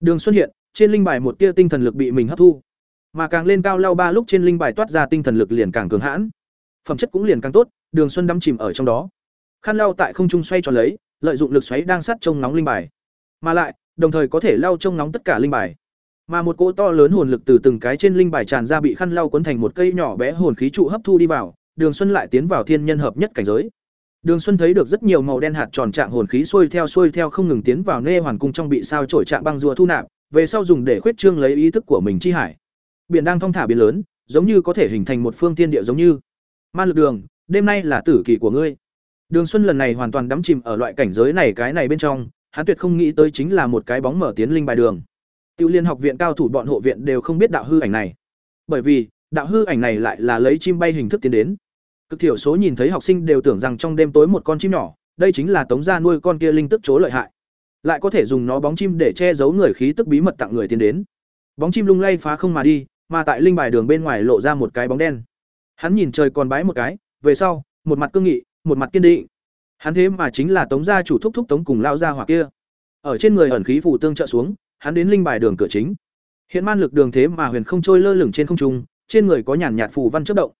Đường xuất hiện, trên linh bài một tia tinh thần lực bị mình hấp thu. Mà càng lên cao lao ba lúc trên linh bài toát ra tinh thần lực liền càng cường hãn. Phẩm chất cũng liền càng tốt, Đường Xuân đắm chìm ở trong đó. Khăn lao tại không trung xoay tròn lấy, lợi dụng lực xoáy đang sát trông nóng linh bài. Mà lại, đồng thời có thể lao trông nóng tất cả linh bài. Mà một cỗ to lớn hồn lực từ từng cái trên linh bài tràn ra bị khăn lao cuốn thành một cây nhỏ bé hồn khí trụ hấp thu đi vào, Đường Xuân lại tiến vào thiên nhân hợp nhất cảnh giới. Đường Xuân thấy được rất nhiều màu đen hạt tròn trạng hồn khí xuôi theo xuôi theo không ngừng tiến vào nê hoàn cung trong bị sao trổi trạng băng rùa thu nạp, về sau dùng để khuyết trương lấy ý thức của mình chi hải. Biển đang thong thả biến lớn, giống như có thể hình thành một phương thiên địa giống như. Man lực đường, đêm nay là tử kỳ của ngươi. Đường Xuân lần này hoàn toàn đắm chìm ở loại cảnh giới này cái này bên trong, hắn tuyệt không nghĩ tới chính là một cái bóng mở tiến linh bài đường. Tiêu Liên học viện cao thủ bọn hộ viện đều không biết đạo hư ảnh này. Bởi vì, đạo hư ảnh này lại là lấy chim bay hình thức tiến đến. Cực thiểu số nhìn thấy học sinh đều tưởng rằng trong đêm tối một con chim nhỏ, đây chính là tống gia nuôi con kia linh tức chỗ lợi hại. Lại có thể dùng nó bóng chim để che giấu người khí tức bí mật tặng người tiến đến. Bóng chim lung lay phá không mà đi, mà tại linh bài đường bên ngoài lộ ra một cái bóng đen. Hắn nhìn trời còn bái một cái, về sau, một mặt cương nghị, một mặt kiên định. Hắn thế mà chính là Tống gia chủ thúc thúc Tống cùng lao gia hỏa kia. Ở trên người ẩn khí phù tương trợ xuống, hắn đến linh bài đường cửa chính. Hiện man lực đường thế mà huyền không trôi lơ lửng trên không trung, trên người có nhàn nhạt phù văn chớp động.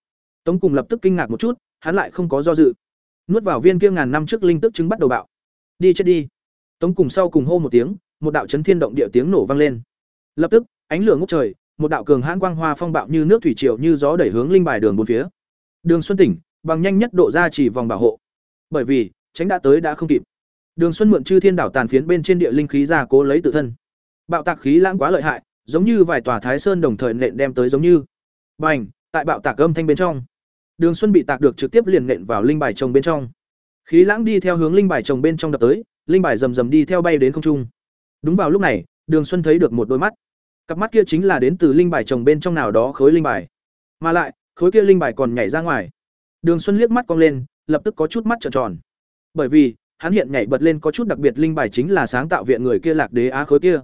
Tống cùng lập tức kinh ngạc một chút, hắn lại không có do dự. Nuốt vào viên kia ngàn năm trước linh tức chứng bắt đầu bạo. Đi chết đi. Tống cùng sau cùng hô một tiếng, một đạo chấn thiên động địa tiếng nổ vang lên. Lập tức, ánh lửa ngút trời, một đạo cường hãn quang hoa phong bạo như nước thủy triều như gió đẩy hướng linh bài đường bốn phía. Đường Xuân tỉnh, bằng nhanh nhất độ ra chỉ vòng bảo hộ. Bởi vì, tránh đã tới đã không kịp. Đường Xuân mượn chư thiên đảo tàn phiến bên trên địa linh khí ra cố lấy tự thân. Bạo tạc khí lãng quá lợi hại, giống như vài tòa thái sơn đồng thời nện đem tới giống như. Bành, tại bạo tạc âm thanh bên trong. Đường Xuân bị tạc được trực tiếp liền nện vào linh bài chồng bên trong. Khí lãng đi theo hướng linh bài chồng bên trong đập tới, linh bài rầm rầm đi theo bay đến không trung. Đúng vào lúc này, Đường Xuân thấy được một đôi mắt. Cặp mắt kia chính là đến từ linh bài chồng bên trong nào đó khối linh bài. Mà lại, khối kia linh bài còn nhảy ra ngoài. Đường Xuân liếc mắt cong lên, lập tức có chút mắt trợn tròn. Bởi vì, hắn hiện nhảy bật lên có chút đặc biệt linh bài chính là sáng tạo viện người kia Lạc Đế Á khối kia.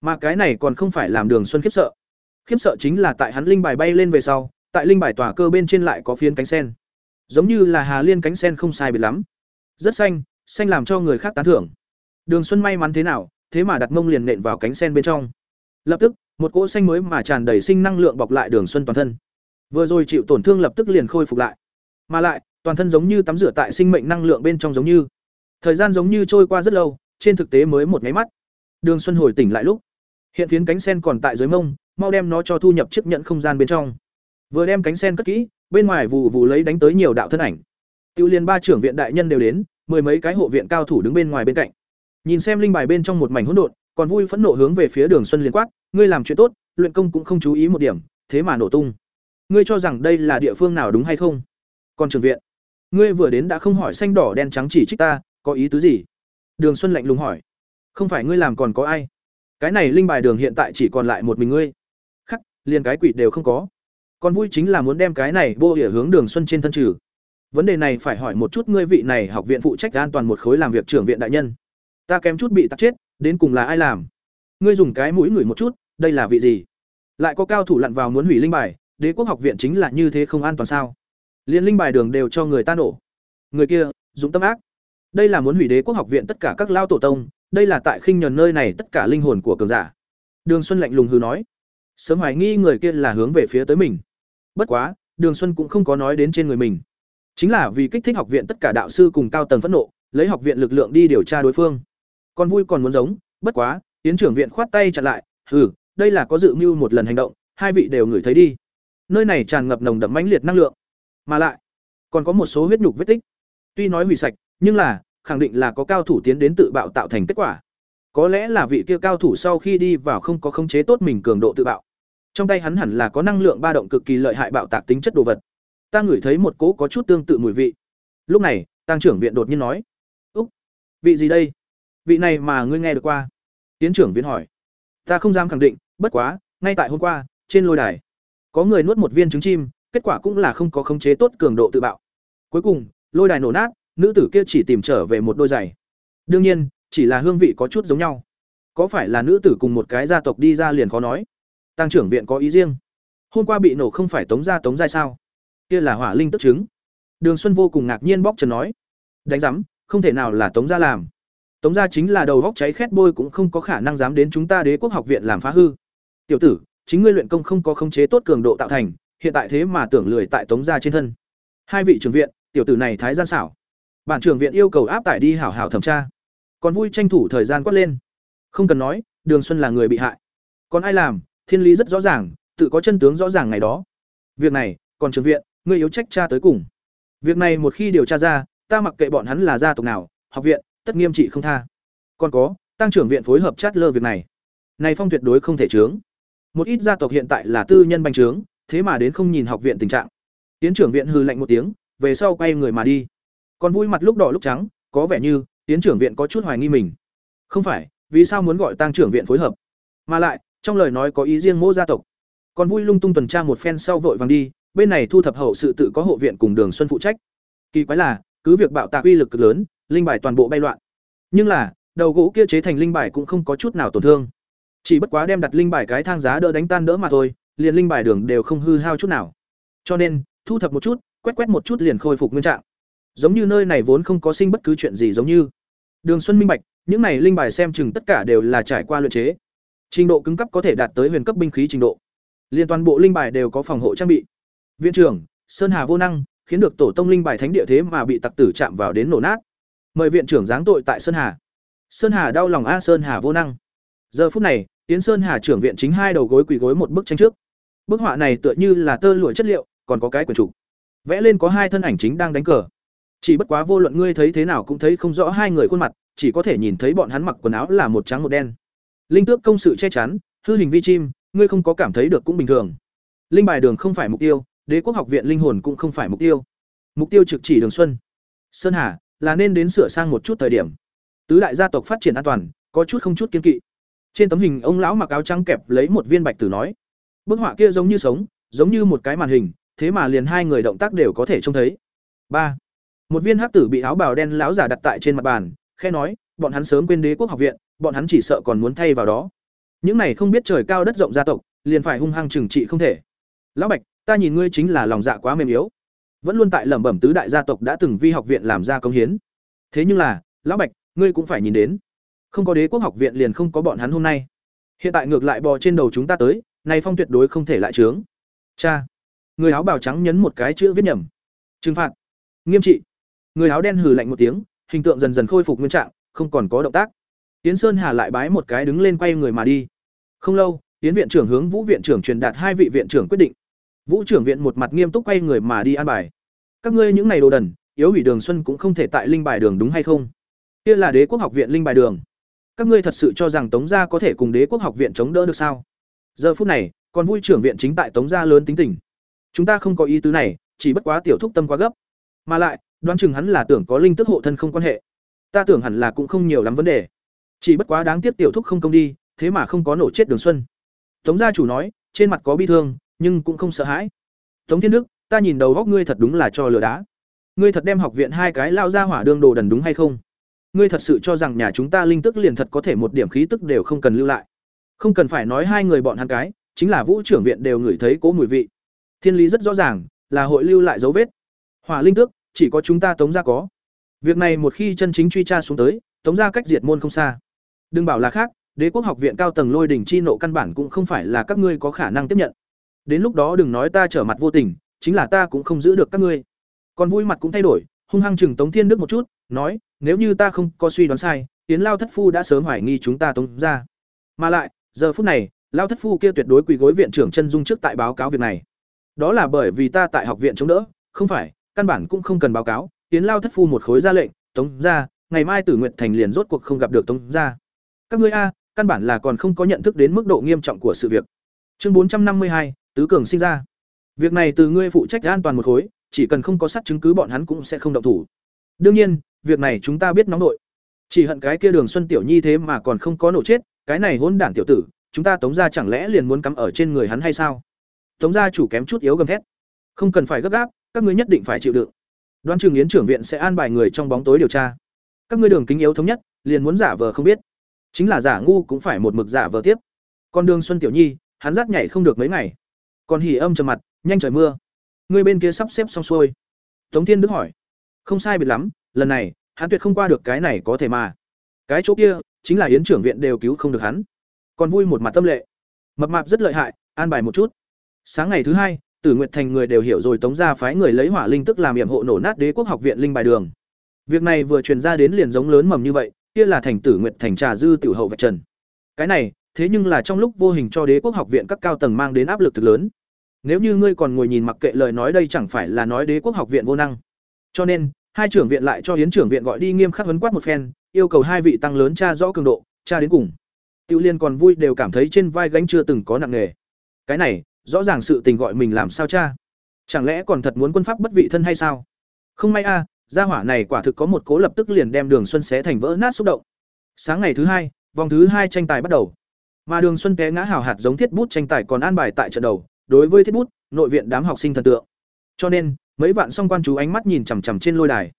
Mà cái này còn không phải làm Đường Xuân khiếp sợ. Khiếp sợ chính là tại hắn linh bài bay lên về sau, tại linh bài tỏa cơ bên trên lại có phiến cánh sen. Giống như là Hà Liên cánh sen không sai biệt lắm. Rất xanh, xanh làm cho người khác tán thưởng. Đường Xuân may mắn thế nào, thế mà đặt mông liền nện vào cánh sen bên trong. Lập tức, một cỗ xanh mới mà tràn đầy sinh năng lượng bọc lại Đường Xuân toàn thân. Vừa rồi chịu tổn thương lập tức liền khôi phục lại. Mà lại, toàn thân giống như tắm rửa tại sinh mệnh năng lượng bên trong giống như. Thời gian giống như trôi qua rất lâu, trên thực tế mới một cái mắt. Đường Xuân hồi tỉnh lại lúc, hiện phiến cánh sen còn tại dưới mông, mau đem nó cho thu nhập chiếc nhận không gian bên trong. Vừa đem cánh sen cất kỹ, bên ngoài vụ vụ lấy đánh tới nhiều đạo thân ảnh. Tiêu Liên ba trưởng viện đại nhân đều đến, mười mấy cái hộ viện cao thủ đứng bên ngoài bên cạnh. Nhìn xem linh bài bên trong một mảnh hỗn độn, còn vui phẫn nộ hướng về phía Đường Xuân liên quát, ngươi làm chuyện tốt, luyện công cũng không chú ý một điểm, thế mà nổ tung. Ngươi cho rằng đây là địa phương nào đúng hay không? Còn trưởng viện, ngươi vừa đến đã không hỏi xanh đỏ đen trắng chỉ trích ta, có ý tứ gì? Đường Xuân lạnh lùng hỏi. Không phải ngươi làm còn có ai? Cái này linh bài đường hiện tại chỉ còn lại một mình ngươi. Khắc, liền cái quỷ đều không có. Còn vui chính là muốn đem cái này bô địa hướng Đường Xuân trên thân trừ. Vấn đề này phải hỏi một chút ngươi vị này học viện phụ trách an toàn một khối làm việc trưởng viện đại nhân. Ta kém chút bị tắc chết, đến cùng là ai làm? Ngươi dùng cái mũi ngửi một chút, đây là vị gì? Lại có cao thủ lặn vào muốn hủy linh bài, Đế quốc học viện chính là như thế không an toàn sao? Liên linh bài đường đều cho người ta nổ. Người kia, dũng tâm ác. Đây là muốn hủy Đế quốc học viện tất cả các lao tổ tông, đây là tại khinh nhẫn nơi này tất cả linh hồn của cường giả. Đường Xuân lạnh lùng hừ nói, sớm hoài nghi người kia là hướng về phía tới mình. Bất quá, Đường Xuân cũng không có nói đến trên người mình. Chính là vì kích thích học viện tất cả đạo sư cùng cao tầng phẫn nộ, lấy học viện lực lượng đi điều tra đối phương. Còn vui còn muốn giống, bất quá, tiến trưởng viện khoát tay chặn lại, "Hừ, đây là có dự mưu một lần hành động, hai vị đều ngửi thấy đi." Nơi này tràn ngập nồng đậm mãnh liệt năng lượng, mà lại còn có một số huyết nhục vết tích. Tuy nói hủy sạch, nhưng là khẳng định là có cao thủ tiến đến tự bạo tạo thành kết quả. Có lẽ là vị kia cao thủ sau khi đi vào không có khống chế tốt mình cường độ tự bạo. Trong tay hắn hẳn là có năng lượng ba động cực kỳ lợi hại bạo tạc tính chất đồ vật. Ta ngửi thấy một cỗ có chút tương tự mùi vị. Lúc này, tăng trưởng viện đột nhiên nói: "Úc, vị gì đây? Vị này mà ngươi nghe được qua?" Tiến trưởng viện hỏi. "Ta không dám khẳng định, bất quá, ngay tại hôm qua, trên lôi đài, có người nuốt một viên trứng chim, kết quả cũng là không có khống chế tốt cường độ tự bạo. Cuối cùng, lôi đài nổ nát, nữ tử kia chỉ tìm trở về một đôi giày. Đương nhiên, chỉ là hương vị có chút giống nhau. Có phải là nữ tử cùng một cái gia tộc đi ra liền khó nói. Tăng trưởng viện có ý riêng. Hôm qua bị nổ không phải tống gia tống giai sao? Kia là hỏa linh tức chứng. Đường Xuân vô cùng ngạc nhiên bóc trần nói. Đánh giám không thể nào là tống gia làm. Tống gia chính là đầu góc cháy khét bôi cũng không có khả năng dám đến chúng ta Đế quốc học viện làm phá hư. Tiểu tử, chính ngươi luyện công không có khống chế tốt cường độ tạo thành, hiện tại thế mà tưởng lười tại Tống gia trên thân. Hai vị trưởng viện, tiểu tử này thái gian xảo. Bản trưởng viện yêu cầu áp tải đi hảo hảo thẩm tra. Còn vui tranh thủ thời gian quát lên. Không cần nói, Đường Xuân là người bị hại. Còn ai làm, thiên lý rất rõ ràng, tự có chân tướng rõ ràng ngày đó. Việc này, còn trưởng viện, ngươi yếu trách tra tới cùng. Việc này một khi điều tra ra, ta mặc kệ bọn hắn là gia tộc nào, học viện, tất nghiêm trị không tha. Còn có, tăng trưởng viện phối hợp chát lơ việc này. Này phong tuyệt đối không thể chướng. Một ít gia tộc hiện tại là tư nhân bành trướng, thế mà đến không nhìn học viện tình trạng. Tiến trưởng viện hư lạnh một tiếng, về sau quay người mà đi. Còn vui mặt lúc đỏ lúc trắng, có vẻ như tiến trưởng viện có chút hoài nghi mình. Không phải, vì sao muốn gọi tăng trưởng viện phối hợp? Mà lại, trong lời nói có ý riêng mô gia tộc. Còn vui lung tung tuần tra một phen sau vội vàng đi, bên này thu thập hậu sự tự có hộ viện cùng Đường Xuân phụ trách. Kỳ quái là, cứ việc bạo tạc uy lực cực lớn, linh bài toàn bộ bay loạn. Nhưng là, đầu gỗ kia chế thành linh bài cũng không có chút nào tổn thương. Chỉ bất quá đem đặt linh bài cái thang giá đỡ đánh tan đỡ mà thôi, liền linh bài đường đều không hư hao chút nào. Cho nên, thu thập một chút, quét quét một chút liền khôi phục nguyên trạng. Giống như nơi này vốn không có sinh bất cứ chuyện gì giống như. Đường Xuân minh bạch, những này linh bài xem chừng tất cả đều là trải qua luyện chế. Trình độ cứng cấp có thể đạt tới huyền cấp binh khí trình độ. Liên toàn bộ linh bài đều có phòng hộ trang bị. Viện trưởng, Sơn Hà vô năng, khiến được tổ tông linh bài thánh địa thế mà bị tặc tử chạm vào đến nổ nát. Mời viện trưởng giáng tội tại Sơn Hà. Sơn Hà đau lòng a Sơn Hà vô năng. Giờ phút này, Tiến Sơn Hà trưởng viện chính hai đầu gối quỳ gối một bức tranh trước. Bức họa này tựa như là tơ lụa chất liệu, còn có cái quyển trục. Vẽ lên có hai thân ảnh chính đang đánh cờ. Chỉ bất quá vô luận ngươi thấy thế nào cũng thấy không rõ hai người khuôn mặt, chỉ có thể nhìn thấy bọn hắn mặc quần áo là một trắng một đen. Linh tước công sự che chắn, hư hình vi chim, ngươi không có cảm thấy được cũng bình thường. Linh bài đường không phải mục tiêu, Đế quốc học viện linh hồn cũng không phải mục tiêu. Mục tiêu trực chỉ Đường Xuân. Sơn Hà là nên đến sửa sang một chút thời điểm. Tứ đại gia tộc phát triển an toàn, có chút không chút kiên kỵ. Trên tấm hình ông lão mặc áo trắng kẹp lấy một viên bạch tử nói: "Bức họa kia giống như sống, giống như một cái màn hình, thế mà liền hai người động tác đều có thể trông thấy." ba Một viên hắc tử bị áo bào đen lão giả đặt tại trên mặt bàn, khe nói: "Bọn hắn sớm quên Đế quốc học viện, bọn hắn chỉ sợ còn muốn thay vào đó." Những này không biết trời cao đất rộng gia tộc, liền phải hung hăng trừng trị không thể. "Lão Bạch, ta nhìn ngươi chính là lòng dạ quá mềm yếu." Vẫn luôn tại lẩm bẩm tứ đại gia tộc đã từng vi học viện làm ra công hiến. Thế nhưng là, lão Bạch, ngươi cũng phải nhìn đến. Không có đế quốc học viện liền không có bọn hắn hôm nay. Hiện tại ngược lại bò trên đầu chúng ta tới, này phong tuyệt đối không thể lại trướng. Cha. Người áo bào trắng nhấn một cái chữ viết nhầm. Trừng phạt. Nghiêm trị. Người áo đen hừ lạnh một tiếng, hình tượng dần dần khôi phục nguyên trạng, không còn có động tác. Yến Sơn Hà lại bái một cái đứng lên quay người mà đi. Không lâu, Yến viện trưởng hướng Vũ viện trưởng truyền đạt hai vị viện trưởng quyết định. Vũ trưởng viện một mặt nghiêm túc quay người mà đi an bài. Các ngươi những này đồ đần, yếu hủy đường xuân cũng không thể tại linh bài đường đúng hay không? Kia là Đế quốc học viện linh bài đường. Các ngươi thật sự cho rằng Tống gia có thể cùng Đế quốc học viện chống đỡ được sao? Giờ phút này, còn vui trưởng viện chính tại Tống gia lớn tính tình. Chúng ta không có ý tứ này, chỉ bất quá tiểu thúc tâm quá gấp. Mà lại, đoán chừng hắn là tưởng có linh tức hộ thân không quan hệ. Ta tưởng hẳn là cũng không nhiều lắm vấn đề. Chỉ bất quá đáng tiếc tiểu thúc không công đi, thế mà không có nổ chết Đường Xuân. Tống gia chủ nói, trên mặt có bi thương, nhưng cũng không sợ hãi. Tống Thiên Đức, ta nhìn đầu góc ngươi thật đúng là cho lừa đá. Ngươi thật đem học viện hai cái lao ra hỏa đương đồ đần đúng hay không? Ngươi thật sự cho rằng nhà chúng ta linh tức liền thật có thể một điểm khí tức đều không cần lưu lại. Không cần phải nói hai người bọn hắn cái, chính là Vũ trưởng viện đều ngửi thấy cố mùi vị. Thiên lý rất rõ ràng, là hội lưu lại dấu vết. Hỏa linh tước, chỉ có chúng ta Tống gia có. Việc này một khi chân chính truy tra xuống tới, Tống gia cách diệt môn không xa. Đừng bảo là khác, Đế quốc học viện cao tầng lôi đỉnh chi nộ căn bản cũng không phải là các ngươi có khả năng tiếp nhận. Đến lúc đó đừng nói ta trở mặt vô tình, chính là ta cũng không giữ được các ngươi. Còn vui mặt cũng thay đổi, hung hăng chừng Tống Thiên Đức một chút, nói, nếu như ta không có suy đoán sai, Tiến Lao Thất Phu đã sớm hoài nghi chúng ta Tống ra. Mà lại, giờ phút này, Lao Thất Phu kia tuyệt đối quỳ gối viện trưởng chân dung trước tại báo cáo việc này. Đó là bởi vì ta tại học viện chống đỡ, không phải, căn bản cũng không cần báo cáo, Tiến Lao Thất Phu một khối ra lệnh, Tống ra, ngày mai Tử Nguyệt Thành liền rốt cuộc không gặp được Tống ra. Các ngươi a, căn bản là còn không có nhận thức đến mức độ nghiêm trọng của sự việc. Chương bốn trăm năm mươi hai tứ cường sinh ra. Việc này từ ngươi phụ trách an toàn một khối chỉ cần không có sắt chứng cứ bọn hắn cũng sẽ không động thủ. Đương nhiên việc này chúng ta biết nóng nội. Chỉ hận cái kia đường xuân tiểu nhi thế mà còn không có nổ chết cái này hôn đản tiểu tử chúng ta tống ra chẳng lẽ liền muốn cắm ở trên người hắn hay sao? Tống gia chủ kém chút yếu gầm thét. Không cần phải gấp gáp các ngươi nhất định phải chịu đựng. Đoan trường yến trưởng viện sẽ an bài người trong bóng tối điều tra. Các ngươi đường kính yếu thống nhất liền muốn giả vờ không biết chính là giả ngu cũng phải một mực giả vờ tiếp. Con đường xuân tiểu nhi, hắn rát nhảy không được mấy ngày. Còn hỉ âm trầm mặt, nhanh trời mưa. Người bên kia sắp xếp xong xuôi. Tống thiên đức hỏi. Không sai biệt lắm, lần này, hắn tuyệt không qua được cái này có thể mà. Cái chỗ kia, chính là yến trưởng viện đều cứu không được hắn. Còn vui một mặt tâm lệ. Mập mạp rất lợi hại, an bài một chút. Sáng ngày thứ hai, tử nguyệt thành người đều hiểu rồi tống ra phái người lấy hỏa linh tức làm hiểm hộ nổ nát đế quốc học viện linh bài đường. Việc này vừa truyền ra đến liền giống lớn mầm như vậy kia là thành tử nguyệt thành trà dư tiểu hậu vạch trần cái này thế nhưng là trong lúc vô hình cho đế quốc học viện các cao tầng mang đến áp lực thực lớn nếu như ngươi còn ngồi nhìn mặc kệ lời nói đây chẳng phải là nói đế quốc học viện vô năng cho nên hai trưởng viện lại cho hiến trưởng viện gọi đi nghiêm khắc vấn quát một phen yêu cầu hai vị tăng lớn cha rõ cường độ cha đến cùng Tiểu Liên còn vui đều cảm thấy trên vai gánh chưa từng có nặng nghề. Cái này, rõ ràng sự tình gọi mình làm sao cha? Chẳng lẽ còn thật muốn quân pháp bất vị thân hay sao? Không may a, gia hỏa này quả thực có một cố lập tức liền đem Đường Xuân xé thành vỡ nát xúc động. Sáng ngày thứ hai, vòng thứ hai tranh tài bắt đầu. Mà Đường Xuân té ngã hào hạt giống thiết bút tranh tài còn an bài tại trận đầu, đối với thiết bút, nội viện đám học sinh thần tượng. Cho nên, mấy vạn song quan chú ánh mắt nhìn chằm chằm trên lôi đài.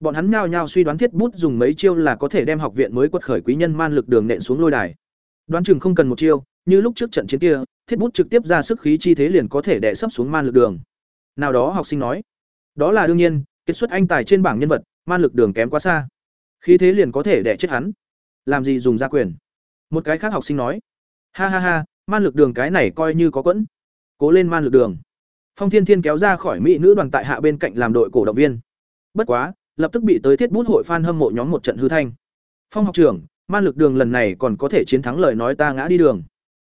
Bọn hắn nhao nhao suy đoán thiết bút dùng mấy chiêu là có thể đem học viện mới quật khởi quý nhân man lực đường nện xuống lôi đài. Đoán chừng không cần một chiêu, như lúc trước trận chiến kia, thiết bút trực tiếp ra sức khí chi thế liền có thể đè sấp xuống man lực đường. Nào đó học sinh nói, đó là đương nhiên, kết xuất anh tài trên bảng nhân vật, man lực đường kém quá xa. Khí thế liền có thể đè chết hắn. Làm gì dùng ra quyền? Một cái khác học sinh nói, ha ha ha, man lực đường cái này coi như có quẫn. Cố lên man lực đường. Phong Thiên Thiên kéo ra khỏi mỹ nữ đoàn tại hạ bên cạnh làm đội cổ động viên. Bất quá, lập tức bị tới thiết bút hội fan hâm mộ nhóm một trận hư thanh. Phong học trưởng, man lực đường lần này còn có thể chiến thắng lời nói ta ngã đi đường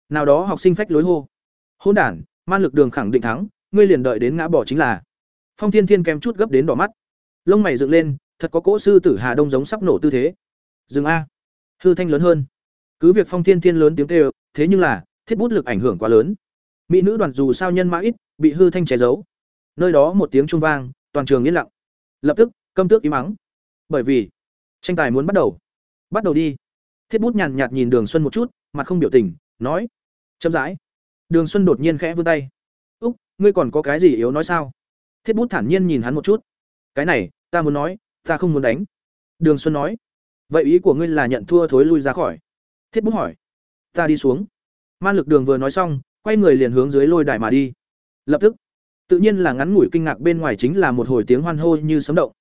nào đó học sinh phách lối hô hôn đản man lực đường khẳng định thắng ngươi liền đợi đến ngã bỏ chính là phong thiên thiên kém chút gấp đến đỏ mắt. Lông mày dựng lên, thật có cỗ sư tử hà đông giống sắp nổ tư thế. Dừng a. Hư thanh lớn hơn. Cứ việc phong thiên thiên lớn tiếng kêu, thế nhưng là, thiết bút lực ảnh hưởng quá lớn. Mỹ nữ đoàn dù sao nhân mã ít, bị hư thanh che giấu. Nơi đó một tiếng trung vang, toàn trường yên lặng. Lập tức, câm tước im mắng bởi vì, tranh tài muốn bắt đầu. Bắt đầu đi. Thiết bút nhàn nhạt nhìn đường xuân một chút, mặt không biểu tình, nói. Chậm rãi. Đường xuân đột nhiên khẽ vươn tay. Úc, ngươi còn có cái gì yếu nói sao? Thiết bút thản nhiên nhìn hắn một chút. Cái này, ta muốn nói, ta không muốn đánh. Đường xuân nói. Vậy ý của ngươi là nhận thua thối lui ra khỏi. Thiết bút hỏi. Ta đi xuống. Man lực đường vừa nói xong, quay người liền hướng dưới lôi đài mà đi. Lập tức, tự nhiên là ngắn ngủi kinh ngạc bên ngoài chính là một hồi tiếng hoan hô như sấm động.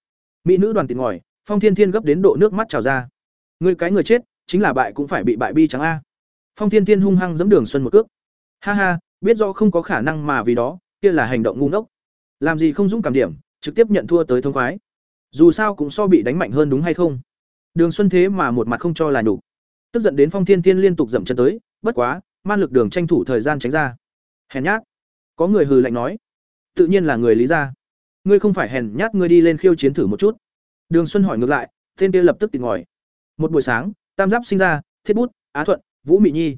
Mỹ nữ đoàn tiền ngòi, phong thiên thiên gấp đến độ nước mắt trào ra. Ngươi cái người chết, chính là bại cũng phải bị bại bi trắng a. Phong thiên thiên hung hăng giẫm đường xuân một cước. Ha ha, biết rõ không có khả năng mà vì đó, kia là hành động ngu ngốc làm gì không dũng cảm điểm, trực tiếp nhận thua tới thông khoái. Dù sao cũng so bị đánh mạnh hơn đúng hay không? Đường xuân thế mà một mặt không cho là đủ tức giận đến phong thiên thiên liên tục dậm chân tới, bất quá, man lực đường tranh thủ thời gian tránh ra. Hèn nhát. Có người hừ lạnh nói. Tự nhiên là người lý ra. Ngươi không phải hèn nhát ngươi đi lên khiêu chiến thử một chút. Đường xuân hỏi ngược lại, tên kia lập tức tìm ngòi một buổi sáng, tam giáp sinh ra, thiết bút, á thuận, vũ mị nhi.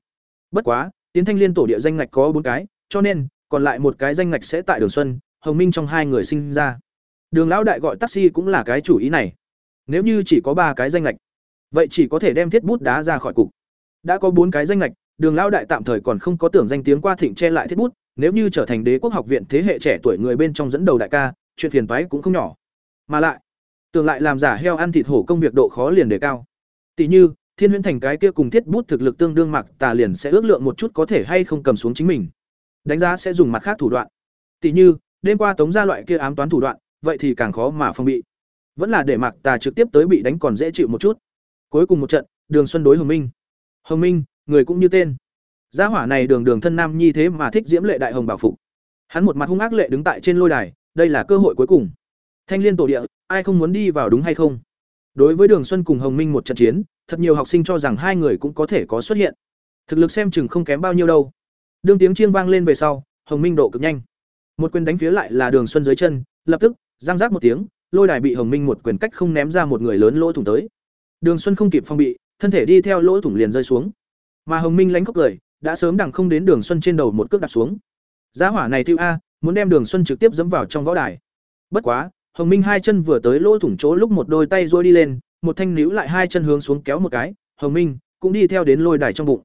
Bất quá, tiến thanh liên tổ địa danh ngạch có bốn cái, cho nên, còn lại một cái danh ngạch sẽ tại đường xuân hồng minh trong hai người sinh ra. Đường lão đại gọi taxi cũng là cái chủ ý này. Nếu như chỉ có ba cái danh ngạch vậy chỉ có thể đem thiết bút đá ra khỏi cục. Đã có bốn cái danh ngạch đường lão đại tạm thời còn không có tưởng danh tiếng qua thịnh che lại thiết bút. Nếu như trở thành đế quốc học viện thế hệ trẻ tuổi người bên trong dẫn đầu đại ca chuyện phiền toái cũng không nhỏ. Mà lại tưởng lại làm giả heo ăn thịt hổ công việc độ khó liền đề cao. Tỷ như Thiên Huyễn Thành cái kia cùng thiết bút thực lực tương đương mặc tà liền sẽ ước lượng một chút có thể hay không cầm xuống chính mình. Đánh giá sẽ dùng mặt khác thủ đoạn. Tỷ như, đêm qua tống ra loại kia ám toán thủ đoạn, vậy thì càng khó mà phòng bị. Vẫn là để mặc tà trực tiếp tới bị đánh còn dễ chịu một chút. Cuối cùng một trận, Đường Xuân đối Hồng Minh. Hồng Minh, người cũng như tên. Gia hỏa này đường đường thân nam nhi thế mà thích diễm lệ đại hồng bảo phục. Hắn một mặt hung ác lệ đứng tại trên lôi đài, đây là cơ hội cuối cùng. Thanh liên tổ địa, ai không muốn đi vào đúng hay không? Đối với Đường Xuân cùng Hồng Minh một trận chiến, thật nhiều học sinh cho rằng hai người cũng có thể có xuất hiện. Thực lực xem chừng không kém bao nhiêu đâu. Đương tiếng chiêng vang lên về sau, Hồng Minh độ cực nhanh. Một quyền đánh phía lại là Đường Xuân dưới chân, lập tức, giang rác một tiếng, lôi đài bị Hồng Minh một quyền cách không ném ra một người lớn lỗ thủng tới. Đường Xuân không kịp phong bị, thân thể đi theo lỗ thủng liền rơi xuống. Mà Hồng Minh lánh khóc cười, đã sớm đằng không đến Đường Xuân trên đầu một cước đặt xuống. Giá hỏa này tiêu a, muốn đem Đường Xuân trực tiếp dẫm vào trong võ đài. Bất quá, Hồng Minh hai chân vừa tới lỗ thủng chỗ lúc một đôi tay duỗi đi lên, một thanh níu lại hai chân hướng xuống kéo một cái, Hồng Minh cũng đi theo đến lôi đài trong bụng.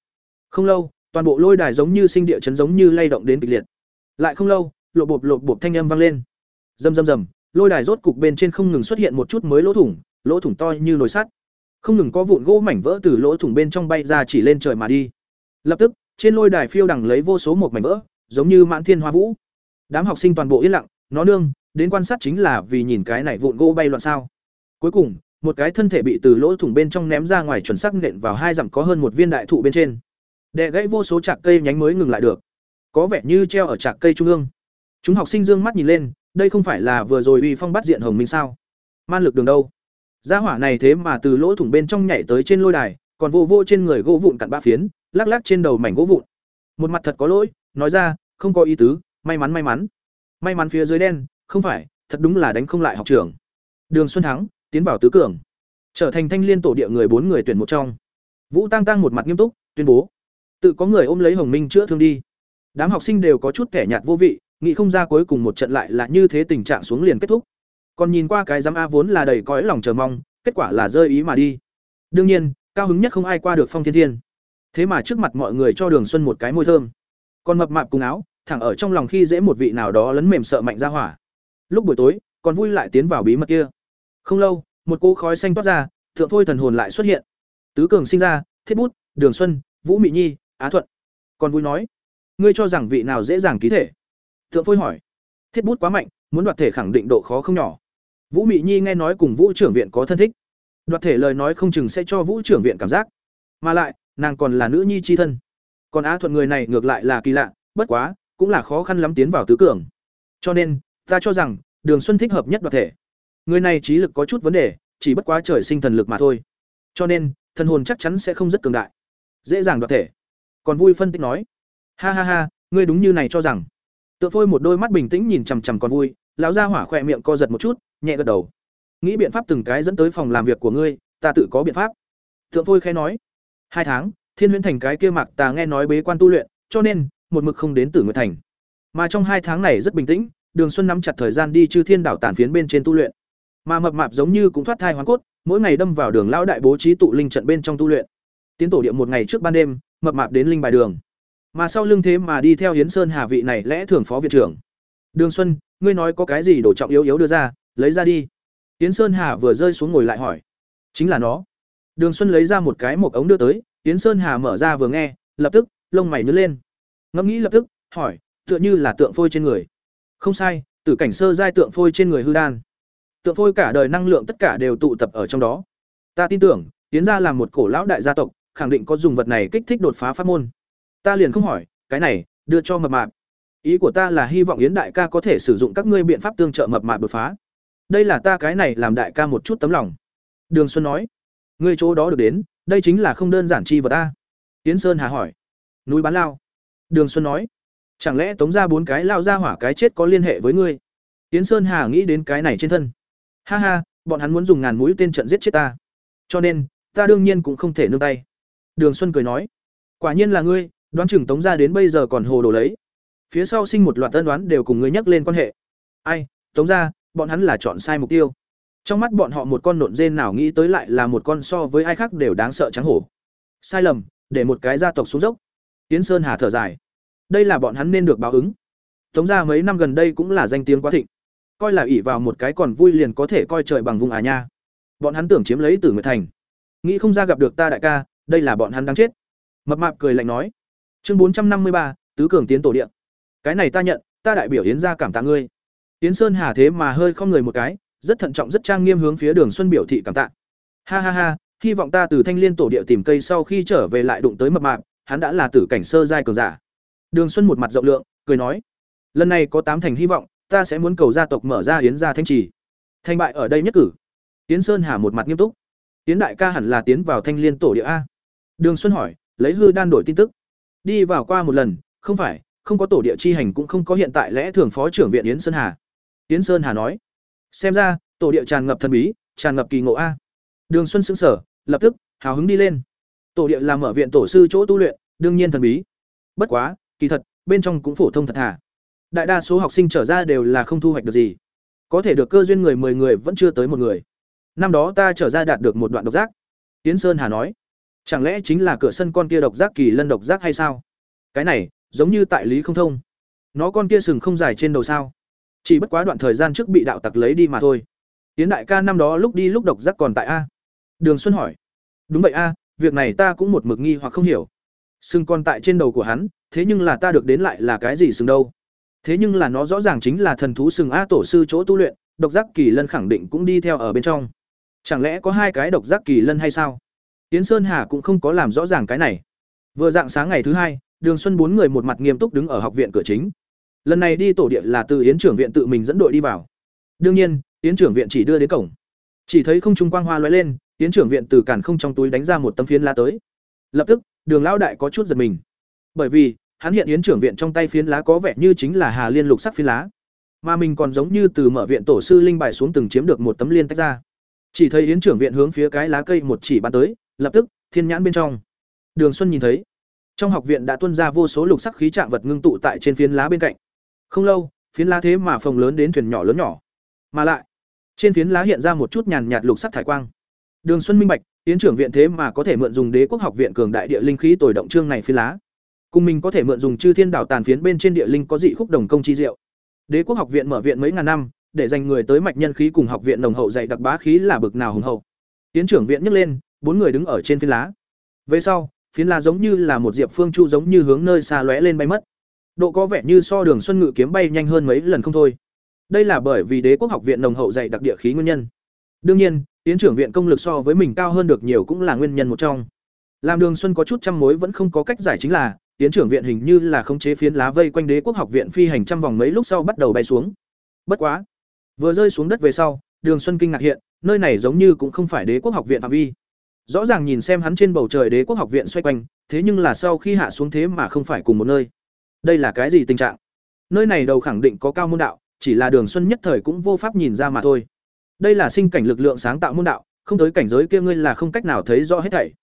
Không lâu, toàn bộ lôi đài giống như sinh địa chấn giống như lay động đến kịch liệt. Lại không lâu, lộ bộp lộ bộp thanh âm vang lên. Rầm rầm rầm, lôi đài rốt cục bên trên không ngừng xuất hiện một chút mới lỗ thủng, lỗ thủng to như nồi sắt. Không ngừng có vụn gỗ mảnh vỡ từ lỗ thủng bên trong bay ra chỉ lên trời mà đi. Lập tức, trên lôi đài phiêu đằng lấy vô số một mảnh vỡ, giống như mãn thiên hoa vũ. Đám học sinh toàn bộ yên lặng, nó nương, đến quan sát chính là vì nhìn cái này vụn gỗ bay loạn sao. Cuối cùng, một cái thân thể bị từ lỗ thủng bên trong ném ra ngoài chuẩn xác nện vào hai dặm có hơn một viên đại thụ bên trên đè gãy vô số chạc cây nhánh mới ngừng lại được có vẻ như treo ở chạc cây trung ương chúng học sinh dương mắt nhìn lên, đây không phải là vừa rồi uy phong bắt diện hồng minh sao? Man lực đường đâu? Gia hỏa này thế mà từ lỗ thủng bên trong nhảy tới trên lôi đài, còn vô vô trên người gỗ vụn cặn ba phiến, lắc lắc trên đầu mảnh gỗ vụn. Một mặt thật có lỗi, nói ra, không có ý tứ, may mắn may mắn. May mắn phía dưới đen, không phải, thật đúng là đánh không lại học trưởng. Đường xuân thắng, tiến vào tứ cường. Trở thành thanh liên tổ địa người bốn người tuyển một trong. Vũ tăng tăng một mặt nghiêm túc, tuyên bố. Tự có người ôm lấy hồng minh chữa thương đi. Đám học sinh đều có chút kẻ nhạt vô vị nghĩ không ra cuối cùng một trận lại là như thế tình trạng xuống liền kết thúc. Còn nhìn qua cái giám a vốn là đầy cõi lòng chờ mong, kết quả là rơi ý mà đi. Đương nhiên, cao hứng nhất không ai qua được phong thiên thiên. Thế mà trước mặt mọi người cho đường xuân một cái môi thơm. Còn mập mạp cùng áo, thẳng ở trong lòng khi dễ một vị nào đó lấn mềm sợ mạnh ra hỏa. Lúc buổi tối, còn vui lại tiến vào bí mật kia. Không lâu, một cỗ khói xanh toát ra, thượng phôi thần hồn lại xuất hiện. Tứ cường sinh ra, thiết bút, đường xuân, vũ mị nhi, á thuận. Còn vui nói, ngươi cho rằng vị nào dễ dàng ký thể? Thượng phôi hỏi. Thiết bút quá mạnh, muốn đoạt thể khẳng định độ khó không nhỏ. Vũ mị nhi nghe nói cùng vũ trưởng viện có thân thích. Đoạt thể lời nói không chừng sẽ cho vũ trưởng viện cảm giác. Mà lại, nàng còn là nữ nhi chi thân. Còn á thuận người này ngược lại là kỳ lạ, bất quá, cũng là khó khăn lắm tiến vào tứ cường. Cho nên, ta cho rằng, đường xuân thích hợp nhất đoạt thể. Người này trí lực có chút vấn đề, chỉ bất quá trời sinh thần lực mà thôi. Cho nên, thần hồn chắc chắn sẽ không rất cường đại. Dễ dàng đoạt thể. Còn vui phân tích nói. Ha ha ha, ngươi đúng như này cho rằng tựa phôi một đôi mắt bình tĩnh nhìn chằm chằm con vui, lão gia hỏa khỏe miệng co giật một chút, nhẹ gật đầu. Nghĩ biện pháp từng cái dẫn tới phòng làm việc của ngươi, ta tự có biện pháp. Tượng phôi khẽ nói. Hai tháng, thiên huyễn thành cái kia mạc ta nghe nói bế quan tu luyện, cho nên, một mực không đến tử nguyệt thành. Mà trong hai tháng này rất bình tĩnh, đường xuân nắm chặt thời gian đi chư thiên đảo tản phiến bên trên tu luyện. Mà mập mạp giống như cũng thoát thai hoàn cốt, mỗi ngày đâm vào đường lão đại bố trí tụ linh trận bên trong tu luyện. Tiến tổ địa một ngày trước ban đêm, mập mạp đến linh bài đường mà sau lưng thế mà đi theo hiến sơn hà vị này lẽ thường phó viện trưởng. Đường xuân, ngươi nói có cái gì đổ trọng yếu yếu đưa ra, lấy ra đi. Hiến sơn hà vừa rơi xuống ngồi lại hỏi. Chính là nó. Đường xuân lấy ra một cái một ống đưa tới hiến sơn hà mở ra vừa nghe, lập tức, lông mày nhớ lên. Ngẫm nghĩ lập tức, hỏi, tựa như là tượng phôi trên người. Không sai tử cảnh sơ giai tượng phôi trên người hư đan. Tượng phôi cả đời năng lượng tất cả đều tụ tập ở trong đó. Ta tin tưởng tiến ra là một cổ lão đại gia tộc, khẳng định có dùng vật này kích thích đột phá pháp môn ta liền không hỏi, cái này, đưa cho mập mạp. Ý của ta là hy vọng yến đại ca có thể sử dụng các ngươi biện pháp tương trợ mập mạp đột phá. Đây là ta cái này làm đại ca một chút tấm lòng. Đường xuân nói, ngươi chỗ đó được đến, đây chính là không đơn giản chi vật ta yến sơn hà hỏi, núi bán lao. Đường xuân nói, chẳng lẽ tống ra bốn cái lao ra hỏa cái chết có liên hệ với ngươi? Yến sơn hà nghĩ đến cái này trên thân. Ha ha, bọn hắn muốn dùng ngàn mũi tên trận giết chết ta. Cho nên, ta đương nhiên cũng không thể nương tay. Đường xuân cười nói, quả nhiên là ngươi đoán chừng tống ra đến bây giờ còn hồ đồ lấy. Phía sau sinh một loạt tân đoán đều cùng người nhắc lên quan hệ. Ai, tống ra bọn hắn là chọn sai mục tiêu. Trong mắt bọn họ một con nộn dên nào nghĩ tới lại là một con so với ai khác đều đáng sợ trắng hổ. Sai lầm, để một cái gia tộc xuống dốc. Tiến sơn hà thở dài. Đây là bọn hắn nên được báo ứng. Tống ra mấy năm gần đây cũng là danh tiếng quá thịnh. Coi là ỷ vào một cái còn vui liền có thể coi trời bằng vùng à nha. Bọn hắn tưởng chiếm lấy tử nguyệt thành. Nghĩ không ra gặp được ta đại ca, đây là bọn hắn đang chết. Mập mạp cười lạnh nói chương bốn trăm năm mươi ba, tứ cường tiến tổ điện cái này ta nhận, ta đại biểu yến ra cảm tạ ngươi. Yến sơn hà thế mà hơi không người một cái, rất thận trọng, rất trang nghiêm hướng phía đường xuân biểu thị cảm tạ. Ha ha ha, hy vọng ta từ thanh liên tổ địa tìm cây sau khi trở về lại đụng tới mập mạp, hắn đã là tử cảnh sơ giai cường giả. Đường xuân một mặt rộng lượng, cười nói, lần này có tám thành hy vọng, ta sẽ muốn cầu gia tộc mở ra yến gia thanh trì. Thành bại ở đây nhất cử. Yến sơn hà một mặt nghiêm túc. Yến đại ca hẳn là tiến vào thanh liên tổ địa a. Đường xuân hỏi, lấy hư đan đổi tin tức đi vào qua một lần, không phải, không có tổ địa chi hành cũng không có hiện tại lẽ thường phó trưởng viện yến sơn hà. Yến sơn hà nói, xem ra, tổ địa tràn ngập thần bí, tràn ngập kỳ ngộ a. Đường xuân xứng sở lập tức, hào hứng đi lên. Tổ địa làm mở viện tổ sư chỗ tu luyện, đương nhiên thần bí. Bất quá, kỳ thật, bên trong cũng phổ thông thật thà. Đại đa số học sinh trở ra đều là không thu hoạch được gì. Có thể được cơ duyên người mười người vẫn chưa tới một người. Năm đó ta trở ra đạt được một đoạn độc giác. Tiến sơn hà nói chẳng lẽ chính là cửa sân con kia độc giác kỳ lân độc giác hay sao? Cái này, giống như tại lý không thông. Nó con kia sừng không dài trên đầu sao? Chỉ bất quá đoạn thời gian trước bị đạo tặc lấy đi mà thôi. Tiến đại ca năm đó lúc đi lúc độc giác còn tại a. Đường xuân hỏi. Đúng vậy a, việc này ta cũng một mực nghi hoặc không hiểu. Sừng còn tại trên đầu của hắn, thế nhưng là ta được đến lại là cái gì sừng đâu? Thế nhưng là nó rõ ràng chính là thần thú sừng a tổ sư chỗ tu luyện, độc giác kỳ lân khẳng định cũng đi theo ở bên trong. Chẳng lẽ có hai cái độc giác kỳ lân hay sao? Yến Sơn Hà cũng không có làm rõ ràng cái này. Vừa dạng sáng ngày thứ hai, Đường Xuân bốn người một mặt nghiêm túc đứng ở học viện cửa chính. Lần này đi tổ địa là từ Yến trưởng viện tự mình dẫn đội đi vào. Đương nhiên, Yến trưởng viện chỉ đưa đến cổng. Chỉ thấy không trung quang hoa lóe lên, Yến trưởng viện từ cản không trong túi đánh ra một tấm phiến lá tới. Lập tức, Đường lão đại có chút giật mình. Bởi vì, hắn hiện Yến trưởng viện trong tay phiến lá có vẻ như chính là Hà Liên lục sắc phiến lá. Mà mình còn giống như từ mở viện tổ sư linh bài xuống từng chiếm được một tấm liên tách ra. Chỉ thấy Yến trưởng viện hướng phía cái lá cây một chỉ bắn tới, lập tức, thiên nhãn bên trong. Đường Xuân nhìn thấy, trong học viện đã tuôn ra vô số lục sắc khí trạng vật ngưng tụ tại trên phiến lá bên cạnh. Không lâu, phiến lá thế mà phồng lớn đến thuyền nhỏ lớn nhỏ. Mà lại, trên phiến lá hiện ra một chút nhàn nhạt lục sắc thải quang. Đường Xuân minh bạch, tiến trưởng viện thế mà có thể mượn dùng Đế quốc học viện cường đại địa linh khí tồi động trương này phiến lá. Cùng mình có thể mượn dùng chư thiên đảo tàn phiến bên trên địa linh có dị khúc đồng công chi diệu. Đế quốc học viện mở viện mấy ngàn năm, để dành người tới mạch nhân khí cùng học viện nồng hậu dạy đặc bá khí là bực nào hùng hậu. Tiến trưởng viện nhấc lên, bốn người đứng ở trên phiến lá. Về sau, phiến lá giống như là một diệp phương chu giống như hướng nơi xa lóe lên bay mất. Độ có vẻ như so Đường Xuân Ngự kiếm bay nhanh hơn mấy lần không thôi. Đây là bởi vì Đế quốc học viện nồng hậu dạy đặc địa khí nguyên nhân. Đương nhiên, tiến trưởng viện công lực so với mình cao hơn được nhiều cũng là nguyên nhân một trong. Làm Đường Xuân có chút trăm mối vẫn không có cách giải chính là, tiến trưởng viện hình như là khống chế phiến lá vây quanh Đế quốc học viện phi hành trăm vòng mấy lúc sau bắt đầu bay xuống. Bất quá, vừa rơi xuống đất về sau, Đường Xuân kinh ngạc hiện, nơi này giống như cũng không phải Đế quốc học viện phạm vi. Rõ ràng nhìn xem hắn trên bầu trời Đế quốc học viện xoay quanh, thế nhưng là sau khi hạ xuống thế mà không phải cùng một nơi. Đây là cái gì tình trạng? Nơi này đầu khẳng định có cao môn đạo, chỉ là Đường Xuân nhất thời cũng vô pháp nhìn ra mà thôi. Đây là sinh cảnh lực lượng sáng tạo môn đạo, không tới cảnh giới kia ngươi là không cách nào thấy rõ hết thảy.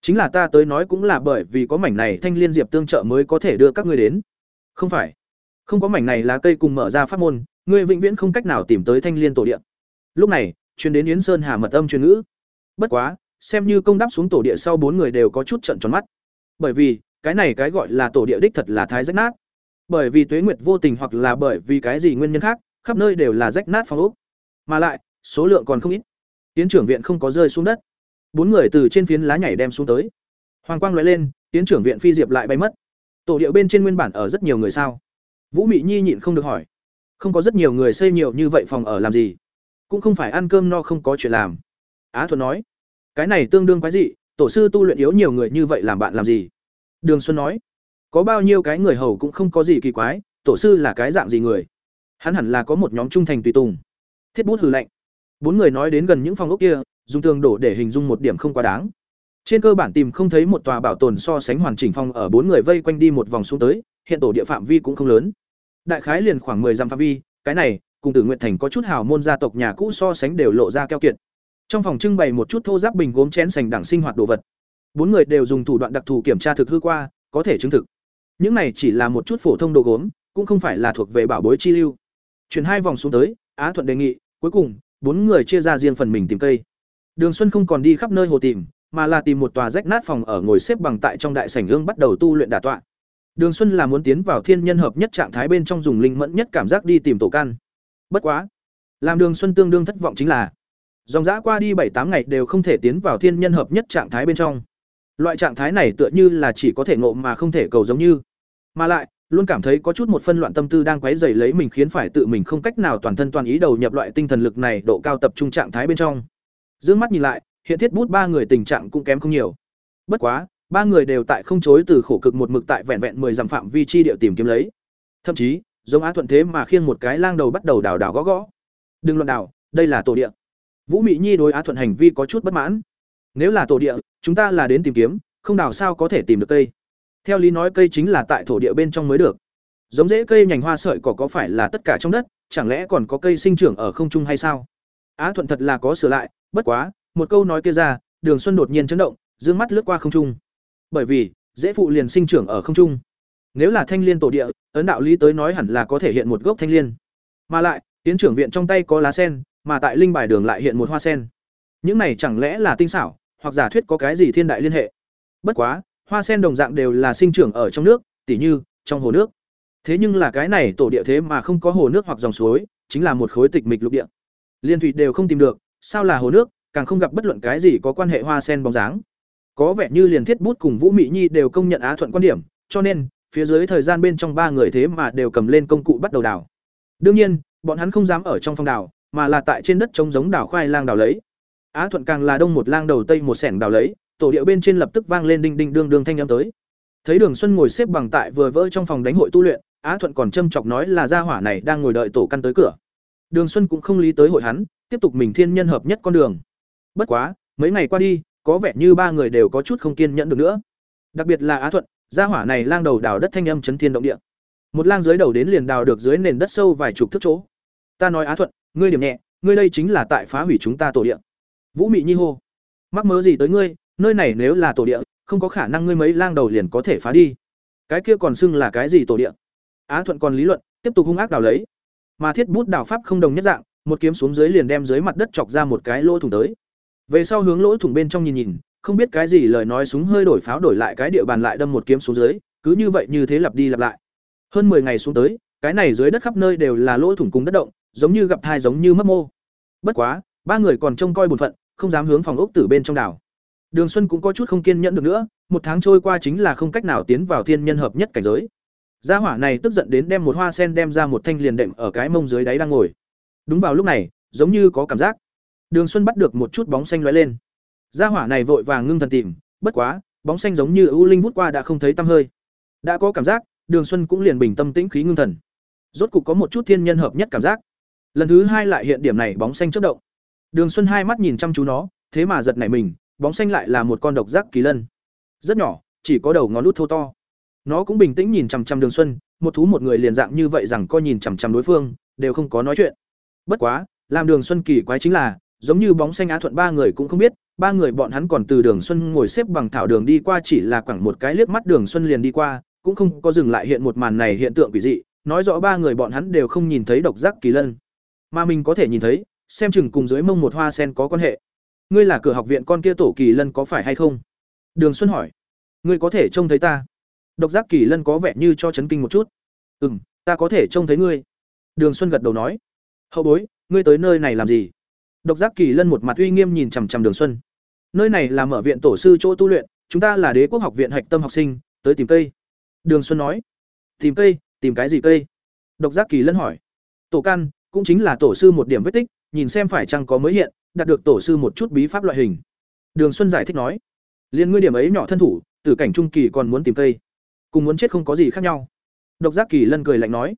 Chính là ta tới nói cũng là bởi vì có mảnh này thanh liên diệp tương trợ mới có thể đưa các ngươi đến. Không phải, không có mảnh này lá cây cùng mở ra pháp môn, ngươi vĩnh viễn không cách nào tìm tới thanh liên tổ địa. Lúc này, truyền đến Yến Sơn Hà mật âm truyền ngữ. Bất quá, xem như công đáp xuống tổ địa sau bốn người đều có chút trận tròn mắt. Bởi vì, cái này cái gọi là tổ địa đích thật là thái rách nát. Bởi vì Tuế Nguyệt vô tình hoặc là bởi vì cái gì nguyên nhân khác, khắp nơi đều là rách nát phong ốc. Mà lại, số lượng còn không ít. Tiến trưởng viện không có rơi xuống đất. Bốn người từ trên phiến lá nhảy đem xuống tới. Hoàng quang lóe lên, tiến trưởng viện phi diệp lại bay mất. Tổ địa bên trên nguyên bản ở rất nhiều người sao? Vũ Mị Nhi nhịn không được hỏi. Không có rất nhiều người xây nhiều như vậy phòng ở làm gì? Cũng không phải ăn cơm no không có chuyện làm. Á thuật nói, cái này tương đương quái dị, tổ sư tu luyện yếu nhiều người như vậy làm bạn làm gì? Đường Xuân nói, có bao nhiêu cái người hầu cũng không có gì kỳ quái, tổ sư là cái dạng gì người? Hắn hẳn là có một nhóm trung thành tùy tùng. Thiết bút hừ lạnh. Bốn người nói đến gần những phòng ốc kia, dùng tường đổ để hình dung một điểm không quá đáng. Trên cơ bản tìm không thấy một tòa bảo tồn so sánh hoàn chỉnh phòng ở bốn người vây quanh đi một vòng xuống tới, hiện tổ địa phạm vi cũng không lớn. Đại khái liền khoảng 10 dặm phạm vi, cái này, cùng Tử Nguyện Thành có chút hào môn gia tộc nhà cũ so sánh đều lộ ra keo kiệt. Trong phòng trưng bày một chút thô giáp bình gốm chén sành đẳng sinh hoạt đồ vật. Bốn người đều dùng thủ đoạn đặc thù kiểm tra thực hư qua, có thể chứng thực. Những này chỉ là một chút phổ thông đồ gốm, cũng không phải là thuộc về bảo bối chi lưu. Chuyển hai vòng xuống tới, Á Thuận đề nghị, cuối cùng, bốn người chia ra riêng phần mình tìm cây. Đường Xuân không còn đi khắp nơi hồ tìm, mà là tìm một tòa rách nát phòng ở ngồi xếp bằng tại trong đại sảnh ương bắt đầu tu luyện đả tọa. Đường Xuân là muốn tiến vào thiên nhân hợp nhất trạng thái bên trong dùng linh mẫn nhất cảm giác đi tìm tổ căn. Bất quá, làm Đường Xuân tương đương thất vọng chính là, dòng dã qua đi bảy tám ngày đều không thể tiến vào thiên nhân hợp nhất trạng thái bên trong. Loại trạng thái này tựa như là chỉ có thể ngộ mà không thể cầu giống như, mà lại luôn cảm thấy có chút một phân loạn tâm tư đang quấy rầy lấy mình khiến phải tự mình không cách nào toàn thân toàn ý đầu nhập loại tinh thần lực này độ cao tập trung trạng thái bên trong. Dương mắt nhìn lại, hiện thiết bút ba người tình trạng cũng kém không nhiều. Bất quá, ba người đều tại không chối từ khổ cực một mực tại vẹn vẹn 10 dặm phạm vi chi địa tìm kiếm lấy. Thậm chí, giống Á Thuận thế mà khiêng một cái lang đầu bắt đầu đào đào gõ gõ. Đừng loạn đào, đây là tổ địa. Vũ Mị Nhi đối Á Thuận hành vi có chút bất mãn. Nếu là tổ địa, chúng ta là đến tìm kiếm, không đào sao có thể tìm được cây. Theo lý nói cây chính là tại thổ địa bên trong mới được. Giống rễ cây nhành hoa sợi cỏ có phải là tất cả trong đất, chẳng lẽ còn có cây sinh trưởng ở không trung hay sao? Á Thuận thật là có sửa lại, bất quá, một câu nói kia ra, Đường Xuân đột nhiên chấn động, dương mắt lướt qua không trung. Bởi vì, dễ phụ liền sinh trưởng ở không trung. Nếu là thanh liên tổ địa, ấn đạo lý tới nói hẳn là có thể hiện một gốc thanh liên. Mà lại, tiến trưởng viện trong tay có lá sen, mà tại linh bài đường lại hiện một hoa sen. Những này chẳng lẽ là tinh xảo, hoặc giả thuyết có cái gì thiên đại liên hệ? Bất quá, hoa sen đồng dạng đều là sinh trưởng ở trong nước, tỉ như trong hồ nước. Thế nhưng là cái này tổ địa thế mà không có hồ nước hoặc dòng suối, chính là một khối tịch mịch lục địa. Liên thủy đều không tìm được, sao là hồ nước, càng không gặp bất luận cái gì có quan hệ hoa sen bóng dáng. Có vẻ như liền thiết bút cùng Vũ Mị Nhi đều công nhận Á Thuận quan điểm, cho nên, phía dưới thời gian bên trong ba người thế mà đều cầm lên công cụ bắt đầu đào. Đương nhiên, bọn hắn không dám ở trong phòng đào, mà là tại trên đất trống giống đào khoai lang đào lấy. Á Thuận càng là đông một lang đầu tây một sẻng đào lấy, tổ địa bên trên lập tức vang lên đinh đinh đương đương thanh âm tới. Thấy Đường Xuân ngồi xếp bằng tại vừa vỡ trong phòng đánh hội tu luyện, Á Thuận còn châm chọc nói là gia hỏa này đang ngồi đợi tổ căn tới cửa. Đường Xuân cũng không lý tới hội hắn, tiếp tục mình thiên nhân hợp nhất con đường. Bất quá, mấy ngày qua đi, có vẻ như ba người đều có chút không kiên nhẫn được nữa. Đặc biệt là Á Thuận, gia hỏa này lang đầu đào đất thanh âm chấn thiên động địa. Một lang dưới đầu đến liền đào được dưới nền đất sâu vài chục thước chỗ. Ta nói Á Thuận, ngươi điểm nhẹ, ngươi đây chính là tại phá hủy chúng ta tổ địa. Vũ Mị Nhi hô, mắc mớ gì tới ngươi, nơi này nếu là tổ địa, không có khả năng ngươi mấy lang đầu liền có thể phá đi. Cái kia còn xưng là cái gì tổ địa? Á Thuận còn lý luận, tiếp tục hung ác đào lấy. Mà thiết bút đào pháp không đồng nhất dạng, một kiếm xuống dưới liền đem dưới mặt đất chọc ra một cái lỗ thủng tới. Về sau hướng lỗ thủng bên trong nhìn nhìn, không biết cái gì lời nói súng hơi đổi pháo đổi lại cái địa bàn lại đâm một kiếm xuống dưới, cứ như vậy như thế lặp đi lặp lại. Hơn 10 ngày xuống tới, cái này dưới đất khắp nơi đều là lỗ thủng cùng đất động, giống như gặp thai giống như mất mô. Bất quá, ba người còn trông coi buồn phận, không dám hướng phòng ốc tử bên trong đảo. Đường Xuân cũng có chút không kiên nhẫn được nữa, một tháng trôi qua chính là không cách nào tiến vào thiên nhân hợp nhất cảnh giới. Gia hỏa này tức giận đến đem một hoa sen đem ra một thanh liền đệm ở cái mông dưới đáy đang ngồi. Đúng vào lúc này, giống như có cảm giác. Đường Xuân bắt được một chút bóng xanh lóe lên. Gia hỏa này vội vàng ngưng thần tìm, bất quá, bóng xanh giống như ưu linh vút qua đã không thấy tăm hơi. Đã có cảm giác, Đường Xuân cũng liền bình tâm tĩnh khí ngưng thần. Rốt cục có một chút thiên nhân hợp nhất cảm giác. Lần thứ hai lại hiện điểm này bóng xanh chất động. Đường Xuân hai mắt nhìn chăm chú nó, thế mà giật nảy mình, bóng xanh lại là một con độc giác kỳ lân. Rất nhỏ, chỉ có đầu ngón út thô to. Nó cũng bình tĩnh nhìn chằm chằm Đường Xuân, một thú một người liền dạng như vậy rằng coi nhìn chằm chằm đối phương, đều không có nói chuyện. Bất quá, làm Đường Xuân kỳ quái chính là, giống như bóng xanh Á Thuận ba người cũng không biết, ba người bọn hắn còn từ Đường Xuân ngồi xếp bằng thảo đường đi qua chỉ là quẳng một cái liếc mắt Đường Xuân liền đi qua, cũng không có dừng lại hiện một màn này hiện tượng quỷ dị, nói rõ ba người bọn hắn đều không nhìn thấy độc giác kỳ lân, mà mình có thể nhìn thấy, xem chừng cùng dưới mông một hoa sen có quan hệ. Ngươi là cửa học viện con kia tổ kỳ lân có phải hay không? Đường Xuân hỏi. Ngươi có thể trông thấy ta? Độc giác kỳ lân có vẻ như cho chấn kinh một chút. Ừm, ta có thể trông thấy ngươi. Đường Xuân gật đầu nói. Hậu bối, ngươi tới nơi này làm gì? Độc giác kỳ lân một mặt uy nghiêm nhìn chằm chằm Đường Xuân. Nơi này là mở viện tổ sư chỗ tu luyện, chúng ta là đế quốc học viện hạch tâm học sinh, tới tìm cây. Đường Xuân nói. Tìm cây, tìm cái gì cây? Độc giác kỳ lân hỏi. Tổ căn, cũng chính là tổ sư một điểm vết tích, nhìn xem phải chăng có mới hiện, đạt được tổ sư một chút bí pháp loại hình. Đường Xuân giải thích nói. Liên ngươi điểm ấy nhỏ thân thủ, tử cảnh trung kỳ còn muốn tìm cây, cùng muốn chết không có gì khác nhau. Độc giác kỳ lân cười lạnh nói.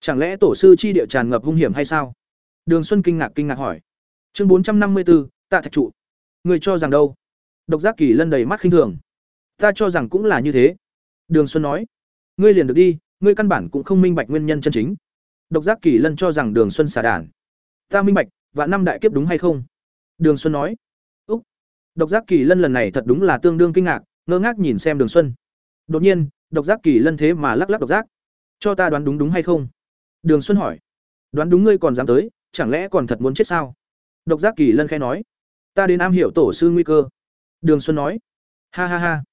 Chẳng lẽ tổ sư chi địa tràn ngập hung hiểm hay sao? Đường Xuân kinh ngạc kinh ngạc hỏi. Chương bốn trăm năm mươi 454, Tạ Thạch trụ. Người cho rằng đâu? Độc giác kỳ lân đầy mắt khinh thường. Ta cho rằng cũng là như thế. Đường Xuân nói. Ngươi liền được đi, ngươi căn bản cũng không minh bạch nguyên nhân chân chính. Độc giác kỳ lân cho rằng Đường Xuân xả đản. Ta minh bạch, và năm đại kiếp đúng hay không? Đường Xuân nói. Úc. Độc giác kỳ lân lần này thật đúng là tương đương kinh ngạc, ngơ ngác nhìn xem Đường Xuân. Đột nhiên, độc giác kỳ lân thế mà lắc lắc độc giác. Cho ta đoán đúng đúng hay không? Đường Xuân hỏi. Đoán đúng ngươi còn dám tới, chẳng lẽ còn thật muốn chết sao? Độc giác kỳ lân khẽ nói. Ta đến am hiểu tổ sư nguy cơ. Đường Xuân nói. Ha ha ha.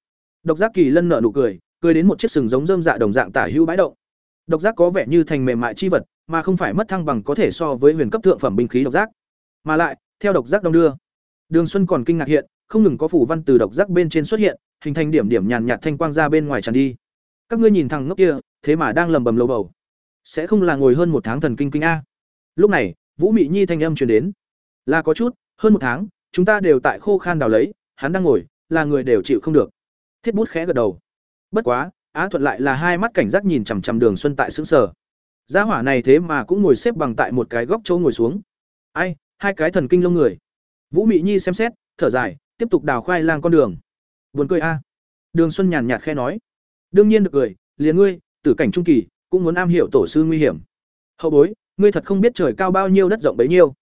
Độc giác kỳ lân nở nụ cười, cười đến một chiếc sừng giống rơm dạ đồng dạng tả hữu bãi động. Độc giác có vẻ như thành mềm mại chi vật, mà không phải mất thăng bằng có thể so với huyền cấp thượng phẩm binh khí độc giác. Mà lại, theo độc giác đông đưa. Đường Xuân còn kinh ngạc hiện, không ngừng có phủ văn từ độc giác bên trên xuất hiện, hình thành điểm điểm nhàn nhạt thanh quang ra bên ngoài tràn đi. Các ngươi nhìn thằng ngốc kia, thế mà đang lầm bầm lầu bầu. Sẽ không là ngồi hơn một tháng thần kinh kinh a. Lúc này, Vũ Mị Nhi thanh âm truyền đến. Là có chút, hơn một tháng, chúng ta đều tại khô khan đào lấy, hắn đang ngồi, là người đều chịu không được. Thiết bút khẽ gật đầu. Bất quá, Á Thuận lại là hai mắt cảnh giác nhìn chằm chằm Đường Xuân tại sững sờ. Gia hỏa này thế mà cũng ngồi xếp bằng tại một cái góc chỗ ngồi xuống. Ai, hai cái thần kinh lông người. Vũ Mị Nhi xem xét, thở dài, tiếp tục đào khoai lang con đường. Buồn cười a. Đường Xuân nhàn nhạt khẽ nói. Đương nhiên được cười, liền ngươi, tử cảnh trung kỳ, cũng muốn am hiểu tổ sư nguy hiểm. Hậu bối, ngươi thật không biết trời cao bao nhiêu đất rộng bấy nhiêu.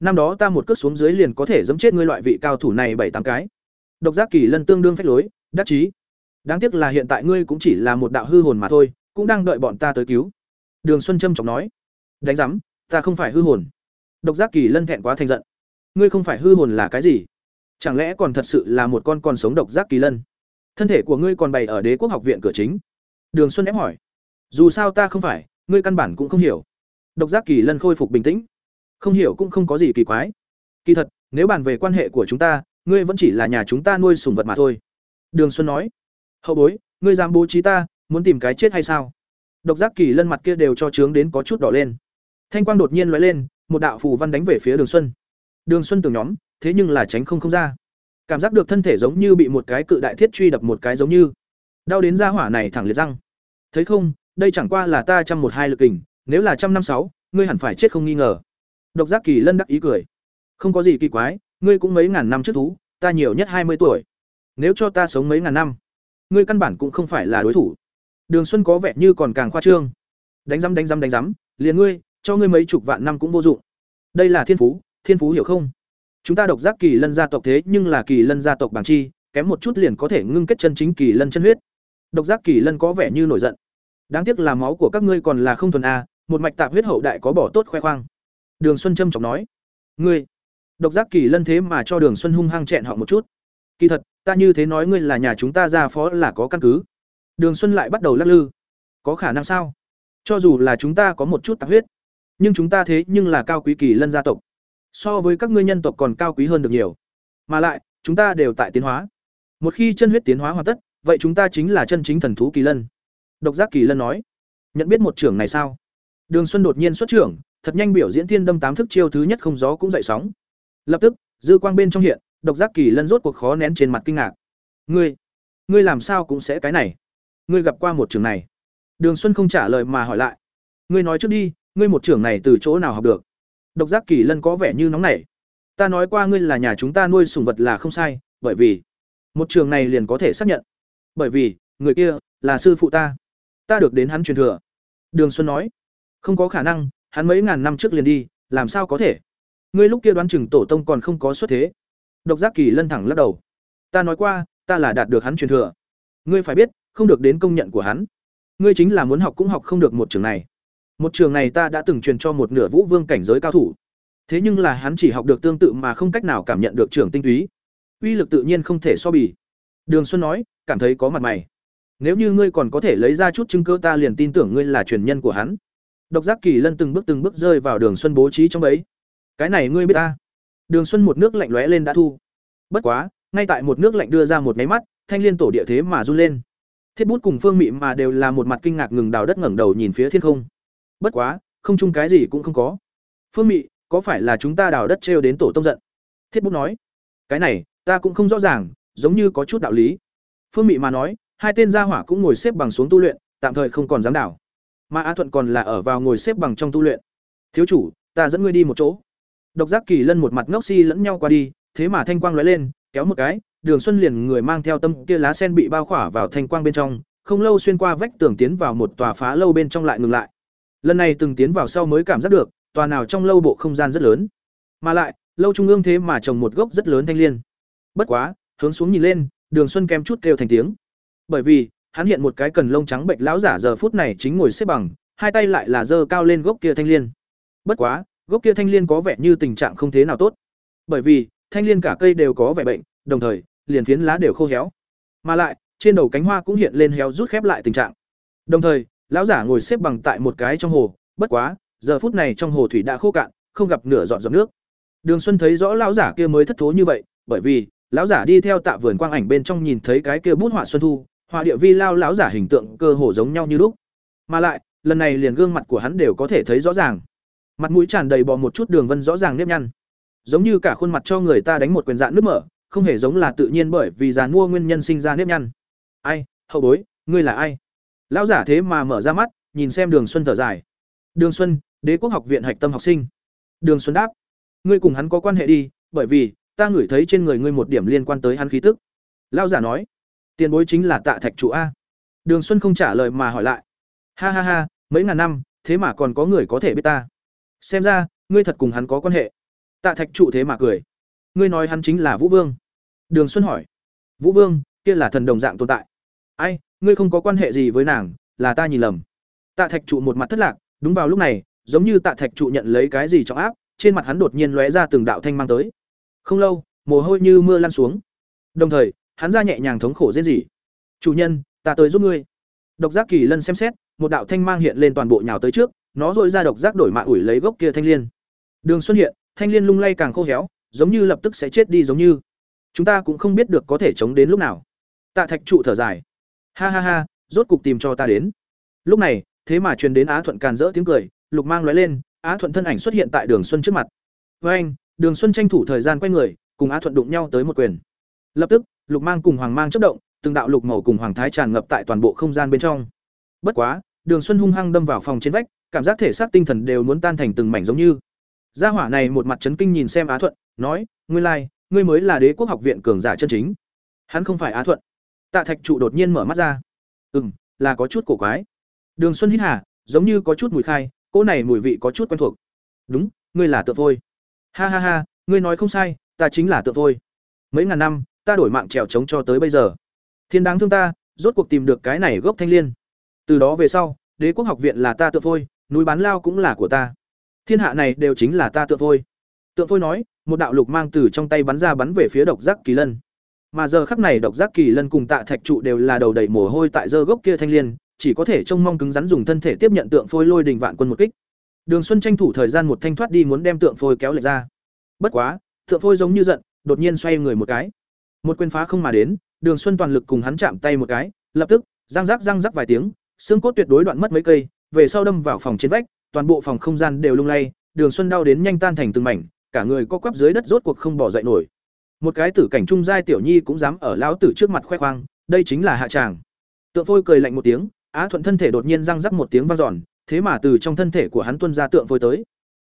Năm đó ta một cước xuống dưới liền có thể giẫm chết ngươi loại vị cao thủ này bảy tám cái. Độc giác kỳ lân tương đương phách lối, đắc chí. Đáng tiếc là hiện tại ngươi cũng chỉ là một đạo hư hồn mà thôi, cũng đang đợi bọn ta tới cứu. Đường Xuân Trâm trọng nói. Đánh giám ta không phải hư hồn. Độc giác kỳ lân thẹn quá thành giận. Ngươi không phải hư hồn là cái gì? Chẳng lẽ còn thật sự là một con còn sống độc giác kỳ lân? Thân thể của ngươi còn bày ở Đế quốc học viện cửa chính. Đường Xuân ép hỏi. Dù sao ta không phải, ngươi căn bản cũng không hiểu. Độc giác kỳ lân khôi phục bình tĩnh. Không hiểu cũng không có gì kỳ quái. Kỳ thật, nếu bàn về quan hệ của chúng ta, ngươi vẫn chỉ là nhà chúng ta nuôi sủng vật mà thôi. Đường Xuân nói. Hậu bối, ngươi dám bố trí ta, muốn tìm cái chết hay sao? Độc giác kỳ lân mặt kia đều cho trướng đến có chút đỏ lên. Thanh quang đột nhiên lóe lên, một đạo phù văn đánh về phía Đường Xuân. Đường Xuân tưởng nhóm, thế nhưng là tránh không không ra cảm giác được thân thể giống như bị một cái cự đại thiết truy đập một cái giống như đau đến ra hỏa này thẳng liệt răng thấy không đây chẳng qua là ta trăm một hai lực kình nếu là trăm năm sáu ngươi hẳn phải chết không nghi ngờ độc giác kỳ lân đắc ý cười không có gì kỳ quái ngươi cũng mấy ngàn năm trước thú ta nhiều nhất hai mươi tuổi nếu cho ta sống mấy ngàn năm ngươi căn bản cũng không phải là đối thủ. Đường xuân có vẻ như còn càng khoa trương. Đánh rắm đánh rắm đánh rắm liền ngươi, cho ngươi mấy chục vạn năm cũng vô dụng. Đây là thiên phú thiên phú hiểu không? Chúng ta độc giác kỳ lân gia tộc thế nhưng là kỳ lân gia tộc bằng chi, kém một chút liền có thể ngưng kết chân chính kỳ lân chân huyết. Độc giác kỳ lân có vẻ như nổi giận. Đáng tiếc là máu của các ngươi còn là không thuần a, một mạch tạp huyết hậu đại có bỏ tốt khoe khoang. Đường xuân trâm trọng nói. Ngươi, độc giác kỳ lân thế mà cho đường xuân hung hăng chẹn họ một chút kỳ thật, ta như thế nói ngươi là nhà chúng ta ra phó là có căn cứ. Đường xuân lại bắt đầu lắc lư. Có khả năng sao? Cho dù là chúng ta có một chút tạp huyết, nhưng chúng ta thế nhưng là cao quý kỳ lân gia tộc. So với các ngươi nhân tộc còn cao quý hơn được nhiều. Mà lại, chúng ta đều tại tiến hóa. Một khi chân huyết tiến hóa hoàn tất, vậy chúng ta chính là chân chính thần thú kỳ lân. Độc giác kỳ lân nói. Nhận biết một trưởng này sao? Đường xuân đột nhiên xuất trưởng, thật nhanh biểu diễn thiên đâm tám thức chiêu thứ nhất không gió cũng dậy sóng. Lập tức, dư quang bên trong hiện độc giác kỳ lân rốt cuộc khó nén trên mặt kinh ngạc. Ngươi ngươi làm sao cũng sẽ cái này. Ngươi gặp qua một trường này. Đường xuân không trả lời mà hỏi lại. Ngươi nói trước đi, ngươi một trưởng này từ chỗ nào học được? Độc giác kỳ lân có vẻ như nóng nảy. Ta nói qua ngươi là nhà chúng ta nuôi sùng vật là không sai, bởi vì một trường này liền có thể xác nhận. Bởi vì, người kia là sư phụ ta. Ta được đến hắn truyền thừa. Đường xuân nói. Không có khả năng, hắn mấy ngàn năm trước liền đi, làm sao có thể? Ngươi lúc kia đoán chừng tổ tông còn không có xuất thế độc giác kỳ lân thẳng lắc đầu. Ta nói qua, ta là đạt được hắn truyền thừa. Ngươi phải biết, không được đến công nhận của hắn. Ngươi chính là muốn học cũng học không được một trường này. Một trường này ta đã từng truyền cho một nửa vũ vương cảnh giới cao thủ. Thế nhưng là hắn chỉ học được tương tự mà không cách nào cảm nhận được trường tinh túy. Uy lực tự nhiên không thể so bì. Đường xuân nói, cảm thấy có mặt mày. Nếu như ngươi còn có thể lấy ra chút chứng cứ ta liền tin tưởng ngươi là truyền nhân của hắn. Độc giác kỳ lân từng bước từng bước rơi vào đường xuân bố trí trong ấy cái này ngươi biết ta đường xuân một nước lạnh lóe lên đã thu. Bất quá, ngay tại một nước lạnh đưa ra một máy mắt, thanh liên tổ địa thế mà run lên. Thiết bút cùng phương mị mà đều là một mặt kinh ngạc ngừng đào đất ngẩng đầu nhìn phía thiên không. Bất quá, không chung cái gì cũng không có. Phương mị, có phải là chúng ta đào đất trêu đến tổ tông giận? Thiết bút nói. Cái này, ta cũng không rõ ràng, giống như có chút đạo lý. Phương mị mà nói, hai tên gia hỏa cũng ngồi xếp bằng xuống tu luyện, tạm thời không còn dám đảo mà á thuận còn là ở vào ngồi xếp bằng trong tu luyện. Thiếu chủ, ta dẫn ngươi đi một chỗ độc giác kỳ lân một mặt ngốc si lẫn nhau qua đi, thế mà thanh quang lóe lên, kéo một cái, đường xuân liền người mang theo tâm kia lá sen bị bao khỏa vào thanh quang bên trong, không lâu xuyên qua vách tường tiến vào một tòa phá lâu bên trong lại ngừng lại. Lần này từng tiến vào sau mới cảm giác được, tòa nào trong lâu bộ không gian rất lớn. Mà lại, lâu trung ương thế mà trồng một gốc rất lớn thanh liên. Bất quá, hướng xuống nhìn lên, đường xuân kém chút kêu thành tiếng. Bởi vì, hắn hiện một cái cần lông trắng bệnh lão giả giờ phút này chính ngồi xếp bằng, hai tay lại là giơ cao lên gốc kia thanh liên. Bất quá gốc kia thanh liên có vẻ như tình trạng không thế nào tốt. Bởi vì, thanh liên cả cây đều có vẻ bệnh, đồng thời, liền phiến lá đều khô héo. Mà lại, trên đầu cánh hoa cũng hiện lên héo rút khép lại tình trạng. Đồng thời, lão giả ngồi xếp bằng tại một cái trong hồ, bất quá, giờ phút này trong hồ thủy đã khô cạn, không gặp nửa giọt giọt nước. Đường xuân thấy rõ lão giả kia mới thất thố như vậy, bởi vì, lão giả đi theo tạ vườn quang ảnh bên trong nhìn thấy cái kia bút họa xuân thu, họa địa vi lao lão giả hình tượng cơ hồ giống nhau như lúc. Mà lại, lần này liền gương mặt của hắn đều có thể thấy rõ ràng mặt mũi tràn đầy bò một chút đường vân rõ ràng nếp nhăn. Giống như cả khuôn mặt cho người ta đánh một quyền dạn nước mở, không hề giống là tự nhiên bởi vì già mua nguyên nhân sinh ra nếp nhăn. Ai, hậu bối, ngươi là ai? Lão giả thế mà mở ra mắt, nhìn xem đường xuân thở dài. Đường xuân, đế quốc học viện hạch tâm học sinh. Đường xuân đáp. Ngươi cùng hắn có quan hệ đi, bởi vì, ta ngửi thấy trên người ngươi một điểm liên quan tới hắn khí tức. Lão giả nói. Tiền bối chính là tạ thạch chủ a. Đường xuân không trả lời mà hỏi lại. Ha ha ha, mấy ngàn năm, thế mà còn có người có thể biết ta? Xem ra, ngươi thật cùng hắn có quan hệ. Tạ thạch trụ thế mà cười. Ngươi nói hắn chính là vũ vương. Đường xuân hỏi. Vũ vương, kia là thần đồng dạng tồn tại. Ai, ngươi không có quan hệ gì với nàng, là ta nhìn lầm. Tạ thạch trụ một mặt thất lạc, đúng vào lúc này, giống như tạ thạch trụ nhận lấy cái gì trọng áp, trên mặt hắn đột nhiên lóe ra từng đạo thanh mang tới. Không lâu, mồ hôi như mưa lan xuống. Đồng thời, hắn ra nhẹ nhàng thống khổ dễ gì chủ nhân, ta tới giúp ngươi. Độc giác kỳ lân xem xét, một đạo thanh mang hiện lên toàn bộ nhào tới trước nó dội ra độc giác đổi mạng ủi lấy gốc kia thanh liên. Đường xuất hiện thanh liên lung lay càng khô héo giống như lập tức sẽ chết đi giống như. Chúng ta cũng không biết được có thể chống đến lúc nào. Tạ thạch trụ thở dài. Ha ha ha rốt cục tìm cho ta đến. Lúc này thế mà truyền đến á thuận càn rỡ tiếng cười lục mang lóe lên á thuận thân ảnh xuất hiện tại đường xuân trước mặt. Với anh đường xuân tranh thủ thời gian quay người cùng Á Thuận đụng nhau tới một quyền. Lập tức, lục mang cùng hoàng mang chớp động, từng đạo lục màu cùng hoàng thái tràn ngập tại toàn bộ không gian bên trong. Bất quá, Đường Xuân hung hăng đâm vào phòng trên vách, cảm giác thể xác tinh thần đều muốn tan thành từng mảnh giống như. Gia hỏa này một mặt chấn kinh nhìn xem Á Thuận, nói: "Ngươi lai, like, ngươi mới là Đế quốc học viện cường giả chân chính." Hắn không phải Á Thuận. Tạ Thạch trụ đột nhiên mở mắt ra. "Ừm, là có chút cổ quái." Đường Xuân hít hà, giống như có chút mùi khai, cỗ này mùi vị có chút quen thuộc. "Đúng, ngươi là tượng phôi." "Ha ha ha, ngươi nói không sai, ta chính là tượng phôi. Mấy ngàn năm, ta đổi mạng trèo chống cho tới bây giờ. Thiên đáng thương ta, rốt cuộc tìm được cái này gốc thanh liên. Từ đó về sau, Đế quốc học viện là ta tượng phôi, núi bán lao cũng là của ta. Thiên hạ này đều chính là ta tượng phôi." Tượng phôi nói, một đạo lục mang từ trong tay bắn ra bắn về phía độc giác kỳ lân. Mà giờ khắc này độc giác kỳ lân cùng tạ thạch trụ đều là đầu đầy mồ hôi tại giơ gốc kia thanh liên, chỉ có thể trông mong cứng rắn dùng thân thể tiếp nhận tượng phôi lôi đình vạn quân một kích. Đường Xuân tranh thủ thời gian một thanh thoát đi muốn đem tượng phôi kéo lại ra. Bất quá, tượng phôi giống như giận, đột nhiên xoay người một cái. Một quyền phá không mà đến, Đường Xuân toàn lực cùng hắn chạm tay một cái, lập tức, răng rắc răng rắc vài tiếng, xương cốt tuyệt đối đoạn mất mấy cây, về sau đâm vào phòng trên vách, toàn bộ phòng không gian đều lung lay, Đường Xuân đau đến nhanh tan thành từng mảnh, cả người co quắp dưới đất rốt cuộc không bỏ dậy nổi. Một cái tử cảnh trung giai tiểu nhi cũng dám ở lão tử trước mặt khoe khoang, đây chính là hạ tràng. Tượng Phôi cười lạnh một tiếng, Á Thuận thân thể đột nhiên răng rắc một tiếng vang dọn, thế mà từ trong thân thể của hắn tuôn ra tượng phôi tới.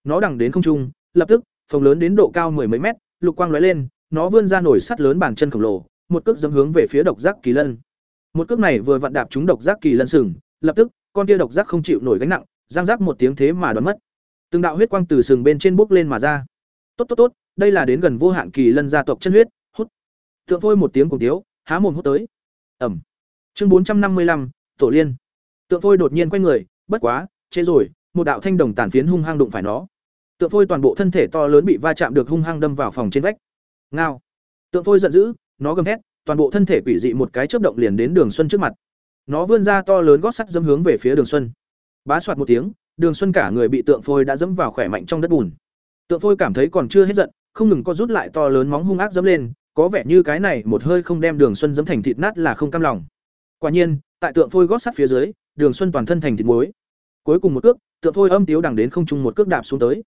Nó đằng đến không trung, lập tức, phòng lớn đến độ cao mười mấy mét, lục quang lóe lên, nó vươn ra nổi sắt lớn bàn chân khổng lồ, một cước giẫm hướng về phía độc giác kỳ lân. Một cước này vừa vặn đạp trúng độc giác kỳ lân sừng, lập tức, con kia độc giác không chịu nổi gánh nặng, giang giác một tiếng thế mà đoán mất. Từng đạo huyết quang từ sừng bên trên bốc lên mà ra. Tốt tốt tốt, đây là đến gần vô hạn kỳ lân gia tộc chân huyết, hút. Tượng phôi một tiếng cùng tiếu, há mồm hút tới. Ẩm. Chương bốn trăm năm mươi lăm, Tổ Liên. Tượng phôi đột nhiên quay người, bất quá, chế rồi, một đạo thanh đồng tàn phiến hung hăng đụng phải nó. Tượng phôi toàn bộ thân thể to lớn bị va chạm được hung hăng đâm vào phòng trên vách. Ngao. Tượng phôi giận dữ, nó gầm hét, toàn bộ thân thể quỷ dị một cái chớp động liền đến Đường Xuân trước mặt. Nó vươn ra to lớn gót sắt dẫm hướng về phía Đường Xuân. Bá soạt một tiếng, Đường Xuân cả người bị tượng phôi đã dẫm vào khỏe mạnh trong đất bùn. Tượng phôi cảm thấy còn chưa hết giận, không ngừng co rút lại to lớn móng hung ác dẫm lên, có vẻ như cái này một hơi không đem Đường Xuân dẫm thành thịt nát là không cam lòng. Quả nhiên, tại tượng phôi gót sắt phía dưới, Đường Xuân toàn thân thành thịt muối. Cuối cùng một cước, tượng phôi âm tiếu đằng đến không trung một cước đạp xuống tới.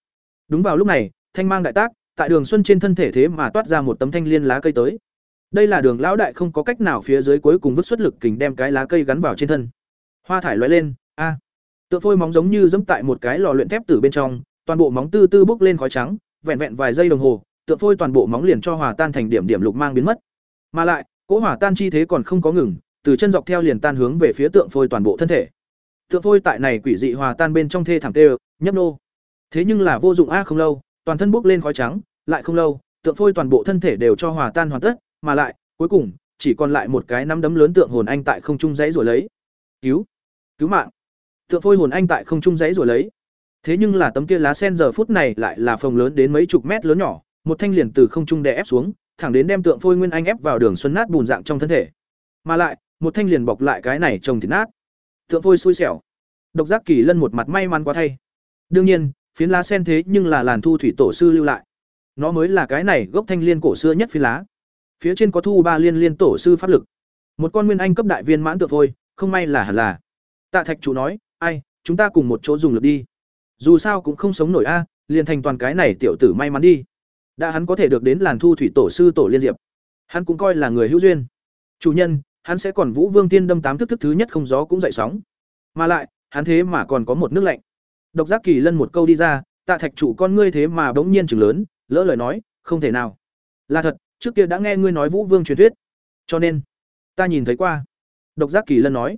Đúng vào lúc này, thanh mang đại tác, tại Đường Xuân trên thân thể thế mà toát ra một tấm thanh liên lá cây tới. Đây là Đường lão đại không có cách nào phía dưới cuối cùng vứt xuất lực kình đem cái lá cây gắn vào trên thân. Hoa thải loại lên, a. Tượng phôi móng giống như dẫm tại một cái lò luyện thép từ bên trong, toàn bộ móng tư tư bốc lên khói trắng, vẹn vẹn vài giây đồng hồ, tượng phôi toàn bộ móng liền cho hòa tan thành điểm điểm lục mang biến mất. Mà lại, cỗ hỏa tan chi thế còn không có ngừng, từ chân dọc theo liền tan hướng về phía tượng phôi toàn bộ thân thể. Tượng phôi tại này quỷ dị hòa tan bên trong thê thảm tê, nhấp nô. Thế nhưng là vô dụng a không lâu, toàn thân bốc lên khói trắng, lại không lâu, tượng phôi toàn bộ thân thể đều cho hòa tan hoàn tất, mà lại, cuối cùng, chỉ còn lại một cái nắm đấm lớn tượng hồn anh tại không trung dãy rồi lấy. Cứu! Cứu mạng! Tượng phôi hồn anh tại không trung dãy rồi lấy. Thế nhưng là tấm kia lá sen giờ phút này lại là phòng lớn đến mấy chục mét lớn nhỏ, một thanh liền từ không trung đè ép xuống, thẳng đến đem tượng phôi nguyên anh ép vào đường xuân nát bùn dạng trong thân thể. Mà lại, một thanh liền bọc lại cái này trông thịt nát. Tượng phôi xui xẻo. Độc giác kỳ lân một mặt may mắn quá thay. Đương nhiên, phiến lá sen thế nhưng là làn thu thủy tổ sư lưu lại. Nó mới là cái này gốc thanh liên cổ xưa nhất phiến lá. Phía trên có thu ba liên liên tổ sư pháp lực. Một con nguyên anh cấp đại viên mãn tượng phôi, không may là hẳn là. Tạ Thạch chủ nói, "Ai, chúng ta cùng một chỗ dùng lực đi. Dù sao cũng không sống nổi a, liền thành toàn cái này tiểu tử may mắn đi." Đã hắn có thể được đến làn thu thủy tổ sư tổ liên diệp, hắn cũng coi là người hữu duyên. Chủ nhân, hắn sẽ còn Vũ Vương Tiên đâm tám thức thức thứ nhất không gió cũng dậy sóng. Mà lại, hắn thế mà còn có một nước lạnh. Độc Giác Kỳ Lân một câu đi ra, Tạ Thạch chủ con ngươi thế mà bỗng nhiên chừng lớn, lỡ lời nói, không thể nào. Là thật, trước kia đã nghe ngươi nói Vũ Vương truyền thuyết, cho nên ta nhìn thấy qua. Độc Giác Kỳ Lân nói,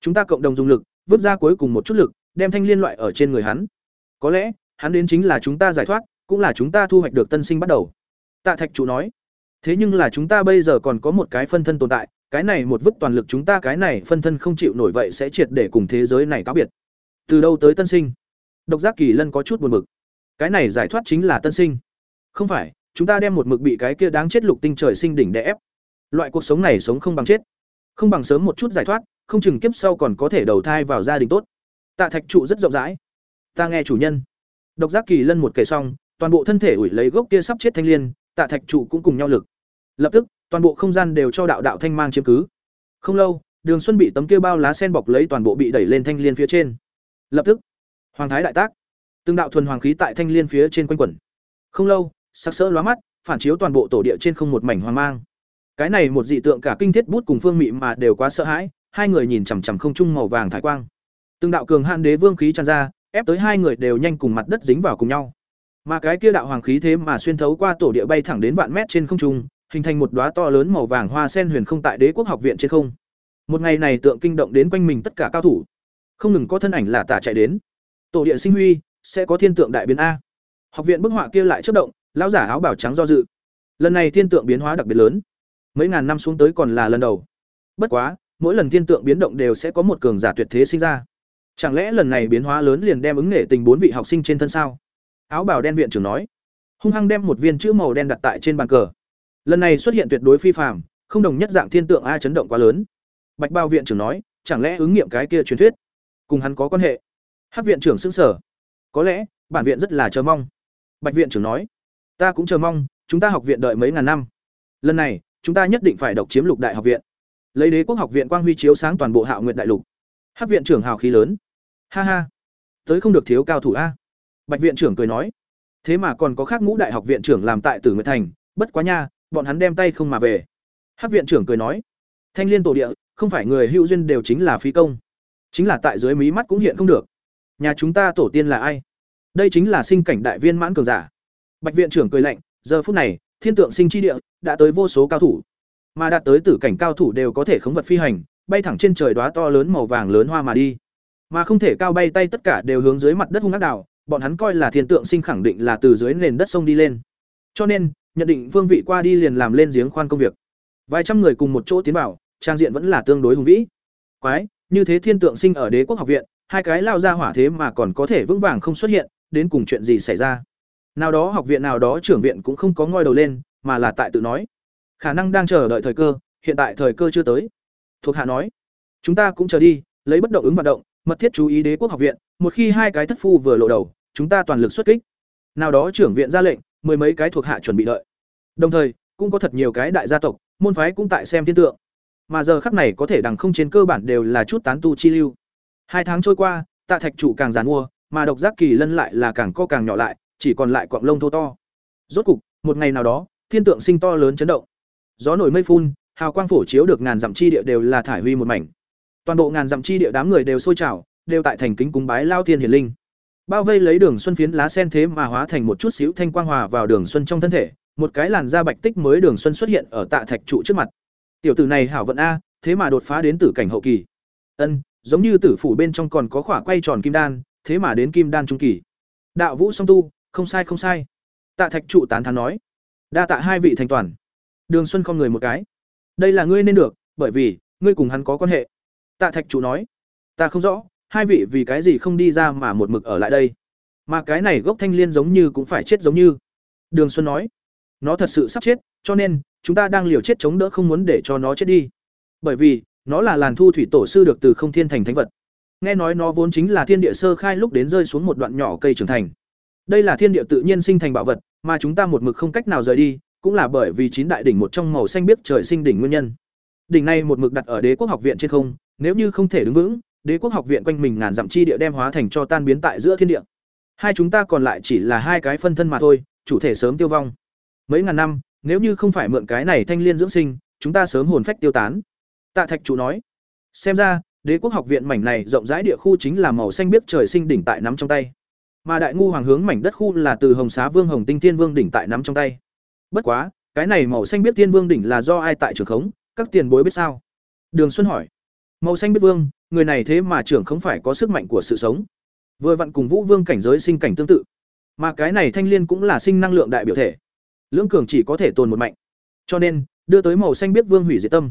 chúng ta cộng đồng dùng lực, vứt ra cuối cùng một chút lực, đem thanh liên loại ở trên người hắn. Có lẽ, hắn đến chính là chúng ta giải thoát, cũng là chúng ta thu hoạch được tân sinh bắt đầu. Tạ Thạch chủ nói, thế nhưng là chúng ta bây giờ còn có một cái phân thân tồn tại, cái này một vứt toàn lực chúng ta cái này phân thân không chịu nổi vậy sẽ triệt để cùng thế giới này cáo biệt. Từ đâu tới tân sinh? Độc Giác Kỳ Lân có chút buồn bực. Cái này giải thoát chính là tân sinh. Không phải, chúng ta đem một mực bị cái kia đáng chết lục tinh trời sinh đỉnh đè ép. Loại cuộc sống này sống không bằng chết. Không bằng sớm một chút giải thoát, không chừng kiếp sau còn có thể đầu thai vào gia đình tốt. Tạ Thạch trụ rất rộng rãi. Ta nghe chủ nhân. Độc Giác Kỳ Lân một kể xong, toàn bộ thân thể ủi lấy gốc kia sắp chết thanh liên, Tạ Thạch trụ cũng cùng nhau lực. Lập tức, toàn bộ không gian đều cho đạo đạo thanh mang chiếm cứ. Không lâu, Đường Xuân bị tấm kia bao lá sen bọc lấy toàn bộ bị đẩy lên thanh liên phía trên. Lập tức, hoàng thái đại tác, từng đạo thuần hoàng khí tại thanh liên phía trên quanh quẩn. Không lâu, sắc sỡ lóa mắt, phản chiếu toàn bộ tổ địa trên không một mảnh hoang mang. Cái này một dị tượng cả kinh thiết bút cùng phương mị mà đều quá sợ hãi hai người nhìn chằm chằm không trung màu vàng thải quang. Từng đạo cường hạn đế vương khí tràn ra ép tới hai người đều nhanh cùng mặt đất dính vào cùng nhau. Mà cái kia đạo hoàng khí thế mà xuyên thấu qua tổ địa bay thẳng đến vạn mét trên không trung hình thành một đóa to lớn màu vàng hoa sen huyền không tại đế quốc học viện trên không. Một ngày này tượng kinh động đến quanh mình tất cả cao thủ. Không ngừng có thân ảnh là tả chạy đến. Tổ địa sinh huy sẽ có thiên tượng đại biến a. Học viện bức họa kia lại chất động lão giả áo bảo trắng do dự. Lần này thiên tượng biến hóa đặc biệt lớn. Mấy ngàn năm xuống tới còn là lần đầu. Bất quá, mỗi lần thiên tượng biến động đều sẽ có một cường giả tuyệt thế sinh ra. Chẳng lẽ lần này biến hóa lớn liền đem ứng nghệ tình bốn vị học sinh trên thân sao? Áo bảo đen viện trưởng nói. Hung hăng đem một viên chữ màu đen đặt tại trên bàn cờ. Lần này xuất hiện tuyệt đối phi phạm không đồng nhất dạng thiên tượng a chấn động quá lớn. Bạch bao viện trưởng nói, chẳng lẽ ứng nghiệm cái kia truyền thuyết? Cùng hắn có quan hệ? Hắc viện trưởng xứng sở có lẽ, bản viện rất là chờ mong. Bạch viện trưởng nói ta cũng chờ mong, chúng ta học viện đợi mấy ngàn năm. Lần này, chúng ta nhất định phải độc chiếm lục đại học viện. Lấy đế quốc học viện quang huy chiếu sáng toàn bộ hạo nguyện đại lục. Hắc viện trưởng hào khí lớn. Ha ha. Tới không được thiếu cao thủ a. Bạch viện trưởng cười nói. Thế mà còn có khác ngũ đại học viện trưởng làm tại tử nguyệt thành, bất quá nha, bọn hắn đem tay không mà về. Hắc viện trưởng cười nói. Thanh liên tổ địa, không phải người hữu duyên đều chính là phí công. Chính là tại dưới mí mắt cũng hiện không được. Nhà chúng ta tổ tiên là ai? Đây chính là sinh cảnh đại viên mãn cường giả bạch viện trưởng cười lạnh, giờ phút này, thiên tượng sinh chi địa đã tới vô số cao thủ. Mà đạt tới tử cảnh cao thủ đều có thể khống vật phi hành, bay thẳng trên trời đóa to lớn màu vàng lớn hoa mà đi. Mà không thể cao bay tay tất cả đều hướng dưới mặt đất hung ác đảo, bọn hắn coi là thiên tượng sinh khẳng định là từ dưới nền đất sông đi lên. Cho nên, nhận định phương vị qua đi liền làm lên giếng khoan công việc. Vài trăm người cùng một chỗ tiến vào, trang diện vẫn là tương đối hùng vĩ. Quái, như thế thiên tượng sinh ở đế quốc học viện, hai cái lao ra hỏa thế mà còn có thể vững vàng không xuất hiện, đến cùng chuyện gì xảy ra? Nào đó học viện, nào đó trưởng viện cũng không có ngoi đầu lên, mà là tại tự nói. Khả năng đang chờ đợi thời cơ, hiện tại thời cơ chưa tới. Thuộc hạ nói, chúng ta cũng chờ đi, lấy bất động ứng hoạt động, mật thiết chú ý đế quốc học viện, một khi hai cái thất phu vừa lộ đầu, chúng ta toàn lực xuất kích. Nào đó trưởng viện ra lệnh, mười mấy cái thuộc hạ chuẩn bị đợi. Đồng thời, cũng có thật nhiều cái đại gia tộc, môn phái cũng tại xem thiên tượng. Mà giờ khắc này có thể đằng không trên cơ bản đều là chút tán tu chi lưu. Hai tháng trôi qua, tạ thạch chủ càng giàn mua mà độc giác kỳ lân lại là càng co càng nhỏ lại chỉ còn lại quặng lông thô to. Rốt cục, một ngày nào đó, thiên tượng sinh to lớn chấn động. Gió nổi mây phun, hào quang phổ chiếu được ngàn dặm chi địa đều là thải huy một mảnh. Toàn bộ ngàn dặm chi địa đám người đều sôi trào, đều tại thành kính cúng bái lao thiên hiển linh. Bao vây lấy đường xuân phiến lá sen thế mà hóa thành một chút xíu thanh quang hòa vào đường xuân trong thân thể, một cái làn da bạch tích mới đường xuân xuất hiện ở tạ thạch trụ trước mặt. Tiểu tử này hảo vận a, thế mà đột phá đến tử cảnh hậu kỳ. Ân, giống như tử phủ bên trong còn có khỏa quay tròn kim đan, thế mà đến kim đan trung kỳ. Đạo vũ song tu không sai không sai. Tạ thạch trụ tán thán nói. Đa tạ hai vị thành toàn. Đường xuân không người một cái. Đây là ngươi nên được, bởi vì, ngươi cùng hắn có quan hệ. Tạ thạch trụ nói. Ta không rõ, hai vị vì cái gì không đi ra mà một mực ở lại đây. Mà cái này gốc thanh liên giống như cũng phải chết giống như. Đường xuân nói. Nó thật sự sắp chết, cho nên, chúng ta đang liều chết chống đỡ không muốn để cho nó chết đi. Bởi vì, nó là làn thu thủy tổ sư được từ không thiên thành thánh vật. Nghe nói nó vốn chính là thiên địa sơ khai lúc đến rơi xuống một đoạn nhỏ cây trưởng thành đây là thiên địa tự nhiên sinh thành bảo vật, mà chúng ta một mực không cách nào rời đi, cũng là bởi vì chín đại đỉnh một trong màu xanh biết trời sinh đỉnh nguyên nhân. Đỉnh này một mực đặt ở đế quốc học viện trên không, nếu như không thể đứng vững, đế quốc học viện quanh mình ngàn dặm chi địa đem hóa thành cho tan biến tại giữa thiên địa. Hai chúng ta còn lại chỉ là hai cái phân thân mà thôi, chủ thể sớm tiêu vong. Mấy ngàn năm, nếu như không phải mượn cái này thanh liên dưỡng sinh, chúng ta sớm hồn phách tiêu tán. Tạ thạch chủ nói. Xem ra, đế quốc học viện mảnh này rộng rãi địa khu chính là màu xanh biết trời sinh đỉnh tại nắm trong tay mà đại ngu hoàng hướng mảnh đất khu là từ hồng xá vương hồng tinh thiên vương đỉnh tại nắm trong tay. Bất quá, cái này màu xanh biết thiên vương đỉnh là do ai tại trường khống, các tiền bối biết sao? Đường xuân hỏi. Màu xanh biết vương, người này thế mà trưởng không phải có sức mạnh của sự sống. Vừa vặn cùng vũ vương cảnh giới sinh cảnh tương tự. Mà cái này thanh liên cũng là sinh năng lượng đại biểu thể. Lưỡng cường chỉ có thể tồn một mạnh. Cho nên, đưa tới màu xanh biết vương hủy diệt tâm.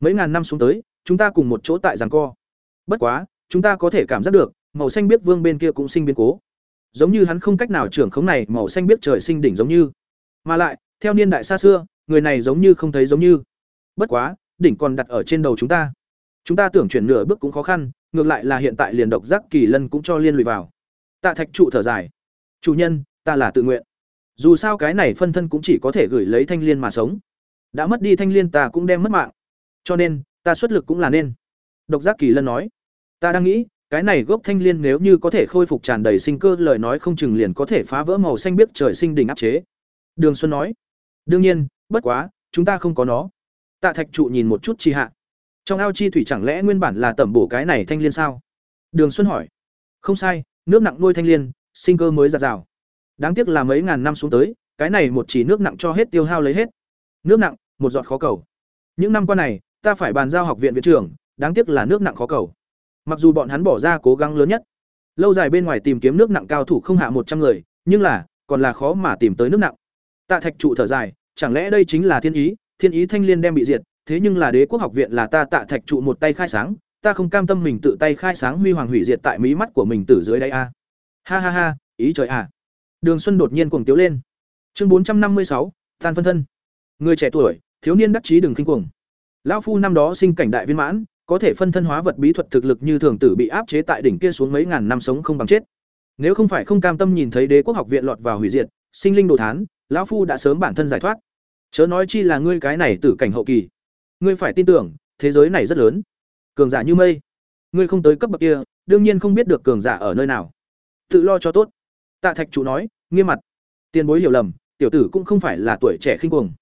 Mấy ngàn năm xuống tới, chúng ta cùng một chỗ tại giằng co. Bất quá, chúng ta có thể cảm giác được, màu xanh biết vương bên kia cũng sinh biến cố giống như hắn không cách nào trưởng khống này, màu xanh biết trời sinh đỉnh giống như. Mà lại, theo niên đại xa xưa, người này giống như không thấy giống như. Bất quá, đỉnh còn đặt ở trên đầu chúng ta. Chúng ta tưởng chuyển nửa bước cũng khó khăn, ngược lại là hiện tại liền độc giác kỳ lân cũng cho liên lụy vào. Tạ thạch trụ thở dài. Chủ nhân, ta là tự nguyện. Dù sao cái này phân thân cũng chỉ có thể gửi lấy thanh liên mà sống. Đã mất đi thanh liên ta cũng đem mất mạng. Cho nên, ta xuất lực cũng là nên. Độc giác kỳ lân nói. Ta đang nghĩ cái này gốc thanh liên nếu như có thể khôi phục tràn đầy sinh cơ, lời nói không chừng liền có thể phá vỡ màu xanh biếc trời sinh đỉnh áp chế. Đường xuân nói, đương nhiên, bất quá, chúng ta không có nó. Tạ thạch trụ nhìn một chút chi hạ. Trong ao chi thủy chẳng lẽ nguyên bản là tẩm bổ cái này thanh liên sao? Đường xuân hỏi. Không sai, nước nặng nuôi thanh liên, sinh cơ mới giạt rào. Đáng tiếc là mấy ngàn năm xuống tới, cái này một chỉ nước nặng cho hết tiêu hao lấy hết. Nước nặng, một giọt khó cầu. Những năm qua này, ta phải bàn giao học viện viện trưởng, đáng tiếc là nước nặng khó cầu mặc dù bọn hắn bỏ ra cố gắng lớn nhất. Lâu dài bên ngoài tìm kiếm nước nặng cao thủ không hạ một trăm người, nhưng là, còn là khó mà tìm tới nước nặng. Tạ thạch trụ thở dài, chẳng lẽ đây chính là thiên ý? Thiên ý thanh liên đem bị diệt, thế nhưng là đế quốc học viện là ta tạ thạch trụ một tay khai sáng, ta không cam tâm mình tự tay khai sáng huy hoàng hủy diệt tại mí mắt của mình từ dưới đây a. Ha ha ha, ý trời à đường xuân đột nhiên cuồng tiếu lên. Chương bốn trăm năm mươi sáu tan phân thân. Người trẻ tuổi, thiếu niên đắc chí đừng kinh cuồng. Lão phu năm đó sinh cảnh đại viên mãn có thể phân thân hóa vật bí thuật thực lực như thường tử bị áp chế tại đỉnh kia xuống mấy ngàn năm sống không bằng chết. Nếu không phải không cam tâm nhìn thấy đế quốc học viện lọt vào hủy diệt, sinh linh đồ thán, lão phu đã sớm bản thân giải thoát. Chớ nói chi là ngươi cái này tử cảnh hậu kỳ. Ngươi phải tin tưởng, thế giới này rất lớn. Cường giả như mây. Ngươi không tới cấp bậc kia, đương nhiên không biết được cường giả ở nơi nào. Tự lo cho tốt. Tạ thạch chủ nói, nghiêm mặt. Tiền bối hiểu lầm, tiểu tử cũng không phải là tuổi trẻ khinh cuồng.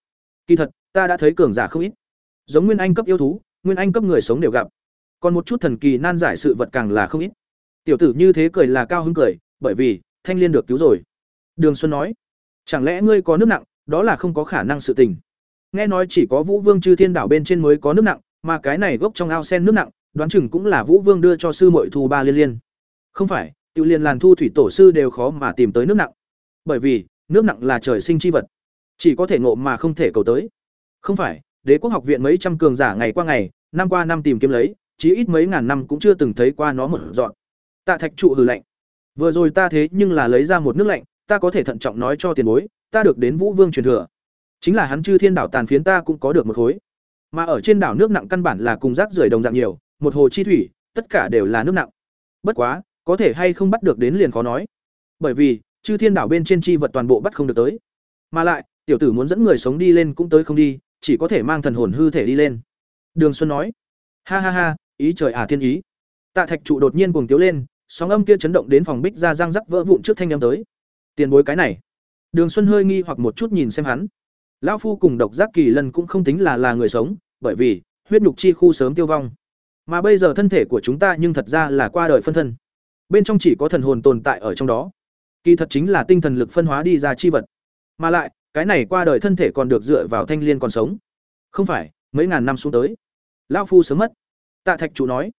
Kỳ thật, ta đã thấy cường giả không ít. Giống nguyên anh cấp yêu thú nguyên anh cấp người sống đều gặp. Còn một chút thần kỳ nan giải sự vật càng là không ít. Tiểu tử như thế cười là cao hứng cười, bởi vì, thanh liên được cứu rồi. Đường xuân nói, chẳng lẽ ngươi có nước nặng, đó là không có khả năng sự tình. Nghe nói chỉ có vũ vương chư thiên đảo bên trên mới có nước nặng, mà cái này gốc trong ao sen nước nặng, đoán chừng cũng là vũ vương đưa cho sư mội thu ba liên liên. Không phải tự liền làn thu thủy tổ sư đều khó mà tìm tới nước nặng. Bởi vì, nước nặng là trời sinh chi vật. Chỉ có thể ngộ mà không thể cầu tới. Không phải đế quốc học viện mấy trăm cường giả ngày qua ngày, năm qua năm tìm kiếm lấy, chí ít mấy ngàn năm cũng chưa từng thấy qua nó một dọn tạ thạch trụ hừ lạnh. Vừa rồi ta thế nhưng là lấy ra một nước lạnh, ta có thể thận trọng nói cho tiền bối, ta được đến vũ vương truyền thừa. Chính là hắn chư thiên đảo tàn phiến ta cũng có được một khối. Mà ở trên đảo nước nặng căn bản là cùng rác rưởi đồng dạng nhiều, một hồ chi thủy, tất cả đều là nước nặng. Bất quá, có thể hay không bắt được đến liền khó nói. Bởi vì, chư thiên đảo bên trên chi vật toàn bộ bắt không được tới. Mà lại, tiểu tử muốn dẫn người sống đi lên cũng tới không đi chỉ có thể mang thần hồn hư thể đi lên. Đường xuân nói, ha ha ha, ý trời à thiên ý. Tạ thạch trụ đột nhiên cuồng tiếu lên, sóng âm kia chấn động đến phòng bích ra răng rắc vỡ vụn trước thanh âm tới. Tiền bối cái này. Đường xuân hơi nghi hoặc một chút nhìn xem hắn. Lão phu cùng độc giác kỳ lân cũng không tính là là người sống, bởi vì huyết nhục chi khu sớm tiêu vong. Mà bây giờ thân thể của chúng ta nhưng thật ra là qua đời phân thân. Bên trong chỉ có thần hồn tồn tại ở trong đó. Kỳ thật chính là tinh thần lực phân hóa đi ra chi vật. Mà lại cái này qua đời thân thể còn được dựa vào thanh liên còn sống. Không phải, mấy ngàn năm xuống tới. Lão phu sớm mất. Tạ thạch chủ nói,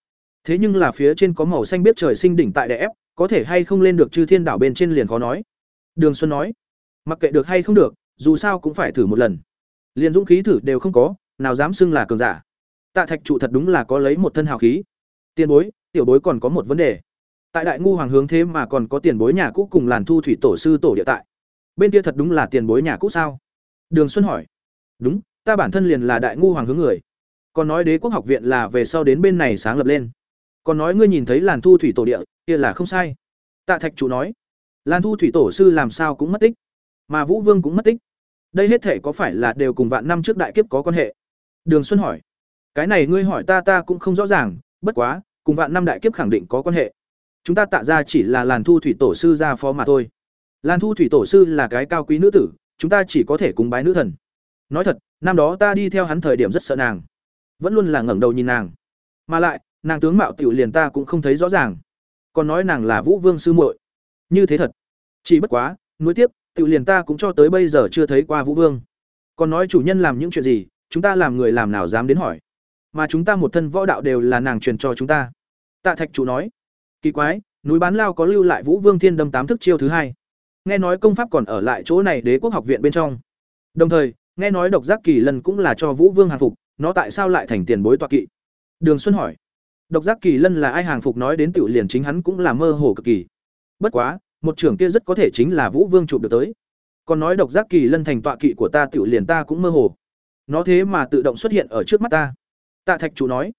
thế nhưng là phía trên có màu xanh biết trời sinh đỉnh tại đè ép, có thể hay không lên được chư thiên đảo bên trên liền khó nói. Đường xuân nói, mặc kệ được hay không được, dù sao cũng phải thử một lần. Liền dũng khí thử đều không có, nào dám xưng là cường giả. Tạ thạch trụ thật đúng là có lấy một thân hào khí. Tiền bối, tiểu bối còn có một vấn đề. Tại đại ngu hoàng hướng thế mà còn có tiền bối nhà cũ cùng làn thu thủy tổ sư tổ địa tại bên kia thật đúng là tiền bối nhà cũ sao? Đường xuân hỏi. Đúng, ta bản thân liền là đại ngu hoàng hướng người. Còn nói đế quốc học viện là về sau đến bên này sáng lập lên. Còn nói ngươi nhìn thấy làn thu thủy tổ địa, kia là không sai. Tạ thạch chủ nói. Làn thu thủy tổ sư làm sao cũng mất tích, mà vũ vương cũng mất tích. Đây hết thể có phải là đều cùng vạn năm trước đại kiếp có quan hệ? Đường xuân hỏi. Cái này ngươi hỏi ta ta cũng không rõ ràng, bất quá, cùng vạn năm đại kiếp khẳng định có quan hệ. Chúng ta tạ ra chỉ là làn thu thủy tổ sư ra phó mà thôi. Lan thu thủy tổ sư là cái cao quý nữ tử, chúng ta chỉ có thể cùng bái nữ thần. Nói thật, năm đó ta đi theo hắn thời điểm rất sợ nàng. Vẫn luôn là ngẩng đầu nhìn nàng. Mà lại, nàng tướng mạo tiểu liền ta cũng không thấy rõ ràng. Còn nói nàng là vũ vương sư muội. Như thế thật. Chỉ bất quá, nuối tiếp tiểu liền ta cũng cho tới bây giờ chưa thấy qua vũ vương. Còn nói chủ nhân làm những chuyện gì, chúng ta làm người làm nào dám đến hỏi. Mà chúng ta một thân võ đạo đều là nàng truyền cho chúng ta. Tạ thạch chủ nói, kỳ quái, núi bán lao có lưu lại vũ vương thiên đâm tám thức chiêu thứ hai nghe nói công pháp còn ở lại chỗ này đế quốc học viện bên trong. Đồng thời, nghe nói độc giác kỳ lân cũng là cho vũ vương hàng phục, nó tại sao lại thành tiền bối toa kỵ? Đường xuân hỏi. Độc giác kỳ lân là ai hàng phục nói đến tiểu liền chính hắn cũng là mơ hồ cực kỳ. Bất quá, một trưởng kia rất có thể chính là vũ vương chụp được tới. Còn nói độc giác kỳ lân thành tọa kỵ của ta tiểu liền ta cũng mơ hồ. Nó thế mà tự động xuất hiện ở trước mắt ta. Tạ thạch chủ nói.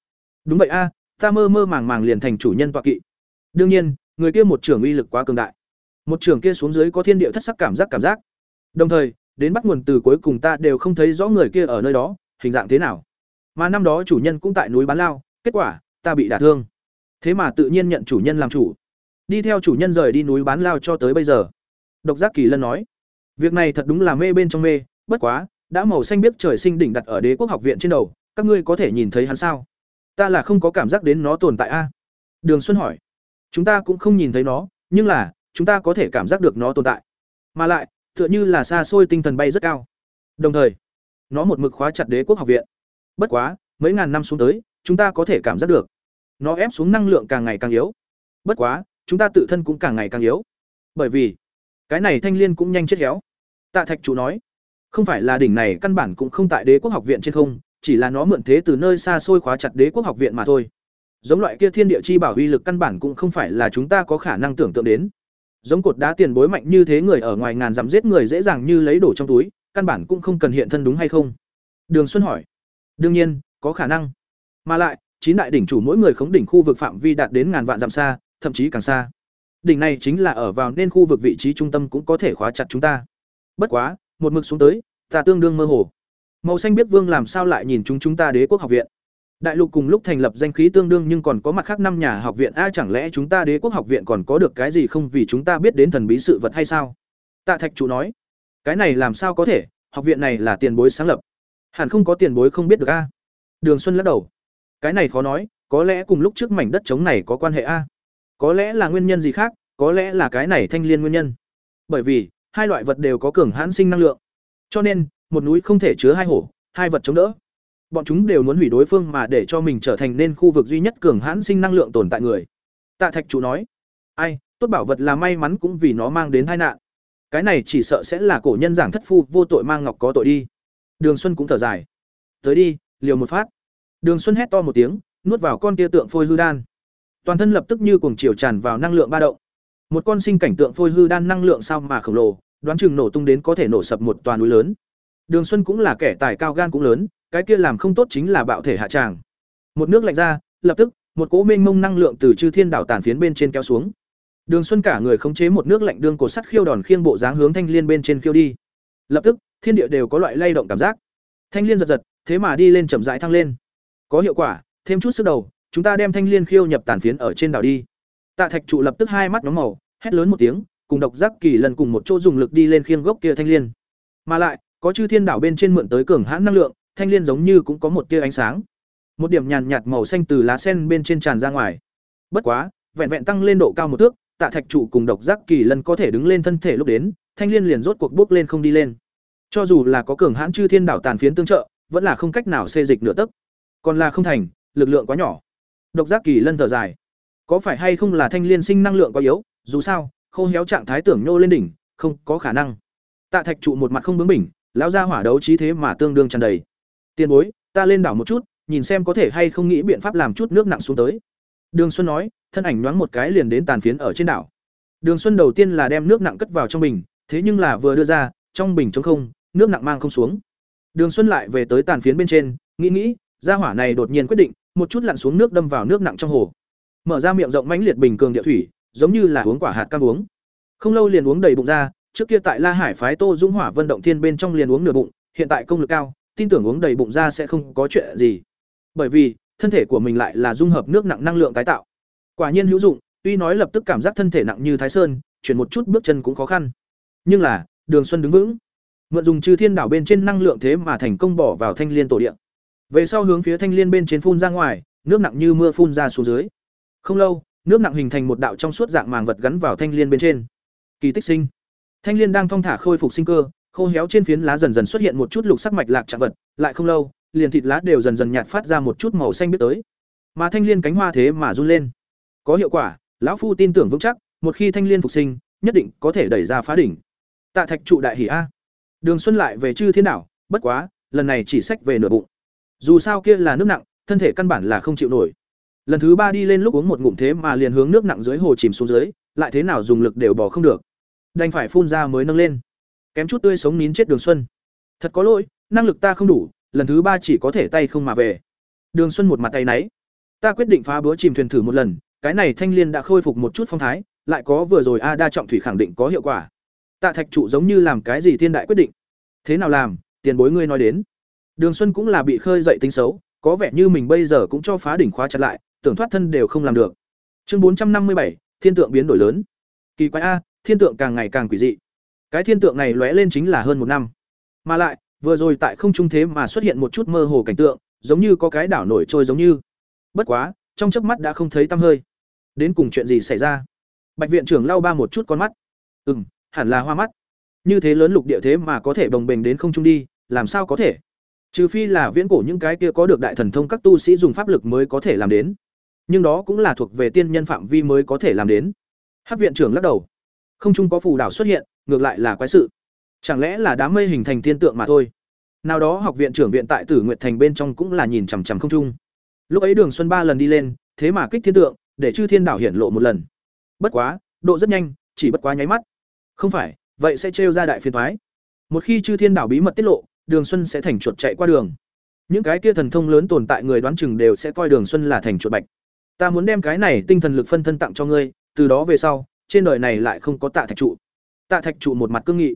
Đúng vậy a, ta mơ mơ màng màng liền thành chủ nhân tọa kỵ. Đương nhiên, người kia một trưởng uy lực quá cường đại một trưởng kia xuống dưới có thiên địa thất sắc cảm giác cảm giác. Đồng thời, đến bắt nguồn từ cuối cùng ta đều không thấy rõ người kia ở nơi đó, hình dạng thế nào. Mà năm đó chủ nhân cũng tại núi bán lao, kết quả, ta bị đả thương. Thế mà tự nhiên nhận chủ nhân làm chủ. Đi theo chủ nhân rời đi núi bán lao cho tới bây giờ. Độc giác kỳ lân nói, việc này thật đúng là mê bên trong mê, bất quá, đã màu xanh biết trời sinh đỉnh đặt ở đế quốc học viện trên đầu, các ngươi có thể nhìn thấy hắn sao? Ta là không có cảm giác đến nó tồn tại a. Đường xuân hỏi, chúng ta cũng không nhìn thấy nó, nhưng là chúng ta có thể cảm giác được nó tồn tại. Mà lại, tựa như là xa xôi tinh thần bay rất cao. Đồng thời, nó một mực khóa chặt đế quốc học viện. Bất quá, mấy ngàn năm xuống tới, chúng ta có thể cảm giác được. Nó ép xuống năng lượng càng ngày càng yếu. Bất quá, chúng ta tự thân cũng càng ngày càng yếu. Bởi vì, cái này thanh liên cũng nhanh chết héo. Tạ thạch chủ nói, không phải là đỉnh này căn bản cũng không tại đế quốc học viện trên không, chỉ là nó mượn thế từ nơi xa xôi khóa chặt đế quốc học viện mà thôi. Giống loại kia thiên địa chi bảo uy lực căn bản cũng không phải là chúng ta có khả năng tưởng tượng đến giống cột đá tiền bối mạnh như thế người ở ngoài ngàn dặm giết người dễ dàng như lấy đổ trong túi, căn bản cũng không cần hiện thân đúng hay không? Đường xuân hỏi. Đương nhiên, có khả năng. Mà lại, chín đại đỉnh chủ mỗi người khống đỉnh khu vực phạm vi đạt đến ngàn vạn dặm xa, thậm chí càng xa. Đỉnh này chính là ở vào nên khu vực vị trí trung tâm cũng có thể khóa chặt chúng ta. Bất quá, một mực xuống tới, ta tương đương mơ hồ. Màu xanh biết vương làm sao lại nhìn chúng chúng ta đế quốc học viện? Đại lục cùng lúc thành lập danh khí tương đương nhưng còn có mặt khác năm nhà học viện. A chẳng lẽ chúng ta đế quốc học viện còn có được cái gì không vì chúng ta biết đến thần bí sự vật hay sao? Tạ thạch chủ nói. Cái này làm sao có thể? Học viện này là tiền bối sáng lập. Hẳn không có tiền bối không biết được a đường xuân lắc đầu. Cái này khó nói, có lẽ cùng lúc trước mảnh đất trống này có quan hệ a có lẽ là nguyên nhân gì khác, có lẽ là cái này thanh liên nguyên nhân. Bởi vì, hai loại vật đều có cường hãn sinh năng lượng. Cho nên, một núi không thể chứa hai hổ, hai vật chống đỡ bọn chúng đều muốn hủy đối phương mà để cho mình trở thành nên khu vực duy nhất cường hãn sinh năng lượng tồn tại người. Tạ thạch chủ nói, ai, tốt bảo vật là may mắn cũng vì nó mang đến tai nạn. Cái này chỉ sợ sẽ là cổ nhân giảng thất phu, vô tội mang ngọc có tội đi. Đường xuân cũng thở dài, tới đi, liều một phát. Đường xuân hét to một tiếng, nuốt vào con tia tượng phôi hư đan. Toàn thân lập tức như cuồng chiều tràn vào năng lượng ba động. Một con sinh cảnh tượng phôi hư đan năng lượng sao mà khổng lồ, đoán chừng nổ tung đến có thể nổ sập một toàn núi lớn. Đường xuân cũng là kẻ tài cao gan cũng lớn cái kia làm không tốt chính là bạo thể hạ tràng. Một nước lạnh ra, lập tức, một cỗ mênh mông năng lượng từ chư thiên đảo tàn phiến bên trên kéo xuống. Đường xuân cả người khống chế một nước lạnh đương cột sắt khiêu đòn khiêng bộ dáng hướng thanh liên bên trên khiêu đi. Lập tức, thiên địa đều có loại lay động cảm giác. Thanh liên giật giật, thế mà đi lên chậm rãi thăng lên. Có hiệu quả, thêm chút sức đầu, chúng ta đem thanh liên khiêu nhập tàn phiến ở trên đảo đi. Tạ thạch trụ lập tức hai mắt nhóm màu, hét lớn một tiếng, cùng độc giác kỳ lần cùng một chỗ dùng lực đi lên khiêng gốc kia thanh liên. Mà lại, có chư thiên đảo bên trên mượn tới cường hãn năng lượng thanh liên giống như cũng có một tia ánh sáng. Một điểm nhàn nhạt màu xanh từ lá sen bên trên tràn ra ngoài. Bất quá, vẹn vẹn tăng lên độ cao một thước, tạ thạch trụ cùng độc giác kỳ lân có thể đứng lên thân thể lúc đến, thanh liên liền rốt cuộc bước lên không đi lên. Cho dù là có cường hãn chư thiên đảo tàn phiến tương trợ, vẫn là không cách nào xê dịch nửa tấc. Còn là không thành, lực lượng quá nhỏ. Độc giác kỳ lân thở dài. Có phải hay không là thanh liên sinh năng lượng quá yếu, dù sao, khô héo trạng thái tưởng nhô lên đỉnh, không có khả năng. Tạ thạch trụ một mặt không bướng bỉnh, lão gia hỏa đấu trí thế mà tương đương tràn đầy tiền bối, ta lên đảo một chút, nhìn xem có thể hay không nghĩ biện pháp làm chút nước nặng xuống tới. Đường xuân nói, thân ảnh nhoáng một cái liền đến tàn phiến ở trên đảo. Đường xuân đầu tiên là đem nước nặng cất vào trong bình, thế nhưng là vừa đưa ra, trong bình trống không, nước nặng mang không xuống. Đường xuân lại về tới tàn phiến bên trên, nghĩ nghĩ, gia hỏa này đột nhiên quyết định, một chút lặn xuống nước đâm vào nước nặng trong hồ. Mở ra miệng rộng mãnh liệt bình cường địa thủy, giống như là uống quả hạt cam uống. Không lâu liền uống đầy bụng ra, trước kia tại la hải phái tô dũng hỏa vân động thiên bên trong liền uống nửa bụng, hiện tại công lực cao tin tưởng uống đầy bụng ra sẽ không có chuyện gì. Bởi vì, thân thể của mình lại là dung hợp nước nặng năng lượng tái tạo. Quả nhiên hữu dụng, tuy nói lập tức cảm giác thân thể nặng như thái sơn, chuyển một chút bước chân cũng khó khăn. Nhưng là, đường xuân đứng vững. Mượn dùng chư thiên đảo bên trên năng lượng thế mà thành công bỏ vào thanh liên tổ địa. về sau hướng phía thanh liên bên trên phun ra ngoài, nước nặng như mưa phun ra xuống dưới. Không lâu, nước nặng hình thành một đạo trong suốt dạng màng vật gắn vào thanh liên bên trên. Kỳ tích sinh. Thanh liên đang thong thả khôi phục sinh cơ khô héo trên phiến lá dần dần xuất hiện một chút lục sắc mạch lạc trạng vật lại không lâu liền thịt lá đều dần dần nhạt phát ra một chút màu xanh biết tới. Mà thanh liên cánh hoa thế mà run lên. Có hiệu quả lão phu tin tưởng vững chắc một khi thanh liên phục sinh nhất định có thể đẩy ra phá đỉnh. Tạ thạch trụ đại hỷ a. Đường xuân lại về chư thế nào, bất quá lần này chỉ sách về nửa bụng. Dù sao kia là nước nặng thân thể căn bản là không chịu nổi. Lần thứ ba đi lên lúc uống một ngụm thế mà liền hướng nước nặng dưới hồ chìm xuống dưới lại thế nào dùng lực đều bỏ không được. Đành phải phun ra mới nâng lên kém chút tươi sống nín chết đường xuân. Thật có lỗi, năng lực ta không đủ, lần thứ ba chỉ có thể tay không mà về. Đường xuân một mặt tay náy. Ta quyết định phá búa chìm thuyền thử một lần, cái này thanh liên đã khôi phục một chút phong thái, lại có vừa rồi a đa trọng thủy khẳng định có hiệu quả. Tạ thạch trụ giống như làm cái gì thiên đại quyết định. Thế nào làm, tiền bối ngươi nói đến. Đường xuân cũng là bị khơi dậy tính xấu, có vẻ như mình bây giờ cũng cho phá đỉnh khóa chặt lại, tưởng thoát thân đều không làm được. Chương bốn trăm năm mươi bảy, thiên tượng biến đổi lớn. Kỳ quái a, thiên tượng càng ngày càng quỷ dị cái thiên tượng này lóe lên chính là hơn một năm mà lại Vừa rồi tại không trung thế mà xuất hiện một chút mơ hồ cảnh tượng, giống như có cái đảo nổi trôi giống như. Bất quá, trong chớp mắt đã không thấy tăm hơi. Đến cùng chuyện gì xảy ra? Bạch viện trưởng lau ba một chút con mắt. Ừm, hẳn là hoa mắt. Như thế lớn lục địa thế mà có thể bồng bềnh đến không trung đi, làm sao có thể? Trừ phi là viễn cổ những cái kia có được đại thần thông các tu sĩ dùng pháp lực mới có thể làm đến. Nhưng đó cũng là thuộc về tiên nhân phạm vi mới có thể làm đến. Hắc viện trưởng lắc đầu. Không trung có phù đảo xuất hiện, ngược lại là quái sự. Chẳng lẽ là đám mây hình thành thiên tượng mà thôi? Nào đó học viện trưởng viện tại Tử Nguyệt Thành bên trong cũng là nhìn chằm chằm không trung. Lúc ấy Đường Xuân ba lần đi lên, thế mà kích thiên tượng, để Chư Thiên đảo hiển lộ một lần. Bất quá, độ rất nhanh, chỉ bất quá nháy mắt. Không phải, vậy sẽ trêu ra đại phiền toái. Một khi Chư Thiên đảo bí mật tiết lộ, Đường Xuân sẽ thành chuột chạy qua đường. Những cái kia thần thông lớn tồn tại người đoán chừng đều sẽ coi Đường Xuân là thành chuột bạch. Ta muốn đem cái này tinh thần lực phân thân tặng cho ngươi, từ đó về sau, trên đời này lại không có Tạ Thạch trụ. Tạ Thạch trụ một mặt cương nghị.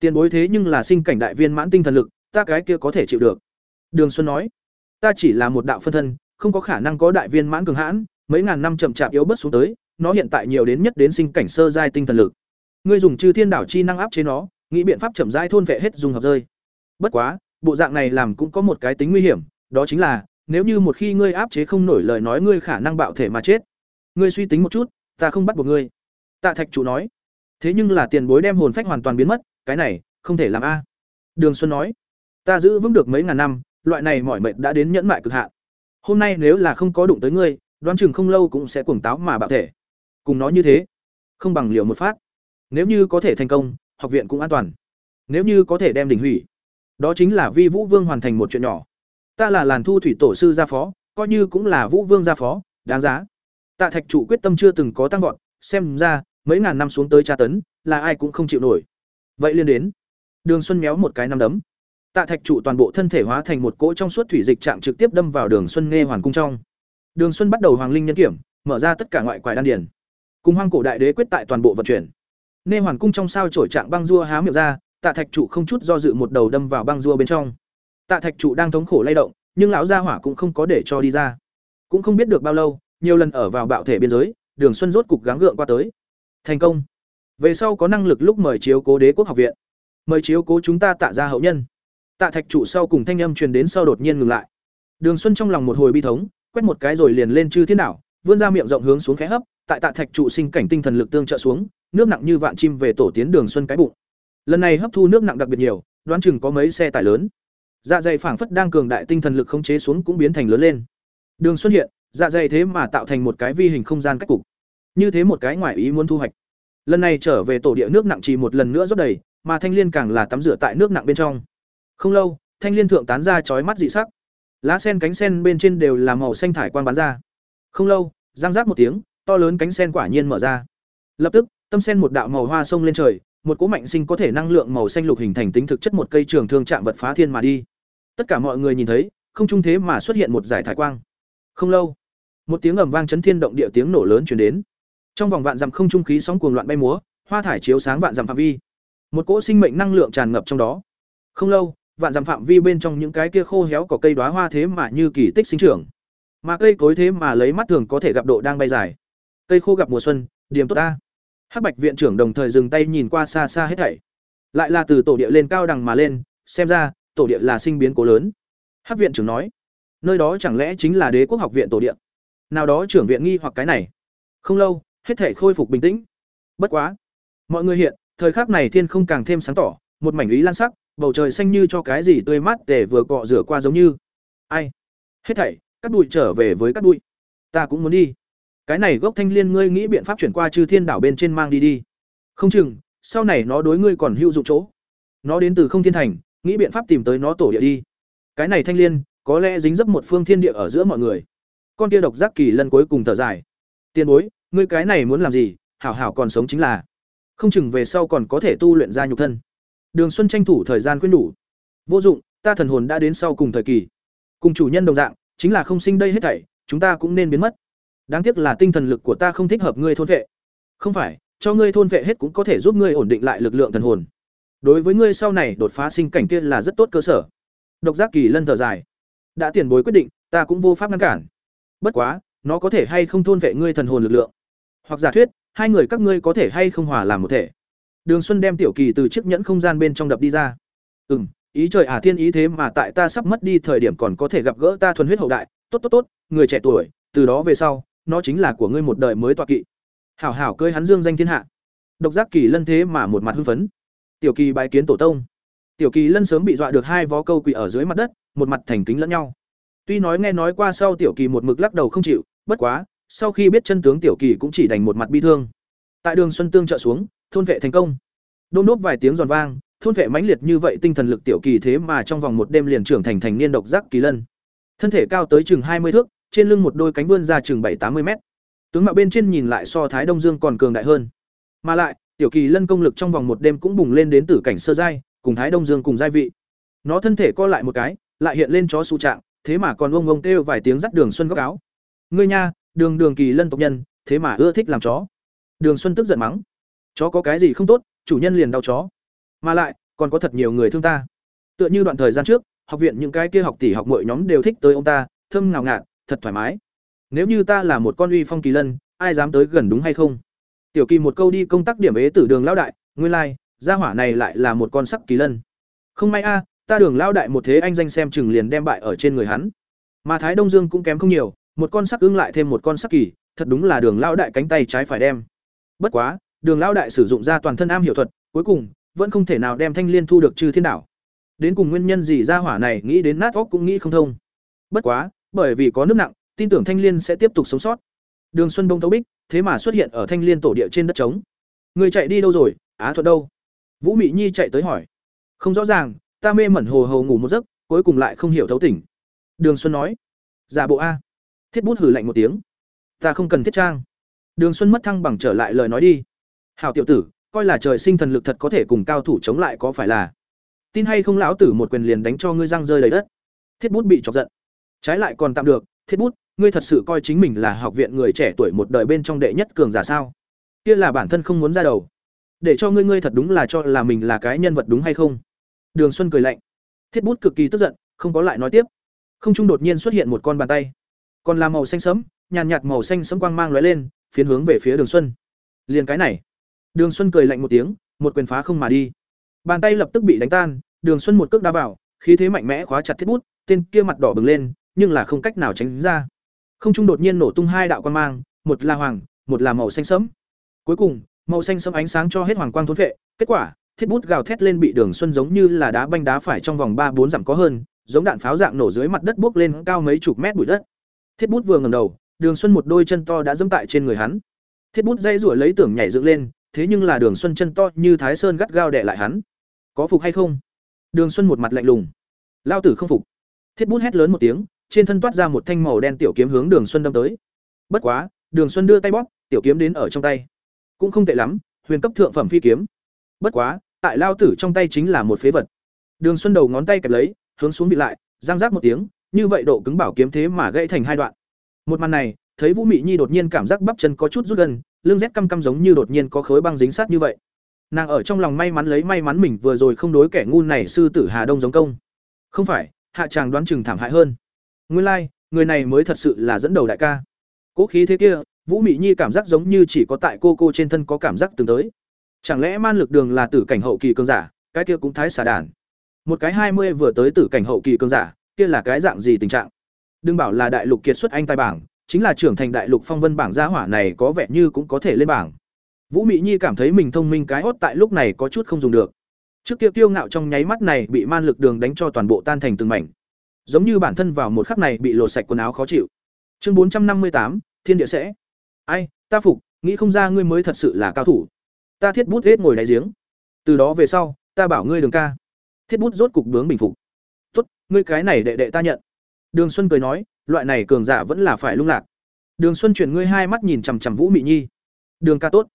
Tiền bối thế nhưng là sinh cảnh đại viên mãn tinh thần lực, ta cái kia có thể chịu được. Đường Xuân nói, ta chỉ là một đạo phân thân, không có khả năng có đại viên mãn cường hãn, mấy ngàn năm chậm chạp yếu bớt xuống tới, nó hiện tại nhiều đến nhất đến sinh cảnh sơ giai tinh thần lực. Ngươi dùng Chư Thiên đảo chi năng áp chế nó, nghĩ biện pháp chậm rãi thôn vệ hết dùng hợp rơi. Bất quá, bộ dạng này làm cũng có một cái tính nguy hiểm, đó chính là, nếu như một khi ngươi áp chế không nổi lời nói ngươi khả năng bạo thể mà chết. Ngươi suy tính một chút, ta không bắt buộc ngươi. Tạ Thạch chủ nói. Thế nhưng là tiền bối đem hồn phách hoàn toàn biến mất, cái này không thể làm a. Đường Xuân nói. Ta giữ vững được mấy ngàn năm, loại này mỏi mệt đã đến nhẫn mại cực hạn. Hôm nay nếu là không có đụng tới ngươi, đoán chừng không lâu cũng sẽ cuồng táo mà bạo thể. Cùng nói như thế, không bằng liều một phát. Nếu như có thể thành công, học viện cũng an toàn. Nếu như có thể đem đỉnh hủy, đó chính là Vi Vũ Vương hoàn thành một chuyện nhỏ. Ta là Làn Thu thủy tổ sư gia phó, coi như cũng là Vũ Vương gia phó, đáng giá. Tạ Thạch chủ quyết tâm chưa từng có tăng vọt, xem ra mấy ngàn năm xuống tới tra tấn, là ai cũng không chịu nổi. Vậy liên đến. Đường Xuân méo một cái năm đấm. Tạ Thạch trụ toàn bộ thân thể hóa thành một cỗ trong suốt thủy dịch trạng trực tiếp đâm vào Đường Xuân nghe hoàn cung trong. Đường Xuân bắt đầu hoàng linh nhân kiểm, mở ra tất cả ngoại quải đan điền. Cùng hoang cổ đại đế quyết tại toàn bộ vận chuyển. Nghe hoàn cung trong sao chổi trạng băng rua há miệng ra, Tạ Thạch trụ không chút do dự một đầu đâm vào băng rua bên trong. Tạ Thạch trụ đang thống khổ lay động, nhưng lão gia hỏa cũng không có để cho đi ra. Cũng không biết được bao lâu, nhiều lần ở vào bạo thể biên giới, Đường Xuân rốt cục gắng gượng qua tới. Thành công. Về sau có năng lực lúc mời chiếu cố đế quốc học viện. Mời chiếu cố chúng ta tạ ra hậu nhân. Tạ Thạch trụ sau cùng thanh âm truyền đến sau đột nhiên ngừng lại. Đường Xuân trong lòng một hồi bi thống, quét một cái rồi liền lên chư thiên đảo, vươn ra miệng rộng hướng xuống khẽ hấp, tại Tạ Thạch trụ sinh cảnh tinh thần lực tương trợ xuống, nước nặng như vạn chim về tổ tiến Đường Xuân cái bụng. Lần này hấp thu nước nặng đặc biệt nhiều, đoán chừng có mấy xe tải lớn. Dạ dày phảng phất đang cường đại tinh thần lực khống chế xuống cũng biến thành lớn lên. Đường Xuân hiện, dạ dày thế mà tạo thành một cái vi hình không gian cách cục. Như thế một cái ngoại ý muốn thu hoạch. Lần này trở về tổ địa nước nặng chỉ một lần nữa rót đầy, mà thanh liên càng là tắm rửa tại nước nặng bên trong. Không lâu, thanh liên thượng tán ra chói mắt dị sắc. Lá sen cánh sen bên trên đều là màu xanh thải quang bắn ra. Không lâu, răng rác một tiếng, to lớn cánh sen quả nhiên mở ra. Lập tức, tâm sen một đạo màu hoa sông lên trời, một cỗ mạnh sinh có thể năng lượng màu xanh lục hình thành tính thực chất một cây trường thương chạm vật phá thiên mà đi. Tất cả mọi người nhìn thấy, không trung thế mà xuất hiện một giải thải quang. Không lâu, một tiếng ầm vang chấn thiên động địa tiếng nổ lớn truyền đến. Trong vòng vạn dặm không trung khí sóng cuồng loạn bay múa, hoa thải chiếu sáng vạn dặm phạm vi. Một cỗ sinh mệnh năng lượng tràn ngập trong đó. Không lâu, vạn dặm phạm vi bên trong những cái kia khô héo có cây đóa hoa thế mà như kỳ tích sinh trưởng. Mà cây cối thế mà lấy mắt thường có thể gặp độ đang bay dài. Cây khô gặp mùa xuân, điểm tốt ta. Hắc Bạch viện trưởng đồng thời dừng tay nhìn qua xa xa hết thảy. Lại là từ tổ địa lên cao đằng mà lên, xem ra, tổ địa là sinh biến cố lớn. Hắc viện trưởng nói, nơi đó chẳng lẽ chính là Đế quốc học viện tổ địa? Nào đó trưởng viện nghi hoặc cái này. Không lâu, hết thể khôi phục bình tĩnh. Bất quá, mọi người hiện, thời khắc này thiên không càng thêm sáng tỏ, một mảnh ý lan sắc, bầu trời xanh như cho cái gì tươi mát để vừa cọ rửa qua giống như. Ai? Hết thảy, cắt đùi trở về với cắt đùi. Ta cũng muốn đi. Cái này gốc thanh liên ngươi nghĩ biện pháp chuyển qua Chư Thiên đảo bên trên mang đi đi. Không chừng, sau này nó đối ngươi còn hữu dụng chỗ. Nó đến từ Không Thiên Thành, nghĩ biện pháp tìm tới nó tổ địa đi. Cái này thanh liên, có lẽ dính dấp một phương thiên địa ở giữa mọi người. Con kia độc giác kỳ lần cuối cùng thở dài. Tiên bối, ngươi cái này muốn làm gì? Hảo hảo còn sống chính là. Không chừng về sau còn có thể tu luyện ra nhục thân. Đường xuân tranh thủ thời gian khuyên đủ vô dụng, ta thần hồn đã đến sau cùng thời kỳ. Cùng chủ nhân đồng dạng, chính là không sinh đây hết thảy, chúng ta cũng nên biến mất. Đáng tiếc là tinh thần lực của ta không thích hợp ngươi thôn vệ. Không phải, cho ngươi thôn vệ hết cũng có thể giúp ngươi ổn định lại lực lượng thần hồn. Đối với ngươi sau này đột phá sinh cảnh kia là rất tốt cơ sở. Độc giác kỳ lân thở dài. Đã tiền bối quyết định, ta cũng vô pháp ngăn cản. Bất quá, nó có thể hay không thôn vệ ngươi thần hồn lực lượng? Hoặc giả thuyết, hai người các ngươi có thể hay không hòa làm một thể. Đường xuân đem tiểu kỳ từ chiếc nhẫn không gian bên trong đập đi ra. Ừ m ý trời ả thiên ý thế mà tại ta sắp mất đi thời điểm còn có thể gặp gỡ ta thuần huyết hậu đại. Tốt tốt tốt, người trẻ tuổi, từ đó về sau, nó chính là của ngươi một đời mới tọa kỵ. Hảo hảo cơi hắn dương danh thiên hạ. Độc giác kỳ lân thế mà một mặt hưng phấn. Tiểu kỳ bái kiến tổ tông. Tiểu kỳ lân sớm bị dọa được hai vó câu quỳ ở dưới mặt đất, một mặt thành kính lẫn nhau. Tuy nói nghe nói qua sau tiểu kỳ một mực lắc đầu không chịu, bất quá sau khi biết chân tướng tiểu kỳ cũng chỉ đành một mặt bi thương. Tại đường xuân tương trợ xuống, thôn vệ thành công. Đôn đốt vài tiếng giòn vang, thôn vệ mãnh liệt như vậy tinh thần lực tiểu kỳ thế mà trong vòng một đêm liền trưởng thành thành niên độc giác kỳ lân. Thân thể cao tới chừng hai mươi thước, trên lưng một đôi cánh vươn ra chừng bảy tám mươi mét. Tướng mạo bên trên nhìn lại so thái đông dương còn cường đại hơn. Mà lại, tiểu kỳ lân công lực trong vòng một đêm cũng bùng lên đến tử cảnh sơ giai, cùng thái đông dương cùng giai vị. Nó thân thể co lại một cái, lại hiện lên chó sụ trạng, thế mà còn ông ông kêu vài tiếng dắt đường xuân góc áo. Ngươi nha đường đường kỳ lân tộc nhân, thế mà ưa thích làm chó. Đường xuân tức giận mắng. Chó có cái gì không tốt, chủ nhân liền đau chó. Mà lại, còn có thật nhiều người thương ta. Tựa như đoạn thời gian trước, học viện những cái kia học tỷ học mọi nhóm đều thích tới ông ta, thơm ngào ngạt, thật thoải mái. Nếu như ta là một con uy phong kỳ lân, ai dám tới gần đúng hay không? Tiểu kỳ một câu đi công tác điểm ế tử đường lão đại nguyên lai, gia hỏa này lại là một con sắc kỳ lân. Không may a, ta đường lão đại một thế anh danh xem chừng liền đem bại ở trên người hắn. Mà thái đông dương cũng kém không nhiều một con sắc ưng lại thêm một con sắc kỳ, thật đúng là đường lão đại cánh tay trái phải đem. Bất quá, đường lão đại sử dụng ra toàn thân am hiểu thuật, cuối cùng, vẫn không thể nào đem thanh liên thu được trừ thiên đảo đến cùng nguyên nhân gì gia hỏa này nghĩ đến nát óc cũng nghĩ không thông. Bất quá, bởi vì có nước nặng, tin tưởng thanh liên sẽ tiếp tục sống sót. Đường xuân đông thấu bích, thế mà xuất hiện ở thanh liên tổ địa trên đất trống. Người chạy đi đâu rồi? Á thuật đâu? Vũ mị nhi chạy tới hỏi. Không rõ ràng, ta mê mẩn hồ hồ ngủ một giấc, cuối cùng lại không hiểu thấu tỉnh. Đường xuân nói. Giả bộ a thiết bút hử lạnh một tiếng. Ta không cần thiết trang. Đường xuân mất thăng bằng trở lại lời nói đi. Hào tiểu tử, coi là trời sinh thần lực thật có thể cùng cao thủ chống lại có phải là? Tin hay không lão tử một quyền liền đánh cho ngươi răng rơi đầy đất. Thiết bút bị chọc giận. Trái lại còn tạm được, thiết bút, ngươi thật sự coi chính mình là học viện người trẻ tuổi một đời bên trong đệ nhất cường giả sao? Kia là bản thân không muốn ra đầu. Để cho ngươi ngươi thật đúng là cho là mình là cái nhân vật đúng hay không? Đường xuân cười lạnh. Thiết bút cực kỳ tức giận, không có lại nói tiếp. Không trung đột nhiên xuất hiện một con bàn tay còn là màu xanh sẫm, nhàn nhạt màu xanh sẫm quang mang lóe lên, phiến hướng về phía đường xuân. Liền cái này. Đường xuân cười lạnh một tiếng, một quyền phá không mà đi. Bàn tay lập tức bị đánh tan, đường xuân một cước đá vào, khí thế mạnh mẽ khóa chặt thiết bút, tên kia mặt đỏ bừng lên, nhưng là không cách nào tránh ra. Không trung đột nhiên nổ tung hai đạo quan mang, một là hoàng, một là màu xanh sẫm. Cuối cùng, màu xanh sẫm ánh sáng cho hết hoàng quang thốn vệ kết quả, thiết bút gào thét lên bị đường xuân giống như là đá banh đá phải trong vòng ba bốn dặm có hơn, giống đạn pháo dạng nổ dưới mặt đất bốc lên cao mấy chục mét bụi đất thiết bút vừa ngầm đầu, đường xuân một đôi chân to đã dẫm tại trên người hắn. Thiết bút dây rủi lấy tưởng nhảy dựng lên, thế nhưng là đường xuân chân to như thái sơn gắt gao đè lại hắn. Có phục hay không? Đường xuân một mặt lạnh lùng. Lao tử không phục. Thiết bút hét lớn một tiếng, trên thân toát ra một thanh màu đen tiểu kiếm hướng đường xuân đâm tới. Bất quá, đường xuân đưa tay bóp, tiểu kiếm đến ở trong tay. Cũng không tệ lắm, huyền cấp thượng phẩm phi kiếm. Bất quá, tại lao tử trong tay chính là một phế vật. Đường xuân đầu ngón tay kẹp lấy, hướng xuống bị lại giang rác một tiếng như vậy độ cứng bảo kiếm thế mà gãy thành hai đoạn. Một màn này, thấy vũ mị nhi đột nhiên cảm giác bắp chân có chút rút gần, lưng rét căm căm giống như đột nhiên có khối băng dính sát như vậy. Nàng ở trong lòng may mắn lấy may mắn mình vừa rồi không đối kẻ ngu này sư tử hà đông giống công. Không phải, hạ chàng đoán chừng thảm hại hơn. Nguyên lai, người này mới thật sự là dẫn đầu đại ca. Cố khí thế kia, vũ mị nhi cảm giác giống như chỉ có tại cô cô trên thân có cảm giác từng tới. Chẳng lẽ man lực đường là tử cảnh hậu kỳ cường giả, cái kia cũng thái xả đản một cái hai mươi vừa tới tử cảnh hậu kỳ cường giả kia là cái dạng gì tình trạng? Đừng bảo là đại lục kiệt xuất anh tài bảng, chính là trưởng thành đại lục phong vân bảng gia hỏa này có vẻ như cũng có thể lên bảng. Vũ mị nhi cảm thấy mình thông minh cái hốt tại lúc này có chút không dùng được. Trước kia kiêu ngạo trong nháy mắt này bị man lực đường đánh cho toàn bộ tan thành từng mảnh. Giống như bản thân vào một khắc này bị lột sạch quần áo khó chịu. Chương bốn trăm năm mươi tám, thiên địa sẽ. Ai, ta phục, nghĩ không ra ngươi mới thật sự là cao thủ. Ta thiết bút hết ngồi đáy giếng. Từ đó về sau, ta bảo ngươi đường ca. Thiết bút rốt cục bướng bình phục ngươi cái này đệ đệ ta nhận. Đường xuân cười nói, loại này cường giả vẫn là phải lung lạc. Đường xuân chuyển ngươi hai mắt nhìn chằm chằm vũ mị nhi. Đường ca tốt.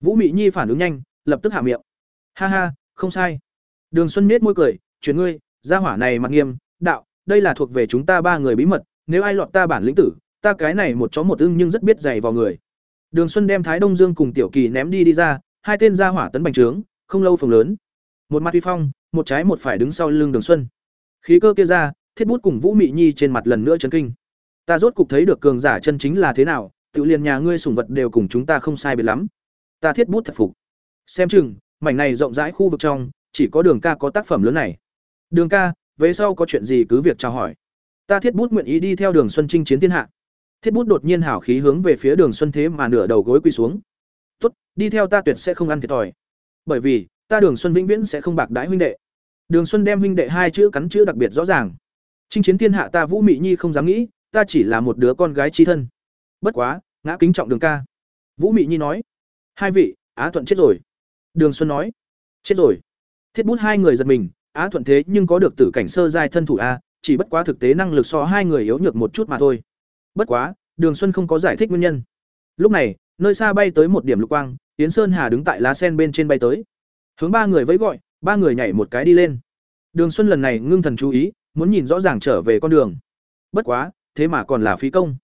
Vũ mị nhi phản ứng nhanh, lập tức hạ miệng. Ha ha, không sai. Đường xuân miết môi cười, chuyển ngươi, gia hỏa này mặt nghiêm, đạo, đây là thuộc về chúng ta ba người bí mật, nếu ai lọt ta bản lĩnh tử, ta cái này một chó một ưng nhưng rất biết dày vào người. Đường xuân đem thái đông dương cùng tiểu kỳ ném đi đi ra, hai tên gia hỏa tấn bành trướng, không lâu phồng lớn. Một mặt uy phong, một trái một phải đứng sau lưng đường xuân khí cơ kia ra thiết bút cùng vũ mị nhi trên mặt lần nữa chấn kinh ta rốt cục thấy được cường giả chân chính là thế nào tự liền nhà ngươi sùng vật đều cùng chúng ta không sai biệt lắm ta thiết bút thật phục xem chừng mảnh này rộng rãi khu vực trong chỉ có đường ca có tác phẩm lớn này Đường ca, về sau có chuyện gì cứ việc chào hỏi. Ta Thiết Bút nguyện ý đi theo Đường Xuân trinh chiến thiên hạ. Thiết Bút đột nhiên hảo khí hướng về phía Đường Xuân thế mà nửa đầu gối quỳ xuống. "Tốt, đi theo ta tuyệt sẽ không ăn thiệt thòi. Bởi vì, ta Đường Xuân vĩnh viễn sẽ không bạc đái huynh đệ." Đường Xuân đem huynh đệ hai chữ cắn chữ đặc biệt rõ ràng. Chinh chiến thiên hạ ta Vũ Mị Nhi không dám nghĩ, ta chỉ là một đứa con gái chi thân. Bất quá, ngã kính trọng Đường ca. Vũ Mị Nhi nói: "Hai vị, Á Thuận chết rồi." Đường Xuân nói: "Chết rồi." Thiết Bút hai người giật mình, Á Thuận thế nhưng có được tử cảnh sơ giai thân thủ a, chỉ bất quá thực tế năng lực so hai người yếu nhược một chút mà thôi. Bất quá, Đường Xuân không có giải thích nguyên nhân. Lúc này, nơi xa bay tới một điểm lục quang, Yến Sơn Hà đứng tại lá sen bên trên bay tới. Hướng ba người vẫy gọi, ba người nhảy một cái đi lên. Đường Xuân lần này ngưng thần chú ý, muốn nhìn rõ ràng trở về con đường. Bất quá, thế mà còn là phí công.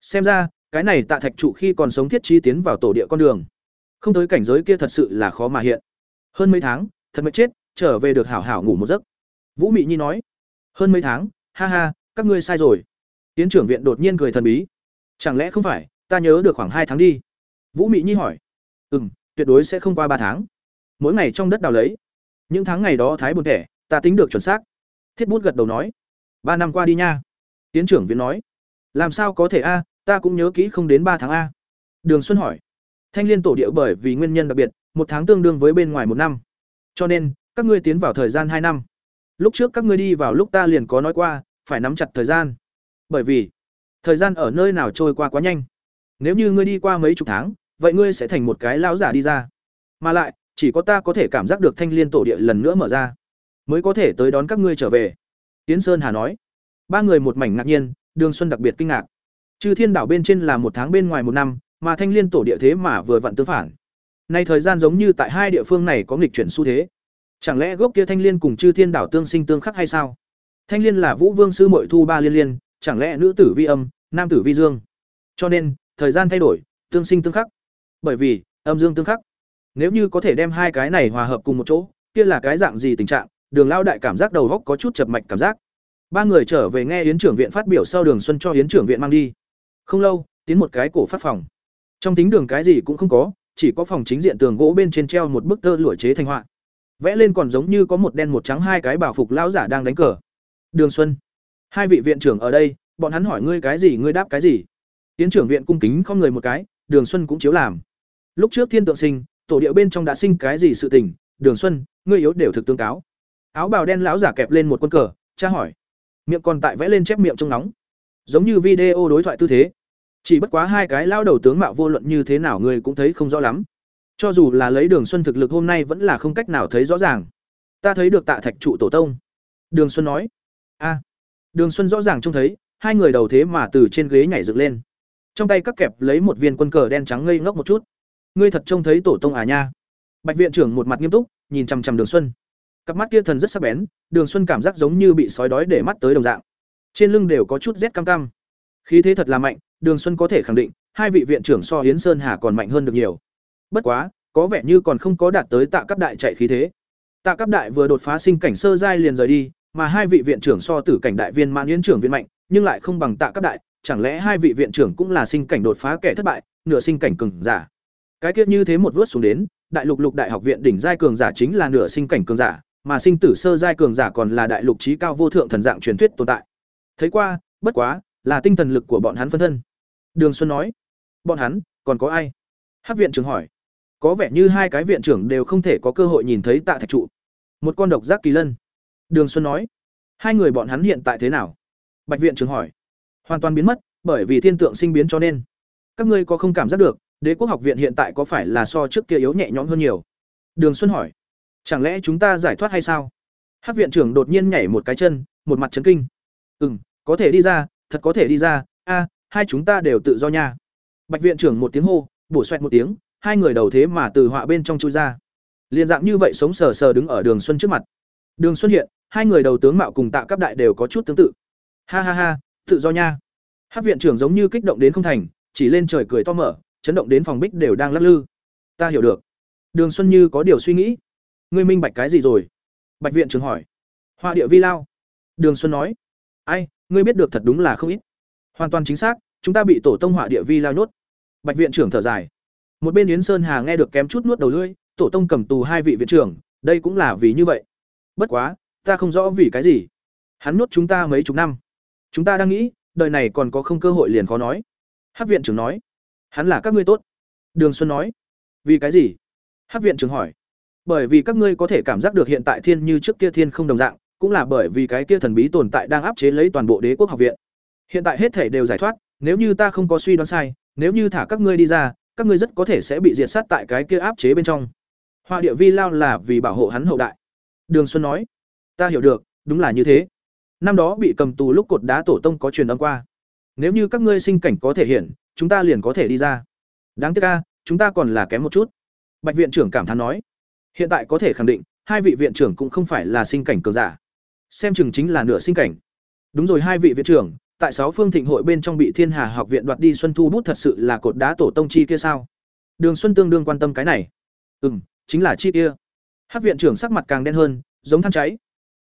Xem ra, cái này Tạ Thạch trụ khi còn sống thiết chi tiến vào tổ địa con đường. Không tới cảnh giới kia thật sự là khó mà hiện. Hơn mấy tháng, thật mệt chết, trở về được hảo hảo ngủ một giấc. Vũ Mị Nhi nói, hơn mấy tháng, ha ha, các ngươi sai rồi. Tiến trưởng viện đột nhiên cười thần bí. Chẳng lẽ không phải, ta nhớ được khoảng hai tháng đi. Vũ Mị Nhi hỏi, ừm, tuyệt đối sẽ không qua ba tháng. Mỗi ngày trong đất đào lấy. Những tháng ngày đó thái buồn thẻ, ta tính được chuẩn xác. Thiết bút gật đầu nói, ba năm qua đi nha. Tiến trưởng viện nói, làm sao có thể a, ta cũng nhớ kỹ không đến ba tháng a. Đường Xuân hỏi, Thanh Liên tổ địa bởi vì nguyên nhân đặc biệt, một tháng tương đương với bên ngoài một năm. Cho nên, các ngươi tiến vào thời gian hai năm. Lúc trước các ngươi đi vào lúc ta liền có nói qua, phải nắm chặt thời gian. Bởi vì, thời gian ở nơi nào trôi qua quá nhanh. Nếu như ngươi đi qua mấy chục tháng, vậy ngươi sẽ thành một cái lão giả đi ra. Mà lại, chỉ có ta có thể cảm giác được thanh liên tổ địa lần nữa mở ra, mới có thể tới đón các ngươi trở về. Tiến Sơn Hà nói. Ba người một mảnh ngạc nhiên, Đường Xuân đặc biệt kinh ngạc. Chư Thiên đảo bên trên là một tháng bên ngoài một năm, mà thanh liên tổ địa thế mà vừa vặn tương phản. Nay thời gian giống như tại hai địa phương này có nghịch chuyển xu thế. Chẳng lẽ gốc kia thanh liên cùng chư thiên đảo tương sinh tương khắc hay sao? Thanh liên là Vũ Vương sư muội thu ba liên liên, chẳng lẽ nữ tử vi âm, nam tử vi dương? Cho nên, thời gian thay đổi, tương sinh tương khắc. Bởi vì, âm dương tương khắc. Nếu như có thể đem hai cái này hòa hợp cùng một chỗ, kia là cái dạng gì tình trạng? Đường Lao đại cảm giác đầu góc có chút chập mạch cảm giác. Ba người trở về nghe Yến trưởng viện phát biểu sau Đường Xuân cho Yến trưởng viện mang đi. Không lâu, tiến một cái cổ phát phòng. Trong tính đường cái gì cũng không có, chỉ có phòng chính diện tường gỗ bên trên treo một bức tơ lụa chế thành họa vẽ lên còn giống như có một đen một trắng hai cái bảo phục lão giả đang đánh cờ đường xuân hai vị viện trưởng ở đây bọn hắn hỏi ngươi cái gì ngươi đáp cái gì tiến trưởng viện cung kính không người một cái đường xuân cũng chiếu làm lúc trước thiên tượng sinh tổ địa bên trong đã sinh cái gì sự tình đường xuân ngươi yếu đều thực tương cáo áo bào đen lão giả kẹp lên một quân cờ tra hỏi miệng còn tại vẽ lên chép miệng trong nóng giống như video đối thoại tư thế chỉ bất quá hai cái lao đầu tướng mạo vô luận như thế nào ngươi cũng thấy không rõ lắm cho dù là lấy Đường Xuân thực lực hôm nay vẫn là không cách nào thấy rõ ràng. Ta thấy được Tạ Thạch trụ tổ tông." Đường Xuân nói. "A." Đường Xuân rõ ràng trông thấy, hai người đầu thế mà từ trên ghế nhảy dựng lên. Trong tay các kẹp lấy một viên quân cờ đen trắng ngây ngốc một chút. "Ngươi thật trông thấy tổ tông à nha?" Bạch viện trưởng một mặt nghiêm túc, nhìn chằm chằm Đường Xuân. Cặp mắt kia thần rất sắc bén, Đường Xuân cảm giác giống như bị sói đói để mắt tới đồng dạng. Trên lưng đều có chút rét cam cam. Khí thế thật là mạnh, Đường Xuân có thể khẳng định, hai vị viện trưởng so Hiến Sơn Hà còn mạnh hơn được nhiều bất quá có vẻ như còn không có đạt tới tạ cấp đại chạy khí thế tạ cấp đại vừa đột phá sinh cảnh sơ giai liền rời đi mà hai vị viện trưởng so tử cảnh đại viên mãn yến trưởng viện mạnh nhưng lại không bằng tạ cấp đại chẳng lẽ hai vị viện trưởng cũng là sinh cảnh đột phá kẻ thất bại nửa sinh cảnh cường giả cái kiết như thế một vớt xuống đến, đại lục lục đại học viện đỉnh giai cường giả chính là nửa sinh cảnh cường giả, mà sinh tử sơ giai cường giả còn là đại lục trí cao vô thượng thần dạng truyền thuyết tồn tại. Thấy qua, bất quá, là tinh thần lực của bọn hắn phân thân. Đường xuân nói, bọn hắn, còn có ai? Hắc viện trưởng hỏi. Có vẻ như hai cái viện trưởng đều không thể có cơ hội nhìn thấy tạ thạch trụ. Một con độc giác kỳ lân. Đường xuân nói, hai người bọn hắn hiện tại thế nào? Bạch viện trưởng hỏi. Hoàn toàn biến mất, bởi vì thiên tượng sinh biến cho nên. Các ngươi có không cảm giác được đế quốc học viện hiện tại có phải là so trước kia yếu nhẹ nhõm hơn nhiều? Đường xuân hỏi. Chẳng lẽ chúng ta giải thoát hay sao? Hát viện trưởng đột nhiên nhảy một cái chân, một mặt chấn kinh. Ừ m có thể đi ra, thật có thể đi ra. A, hai chúng ta đều tự do nha. Bạch viện trưởng một tiếng hô, bổ xoẹt một tiếng, hai người đầu thế mà từ họa bên trong chui ra. Liền dạng như vậy sống sờ sờ đứng ở đường xuân trước mặt. Đường xuân hiện, hai người đầu tướng mạo cùng tạ cấp đại đều có chút tương tự. Ha ha ha, tự do nha. Hát viện trưởng giống như kích động đến không thành, chỉ lên trời cười to mở chấn động đến phòng bích đều đang lắc lư. Ta hiểu được. Đường xuân như có điều suy nghĩ. Ngươi minh bạch cái gì rồi? Bạch viện trưởng hỏi. Họa địa vi lao. Đường xuân nói. Ai, ngươi biết được thật đúng là không ít. Hoàn toàn chính xác, chúng ta bị tổ tông họa địa vi lao nhốt. Bạch viện trưởng thở dài. Một bên yến sơn hà nghe được kém chút nuốt đầu lưỡi, tổ tông cầm tù hai vị viện trưởng, đây cũng là vì như vậy. Bất quá, ta không rõ vì cái gì. Hắn nuốt chúng ta mấy chục năm. Chúng ta đang nghĩ, đời này còn có không cơ hội liền khó nói. Hắc viện trưởng nói hắn là các ngươi tốt. Đường xuân nói. Vì cái gì? Hắc viện trưởng hỏi. Bởi vì các ngươi có thể cảm giác được hiện tại thiên như trước kia thiên không đồng dạng, cũng là bởi vì cái kia thần bí tồn tại đang áp chế lấy toàn bộ đế quốc học viện. Hiện tại hết thể đều giải thoát, nếu như ta không có suy đoán sai, nếu như thả các ngươi đi ra, các ngươi rất có thể sẽ bị diệt sát tại cái kia áp chế bên trong. Hoa địa vi lao là vì bảo hộ hắn hậu đại. Đường xuân nói. Ta hiểu được, đúng là như thế. Năm đó bị cầm tù lúc cột đá tổ tông có truyền âm qua. Nếu như các ngươi sinh cảnh có thể hiện chúng ta liền có thể đi ra. Đáng tiếc ca chúng ta còn là kém một chút. Bạch viện trưởng cảm thán nói. Hiện tại có thể khẳng định, hai vị viện trưởng cũng không phải là sinh cảnh cường giả. Xem chừng chính là nửa sinh cảnh. Đúng rồi, hai vị viện trưởng, tại sáu phương thịnh hội bên trong bị thiên hà học viện đoạt đi xuân thu bút thật sự là cột đá tổ tông chi kia sao? Đường xuân tương đương quan tâm cái này. Ừ m chính là chi kia. Hát viện trưởng sắc mặt càng đen hơn, giống than cháy.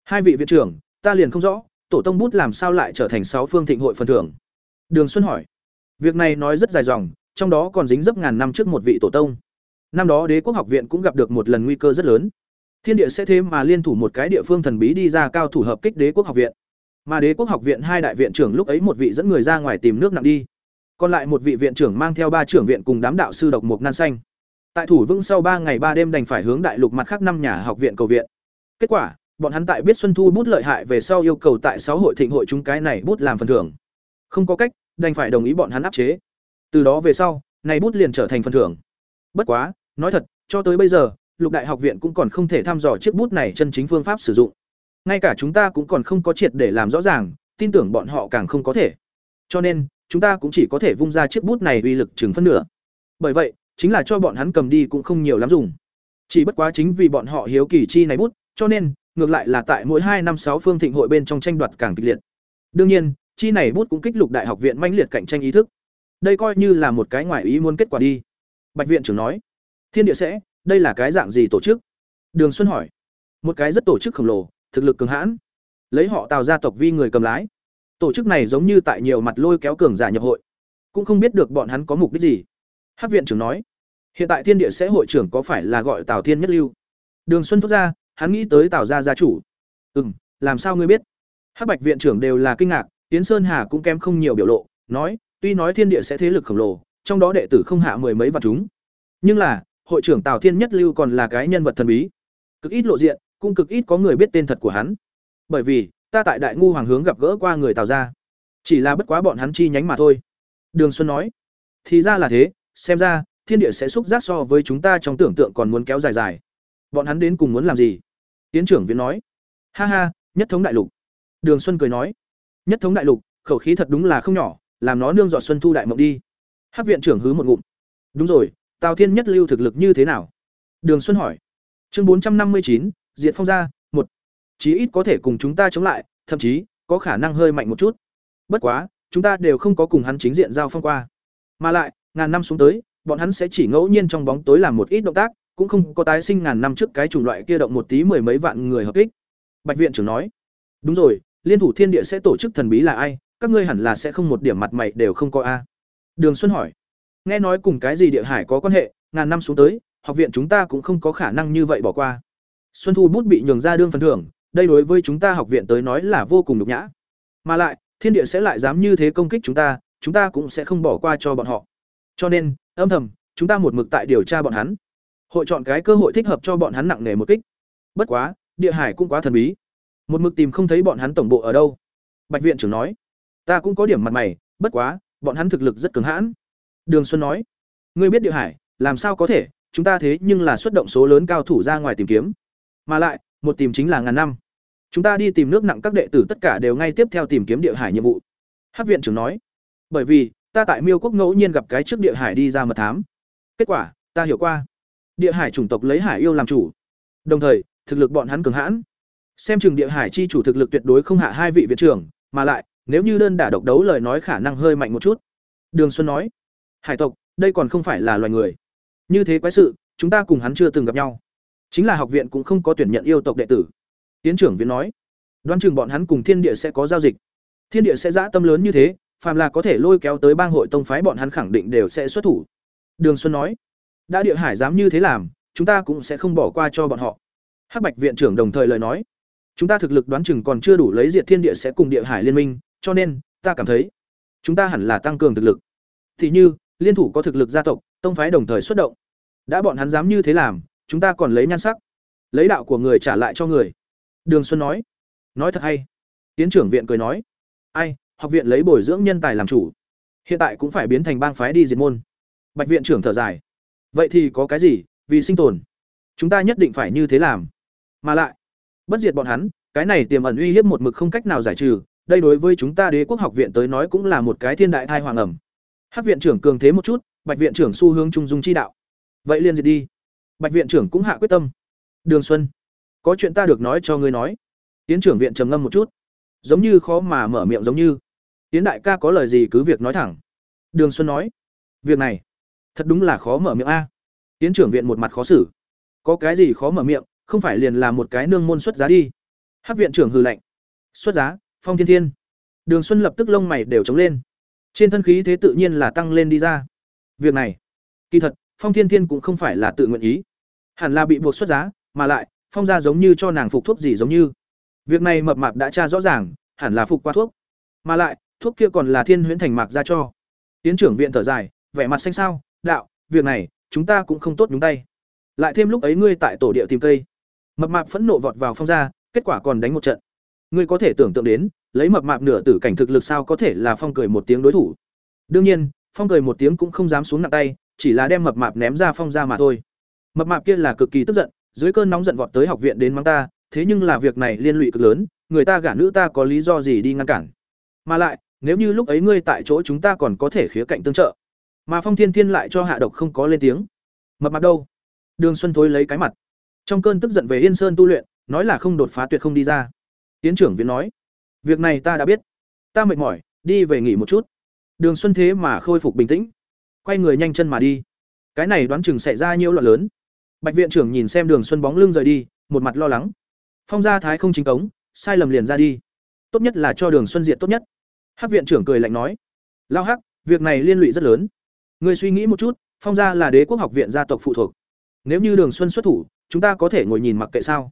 Hai vị viện trưởng, ta liền không rõ, tổ tông bút làm sao lại trở thành sáu phương thịnh hội phần thưởng? Đường xuân hỏi việc này nói rất dài dòng, trong đó còn dính dấp ngàn năm trước một vị tổ tông. Năm đó đế quốc học viện cũng gặp được một lần nguy cơ rất lớn. Thiên địa sẽ thêm mà liên thủ một cái địa phương thần bí đi ra cao thủ hợp kích đế quốc học viện. Mà đế quốc học viện hai đại viện trưởng lúc ấy một vị dẫn người ra ngoài tìm nước nặng đi. Còn lại một vị viện trưởng mang theo ba trưởng viện cùng đám đạo sư độc mục nan xanh. Tại thủ vững sau ba ngày ba đêm đành phải hướng đại lục mặt khác năm nhà học viện cầu viện. Kết quả, bọn hắn tại biết xuân thu bút lợi hại về sau yêu cầu tại sáu hội thịnh hội chúng cái này bút làm phần thưởng. Không có cách đành phải đồng ý bọn hắn áp chế. Từ đó về sau, này bút liền trở thành phần thưởng. Bất quá, nói thật, cho tới bây giờ, lục đại học viện cũng còn không thể thăm dò chiếc bút này chân chính phương pháp sử dụng. Ngay cả chúng ta cũng còn không có triệt để làm rõ ràng, tin tưởng bọn họ càng không có thể. Cho nên, chúng ta cũng chỉ có thể vung ra chiếc bút này uy lực chừng phân nửa. Bởi vậy, chính là cho bọn hắn cầm đi cũng không nhiều lắm dùng. Chỉ bất quá chính vì bọn họ hiếu kỳ chi này bút, cho nên, ngược lại là tại mỗi hai năm sáu phương thịnh hội bên trong tranh đoạt càng kịch liệt. Đương nhiên chi này bút cũng kích lục đại học viện manh liệt cạnh tranh ý thức. Đây coi như là một cái ngoại ý muốn kết quả đi. Bạch viện trưởng nói, thiên địa sẽ, đây là cái dạng gì tổ chức? Đường xuân hỏi, một cái rất tổ chức khổng lồ, thực lực cường hãn. Lấy họ tạo gia tộc vi người cầm lái. Tổ chức này giống như tại nhiều mặt lôi kéo cường giả nhập hội. Cũng không biết được bọn hắn có mục đích gì. Hát viện trưởng nói, hiện tại thiên địa sẽ hội trưởng có phải là gọi tào thiên nhất lưu? Đường xuân thốt ra, hắn nghĩ tới tào gia gia chủ. Ừ m làm sao ngươi biết? Hát bạch viện trưởng đều là kinh ngạc tiến sơn hà cũng kém không nhiều biểu lộ, nói, tuy nói thiên địa sẽ thế lực khổng lồ, trong đó đệ tử không hạ mười mấy vạn chúng. Nhưng là, hội trưởng tào thiên nhất lưu còn là cái nhân vật thần bí. Cực ít lộ diện, cũng cực ít có người biết tên thật của hắn. Bởi vì, ta tại đại ngu hoàng hướng gặp gỡ qua người tào ra chỉ là bất quá bọn hắn chi nhánh mà thôi. Đường xuân nói, thì ra là thế, xem ra, thiên địa sẽ xúc giác so với chúng ta trong tưởng tượng còn muốn kéo dài dài. Bọn hắn đến cùng muốn làm gì? Tiến trưởng viện nói, ha ha, nhất thống đại lục. Đường xuân cười nói nhất thống đại lục, khẩu khí thật đúng là không nhỏ, làm nó nương dọa xuân thu đại mộng đi. Hắc viện trưởng hứ một ngụm. Đúng rồi, tào thiên nhất lưu thực lực như thế nào? Đường xuân hỏi. Chương bốn trăm năm mươi chín, diệt phong gia, một. Chí ít có thể cùng chúng ta chống lại, thậm chí, có khả năng hơi mạnh một chút. Bất quá, chúng ta đều không có cùng hắn chính diện giao phong qua. Mà lại, ngàn năm xuống tới, bọn hắn sẽ chỉ ngẫu nhiên trong bóng tối làm một ít động tác, cũng không có tái sinh ngàn năm trước cái chủng loại kia động một tí mười mấy vạn người hợp kích. Bạch viện trưởng nói. Đúng rồi liên thủ thiên địa sẽ tổ chức thần bí là ai, các ngươi hẳn là sẽ không một điểm mặt mày đều không có a. Đường xuân hỏi. Nghe nói cùng cái gì địa hải có quan hệ, ngàn năm xuống tới, học viện chúng ta cũng không có khả năng như vậy bỏ qua. Xuân thu bút bị nhường ra đương phần thưởng, đây đối với chúng ta học viện tới nói là vô cùng nhục nhã. Mà lại, thiên địa sẽ lại dám như thế công kích chúng ta chúng ta cũng sẽ không bỏ qua cho bọn họ. Cho nên, âm thầm, chúng ta một mực tại điều tra bọn hắn. Hội chọn cái cơ hội thích hợp cho bọn hắn nặng nề một kích. Bất quá, địa hải cũng quá thần bí một mực tìm không thấy bọn hắn tổng bộ ở đâu. Bạch viện trưởng nói, ta cũng có điểm mặt mày, bất quá, bọn hắn thực lực rất cứng hãn. Đường xuân nói, ngươi biết địa hải, làm sao có thể? Chúng ta thế nhưng là xuất động số lớn cao thủ ra ngoài tìm kiếm. Mà lại, một tìm chính là ngàn năm. Chúng ta đi tìm nước nặng các đệ tử tất cả đều ngay tiếp theo tìm kiếm địa hải nhiệm vụ. Hát viện trưởng nói, bởi vì, ta tại miêu quốc ngẫu nhiên gặp cái trước địa hải đi ra mật thám. Kết quả, ta hiểu qua. Địa hải chủng tộc lấy hải yêu làm chủ. Đồng thời, thực lực bọn hắn cường hãn xem chừng địa hải chi chủ thực lực tuyệt đối không hạ hai vị viện trưởng, mà lại, nếu như đơn đả độc đấu lời nói khả năng hơi mạnh một chút. Đường xuân nói, hải tộc, đây còn không phải là loài người. Như thế quái sự, chúng ta cùng hắn chưa từng gặp nhau. Chính là học viện cũng không có tuyển nhận yêu tộc đệ tử. Tiến trưởng viện nói, đoán chừng bọn hắn cùng thiên địa sẽ có giao dịch. Thiên địa sẽ dã tâm lớn như thế, phàm là có thể lôi kéo tới bang hội tông phái bọn hắn khẳng định đều sẽ xuất thủ. Đường xuân nói, đã địa hải dám như thế làm, chúng ta cũng sẽ không bỏ qua cho bọn họ. Hắc bạch viện trưởng đồng thời lời nói chúng ta thực lực đoán chừng còn chưa đủ lấy diệt thiên địa sẽ cùng địa hải liên minh, cho nên, ta cảm thấy, chúng ta hẳn là tăng cường thực lực. Thì như, liên thủ có thực lực gia tộc, tông phái đồng thời xuất động. Đã bọn hắn dám như thế làm, chúng ta còn lấy nhan sắc. Lấy đạo của người trả lại cho người. Đường xuân nói. Nói thật hay. Tiến trưởng viện cười nói. Ai, học viện lấy bồi dưỡng nhân tài làm chủ. Hiện tại cũng phải biến thành bang phái đi diệt môn. Bạch viện trưởng thở dài. Vậy thì có cái gì vì sinh tồn? Chúng ta nhất định phải như thế làm. Mà lại bất diệt bọn hắn, cái này tiềm ẩn uy hiếp một mực không cách nào giải trừ, đây đối với chúng ta đế quốc học viện tới nói cũng là một cái thiên đại thai hoàng ẩm hắc viện trưởng cường thế một chút, bạch viện trưởng xu hướng trung dung chi đạo. Vậy liên diệt đi. Bạch viện trưởng cũng hạ quyết tâm. Đường xuân, có chuyện ta được nói cho ngươi nói. Tiến trưởng viện trầm ngâm một chút. Giống như khó mà mở miệng giống như. Tiến đại ca có lời gì cứ việc nói thẳng. Đường xuân nói, việc này, thật đúng là khó mở miệng a. Tiến trưởng viện một mặt khó xử. Có cái gì khó mở miệng không phải liền là một cái nương môn xuất giá đi. Hắc viện trưởng hừ lạnh. Xuất giá, phong thiên thiên. Đường xuân lập tức lông mày đều trống lên. Trên thân khí thế tự nhiên là tăng lên đi ra. Việc này, kỳ thật, phong thiên thiên cũng không phải là tự nguyện ý. Hẳn là bị buộc xuất giá, mà lại, phong ra giống như cho nàng phục thuốc gì giống như. Việc này mập mạp đã tra rõ ràng, hẳn là phục qua thuốc. Mà lại, thuốc kia còn là thiên huyễn thành mạc ra cho. Tiến trưởng viện thở dài, vẻ mặt xanh sao, đạo, việc này, chúng ta cũng không tốt nhúng tay. Lại thêm lúc ấy ngươi tại tổ địa tìm cây mập mạp phẫn nộ vọt vào phong ra kết quả còn đánh một trận. Ngươi có thể tưởng tượng đến, lấy mập mạp nửa tử cảnh thực lực sao có thể là phong cười một tiếng đối thủ. Đương nhiên, phong cười một tiếng cũng không dám xuống nặng tay, chỉ là đem mập mạp ném ra phong ra mà thôi. Mập mạp kia là cực kỳ tức giận, dưới cơn nóng giận vọt tới học viện đến mắng ta, thế nhưng là việc này liên lụy cực lớn, người ta gả nữ ta có lý do gì đi ngăn cản. Mà lại, nếu như lúc ấy ngươi tại chỗ chúng ta còn có thể khía cạnh tương trợ. Mà phong thiên thiên lại cho hạ độc không có lên tiếng. Mập mạp đâu? Đường xuân thối lấy cái mặt trong cơn tức giận về yên sơn tu luyện, nói là không đột phá tuyệt không đi ra. Tiến trưởng viện nói, việc này ta đã biết. Ta mệt mỏi, đi về nghỉ một chút. Đường xuân thế mà khôi phục bình tĩnh, quay người nhanh chân mà đi. Cái này đoán chừng xảy ra nhiều loạn lớn. Bạch viện trưởng nhìn xem đường xuân bóng lưng rời đi, một mặt lo lắng. Phong gia thái không chính cống, sai lầm liền ra đi. Tốt nhất là cho đường xuân diện tốt nhất. Hắc viện trưởng cười lạnh nói, lao hắc, việc này liên lụy rất lớn. Người suy nghĩ một chút, phong gia là đế quốc học viện gia tộc phụ thuộc. Nếu như đường xuân xuất thủ chúng ta có thể ngồi nhìn mặc kệ sao?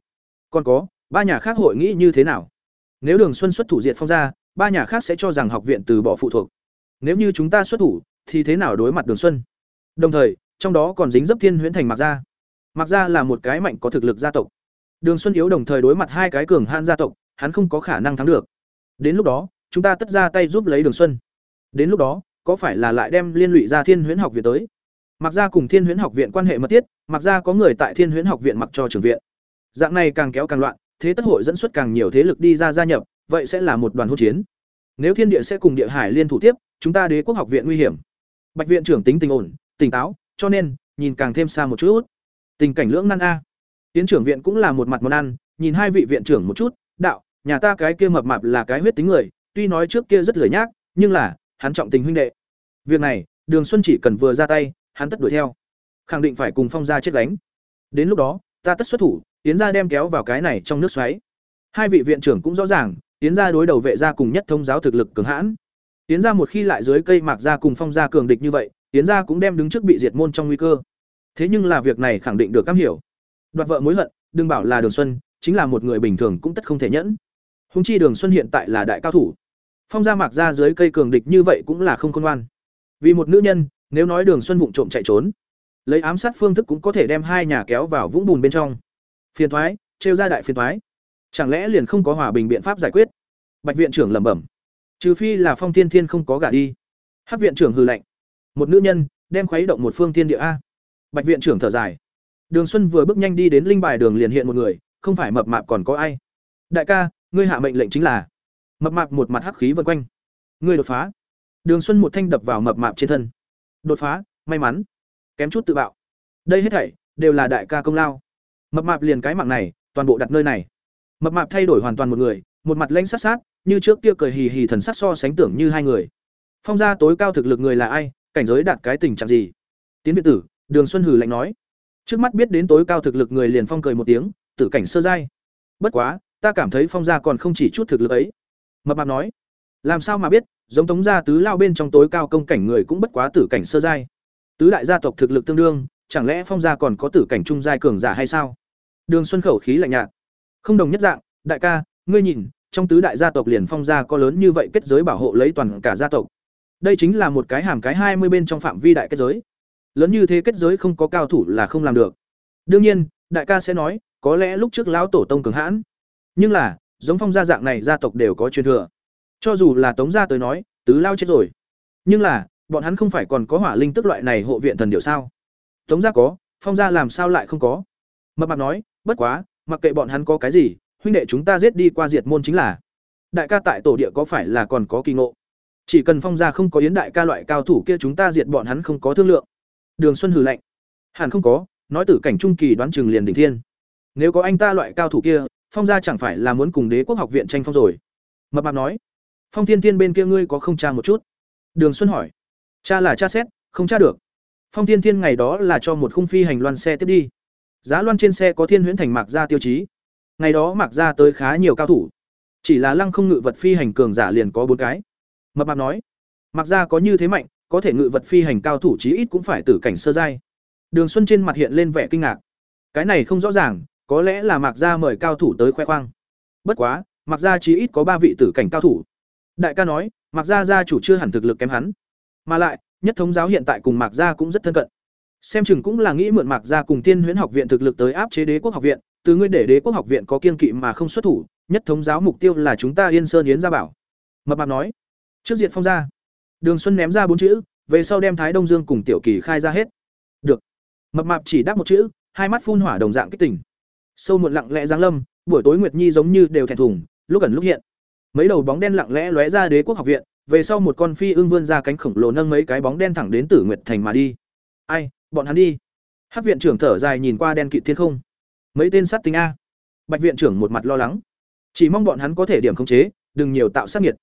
Còn có, ba nhà khác hội nghĩ như thế nào? Nếu đường xuân xuất thủ diệt phong gia, ba nhà khác sẽ cho rằng học viện từ bỏ phụ thuộc. Nếu như chúng ta xuất thủ, thì thế nào đối mặt đường xuân? Đồng thời, trong đó còn dính dấp thiên huyễn thành mặc gia. Mặc gia là một cái mạnh có thực lực gia tộc. Đường xuân yếu đồng thời đối mặt hai cái cường han gia tộc, hắn không có khả năng thắng được. Đến lúc đó, chúng ta tất ra tay giúp lấy đường xuân. Đến lúc đó, có phải là lại đem liên lụy ra thiên huyễn học viện tới? Mặc ra cùng thiên huyễn học viện quan hệ mật thiết mặc ra có người tại thiên huyễn học viện mặc cho trường viện. Dạng này càng kéo càng loạn, thế tất hội dẫn xuất càng nhiều thế lực đi ra gia nhập, vậy sẽ là một đoàn hỗn chiến. Nếu thiên địa sẽ cùng địa hải liên thủ tiếp, chúng ta đế quốc học viện nguy hiểm. Bạch viện trưởng tính tình ổn, tỉnh táo, cho nên, nhìn càng thêm xa một chút. Tình cảnh lưỡng nan a. Tiến trưởng viện cũng là một mặt món ăn, nhìn hai vị viện trưởng một chút, đạo, nhà ta cái kia mập mạp là cái huyết tính người, tuy nói trước kia rất lười nhác, nhưng là, hắn trọng tình huynh đệ. Việc này, đường xuân chỉ cần vừa ra tay hắn tất đuổi theo. Khẳng định phải cùng phong gia chết đánh đến lúc đó, ta tất xuất thủ tiến ra đem kéo vào cái này trong nước xoáy. Hai vị viện trưởng cũng rõ ràng tiến ra đối đầu vệ gia cùng nhất thông giáo thực lực cường hãn. Tiến ra một khi lại dưới cây mạc ra cùng phong gia cường địch như vậy tiến ra cũng đem đứng trước bị diệt môn trong nguy cơ. Thế nhưng là việc này khẳng định được cam hiểu. Đoạt vợ mối hận, đừng bảo là đường xuân, chính là một người bình thường cũng tất không thể nhẫn. Húng chi đường xuân hiện tại là đại cao thủ. Phong gia mạc ra dưới cây cường địch như vậy cũng là không khôn ngoan. Vì một nữ nhân nếu nói đường xuân vụng trộm chạy trốn, lấy ám sát phương thức cũng có thể đem hai nhà kéo vào vũng bùn bên trong. Phiền thoái trêu ra đại phiền thoái chẳng lẽ liền không có hòa bình biện pháp giải quyết? Bạch viện trưởng lẩm bẩm. Trừ phi là phong thiên thiên không có gả đi. Hắc viện trưởng hừ lạnh. Một nữ nhân, đem khuấy động một phương thiên địa a. Bạch viện trưởng thở dài. Đường xuân vừa bước nhanh đi đến linh bài đường liền hiện một người, không phải mập mạp còn có ai. Đại ca, ngươi hạ mệnh lệnh chính là. Mập mạp một mặt hắc khí vân quanh. Ngươi đột phá. Đường xuân một thanh đập vào mập mạp trên thân đột phá, may mắn. Kém chút tự bạo. Đây hết thảy đều là đại ca công lao. Mập mạp liền cái mạng này, toàn bộ đặt nơi này. Mập mạp thay đổi hoàn toàn một người, một mặt lanh sát sát, như trước kia cười hì hì thần sắc so sánh tưởng như hai người. Phong gia tối cao thực lực người là ai, cảnh giới đạt cái tình trạng gì? Tiến viện tử, đường xuân hử lạnh nói. Trước mắt biết đến tối cao thực lực người liền phong cười một tiếng, tử cảnh sơ giai. Bất quá, ta cảm thấy phong gia còn không chỉ chút thực lực ấy. Mập mạp nói. Làm sao mà biết giống tống gia tứ lao bên trong tối cao công cảnh người cũng bất quá tử cảnh sơ giai. Tứ đại gia tộc thực lực tương đương, chẳng lẽ phong gia còn có tử cảnh trung giai cường giả hay sao? Đường xuân khẩu khí lạnh nhạt. Không đồng nhất dạng, đại ca, ngươi nhìn, trong tứ đại gia tộc liền phong gia có lớn như vậy kết giới bảo hộ lấy toàn cả gia tộc. Đây chính là một cái hàm cái hai mươi bên trong phạm vi đại kết giới. Lớn như thế kết giới không có cao thủ là không làm được. Đương nhiên, đại ca sẽ nói, có lẽ lúc trước lão tổ tông cường hãn. Nhưng là, giống phong gia dạng này gia tộc đều có truyền thừa cho dù là tống gia tới nói, tứ lao chết rồi. Nhưng là, bọn hắn không phải còn có hỏa linh tức loại này hộ viện thần điệu sao? Tống gia có, phong gia làm sao lại không có? Mập mạp nói, bất quá, mặc kệ bọn hắn có cái gì, huynh đệ chúng ta giết đi qua diệt môn chính là. Đại ca tại tổ địa có phải là còn có kỳ ngộ? Chỉ cần phong gia không có yến đại ca loại cao thủ kia chúng ta diệt bọn hắn không có thương lượng. Đường xuân hừ lạnh. Hẳn không có, nói tử cảnh trung kỳ đoán chừng liền đỉnh thiên. Nếu có anh ta loại cao thủ kia, phong gia chẳng phải là muốn cùng đế quốc học viện tranh phong rồi? Mập mạp nói phong thiên thiên bên kia ngươi có không tra một chút? Đường xuân hỏi. Cha là cha xét, không tra được. Phong thiên thiên ngày đó là cho một khung phi hành loan xe tiếp đi. Giá loan trên xe có thiên huyễn thành mạc gia tiêu chí. Ngày đó mạc gia tới khá nhiều cao thủ. Chỉ là lăng không ngự vật phi hành cường giả liền có bốn cái. Mập mạp nói, mạc gia có như thế mạnh, có thể ngự vật phi hành cao thủ chí ít cũng phải tử cảnh sơ giai. Đường xuân trên mặt hiện lên vẻ kinh ngạc. Cái này không rõ ràng, có lẽ là mạc gia mời cao thủ tới khoe khoang. Bất quá, mạc gia chí ít có ba vị tử cảnh cao thủ đại ca nói, mạc gia gia chủ chưa hẳn thực lực kém hắn. Mà lại, nhất thống giáo hiện tại cùng mạc gia cũng rất thân cận. Xem chừng cũng là nghĩ mượn mạc gia cùng tiên huyễn học viện thực lực tới áp chế đế quốc học viện. Từ ngươi để đế quốc học viện có kiên kỵ mà không xuất thủ, nhất thống giáo mục tiêu là chúng ta yên sơn yến gia bảo. Mập mạp nói, trước diện phong gia. Đường xuân ném ra bốn chữ, về sau đem thái đông dương cùng tiểu kỳ khai ra hết. Được. Mập mạp chỉ đáp một chữ, hai mắt phun hỏa đồng dạng kích tỉnh sâu muộn lặng lẽ giáng lâm, buổi tối nguyệt nhi giống như đều thẹn thùng, lúc ẩn lúc hiện mấy đầu bóng đen lặng lẽ lóe ra đế quốc học viện, về sau một con phi ưng vươn ra cánh khổng lồ nâng mấy cái bóng đen thẳng đến tử nguyệt thành mà đi. Ai, bọn hắn đi. Hát viện trưởng thở dài nhìn qua đen kịt thiên không. Mấy tên sát tính a. Bạch viện trưởng một mặt lo lắng. Chỉ mong bọn hắn có thể điểm khống chế, đừng nhiều tạo sát nhiệt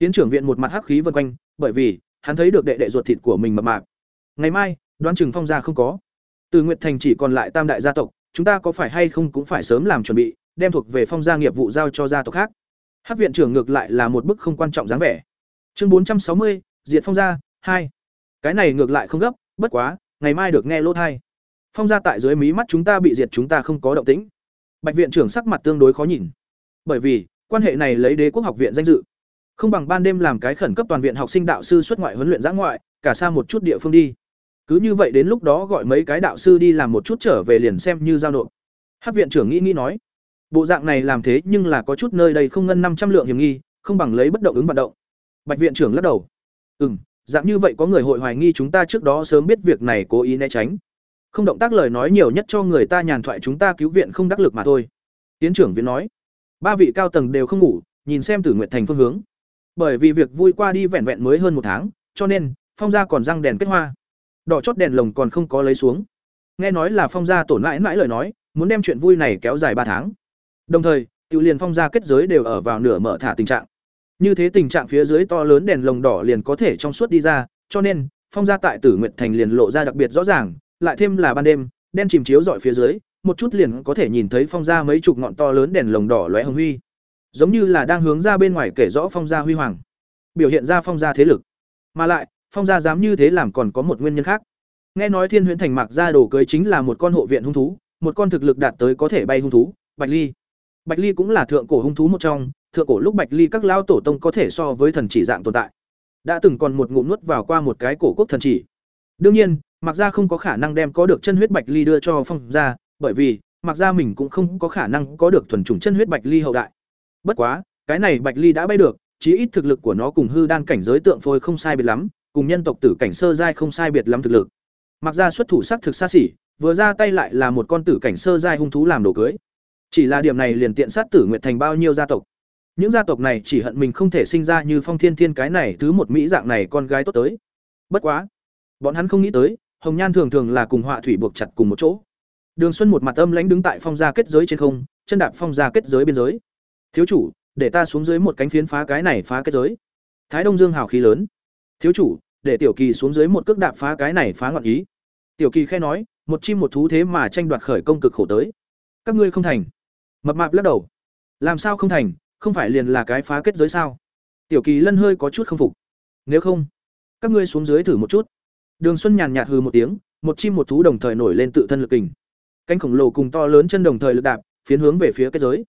tiến trưởng viện một mặt hắc khí vân quanh, bởi vì, hắn thấy được đệ đệ ruột thịt của mình mập mạp. Ngày mai, đoán chừng phong gia không có. Từ nguyệt thành chỉ còn lại tam đại gia tộc, chúng ta có phải hay không cũng phải sớm làm chuẩn bị, đem thuộc về phong gia nghiệp vụ giao cho gia tộc khác hát viện trưởng ngược lại là một bức không quan trọng dáng vẻ. Chương bốn trăm sáu mươi, diệt phong gia, hai. Cái này ngược lại không gấp, bất quá, ngày mai được nghe lốt hai. phong gia tại dưới mí mắt chúng ta bị diệt chúng ta không có động tĩnh. Bạch viện trưởng sắc mặt tương đối khó nhìn. Bởi vì, quan hệ này lấy đế quốc học viện danh dự. Không bằng ban đêm làm cái khẩn cấp toàn viện học sinh đạo sư xuất ngoại huấn luyện giã ngoại, cả xa một chút địa phương đi. Cứ như vậy đến lúc đó gọi mấy cái đạo sư đi làm một chút trở về liền xem như giao nộp. Hát viện trưởng nghĩ nghĩ nói bộ dạng này làm thế nhưng là có chút nơi đây không ngân năm trăm lượng hiểm nghi, không bằng lấy bất động ứng vận động. Bạch viện trưởng lắc đầu. Ừ m dạng như vậy có người hội hoài nghi chúng ta trước đó sớm biết việc này cố ý né tránh. Không động tác lời nói nhiều nhất cho người ta nhàn thoại chúng ta cứu viện không đắc lực mà thôi. Tiến trưởng viện nói. Ba vị cao tầng đều không ngủ, nhìn xem tử nguyện thành phương hướng. Bởi vì việc vui qua đi vẹn vẹn mới hơn một tháng, cho nên, phong gia còn răng đèn kết hoa. Đỏ chót đèn lồng còn không có lấy xuống. Nghe nói là phong gia tổn mãi mãi lời nói, muốn đem chuyện vui này kéo dài ba tháng đồng thời tự liền phong gia kết giới đều ở vào nửa mở thả tình trạng. Như thế tình trạng phía dưới to lớn đèn lồng đỏ liền có thể trong suốt đi ra, cho nên, phong gia tại tử nguyệt thành liền lộ ra đặc biệt rõ ràng, lại thêm là ban đêm, đen chìm chiếu dọi phía dưới, một chút liền có thể nhìn thấy phong gia mấy chục ngọn to lớn đèn lồng đỏ lóe hồng huy. Giống như là đang hướng ra bên ngoài kể rõ phong gia huy hoàng, biểu hiện ra phong gia thế lực. Mà lại, phong gia dám như thế làm còn có một nguyên nhân khác. Nghe nói thiên huyễn thành mạc gia đồ cưới chính là một con hộ viện hung thú, một con thực lực đạt tới có thể bay hung thú, bạch ly bạch ly cũng là thượng cổ hung thú một trong, thượng cổ lúc bạch ly các lao tổ tông có thể so với thần chỉ dạng tồn tại. Đã từng còn một ngụm nuốt vào qua một cái cổ quốc thần chỉ. Đương nhiên mặc gia không có khả năng đem có được chân huyết bạch ly đưa cho phong gia, bởi vì mặc gia mình cũng không có khả năng có được thuần chủng chân huyết bạch ly hậu đại. Bất quá, cái này bạch ly đã bay được, chí ít thực lực của nó cùng hư đan cảnh giới tượng phôi không sai biệt lắm, cùng nhân tộc tử cảnh sơ giai không sai biệt lắm thực lực. Mặc Gia xuất thủ sắc thực xa xỉ, vừa ra tay lại là một con tử cảnh sơ giai hung thú làm đồ cưới chỉ là điểm này liền tiện sát tử nguyệt thành bao nhiêu gia tộc. Những gia tộc này chỉ hận mình không thể sinh ra như phong thiên thiên cái này thứ một mỹ dạng này con gái tốt tới. Bất quá, bọn hắn không nghĩ tới, hồng nhan thường thường là cùng họa thủy buộc chặt cùng một chỗ. Đường xuân một mặt âm lãnh đứng tại phong gia kết giới trên không, chân đạp phong gia kết giới biên giới. Thiếu chủ, để ta xuống dưới một cánh phiến phá cái này phá kết giới. Thái đông dương hào khí lớn. Thiếu chủ, để tiểu kỳ xuống dưới một cước đạp phá cái này phá ngọn ý. Tiểu kỳ khe nói, một chim một thú thế mà tranh đoạt khởi công cực khổ tới. Các ngươi không thành mập mạp lắc đầu. Làm sao không thành không phải liền là cái phá kết giới sao? Tiểu kỳ lân hơi có chút không phục. Nếu không các ngươi xuống dưới thử một chút. Đường xuân nhàn nhạt hừ một tiếng một chim một thú đồng thời nổi lên tự thân lực kình. Cánh khổng lồ cùng to lớn chân đồng thời lực đạp phiến hướng về phía kết giới.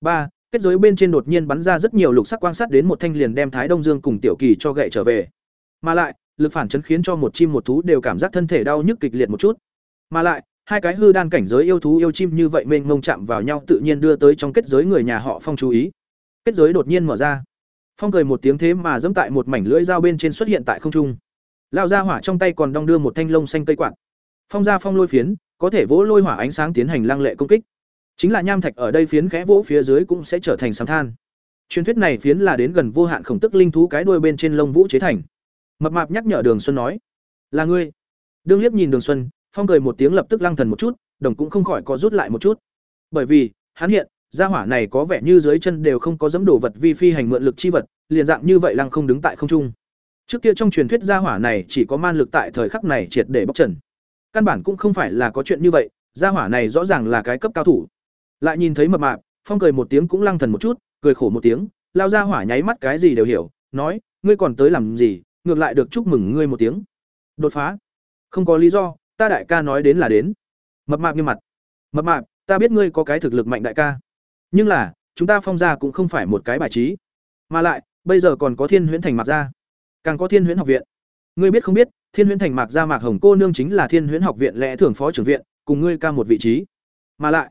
Ba kết giới bên trên đột nhiên bắn ra rất nhiều lục sắc quang sát đến một thanh liền đem Thái Đông Dương cùng Tiểu Kỳ cho gậy trở về. Mà lại, lực phản chấn khiến cho một chim một thú đều cảm giác thân thể đau nhức kịch liệt một chút. Mà lại, hai cái hư đan cảnh giới yêu thú yêu chim như vậy mênh mông chạm vào nhau tự nhiên đưa tới trong kết giới người nhà họ Phong chú ý. Kết giới đột nhiên mở ra. Phong cười một tiếng thế mà dẫm tại một mảnh lưỡi dao bên trên xuất hiện tại không trung. Lao ra hỏa trong tay còn đong đưa một thanh lông xanh cây quạt. Phong ra phong lôi phiến, có thể vỗ lôi hỏa ánh sáng tiến hành lăng lệ công kích. Chính là nham thạch ở đây phiến khẽ vỗ phía dưới cũng sẽ trở thành sấm than. Truyền thuyết này phiến là đến gần vô hạn khổng tức linh thú cái đuôi bên trên lông vũ chế thành. Mập mạp nhắc nhở Đường Xuân nói: "Là ngươi." Đương liếc nhìn Đường Xuân, Phong cười một tiếng lập tức lăng thần một chút, đồng cũng không khỏi có rút lại một chút. Bởi vì, hắn hiện, gia hỏa này có vẻ như dưới chân đều không có dấm đồ vật vi phi hành mượn lực chi vật, liền dạng như vậy lăng không đứng tại không trung. Trước kia trong truyền thuyết gia hỏa này chỉ có man lực tại thời khắc này triệt để bóc trần. Căn bản cũng không phải là có chuyện như vậy, gia hỏa này rõ ràng là cái cấp cao thủ. Lại nhìn thấy mập mạp, Phong cười một tiếng cũng lăng thần một chút, cười khổ một tiếng, lao gia hỏa nháy mắt cái gì đều hiểu, nói, ngươi còn tới làm gì, ngược lại được chúc mừng ngươi một tiếng. Đột phá? Không có lý do, ta đại ca nói đến là đến. Mập mạp như mặt. Mập mạp, ta biết ngươi có cái thực lực mạnh đại ca. Nhưng là, chúng ta phong gia cũng không phải một cái bài trí. Mà lại, bây giờ còn có Thiên Huyễn Thành Mạc gia, càng có Thiên Huyễn học viện. Ngươi biết không biết, Thiên Huyễn Thành Mạc gia Mạc Hồng cô nương chính là Thiên Huyễn học viện lẽ thưởng phó trưởng viện, cùng ngươi ca một vị trí. Mà lại,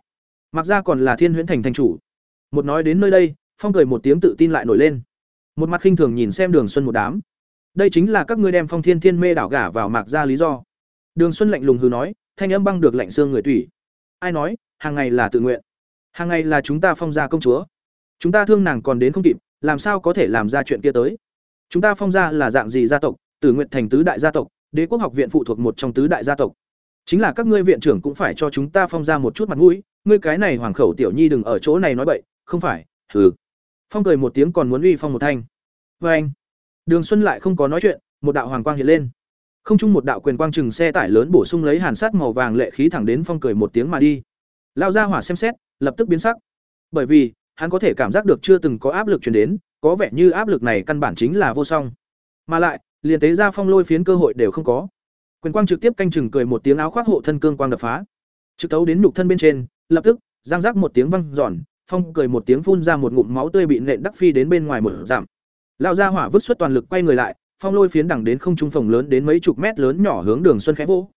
Mạc gia còn là Thiên Huyễn Thành thành chủ. Một nói đến nơi đây, Phong cười một tiếng tự tin lại nổi lên. Một mặt khinh thường nhìn xem Đường Xuân một đám. Đây chính là các ngươi đem Phong Thiên Thiên mê đảo gả vào Mạc gia lý do. Đường Xuân lạnh lùng hừ nói, thanh âm băng được lạnh xương người tủy. Ai nói, hàng ngày là tự nguyện. Hàng ngày là chúng ta phong gia công chúa. Chúng ta thương nàng còn đến không kịp, làm sao có thể làm ra chuyện kia tới? Chúng ta phong gia là dạng gì gia tộc? Tử nguyện thành tứ đại gia tộc, Đế quốc học viện phụ thuộc một trong tứ đại gia tộc. Chính là các ngươi viện trưởng cũng phải cho chúng ta phong gia một chút mặt mũi, ngươi cái này hoàng khẩu tiểu nhi đừng ở chỗ này nói bậy, không phải? Hừ. Phong cười một tiếng còn muốn uy phong một thanh. Và anh. Đường Xuân lại không có nói chuyện, một đạo hoàng quang hiện lên. Không chung một đạo quyền quang chừng xe tải lớn bổ sung lấy hàn sát màu vàng lệ khí thẳng đến phong cười một tiếng mà đi. Lao ra hỏa xem xét, lập tức biến sắc. Bởi vì, hắn có thể cảm giác được chưa từng có áp lực truyền đến, có vẻ như áp lực này căn bản chính là vô song. Mà lại, liền tế ra phong lôi phiến cơ hội đều không có. Quyền quang trực tiếp canh chừng cười một tiếng áo khoác hộ thân cương quang đập phá. Trực tấu đến nhục thân bên trên, lập tức, giang rắc một tiếng vang giòn, phong cười một tiếng phun ra một ngụm máu tươi bị nện đắc phi đến bên ngoài một giảm. Lão gia hỏa vứt xuất toàn lực quay người lại, phong lôi phiến đẳng đến không trung phòng lớn đến mấy chục mét lớn nhỏ hướng đường xuân khẽ vỗ.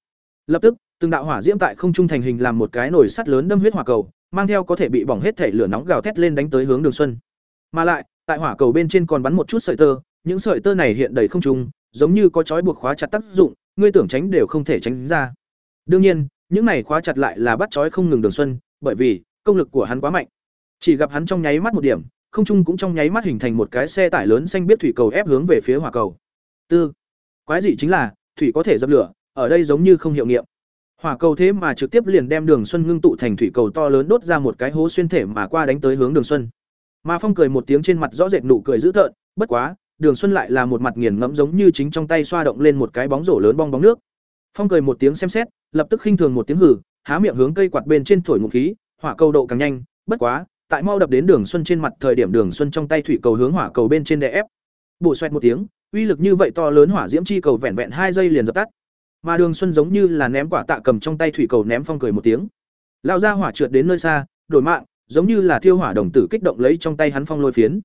Lập tức, từng đạo hỏa diễm tại không trung thành hình làm một cái nồi sắt lớn đâm huyết hỏa cầu, mang theo có thể bị bỏng hết thể lửa nóng gào thét lên đánh tới hướng đường xuân. Mà lại, tại hỏa cầu bên trên còn bắn một chút sợi tơ, những sợi tơ này hiện đầy không trung, giống như có chói buộc khóa chặt tác dụng, ngươi tưởng tránh đều không thể tránh ra. Đương nhiên, những này khóa chặt lại là bắt chói không ngừng đường xuân, bởi vì, công lực của hắn quá mạnh. Chỉ gặp hắn trong nháy mắt một điểm, không trung cũng trong nháy mắt hình thành một cái xe tải lớn xanh biết thủy cầu ép hướng về phía hỏa cầu. Tư. Quái dị chính là, thủy có thể dập lửa, ở đây giống như không hiệu nghiệm. Hỏa cầu thế mà trực tiếp liền đem Đường Xuân ngưng tụ thành thủy cầu to lớn đốt ra một cái hố xuyên thể mà qua đánh tới hướng Đường Xuân. Mà Phong cười một tiếng trên mặt rõ rệt nụ cười dữ tợn, bất quá, Đường Xuân lại là một mặt nghiền ngẫm giống như chính trong tay xoa động lên một cái bóng rổ lớn bong bóng nước. Phong cười một tiếng xem xét, lập tức khinh thường một tiếng hừ, há miệng hướng cây quạt bên trên thổi ngụ khí, hỏa cầu độ càng nhanh, bất quá, tại mau đập đến Đường Xuân trên mặt thời điểm Đường Xuân trong tay thủy cầu hướng hỏa cầu bên trên đè ép. Bổ xoẹt một tiếng, uy lực như vậy to lớn hỏa diễm chi cầu vẹn vẹn hai giây liền dập tắt. Mà đường xuân giống như là ném quả tạ cầm trong tay thủy cầu ném phong cười một tiếng. Lao ra hỏa trượt đến nơi xa, đổi mạng, giống như là thiêu hỏa đồng tử kích động lấy trong tay hắn phong lôi phiến.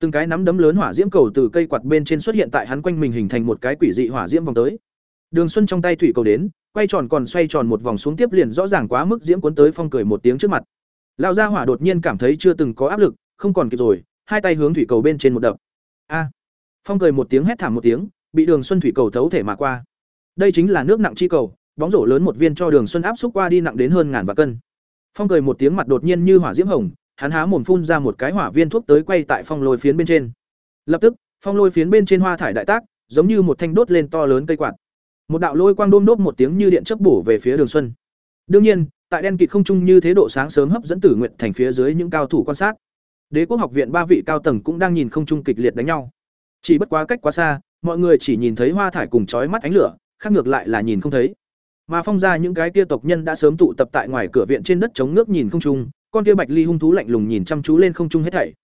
Từng cái nắm đấm lớn hỏa diễm cầu từ cây quạt bên trên xuất hiện tại hắn quanh mình hình thành một cái quỷ dị hỏa diễm vòng tới. Đường xuân trong tay thủy cầu đến, quay tròn còn xoay tròn một vòng xuống tiếp liền rõ ràng quá mức diễm cuốn tới phong cười một tiếng trước mặt. Lao ra hỏa đột nhiên cảm thấy chưa từng có áp lực, không còn kịp rồi, hai tay hướng thủy cầu bên trên một đập. A! Phong cười một tiếng hét thảm một tiếng, bị Đường Xuân thủy cầu thấu thể mà qua. Đây chính là nước nặng chi cầu, bóng rổ lớn một viên cho Đường Xuân áp xúc qua đi nặng đến hơn ngàn và cân. Phong cười một tiếng mặt đột nhiên như hỏa diễm hồng, hắn há mồm phun ra một cái hỏa viên thuốc tới quay tại phong lôi phiến bên trên. Lập tức, phong lôi phiến bên trên hoa thải đại tác, giống như một thanh đốt lên to lớn cây quạt. Một đạo lôi quang đôm đốt một tiếng như điện chớp bổ về phía Đường Xuân. Đương nhiên, tại đen kịt không trung như thế độ sáng sớm hấp dẫn Tử nguyện thành phía dưới những cao thủ quan sát. Đế quốc học viện ba vị cao tầng cũng đang nhìn không trung kịch liệt đánh nhau. Chỉ bất quá cách quá xa, mọi người chỉ nhìn thấy hoa thải cùng chói mắt ánh lửa, khác ngược lại là nhìn không thấy. Mà phong ra những cái kia tộc nhân đã sớm tụ tập tại ngoài cửa viện trên đất chống nước nhìn không trung, con kia bạch ly hung thú lạnh lùng nhìn chăm chú lên không trung hết thảy.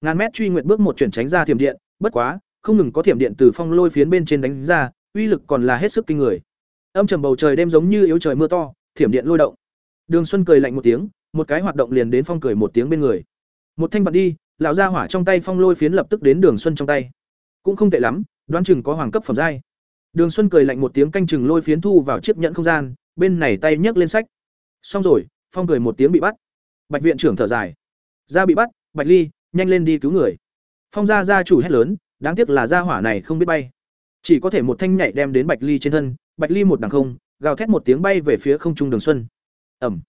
Ngàn mét truy nguyện bước một chuyển tránh ra thiểm điện, bất quá, không ngừng có thiểm điện từ phong lôi phiến bên trên đánh ra, uy lực còn là hết sức kinh người. Âm trầm bầu trời đêm giống như yếu trời mưa to, thiểm điện lôi động. Đường Xuân cười lạnh một tiếng, một cái hoạt động liền đến phong cười một tiếng bên người. một thanh vật đi lão gia hỏa trong tay phong lôi phiến lập tức đến đường xuân trong tay cũng không tệ lắm, đoán chừng có hoàng cấp phẩm giai. Đường xuân cười lạnh một tiếng canh chừng lôi phiến thu vào chiếc nhẫn không gian, bên này tay nhấc lên sách. Xong rồi, phong cười một tiếng bị bắt. Bạch viện trưởng thở dài. Ra bị bắt, bạch ly, nhanh lên đi cứu người. Phong gia gia chủ hét lớn, đáng tiếc là gia hỏa này không biết bay. Chỉ có thể một thanh nhảy đem đến bạch ly trên thân, bạch ly một đằng không, gào thét một tiếng bay về phía không trung đường xuân. Ẩm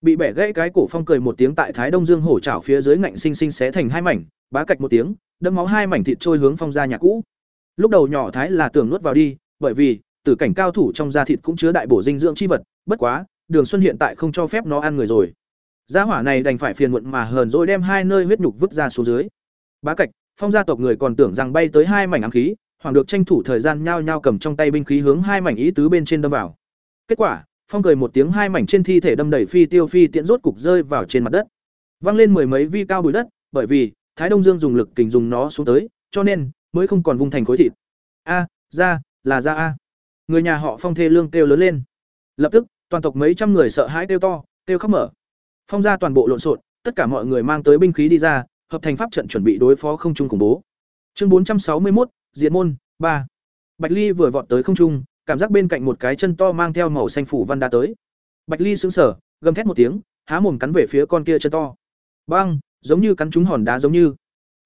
bị bẻ gãy cái cổ phong cười một tiếng tại thái đông dương hổ chảo phía dưới ngạnh sinh sinh xé thành hai mảnh bá cạch một tiếng đâm máu hai mảnh thịt trôi hướng phong ra nhà cũ. Lúc đầu nhỏ thái là tưởng nuốt vào đi, bởi vì, tử cảnh cao thủ trong da thịt cũng chứa đại bổ dinh dưỡng chi vật, bất quá, đường xuân hiện tại không cho phép nó ăn người rồi. Gia hỏa này đành phải phiền muộn mà hờn rồi đem hai nơi huyết nhục vứt ra xuống dưới. Bá cạch, phong gia tộc người còn tưởng rằng bay tới hai mảnh ám khí hoàng được tranh thủ thời gian nhao nhao cầm trong tay binh khí hướng hai mảnh ý tứ bên trên đâm vào. Kết quả, phong cười một tiếng hai mảnh trên thi thể đâm đẩy phi tiêu phi tiễn rốt cục rơi vào trên mặt đất. Văng lên mười mấy vi cao bụi đất, bởi vì thái đông dương dùng lực kình dùng nó xuống tới, cho nên mới không còn vung thành khối thịt. A, ra, là ra a. Người nhà họ phong thê lương kêu lớn lên. Lập tức, toàn tộc mấy trăm người sợ hãi kêu to, kêu khóc mở. Phong ra toàn bộ lộn xộn, tất cả mọi người mang tới binh khí đi ra, hợp thành pháp trận chuẩn bị đối phó không trung khủng bố. Chương bốn trăm sáu mươi một diện môn, ba. Bạch ly vừa vọt tới không trung, cảm giác bên cạnh một cái chân to mang theo màu xanh phủ văn đá tới. Bạch ly sững sờ, gầm thét một tiếng, há mồm cắn về phía con kia chân to. Băng giống như cắn trúng hòn đá giống như.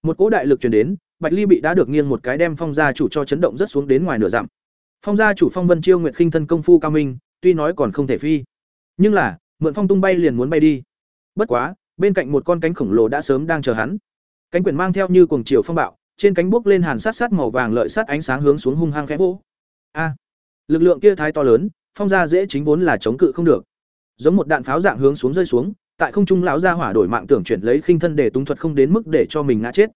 Một cỗ đại lực truyền đến, bạch ly bị đá được nghiêng một cái đem phong gia chủ cho chấn động rất xuống đến ngoài nửa dặm. Phong gia chủ phong vân chiêu nguyệt khinh thân công phu cao minh, tuy nói còn không thể phi. Nhưng là, mượn phong tung bay liền muốn bay đi. Bất quá, bên cạnh một con cánh khổng lồ đã sớm đang chờ hắn. Cánh quyển mang theo như cuồng chiều phong bạo, trên cánh bốc lên hàn sát sát màu vàng lợi sát ánh sáng hướng xuống hung hăng khẽ vỗ. A! Lực lượng kia thái to lớn, phong gia dễ chính vốn là chống cự không được. Giống một đạn pháo dạng hướng xuống rơi xuống tại không trung lão gia hỏa đổi mạng tưởng chuyển lấy khinh thân để tung thuật không đến mức để cho mình ngã chết.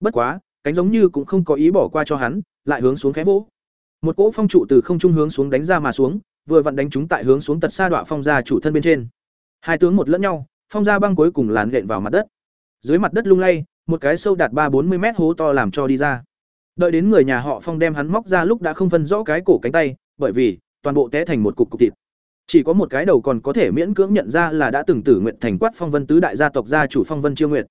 Bất quá, cánh giống như cũng không có ý bỏ qua cho hắn, lại hướng xuống khẽ vỗ. Một cỗ phong trụ từ không trung hướng xuống đánh ra mà xuống, vừa vặn đánh chúng tại hướng xuống tật xa đoạn phong gia chủ thân bên trên. Hai tướng một lẫn nhau, phong gia băng cuối cùng làn lện vào mặt đất. Dưới mặt đất lung lay, một cái sâu đạt ba bốn mươi mét hố to làm cho đi ra. Đợi đến người nhà họ phong đem hắn móc ra lúc đã không phân rõ cái cổ cánh tay, bởi vì toàn bộ té thành một cục cục thịt chỉ có một cái đầu còn có thể miễn cưỡng nhận ra là đã từng tử nguyện thành quát phong vân tứ đại gia tộc gia chủ phong vân chiêu nguyệt.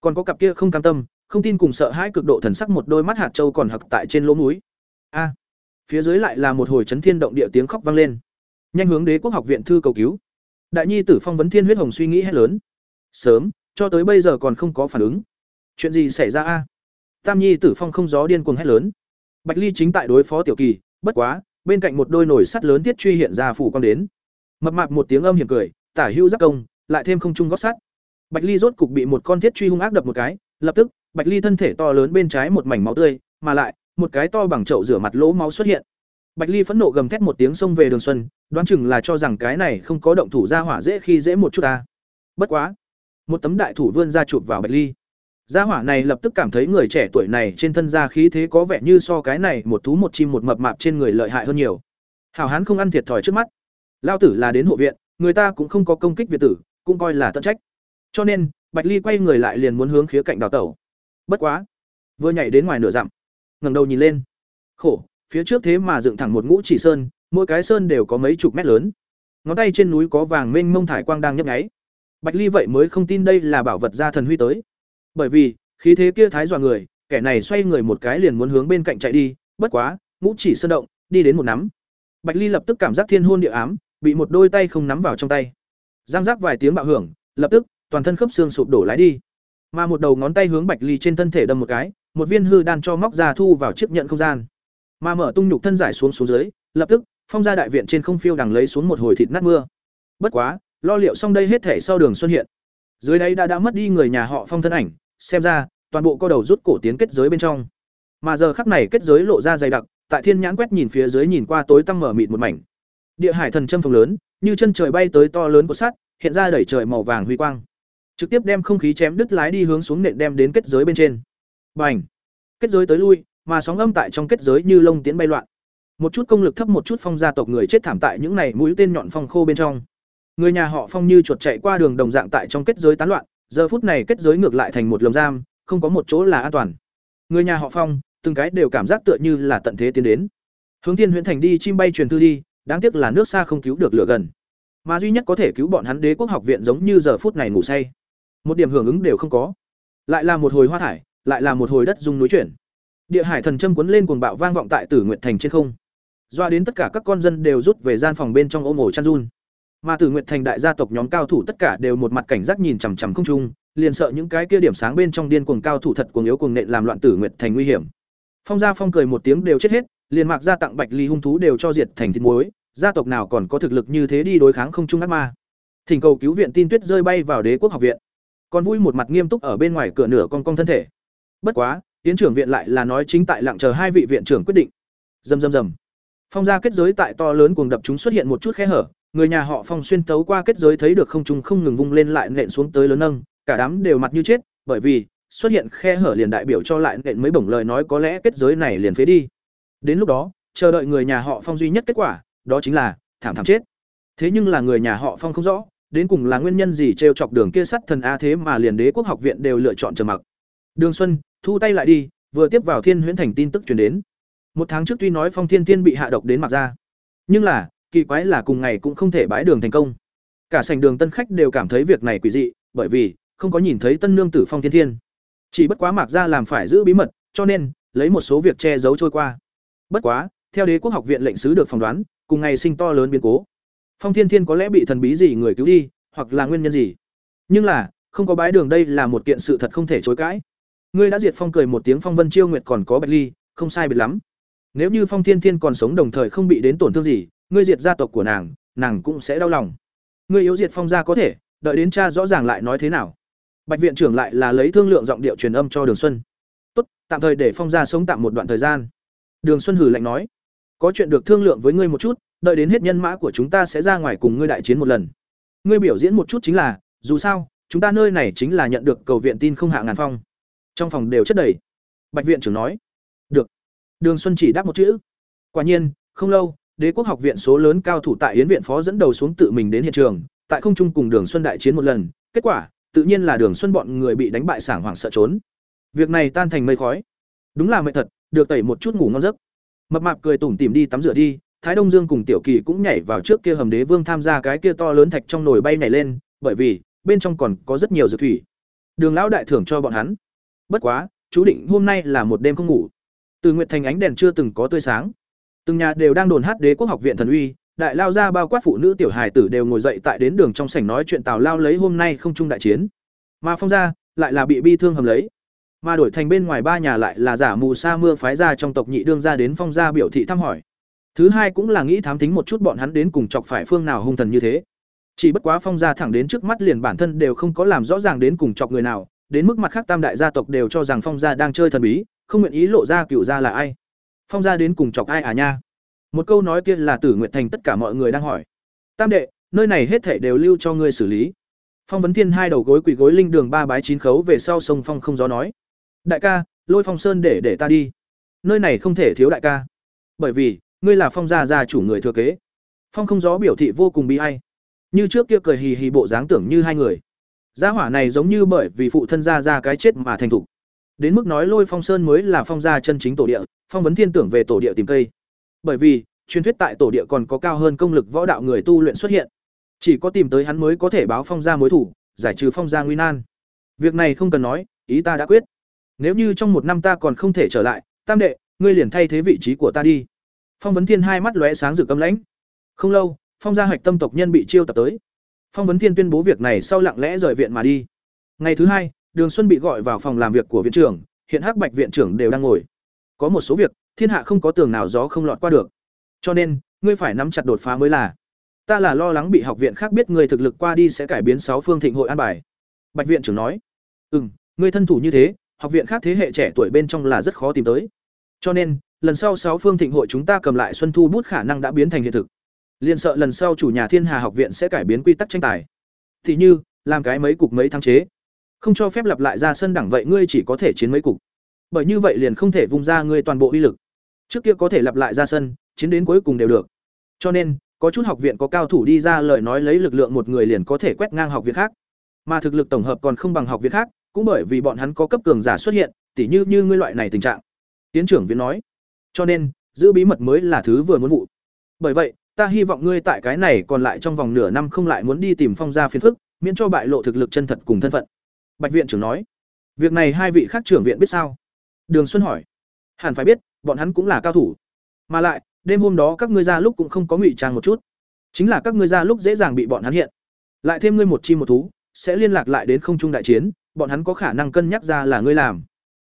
Còn có cặp kia không cam tâm, không tin cùng sợ hãi cực độ thần sắc một đôi mắt hạt châu còn hặc tại trên lỗ mũi. A! Phía dưới lại là một hồi chấn thiên động địa tiếng khóc vang lên. Nhanh hướng đế quốc học viện thư cầu cứu. Đại nhi tử phong vấn thiên huyết hồng suy nghĩ hết lớn. Sớm, cho tới bây giờ còn không có phản ứng. Chuyện gì xảy ra a? Tam nhi tử phong không gió điên cuồng hét lớn. Bạch ly chính tại đối phó tiểu kỳ, bất quá bên cạnh một đôi nổi sắt lớn thiết truy hiện ra phủ quang đến. Mập mạp một tiếng âm hiểm cười, tả hữu giác công, lại thêm không trung gót sắt. Bạch ly rốt cục bị một con thiết truy hung ác đập một cái, lập tức, bạch ly thân thể to lớn bên trái một mảnh máu tươi, mà lại, một cái to bằng chậu rửa mặt lỗ máu xuất hiện. Bạch ly phẫn nộ gầm thét một tiếng xông về đường xuân, đoán chừng là cho rằng cái này không có động thủ ra hỏa dễ khi dễ một chút ta. Bất quá, một tấm đại thủ vươn ra chụp vào bạch ly gia hỏa này lập tức cảm thấy người trẻ tuổi này trên thân da khí thế có vẻ như so cái này một thú một chim một mập mạp trên người lợi hại hơn nhiều. Hảo hán không ăn thiệt thòi trước mắt. Lao tử là đến hộ viện, người ta cũng không có công kích việt tử, cũng coi là tận trách. Cho nên, bạch ly quay người lại liền muốn hướng khía cạnh đào tẩu. Bất quá, vừa nhảy đến ngoài nửa dặm, ngẩng đầu nhìn lên. Khổ, phía trước thế mà dựng thẳng một ngũ chỉ sơn, mỗi cái sơn đều có mấy chục mét lớn. Ngón tay trên núi có vàng mênh mông thải quang đang nhấp nháy. Bạch ly vậy mới không tin đây là bảo vật gia thần huy tới bởi vì, khí thế kia thái dọa người, kẻ này xoay người một cái liền muốn hướng bên cạnh chạy đi, bất quá, ngũ chỉ sơn động, đi đến một nắm. Bạch ly lập tức cảm giác thiên hôn địa ám, bị một đôi tay không nắm vào trong tay. Giang giác vài tiếng bạo hưởng, lập tức, toàn thân khớp xương sụp đổ lái đi. Mà một đầu ngón tay hướng bạch ly trên thân thể đâm một cái, một viên hư đan cho móc ra thu vào chiếc nhận không gian. Mà mở tung nhục thân giải xuống xuống dưới, lập tức, phong ra đại viện trên không phiêu đằng lấy xuống một hồi thịt nát mưa. Bất quá, lo liệu xong đây hết thể sau đường xuân hiện. Dưới đây đã đã mất đi người nhà họ phong thân ảnh xem ra, toàn bộ co đầu rút cổ tiến kết giới bên trong. Mà giờ khắc này kết giới lộ ra dày đặc, tại thiên nhãn quét nhìn phía dưới nhìn qua tối tăm mở mịt một mảnh. Địa hải thần châm phồng lớn, như chân trời bay tới to lớn của sắt, hiện ra đẩy trời màu vàng huy quang. Trực tiếp đem không khí chém đứt lái đi hướng xuống nện đem đến kết giới bên trên. Bành! Kết giới tới lui, mà sóng âm tại trong kết giới như lông tiến bay loạn. Một chút công lực thấp, một chút phong gia tộc người chết thảm tại những này mũi tên nhọn phong khô bên trong. Người nhà họ phong như chuột chạy qua đường đồng dạng tại trong kết giới tán loạn giờ phút này kết giới ngược lại thành một lồng giam, không có một chỗ là an toàn. Người nhà họ phong, từng cái đều cảm giác tựa như là tận thế tiến đến. Hướng thiên huyễn thành đi, chim bay truyền thư đi, đáng tiếc là nước xa không cứu được lửa gần. Mà duy nhất có thể cứu bọn hắn đế quốc học viện giống như giờ phút này ngủ say. Một điểm hưởng ứng đều không có. Lại là một hồi hoa thải, lại là một hồi đất dung núi chuyển. Địa hải thần châm cuốn lên cuồng bạo vang vọng tại tử nguyện thành trên không. Doa đến tất cả các con dân đều rút về gian phòng bên trong ôm ổ chăn run mà tử nguyệt thành đại gia tộc nhóm cao thủ tất cả đều một mặt cảnh giác nhìn chằm chằm không trung, liền sợ những cái kia điểm sáng bên trong điên cuồng cao thủ thật cuồng yếu cuồng nện làm loạn tử nguyệt thành nguy hiểm. Phong gia phong cười một tiếng đều chết hết, liền mạc gia tặng bạch ly hung thú đều cho diệt thành thịt muối, gia tộc nào còn có thực lực như thế đi đối kháng không trung ác ma. Thỉnh cầu cứu viện tin tuyết rơi bay vào đế quốc học viện. Còn vui một mặt nghiêm túc ở bên ngoài cửa nửa con cong thân thể. Bất quá tiến trưởng viện lại là nói chính tại lặng chờ hai vị viện trưởng quyết định. Dầm dầm dầm phong gia kết giới tại to lớn cuồng đập chúng xuất hiện một chút khe hở người nhà họ phong xuyên tấu qua kết giới thấy được không trung không ngừng vung lên lại nện xuống tới lớn nâng, cả đám đều mặt như chết, bởi vì xuất hiện khe hở liền đại biểu cho lại nện mấy bổng lời nói có lẽ kết giới này liền phế đi. Đến lúc đó, chờ đợi người nhà họ phong duy nhất kết quả, đó chính là thảm thảm chết. Thế nhưng là người nhà họ phong không rõ, đến cùng là nguyên nhân gì t r e o chọc đường kia sắt thần a thế mà liền đế quốc học viện đều lựa chọn trầm mặc. Đường xuân, thu tay lại đi, vừa tiếp vào thiên huyễn thành tin tức chuyển đến. Một tháng trước tuy nói phong thiên thiên bị hạ độc đến mặt ra, nhưng là kỳ quái là cùng ngày cũng không thể bãi đường thành công. Cả sành đường tân khách đều cảm thấy việc này quỷ dị, bởi vì, không có nhìn thấy tân nương tử phong thiên thiên. Chỉ bất quá mạc ra làm phải giữ bí mật, cho nên, lấy một số việc che giấu trôi qua. Bất quá, theo đế quốc học viện lệnh sứ được phỏng đoán, cùng ngày sinh to lớn biến cố. Phong thiên thiên có lẽ bị thần bí gì người cứu đi, hoặc là nguyên nhân gì. Nhưng là, không có bái đường đây là một kiện sự thật không thể chối cãi. Ngươi đã diệt phong cười một tiếng phong vân chiêu nguyệt còn có bạch ly, không sai biệt lắm. Nếu như phong thiên thiên còn sống đồng thời không bị đến tổn thương gì ngươi diệt gia tộc của nàng nàng cũng sẽ đau lòng. Ngươi yếu diệt phong gia có thể, đợi đến cha rõ ràng lại nói thế nào. Bạch viện trưởng lại là lấy thương lượng giọng điệu truyền âm cho đường xuân. Tốt, tạm thời để phong gia sống tạm một đoạn thời gian. Đường xuân hử lạnh nói. Có chuyện được thương lượng với ngươi một chút, đợi đến hết nhân mã của chúng ta sẽ ra ngoài cùng ngươi đại chiến một lần. Ngươi biểu diễn một chút chính là, dù sao, chúng ta nơi này chính là nhận được cầu viện tin không hạ ngàn phong. Trong phòng đều chất đầy. Bạch viện trưởng nói. Được. Đường xuân chỉ đáp một chữ. Quả nhiên, không lâu đế quốc học viện số lớn cao thủ tại yến viện phó dẫn đầu xuống tự mình đến hiện trường, tại không trung cùng đường xuân đại chiến một lần, kết quả, tự nhiên là đường xuân bọn người bị đánh bại sảng hoảng sợ trốn. Việc này tan thành mây khói. Đúng là mệt thật, được tẩy một chút ngủ ngon giấc. Mập mạp cười tủm tỉm đi tắm rửa đi, thái đông dương cùng tiểu kỳ cũng nhảy vào trước kia hầm đế vương tham gia cái kia to lớn thạch trong nồi bay nhảy lên, bởi vì, bên trong còn có rất nhiều dược thủy. Đường lão đại thưởng cho bọn hắn. Bất quá, chú định hôm nay là một đêm không ngủ. Từ nguyệt thành ánh đèn chưa từng có tươi sáng từng nhà đều đang đồn hát đế quốc học viện thần uy, đại lao ra bao quát phụ nữ tiểu hài tử đều ngồi dậy tại đến đường trong sảnh nói chuyện tào lao lấy hôm nay không chung đại chiến. Mà phong ra lại là bị bi thương hầm lấy. Mà đổi thành bên ngoài ba nhà lại là giả mù sa mưa phái ra trong tộc nhị đương ra đến phong gia biểu thị thăm hỏi. Thứ hai cũng là nghĩ thám tính một chút bọn hắn đến cùng chọc phải phương nào hung thần như thế. Chỉ bất quá phong gia thẳng đến trước mắt liền bản thân đều không có làm rõ ràng đến cùng chọc người nào, đến mức mặt khác tam đại gia tộc đều cho rằng phong gia đang chơi thần bí, không nguyện ý lộ ra cựu gia là ai phong gia đến cùng chọc ai à nha? Một câu nói kia là tử nguyện thành tất cả mọi người đang hỏi. Tam đệ, nơi này hết thể đều lưu cho ngươi xử lý. Phong vấn thiên hai đầu gối quỳ gối linh đường ba bái chín khấu về sau sông phong không gió nói. Đại ca, lôi phong sơn để để ta đi. Nơi này không thể thiếu đại ca. Bởi vì, ngươi là phong gia gia chủ người thừa kế. Phong không gió biểu thị vô cùng bi hay như trước kia cười hì hì bộ dáng tưởng như hai người. Gia hỏa này giống như bởi vì phụ thân gia ra cái chết mà thành thục đến mức nói lôi phong sơn mới là phong gia chân chính tổ địa, phong vấn thiên tưởng về tổ địa tìm cây. Bởi vì, truyền thuyết tại tổ địa còn có cao hơn công lực võ đạo người tu luyện xuất hiện. Chỉ có tìm tới hắn mới có thể báo phong gia mối thủ, giải trừ phong gia nguy nan. Việc này không cần nói, ý ta đã quyết. Nếu như trong một năm ta còn không thể trở lại, tam đệ, ngươi liền thay thế vị trí của ta đi. Phong vấn thiên hai mắt lóe sáng rực cấm lãnh. Không lâu, phong gia hạch tâm tộc nhân bị chiêu tập tới. Phong vấn thiên tuyên bố việc này sau lặng lẽ rời viện mà đi. Ngày thứ hai đường xuân bị gọi vào phòng làm việc của viện trưởng hiện hắc bạch viện trưởng đều đang ngồi có một số việc thiên hạ không có tường nào gió không lọt qua được cho nên ngươi phải nắm chặt đột phá mới là ta là lo lắng bị học viện khác biết ngươi thực lực qua đi sẽ cải biến sáu phương thịnh hội an bài bạch viện trưởng nói ừ ngươi thân thủ như thế học viện khác thế hệ trẻ tuổi bên trong là rất khó tìm tới. Cho nên, lần sau sáu phương thịnh hội chúng ta cầm lại Xuân Thu bút khả năng đã biến thành hiện thực. Liên sợ lần sau chủ nhà Thiên Hà học viện sẽ cải biến quy tắc tranh tài. Thì như, làm cái mấy cục mấy thắng chế, không cho phép lặp lại ra sân đẳng vậy ngươi chỉ có thể chiến mấy cục. Bởi như vậy liền không thể vung ra ngươi toàn bộ uy lực. Trước kia có thể lặp lại ra sân, chiến đến cuối cùng đều được. Cho nên, có chút học viện có cao thủ đi ra lời nói lấy lực lượng một người liền có thể quét ngang học viện khác. Mà thực lực tổng hợp còn không bằng học viện khác, cũng bởi vì bọn hắn có cấp cường giả xuất hiện, tỉ như như ngươi loại này tình trạng. Tiến trưởng viện nói, cho nên, giữ bí mật mới là thứ vừa muốn vụ. Bởi vậy, ta hy vọng ngươi tại cái này còn lại trong vòng nửa năm không lại muốn đi tìm phong gia phiền phức, miễn cho bại lộ thực lực chân thật cùng thân phận. Bạch viện trưởng nói, Việc này hai vị khác trưởng viện biết sao? Đường Xuân hỏi. Hẳn phải biết, bọn hắn cũng là cao thủ. Mà lại, đêm hôm đó các ngươi ra lúc cũng không có ngụy trang một chút. Chính là các ngươi ra lúc dễ dàng bị bọn hắn hiện. Lại thêm ngươi một chi một thú, sẽ liên lạc lại đến không trung đại chiến, bọn hắn có khả năng cân nhắc ra là ngươi làm.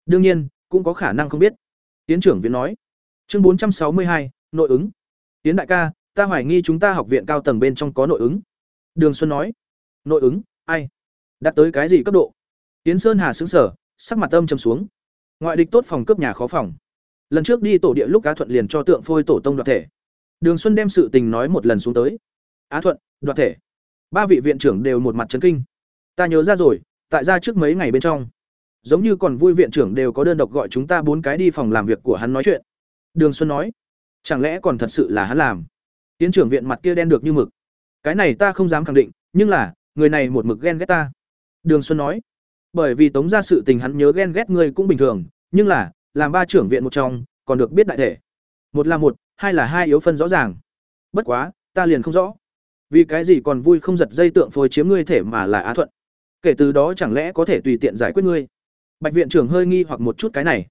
Đương nhiên, cũng có khả năng không biết. Tiến trưởng viện nói. Chương bốn trăm sáu mươi hai, nội ứng. Tiến đại ca, ta hoài nghi chúng ta học viện cao tầng bên trong có nội ứng. Đường Xuân nói. Nội ứng? Ai? Đạt tới cái gì cấp độ? Yến Sơn Hà sững sở, sắc mặt âm trầm xuống. Ngoại địch tốt phòng cướp nhà khó phòng. Lần trước đi tổ địa lúc Á Thuận liền cho tượng phôi tổ tông đoạt thể. Đường Xuân đem sự tình nói một lần xuống tới. Á Thuận, đoạt thể. Ba vị viện trưởng đều một mặt chấn kinh. Ta nhớ ra rồi, tại ra trước mấy ngày bên trong, giống như còn vui viện trưởng đều có đơn độc gọi chúng ta bốn cái đi phòng làm việc của hắn nói chuyện. Đường Xuân nói, chẳng lẽ còn thật sự là hắn làm? Tiến trưởng viện mặt kia đen được như mực. Cái này ta không dám khẳng định, nhưng là, người này một mực ghen ghét ta. Đường Xuân nói, bởi vì tống ra sự tình hắn nhớ ghen ghét ngươi cũng bình thường, nhưng là, làm ba trưởng viện một trong, còn được biết đại thể. Một là một, hai là hai yếu phân rõ ràng. Bất quá, ta liền không rõ. Vì cái gì còn vui không giật dây tượng phôi chiếm ngươi thể mà là Á Thuận. Kể từ đó chẳng lẽ có thể tùy tiện giải quyết ngươi? Bạch viện trưởng hơi nghi hoặc một chút cái này.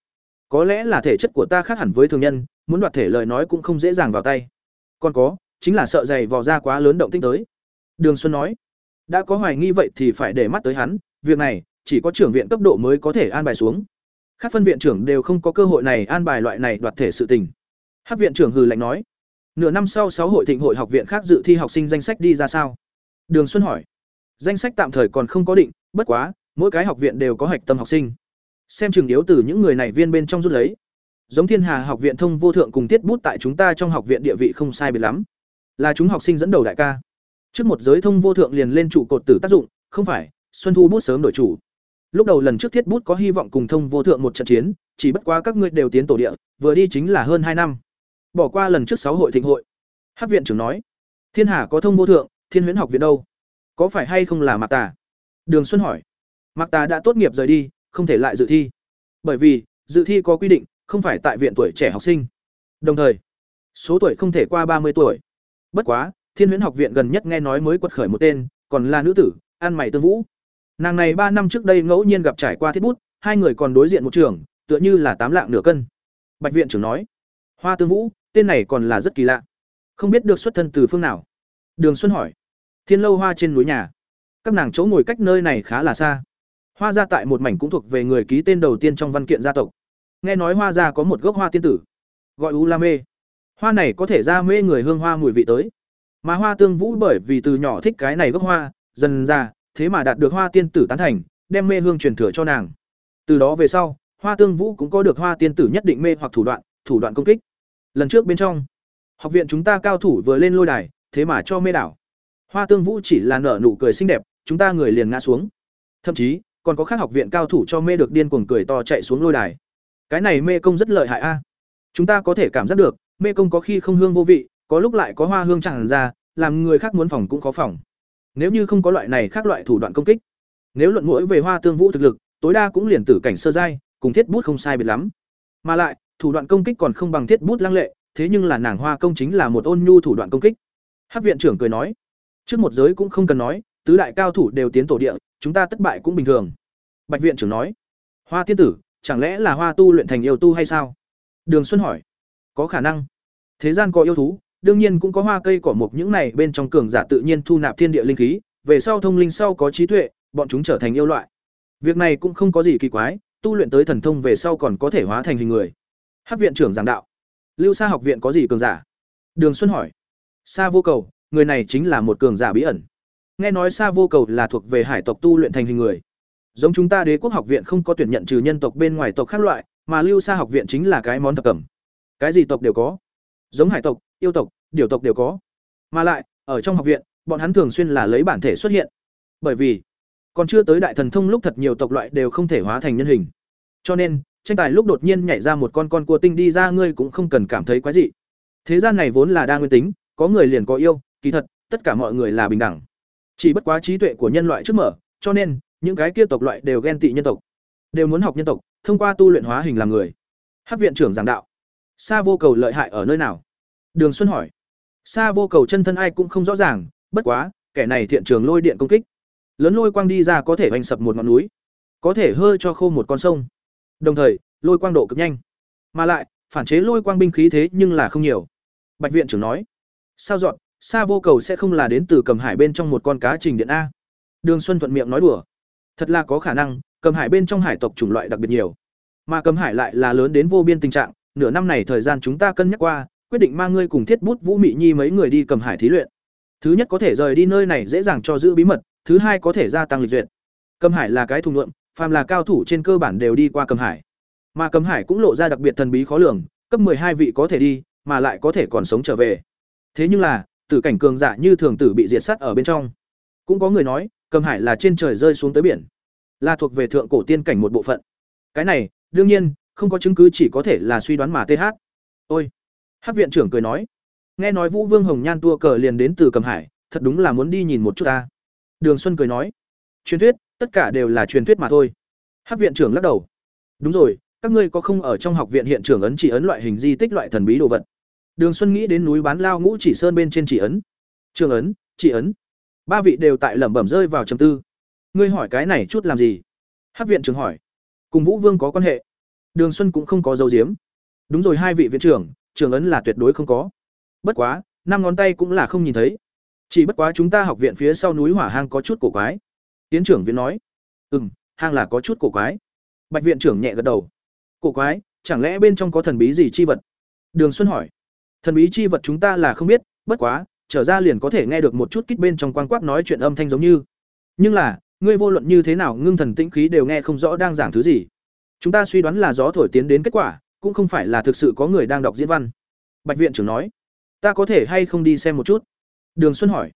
Có lẽ là thể chất của ta khác hẳn với thường nhân, muốn đoạt thể lời nói cũng không dễ dàng vào tay. Còn có, chính là sợ dày vò ra quá lớn động tĩnh tới. Đường Xuân nói, đã có hoài nghi vậy thì phải để mắt tới hắn, việc này chỉ có trưởng viện cấp độ mới có thể an bài xuống. Các phân viện trưởng đều không có cơ hội này an bài loại này đoạt thể sự tình. Hắc viện trưởng hừ lạnh nói, nửa năm sau sáu hội thịnh hội học viện khác dự thi học sinh danh sách đi ra sao? Đường Xuân hỏi, danh sách tạm thời còn không có định, bất quá, mỗi cái học viện đều có hạch tâm học sinh. Xem trường yếu từ những người này viên bên trong rút lấy. Giống Thiên Hà học viện thông vô thượng cùng tiết bút tại chúng ta trong học viện địa vị không sai biệt lắm. Là chúng học sinh dẫn đầu đại ca. Trước một giới thông vô thượng liền lên trụ cột tử tác dụng, không phải, Xuân Thu bút sớm đổi chủ. Lúc đầu lần trước thiết bút có hy vọng cùng thông vô thượng một trận chiến, chỉ bất quá các ngươi đều tiến tổ địa, vừa đi chính là hơn hai năm. Bỏ qua lần trước sáu hội thịnh hội. Hắc viện trưởng nói, Thiên Hà có thông vô thượng, Thiên Huyễn học viện đâu? Có phải hay không là Mạc Tà? Đường Xuân hỏi. Mạc Tà đã tốt nghiệp rời đi, không thể lại dự thi. Bởi vì, dự thi có quy định, không phải tại viện tuổi trẻ học sinh. Đồng thời, số tuổi không thể qua ba mươi tuổi. Bất quá, Thiên Huyễn học viện gần nhất nghe nói mới quật khởi một tên, còn là nữ tử, An Mày Tương Vũ. Nàng này ba năm trước đây ngẫu nhiên gặp trải qua thiết bút, hai người còn đối diện một trường, tựa như là tám lạng nửa cân. Bạch viện trưởng nói, Hoa Tương Vũ, tên này còn là rất kỳ lạ. Không biết được xuất thân từ phương nào. Đường Xuân hỏi, Thiên lâu hoa trên núi nhà. Các nàng chỗ ngồi cách nơi này khá là xa. Hoa gia tại một mảnh cũng thuộc về người ký tên đầu tiên trong văn kiện gia tộc. Nghe nói Hoa gia có một gốc hoa tiên tử, gọi U La Mê. Hoa này có thể ra mê người hương hoa mùi vị tới. Mà Hoa Tương Vũ bởi vì từ nhỏ thích cái này gốc hoa, dần ra, thế mà đạt được Hoa tiên tử tán thành, đem mê hương truyền thừa cho nàng. Từ đó về sau, Hoa Tương Vũ cũng có được Hoa tiên tử nhất định mê hoặc thủ đoạn, thủ đoạn công kích. Lần trước bên trong, học viện chúng ta cao thủ vừa lên lôi đài, thế mà cho mê đảo. Hoa Tương Vũ chỉ là nở nụ cười xinh đẹp, chúng ta người liền ngã xuống. Thậm chí, còn có khác học viện cao thủ cho mê được điên cuồng cười to chạy xuống lôi đài. Cái này mê công rất lợi hại a. Chúng ta có thể cảm giác được, mê công có khi không hương vô vị, có lúc lại có hoa hương tràn ra, làm người khác muốn phòng cũng khó phòng. Nếu như không có loại này khác loại thủ đoạn công kích, nếu luận mũi về Hoa Tương Vũ thực lực, tối đa cũng liền tử cảnh sơ giai, cùng thiết bút không sai biệt lắm. Mà lại, thủ đoạn công kích còn không bằng thiết bút lăng lệ, thế nhưng là nàng Hoa công chính là một ôn nhu thủ đoạn công kích. Hắc viện trưởng cười nói, trước một giới cũng không cần nói, tứ đại cao thủ đều tiến tổ địa, chúng ta thất bại cũng bình thường. Bạch viện trưởng nói, Hoa tiên tử, chẳng lẽ là Hoa tu luyện thành yêu tu hay sao? Đường Xuân hỏi, có khả năng. Thế gian có yêu thú, đương nhiên cũng có hoa cây cỏ mục những này bên trong cường giả tự nhiên thu nạp thiên địa linh khí, về sau thông linh sau có trí tuệ, bọn chúng trở thành yêu loại. Việc này cũng không có gì kỳ quái, tu luyện tới thần thông về sau còn có thể hóa thành hình người. Hắc viện trưởng giảng đạo. Lưu Sa học viện có gì cường giả? Đường Xuân hỏi. Sa Vô Cầu, người này chính là một cường giả bí ẩn. Nghe nói Sa Vô Cầu là thuộc về hải tộc tu luyện thành hình người. Giống chúng ta Đế quốc học viện không có tuyển nhận trừ nhân tộc bên ngoài tộc khác loại, mà Lưu Sa học viện chính là cái món thập cẩm. Cái gì tộc đều có. Giống hải tộc, yêu tộc, điều tộc đều có. Mà lại, ở trong học viện, bọn hắn thường xuyên là lấy bản thể xuất hiện. Bởi vì, còn chưa tới đại thần thông lúc thật nhiều tộc loại đều không thể hóa thành nhân hình. Cho nên, tranh tài lúc đột nhiên nhảy ra một con con cua tinh đi ra ngươi cũng không cần cảm thấy quái dị. Thế gian này vốn là đa nguyên tính, có người liền có yêu, kỳ thật, tất cả mọi người là bình đẳng. Chỉ bất quá trí tuệ của nhân loại trước mở, cho nên, những cái kia tộc loại đều ghen tị nhân tộc, đều muốn học nhân tộc, thông qua tu luyện hóa hình làm người. Hắc viện trưởng giảng đạo. Sa vô cầu lợi hại ở nơi nào? Đường Xuân hỏi. Sa vô cầu chân thân ai cũng không rõ ràng, bất quá, kẻ này thiện trường lôi điện công kích. Lớn lôi quang đi ra có thể hoành sập một ngọn núi. có thể hơi cho khô một con sông. Đồng thời, lôi quang độ cực nhanh, mà lại phản chế lôi quang binh khí thế nhưng là không nhiều. Bạch viện trưởng nói, sao dọn, Sa vô cầu sẽ không là đến từ cầm hải bên trong một con cá trình điện a. Đường Xuân thuận miệng nói đùa, thật là có khả năng, cầm hải bên trong hải tộc chủng loại đặc biệt nhiều, mà cầm hải lại là lớn đến vô biên tình trạng. Nửa năm này thời gian chúng ta cân nhắc qua, quyết định mang ngươi cùng thiết bút vũ mị nhi mấy người đi cầm hải thí luyện. Thứ nhất có thể rời đi nơi này dễ dàng cho giữ bí mật, thứ hai có thể gia tăng lịch duyệt. Cầm hải là cái thùng luận phàm là cao thủ trên cơ bản đều đi qua cầm hải. Mà cầm hải cũng lộ ra đặc biệt thần bí khó lường, cấp hai vị có thể đi, mà lại có thể còn sống trở về. Thế nhưng là, tử cảnh cường giả như thường tử bị diệt sát ở bên trong. Cũng có người nói, cầm hải là trên trời rơi xuống tới biển. Là thuộc về thượng cổ tiên cảnh một bộ phận. Cái này, đương nhiên, không có chứng cứ chỉ có thể là suy đoán mà th ôi! Hắc viện trưởng cười nói, nghe nói Vũ Vương Hồng Nhan tua cờ liền đến từ Cẩm Hải, thật đúng là muốn đi nhìn một chút ta. Đường Xuân cười nói, truyền thuyết, tất cả đều là truyền thuyết mà thôi. Hắc viện trưởng lắc đầu, đúng rồi, các ngươi có không ở trong học viện hiện trường ấn chỉ ấn loại hình di tích loại thần bí đồ vật? Đường Xuân nghĩ đến núi bán lao ngũ chỉ sơn bên trên chỉ ấn, trường ấn, chỉ ấn, ba vị đều tại lẩm bẩm rơi vào trầm tư. Ngươi hỏi cái này chút làm gì? Hắc viện trưởng hỏi, cùng Vũ Vương có quan hệ? Đường Xuân cũng không có dấu diếm. Đúng rồi hai vị viện trưởng, trường ấn là tuyệt đối không có. Bất quá, năm ngón tay cũng là không nhìn thấy. Chỉ bất quá chúng ta học viện phía sau núi Hỏa Hang có chút cổ quái. Tiến trưởng viện nói, "Ừm, hang là có chút cổ quái." Bạch viện trưởng nhẹ gật đầu. "Cổ quái, chẳng lẽ bên trong có thần bí gì chi vật?" Đường Xuân hỏi. "Thần bí chi vật chúng ta là không biết, bất quá, trở ra liền có thể nghe được một chút kít bên trong quang quắc nói chuyện âm thanh giống như. Nhưng là, ngươi vô luận như thế nào ngưng thần tĩnh khí đều nghe không rõ đang giảng thứ gì. Chúng ta suy đoán là gió thổi tiến đến kết quả, cũng không phải là thực sự có người đang đọc diễn văn. Bạch viện trưởng nói, ta có thể hay không đi xem một chút? Đường xuân hỏi,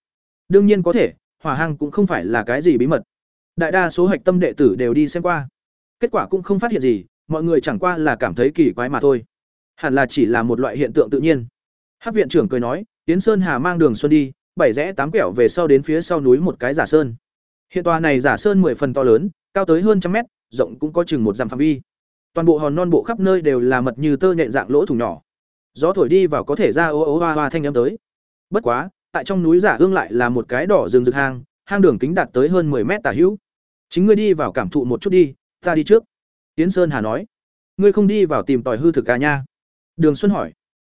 đương nhiên có thể, hỏa hang cũng không phải là cái gì bí mật. Đại đa số hạch tâm đệ tử đều đi xem qua. Kết quả cũng không phát hiện gì, mọi người chẳng qua là cảm thấy kỳ quái mà thôi. Hẳn là chỉ là một loại hiện tượng tự nhiên. Hát viện trưởng cười nói tiến sơn hà mang đường xuân đi, bảy rẽ tám quẹo về sau đến phía sau núi một cái giả sơn. Hiện tòa này giả sơn mười phần to lớn, cao tới hơn trăm mét, rộng cũng có chừng một dặm phạm vi toàn bộ hòn non bộ khắp nơi đều là mật như tơ nhện dạng lỗ thủng nhỏ. Gió thổi đi vào có thể ra ô ô hoa hoa thanh â m tới. Bất quá, tại trong núi giả hương lại là một cái đỏ rừng rực hang hang đường kính đạt tới hơn 10 mét tả hữu. Chính ngươi đi vào cảm thụ một chút đi, ta đi trước. Tiến sơn hà nói. Ngươi không đi vào tìm tòi hư thực cả nha? Đường xuân hỏi.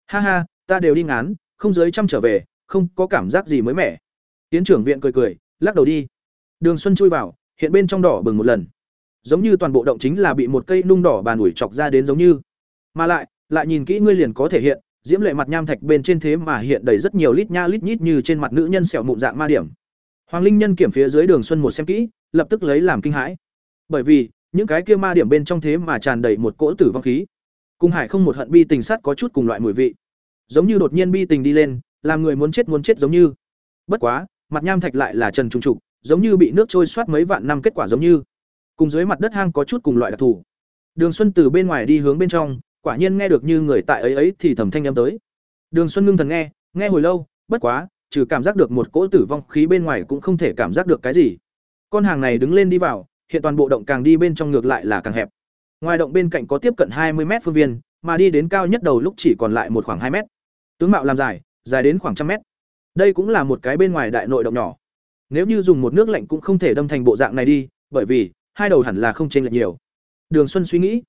Ha ha, ta đều đi ngán, không dưới trăm trở về, không có cảm giác gì mới mẻ. Tiến trưởng viện cười cười, lắc đầu đi. Đường xuân chui vào, hiện bên trong đỏ bừng một lần giống như toàn bộ động chính là bị một cây nung đỏ bàn ủi chọc ra đến giống như. Mà lại lại nhìn kỹ ngươi liền có thể hiện, diễm lệ mặt nham thạch bên trên thế mà hiện đầy rất nhiều lít nha lít nhít như trên mặt nữ nhân sẹo mụn dạng ma điểm. Hoàng linh nhân kiểm phía dưới đường xuân một xem kỹ, lập tức lấy làm kinh hãi. Bởi vì, những cái kia ma điểm bên trong thế mà tràn đầy một cỗ tử vong khí. Cung hải không một hận bi tình sắt có chút cùng loại mùi vị. Giống như đột nhiên bi tình đi lên, làm người muốn chết muốn chết giống như. Bất quá, mặt nham thạch lại là trần trùng trục, giống như bị nước trôi soát mấy vạn năm kết quả giống như cùng dưới mặt đất hang có chút cùng loại đặc thù. Đường xuân từ bên ngoài đi hướng bên trong, quả nhiên nghe được như người tại ấy ấy thì thầm thanh âm tới. Đường xuân ngưng thần nghe nghe hồi lâu, bất quá, trừ cảm giác được một cỗ tử vong khí bên ngoài cũng không thể cảm giác được cái gì. Con hàng này đứng lên đi vào, hiện toàn bộ động càng đi bên trong ngược lại là càng hẹp. Ngoài động bên cạnh có tiếp cận hai mươi m phương viên, mà đi đến cao nhất đầu lúc chỉ còn lại một khoảng hai m tướng mạo làm dài dài đến khoảng trăm mét. Đây cũng là một cái bên ngoài đại nội động nhỏ. Nếu như dùng một nước lạnh cũng không thể đâm thành bộ dạng này đi, bởi vì hai đầu hẳn là không chênh lệch nhiều. Đường Xuân suy nghĩ.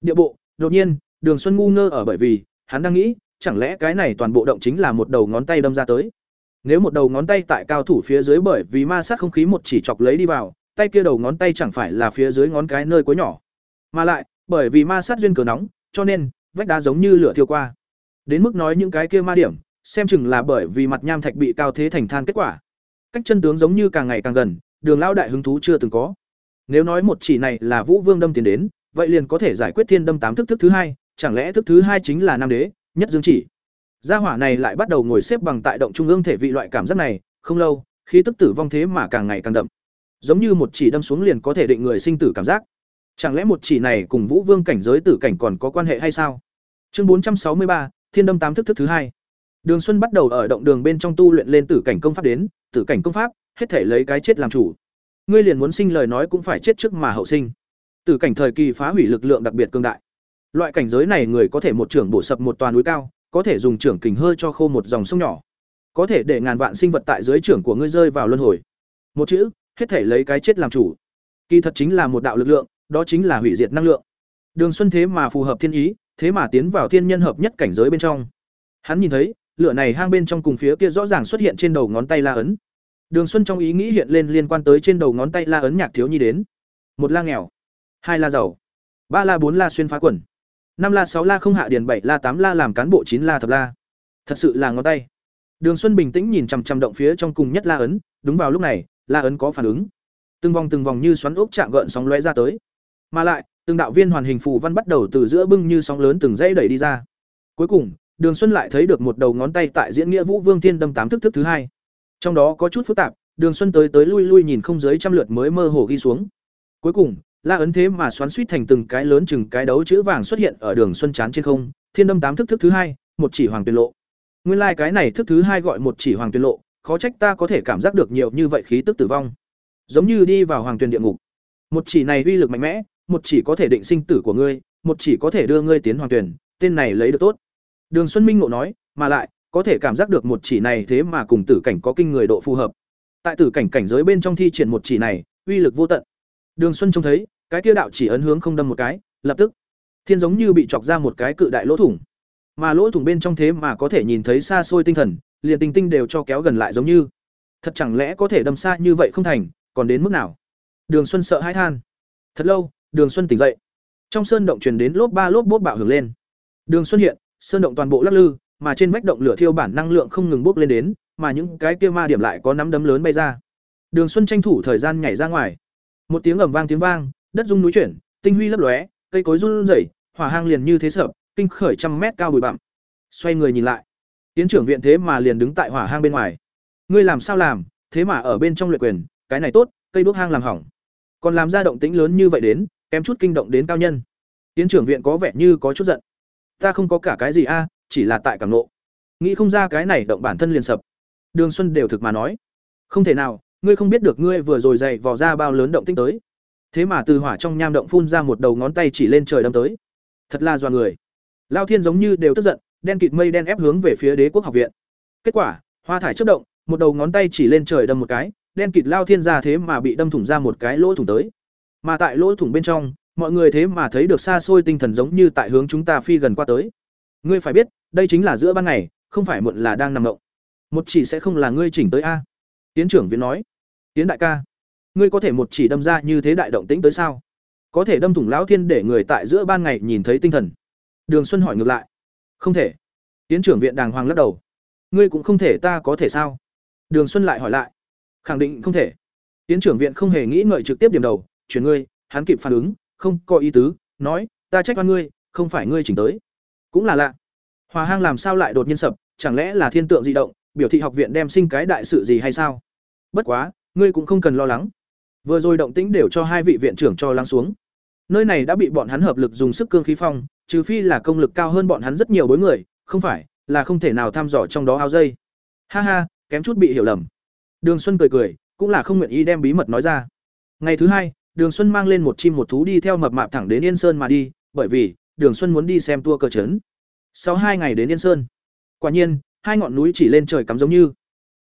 Địa bộ, đột nhiên, Đường Xuân ngu ngơ ở bởi vì, hắn đang nghĩ, chẳng lẽ cái này toàn bộ động chính là một đầu ngón tay đâm ra tới. Nếu một đầu ngón tay tại cao thủ phía dưới bởi vì ma sát không khí một chỉ chọc lấy đi vào, tay kia đầu ngón tay chẳng phải là phía dưới ngón cái nơi cuối nhỏ. Mà lại, bởi vì ma sát duyên cờ nóng, cho nên vách đá giống như lửa thiêu qua. Đến mức nói những cái kia ma điểm, xem chừng là bởi vì mặt nham thạch bị cao thế thành than kết quả. Cách chân tướng giống như càng ngày càng gần, Đường lão đại hứng thú chưa từng có. Nếu nói một chỉ này là Vũ Vương đâm tiền đến, vậy liền có thể giải quyết thiên đâm tám thức thức thứ hai, chẳng lẽ thức thứ hai chính là nam đế, nhất dương chỉ. Gia hỏa này lại bắt đầu ngồi xếp bằng tại động trung ương thể vị loại cảm giác này, không lâu, khí tức tử vong thế mà càng ngày càng đậm. Giống như một chỉ đâm xuống liền có thể định người sinh tử cảm giác. Chẳng lẽ một chỉ này cùng Vũ Vương cảnh giới tử cảnh còn có quan hệ hay sao? Chương bốn trăm sáu mươi ba, Thiên đâm tám thức thức thứ hai. Đường Xuân bắt đầu ở động đường bên trong tu luyện lên tử cảnh công pháp đến, tử cảnh công pháp, hết thể lấy cái chết làm chủ ngươi liền muốn sinh lời nói cũng phải chết trước mà hậu sinh từ cảnh thời kỳ phá hủy lực lượng đặc biệt cương đại loại cảnh giới này người có thể một trưởng bổ sập một toàn núi cao có thể dùng trưởng kình hơi cho khô một dòng sông nhỏ có thể để ngàn vạn sinh vật tại dưới trưởng của ngươi rơi vào luân hồi một chữ hết thể lấy cái chết làm chủ Kỳ thật chính là một đạo lực lượng, đó chính là hủy diệt năng lượng. Đường Xuân thế mà phù hợp thiên ý, thế mà tiến vào thiên nhân hợp nhất cảnh giới bên trong. Hắn nhìn thấy, lửa này hang bên trong cùng phía kia rõ ràng xuất hiện trên đầu ngón tay la ấn. Đường Xuân trong ý nghĩ hiện lên liên quan tới trên đầu ngón tay la ấn nhạc thiếu nhi đến. Một la nghèo, hai la giàu, ba la bốn la xuyên phá quần, năm la sáu la không hạ điền bảy la tám la làm cán bộ chín la thập la. Thật sự là ngón tay. Đường Xuân bình tĩnh nhìn chằm chằm động phía trong cùng nhất la ấn, đúng vào lúc này, la ấn có phản ứng. Từng vòng từng vòng như xoắn ốc chạm gợn sóng lóe ra tới. Mà lại, từng đạo viên hoàn hình phù văn bắt đầu từ giữa bưng như sóng lớn từng dãy đẩy đi ra. Cuối cùng, Đường Xuân lại thấy được một đầu ngón tay tại diễn nghĩa Vũ Vương Thiên đâm tám thức thức thứ hai. Trong đó có chút phức tạp, Đường Xuân tới tới lui lui nhìn không dưới trăm lượt mới mơ hồ ghi xuống. Cuối cùng, la ấn thế mà xoắn suýt thành từng cái lớn chừng cái đấu chữ vàng xuất hiện ở Đường Xuân chán trên không, Thiên đâm tám thức thức thứ hai, một chỉ hoàng tuyên lộ. Nguyên lai like cái này thức thứ hai gọi một chỉ hoàng tuyên lộ, khó trách ta có thể cảm giác được nhiều như vậy khí tức tử vong. Giống như đi vào hoàng tuyên địa ngục. Một chỉ này uy lực mạnh mẽ, một chỉ có thể định sinh tử của ngươi, một chỉ có thể đưa ngươi tiến hoàng tuyển, tên này lấy được tốt. Đường Xuân Minh ngộ nói, mà lại có thể cảm giác được một chỉ này thế mà cùng tử cảnh có kinh người độ phù hợp. Tại tử cảnh cảnh giới bên trong thi triển một chỉ này, uy lực vô tận. Đường Xuân trông thấy, cái kia đạo chỉ ấn hướng không đâm một cái, lập tức thiên giống như bị chọc ra một cái cự đại lỗ thủng. Mà lỗ thủng bên trong thế mà có thể nhìn thấy xa xôi tinh thần, liền tinh tinh đều cho kéo gần lại giống như. Thật chẳng lẽ có thể đâm xa như vậy không thành, còn đến mức nào? Đường Xuân sợ hãi than. Thật lâu, Đường Xuân tỉnh dậy. Trong sơn động truyền đến lốp ba lốp bốt bạo hưởng lên. Đường Xuân hiện, sơn động toàn bộ lắc lư, mà trên vách động lửa thiêu bản năng lượng không ngừng bốc lên đến, mà những cái kia ma điểm lại có nắm đấm lớn bay ra. Đường Xuân tranh thủ thời gian nhảy ra ngoài. Một tiếng ầm vang tiếng vang, đất rung núi chuyển, tinh huy lấp lóe, cây cối run rẩy, hỏa hang liền như thế sợ, kinh khởi trăm mét cao bụi bặm. Xoay người nhìn lại, tiến trưởng viện thế mà liền đứng tại hỏa hang bên ngoài. Ngươi làm sao làm, thế mà ở bên trong luyện quyền, cái này tốt, cây đuốc hang làm hỏng. Còn làm ra động tĩnh lớn như vậy đến, kém chút kinh động đến cao nhân. Tiến trưởng viện có vẻ như có chút giận. Ta không có cả cái gì a, chỉ là tại cảm nộ. Nghĩ không ra cái này động bản thân liền sập. Đường Xuân đều thực mà nói, không thể nào, ngươi không biết được ngươi vừa rồi dậy vò ra bao lớn động tinh tới. Thế mà từ hỏa trong nham động phun ra một đầu ngón tay chỉ lên trời đâm tới. Thật là dọa người. Lao Thiên giống như đều tức giận, đen kịt mây đen ép hướng về phía Đế quốc học viện. Kết quả, hoa thải chớp động, một đầu ngón tay chỉ lên trời đâm một cái, đen kịt Lao Thiên ra thế mà bị đâm thủng ra một cái lỗ thủng tới. Mà tại lỗ thủng bên trong, mọi người thế mà thấy được xa xôi tinh thần giống như tại hướng chúng ta phi gần qua tới. Ngươi phải biết, đây chính là giữa ban ngày, không phải muộn là đang nằm ngộng Một chỉ sẽ không là ngươi chỉnh tới a." Tiến trưởng viện nói. "Tiến đại ca, ngươi có thể một chỉ đâm ra như thế đại động tĩnh tới sao? Có thể đâm thủng lão thiên để người tại giữa ban ngày nhìn thấy tinh thần?" Đường Xuân hỏi ngược lại. "Không thể." Tiến trưởng viện đàng hoàng lắc đầu. "Ngươi cũng không thể ta có thể sao?" Đường Xuân lại hỏi lại. "Khẳng định không thể." Tiến trưởng viện không hề nghĩ ngợi trực tiếp điểm đầu, "Chuyển ngươi." Hắn kịp phản ứng, không có ý tứ, nói, "Ta trách oan ngươi, không phải ngươi chỉnh tới." Cũng là lạ. Hòa hang làm sao lại đột nhiên sập, chẳng lẽ là thiên tượng dị động, biểu thị học viện đem sinh cái đại sự gì hay sao? Bất quá, ngươi cũng không cần lo lắng. Vừa rồi động tĩnh đều cho hai vị viện trưởng cho lắng xuống. Nơi này đã bị bọn hắn hợp lực dùng sức cương khí phong, trừ phi là công lực cao hơn bọn hắn rất nhiều bối người, không phải, là không thể nào thăm dò trong đó áo dây. Ha ha, kém chút bị hiểu lầm. Đường Xuân cười cười, cũng là không nguyện ý đem bí mật nói ra. Ngày thứ hai, Đường Xuân mang lên một chim một thú đi theo mập mạp thẳng đến Yên Sơn mà đi, bởi vì Đường Xuân muốn đi xem tour cờ trấn. Sau hai ngày đến Yên Sơn, quả nhiên, hai ngọn núi chỉ lên trời cắm giống như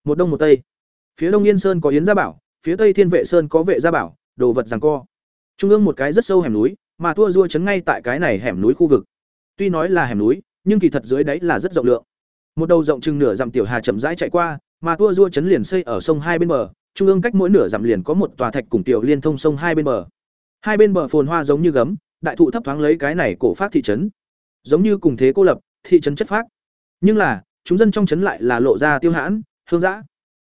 một đông một tây. Phía đông Yên Sơn có Yến Gia Bảo, phía tây Thiên Vệ Sơn có Vệ Gia Bảo, đồ vật giằng co. Trung ương một cái rất sâu hẻm núi, mà thua dua chấn ngay tại cái này hẻm núi khu vực. Tuy nói là hẻm núi, nhưng kỳ thật dưới đáy là rất rộng lượng. Một đầu rộng chừng nửa dặm tiểu hà chậm rãi chạy qua, mà thua dua chấn liền xây ở sông hai bên bờ, trung ương cách mỗi nửa dặm liền có một tòa thạch cùng tiểu liên thông sông hai bên bờ. Hai bên bờ phồn hoa giống như gấm, đại thụ thấp thoáng lấy cái này cổ phát thị trấn. Giống như cùng thế cô lập, thị trấn chất phác. Nhưng là, chúng dân trong trấn lại là lộ ra tiêu hãn, hương dã.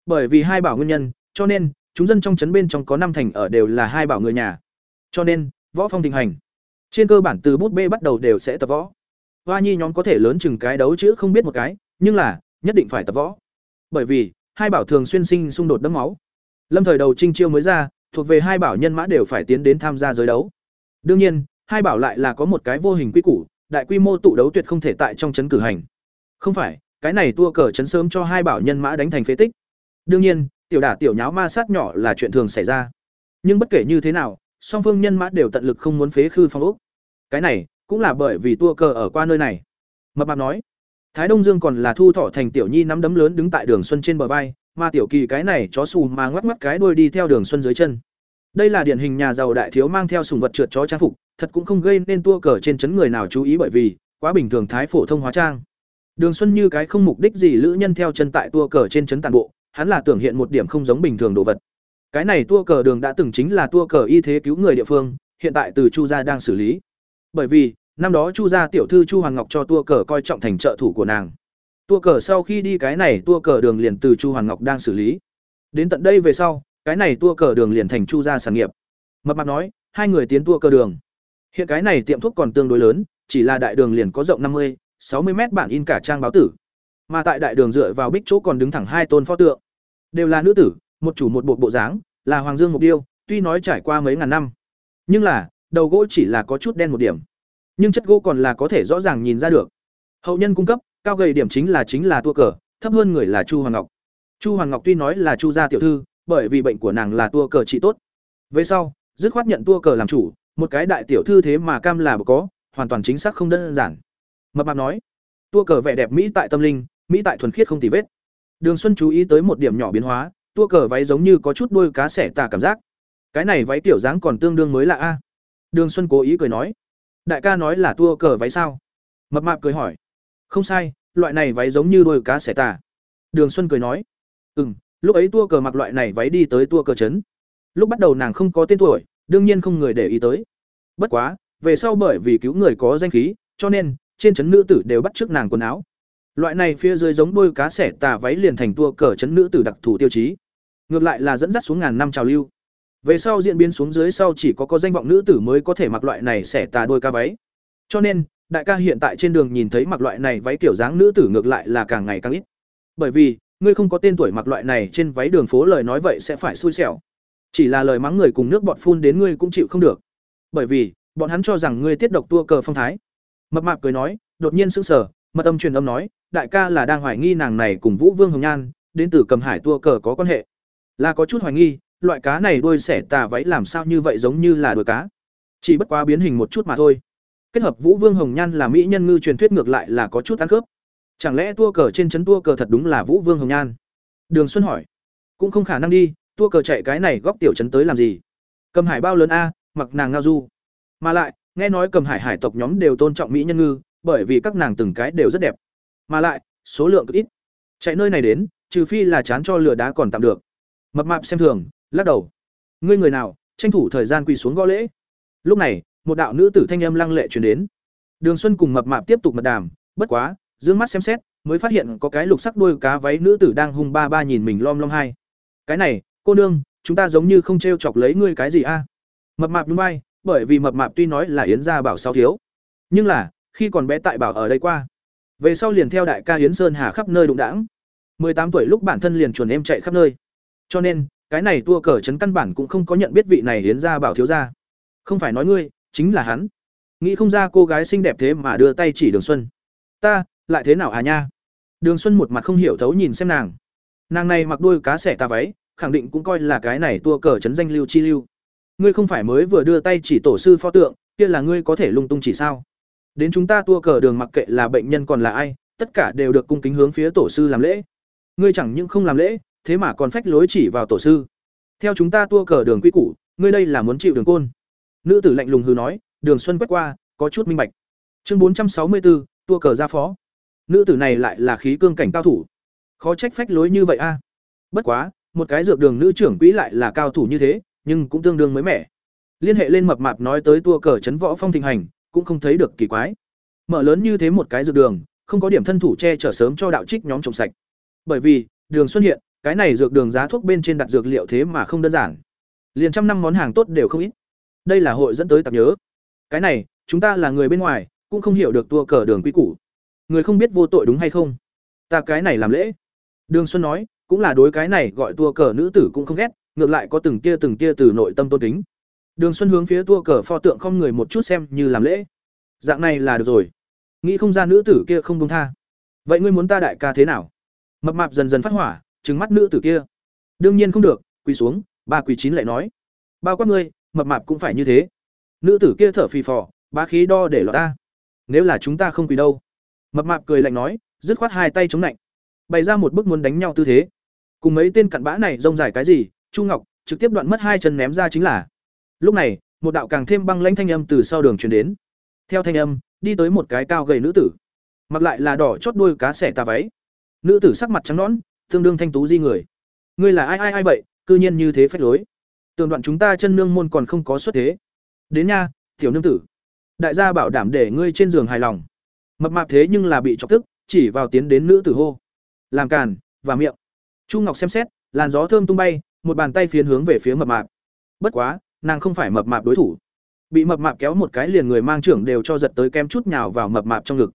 Bởi vì hai bảo nguyên nhân, cho nên chúng dân trong trấn bên trong có năm thành ở đều là hai bảo người nhà. Cho nên, võ phong thịnh hành. Trên cơ bản từ bút bê bắt đầu đều sẽ tập võ. Hoa Nhi nhóm có thể lớn chừng cái đấu chữ không biết một cái, nhưng là nhất định phải tập võ. Bởi vì, hai bảo thường xuyên sinh xung đột đẫm máu. Lâm thời đầu trinh chiêu mới ra, thuộc về hai bảo nhân mã đều phải tiến đến tham gia giới đấu. Đương nhiên, hai bảo lại là có một cái vô hình quy củ, đại quy mô tụ đấu tuyệt không thể tại trong trấn cử hành. Không phải, cái này tua cờ trấn sớm cho hai bảo nhân mã đánh thành phế tích. Đương nhiên, tiểu đả tiểu nháo ma sát nhỏ là chuyện thường xảy ra. Nhưng bất kể như thế nào, song phương nhân mã đều tận lực không muốn phế khư phong ốc. Cái này cũng là bởi vì tua cờ ở qua nơi này. Mập mạp nói, Thái Đông Dương còn là thu thọ thành tiểu nhi nắm đấm lớn đứng tại đường xuân trên bờ vai, mà tiểu kỳ cái này chó xù mà ngoắc ngoắc cái đuôi đi theo đường xuân dưới chân. Đây là điển hình nhà giàu đại thiếu mang theo sùng vật trượt chó trang phục, thật cũng không gây nên tua cờ trên chấn người nào chú ý bởi vì quá bình thường thái phổ thông hóa trang. Đường Xuân như cái không mục đích gì lữ nhân theo chân tại tua cờ trên chấn tàn bộ, hắn là tưởng hiện một điểm không giống bình thường đồ vật. Cái này tua cờ đường đã từng chính là tua cờ y thế cứu người địa phương, hiện tại từ Chu gia đang xử lý. Bởi vì, năm đó Chu gia tiểu thư Chu Hoàng Ngọc cho tua cờ coi trọng thành trợ thủ của nàng. Tua cờ sau khi đi cái này tua cờ đường liền từ Chu Hoàng Ngọc đang xử lý. Đến tận đây về sau, cái này tua cờ đường liền thành Chu gia sản nghiệp. Mập mạp nói, hai người tiến tua cờ đường. Hiện cái này tiệm thuốc còn tương đối lớn, chỉ là đại đường liền có rộng năm mươi, sáu mươi mét bản in cả trang báo tử. Mà tại đại đường dựa vào bích chỗ còn đứng thẳng hai tôn pho tượng. Đều là nữ tử, một chủ một bộ bộ dáng, là Hoàng Dương Mục Điêu, tuy nói trải qua mấy ngàn năm, nhưng là, đầu gỗ chỉ là có chút đen một điểm. Nhưng chất gỗ còn là có thể rõ ràng nhìn ra được. Hậu nhân cung cấp, cao gầy điểm chính là chính là tua cờ, thấp hơn người là Chu Hoàng Ngọc. Chu Hoàng Ngọc tuy nói là Chu gia tiểu thư, bởi vì bệnh của nàng là tua cờ trị tốt. Về sau, dứt khoát nhận tua cờ làm chủ, một cái đại tiểu thư thế mà cam là có, hoàn toàn chính xác không đơn giản. Mập mạp nói, tua cờ vẻ đẹp mỹ tại tâm linh, mỹ tại thuần khiết không tì vết. Đường Xuân chú ý tới một điểm nhỏ biến hóa, tua cờ váy giống như có chút đuôi cá sẻ tà cảm giác. Cái này váy tiểu dáng còn tương đương mới lạ a. Đường Xuân cố ý cười nói, đại ca nói là tua cờ váy sao? Mập mạp cười hỏi, không sai, loại này váy giống như đuôi cá sẻ tà. Đường Xuân cười nói, ừm, lúc ấy tua cờ mặc loại này váy đi tới tua cờ trấn. Lúc bắt đầu nàng không có tên tuổi, đương nhiên không người để ý tới. Bất quá, về sau bởi vì cứu người có danh khí, cho nên trên trấn nữ tử đều bắt trước nàng quần áo. Loại này phía dưới giống đôi cá sẻ tà váy liền thành tua cờ trấn nữ tử đặc thù tiêu chí. Ngược lại là dẫn dắt xuống ngàn năm trào lưu. Về sau diễn biến xuống dưới sau chỉ có có danh vọng nữ tử mới có thể mặc loại này sẻ tà đôi cá váy. Cho nên, đại ca hiện tại trên đường nhìn thấy mặc loại này váy kiểu dáng nữ tử ngược lại là càng ngày càng ít. Bởi vì, ngươi không có tên tuổi mặc loại này trên váy đường phố lời nói vậy sẽ phải xui xẻo. Chỉ là lời mắng người cùng nước bọt phun đến ngươi cũng chịu không được. Bởi vì, bọn hắn cho rằng ngươi tiết độc tua cờ phong thái. Mập mạp cười nói, đột nhiên sững sờ, mật âm truyền âm nói, đại ca là đang hoài nghi nàng này cùng Vũ Vương Hồng Nhan, đến từ Cầm Hải tua cờ có quan hệ. Là có chút hoài nghi, loại cá này đuôi xẻ tà váy làm sao như vậy giống như là đuôi cá. Chỉ bất quá biến hình một chút mà thôi. Kết hợp Vũ Vương Hồng Nhan là mỹ nhân ngư truyền thuyết ngược lại là có chút ăn khớp. Chẳng lẽ tua cờ trên chấn tua cờ thật đúng là Vũ Vương Hồng Nhan? Đường Xuân hỏi. Cũng không khả năng đi, tua cờ chạy cái này góc tiểu trấn tới làm gì? Cầm Hải bao lớn a, mặc nàng ngao du. Mà lại, nghe nói Cầm Hải hải tộc nhóm đều tôn trọng mỹ nhân ngư, bởi vì các nàng từng cái đều rất đẹp. Mà lại, số lượng cực ít. Chạy nơi này đến, trừ phi là chán cho lửa đá còn tạm được. Mập mạp xem thường, lắc đầu. Ngươi người nào, tranh thủ thời gian quỳ xuống gõ lễ. Lúc này, một đạo nữ tử thanh âm lăng lệ truyền đến. Đường Xuân cùng mập mạp tiếp tục mật đàm, bất quá, dương mắt xem xét, mới phát hiện có cái lục sắc đuôi cá váy nữ tử đang hung ba ba nhìn mình lom lom hai. Cái này, cô nương, chúng ta giống như không trêu chọc lấy ngươi cái gì a? Mập mạp nhún vai, bởi vì mập mạp tuy nói là yến gia bảo sao thiếu, nhưng là, khi còn bé tại bảo ở đây qua, về sau liền theo đại ca yến sơn hà khắp nơi đụng đãng. tám tuổi lúc bản thân liền chuẩn em chạy khắp nơi. Cho nên, cái này tua cờ trấn căn bản cũng không có nhận biết vị này yến gia bảo thiếu gia. Không phải nói ngươi, chính là hắn. Nghĩ không ra cô gái xinh đẹp thế mà đưa tay chỉ Đường Xuân. Ta, lại thế nào à nha? Đường Xuân một mặt không hiểu thấu nhìn xem nàng. Nàng này mặc đuôi cá sẻ tà váy, khẳng định cũng coi là cái này tua cờ chấn danh lưu chi lưu. Ngươi không phải mới vừa đưa tay chỉ tổ sư pho tượng, kia là ngươi có thể lung tung chỉ sao? Đến chúng ta tua cờ đường mặc kệ là bệnh nhân còn là ai, tất cả đều được cung kính hướng phía tổ sư làm lễ. Ngươi chẳng những không làm lễ, thế mà còn phách lối chỉ vào tổ sư. Theo chúng ta tua cờ đường quy củ, ngươi đây là muốn chịu đường côn. Nữ tử lạnh lùng hừ nói, Đường Xuân quét qua, có chút minh bạch. Chương bốn trăm sáu mươi 464, tua cờ ra phó. Nữ tử này lại là khí cương cảnh cao thủ. Khó trách phách lối như vậy a. Bất quá, một cái dược đường nữ trưởng quỹ lại là cao thủ như thế, nhưng cũng tương đương mới mẻ. Liên hệ lên mập mạp nói tới tua cờ chấn võ phong thịnh hành, cũng không thấy được kỳ quái. Mở lớn như thế một cái dược đường, không có điểm thân thủ che chở sớm cho đạo trích nhóm trồng sạch. Bởi vì, đường xuất hiện, cái này dược đường giá thuốc bên trên đặt dược liệu thế mà không đơn giản. Liền trăm năm món hàng tốt đều không ít. Đây là hội dẫn tới tạp nhớ. Cái này, chúng ta là người bên ngoài, cũng không hiểu được tua cờ đường quy củ. Người không biết vô tội đúng hay không? Ta cái này làm lễ. Đường Xuân nói, cũng là đối cái này gọi tua cờ nữ tử cũng không ghét, ngược lại có từng tia từng tia từ nội tâm tôn kính. Đường Xuân hướng phía tua cờ pho tượng không người một chút xem như làm lễ. Dạng này là được rồi. Nghĩ không ra nữ tử kia không buông tha. Vậy ngươi muốn ta đại ca thế nào? Mập mạp dần dần phát hỏa, trứng mắt nữ tử kia. Đương nhiên không được, quỳ xuống, ba quỳ chín lại nói. Bao quát ngươi, mập mạp cũng phải như thế. Nữ tử kia thở phì phò, bá khí đo để lọt ta. Nếu là chúng ta không quỳ đâu? Mập mạp cười lạnh nói, dứt khoát hai tay chống lạnh, bày ra một bức muốn đánh nhau tư thế. Cùng mấy tên cặn bã này rông dài cái gì, Chu Ngọc, trực tiếp đoạn mất hai chân ném ra chính là. Lúc này, một đạo càng thêm băng lãnh thanh âm từ sau đường truyền đến. Theo thanh âm, đi tới một cái cao gầy nữ tử, mặc lại là đỏ chót đuôi cá sẻ tà váy. Nữ tử sắc mặt trắng nõn, tương đương thanh tú di người. Ngươi là ai ai ai vậy, cư nhiên như thế phách lối. Tường đoạn chúng ta chân nương môn còn không có xuất thế. Đến nha, tiểu nương tử. Đại gia bảo đảm để ngươi trên giường hài lòng. Mập mạp thế nhưng là bị chọc tức, chỉ vào tiến đến nữ tử hô. Làm càn, và miệng. Chu Ngọc xem xét, làn gió thơm tung bay, một bàn tay phiến hướng về phía mập mạp. Bất quá, nàng không phải mập mạp đối thủ. Bị mập mạp kéo một cái liền người mang trưởng đều cho giật tới kem chút nhào vào mập mạp trong ngực.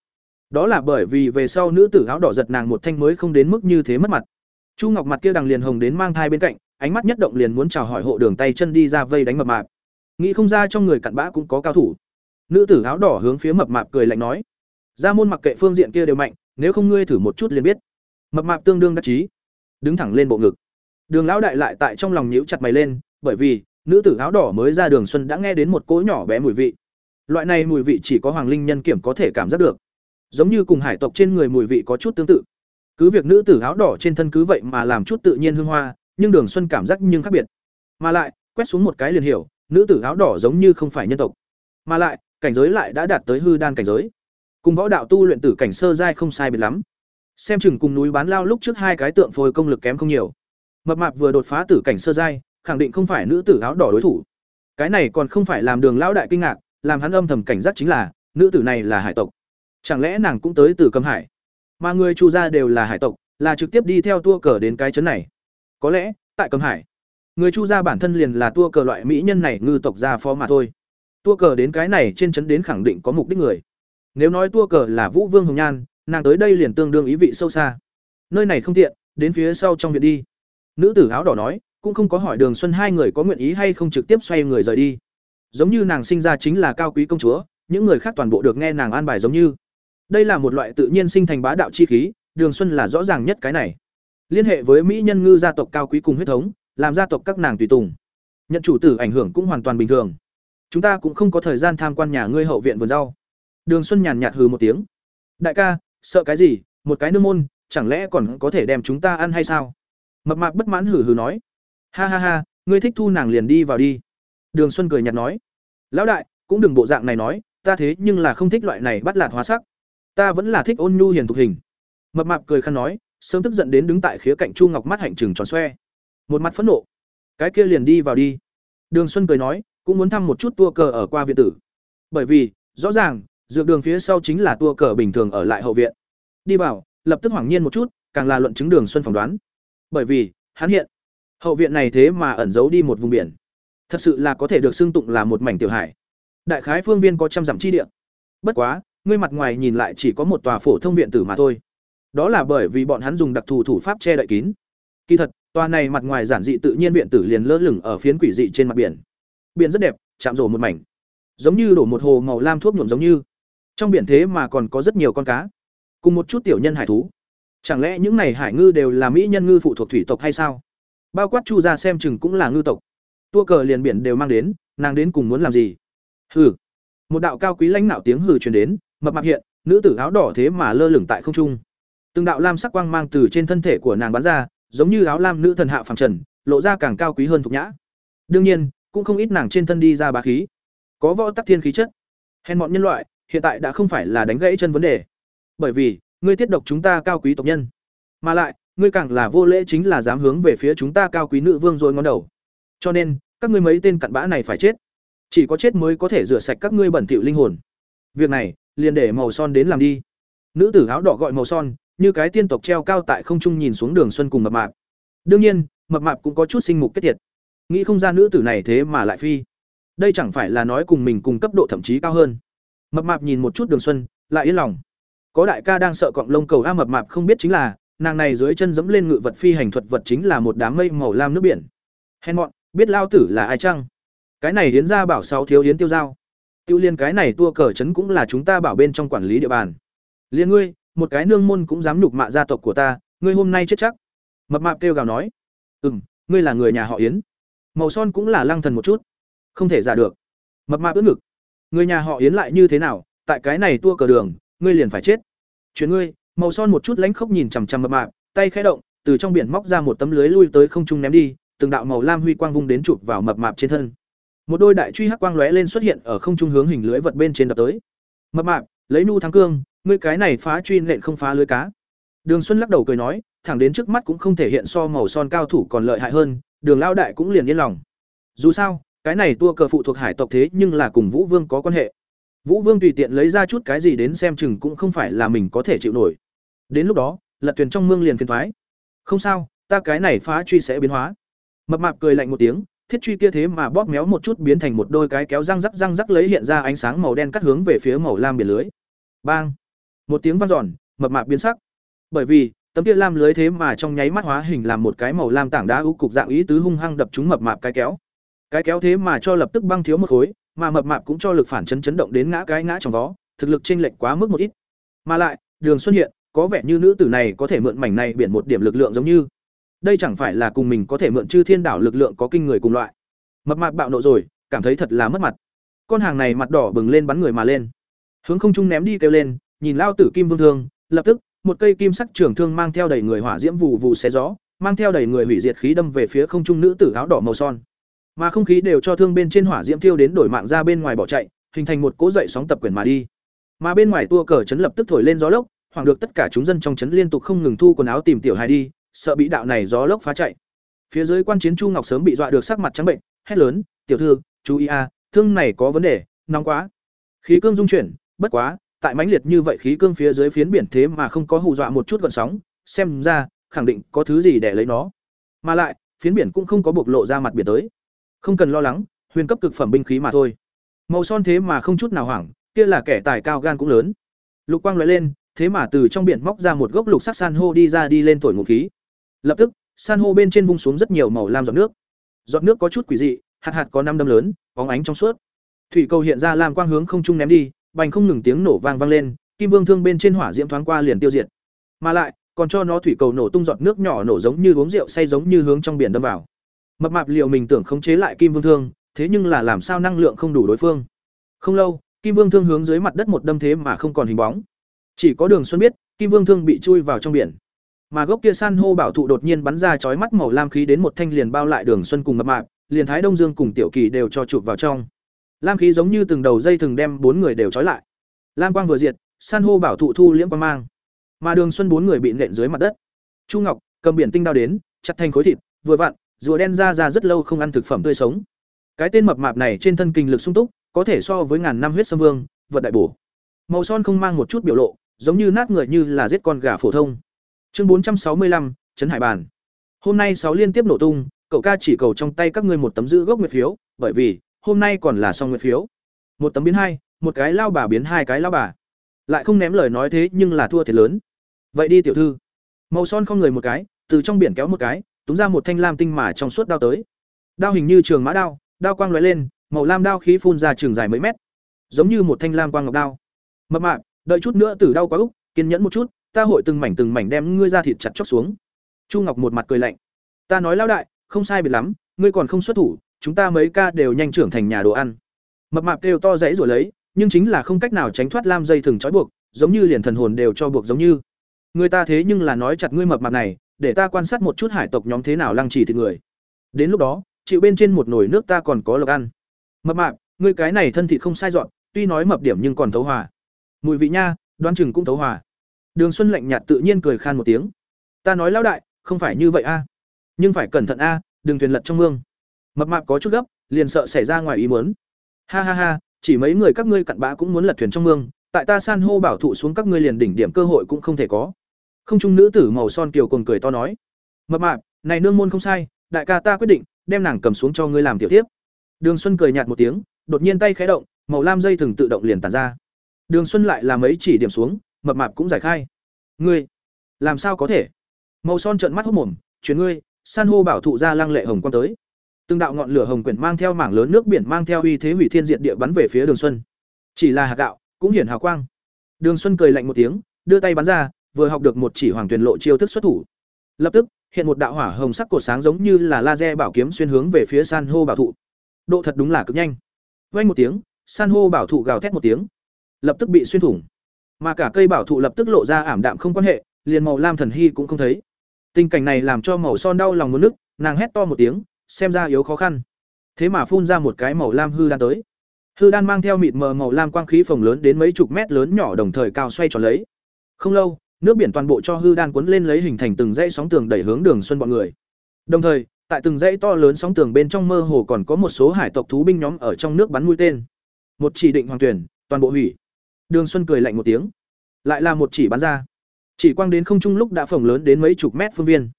Đó là bởi vì về sau nữ tử áo đỏ giật nàng một thanh mới không đến mức như thế mất mặt. Chu Ngọc mặt kia đằng liền hồng đến mang thai bên cạnh, ánh mắt nhất động liền muốn chào hỏi hộ đường tay chân đi ra vây đánh mập mạp. Nghĩ không ra trong người cặn bã cũng có cao thủ. Nữ tử áo đỏ hướng phía mập mạp cười lạnh nói: "Ra môn mặc kệ phương diện kia đều mạnh, nếu không ngươi thử một chút liền biết." Mập mạp tương đương đắc chí, đứng thẳng lên bộ ngực. Đường lão đại lại tại trong lòng nhíu chặt mày lên, bởi vì nữ tử áo đỏ mới ra đường xuân đã nghe đến một cỗ nhỏ bé mùi vị. Loại này mùi vị chỉ có Hoàng Linh nhân kiểm có thể cảm giác được. Giống như cùng hải tộc trên người mùi vị có chút tương tự. Cứ việc nữ tử áo đỏ trên thân cứ vậy mà làm chút tự nhiên hương hoa, nhưng Đường Xuân cảm giác nhưng khác biệt. Mà lại, quét xuống một cái liền hiểu, nữ tử áo đỏ giống như không phải nhân tộc. Mà lại, cảnh giới lại đã đạt tới hư đan cảnh giới. Cùng võ đạo tu luyện tử cảnh sơ giai không sai biệt lắm. Xem chừng cùng núi bán lao lúc trước hai cái tượng phôi công lực kém không nhiều. Mập mạp vừa đột phá tử cảnh sơ giai, khẳng định không phải nữ tử áo đỏ đối thủ. Cái này còn không phải làm Đường lão đại kinh ngạc, làm hắn âm thầm cảnh giác chính là, nữ tử này là hải tộc. Chẳng lẽ nàng cũng tới từ Cấm Hải? Mà người Chu gia đều là hải tộc, là trực tiếp đi theo tua cờ đến cái chấn này. Có lẽ, tại Cấm Hải, người Chu gia bản thân liền là tua cờ loại mỹ nhân này ngư tộc gia phó mà thôi. Tua cờ đến cái này trên chấn đến khẳng định có mục đích người. Nếu nói tua cờ là Vũ Vương Hồng Nhan, nàng tới đây liền tương đương ý vị sâu xa. Nơi này không tiện, đến phía sau trong viện đi. Nữ tử áo đỏ nói, cũng không có hỏi Đường Xuân hai người có nguyện ý hay không trực tiếp xoay người rời đi. Giống như nàng sinh ra chính là cao quý công chúa, những người khác toàn bộ được nghe nàng an bài giống như. Đây là một loại tự nhiên sinh thành bá đạo chi khí, Đường Xuân là rõ ràng nhất cái này. Liên hệ với mỹ nhân ngư gia tộc cao quý cùng huyết thống, làm gia tộc các nàng tùy tùng. Nhận chủ tử ảnh hưởng cũng hoàn toàn bình thường. Chúng ta cũng không có thời gian tham quan nhà ngươi hậu viện vườn rau. Đường Xuân nhàn nhạt hừ một tiếng. Đại ca, sợ cái gì, một cái nương môn, chẳng lẽ còn có thể đem chúng ta ăn hay sao? Mập mạp bất mãn hừ hừ nói. Ha ha ha, ngươi thích thu nàng liền đi vào đi. Đường Xuân cười nhạt nói. Lão đại, cũng đừng bộ dạng này nói, ta thế nhưng là không thích loại này bắt lạt hóa sắc ta vẫn là thích ôn nhu hiền thục hình mập mạp cười khăn nói sớm tức giận đến đứng tại khía cạnh chu ngọc mắt hạnh trừng tròn xoe một mặt phẫn nộ cái kia liền đi vào đi đường xuân cười nói cũng muốn thăm một chút tua cờ ở qua viện tử bởi vì rõ ràng dược đường phía sau chính là tua cờ bình thường ở lại hậu viện đi vào lập tức hoảng nhiên một chút càng là luận chứng đường xuân phỏng đoán bởi vì hắn hiện hậu viện này thế mà ẩn giấu đi một vùng biển thật sự là có thể được xưng tụng là một mảnh tiểu hải đại khái phương viên có trăm dặm chi địa bất quá ngươi mặt ngoài nhìn lại chỉ có một tòa phổ thông viện tử mà thôi. Đó là bởi vì bọn hắn dùng đặc thù thủ pháp che đậy kín. Kỳ thật, tòa này mặt ngoài giản dị tự nhiên viện tử liền lơ lửng ở phiến quỷ dị trên mặt biển. Biển rất đẹp, chạm rổ một mảnh. Giống như đổ một hồ màu lam thuốc nhuộm giống như. Trong biển thế mà còn có rất nhiều con cá, cùng một chút tiểu nhân hải thú. Chẳng lẽ những này hải ngư đều là mỹ nhân ngư phụ thuộc thủy tộc hay sao? Bao quát Chu ra xem chừng cũng là ngư tộc. Tua cờ liền biển đều mang đến, nàng đến cùng muốn làm gì? Hừ. Một đạo cao quý lãnh nạo tiếng hừ truyền đến, mập mạp hiện nữ tử áo đỏ thế mà lơ lửng tại không trung từng đạo lam sắc quang mang từ trên thân thể của nàng bắn ra giống như áo lam nữ thần hạ phàm trần lộ ra càng cao quý hơn thục nhã đương nhiên cũng không ít nàng trên thân đi ra bá khí có võ tắc thiên khí chất hèn bọn nhân loại hiện tại đã không phải là đánh gãy chân vấn đề. Bởi vì, ngươi tiết độc chúng ta cao quý tộc nhân. Mà lại, ngươi càng là vô lễ chính là dám hướng về phía chúng ta cao quý nữ vương rồi ngón đầu. Cho nên, các ngươi mấy tên cặn bã này phải chết. Chỉ có chết mới có thể rửa sạch các ngươi bẩn thỉu linh hồn. Việc này, liền để màu son đến làm đi. Nữ tử áo đỏ gọi màu son, như cái tiên tộc treo cao tại không trung nhìn xuống đường xuân cùng mập mạp. Đương nhiên, mập mạp cũng có chút sinh mục kết thiệt nghĩ không ra nữ tử này thế mà lại phi. Đây chẳng phải là nói cùng mình cùng cấp độ thậm chí cao hơn mập mạp nhìn một chút đường xuân lại yên lòng có đại ca đang sợ cọng lông cầu a mập mạp không biết chính là nàng này dưới chân dẫm lên ngự vật phi hành thuật vật chính là một đám mây màu lam nước biển hèn mọn biết lao tử là ai chăng cái này hiến ra bảo sáu thiếu hiến tiêu giao Tiêu liên cái này tua cờ trấn cũng là chúng ta bảo bên trong quản lý địa bàn. Liên ngươi, một cái nương môn cũng dám nhục mạ gia tộc của ta, ngươi hôm nay chết chắc. Mập mạp kêu gào nói, "Ừm, ngươi là người nhà họ Yến." Màu son cũng là lăng thần một chút. Không thể giả được. Mập mạp ưỡn ngực. Người nhà họ Yến lại như thế nào, tại cái này tua cờ đường, ngươi liền phải chết. Chuyện ngươi, màu son một chút lánh khóc nhìn chằm chằm mập mạp, tay khẽ động, từ trong biển móc ra một tấm lưới lui tới không trung ném đi, từng đạo màu lam huy quang vung đến chụp vào mập mạp trên thân. Một đôi đại truy hắc quang lóe lên xuất hiện ở không trung hướng hình lưới vật bên trên đập tới. Mập mạp lấy nu thắng cương ngươi cái này phá truy nện không phá lưới cá. Đường xuân lắc đầu cười nói thẳng đến trước mắt cũng không thể hiện so màu son cao thủ còn lợi hại hơn đường lao đại cũng liền yên lòng. Dù sao cái này tua cờ phụ thuộc hải tộc thế nhưng là cùng vũ vương có quan hệ. Vũ vương tùy tiện lấy ra chút cái gì đến xem chừng cũng không phải là mình có thể chịu nổi. Đến lúc đó, lật thuyền trong mương liền phiền thoái. Không sao, ta cái này phá truy sẽ biến hóa. Mập mạp cười lạnh một tiếng, thiết truy kia thế mà bóp méo một chút biến thành một đôi cái kéo răng rắc răng rắc lấy hiện ra ánh sáng màu đen cắt hướng về phía màu lam biển lưới. Bang! Một tiếng vang giòn mập mạp biến sắc. Bởi vì, tấm kia lam lưới thế mà trong nháy mắt hóa hình làm một cái màu lam tảng đá u cục dạng ý tứ hung hăng đập trúng mập mạp cái kéo cái kéo thế mà cho lập tức băng thiếu một khối, mà mập mạp cũng cho lực phản chấn chấn động đến ngã cái ngã trong vó, thực lực chênh lệch quá mức một ít. Mà lại, đường xuất hiện, có vẻ như nữ tử này có thể mượn mảnh này biển một điểm lực lượng giống như. Đây chẳng phải là cùng mình có thể mượn chư thiên đảo lực lượng có kinh người cùng loại. Mập mạp bạo nộ rồi, cảm thấy thật là mất mặt. Con hàng này mặt đỏ bừng lên bắn người mà lên. Hướng không trung ném đi kêu lên, nhìn lao tử kim vương thương, lập tức, một cây kim sắc trường thương mang theo đầy người hỏa diễm vụ vụ xé gió, mang theo đầy người hủy diệt khí đâm về phía không trung nữ tử áo đỏ màu son mà không khí đều cho thương bên trên hỏa diễm thiêu đến đổi mạng ra bên ngoài bỏ chạy, hình thành một cỗ dậy sóng tập quyền mà đi. Mà bên ngoài tua cờ chấn lập tức thổi lên gió lốc, hoảng được tất cả chúng dân trong chấn liên tục không ngừng thu quần áo tìm tiểu hài đi, sợ bị đạo này gió lốc phá chạy. Phía dưới quan chiến chu ngọc sớm bị dọa được sắc mặt trắng bệnh, hét lớn, tiểu thư, chú ý a, thương này có vấn đề, nóng quá. Khí cương dung chuyển, bất quá, tại mãnh liệt như vậy khí cương phía dưới phiến biển thế mà không có hù dọa một chút gọn sóng, xem ra, khẳng định có thứ gì để lấy nó. Mà lại, phiến biển cũng không có bộc lộ ra mặt biển tới không cần lo lắng, huyền cấp cực phẩm binh khí mà thôi. Màu son thế mà không chút nào hoảng, kia là kẻ tài cao gan cũng lớn. Lục quang lóe lên, thế mà từ trong biển móc ra một gốc lục sắc san hô đi ra đi lên thổi ngụ khí. Lập tức, san hô bên trên vung xuống rất nhiều màu lam giọt nước. Giọt nước có chút quỷ dị, hạt hạt có năm đâm lớn, bóng ánh trong suốt. Thủy cầu hiện ra làm quang hướng không trung ném đi, bành không ngừng tiếng nổ vang vang lên, kim vương thương bên trên hỏa diễm thoáng qua liền tiêu diệt. Mà lại, còn cho nó thủy cầu nổ tung giọt nước nhỏ nổ giống như uống rượu say giống như hướng trong biển đâm vào mập mạp liệu mình tưởng khống chế lại kim vương thương, thế nhưng là làm sao năng lượng không đủ đối phương? Không lâu, kim vương thương hướng dưới mặt đất một đâm thế mà không còn hình bóng. Chỉ có đường xuân biết, kim vương thương bị chui vào trong biển. Mà gốc kia san hô bảo thụ đột nhiên bắn ra chói mắt màu lam khí đến một thanh liền bao lại đường xuân cùng mập mạp, liền thái đông dương cùng tiểu kỳ đều cho chụp vào trong. Lam khí giống như từng đầu dây từng đem bốn người đều trói lại. Lam quang vừa diệt, san hô bảo thụ thu liễm quang mang. Mà đường xuân bốn người bị nện dưới mặt đất. Chu ngọc, cầm biển tinh đao đến, chặt thành khối thịt, vừa vặn rùa đen ra ra rất lâu không ăn thực phẩm tươi sống. Cái tên mập mạp này trên thân kinh lực sung túc, có thể so với ngàn năm huyết sâm vương, vật đại bổ. Màu son không mang một chút biểu lộ, giống như nát người như là giết con gà phổ thông. Chương bốn trăm sáu mươi lăm, trấn hải bàn. Hôm nay sáu liên tiếp nổ tung, cậu ca chỉ cầu trong tay các ngươi một tấm giữ gốc nguyệt phiếu, bởi vì, hôm nay còn là xong nguyệt phiếu. Một tấm biến hai, một cái lao bà biến hai cái lao bà. Lại không ném lời nói thế nhưng là thua thiệt lớn. Vậy đi, tiểu thư. Màu son không người một cái, từ trong biển kéo một cái túng ra một thanh lam tinh mà trong suốt đao tới. Đao hình như trường mã đao đao quang lóe lên, màu lam đao khí phun ra trường dài mấy mét. Giống như một thanh lam quang ngọc đao. Mập mạp, đợi chút nữa tử đau quá úc, kiên nhẫn một chút, ta hội từng mảnh từng mảnh đem ngươi ra thịt chặt chóc xuống. Chu ngọc một mặt cười lạnh. Ta nói lao đại, không sai biệt lắm, ngươi còn không xuất thủ, chúng ta mấy ca đều nhanh trưởng thành nhà đồ ăn. Mập mạp đều to dãy rồi lấy, nhưng chính là không cách nào tránh thoát lam dây thừng trói buộc, giống như liền thần hồn đều cho buộc giống như. Người ta thế nhưng là nói chặt ngươi mập mạp này để ta quan sát một chút hải tộc nhóm thế nào lăng trì thịt người. Đến lúc đó, chịu bên trên một nồi nước ta còn có lộc ăn. Mập mạp, ngươi cái này thân thịt không sai dọn, tuy nói mập điểm nhưng còn thấu hòa. Mùi vị nha, đoan chừng cũng thấu hòa. Đường xuân lạnh nhạt tự nhiên cười khan một tiếng. Ta nói lão đại, không phải như vậy a. Nhưng phải cẩn thận a, đừng thuyền lật trong mương. Mập mạp có chút gấp, liền sợ xảy ra ngoài ý muốn. Ha ha ha, chỉ mấy người các ngươi cặn bã cũng muốn lật thuyền trong mương, tại ta san hô bảo thụ xuống các ngươi liền đỉnh điểm cơ hội cũng không thể có không trung nữ tử màu son kiều cồn cười to nói, mập mạp, này nương môn không sai, đại ca ta quyết định đem nàng cầm xuống cho ngươi làm tiểu tiếp đường xuân cười nhạt một tiếng, đột nhiên tay khẽ động, màu lam dây thừng tự động liền tàn ra. Đường xuân lại làm ấy chỉ điểm xuống, mập mạp cũng giải khai. Ngươi, làm sao có thể? Màu son trợn mắt hốc mồm, chuyển ngươi, san hô bảo thụ ra lăng lệ hồng quang tới. Từng đạo ngọn lửa hồng quyển mang theo mảng lớn nước biển mang theo uy thế hủy thiên diện địa bắn về phía đường xuân. Chỉ là hạt gạo, cũng hiển hào quang. Đường xuân cười lạnh một tiếng, đưa tay bắn ra vừa học được một chỉ hoàng tuyển lộ chiêu thức xuất thủ. Lập tức, hiện một đạo hỏa hồng sắc cột sáng giống như là laser bảo kiếm xuyên hướng về phía san hô bảo thụ. Độ thật đúng là cực nhanh. Vang một tiếng, san hô bảo thụ gào thét một tiếng. Lập tức bị xuyên thủng. Mà cả cây bảo thụ lập tức lộ ra ảm đạm không quan hệ, liền màu lam thần hy cũng không thấy. Tình cảnh này làm cho màu son đau lòng muốn nức, nàng hét to một tiếng, xem ra yếu khó khăn. Thế mà phun ra một cái màu lam hư đan tới. Hư đan mang theo mịt mờ màu lam quang khí phồng lớn đến mấy chục mét lớn nhỏ đồng thời cao xoay tròn lấy. Không lâu nước biển toàn bộ cho hư đan cuốn lên lấy hình thành từng dãy sóng tường đẩy hướng đường xuân bọn người. Đồng thời, tại từng dãy to lớn sóng tường bên trong mơ hồ còn có một số hải tộc thú binh nhóm ở trong nước bắn mũi tên. Một chỉ định hoàng tuyển, toàn bộ hủy. Đường xuân cười lạnh một tiếng. Lại là một chỉ bắn ra. Chỉ quang đến không trung lúc đã phồng lớn đến mấy chục mét phương viên.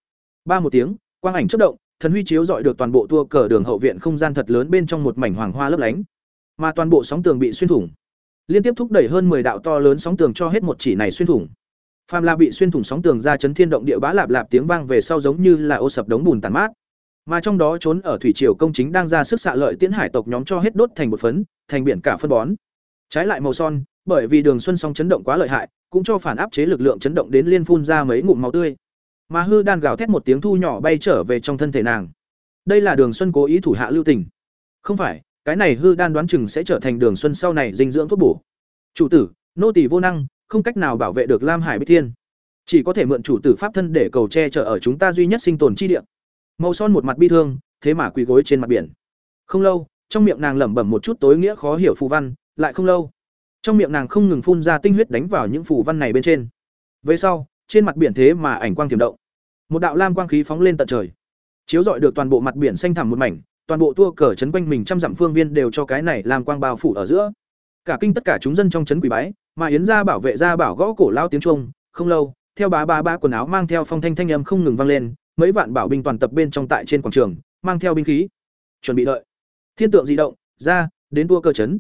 Ba một tiếng, quang ảnh chất động, thần huy chiếu dọi được toàn bộ tua cờ đường hậu viện không gian thật lớn bên trong một mảnh hoàng hoa lấp lánh. Mà toàn bộ sóng tường bị xuyên thủng. Liên tiếp thúc đẩy hơn 10 đạo to lớn sóng tường cho hết một chỉ này xuyên thủng phàm là bị xuyên thủng sóng tường ra chấn thiên động địa bá lạp lạp tiếng vang về sau giống như là ô sập đống bùn tàn mát. Mà trong đó trốn ở thủy triều công chính đang ra sức xạ lợi tiễn hải tộc nhóm cho hết đốt thành một phấn, thành biển cả phân bón. Trái lại màu son, bởi vì đường xuân sóng chấn động quá lợi hại, cũng cho phản áp chế lực lượng chấn động đến liên phun ra mấy ngụm máu tươi. Mà hư đan gào thét một tiếng thu nhỏ bay trở về trong thân thể nàng. Đây là đường xuân cố ý thủ hạ lưu tình. Không phải, cái này hư đan đoán chừng sẽ trở thành đường xuân sau này dinh dưỡng thuốc bổ. Chủ tử, nô tỳ vô năng không cách nào bảo vệ được lam hải bích thiên. Chỉ có thể mượn chủ tử pháp thân để cầu che chở ở chúng ta duy nhất sinh tồn chi địa. Màu son một mặt bi thương, thế mà quỳ gối trên mặt biển. Không lâu, trong miệng nàng lẩm bẩm một chút tối nghĩa khó hiểu phù văn, lại không lâu. Trong miệng nàng không ngừng phun ra tinh huyết đánh vào những phù văn này bên trên. Về sau, trên mặt biển thế mà ảnh quang tiềm động. Một đạo lam quang khí phóng lên tận trời. Chiếu rọi được toàn bộ mặt biển xanh thẳm một mảnh, toàn bộ tua cờ trấn quanh mình trăm dặm phương viên đều cho cái này làm quang bao phủ ở giữa. Cả kinh tất cả chúng dân trong trấn quỷ bái mà yến gia bảo vệ gia bảo gõ cổ lao tiếng trung, không lâu, theo bá ba ba quần áo mang theo phong thanh thanh âm không ngừng vang lên, mấy vạn bảo binh toàn tập bên trong tại trên quảng trường, mang theo binh khí. Chuẩn bị đợi. Thiên tượng di động, ra, đến tua cơ chấn.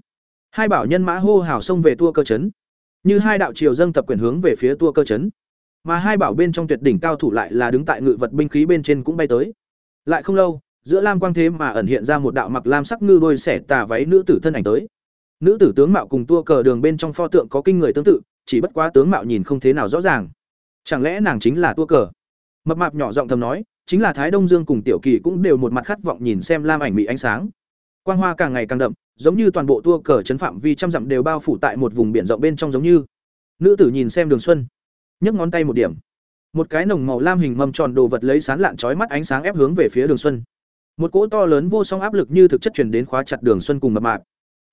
Hai bảo nhân mã hô hào xông về tua cơ chấn. Như hai đạo triều dâng tập quyền hướng về phía tua cơ chấn. Mà hai bảo bên trong tuyệt đỉnh cao thủ lại là đứng tại ngự vật binh khí bên trên cũng bay tới. Lại không lâu, giữa lam quang thế mà ẩn hiện ra một đạo mặc lam sắc ngư đôi xẻ tà váy nữ tử thân ảnh tới nữ tử tướng mạo cùng tua cờ đường bên trong pho tượng có kinh người tương tự, chỉ bất quá tướng mạo nhìn không thế nào rõ ràng. Chẳng lẽ nàng chính là tua cờ? Mập mạp nhỏ giọng thầm nói, chính là thái đông dương cùng tiểu kỳ cũng đều một mặt khát vọng nhìn xem lam ảnh mị ánh sáng. Quang hoa càng ngày càng đậm, giống như toàn bộ tua cờ chấn phạm vi trăm dặm đều bao phủ tại một vùng biển rộng bên trong giống như. Nữ tử nhìn xem đường xuân, nhấc ngón tay một điểm. Một cái nồng màu lam hình mâm tròn đồ vật lấy sán lạn trói mắt ánh sáng ép hướng về phía đường xuân. Một cỗ to lớn vô song áp lực như thực chất chuyển đến khóa chặt đường xuân cùng mập mạp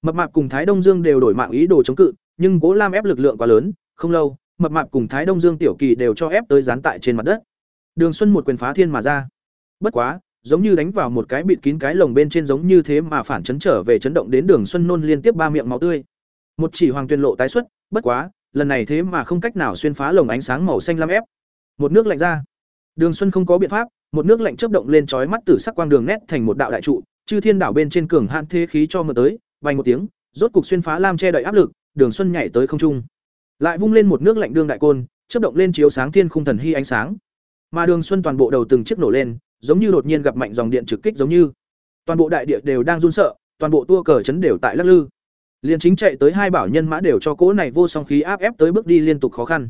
mập mạp cùng thái đông dương đều đổi mạng ý đồ chống cự, nhưng cố lam ép lực lượng quá lớn, không lâu, mập mạp cùng thái đông dương tiểu kỳ đều cho ép tới dán tại trên mặt đất. Đường xuân một quyền phá thiên mà ra. Bất quá, giống như đánh vào một cái bịt kín cái lồng bên trên giống như thế mà phản chấn trở về chấn động đến đường xuân nôn liên tiếp ba miệng máu tươi. Một chỉ hoàng tuyên lộ tái xuất, bất quá, lần này thế mà không cách nào xuyên phá lồng ánh sáng màu xanh lam ép. Một nước lạnh ra. Đường xuân không có biện pháp, một nước lạnh chớp động lên trói mắt tử sắc quang đường nét thành một đạo đại trụ, chư thiên đảo bên trên cường hạn thế khí cho mưa tới vành một tiếng, rốt cục xuyên phá lam che đậy áp lực, đường xuân nhảy tới không trung. Lại vung lên một nước lạnh đương đại côn, chớp động lên chiếu sáng thiên khung thần hy ánh sáng. Mà đường xuân toàn bộ đầu từng chiếc nổ lên, giống như đột nhiên gặp mạnh dòng điện trực kích giống như. Toàn bộ đại địa đều đang run sợ, toàn bộ tua cờ chấn đều tại lắc lư. Liền chính chạy tới hai bảo nhân mã đều cho cỗ này vô song khí áp ép tới bước đi liên tục khó khăn.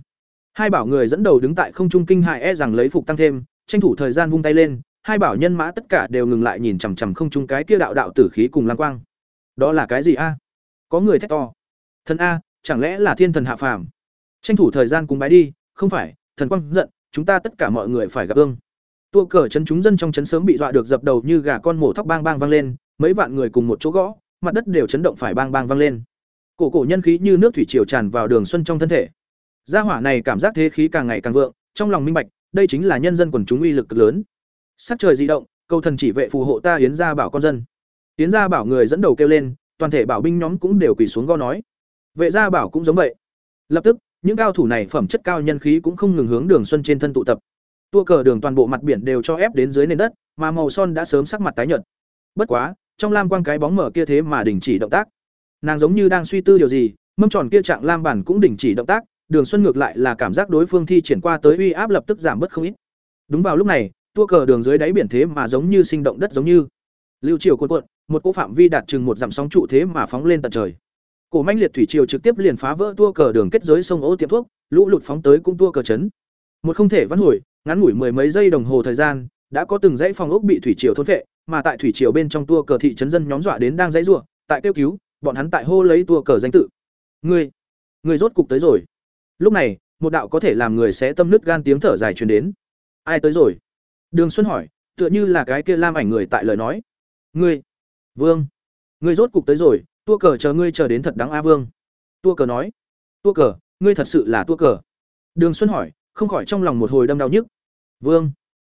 Hai bảo người dẫn đầu đứng tại không trung kinh hại e rằng lấy phục tăng thêm, tranh thủ thời gian vung tay lên, hai bảo nhân mã tất cả đều ngừng lại nhìn chằm chằm không trung cái kia đạo đạo tử khí cùng lang quang đó là cái gì a? Có người thét to. Thần a, chẳng lẽ là thiên thần hạ phàm? Tranh thủ thời gian cùng bái đi, không phải, thần quang giận, chúng ta tất cả mọi người phải gặp ương tua cờ chấn chúng dân trong chấn sớm bị dọa được dập đầu như gà con mổ thóc bang bang vang lên, mấy vạn người cùng một chỗ gõ, mặt đất đều chấn động phải bang bang vang lên. Cổ cổ nhân khí như nước thủy triều tràn vào đường xuân trong thân thể. Gia hỏa này cảm giác thế khí càng ngày càng vượng, trong lòng minh bạch, đây chính là nhân dân quần chúng uy lực cực lớn. Sắc trời di động, cầu thần chỉ vệ phù hộ ta yến gia bảo con dân. Tiến gia bảo người dẫn đầu kêu lên, toàn thể bảo binh nhóm cũng đều quỳ xuống go nói. Vệ gia bảo cũng giống vậy. Lập tức, những cao thủ này phẩm chất cao nhân khí cũng không ngừng hướng đường xuân trên thân tụ tập. Tua cờ đường toàn bộ mặt biển đều cho ép đến dưới nền đất, mà màu son đã sớm sắc mặt tái nhợt. Bất quá, trong lam quang cái bóng mở kia thế mà đình chỉ động tác. Nàng giống như đang suy tư điều gì, mâm tròn kia trạng lam bản cũng đình chỉ động tác, đường xuân ngược lại là cảm giác đối phương thi triển qua tới uy áp lập tức giảm bớt không ít. Đúng vào lúc này, tua cờ đường dưới đáy biển thế mà giống như sinh động đất giống như. Lưu triều cuộn cuộn một cỗ phạm vi đạt chừng một dặm sóng trụ thế mà phóng lên tận trời. Cổ manh liệt thủy triều trực tiếp liền phá vỡ tua cờ đường kết giới sông ô tiệm thuốc, lũ lụt phóng tới cung tua cờ chấn. Một không thể vãn hồi, ngắn ngủi mười mấy giây đồng hồ thời gian, đã có từng dãy phòng ốc bị thủy triều thôn vệ, mà tại thủy triều bên trong tua cờ thị trấn dân nhóm dọa đến đang dãy rủa, tại kêu cứu, bọn hắn tại hô lấy tua cờ danh tự. Ngươi ngươi rốt cục tới rồi. Lúc này, một đạo có thể làm người sẽ tâm nứt gan tiếng thở dài truyền đến. Ai tới rồi? Đường xuân hỏi, tựa như là cái kia lam ảnh người tại lời nói. Ngươi vương, ngươi rốt cục tới rồi, tua cờ chờ ngươi chờ đến thật đáng a vương. Tua cờ nói, tua cờ, ngươi thật sự là tua cờ. Đường xuân hỏi, không khỏi trong lòng một hồi đâm đau nhức. Vương,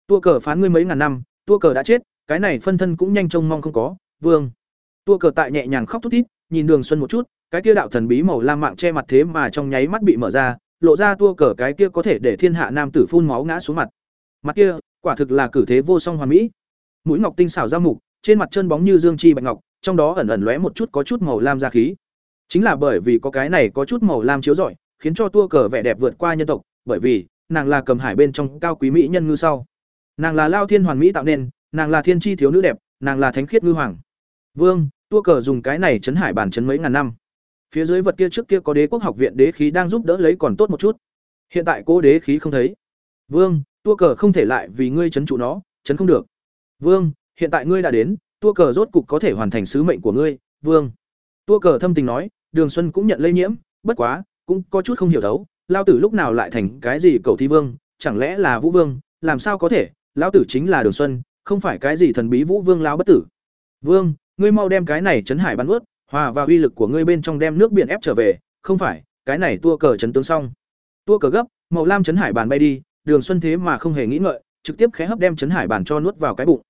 tua cờ phán ngươi mấy ngàn năm, tua cờ đã chết, cái này phân thân cũng nhanh trông mong không có. Vương, tua cờ tại nhẹ nhàng khóc thút thít, nhìn đường xuân một chút, cái kia đạo thần bí màu lam mạng che mặt thế mà trong nháy mắt bị mở ra, lộ ra tua cờ cái kia có thể để thiên hạ nam tử phun máu ngã xuống mặt. Mặt kia, quả thực là cử thế vô song hoàn mỹ. Mũi ngọc tinh xảo ra mục trên mặt chân bóng như dương chi bạch ngọc, trong đó ẩn ẩn lóe một chút có chút màu lam ra khí. Chính là bởi vì có cái này có chút màu lam chiếu rọi, khiến cho tua cờ vẻ đẹp vượt qua nhân tộc, bởi vì, nàng là cầm hải bên trong cao quý mỹ nhân ngư sau. Nàng là lao thiên hoàn mỹ tạo nên, nàng là thiên chi thiếu nữ đẹp, nàng là thánh khiết ngư hoàng. Vương, tua cờ dùng cái này chấn hải bản chấn mấy ngàn năm. Phía dưới vật kia trước kia có đế quốc học viện đế khí đang giúp đỡ lấy còn tốt một chút. Hiện tại cố đế khí không thấy. Vương, tua cờ không thể lại vì ngươi chấn trụ nó, chấn không được. Vương hiện tại ngươi đã đến, tua cờ rốt cục có thể hoàn thành sứ mệnh của ngươi, vương. Tua cờ thâm tình nói, đường xuân cũng nhận lây nhiễm, bất quá, cũng có chút không hiểu đấu lao tử lúc nào lại thành cái gì cầu thi vương, chẳng lẽ là vũ vương, làm sao có thể, lão tử chính là đường xuân, không phải cái gì thần bí vũ vương lao bất tử. Vương, ngươi mau đem cái này chấn hải bắn ướt hòa vào uy lực của ngươi bên trong đem nước biển ép trở về, không phải, cái này tua cờ chấn tướng xong. Tua cờ gấp, màu lam chấn hải bàn bay đi, đường xuân thế mà không hề nghĩ ngợi, trực tiếp khẽ hấp đem chấn hải bàn cho nuốt vào cái bụng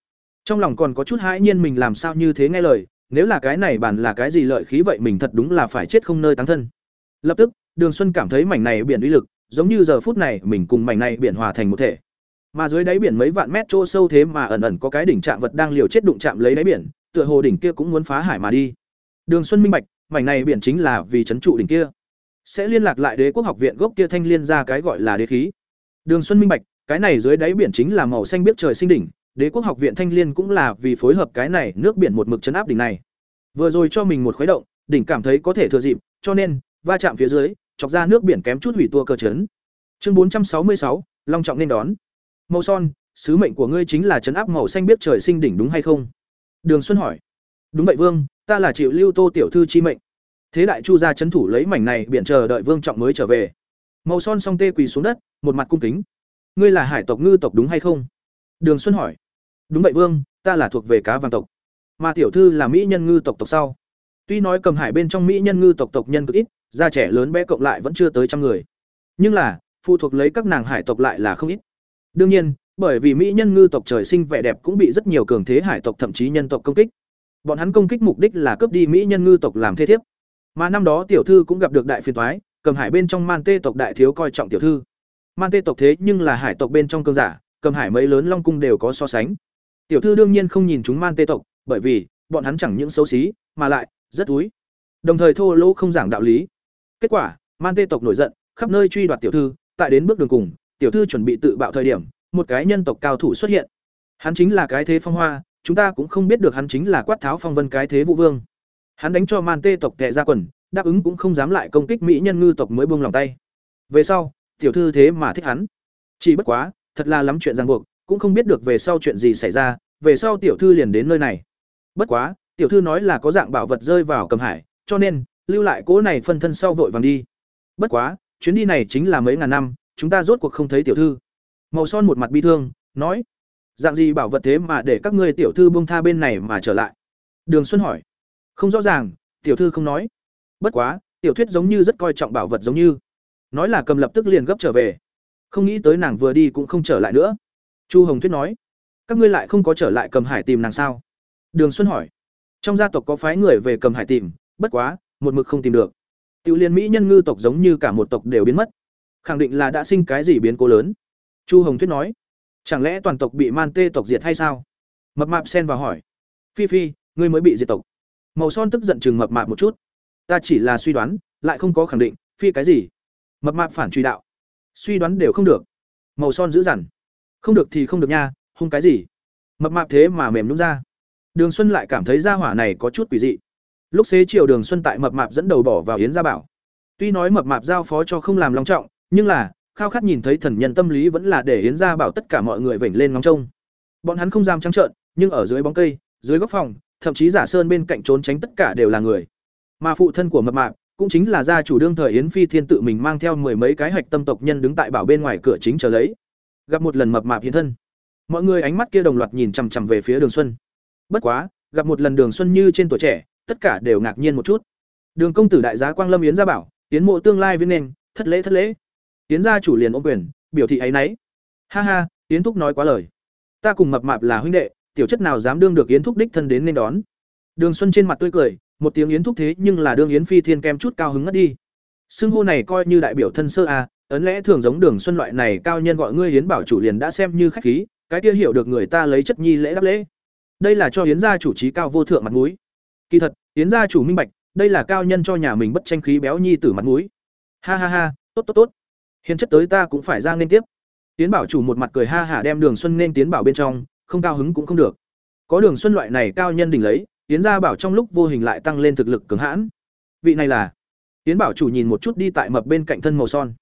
trong lòng còn có chút hãi nhiên mình làm sao như thế nghe lời, nếu là cái này bàn là cái gì lợi khí vậy mình thật đúng là phải chết không nơi táng thân. Lập tức, đường xuân cảm thấy mảnh này biển uy lực, giống như giờ phút này mình cùng mảnh này biển hòa thành một thể. Mà dưới đáy biển mấy vạn mét chỗ sâu thế mà ẩn ẩn có cái đỉnh chạm vật đang liều chết đụng chạm lấy đáy biển, tựa hồ đỉnh kia cũng muốn phá hải mà đi. Đường xuân minh bạch, mảnh này biển chính là vì trấn trụ đỉnh kia. Sẽ liên lạc lại đế quốc học viện gốc kia thanh liên ra cái gọi là đế khí. Đường xuân minh bạch, cái này dưới đáy biển chính là màu xanh biết trời sinh đỉnh đế quốc học viện thanh liên cũng là vì phối hợp cái này nước biển một mực chấn áp đỉnh này. Vừa rồi cho mình một khuấy động, đỉnh cảm thấy có thể thừa dịp, cho nên, va chạm phía dưới, chọc ra nước biển kém chút hủy tua cơ chấn. Chương bốn trăm sáu mươi sáu, long trọng nên đón. Màu son, sứ mệnh của ngươi chính là chấn áp màu xanh biết trời sinh đỉnh đúng hay không? Đường xuân hỏi. Đúng vậy vương, ta là chịu lưu tô tiểu thư chi mệnh. Thế đại chu ra chấn thủ lấy mảnh này biển chờ đợi vương trọng mới trở về. Màu son song tê quỳ xuống đất, một mặt cung kính. Ngươi là hải tộc ngư tộc đúng hay không? Đường xuân hỏi đúng vậy vương, ta là thuộc về cá vàng tộc. Mà tiểu thư là mỹ nhân ngư tộc tộc sau. Tuy nói cầm hải bên trong mỹ nhân ngư tộc tộc nhân cực ít gia trẻ lớn bé cộng lại vẫn chưa tới trăm người. Nhưng là, phụ thuộc lấy các nàng hải tộc lại là không ít. Đương nhiên, bởi vì mỹ nhân ngư tộc trời sinh vẻ đẹp cũng bị rất nhiều cường thế hải tộc thậm chí nhân tộc công kích. Bọn hắn công kích mục đích là cướp đi mỹ nhân ngư tộc làm thế thiếp. Mà năm đó tiểu thư cũng gặp được đại phiền toái, cầm hải bên trong man tê tộc đại thiếu coi trọng tiểu thư. Man tê tộc thế nhưng là hải tộc bên trong cơn giả, cầm hải mấy lớn long cung đều có so sánh tiểu thư đương nhiên không nhìn chúng man tê tộc, bởi vì bọn hắn chẳng những xấu xí, mà lại rất túi. Đồng thời thô lỗ không giảng đạo lý. Kết quả, man tê tộc nổi giận, khắp nơi truy đoạt tiểu thư, tại đến bước đường cùng, tiểu thư chuẩn bị tự bạo thời điểm, một cái nhân tộc cao thủ xuất hiện. Hắn chính là cái thế phong hoa, chúng ta cũng không biết được hắn chính là quát tháo phong vân cái thế vũ vương. Hắn đánh cho man tê tộc tệ ra quần, đáp ứng cũng không dám lại công kích mỹ nhân ngư tộc mới buông lòng tay. Về sau, tiểu thư thế mà thích hắn. Chỉ bất quá, thật là lắm chuyện ràng buộc cũng không biết được về sau chuyện gì xảy ra, về sau tiểu thư liền đến nơi này. Bất quá, tiểu thư nói là có dạng bảo vật rơi vào cầm hải, cho nên, lưu lại cỗ này phân thân sau vội vàng đi. Bất quá, chuyến đi này chính là mấy ngàn năm, chúng ta rốt cuộc không thấy tiểu thư. Màu son một mặt bi thương, nói, dạng gì bảo vật thế mà để các ngươi tiểu thư buông tha bên này mà trở lại? Đường xuân hỏi. Không rõ ràng, tiểu thư không nói. Bất quá, tiểu thuyết giống như rất coi trọng bảo vật giống như. Nói là cầm lập tức liền gấp trở về. Không nghĩ tới nàng vừa đi cũng không trở lại nữa chu hồng thuyết nói, các ngươi lại không có trở lại cầm hải tìm nàng sao? Đường xuân hỏi, trong gia tộc có phái người về cầm hải tìm, bất quá, một mực không tìm được. Tiểu liên mỹ nhân ngư tộc giống như cả một tộc đều biến mất. Khẳng định là đã sinh cái gì biến cố lớn. Chu hồng thuyết nói, chẳng lẽ toàn tộc bị man tê tộc diệt hay sao? Mập mạp xen vào hỏi, phi phi, ngươi mới bị diệt tộc. Màu son tức giận chừng mập mạp một chút. Ta chỉ là suy đoán, lại không có khẳng định, phi cái gì? Mập mạp phản truy đạo, suy đoán đều không được. Màu son dữ dằn không được thì không được nha, hung cái gì? Mập mạp thế mà mềm nhún ra. Đường xuân lại cảm thấy gia hỏa này có chút quỷ dị. Lúc xế chiều đường xuân tại mập mạp dẫn đầu bỏ vào yến gia bảo. Tuy nói mập mạp giao phó cho không làm long trọng, nhưng là, khao khát nhìn thấy thần nhân tâm lý vẫn là để yến gia bảo tất cả mọi người vểnh lên ngóng trông. Bọn hắn không dám trắng trợn, nhưng ở dưới bóng cây, dưới góc phòng, thậm chí giả sơn bên cạnh trốn tránh tất cả đều là người. Mà phụ thân của mập mạp cũng chính là gia chủ đương thời yến phi thiên tự mình mang theo mười mấy cái hạch tâm tộc nhân đứng tại bảo bên ngoài cửa chính chờ lấy gặp một lần mập mạp hiện thân. Mọi người ánh mắt kia đồng loạt nhìn chằm chằm về phía đường xuân. Bất quá, gặp một lần đường xuân như trên tuổi trẻ, tất cả đều ngạc nhiên một chút. Đường công tử đại giá quang lâm yến gia bảo yến mộ tương lai viên nền thất lễ thất lễ. Yến gia chủ liền ôm quyền, biểu thị ấy nấy ha ha, yến thúc nói quá lời. Ta cùng mập mạp là huynh đệ, tiểu chất nào dám đương được yến thúc đích thân đến nên đón. Đường xuân trên mặt tươi cười, một tiếng yến thúc thế nhưng là đương yến phi thiên kem chút cao hứng ngất đi. Xưng hô này coi như đại biểu thân sơ a ấn lẽ thường giống đường xuân loại này cao nhân gọi ngươi hiến bảo chủ liền đã xem như khách khí, cái kia hiểu được người ta lấy chất nhi lễ đáp lễ. Đây là cho hiến gia chủ trí cao vô thượng mặt mũi. Kỳ thật hiến gia chủ minh bạch, đây là cao nhân cho nhà mình bất tranh khí béo nhi tử mặt mũi. Ha ha ha, tốt tốt tốt. Hiến chất tới ta cũng phải ra nên tiếp. Hiến bảo chủ một mặt cười ha hả đem đường xuân nên tiến bảo bên trong, không cao hứng cũng không được. Có đường xuân loại này cao nhân đỉnh lấy hiến gia bảo trong lúc vô hình lại tăng lên thực lực cường hãn. Vị này là hiến bảo chủ nhìn một chút đi tại mập bên cạnh thân màu son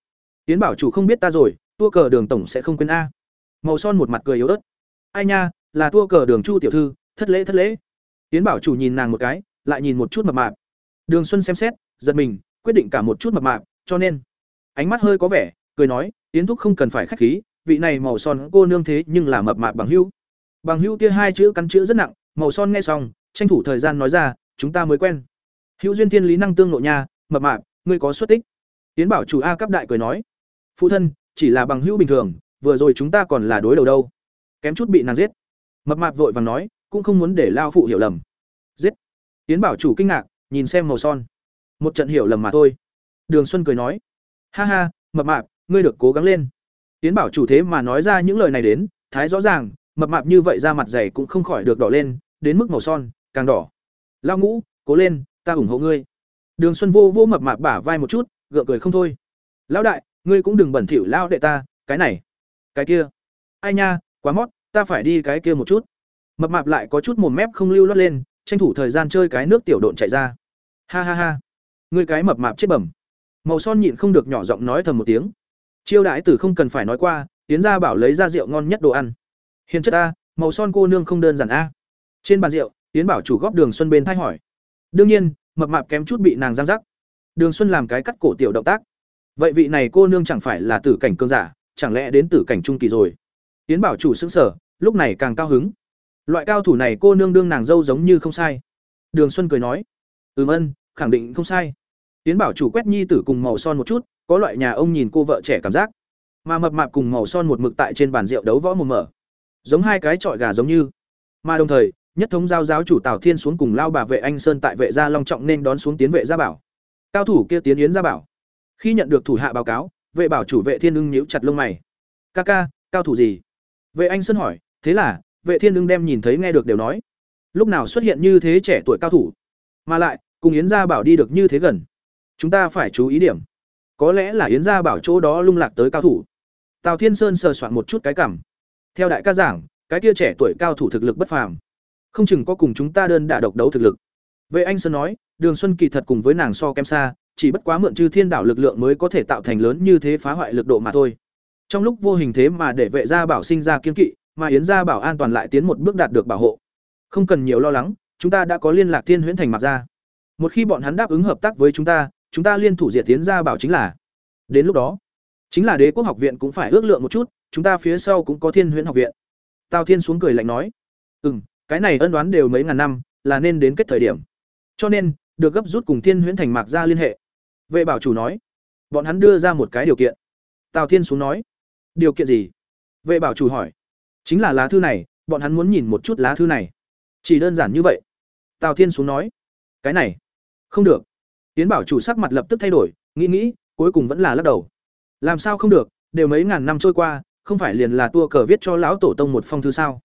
tiến bảo chủ không biết ta rồi, tua cờ đường tổng sẽ không quên a. Màu son một mặt cười yếu ớt. Ai nha, là tua cờ đường chu tiểu thư, thất lễ thất lễ. Tiến bảo chủ nhìn nàng một cái, lại nhìn một chút mập mạp. Đường xuân xem xét, giật mình, quyết định cả một chút mập mạp, cho nên. Ánh mắt hơi có vẻ, cười nói tiến thúc không cần phải khách khí, vị này màu son cô nương thế nhưng là mập mạp bằng hữu. bằng hữu kia hai chữ cắn chữ rất nặng, màu son nghe xong, tranh thủ thời gian nói ra, chúng ta mới quen. Hữu duyên thiên lý năng tương nội nha, mập mạp, ngươi có xuất tích. Tiến bảo chủ a cấp đại cười nói phụ thân, chỉ là bằng hữu bình thường, vừa rồi chúng ta còn là đối đầu đâu. Kém chút bị nàng giết. Mập mạp vội vàng nói, cũng không muốn để lao phụ hiểu lầm. Giết. Tiến bảo chủ kinh ngạc, nhìn xem màu son. Một trận hiểu lầm mà thôi. Đường xuân cười nói, ha ha, mập mạp, ngươi được cố gắng lên. Tiến bảo chủ thế mà nói ra những lời này đến, thái rõ ràng, mập mạp như vậy ra mặt dày cũng không khỏi được đỏ lên, đến mức màu son, càng đỏ. Lao ngũ, cố lên, ta ủng hộ ngươi. Đường xuân vô vô mập mạp bả vai một chút, gượng cười không thôi. Lão đại ngươi cũng đừng bẩn thỉu lao đệ ta, cái này, cái kia. Ai nha, quá mót, ta phải đi cái kia một chút. Mập mạp lại có chút mồm mép không lưu lót lên, tranh thủ thời gian chơi cái nước tiểu độn chạy ra. Ha ha ha, ngươi cái mập mạp chết bẩm. Màu son nhịn không được nhỏ giọng nói thầm một tiếng. Chiêu đãi tử không cần phải nói qua tiến ra bảo lấy ra rượu ngon nhất đồ ăn. Hiền chất a màu son cô nương không đơn giản a. Trên bàn rượu tiến bảo chủ góp đường xuân bên thay hỏi. Đương nhiên, mập mạp kém chút bị nàng giang rắc đường xuân làm cái cắt cổ tiểu động tác vậy vị này cô nương chẳng phải là tử cảnh cương giả, chẳng lẽ đến tử cảnh trung kỳ rồi? Tiến bảo chủ xứng sở lúc này càng cao hứng. Loại cao thủ này cô nương đương nàng dâu giống như không sai. Đường xuân cười nói, ừm ân, khẳng định không sai. Tiến bảo chủ quét nhi tử cùng màu son một chút, có loại nhà ông nhìn cô vợ trẻ cảm giác. Mà mập mạp cùng màu son một mực tại trên bàn rượu đấu võ một mở giống hai cái trọi gà giống như. Mà đồng thời, nhất thống giao giáo chủ tào thiên xuống cùng lao bà vệ anh sơn tại vệ gia long trọng nên đón xuống tiến vệ gia bảo. Cao thủ kia tiến yến gia bảo khi nhận được thủ hạ báo cáo, vệ bảo chủ vệ thiên ưng nhíu chặt lông mày. Ca ca, cao thủ gì? Vệ anh sơn hỏi. Thế là, vệ thiên ưng đem nhìn thấy nghe được đều nói. Lúc nào xuất hiện như thế trẻ tuổi cao thủ? Mà lại, cùng yến gia bảo đi được như thế gần. Chúng ta phải chú ý điểm. Có lẽ là yến gia bảo chỗ đó lung lạc tới cao thủ. Tào thiên sơn sờ soạn một chút cái cảm. Theo đại ca giảng, cái kia trẻ tuổi cao thủ thực lực bất phàm. Không chừng có cùng chúng ta đơn đả độc đấu thực lực. Vệ anh sơn nói. Đường xuân kỳ thật cùng với nàng so kém xa chỉ bất quá mượn chư thiên đảo lực lượng mới có thể tạo thành lớn như thế phá hoại lực độ mà thôi. Trong lúc vô hình thế mà để vệ gia bảo sinh ra kiên kỵ mà yến gia bảo an toàn lại tiến một bước đạt được bảo hộ. Không cần nhiều lo lắng chúng ta đã có liên lạc thiên huyễn thành mặc ra. Một khi bọn hắn đáp ứng hợp tác với chúng ta chúng ta liên thủ diệt tiến gia bảo chính là. Đến lúc đó chính là đế quốc học viện cũng phải ước lượng một chút chúng ta phía sau cũng có thiên huyễn học viện. Tào thiên xuống cười lạnh nói "Ừm, cái này ân đoán đều mấy ngàn năm là nên đến kết thời điểm. Cho nên được gấp rút cùng thiên huyễn thành mạc gia liên hệ vệ bảo chủ nói, bọn hắn đưa ra một cái điều kiện. Tào thiên xuống nói, điều kiện gì? Vệ bảo chủ hỏi, chính là lá thư này, bọn hắn muốn nhìn một chút lá thư này. Chỉ đơn giản như vậy? Tào thiên xuống nói, cái này, không được. Tiến bảo chủ sắc mặt lập tức thay đổi, nghĩ nghĩ, cuối cùng vẫn là lắc đầu. Làm sao không được, đều mấy ngàn năm trôi qua, không phải liền là tua cờ viết cho lão tổ tông một phong thư sao?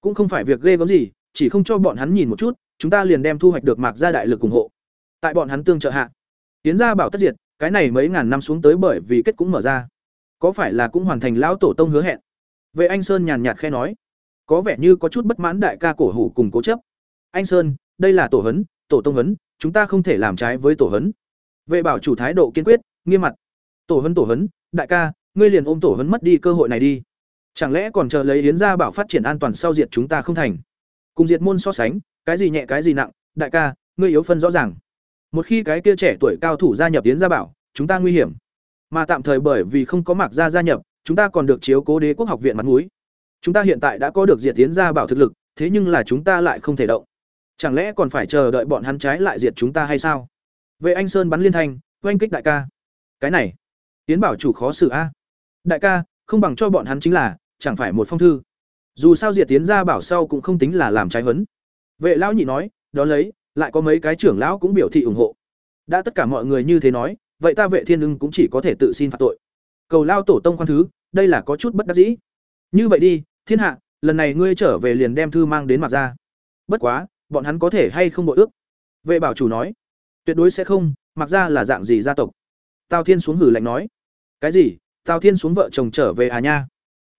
Cũng không phải việc ghê gớm gì, chỉ không cho bọn hắn nhìn một chút, chúng ta liền đem thu hoạch được mạc gia đại lực ủng hộ. Tại bọn hắn tương trợ hạ tiến gia bảo tất diệt, cái này mấy ngàn năm xuống tới bởi vì kết cũng mở ra. Có phải là cũng hoàn thành lão tổ tông hứa hẹn? Vệ anh sơn nhàn nhạt khẽ nói. Có vẻ như có chút bất mãn đại ca cổ hủ cùng cố chấp. Anh sơn, đây là tổ hấn tổ tông hấn chúng ta không thể làm trái với tổ hấn vệ bảo chủ thái độ kiên quyết, nghiêm mặt. Tổ hấn tổ hấn đại ca, ngươi liền ôm tổ hấn mất đi cơ hội này đi. Chẳng lẽ còn chờ lấy yến gia bảo phát triển an toàn sau diệt chúng ta không thành? Cùng diệt môn so sánh, cái gì nhẹ cái gì nặng, đại ca, ngươi yếu phân rõ ràng một khi cái kia trẻ tuổi cao thủ gia nhập yến gia bảo, chúng ta nguy hiểm. Mà tạm thời bởi vì không có mạc gia gia nhập, chúng ta còn được chiếu cố đế quốc học viện mặt mũi. Chúng ta hiện tại đã có được diệt tiến gia bảo thực lực, thế nhưng là chúng ta lại không thể động. Chẳng lẽ còn phải chờ đợi bọn hắn trái lại diệt chúng ta hay sao? Vệ anh sơn bắn liên thanh, oanh kích đại ca. Cái này tiến bảo chủ khó xử a. Đại ca, không bằng cho bọn hắn chính là, chẳng phải một phong thư. Dù sao diệt tiến gia bảo sau cũng không tính là làm trái huấn vệ lão nhị nói đó lấy lại có mấy cái trưởng lão cũng biểu thị ủng hộ. Đã tất cả mọi người như thế nói, vậy ta vệ thiên ưng cũng chỉ có thể tự xin phạt tội. Cầu lao tổ tông khoan thứ, đây là có chút bất đắc dĩ. Như vậy đi, thiên hạ, lần này ngươi trở về liền đem thư mang đến mặt ra. Bất quá, bọn hắn có thể hay không bội ước? Vệ bảo chủ nói. Tuyệt đối sẽ không, mặc ra là dạng gì gia tộc? Tào thiên xuống hử lạnh nói. Cái gì? Tào thiên xuống vợ chồng trở về à nha?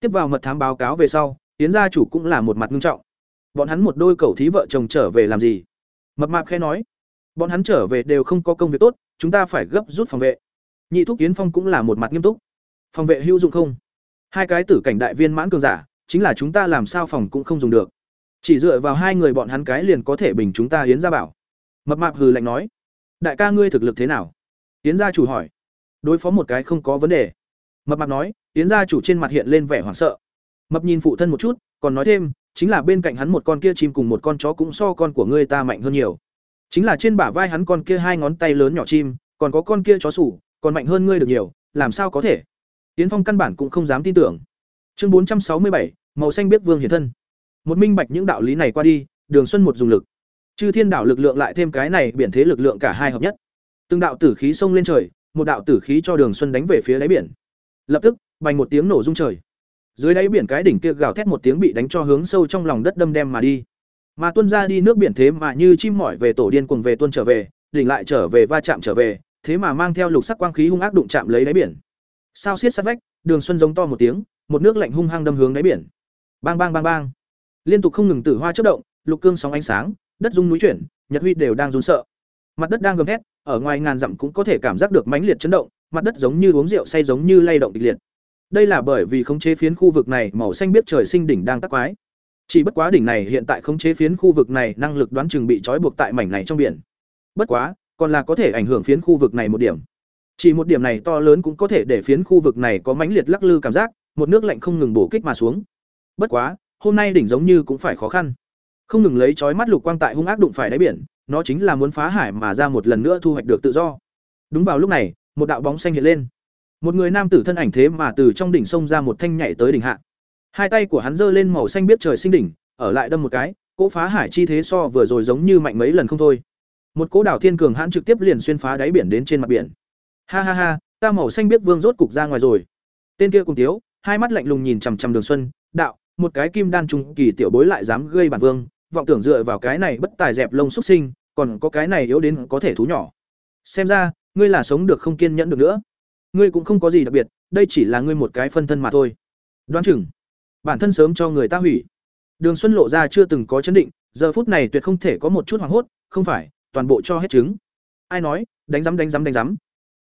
Tiếp vào mật thám báo cáo về sau, yến gia chủ cũng là một mặt nghiêm trọng. Bọn hắn một đôi cầu thí vợ chồng trở về làm gì? Mập mạp khe nói, bọn hắn trở về đều không có công việc tốt, chúng ta phải gấp rút phòng vệ. Nhị thúc kiến phong cũng là một mặt nghiêm túc. Phòng vệ hữu dụng không? Hai cái tử cảnh đại viên mãn cường giả, chính là chúng ta làm sao phòng cũng không dùng được. Chỉ dựa vào hai người bọn hắn cái liền có thể bình chúng ta hiến gia bảo. Mập mạp hừ lạnh nói, đại ca ngươi thực lực thế nào? Hiến gia chủ hỏi, đối phó một cái không có vấn đề. Mập mạp nói hiến gia chủ trên mặt hiện lên vẻ hoảng sợ. Mập nhìn phụ thân một chút, còn nói thêm chính là bên cạnh hắn một con kia chim cùng một con chó cũng so con của ngươi ta mạnh hơn nhiều. Chính là trên bả vai hắn con kia hai ngón tay lớn nhỏ chim, còn có con kia chó sủ, còn mạnh hơn ngươi được nhiều, làm sao có thể? Tiến phong căn bản cũng không dám tin tưởng. Chương bốn trăm sáu mươi bảy, màu xanh biết vương hiển thân. Một minh bạch những đạo lý này qua đi, đường xuân một dùng lực. Chư thiên đảo lực lượng lại thêm cái này biển thế lực lượng cả hai hợp nhất. Từng đạo tử khí xông lên trời, một đạo tử khí cho đường xuân đánh về phía đáy biển. Lập tức, bành một tiếng nổ rung trời dưới đáy biển cái đỉnh kia gào thét một tiếng bị đánh cho hướng sâu trong lòng đất đâm đem mà đi. Mà tuân ra đi nước biển thế mà như chim mỏi về tổ điên cuồng về tuân trở về, đỉnh lại trở về va chạm trở về, thế mà mang theo lục sắc quang khí hung ác đụng chạm lấy đáy biển. Sao xiết sát vách, đường xuân giống to một tiếng, một nước lạnh hung hăng đâm hướng đáy biển. Bang bang bang bang. Liên tục không ngừng tử hoa chất động, lục cương sóng ánh sáng, đất rung núi chuyển, nhật huy đều đang run sợ. Mặt đất đang gầm thét, ở ngoài ngàn dặm cũng có thể cảm giác được mãnh liệt chấn động, mặt đất giống như uống rượu say giống như lay động kịch liệt đây là bởi vì khống chế phiến khu vực này màu xanh biết trời sinh đỉnh đang tắc quái. Chỉ bất quá đỉnh này hiện tại khống chế phiến khu vực này năng lực đoán chừng bị trói buộc tại mảnh này trong biển. Bất quá, còn là có thể ảnh hưởng phiến khu vực này một điểm. Chỉ một điểm này to lớn cũng có thể để phiến khu vực này có mãnh liệt lắc lư cảm giác, một nước lạnh không ngừng bổ kích mà xuống. Bất quá, hôm nay đỉnh giống như cũng phải khó khăn. Không ngừng lấy chói mắt lục quang tại hung ác đụng phải đáy biển, nó chính là muốn phá hải mà ra một lần nữa thu hoạch được tự do. Đúng vào lúc này, một đạo bóng xanh hiện lên một người nam tử thân ảnh thế mà từ trong đỉnh sông ra một thanh nhảy tới đỉnh hạ. Hai tay của hắn giơ lên màu xanh biết trời sinh đỉnh, ở lại đâm một cái, cỗ phá hải chi thế so vừa rồi giống như mạnh mấy lần không thôi. Một cỗ đảo thiên cường hãn trực tiếp liền xuyên phá đáy biển đến trên mặt biển. Ha ha ha, ta màu xanh biết vương rốt cục ra ngoài rồi. Tên kia cùng tiếu, hai mắt lạnh lùng nhìn chằm chằm đường xuân, đạo, một cái kim đan trung kỳ tiểu bối lại dám gây bản vương, vọng tưởng dựa vào cái này bất tài dẹp lông xuất sinh, còn có cái này yếu đến có thể thú nhỏ. Xem ra, ngươi là sống được không kiên nhẫn được nữa ngươi cũng không có gì đặc biệt, đây chỉ là ngươi một cái phân thân mà thôi. Đoán chừng, bản thân sớm cho người ta hủy. Đường xuân lộ ra chưa từng có chấn định, giờ phút này tuyệt không thể có một chút hoảng hốt, không phải, toàn bộ cho hết chứng ai nói, đánh giám đánh giám đánh giám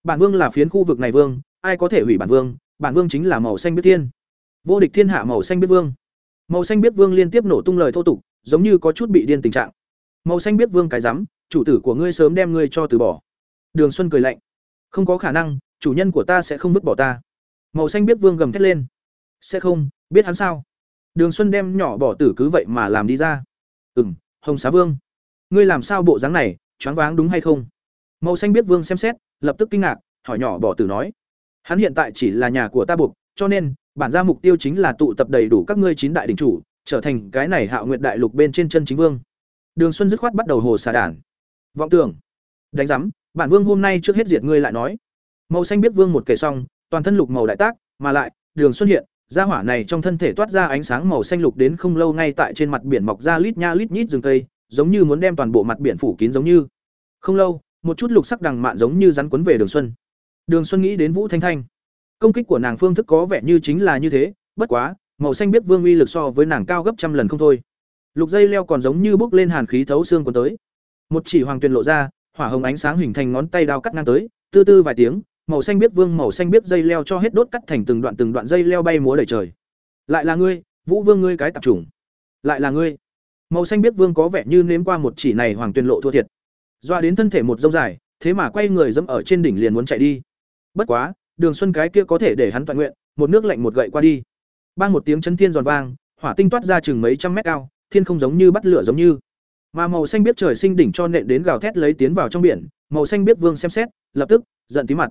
bản vương là phiến khu vực này vương, ai có thể hủy bản vương? Bản vương chính là màu xanh biết thiên. Vô địch thiên hạ màu xanh biết vương. Màu xanh biết vương liên tiếp nổ tung lời thô tục, giống như có chút bị điên tình trạng. Màu xanh biết vương cái rắm chủ tử của ngươi sớm đem ngươi cho từ bỏ. Đường xuân cười lạnh. Không có khả năng chủ nhân của ta sẽ không vứt bỏ ta. Màu xanh biết vương gầm thét lên. Sẽ không, biết hắn sao? Đường xuân đem nhỏ bỏ tử cứ vậy mà làm đi ra. Ừ m hồng xá vương. Ngươi làm sao bộ dáng này, choáng váng đúng hay không? Màu xanh biết vương xem xét, lập tức kinh ngạc, hỏi nhỏ bỏ tử nói. Hắn hiện tại chỉ là nhà của ta buộc, cho nên, bản ra mục tiêu chính là tụ tập đầy đủ các ngươi chín đại đình chủ, trở thành cái này hạo nguyện đại lục bên trên chân chính vương. Đường xuân dứt khoát bắt đầu hồ xà đản vọng tưởng. Đánh giám, bản vương hôm nay trước hết diệt ngươi lại nói màu xanh biết vương một kể xong, toàn thân lục màu đại tác, mà lại, đường xuân hiện ra hỏa này trong thân thể toát ra ánh sáng màu xanh lục đến không lâu ngay tại trên mặt biển mọc ra lít nha lít nhít rừng cây, giống như muốn đem toàn bộ mặt biển phủ kín giống như. Không lâu, một chút lục sắc đằng mạn giống như rắn quấn về đường xuân. Đường xuân nghĩ đến vũ thanh thanh. Công kích của nàng phương thức có vẻ như chính là như thế, bất quá, màu xanh biết vương uy lực so với nàng cao gấp trăm lần không thôi. Lục dây leo còn giống như bốc lên hàn khí thấu xương còn tới. Một chỉ hoàng tuyền lộ ra, hỏa hồng ánh sáng hình thành ngón tay đao cắt ngang tới, tư tư vài tiếng màu xanh biết vương màu xanh biết dây leo cho hết đốt cắt thành từng đoạn từng đoạn dây leo bay múa đầy trời. Lại là ngươi, vũ vương ngươi cái tạp chủng. Lại là ngươi. Màu xanh biết vương có vẻ như nếm qua một chỉ này hoàng tuyên lộ thua thiệt. Doa đến thân thể một dâu dài, thế mà quay người dẫm ở trên đỉnh liền muốn chạy đi. Bất quá, đường xuân cái kia có thể để hắn toàn nguyện, một nước lạnh một gậy qua đi. Bang một tiếng chấn thiên giòn vang, hỏa tinh toát ra chừng mấy trăm mét cao, thiên không giống như bắt lửa giống như. Mà màu xanh biết trời sinh đỉnh cho nện đến gào thét lấy tiến vào trong biển, màu xanh biết vương xem xét, lập tức, giận tí mặt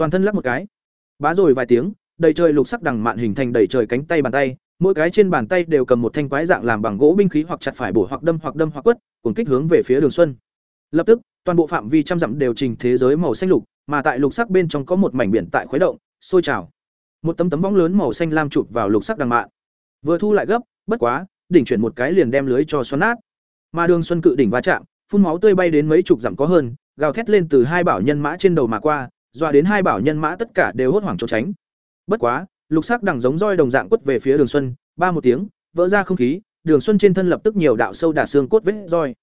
toàn thân lắc một cái. Bá rồi vài tiếng, đầy trời lục sắc đằng mạn hình thành đầy trời cánh tay bàn tay, mỗi cái trên bàn tay đều cầm một thanh quái dạng làm bằng gỗ binh khí hoặc chặt phải bổ hoặc đâm hoặc đâm hoặc quất cùng kích hướng về phía đường xuân. Lập tức, toàn bộ phạm vi trăm dặm đều trình thế giới màu xanh lục, mà tại lục sắc bên trong có một mảnh biển tại khuấy động, sôi trào. Một tấm tấm bóng lớn màu xanh lam chụp vào lục sắc đằng mạn. Vừa thu lại gấp, bất quá, đỉnh chuyển một cái liền đem lưới cho xoắn nát. Mà đường xuân cự đỉnh va chạm, phun máu tươi bay đến mấy chục dặm có hơn, gào thét lên từ hai bảo nhân mã trên đầu mà qua dọa đến hai bảo nhân mã tất cả đều hốt hoảng trốn tránh. Bất quá, lục sắc đằng giống roi đồng dạng quất về phía đường xuân, ba một tiếng, vỡ ra không khí, đường xuân trên thân lập tức nhiều đạo sâu đả xương cốt vết roi.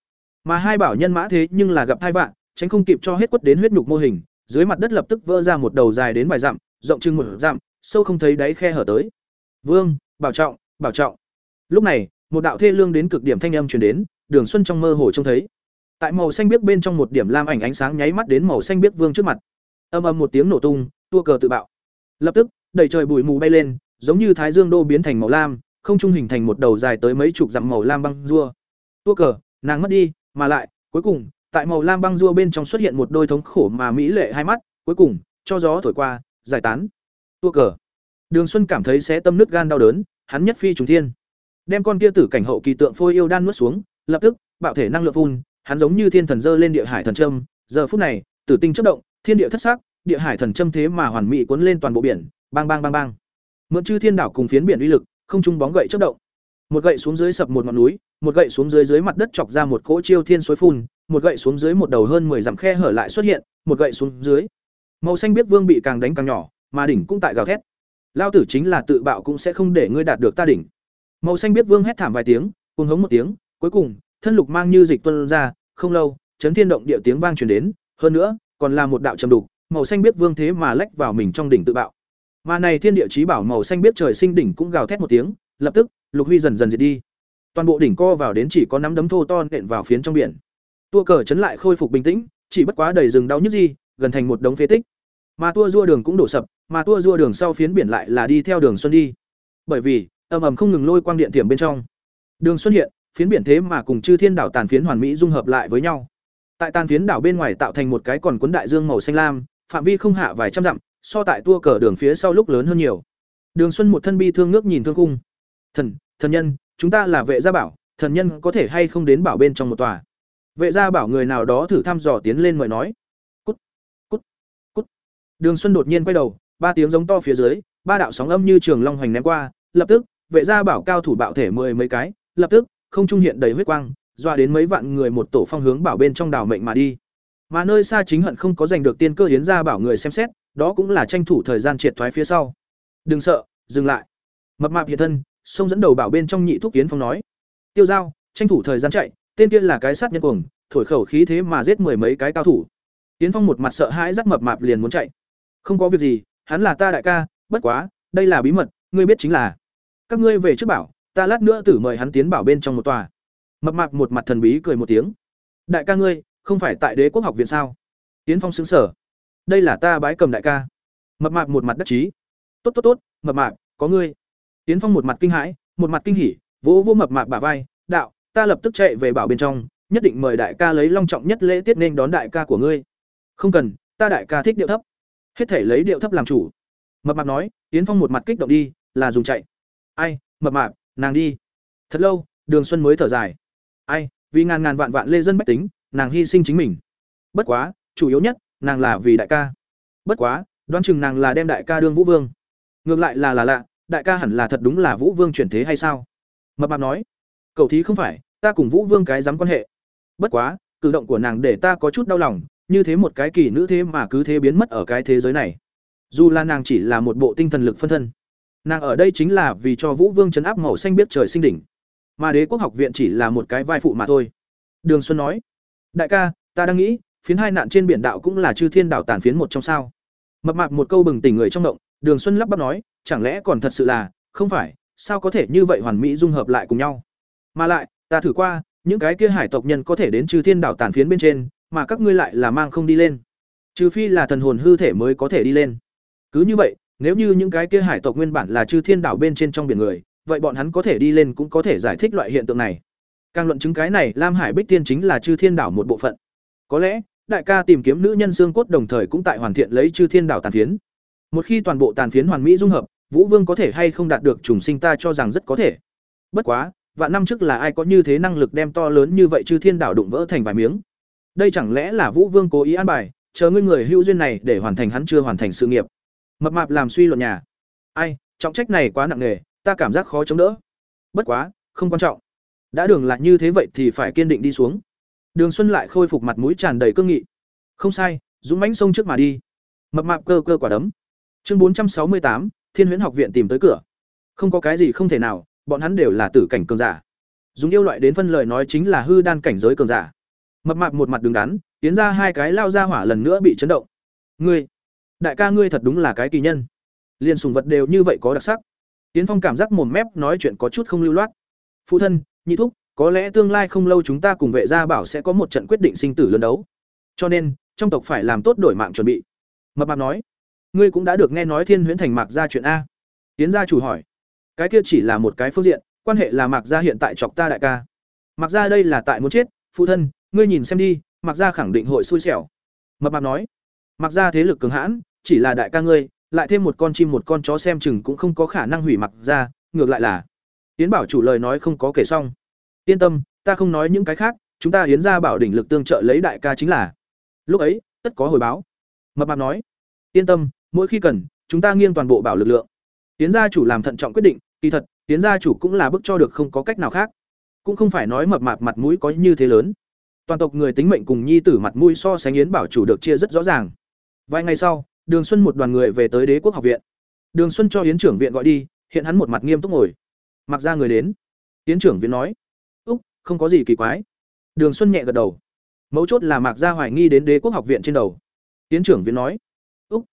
Mà hai bảo nhân mã thế nhưng là gặp thai vạn, tránh không kịp cho hết quất đến huyết nhục mô hình, dưới mặt đất lập tức vỡ ra một đầu dài đến vài dặm, rộng chừng một dặm, sâu không thấy đáy khe hở tới. Vương, bảo trọng bảo trọng. Lúc này, một đạo thê lương đến cực điểm thanh âm truyền đến, đường xuân trong mơ hồ trông thấy. Tại màu xanh biếc bên trong một điểm lam ảnh ánh sáng nháy mắt đến màu xanh biếc vương trước mặt âm âm một tiếng nổ tung, tua cờ tự bạo. Lập tức, đầy trời bụi mù bay lên, giống như thái dương đô biến thành màu lam, không trung hình thành một đầu dài tới mấy chục dặm màu lam băng rua. Tua cờ, nàng mất đi, mà lại, cuối cùng, tại màu lam băng rua bên trong xuất hiện một đôi thống khổ mà mỹ lệ hai mắt, cuối cùng, cho gió thổi qua, giải tán. Tua cờ. Đường xuân cảm thấy sẽ tâm nứt gan đau đớn, hắn nhất phi trùng thiên. Đem con kia tử cảnh hậu kỳ tượng phôi yêu đan nuốt xuống, lập tức, bạo thể năng lượng phun, hắn giống như thiên thần dơ lên địa hải thần trâm giờ phút này, tử tinh chất động thiên địa thất sắc, địa hải thần châm thế mà hoàn mỹ cuốn lên toàn bộ biển, bang bang bang bang. Mượn chư thiên đảo cùng phiến biển uy lực, không trung bóng gậy chất động. Một gậy xuống dưới sập một ngọn núi, một gậy xuống dưới dưới mặt đất chọc ra một cỗ chiêu thiên suối phun, một gậy xuống dưới một đầu hơn 10 dặm khe hở lại xuất hiện, một gậy xuống dưới. Màu xanh biết vương bị càng đánh càng nhỏ, mà đỉnh cũng tại gào thét. Lao tử chính là tự bạo cũng sẽ không để ngươi đạt được ta đỉnh. Màu xanh biết vương hét thảm vài tiếng, cuồng hống một tiếng, cuối cùng, thân lục mang như dịch tuân ra, không lâu, chấn thiên động địa tiếng vang truyền đến. Hơn nữa còn là một đạo trầm đục, màu xanh biết vương thế mà lách vào mình trong đỉnh tự bạo. Mà này thiên địa chí bảo màu xanh biết trời sinh đỉnh cũng gào thét một tiếng, lập tức, lục huy dần dần diệt đi. Toàn bộ đỉnh co vào đến chỉ có nắm đấm thô to nện vào phiến trong biển. Tua cờ chấn lại khôi phục bình tĩnh, chỉ bất quá đầy rừng đau nhức gì, gần thành một đống phế tích. Mà tua rua đường cũng đổ sập, mà tua rua đường sau phiến biển lại là đi theo đường xuân đi. Bởi vì, ầm ầm không ngừng lôi quang điện tiềm bên trong. Đường xuân hiện, phiến biển thế mà cùng chư thiên đảo tàn phiến hoàn mỹ dung hợp lại với nhau tại tàn phiến đảo bên ngoài tạo thành một cái còn cuốn đại dương màu xanh lam, phạm vi không hạ vài trăm dặm, so tại tua cờ đường phía sau lúc lớn hơn nhiều. Đường xuân một thân bi thương ngước nhìn thương cung thần thần nhân, chúng ta là vệ gia bảo, thần nhân có thể hay không đến bảo bên trong một tòa? Vệ gia bảo người nào đó thử thăm dò tiến lên mời nói. Cút cút cút. Đường xuân đột nhiên quay đầu, ba tiếng giống to phía dưới, ba đạo sóng âm như trường long hoành ném qua, lập tức, vệ gia bảo cao thủ bạo thể mười mấy cái, lập tức, không trung hiện đầy huyết quang Dọa đến mấy vạn người một tổ phong hướng bảo bên trong đảo mệnh mà đi. Mà nơi xa chính hận không có giành được tiên cơ hiến ra bảo người xem xét, đó cũng là tranh thủ thời gian triệt thoái phía sau. Đừng sợ, dừng lại. Mập mạp hiện thân, xông dẫn đầu bảo bên trong nhị thúc kiến phong nói. Tiêu giao, tranh thủ thời gian chạy, tên kia là cái sát nhân cuồng, thổi khẩu khí thế mà giết mười mấy cái cao thủ. Tiến phong một mặt sợ hãi rắc mập mạp liền muốn chạy. Không có việc gì, hắn là ta đại ca, bất quá, đây là bí mật, ngươi biết chính là. Các ngươi về trước bảo, ta lát nữa tử mời hắn tiến bảo bên trong một tòa mập mạp một mặt thần bí cười một tiếng. Đại ca ngươi, không phải tại đế quốc học viện sao? Tiến phong xứng sở đây là ta bái cầm đại ca. Mập mạp một mặt đắc chí. Tốt tốt tốt, mập mạp, có ngươi. Tiến phong một mặt kinh hãi, một mặt kinh hỉ, vỗ vỗ mập mạp bả vai, đạo, ta lập tức chạy về bảo bên trong, nhất định mời đại ca lấy long trọng nhất lễ tiết nên đón đại ca của ngươi. Không cần, ta đại ca thích điệu thấp. Hết thể lấy điệu thấp làm chủ. Mập mạp nói, tiến phong một mặt kích động đi, là dùng chạy. Ai, mập mạp, nàng đi. Thật lâu, đường xuân mới thở dài ai, vì ngàn ngàn vạn vạn lê dân bách tính, nàng hy sinh chính mình. Bất quá, chủ yếu nhất, nàng là vì đại ca. Bất quá, đoán chừng nàng là đem đại ca đương vũ vương. Ngược lại là là lạ, đại ca hẳn là thật đúng là vũ vương chuyển thế hay sao? Mập mạp nói cầu thí không phải, ta cùng vũ vương cái dám quan hệ. Bất quá, cử động của nàng để ta có chút đau lòng, như thế một cái kỳ nữ thế mà cứ thế biến mất ở cái thế giới này. Dù là nàng chỉ là một bộ tinh thần lực phân thân, nàng ở đây chính là vì cho vũ vương chấn áp màu xanh biết trời sinh đỉnh mà đế quốc học viện chỉ là một cái vai phụ mà thôi. Đường xuân nói, đại ca, ta đang nghĩ, phiến hai nạn trên biển đạo cũng là chư thiên đảo tàn phiến một trong sao? Mập mạp một câu bừng tỉnh người trong động đường xuân lắp bắp nói, chẳng lẽ còn thật sự là, không phải, sao có thể như vậy hoàn mỹ dung hợp lại cùng nhau? Mà lại, ta thử qua, những cái kia hải tộc nhân có thể đến chư thiên đảo tàn phiến bên trên, mà các ngươi lại là mang không đi lên. Trừ phi là thần hồn hư thể mới có thể đi lên. Cứ như vậy, nếu như những cái kia hải tộc nguyên bản là chư thiên đảo bên trên trong biển người vậy bọn hắn có thể đi lên cũng có thể giải thích loại hiện tượng này. Càng luận chứng cái này, Lam Hải Bích Tiên chính là Chư Thiên Đảo một bộ phận. Có lẽ, đại ca tìm kiếm nữ nhân xương cốt đồng thời cũng tại hoàn thiện lấy Chư Thiên Đảo tàn phiến. Một khi toàn bộ tàn phiến hoàn mỹ dung hợp, Vũ Vương có thể hay không đạt được trùng sinh ta cho rằng rất có thể. Bất quá, vạn năm trước là ai có như thế năng lực đem to lớn như vậy Chư Thiên Đảo đụng vỡ thành vài miếng? Đây chẳng lẽ là Vũ Vương cố ý an bài, chờ ngươi người hữu duyên này để hoàn thành hắn chưa hoàn thành sự nghiệp. Mập mạp làm suy luận nhà. Ai, trọng trách này quá nặng nề, ta cảm giác khó chống đỡ. Bất quá, không quan trọng. Đã đường là như thế vậy thì phải kiên định đi xuống. Đường Xuân lại khôi phục mặt mũi tràn đầy cương nghị. Không sai, dũng mãnh sông trước mà đi. Mập mạp cơ cơ quả đấm. Chương bốn trăm sáu mươi tám, Thiên Huyễn học viện tìm tới cửa. Không có cái gì không thể nào, bọn hắn đều là tử cảnh cường giả. Dùng yêu loại đến phân lời nói chính là hư đan cảnh giới cường giả. Mập mạp một mặt đứng đắn, tiến ra hai cái lao ra hỏa lần nữa bị chấn động. Ngươi, đại ca ngươi thật đúng là cái kỳ nhân. Liên sùng vật đều như vậy có đặc sắc. Tiến Phong cảm giác mồm mép nói chuyện có chút không lưu loát. Phụ thân, nhị thúc, có lẽ tương lai không lâu chúng ta cùng vệ gia bảo sẽ có một trận quyết định sinh tử lớn đấu. Cho nên, trong tộc phải làm tốt đổi mạng chuẩn bị. Mập mạp nói, ngươi cũng đã được nghe nói Thiên Huyễn Thành Mạc gia chuyện a. Tiến gia chủ hỏi, cái kia chỉ là một cái phương diện, quan hệ là Mạc gia hiện tại chọc ta đại ca. Mạc gia đây là tại muốn chết, phụ thân, ngươi nhìn xem đi, Mạc gia khẳng định hội xui xẻo. Mập mạp nói, Mạc gia thế lực cường hãn, chỉ là đại ca ngươi, lại thêm một con chim một con chó xem chừng cũng không có khả năng hủy mặc ra ngược lại là yến bảo chủ lời nói không có kể xong. Yên tâm, ta không nói những cái khác, chúng ta hiến ra bảo đỉnh lực tương trợ lấy đại ca chính là. Lúc ấy, tất có hồi báo. Mập mạp nói, yên tâm, mỗi khi cần, chúng ta nghiêng toàn bộ bảo lực lượng. yến gia chủ làm thận trọng quyết định, kỳ thật, yến gia chủ cũng là bức cho được không có cách nào khác. Cũng không phải nói mập mạp mặt mũi có như thế lớn. Toàn tộc người tính mệnh cùng nhi tử mặt mũi so sánh yến bảo chủ được chia rất rõ ràng. Vài ngày sau, Đường Xuân một đoàn người về tới Đế quốc học viện. Đường Xuân cho yến trưởng viện gọi đi, hiện hắn một mặt nghiêm túc ngồi. Mặc ra người đến. Yến trưởng viện nói: "Úc, không có gì kỳ quái." Đường Xuân nhẹ gật đầu. Mấu chốt là Mạc Gia hoài nghi đến Đế quốc học viện trên đầu. Yến trưởng viện nói: "Úc,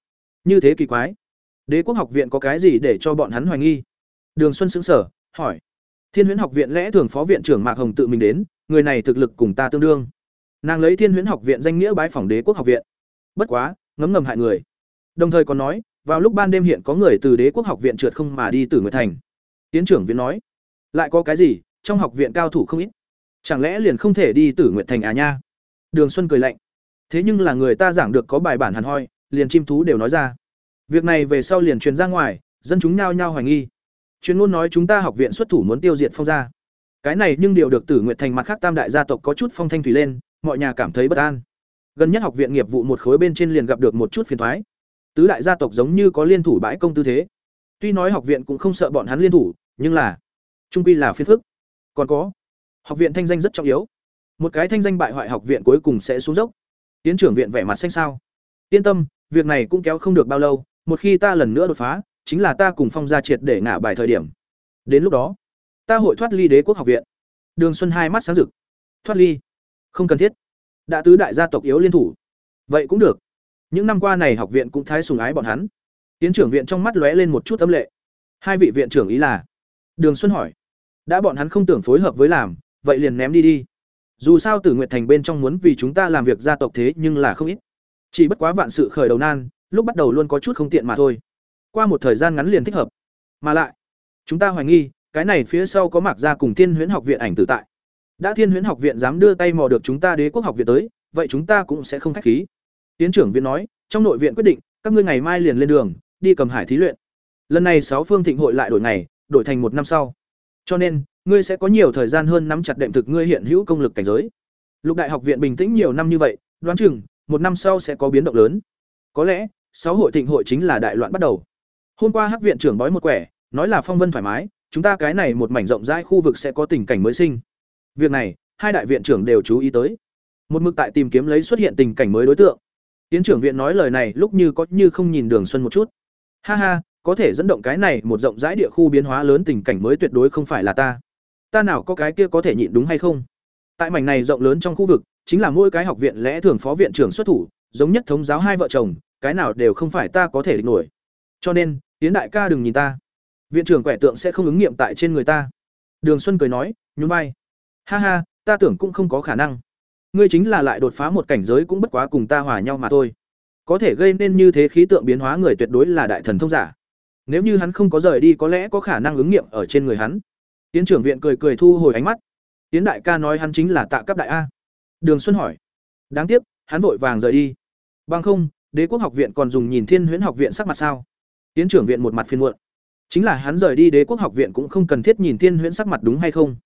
như thế kỳ quái. Đế quốc học viện có cái gì để cho bọn hắn hoài nghi?" Đường Xuân sững sờ, hỏi: Thiên Huyễn học viện lẽ thường phó viện trưởng Mạc Hồng tự mình đến, người này thực lực cùng ta tương đương. Nàng lấy Thiên Huyễn học viện danh nghĩa bái phỏng Đế quốc học viện. Bất quá, ngấm ngầm hại người. Đồng thời còn nói, vào lúc ban đêm hiện có người từ Đế quốc học viện trượt không mà đi từ người Thành. Tiến trưởng viện nói, lại có cái gì, trong học viện cao thủ không ít. Chẳng lẽ liền không thể đi Tử Nguyệt Thành à nha? Đường Xuân cười lạnh. Thế nhưng là người ta giảng được có bài bản hàn hoi, liền chim thú đều nói ra. Việc này về sau liền truyền ra ngoài, dân chúng nhao nhao hoài nghi. Chuyên môn nói chúng ta học viện xuất thủ muốn tiêu diệt phong gia. Cái này nhưng điều được Tử Nguyệt Thành mặt khác tam đại gia tộc có chút phong thanh thủy lên, mọi nhà cảm thấy bất an. Gần nhất học viện nghiệp vụ một khối bên trên liền gặp được một chút phiền toái. Tứ đại gia tộc giống như có liên thủ bãi công tư thế. Tuy nói học viện cũng không sợ bọn hắn liên thủ, nhưng là trung quy là phiền phức. Còn có, học viện thanh danh rất trọng yếu. Một cái thanh danh bại hoại học viện cuối cùng sẽ xuống dốc. Tiến trưởng viện vẻ mặt xanh sao. Yên tâm, việc này cũng kéo không được bao lâu, một khi ta lần nữa đột phá, chính là ta cùng phong gia triệt để ngả bài thời điểm. Đến lúc đó, ta hội thoát ly đế quốc học viện. Đường Xuân hai mắt sáng rực. Thoát ly? Không cần thiết. Đã tứ đại gia tộc yếu liên thủ. Vậy cũng được. Những năm qua này học viện cũng thái sùng ái bọn hắn. Tiến trưởng viện trong mắt lóe lên một chút âm lệ. Hai vị viện trưởng ý là? Đường Xuân hỏi. Đã bọn hắn không tưởng phối hợp với làm, vậy liền ném đi đi. Dù sao Tử Nguyệt Thành bên trong muốn vì chúng ta làm việc gia tộc thế nhưng là không ít. Chỉ bất quá vạn sự khởi đầu nan, lúc bắt đầu luôn có chút không tiện mà thôi. Qua một thời gian ngắn liền thích hợp. Mà lại, chúng ta hoài nghi, cái này phía sau có Mạc gia cùng Thiên Huyễn học viện ảnh tử tại. Đã Thiên Huyễn học viện dám đưa tay mò được chúng ta Đế quốc học viện tới, vậy chúng ta cũng sẽ không khách khí. Tiến trưởng viện nói, trong nội viện quyết định, các ngươi ngày mai liền lên đường, đi cầm hải thí luyện. Lần này sáu phương thịnh hội lại đổi ngày, đổi thành một năm sau. Cho nên, ngươi sẽ có nhiều thời gian hơn nắm chặt đệm thực ngươi hiện hữu công lực cảnh giới. Lục đại học viện bình tĩnh nhiều năm như vậy, đoán chừng một năm sau sẽ có biến động lớn. Có lẽ, sáu hội thịnh hội chính là đại loạn bắt đầu. Hôm qua Hắc viện trưởng bói một quẻ, nói là phong vân thoải mái, chúng ta cái này một mảnh rộng rãi khu vực sẽ có tình cảnh mới sinh. Việc này, hai đại viện trưởng đều chú ý tới. Một mực tại tìm kiếm lấy xuất hiện tình cảnh mới đối tượng. Tiến trưởng viện nói lời này lúc như có như không nhìn Đường Xuân một chút. Ha ha, có thể dẫn động cái này một rộng rãi địa khu biến hóa lớn tình cảnh mới tuyệt đối không phải là ta. Ta nào có cái kia có thể nhịn đúng hay không? Tại mảnh này rộng lớn trong khu vực, chính là mỗi cái học viện lẽ thường phó viện trưởng xuất thủ, giống nhất thống giáo hai vợ chồng, cái nào đều không phải ta có thể địch nổi. Cho nên, Tiến đại ca đừng nhìn ta. Viện trưởng quẻ tượng sẽ không ứng nghiệm tại trên người ta. Đường Xuân cười nói, nhún vai. Ha ha, ta tưởng cũng không có khả năng. Ngươi chính là lại đột phá một cảnh giới cũng bất quá cùng ta hòa nhau mà thôi. Có thể gây nên như thế khí tượng biến hóa người tuyệt đối là đại thần thông giả. nếu như hắn không có rời đi có lẽ có khả năng ứng nghiệm ở trên người hắn. Tiến trưởng viện cười cười thu hồi ánh mắt. Tiến đại ca nói hắn chính là tạ cấp đại a. Đường xuân hỏi. Đáng tiếc, hắn vội vàng rời đi. Bằng không, đế quốc học viện còn dùng nhìn thiên huyễn học viện sắc mặt sao? Tiến trưởng viện một mặt phiền muộn. Chính là hắn rời đi đế quốc học viện cũng không cần thiết nhìn thiên huyễn sắc mặt đúng hay không?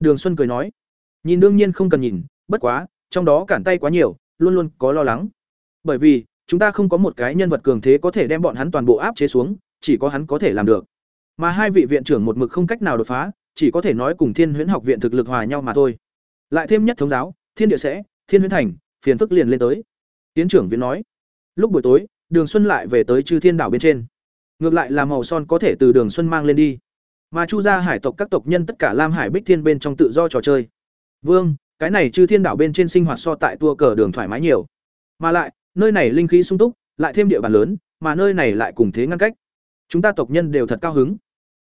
Đường xuân cười nói. Nhìn đương nhiên không cần nhìn, bất quá trong đó cản tay quá nhiều, luôn luôn có lo lắng. Bởi vì, chúng ta không có một cái nhân vật cường thế có thể đem bọn hắn toàn bộ áp chế xuống, chỉ có hắn có thể làm được. Mà hai vị viện trưởng một mực không cách nào đột phá, chỉ có thể nói cùng thiên huyễn học viện thực lực hòa nhau mà thôi. Lại thêm nhất thống giáo, thiên địa sẽ, thiên huyễn thành, phiền phức liền lên tới. Tiến trưởng viện nói, lúc buổi tối, đường xuân lại về tới chư thiên đảo bên trên. Ngược lại là màu son có thể từ đường xuân mang lên đi. Mà chu gia hải tộc các tộc nhân tất cả lam hải bích thiên bên trong tự do trò chơi. Vương cái này chư thiên đảo bên trên sinh hoạt so tại tua cờ đường thoải mái nhiều. Mà lại, nơi này linh khí sung túc, lại thêm địa bàn lớn, mà nơi này lại cùng thế ngăn cách. Chúng ta tộc nhân đều thật cao hứng.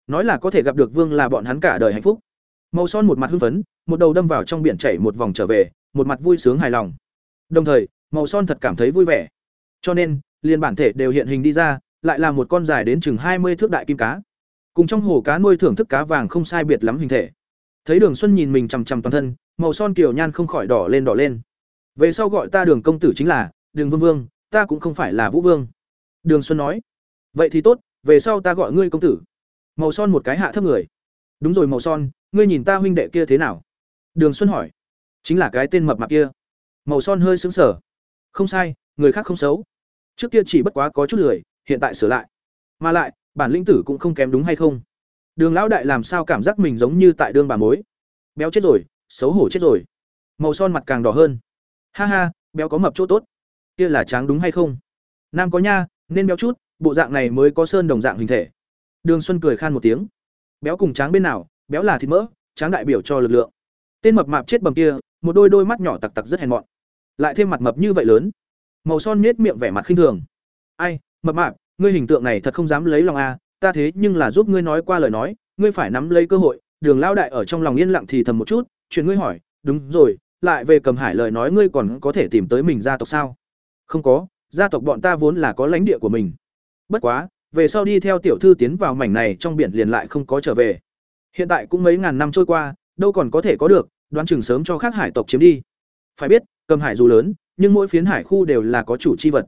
Nói là có thể gặp được vương là bọn hắn cả đời hạnh phúc. Màu son một mặt hưng phấn, một đầu đâm vào trong biển chảy một vòng trở về, một mặt vui sướng hài lòng. Đồng thời, màu son thật cảm thấy vui vẻ. Cho nên, liền bản thể đều hiện hình đi ra, lại là một con dài đến chừng hai mươi thước đại kim cá. Cùng trong hồ cá nuôi thưởng thức cá vàng không sai biệt lắm hình thể. Thấy đường xuân nhìn mình chằm chằm toàn thân màu son kiều nhan không khỏi đỏ lên đỏ lên. Về sau gọi ta đường công tử chính là đường vương vương, ta cũng không phải là vũ vương. Đường xuân nói. Vậy thì tốt, về sau ta gọi ngươi công tử. Màu son một cái hạ thấp người. Đúng rồi màu son, ngươi nhìn ta huynh đệ kia thế nào? Đường xuân hỏi. Chính là cái tên mập mạp kia. Màu son hơi sững sờ. Không sai, người khác không xấu. Trước kia chỉ bất quá có chút lười, hiện tại sửa lại. Mà lại, bản lĩnh tử cũng không kém đúng hay không? Đường lão đại làm sao cảm giác mình giống như tại đương bà mối? Béo chết rồi xấu hổ chết rồi. Màu son mặt càng đỏ hơn. Ha ha, béo có mập chỗ tốt. Kia là tráng đúng hay không? Nam có nha, nên béo chút, bộ dạng này mới có sơn đồng dạng hình thể. Đường xuân cười khan một tiếng. Béo cùng tráng bên nào, béo là thịt mỡ, tráng đại biểu cho lực lượng. Tên mập mạp chết bầm kia, một đôi đôi mắt nhỏ tặc tặc rất hèn mọn. Lại thêm mặt mập như vậy lớn. Màu son nết miệng vẻ mặt khinh thường. Ai, mập mạp, ngươi hình tượng này thật không dám lấy lòng a ta thế nhưng là giúp ngươi nói qua lời nói, ngươi phải nắm lấy cơ hội, đường lao đại ở trong lòng yên lặng thì thầm một chút chuyện ngươi hỏi, đúng rồi, lại về cầm hải lời nói ngươi còn có thể tìm tới mình gia tộc sao? Không có, gia tộc bọn ta vốn là có lãnh địa của mình. Bất quá, về sau đi theo tiểu thư tiến vào mảnh này trong biển liền lại không có trở về. Hiện tại cũng mấy ngàn năm trôi qua, đâu còn có thể có được, đoán chừng sớm cho khác hải tộc chiếm đi. Phải biết, cầm hải dù lớn, nhưng mỗi phiến hải khu đều là có chủ chi vật.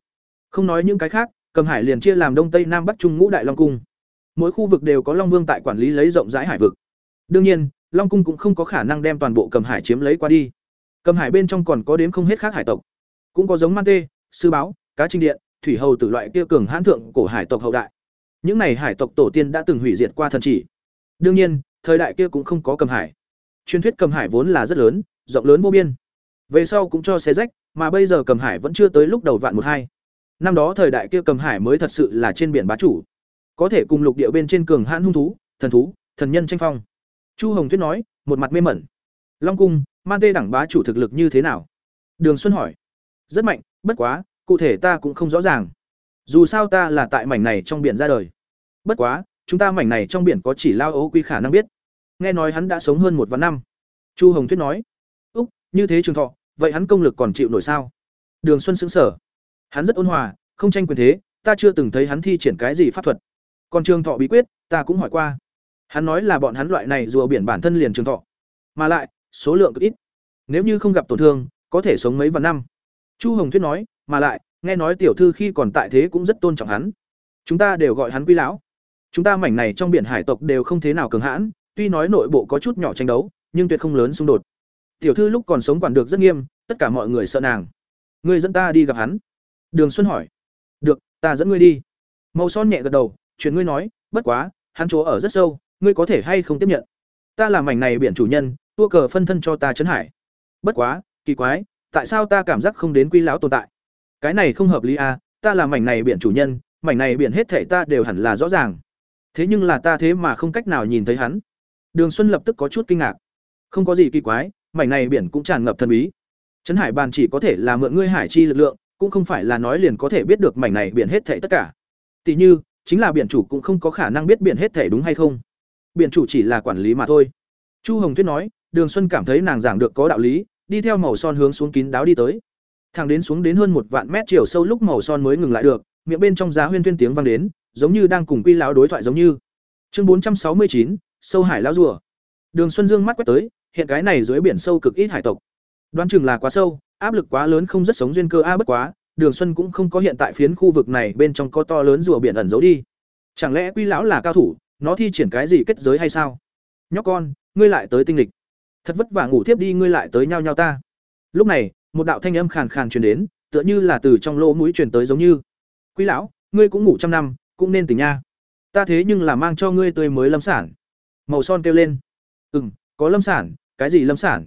Không nói những cái khác, cầm hải liền chia làm đông tây nam bắc trung ngũ đại long cung. Mỗi khu vực đều có long vương tại quản lý lấy rộng rãi hải vực. Đương nhiên long cung cũng không có khả năng đem toàn bộ cầm hải chiếm lấy qua đi. Cầm hải bên trong còn có đếm không hết khác hải tộc. Cũng có giống man tê sư báo, cá trinh điện, thủy hầu tử loại kia cường hãn thượng cổ hải tộc hậu đại. Những này hải tộc tổ tiên đã từng hủy diệt qua thần chỉ. Đương nhiên, thời đại kia cũng không có cầm hải. Truyền thuyết cầm hải vốn là rất lớn, rộng lớn vô biên. Về sau cũng cho xe rách, mà bây giờ cầm hải vẫn chưa tới lúc đầu vạn một hai. Năm đó thời đại kia cầm hải mới thật sự là trên biển bá chủ. Có thể cùng lục địa bên trên cường hãn hung thú, thần thú, thần nhân tranh phong chu hồng tuyết nói một mặt mê mẩn. Long cung man tê đẳng bá chủ thực lực như thế nào? Đường xuân hỏi. Rất mạnh bất quá cụ thể ta cũng không rõ ràng. Dù sao ta là tại mảnh này trong biển ra đời. Bất quá chúng ta mảnh này trong biển có chỉ lao ấu quy khả năng biết. Nghe nói hắn đã sống hơn một vạn năm. Chu hồng tuyết nói. Úc như thế trường thọ vậy hắn công lực còn chịu nổi sao? Đường xuân sững sờ, hắn rất ôn hòa không tranh quyền thế ta chưa từng thấy hắn thi triển cái gì pháp thuật. Còn trường thọ bí quyết ta cũng hỏi qua hắn nói là bọn hắn loại này rùa biển bản thân liền trường thọ. Mà lại, số lượng cực ít. Nếu như không gặp tổn thương, có thể sống mấy vạn năm. Chu hồng thuyết nói, mà lại, nghe nói tiểu thư khi còn tại thế cũng rất tôn trọng hắn. Chúng ta đều gọi hắn quy lão. Chúng ta mảnh này trong biển hải tộc đều không thế nào cường hãn, tuy nói nội bộ có chút nhỏ tranh đấu, nhưng tuyệt không lớn xung đột. Tiểu thư lúc còn sống quản được rất nghiêm, tất cả mọi người sợ nàng. Ngươi dẫn ta đi gặp hắn. Đường xuân hỏi. Được, ta dẫn ngươi đi. Màu son nhẹ gật đầu, chuyện ngươi nói, bất quá, hắn chỗ ở rất sâu ngươi có thể hay không tiếp nhận? Ta làm mảnh này biển chủ nhân, tua cờ phân thân cho ta chấn hải. Bất quá, kỳ quái, tại sao ta cảm giác không đến quy lão tồn tại? Cái này không hợp lý à ta là mảnh này biển chủ nhân, mảnh này biển hết thể ta đều hẳn là rõ ràng. Thế nhưng là ta thế mà không cách nào nhìn thấy hắn. Đường xuân lập tức có chút kinh ngạc. Không có gì kỳ quái, mảnh này biển cũng tràn ngập thần bí. Trấn hải bàn chỉ có thể là mượn ngươi hải chi lực lượng, cũng không phải là nói liền có thể biết được mảnh này biển hết thể tất cả. Tỷ như, chính là biển chủ cũng không có khả năng biết biển hết thể đúng hay không biển chủ chỉ là quản lý mà thôi chu hồng tuyết nói đường xuân cảm thấy nàng giảng được có đạo lý đi theo màu son hướng xuống kín đáo đi tới thẳng đến xuống đến hơn một vạn mét chiều sâu lúc màu son mới ngừng lại được miệng bên trong giá huyên tuyên tiếng vang đến giống như đang cùng quy lão đối thoại giống như. Chương bốn trăm sáu mươi chín sâu hải lão rùa. Đường Xuân Dương mắt quét tới, hiện cái này dưới biển sâu cực ít hải tộc. Đoán chừng là quá sâu, áp lực quá lớn không rất sống duyên cơ a bất quá, Đường Xuân cũng không có hiện tại phiến khu vực này bên trong có to lớn rùa biển ẩn giấu đi. Chẳng lẽ Quy lão là cao thủ, nó thi triển cái gì kết giới hay sao? Nhóc con, ngươi lại tới tinh lịch. Thật vất vả ngủ thiếp đi ngươi lại tới nhau nhau ta. Lúc này, một đạo thanh âm khàn khàn truyền đến, tựa như là từ trong lỗ mũi truyền tới giống như. Quý lão, ngươi cũng ngủ trăm năm, cũng nên tỉnh nha. Ta thế nhưng là mang cho ngươi tươi mới lâm sản. Màu son kêu lên. Ừm, có lâm sản, cái gì lâm sản?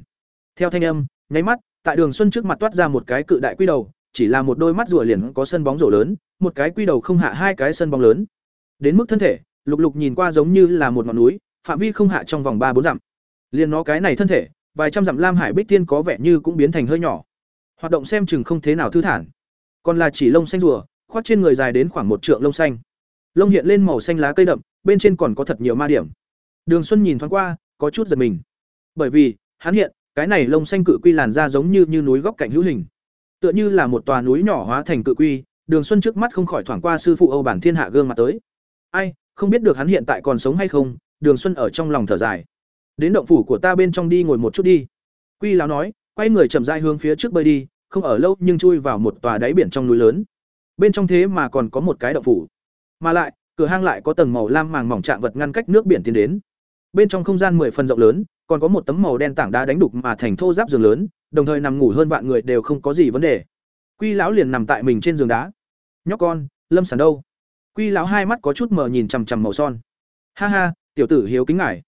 Theo thanh âm, nháy mắt, tại Đường Xuân trước mặt toát ra một cái cự đại quy đầu, chỉ là một đôi mắt rùa liền có sân bóng rổ lớn, một cái quy đầu không hạ hai cái sân bóng lớn. Đến mức thân thể, lục lục nhìn qua giống như là một ngọn núi, phạm vi không hạ trong vòng ba bốn dặm. Liên nó cái này thân thể, vài trăm dặm lam hải bích tiên có vẻ như cũng biến thành hơi nhỏ. Hoạt động xem chừng không thế nào thư thản. Còn là chỉ lông xanh rùa, khoát trên người dài đến khoảng một trượng lông xanh. Lông hiện lên màu xanh lá cây đậm, bên trên còn có thật nhiều ma điểm. Đường Xuân nhìn thoáng qua, có chút giật mình. Bởi vì, hắn hiện, cái này lông xanh cự quy làn ra giống như như núi góc cạnh hữu hình. Tựa như là một tòa núi nhỏ hóa thành cự quy, Đường Xuân trước mắt không khỏi thoảng qua sư phụ Âu Bản Thiên Hạ gương mặt tới. Ai, không biết được hắn hiện tại còn sống hay không, Đường Xuân ở trong lòng thở dài. Đến động phủ của ta bên trong đi ngồi một chút đi. Quy lão nói, quay người chậm rãi hướng phía trước bơi đi, không ở lâu nhưng chui vào một tòa đáy biển trong núi lớn. Bên trong thế mà còn có một cái động phủ. Mà lại, cửa hang lại có tầng màu lam màng mỏng trạng vật ngăn cách nước biển tiến đến. Bên trong không gian mười phần rộng lớn, còn có một tấm màu đen tảng đá đánh đục mà thành thô giáp giường lớn, đồng thời nằm ngủ hơn vạn người đều không có gì vấn đề. Quy lão liền nằm tại mình trên giường đá. Nhóc con, Lâm Sản đâu? Quy lão hai mắt có chút mờ nhìn chằm chằm màu son. Ha ha, tiểu tử hiếu kính ngài.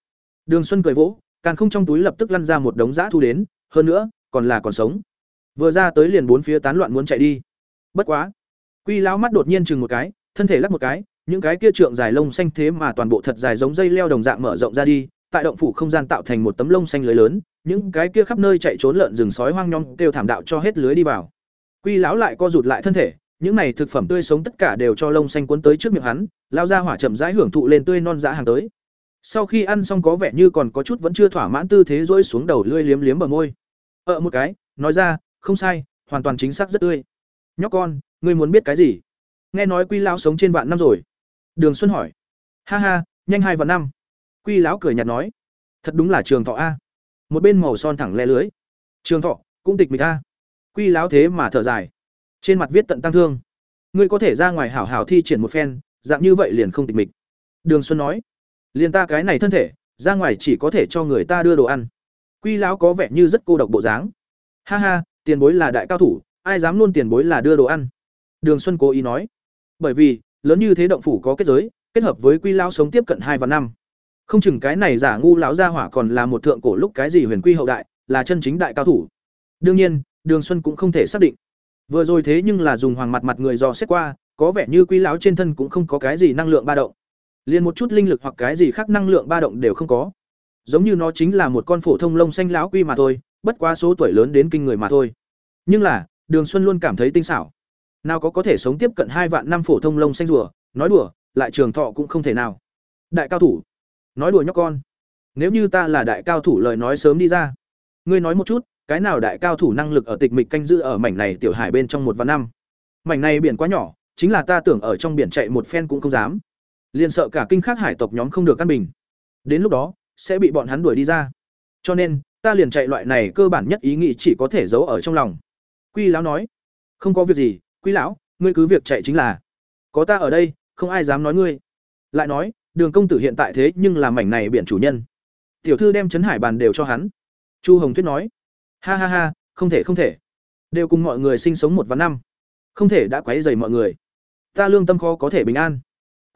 Đường Xuân cười vỗ, càng không trong túi lập tức lăn ra một đống dã thu đến, hơn nữa, còn là còn sống. Vừa ra tới liền bốn phía tán loạn muốn chạy đi. Bất quá, Quy lão mắt đột nhiên chừng một cái, thân thể lắc một cái, những cái kia trượng dài lông xanh thế mà toàn bộ thật dài giống dây leo đồng dạng mở rộng ra đi, tại động phủ không gian tạo thành một tấm lông xanh lưới lớn, những cái kia khắp nơi chạy trốn lợn rừng sói hoang nhong kêu thảm đạo cho hết lưới đi vào. Quy lão lại co rụt lại thân thể, những này thực phẩm tươi sống tất cả đều cho lông xanh cuốn tới trước miệng hắn, lao ra hỏa chậm rãi hưởng thụ lên tươi non dã hàng tới. Sau khi ăn xong có vẻ như còn có chút vẫn chưa thỏa mãn tư thế rỗi xuống đầu lưỡi liếm liếm bờ môi. Ờ một cái, nói ra, không sai, hoàn toàn chính xác rất tươi. Nhóc con, ngươi muốn biết cái gì? Nghe nói Quy lão sống trên vạn năm rồi. Đường Xuân hỏi. Ha ha, nhanh hai vạn năm. Quy lão cười nhạt nói. Thật đúng là trường thọ a. Một bên màu son thẳng lẻ lưới. Trường thọ, cũng tịch mịch a. Quy lão thế mà thở dài. Trên mặt viết tận tăng thương. Ngươi có thể ra ngoài hảo hảo thi triển một phen, dạng như vậy liền không tịch mịch. Đường Xuân nói. Liền ta cái này thân thể, ra ngoài chỉ có thể cho người ta đưa đồ ăn. Quy lão có vẻ như rất cô độc bộ dáng. Ha ha, tiền bối là đại cao thủ, ai dám luôn tiền bối là đưa đồ ăn. Đường Xuân cố ý nói. Bởi vì, lớn như thế động phủ có kết giới, kết hợp với Quy lão sống tiếp cận hai và năm. Không chừng cái này giả ngu lão gia hỏa còn là một thượng cổ lúc cái gì huyền quy hậu đại, là chân chính đại cao thủ. Đương nhiên, Đường Xuân cũng không thể xác định. Vừa rồi thế nhưng là dùng hoàng mặt mặt người dò xét qua, có vẻ như quý lão trên thân cũng không có cái gì năng lượng ba động. liền một chút linh lực hoặc cái gì khác năng lượng ba động đều không có. Giống như nó chính là một con phổ thông lông xanh láo quy mà thôi, bất quá số tuổi lớn đến kinh người mà thôi. Nhưng là, Đường Xuân luôn cảm thấy tinh xảo. Nào có có thể sống tiếp cận hai vạn năm phổ thông lông xanh rùa, nói đùa, lại trường thọ cũng không thể nào. Đại cao thủ. Nói đùa nhóc con. Nếu như ta là đại cao thủ lời nói sớm đi ra. Ngươi nói một chút, cái nào đại cao thủ năng lực ở tịch mịch canh giữ ở mảnh này tiểu hải bên trong một vạn năm. Mảnh này biển quá nhỏ, chính là ta tưởng ở trong biển chạy một phen cũng không dám. Liền sợ cả kinh khác hải tộc nhóm không được căn bình. Đến lúc đó sẽ bị bọn hắn đuổi đi ra. Cho nên ta liền chạy loại này cơ bản nhất ý nghĩ chỉ có thể giấu ở trong lòng. Quy lão nói không có việc gì quy lão ngươi cứ việc chạy chính là. Có ta ở đây không ai dám nói ngươi. Lại nói đường công tử hiện tại thế nhưng là mảnh này biển chủ nhân. Tiểu thư đem chấn hải bàn đều cho hắn. Chu hồng thuyết nói ha ha ha không thể không thể đều cùng mọi người sinh sống một vạn năm không thể đã quấy dày mọi người ta lương tâm khó có thể bình an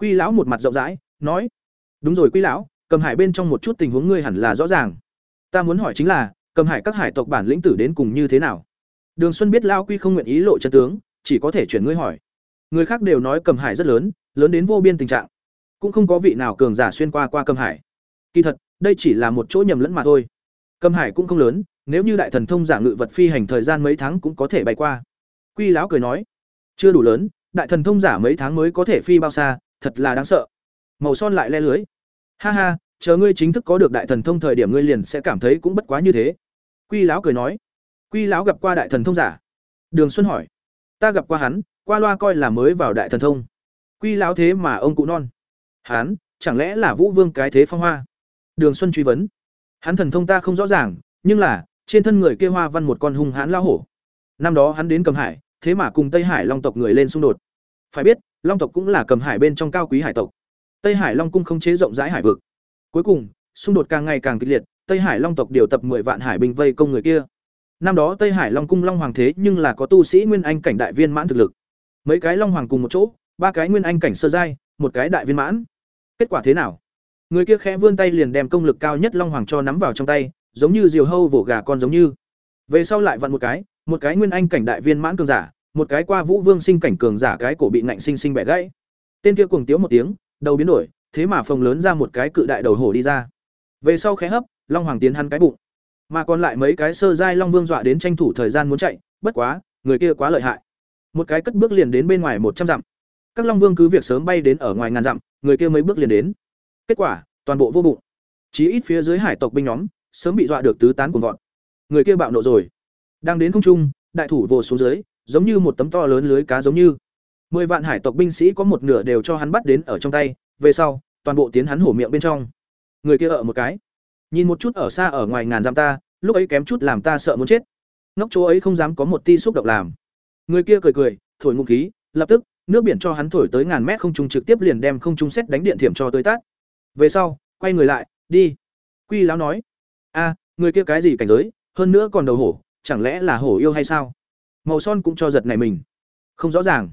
Quy lão một mặt rộng rãi, nói: "Đúng rồi Quy lão, Cầm Hải bên trong một chút tình huống ngươi hẳn là rõ ràng. Ta muốn hỏi chính là, Cầm Hải các hải tộc bản lĩnh tử đến cùng như thế nào?" Đường Xuân biết lão Quy không nguyện ý lộ chân tướng, chỉ có thể chuyển ngươi hỏi. Người khác đều nói Cầm Hải rất lớn, lớn đến vô biên tình trạng, cũng không có vị nào cường giả xuyên qua qua Cầm Hải. Kỳ thật, đây chỉ là một chỗ nhầm lẫn mà thôi. Cầm Hải cũng không lớn, nếu như đại thần thông giả ngự vật phi hành thời gian mấy tháng cũng có thể bay qua. Quy lão cười nói, chưa đủ lớn, đại thần thông giả mấy tháng mới có thể phi bao xa, thật là đáng sợ màu son lại le lưới ha ha chờ ngươi chính thức có được đại thần thông thời điểm ngươi liền sẽ cảm thấy cũng bất quá như thế quy lão cười nói quy lão gặp qua đại thần thông giả đường xuân hỏi ta gặp qua hắn qua loa coi là mới vào đại thần thông Quy lão thế mà ông cụ non. hắn, chẳng lẽ là Vũ Vương cái thế phong hoa? Đường Xuân truy vấn. Hắn thần thông ta không rõ ràng, nhưng là trên thân người kia hoa văn một con hung hãn lao hổ. Năm đó hắn đến Cầm Hải, thế mà cùng Tây Hải Long tộc người lên xung đột. Phải biết, Long tộc cũng là Cầm Hải bên trong cao quý hải tộc. Tây Hải Long cung không chế rộng rãi hải vực. Cuối cùng, xung đột càng ngày càng kịch liệt, Tây Hải Long tộc điều tập 10 vạn hải binh vây công người kia. Năm đó Tây Hải Long cung Long Hoàng thế nhưng là có tu sĩ nguyên anh cảnh đại viên mãn thực lực. Mấy cái Long Hoàng cùng một chỗ, ba cái nguyên anh cảnh sơ giai, một cái đại viên mãn. Kết quả thế nào? Người kia khẽ vươn tay liền đem công lực cao nhất Long Hoàng cho nắm vào trong tay, giống như diều hâu vỗ gà con giống như. Về sau lại vặn một cái, một cái nguyên anh cảnh đại viên mãn cường giả, một cái qua Vũ Vương sinh cảnh cường giả cái cổ bị nạnh sinh sinh bẻ gãy. Tên kia cuồng tiếu một tiếng, đầu biến đổi, thế mà phồng lớn ra một cái cự đại đầu hổ đi ra. Về sau khẽ hấp, Long Hoàng tiến hắn cái bụng. Mà còn lại mấy cái sơ giai Long Vương dọa đến tranh thủ thời gian muốn chạy, bất quá, người kia quá lợi hại. Một cái cất bước liền đến bên ngoài một trăm dặm. Các Long Vương cứ việc sớm bay đến ở ngoài ngàn dặm, người kia mấy bước liền đến. Kết quả, toàn bộ vô bụng. Chí ít phía dưới hải tộc binh nhóm, sớm bị dọa được tứ tán cuồng vọt. Người kia bạo nộ rồi. Đang đến không trung, đại thủ vồ xuống dưới, giống như một tấm to lớn lưới cá giống như. Mười vạn hải tộc binh sĩ có một nửa đều cho hắn bắt đến ở trong tay, về sau, toàn bộ tiến hắn hổ miệng bên trong. Người kia ở một cái. Nhìn một chút ở xa ở ngoài ngàn dặm ta, lúc ấy kém chút làm ta sợ muốn chết. Ngốc chỗ ấy không dám có một ti xúc động làm. Người kia cười cười, thổi ngụ khí, lập tức, nước biển cho hắn thổi tới ngàn mét không trung trực tiếp liền đem không trung xét đánh điện thiểm cho tới tát. Về sau, quay người lại, đi. Quy lão nói, a, người kia cái gì cảnh giới, hơn nữa còn đầu hổ, chẳng lẽ là hổ yêu hay sao? Màu son cũng cho giật này mình. Không rõ ràng.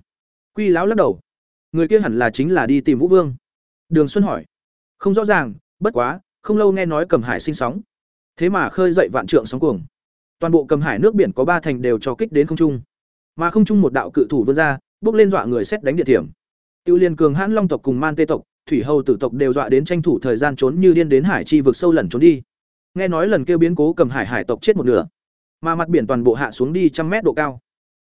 Quy lão lắc đầu. Người kia hẳn là chính là đi tìm Vũ Vương. Đường Xuân hỏi. Không rõ ràng, bất quá, không lâu nghe nói Cầm Hải sinh sóng. Thế mà khơi dậy vạn trượng sóng cuồng. Toàn bộ Cầm Hải nước biển có ba thành đều cho kích đến không trung. Mà không trung một đạo cự thủ vươn ra, bước lên dọa người xét đánh địa điểm. Tiêu Liên cường hãn Long tộc cùng Man Tê tộc, Thủy Hầu tử tộc đều dọa đến tranh thủ thời gian trốn như điên đến hải chi vực sâu lẩn trốn đi. Nghe nói lần kêu biến cố Cầm Hải hải tộc chết một nửa, mà mặt biển toàn bộ hạ xuống đi trăm mét độ cao.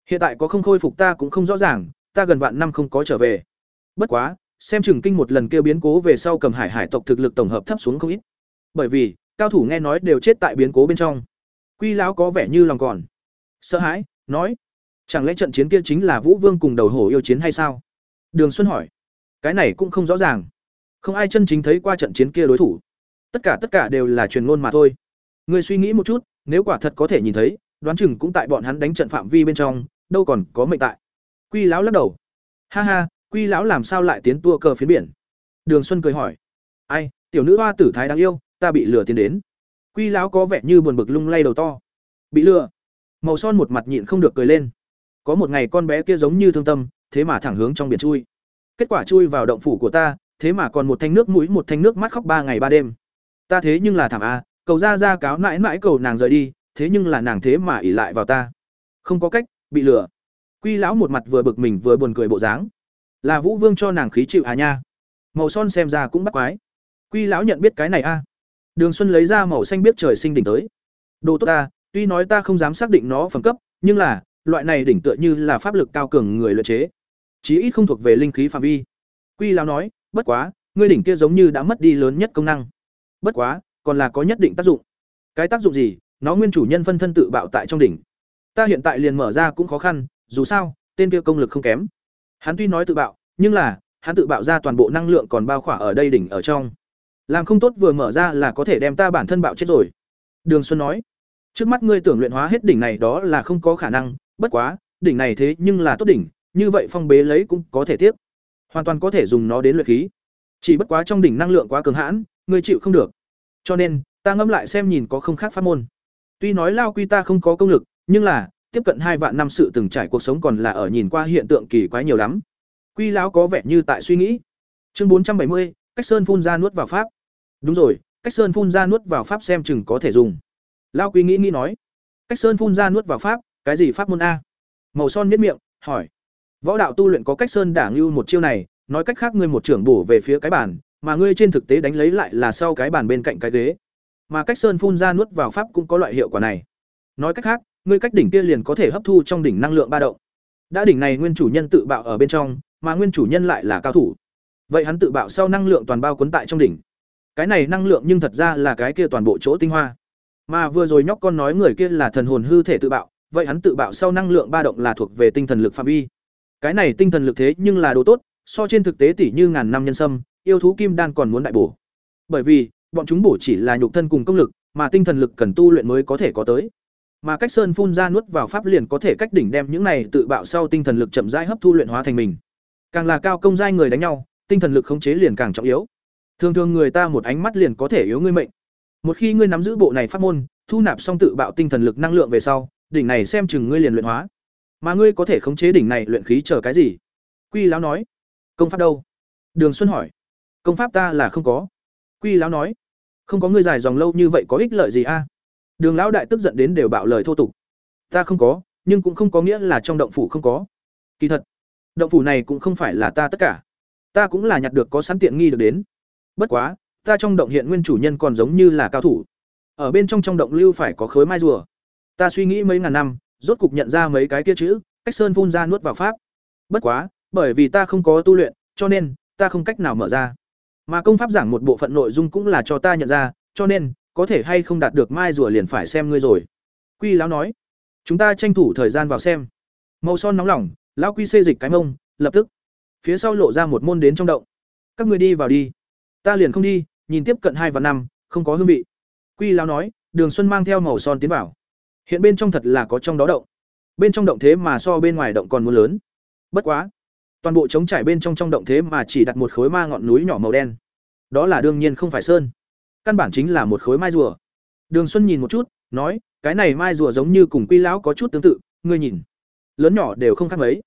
Hiện tại có không khôi phục ta cũng không rõ ràng, ta gần vạn năm không có trở về. Bất quá, xem chừng kinh một lần kêu biến cố về sau Cầm Hải hải tộc thực lực tổng hợp thấp xuống không ít. Bởi vì, cao thủ nghe nói đều chết tại biến cố bên trong. Quy lão có vẻ như lòng còn sợ hãi, nói: Chẳng lẽ trận chiến kia chính là Vũ Vương cùng đầu hổ yêu chiến hay sao? Đường Xuân hỏi. Cái này cũng không rõ ràng. Không ai chân chính thấy qua trận chiến kia đối thủ. Tất cả tất cả đều là truyền ngôn mà thôi. Ngươi suy nghĩ một chút, nếu quả thật có thể nhìn thấy, đoán chừng cũng tại bọn hắn đánh trận phạm vi bên trong, đâu còn có mệnh tại. Quy lão lắc đầu. Ha ha, Quy lão làm sao lại tiến tua cờ phiến biển? Đường Xuân cười hỏi. Ai, tiểu nữ hoa tử thái đáng yêu, ta bị lừa tiến đến. Quy lão có vẻ như buồn bực lung lay đầu to. Bị lừa. Màu son một mặt nhịn không được cười lên. Có một ngày con bé kia giống như thương tâm, thế mà thẳng hướng trong biển chui. Kết quả chui vào động phủ của ta, thế mà còn một thanh nước mũi một thanh nước mắt khóc ba ngày ba đêm. Ta thế nhưng là thảm a, cầu ra ra cáo mãi mãi cầu nàng rời đi, thế nhưng là nàng thế mà ỉ lại vào ta. Không có cách, bị lừa. Quy lão một mặt vừa bực mình vừa buồn cười bộ dáng. Là Vũ Vương cho nàng khí chịu à nha. Màu son xem ra cũng bắt quái. Quy lão nhận biết cái này a. Đường Xuân lấy ra màu xanh biết trời sinh đỉnh tới. Đồ tốt ta, tuy nói ta không dám xác định nó phẩm cấp, nhưng là, loại này đỉnh tựa như là pháp lực cao cường người luyện chế, chí ít không thuộc về linh khí phạm vi. Quy lão nói, bất quá, ngươi đỉnh kia giống như đã mất đi lớn nhất công năng. Bất quá, còn là có nhất định tác dụng. Cái tác dụng gì? Nó nguyên chủ nhân phân thân tự bạo tại trong đỉnh. Ta hiện tại liền mở ra cũng khó khăn, dù sao, tên kia công lực không kém. Hắn tuy nói tự bạo, nhưng là, hắn tự bạo ra toàn bộ năng lượng còn bao khỏa ở đây đỉnh ở trong. Làm không tốt vừa mở ra là có thể đem ta bản thân bạo chết rồi. Đường Xuân nói, trước mắt ngươi tưởng luyện hóa hết đỉnh này đó là không có khả năng, bất quá, đỉnh này thế nhưng là tốt đỉnh, như vậy phong bế lấy cũng có thể tiếp. Hoàn toàn có thể dùng nó đến luyện khí. Chỉ bất quá trong đỉnh năng lượng quá cường hãn, ngươi chịu không được. Cho nên, ta ngẫm lại xem nhìn có không khác pháp môn. Tuy nói lao quy ta không có công lực, nhưng là, tiếp cận hai vạn năm sự từng trải cuộc sống còn là ở nhìn qua hiện tượng kỳ quái nhiều lắm. Quy lão có vẻ như tại suy nghĩ. Chương bốn trăm bảy mươi, cách sơn phun ra nuốt vào pháp. Đúng rồi, cách sơn phun ra nuốt vào pháp xem chừng có thể dùng. Lao Quy nghĩ nghĩ nói, cách sơn phun ra nuốt vào pháp, cái gì pháp môn a màu son miết miệng hỏi võ đạo tu luyện có cách sơn đả ngưu một chiêu này, nói cách khác ngươi một trưởng bổ về phía cái bàn, mà ngươi trên thực tế đánh lấy lại là sau cái bàn bên cạnh cái ghế. Mà cách sơn phun ra nuốt vào pháp cũng có loại hiệu quả này. Nói cách khác, ngươi cách đỉnh kia liền có thể hấp thu trong đỉnh năng lượng ba động. Đã đỉnh này nguyên chủ nhân tự bạo ở bên trong, mà nguyên chủ nhân lại là cao thủ. Vậy hắn tự bạo sau năng lượng toàn bao cuốn tại trong đỉnh. Cái này năng lượng nhưng thật ra là cái kia toàn bộ chỗ tinh hoa. Mà vừa rồi nhóc con nói người kia là thần hồn hư thể tự bạo, vậy hắn tự bạo sau năng lượng ba động là thuộc về tinh thần lực phạm vi cái này tinh thần lực thế nhưng là đồ tốt so trên thực tế tỷ như ngàn năm nhân sâm, yêu thú kim đan còn muốn đại bổ. Bởi vì, bọn chúng bổ chỉ là nhục thân cùng công lực, mà tinh thần lực cần tu luyện mới có thể có tới. Mà cách sơn phun ra nuốt vào pháp liền có thể cách đỉnh đem những này tự bạo sau tinh thần lực chậm rãi hấp thu luyện hóa thành mình. Càng là cao công giai người đánh nhau, tinh thần lực khống chế liền càng trọng yếu. Thường thường người ta một ánh mắt liền có thể yếu ngươi mệnh. Một khi ngươi nắm giữ bộ này pháp môn, thu nạp xong tự bạo tinh thần lực năng lượng về sau, đỉnh này xem chừng ngươi liền luyện hóa. Mà ngươi có thể khống chế đỉnh này luyện khí chờ cái gì? Quy lão nói. Công pháp đâu? Đường Xuân hỏi. Công pháp ta là không có. Quy lão nói. Không có ngươi dài dòng lâu như vậy có ích lợi gì a? Đường lão đại tức giận đến đều bạo lời thô tục. Ta không có, nhưng cũng không có nghĩa là trong động phủ không có. Kỳ thật, động phủ này cũng không phải là ta tất cả. Ta cũng là nhặt được có sẵn tiện nghi được đến. Bất quá, ta trong động hiện nguyên chủ nhân còn giống như là cao thủ. Ở bên trong trong động lưu phải có khối mai rùa. Ta suy nghĩ mấy ngàn năm, rốt cục nhận ra mấy cái kia chữ, cách sơn phun ra nuốt vào pháp. Bất quá, bởi vì ta không có tu luyện, cho nên ta không cách nào mở ra. Mà công pháp giảng một bộ phận nội dung cũng là cho ta nhận ra, cho nên có thể hay không đạt được mai rùa liền phải xem ngươi rồi. Quy lão nói, chúng ta tranh thủ thời gian vào xem. Màu son nóng lòng, lão quy xê dịch cái mông, lập tức phía sau lộ ra một môn đến trong động. Các ngươi đi vào đi. Ta liền không đi, nhìn tiếp cận hai và năm, không có hương vị. Quy lão nói, Đường Xuân mang theo màu son tiến vào. Hiện bên trong thật là có trong đó động. Bên trong động thế mà so bên ngoài động còn muốn lớn. Bất quá, toàn bộ trống trải bên trong trong động thế mà chỉ đặt một khối ma ngọn núi nhỏ màu đen. Đó là đương nhiên không phải sơn, căn bản chính là một khối mai rùa. Đường Xuân nhìn một chút, nói, cái này mai rùa giống như cùng quy lão có chút tương tự, ngươi nhìn, lớn nhỏ đều không khác mấy.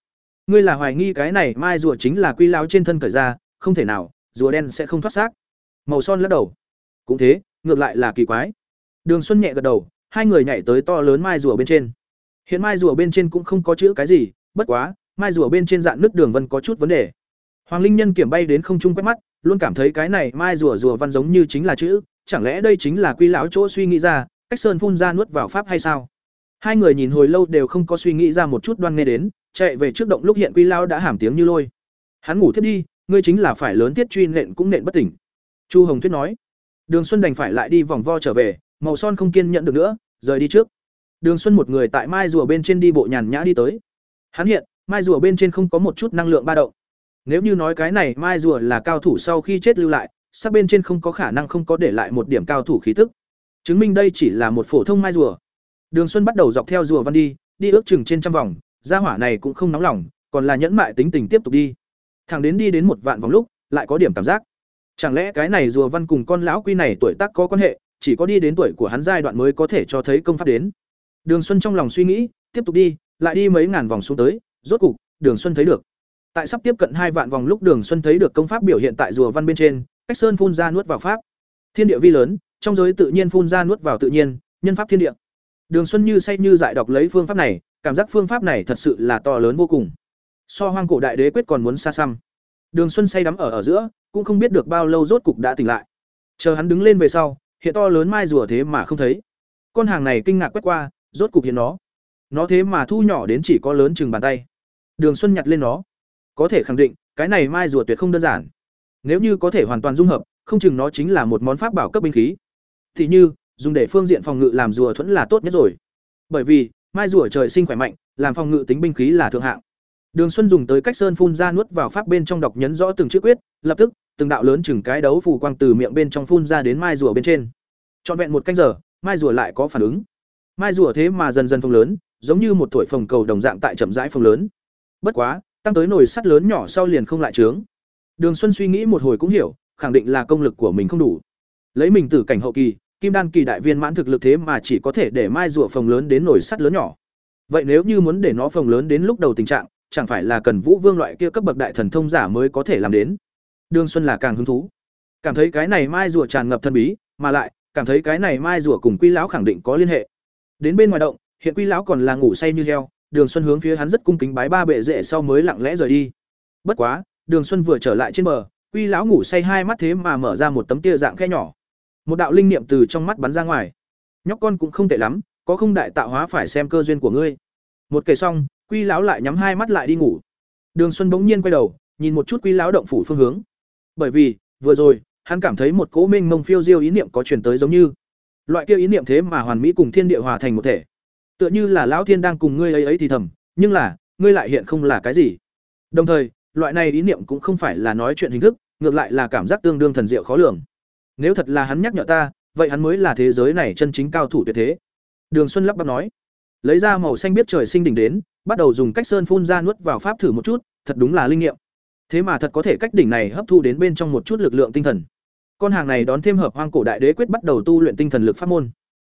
Ngươi là hoài nghi cái này mai rùa chính là quy lão trên thân cởi ra, không thể nào, rùa đen sẽ không thoát xác. Màu son lắc đầu. Cũng thế, ngược lại là kỳ quái. Đường Xuân nhẹ gật đầu, hai người nhảy tới to lớn mai rùa bên trên. Hiện mai rùa bên trên cũng không có chữ cái gì, bất quá, mai rùa bên trên dạng nước đường vân có chút vấn đề. Hoàng Linh Nhân kiểm bay đến không trung quét mắt, luôn cảm thấy cái này mai rùa rùa văn giống như chính là chữ, chẳng lẽ đây chính là Quy lão chỗ suy nghĩ ra, cách sơn phun ra nuốt vào pháp hay sao? Hai người nhìn hồi lâu đều không có suy nghĩ ra một chút đoan nghe đến, chạy về trước động lúc hiện Quy lão đã hàm tiếng như lôi. Hắn ngủ thiết đi, ngươi chính là phải lớn tiết truy nện cũng nện bất tỉnh. Chu Hồng thuyết nói. Đường Xuân đành phải lại đi vòng vo trở về, màu son không kiên nhận được nữa, rời đi trước. Đường Xuân một người tại mai rùa bên trên đi bộ nhàn nhã đi tới. Hắn hiện, mai rùa bên trên không có một chút năng lượng ba động. Nếu như nói cái này mai rùa là cao thủ sau khi chết lưu lại, sắc bên trên không có khả năng không có để lại một điểm cao thủ khí tức. Chứng minh đây chỉ là một phổ thông mai rùa. Đường Xuân bắt đầu dọc theo rùa văn đi, đi ước chừng trên trăm vòng, gia hỏa này cũng không nóng lòng, còn là nhẫn mại tính tình tiếp tục đi. Thẳng đến đi đến một vạn vòng lúc, lại có điểm cảm giác. Chẳng lẽ cái này rùa văn cùng con lão quy này tuổi tác có quan hệ, chỉ có đi đến tuổi của hắn giai đoạn mới có thể cho thấy công pháp đến. Đường Xuân trong lòng suy nghĩ, tiếp tục đi, lại đi mấy ngàn vòng xuống tới, rốt cục, Đường Xuân thấy được. Tại sắp tiếp cận hai vạn vòng lúc Đường Xuân thấy được công pháp biểu hiện tại rùa văn bên trên, cách sơn phun ra nuốt vào pháp. Thiên địa vi lớn, trong giới tự nhiên phun ra nuốt vào tự nhiên, nhân pháp thiên địa. Đường Xuân như say như dại đọc lấy phương pháp này, cảm giác phương pháp này thật sự là to lớn vô cùng. So hoang cổ đại đế quyết còn muốn xa xăm. Đường Xuân say đắm ở ở giữa, cũng không biết được bao lâu rốt cục đã tỉnh lại. Chờ hắn đứng lên về sau, hiện to lớn mai rùa thế mà không thấy. Con hàng này kinh ngạc quét qua, rốt cục hiện nó. Nó thế mà thu nhỏ đến chỉ có lớn chừng bàn tay. Đường Xuân nhặt lên nó. Có thể khẳng định, cái này mai rùa tuyệt không đơn giản. Nếu như có thể hoàn toàn dung hợp, không chừng nó chính là một món pháp bảo cấp binh khí. Thì như, dùng để phương diện phòng ngự làm rùa thuẫn là tốt nhất rồi. Bởi vì, mai rùa trời sinh khỏe mạnh, làm phòng ngự tính binh khí là thượng hạng. Đường Xuân dùng tới cách sơn phun ra nuốt vào pháp bên trong đọc nhấn rõ từng chữ quyết, lập tức, từng đạo lớn chừng cái đấu phù quang từ miệng bên trong phun ra đến mai rùa bên trên. Trọn vẹn một canh giờ, mai rùa lại có phản ứng. Mai rùa thế mà dần dần phồng lớn, giống như một tuổi phồng cầu đồng dạng tại chậm rãi phồng lớn. Bất quá, tăng tới nồi sắt lớn nhỏ sau liền không lại trướng. Đường Xuân suy nghĩ một hồi cũng hiểu, khẳng định là công lực của mình không đủ. Lấy mình từ cảnh hậu kỳ, kim đan kỳ đại viên mãn thực lực thế mà chỉ có thể để mai rùa phồng lớn đến nồi sắt lớn nhỏ. Vậy nếu như muốn để nó phồng lớn đến lúc đầu tình trạng, chẳng phải là cần Vũ Vương loại kia cấp bậc đại thần thông giả mới có thể làm đến. Đường Xuân là càng hứng thú. Cảm thấy cái này mai rùa tràn ngập thân bí, mà lại, cảm thấy cái này mai rùa cùng Quy lão khẳng định có liên hệ. Đến bên ngoài động, hiện Quy lão còn là ngủ say như heo, Đường Xuân hướng phía hắn rất cung kính bái ba bệ rễ sau mới lặng lẽ rời đi. Bất quá, Đường Xuân vừa trở lại trên bờ, Quy lão ngủ say hai mắt thế mà mở ra một tấm tia dạng khe nhỏ. Một đạo linh niệm từ trong mắt bắn ra ngoài. Nhóc con cũng không tệ lắm, có không đại tạo hóa phải xem cơ duyên của ngươi. Một kể xong, Quy lão lại nhắm hai mắt lại đi ngủ. Đường Xuân bỗng nhiên quay đầu, nhìn một chút Quy lão động phủ phương hướng. Bởi vì, vừa rồi, hắn cảm thấy một cỗ minh mông phiêu diêu ý niệm có truyền tới giống như loại kia ý niệm thế mà hoàn mỹ cùng thiên địa hòa thành một thể tựa như là lão thiên đang cùng ngươi ấy ấy thì thầm nhưng là ngươi lại hiện không là cái gì đồng thời loại này ý niệm cũng không phải là nói chuyện hình thức, ngược lại là cảm giác tương đương thần diệu khó lường. Nếu thật là hắn nhắc nhở ta, vậy hắn mới là thế giới này chân chính cao thủ tuyệt thế. Đường Xuân lắp bắp nói, lấy ra màu xanh biết trời sinh đỉnh đến, bắt đầu dùng cách sơn phun ra nuốt vào pháp thử một chút, thật đúng là linh nghiệm. Thế mà thật có thể cách đỉnh này hấp thu đến bên trong một chút lực lượng tinh thần. Con hàng này đón thêm hợp hoang cổ đại đế quyết bắt đầu tu luyện tinh thần lực pháp môn.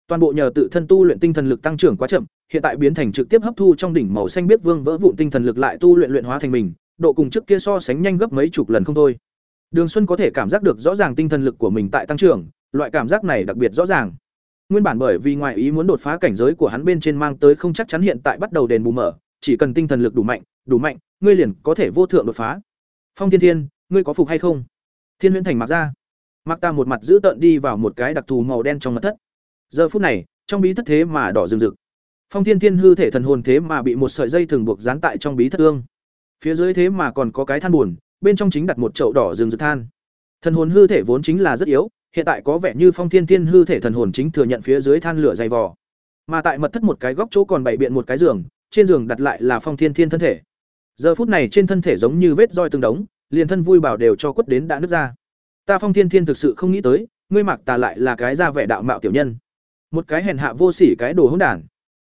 Toàn bộ nhờ tự thân tu luyện tinh thần lực tăng trưởng quá chậm, hiện tại biến thành trực tiếp hấp thu trong đỉnh màu xanh biết vương vỡ vụn tinh thần lực lại tu luyện luyện hóa thành mình, độ cùng trước kia so sánh nhanh gấp mấy chục lần không thôi. Đường Xuân có thể cảm giác được rõ ràng tinh thần lực của mình tại tăng trưởng, loại cảm giác này đặc biệt rõ ràng. Nguyên bản bởi vì ngoài ý muốn đột phá cảnh giới của hắn bên trên mang tới không chắc chắn hiện tại bắt đầu đền bù mở, chỉ cần tinh thần lực đủ mạnh, đủ mạnh, ngươi liền có thể vô thượng đột phá. Phong Thiên Thiên, ngươi có phục hay không? Thiên Huyễn Thành mặc ra. Mặc ta một mặt giữ tợn đi vào một cái đặc thù màu đen trong mật thất. Giờ phút này, trong bí thất thế mà đỏ rừng rực. Phong Thiên Thiên hư thể thần hồn thế mà bị một sợi dây thường buộc dán tại trong bí thất ương. Phía dưới thế mà còn có cái than buồn, bên trong chính đặt một chậu đỏ rừng rực than. Thần hồn hư thể vốn chính là rất yếu, hiện tại có vẻ như Phong Thiên Thiên hư thể thần hồn chính thừa nhận phía dưới than lửa dày vò. Mà tại mật thất một cái góc chỗ còn bày biện một cái giường, trên giường đặt lại là Phong Thiên Thiên thân thể. Giờ phút này trên thân thể giống như vết roi tương đống, liền thân vui bảo đều cho quất đến đã nứt ra. Ta Phong Thiên Thiên thực sự không nghĩ tới, ngươi mặc tà lại là cái ra vẻ đạo mạo tiểu nhân. Một cái hèn hạ vô sỉ cái đồ hỗn đản.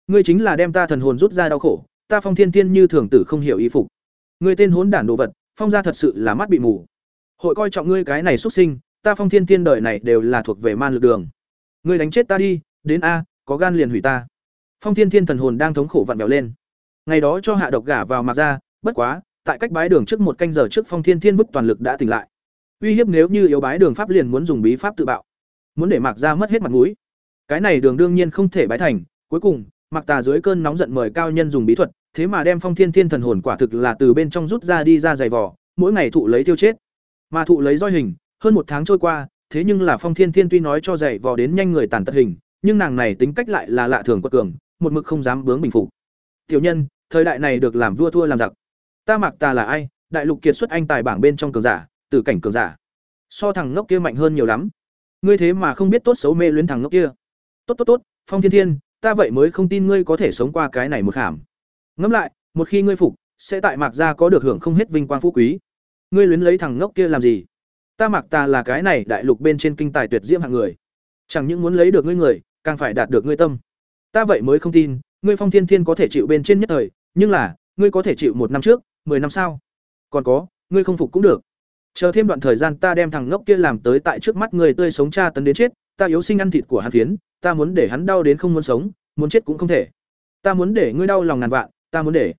Ngươi chính là đem ta thần hồn rút ra đau khổ, ta Phong Thiên Thiên như thường tử không hiểu ý phục. Ngươi tên hỗn đản đồ vật, phong gia thật sự là mắt bị mù. Hội coi trọng ngươi cái này xuất sinh, ta Phong Thiên Thiên đời này đều là thuộc về man lực đường. Ngươi đánh chết ta đi, đến a, có gan liền hủy ta. Phong Thiên Thiên thần hồn đang thống khổ vặn vẹo lên. Ngày đó cho hạ độc gả vào mặc ra, bất quá, tại cách bái đường trước một canh giờ trước Phong Thiên Thiên bức toàn lực đã tỉnh lại. Uy hiếp nếu như yếu bái đường pháp liền muốn dùng bí pháp tự bạo, muốn để mạc ra mất hết mặt mũi. Cái này đường đương nhiên không thể bái thành, cuối cùng, mạc tà dưới cơn nóng giận mời cao nhân dùng bí thuật, thế mà đem Phong Thiên Thiên thần hồn quả thực là từ bên trong rút ra đi ra dày vỏ, mỗi ngày thụ lấy tiêu chết. Mà thụ lấy roi hình, hơn một tháng trôi qua, thế nhưng là Phong Thiên Thiên tuy nói cho dày vò đến nhanh người tàn tật hình, nhưng nàng này tính cách lại là lạ thường quật cường, một mực không dám bướng bình phục. Tiểu nhân, thời đại này được làm vua thua làm giặc. Ta mặc ta là ai? Đại lục kiệt xuất anh tài bảng bên trong cường giả, tử cảnh cường giả. So thằng ngốc kia mạnh hơn nhiều lắm. Ngươi thế mà không biết tốt xấu mê luyến thằng ngốc kia. Tốt tốt tốt, Phong Thiên Thiên, ta vậy mới không tin ngươi có thể sống qua cái này một khảm. Ngẫm lại, một khi ngươi phục, sẽ tại Mạc gia có được hưởng không hết vinh quang phú quý. Ngươi luyến lấy thằng ngốc kia làm gì? Ta Mạc ta là cái này đại lục bên trên kinh tài tuyệt diễm hạng người. Chẳng những muốn lấy được ngươi người, càng phải đạt được ngươi tâm. Ta vậy mới không tin, ngươi Phong Thiên Thiên có thể chịu bên trên nhất thời, nhưng là, ngươi có thể chịu một năm trước, mười năm sau. Còn có, ngươi không phục cũng được. Chờ thêm đoạn thời gian ta đem thằng ngốc kia làm tới tại trước mắt người tươi sống cha tấn đến chết, ta yếu sinh ăn thịt của hắn phiến, ta muốn để hắn đau đến không muốn sống, muốn chết cũng không thể. Ta muốn để ngươi đau lòng ngàn vạn, ta muốn để.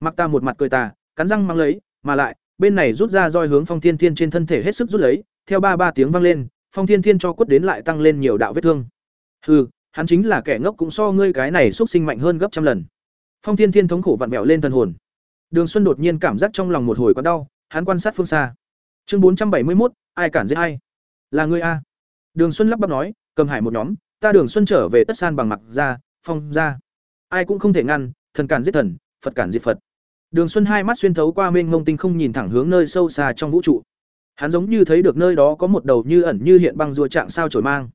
Mặc ta một mặt cười ta, cắn răng mang lấy, mà lại, bên này rút ra roi hướng Phong Thiên Thiên trên thân thể hết sức rút lấy, theo ba ba tiếng vang lên, Phong Thiên Thiên cho quất đến lại tăng lên nhiều đạo vết thương. Hừ, hắn chính là kẻ ngốc cũng so ngươi cái này xúc sinh mạnh hơn gấp trăm lần. Phong Thiên Thiên thống khổ vặn vẹo lên thần hồn. Đường Xuân đột nhiên cảm giác trong lòng một hồi quặn đau, hắn quan sát phương xa. Chương bốn trăm bảy mươi một, ai cản giết ai? Là ngươi a. Đường Xuân lắp bắp nói, cầm hải một nhóm, ta Đường Xuân trở về tất san bằng mặc ra, phong ra. Ai cũng không thể ngăn, thần cản giết thần, Phật cản giết Phật. Đường Xuân hai mắt xuyên thấu qua mênh mông tinh không nhìn thẳng hướng nơi sâu xa trong vũ trụ. Hắn giống như thấy được nơi đó có một đầu như ẩn như hiện băng rùa trạng sao chổi mang.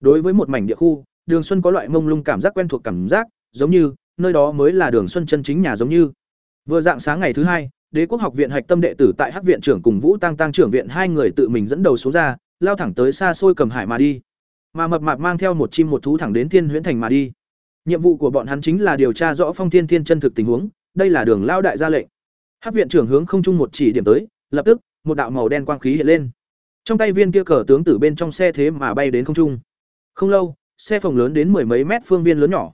Đối với một mảnh địa khu, Đường Xuân có loại mông lung cảm giác quen thuộc cảm giác, giống như nơi đó mới là Đường Xuân chân chính nhà giống như. Vừa dạng sáng ngày thứ hai, Đế quốc học viện hạch tâm đệ tử tại Hắc viện trưởng cùng Vũ Tăng Tăng trưởng viện hai người tự mình dẫn đầu xuống ra, lao thẳng tới xa xôi cầm hải mà đi. Mà mập mạp mang theo một chim một thú thẳng đến Thiên Huyễn Thành mà đi. Nhiệm vụ của bọn hắn chính là điều tra rõ Phong Thiên Thiên chân thực tình huống, đây là đường lao đại ra lệnh. Hắc viện trưởng hướng không trung một chỉ điểm tới, lập tức, một đạo màu đen quang khí hiện lên. Trong tay viên kia cờ tướng tử bên trong xe thế mà bay đến không trung. Không lâu, xe phòng lớn đến mười mấy mét phương viên lớn nhỏ.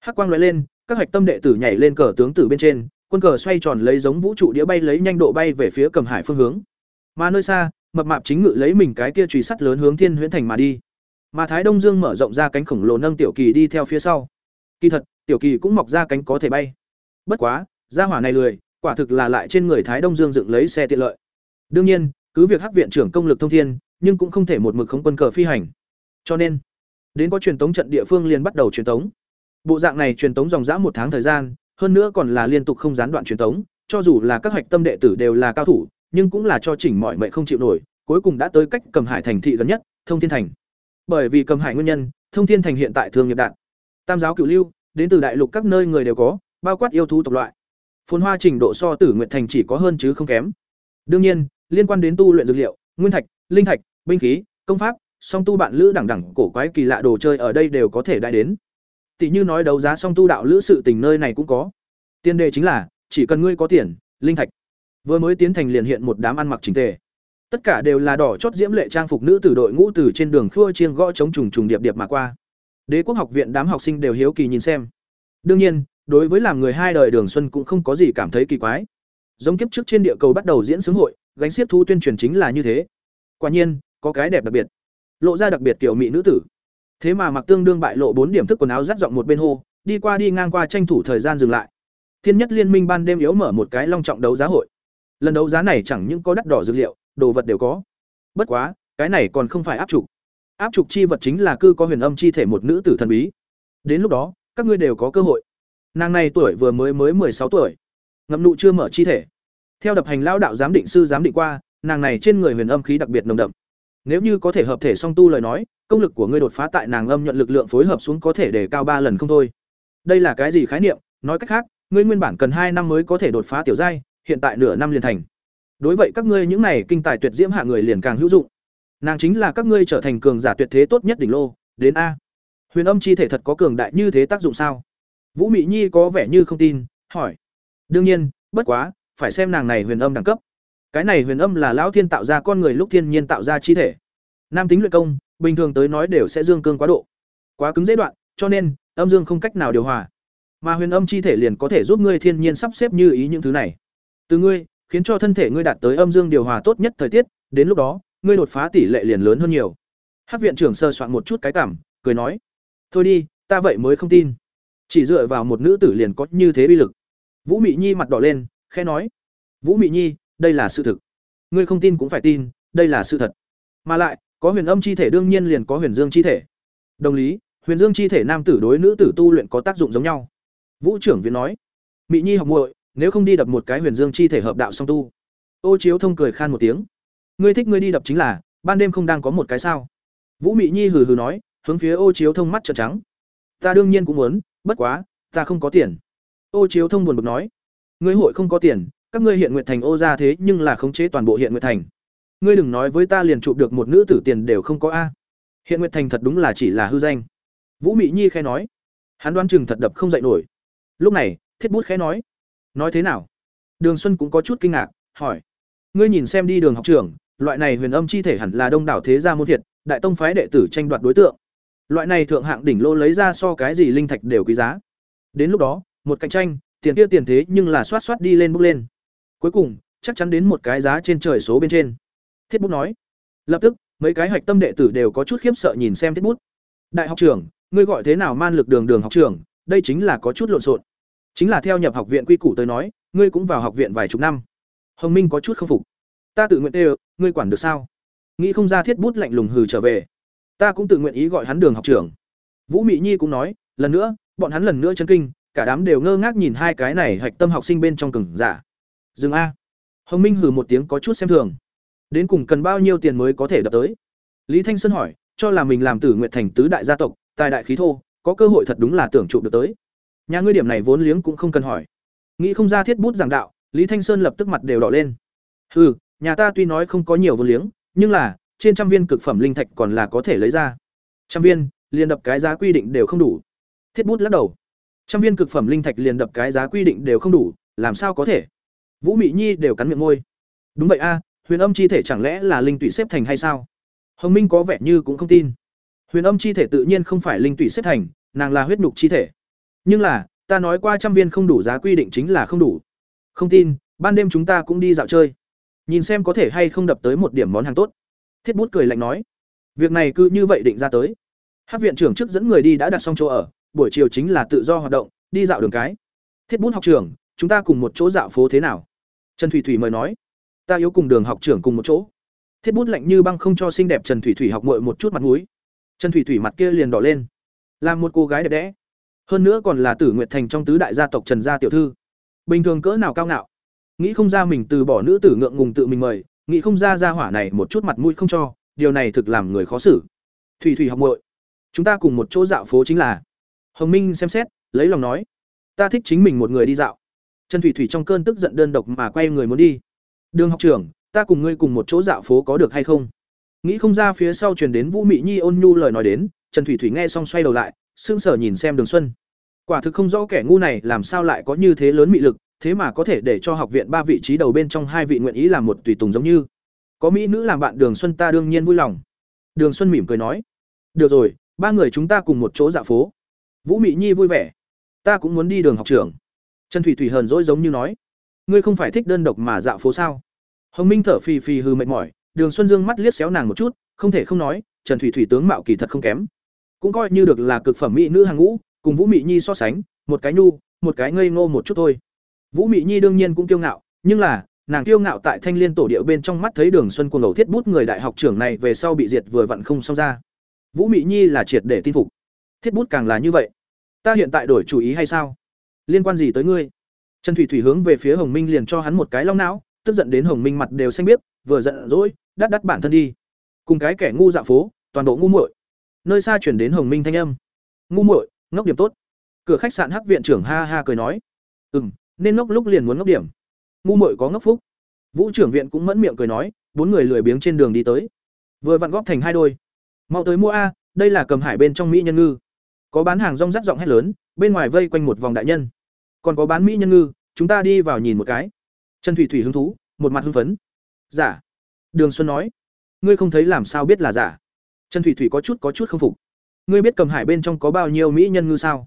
Hắc quang lóe lên, các hạch tâm đệ tử nhảy lên cờ tướng tử bên trên, quân cờ xoay tròn lấy giống vũ trụ đĩa bay lấy nhanh độ bay về phía cầm hải phương hướng. Mà nơi xa, mập mạp chính ngự lấy mình cái kia chùy sắt lớn hướng thiên huyễn thành mà đi. Mà thái đông dương mở rộng ra cánh khổng lồ nâng tiểu kỳ đi theo phía sau. Kỳ thật, tiểu kỳ cũng mọc ra cánh có thể bay. Bất quá ra hỏa này lười, quả thực là lại trên người thái đông dương dựng lấy xe tiện lợi. Đương nhiên, cứ việc hắc viện trưởng công lực thông thiên, nhưng cũng không thể một mực không quân cờ phi hành. Cho nên, đến có truyền tống trận địa phương liền bắt đầu truyền tống. Bộ dạng này truyền tống dòng dã một tháng thời gian hơn nữa còn là liên tục không gián đoạn truyền tống, cho dù là các hạch tâm đệ tử đều là cao thủ, nhưng cũng là cho chỉnh mọi mệnh không chịu nổi, cuối cùng đã tới cách Cầm Hải thành thị gần nhất, Thông Thiên thành. Bởi vì Cầm Hải nguyên nhân, Thông Thiên thành hiện tại thường nghiệp đạn. Tam giáo cửu lưu, đến từ đại lục các nơi người đều có, bao quát yêu thú tộc loại. phồn hoa trình độ so tử Nguyệt thành chỉ có hơn chứ không kém đương nhiên liên quan đến tu luyện dược liệu nguyên thạch linh thạch binh khí công pháp song tu bạn lữ đẳng đẳng cổ quái kỳ lạ đồ chơi ở đây đều có thể đại đến tỷ như nói đấu giá song tu đạo lữ sự tình nơi này cũng có. Tiên đề chính là, chỉ cần ngươi có tiền, linh thạch. Vừa mới tiến thành liền hiện một đám ăn mặc chỉnh tề. Tất cả đều là đỏ chót diễm lệ trang phục nữ tử đội ngũ từ trên đường khua chiêng gõ chống trùng trùng điệp điệp mà qua. Đế quốc học viện đám học sinh đều hiếu kỳ nhìn xem. Đương nhiên, đối với làm người hai đời đường xuân cũng không có gì cảm thấy kỳ quái. Giống kiếp trước trên địa cầu bắt đầu diễn sướng hội, gánh xiết thu tuyên truyền chính là như thế. Quả nhiên, có cái đẹp đặc biệt. Lộ ra đặc biệt tiểu mỹ nữ tử thế mà mặc tương đương bại lộ bốn điểm thức quần áo rắt giọng một bên hô, đi qua đi ngang qua tranh thủ thời gian dừng lại. Thiên nhất liên minh ban đêm yếu mở một cái long trọng đấu giá hội. Lần đấu giá này chẳng những có đắt đỏ dược liệu, đồ vật đều có. Bất quá, cái này còn không phải áp trục. Áp trục chi vật chính là cư có huyền âm chi thể một nữ tử thần bí. Đến lúc đó, các ngươi đều có cơ hội. Nàng này tuổi vừa mới mới sáu tuổi. Ngậm nụ chưa mở chi thể. Theo đập hành lao đạo giám định sư giám định qua, nàng này trên người huyền âm khí đặc biệt nồng đậm. Nếu như có thể hợp thể song tu lời nói công lực của ngươi đột phá tại nàng âm nhận lực lượng phối hợp xuống có thể để cao ba lần không thôi. Đây là cái gì khái niệm? Nói cách khác, ngươi nguyên bản cần hai năm mới có thể đột phá tiểu giai, hiện tại nửa năm liền thành. Đối vậy các ngươi những này kinh tài tuyệt diễm hạ người liền càng hữu dụng. Nàng chính là các ngươi trở thành cường giả tuyệt thế tốt nhất đỉnh lô, đến a. Huyền âm chi thể thật có cường đại như thế tác dụng sao? Vũ mị nhi có vẻ như không tin, hỏi. Đương nhiên, bất quá, phải xem nàng này huyền âm đẳng cấp. Cái này huyền âm là lão thiên tạo ra con người lúc thiên nhiên tạo ra chi thể. Nam tính luyện công bình thường tới nói đều sẽ dương cương quá độ. Quá cứng dễ đoạn, cho nên, âm dương không cách nào điều hòa. Mà huyền âm chi thể liền có thể giúp ngươi thiên nhiên sắp xếp như ý những thứ này. Từ ngươi, khiến cho thân thể ngươi đạt tới âm dương điều hòa tốt nhất thời tiết, đến lúc đó, ngươi đột phá tỷ lệ liền lớn hơn nhiều. Hát viện trưởng sơ soạn một chút cái cảm, cười nói, thôi đi, ta vậy mới không tin. Chỉ dựa vào một nữ tử liền có như thế bi lực. Vũ mị nhi mặt đỏ lên, khẽ nói, vũ mị nhi, đây là sự thực. Ngươi không tin cũng phải tin, đây là sự thật. Mà lại có huyền âm chi thể đương nhiên liền có huyền dương chi thể. Đồng lý, huyền dương chi thể nam tử đối nữ tử tu luyện có tác dụng giống nhau. Vũ trưởng viện nói mỹ nhi học muội, nếu không đi đập một cái huyền dương chi thể hợp đạo song tu. Ô chiếu thông cười khan một tiếng, ngươi thích ngươi đi đập chính là, ban đêm không đang có một cái sao? Vũ mỹ nhi hừ hừ nói, hướng phía ô chiếu thông mắt trợn trắng, ta đương nhiên cũng muốn, bất quá, ta không có tiền. Ô chiếu thông buồn bực nói, ngươi hội không có tiền, các ngươi hiện nguyện thành ô ra thế nhưng là khống chế toàn bộ hiện nguyện thành ngươi đừng nói với ta liền chụp được một nữ tử tiền đều không có a. Hiện nguyện thành thật đúng là chỉ là hư danh. Vũ mị nhi khẽ nói. Hắn đoán chừng thật đập không dậy nổi. Lúc này, thiết bút khẽ nói. Nói thế nào? Đường xuân cũng có chút kinh ngạc, hỏi. Ngươi nhìn xem đi đường học trưởng, loại này huyền âm chi thể hẳn là đông đảo thế gia môn thiệt, đại tông phái đệ tử tranh đoạt đối tượng. Loại này thượng hạng đỉnh lô lấy ra so cái gì linh thạch đều quý giá. Đến lúc đó, một cạnh tranh, tiền kia tiền thế nhưng là xoát xoát đi lên bước lên. Cuối cùng, chắc chắn đến một cái giá trên trời số bên trên thiết bút nói. Lập tức mấy cái hạch tâm đệ tử đều có chút khiếp sợ nhìn xem thiết bút. Đại học trưởng ngươi gọi thế nào man lực đường đường học trưởng đây chính là có chút lộn xộn. Chính là theo nhập học viện quy củ tới nói ngươi cũng vào học viện vài chục năm. Hồng minh có chút không phục. Ta tự nguyện đều, ngươi quản được sao? Nghĩ không ra thiết bút lạnh lùng hừ trở về. Ta cũng tự nguyện ý gọi hắn đường học trưởng. Vũ mị nhi cũng nói lần nữa bọn hắn lần nữa chân kinh cả đám đều ngơ ngác nhìn hai cái này hạch tâm học sinh bên trong cừng giả. Dừng a. Hồng minh hừ một tiếng có chút xem thường đến cùng cần bao nhiêu tiền mới có thể đập tới? Lý thanh sơn hỏi, cho là mình làm tử nguyện thành tứ đại gia tộc, tài đại khí thô, có cơ hội thật đúng là tưởng trụ được tới. Nhà ngươi điểm này vốn liếng cũng không cần hỏi. Nghĩ không ra thiết bút giảng đạo, lý thanh sơn lập tức mặt đều đỏ lên. Hừ, nhà ta tuy nói không có nhiều vốn liếng, nhưng là, trên trăm viên cực phẩm linh thạch còn là có thể lấy ra. Trăm viên, liền đập cái giá quy định đều không đủ. Thiết bút lắc đầu. Trăm viên cực phẩm linh thạch liền đập cái giá quy định đều không đủ, làm sao có thể? Vũ mị nhi đều cắn miệng môi. Đúng vậy a huyền âm chi thể chẳng lẽ là linh tụy xếp thành hay sao? Hồng minh có vẻ như cũng không tin. Huyền âm chi thể tự nhiên không phải linh tụy xếp thành, nàng là huyết nhục chi thể. Nhưng là, ta nói qua trăm viên không đủ giá quy định chính là không đủ. Không tin, ban đêm chúng ta cũng đi dạo chơi. Nhìn xem có thể hay không đập tới một điểm món hàng tốt. Thiết bút cười lạnh nói. Việc này cứ như vậy định ra tới. Hát viện trưởng trước dẫn người đi đã đặt xong chỗ ở, buổi chiều chính là tự do hoạt động, đi dạo đường cái. Thiết bút học trưởng, chúng ta cùng một chỗ dạo phố thế nào? Trần thủy thủy mời nói ta yếu cùng đường học trưởng cùng một chỗ. Thiết bút lạnh như băng không cho xinh đẹp trần thủy thủy học mội một chút mặt mũi. Trần thủy thủy mặt kia liền đỏ lên. Làm một cô gái đẹp đẽ. Hơn nữa còn là tử nguyệt thành trong tứ đại gia tộc trần gia tiểu thư. Bình thường cỡ nào cao ngạo. Nghĩ không ra mình từ bỏ nữ tử ngượng ngùng tự mình mời, nghĩ không ra ra hỏa này một chút mặt mũi không cho, điều này thực làm người khó xử. Thủy thủy học mội chúng ta cùng một chỗ dạo phố chính là. Hồng minh xem xét, lấy lòng nói, ta thích chính mình một người đi dạo. Trần thủy thủy trong cơn tức giận đơn độc mà quay người muốn đi đường học trưởng, ta cùng ngươi cùng một chỗ dạo phố có được hay không? Nghĩ không ra phía sau truyền đến vũ mị nhi ôn nhu lời nói đến, trần thủy thủy nghe xong xoay đầu lại, sững sờ nhìn xem đường xuân. Quả thực không rõ kẻ ngu này làm sao lại có như thế lớn mị lực, thế mà có thể để cho học viện ba vị trí đầu bên trong hai vị nguyện ý làm một tùy tùng giống như. Có mỹ nữ làm bạn đường xuân ta đương nhiên vui lòng. Đường xuân mỉm cười nói. Được rồi, ba người chúng ta cùng một chỗ dạo phố. Vũ mị nhi vui vẻ. Ta cũng muốn đi đường học trưởng. Trần thủy thủy hờn dỗi giống như nói ngươi không phải thích đơn độc mà dạo phố sao? Hồng minh thở phì phì hư mệt mỏi, đường xuân dương mắt liếc xéo nàng một chút, không thể không nói, trần thủy thủy tướng mạo kỳ thật không kém. Cũng coi như được là cực phẩm mỹ nữ hàng ngũ, cùng vũ mị nhi so sánh, một cái nhu, một cái ngây ngô một chút thôi. Vũ mị nhi đương nhiên cũng kiêu ngạo, nhưng là, nàng kiêu ngạo tại thanh liên tổ địa bên trong mắt thấy đường xuân cuồng đầu thiết bút người đại học trưởng này về sau bị diệt vừa vặn không xong ra. Vũ mị nhi là triệt để tin phục. Thiết bút càng là như vậy. Ta hiện tại đổi chủ ý hay sao? Liên quan gì tới ngươi? Trần thủy thủy hướng về phía hồng minh liền cho hắn một cái long não tức giận đến hồng minh mặt đều xanh biết vừa giận dỗi đắt đắt bản thân đi. Cùng cái kẻ ngu dạ phố toàn bộ ngu muội. Nơi xa chuyển đến hồng minh thanh âm. Ngu muội ngốc điểm tốt. Cửa khách sạn hắc viện trưởng ha ha cười nói. Ừm, nên ngốc lúc liền muốn ngốc điểm. Ngu muội có ngốc phúc. Vũ trưởng viện cũng mẫn miệng cười nói bốn người lười biếng trên đường đi tới. Vừa vặn góp thành hai đôi. Mau tới mua a đây là cầm hải bên trong mỹ nhân ngư. Có bán hàng rong rắt giọng hét lớn bên ngoài vây quanh một vòng đại nhân còn có bán mỹ nhân ngư, chúng ta đi vào nhìn một cái. Trần thủy thủy hứng thú, một mặt hưng phấn. Giả đường xuân nói. Ngươi không thấy làm sao biết là giả? Trần thủy thủy có chút có chút không phục. Ngươi biết cầm hải bên trong có bao nhiêu mỹ nhân ngư sao?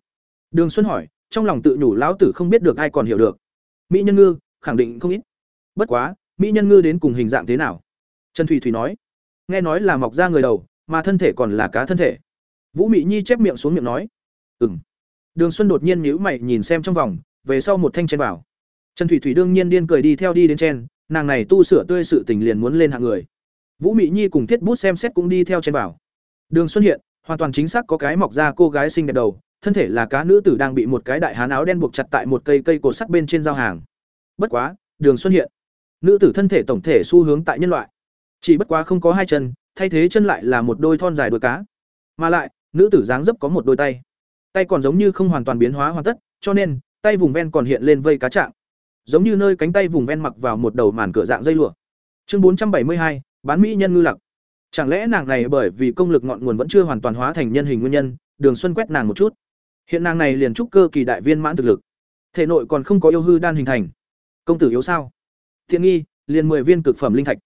Đường xuân hỏi, trong lòng tự nhủ lão tử không biết được ai còn hiểu được. Mỹ nhân ngư, khẳng định không ít. Bất quá, mỹ nhân ngư đến cùng hình dạng thế nào? Trần thủy thủy nói. Nghe nói là mọc ra người đầu, mà thân thể còn là cá thân thể. Vũ mỹ nhi chép miệng xuống miệng nói. Ừ m đường xuân đột nhiên nhíu mày nhìn xem trong vòng, về sau một thanh chen bảo. trần thủy thủy đương nhiên điên cười đi theo đi đến chen nàng này tu sửa tươi sự tình liền muốn lên hạng người. Vũ mỹ nhi cùng thiết bút xem xét cũng đi theo chen bảo. đường xuân hiện, hoàn toàn chính xác có cái mọc ra cô gái xinh đẹp đầu, thân thể là cá nữ tử đang bị một cái đại hán áo đen buộc chặt tại một cây cây cột sắt bên trên giao hàng. Bất quá, đường xuân hiện, nữ tử thân thể tổng thể xu hướng tại nhân loại. Chỉ bất quá không có hai chân, thay thế chân lại là một đôi thon dài đuôi cá. Mà lại, nữ tử dáng dấp có một đôi tay tay còn giống như không hoàn toàn biến hóa hoàn tất, cho nên, tay vùng ven còn hiện lên vây cá trạng. Giống như nơi cánh tay vùng ven mặc vào một đầu màn cửa dạng dây lụa. Chương bốn trăm bảy mươi hai, bán mỹ nhân ngư lặc. Chẳng lẽ nàng này bởi vì công lực ngọn nguồn vẫn chưa hoàn toàn hóa thành nhân hình nguyên nhân, đường xuân quét nàng một chút. Hiện nàng này liền trúc cơ kỳ đại viên mãn thực lực. Thể nội còn không có yêu hư đan hình thành. Công tử yếu sao? Thiện nghi, liền mười viên cực phẩm linh thạch.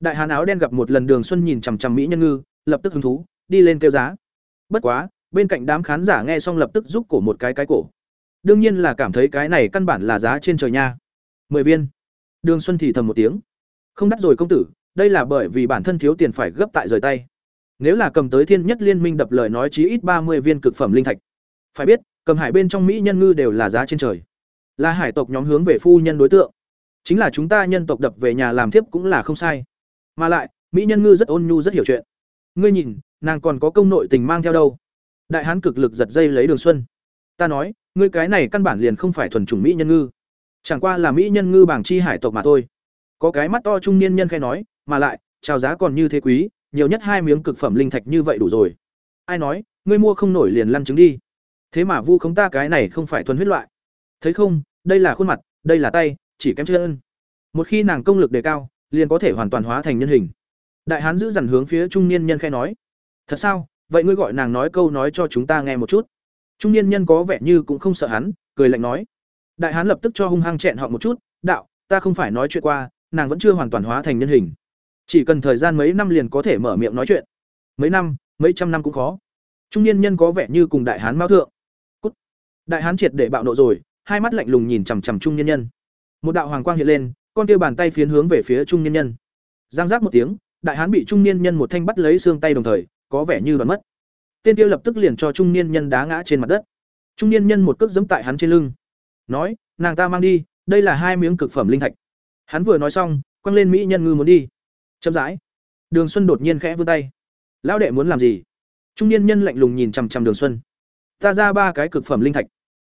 Đại hán áo đen gặp một lần đường xuân nhìn chằm chằm mỹ nhân ngư, lập tức hứng thú, đi lên kêu giá. Bất quá bên cạnh đám khán giả nghe xong lập tức giúp cổ một cái cái cổ. Đương nhiên là cảm thấy cái này căn bản là giá trên trời nha. Mười viên. Đường xuân thì thầm một tiếng. Không đắt rồi công tử, đây là bởi vì bản thân thiếu tiền phải gấp tại rời tay. Nếu là cầm tới thiên nhất liên minh đập lời nói chí ít ba mươi viên cực phẩm linh thạch. Phải biết, cầm hải bên trong mỹ nhân ngư đều là giá trên trời. Là hải tộc nhóm hướng về phu nhân đối tượng. Chính là chúng ta nhân tộc đập về nhà làm thiếp cũng là không sai. Mà lại, mỹ nhân ngư rất ôn nhu, rất hiểu chuyện. Ngươi nhìn, nàng còn có công nội tình mang theo đâu? Đại hán cực lực giật dây lấy đường xuân. Ta nói, ngươi cái này căn bản liền không phải thuần chủng mỹ nhân ngư. Chẳng qua là mỹ nhân ngư bảng chi hải tộc mà thôi. Có cái mắt to trung niên nhân khai nói, mà lại trào giá còn như thế quý, nhiều nhất hai miếng cực phẩm linh thạch như vậy đủ rồi. Ai nói, ngươi mua không nổi liền lăn trứng đi. Thế mà vu khống ta cái này không phải thuần huyết loại. Thấy không, đây là khuôn mặt, đây là tay, chỉ kém chân. Một khi nàng công lực đề cao, liền có thể hoàn toàn hóa thành nhân hình. Đại hán giữ dằn hướng phía trung niên nhân khai nói, thật sao? Vậy ngươi gọi nàng nói câu nói cho chúng ta nghe một chút. Trung niên nhân có vẻ như cũng không sợ hắn, cười lạnh nói. Đại hán lập tức cho hung hăng chẹn họ một chút, đạo, ta không phải nói chuyện qua, nàng vẫn chưa hoàn toàn hóa thành nhân hình. Chỉ cần thời gian mấy năm liền có thể mở miệng nói chuyện. Mấy năm, mấy trăm năm cũng khó. Trung niên nhân có vẻ như cùng đại hán mao thượng. Cút. đại hán triệt để bạo nộ rồi, hai mắt lạnh lùng nhìn chằm chằm trung niên nhân. Một đạo hoàng quang hiện lên, con kia bàn tay phiến hướng về phía trung niên nhân. Giang giác một tiếng, đại hán bị trung niên nhân một thanh bắt lấy xương tay đồng thời có vẻ như đoạn mất. Tên kia lập tức liền cho trung niên nhân đá ngã trên mặt đất. Trung niên nhân một cước giẫm tại hắn trên lưng. Nói, nàng ta mang đi, đây là hai miếng cực phẩm linh thạch. Hắn vừa nói xong, quăng lên mỹ nhân ngư muốn đi. Chậm rãi, đường xuân đột nhiên khẽ vươn tay. Lão đệ muốn làm gì? Trung niên nhân lạnh lùng nhìn chằm chằm đường xuân. Ta ra ba cái cực phẩm linh thạch.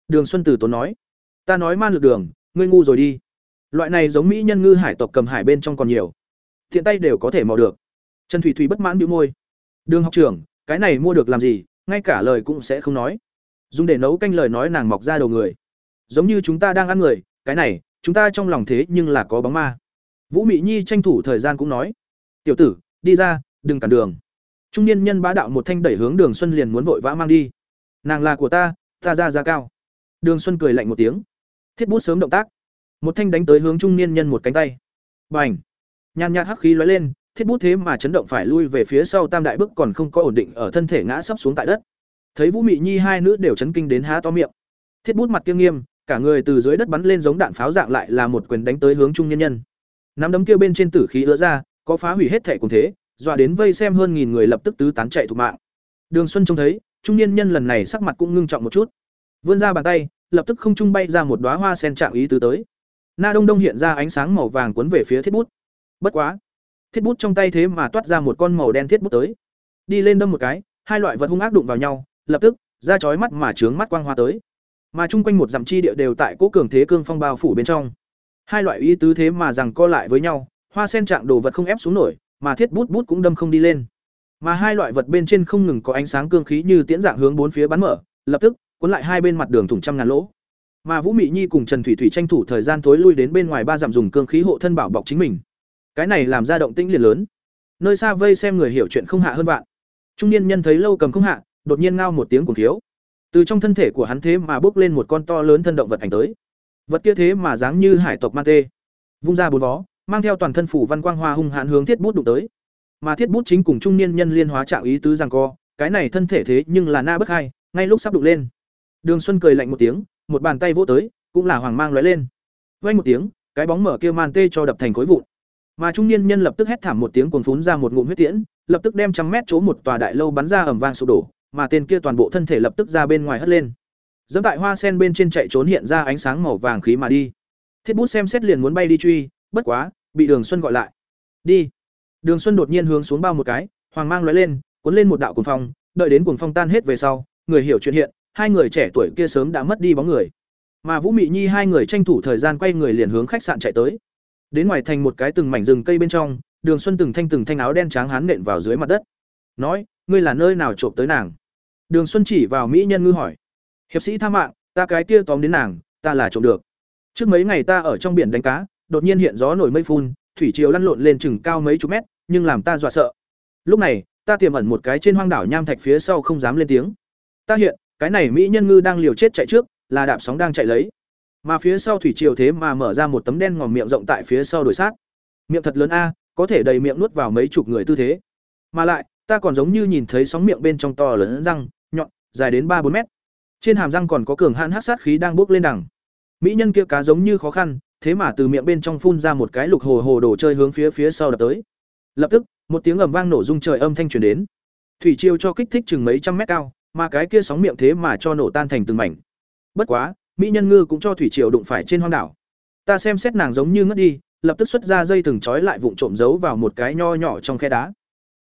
Đường xuân từ tốn nói. Ta nói man lực đường, ngươi ngu rồi đi. Loại này giống mỹ nhân ngư hải tộc cầm hải bên trong còn nhiều. Thiện tay đều có thể mò được. Trần thủy thủy bất mãn bĩu môi đường học trưởng, cái này mua được làm gì, ngay cả lời cũng sẽ không nói. Dùng để nấu canh lời nói nàng mọc ra đầu người. Giống như chúng ta đang ăn người, cái này, chúng ta trong lòng thế nhưng là có bóng ma. Vũ mị nhi tranh thủ thời gian cũng nói. Tiểu tử, đi ra, đừng cản đường. Trung niên nhân bá đạo một thanh đẩy hướng đường xuân liền muốn vội vã mang đi. Nàng là của ta ta ra ra cao. Đường xuân cười lạnh một tiếng. Thiết bút sớm động tác. Một thanh đánh tới hướng trung niên nhân một cánh tay. B à n h nhàn nhạt hắc khí lóe lên thiết bút thế mà chấn động phải lui về phía sau tam đại bức còn không có ổn định ở thân thể ngã sấp xuống tại đất. Thấy vũ mị nhi hai nữ đều chấn kinh đến há to miệng. Thiết bút mặt kiêng nghiêm, cả người từ dưới đất bắn lên giống đạn pháo dạng lại là một quyền đánh tới hướng trung nhân nhân. Nắm đấm kia bên trên tử khí ứa ra, có phá hủy hết thể cùng thế, dọa đến vây xem hơn nghìn người lập tức tứ tán chạy thục mạng. Đường xuân trông thấy, trung niên nhân lần này sắc mặt cũng ngưng trọng một chút. Vươn ra bàn tay, lập tức không trung bay ra một đóa hoa sen trạng ý tứ tới. Na đông đông hiện ra ánh sáng màu vàng cuốn về phía thiết bút. Bất quá thiết bút trong tay thế mà toát ra một con màu đen thiết bút tới. Đi lên đâm một cái, hai loại vật hung ác đụng vào nhau, lập tức ra chói mắt mà trướng mắt quang hoa tới. Mà chung quanh một dặm chi địa đều tại cố cường thế cương phong bao phủ bên trong. Hai loại ý tứ thế mà rằng co lại với nhau, hoa sen trạng đồ vật không ép xuống nổi, mà thiết bút bút cũng đâm không đi lên. Mà hai loại vật bên trên không ngừng có ánh sáng cương khí như tiễn dạng hướng bốn phía bắn mở, lập tức, cuốn lại hai bên mặt đường thủng trăm ngàn lỗ. Mà vũ mị nhi cùng trần thủy thủy tranh thủ thời gian thối lui đến bên ngoài ba dặm dùng cương khí hộ thân bảo bọc chính mình cái này làm ra động tĩnh liền lớn. Nơi xa vây xem người hiểu chuyện không hạ hơn vạn. Trung niên nhân thấy lâu cầm không hạ, đột nhiên ngao một tiếng cuồng thiếu từ trong thân thể của hắn thế mà bốc lên một con to lớn thân động vật ảnh tới. Vật kia thế mà dáng như hải tộc man tê. Vung ra bốn vó, mang theo toàn thân phủ văn quang hoa hung hãn hướng thiết bút đụng tới. Mà thiết bút chính cùng trung niên nhân liên hóa trạng ý tứ rằng co, cái này thân thể thế nhưng là na bất hai ngay lúc sắp đụng lên. Đường xuân cười lạnh một tiếng, một bàn tay vỗ tới, cũng là hoàng mang lóe lên. Vang một tiếng, cái bóng mở kia man tê cho đập thành khối vụn mà trung niên nhân lập tức hét thảm một tiếng cuồng phún ra một ngụm huyết tiễn, lập tức đem trăm mét chỗ một tòa đại lâu bắn ra ầm vang sụp đổ, mà tên kia toàn bộ thân thể lập tức ra bên ngoài hất lên. Dẫm tại hoa sen bên trên chạy trốn hiện ra ánh sáng màu vàng khí mà đi. Thiết bút xem xét liền muốn bay đi truy, bất quá, bị đường xuân gọi lại. Đi. Đường xuân đột nhiên hướng xuống bao một cái, hoàng mang lóe lên, cuốn lên một đạo cuồng phong, đợi đến cuồng phong tan hết về sau, người hiểu chuyện hiện, hai người trẻ tuổi kia sớm đã mất đi bóng người. Mà vũ mị nhi hai người tranh thủ thời gian quay người liền hướng khách sạn chạy tới đến ngoài thành một cái từng mảnh rừng cây bên trong, đường xuân từng thanh từng thanh áo đen trắng hán nện vào dưới mặt đất. Nói, ngươi là nơi nào trộm tới nàng? Đường xuân chỉ vào mỹ nhân ngư hỏi. Hiệp sĩ tha mạng, ta cái kia tóm đến nàng, ta là trộm được. Trước mấy ngày ta ở trong biển đánh cá, đột nhiên hiện gió nổi mây phun, thủy triều lăn lộn lên chừng cao mấy chục mét, nhưng làm ta dọa sợ. Lúc này, ta tiềm ẩn một cái trên hoang đảo nham thạch phía sau không dám lên tiếng. Ta hiện, cái này mỹ nhân ngư đang liều chết chạy trước, là đạp sóng đang chạy lấy mà phía sau thủy triều thế mà mở ra một tấm đen ngòm miệng rộng tại phía sau đồi sát. Miệng thật lớn a, có thể đầy miệng nuốt vào mấy chục người tư thế. Mà lại, ta còn giống như nhìn thấy sóng miệng bên trong to lớn răng, nhọn, dài đến ba bốn mét. Trên hàm răng còn có cường hãn hát sát khí đang bốc lên đằng. Mỹ nhân kia cá giống như khó khăn, thế mà từ miệng bên trong phun ra một cái lục hồ hồ đồ chơi hướng phía phía sau đập tới. Lập tức, một tiếng ầm vang nổ rung trời âm thanh truyền đến. Thủy triều cho kích thích chừng mấy trăm mét cao, mà cái kia sóng miệng thế mà cho nổ tan thành từng mảnh. Bất quá mỹ nhân ngư cũng cho thủy triều đụng phải trên hoang đảo. Ta xem xét nàng giống như ngất đi, lập tức xuất ra dây thừng trói lại vụn trộm giấu vào một cái nho nhỏ trong khe đá.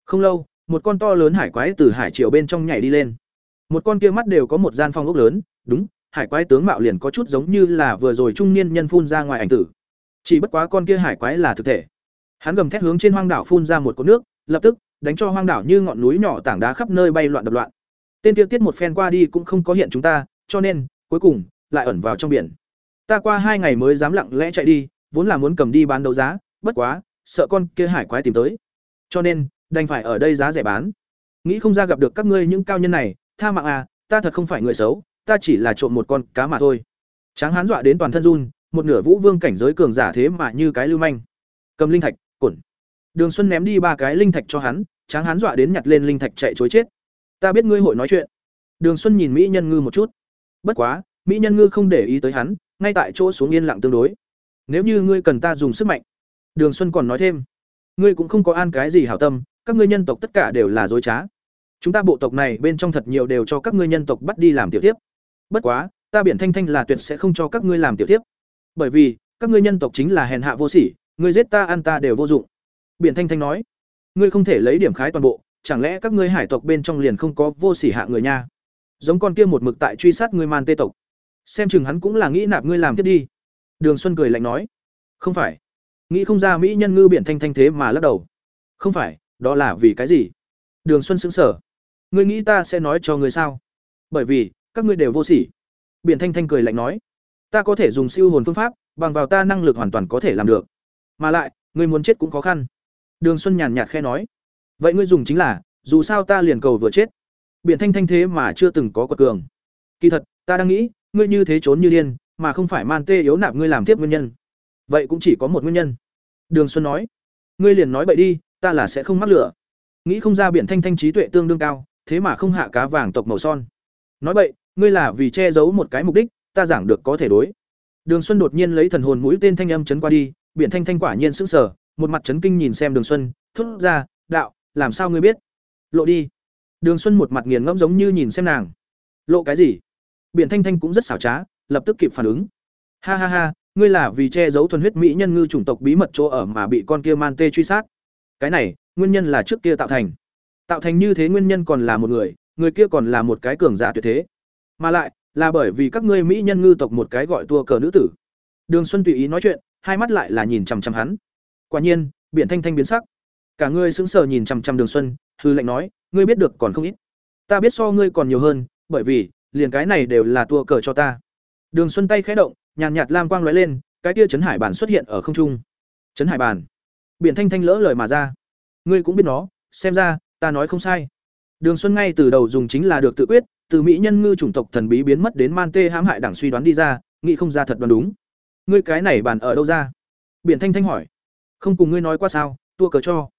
Không lâu, một con to lớn hải quái từ hải triều bên trong nhảy đi lên. Một con kia mắt đều có một gian phong ốc lớn, đúng, hải quái tướng mạo liền có chút giống như là vừa rồi trung niên nhân phun ra ngoài ảnh tử. Chỉ bất quá con kia hải quái là thực thể. Hắn gầm thét hướng trên hoang đảo phun ra một cột nước, lập tức, đánh cho hoang đảo như ngọn núi nhỏ tảng đá khắp nơi bay loạn đập loạn. Tên tiêu tiết một phen qua đi cũng không có hiện chúng ta, cho nên, cuối cùng lại ẩn vào trong biển. Ta qua hai ngày mới dám lặng lẽ chạy đi, vốn là muốn cầm đi bán đấu giá, bất quá, sợ con kia hải quái tìm tới. Cho nên, đành phải ở đây giá rẻ bán. Nghĩ không ra gặp được các ngươi những cao nhân này, tha mạng à ta thật không phải người xấu, ta chỉ là trộm một con cá mà thôi. Tráng hán dọa đến toàn thân run, một nửa vũ vương cảnh giới cường giả thế mà như cái lưu manh. Cầm linh thạch, cổn. Đường xuân ném đi ba cái linh thạch cho hắn, tráng hán dọa đến nhặt lên linh thạch chạy chối chết. Ta biết ngươi hội nói chuyện. Đường xuân nhìn mỹ nhân ngư một chút. Bất quá mỹ nhân ngư không để ý tới hắn, ngay tại chỗ xuống yên lặng tương đối. Nếu như ngươi cần ta dùng sức mạnh, đường xuân còn nói thêm, ngươi cũng không có an cái gì hảo tâm, các ngươi nhân tộc tất cả đều là dối trá. Chúng ta bộ tộc này bên trong thật nhiều đều cho các ngươi nhân tộc bắt đi làm tiểu tiếp bất quá, ta biển thanh thanh là tuyệt sẽ không cho các ngươi làm tiểu tiếp bởi vì, các ngươi nhân tộc chính là hèn hạ vô sỉ, ngươi giết ta ăn ta đều vô dụng. Biển thanh thanh nói, ngươi không thể lấy điểm khái toàn bộ, chẳng lẽ các ngươi hải tộc bên trong liền không có vô sỉ hạ người nha? Giống con kia một mực tại truy sát ngươi man tê tộc xem chừng hắn cũng là nghĩ nạp ngươi làm tiếp đi đường xuân cười lạnh nói không phải nghĩ không ra mỹ nhân ngư biển thanh thanh thế mà lắc đầu không phải đó là vì cái gì đường xuân xứng sở ngươi nghĩ ta sẽ nói cho ngươi sao bởi vì các ngươi đều vô sỉ biển thanh thanh cười lạnh nói ta có thể dùng siêu hồn phương pháp bằng vào ta năng lực hoàn toàn có thể làm được. Mà lại, ngươi muốn chết cũng khó khăn." Đường Xuân nhàn nhạt khẽ nói. "Vậy ngươi dùng chính là, dù sao ta liền cầu vừa chết." Biển Thanh Thanh thế mà chưa từng có quật cường. Kỳ thật, ta đang nghĩ, ngươi như thế trốn như điên, mà không phải man tê yếu nạp ngươi làm tiếp nguyên nhân. Vậy cũng chỉ có một nguyên nhân. Đường Xuân nói. Ngươi liền nói bậy đi, ta là sẽ không mắc lửa. Nghĩ không ra Biển Thanh Thanh trí tuệ tương đương cao, thế mà không hạ cá vàng tộc màu son. Nói bậy, ngươi là vì che giấu một cái mục đích, ta giảng được có thể đối. Đường Xuân đột nhiên lấy thần hồn mũi tên thanh âm chấn qua đi, Biển Thanh Thanh quả nhiên sững sờ, một mặt chấn kinh nhìn xem Đường Xuân, thốt ra, "Đạo, làm sao ngươi biết?" "Lộ đi." Đường Xuân một mặt nghiền ngẫm giống như nhìn xem nàng. "Lộ cái gì?" Biển Thanh Thanh cũng rất xảo trá, lập tức kịp phản ứng. "Ha ha ha, ngươi là vì che giấu thuần huyết mỹ nhân ngư chủng tộc bí mật chỗ ở mà bị con kia man tê truy sát." Cái này, nguyên nhân là trước kia tạo thành. Tạo thành như thế nguyên nhân còn là một người, người kia còn là một cái cường giả tuyệt thế. Mà lại, là bởi vì các ngươi mỹ nhân ngư tộc một cái gọi tua cờ nữ tử. Đường Xuân tùy ý nói chuyện, hai mắt lại là nhìn chằm chằm hắn. Quả nhiên, Biển Thanh Thanh biến sắc. Cả ngươi sững sờ nhìn chằm chằm Đường Xuân, hư lệnh nói, ngươi biết được còn không ít. Ta biết so ngươi còn nhiều hơn, bởi vì, liền cái này đều là tua cờ cho ta. Đường Xuân tay khẽ động, nhàn nhạt lam quang lóe lên, cái kia trấn hải bản xuất hiện ở không trung. trấn hải bản. Biển Thanh Thanh lỡ lời mà ra. Ngươi cũng biết nó, xem ra, ta nói không sai. Đường Xuân ngay từ đầu dùng chính là được tự quyết, từ mỹ nhân ngư chủng tộc thần bí biến mất đến man tê hãm hại đảng suy đoán đi ra, nghĩ không ra thật đoán đúng. Ngươi cái này bản ở đâu ra? Biển Thanh Thanh hỏi. Không cùng ngươi nói qua sao, tua cờ cho.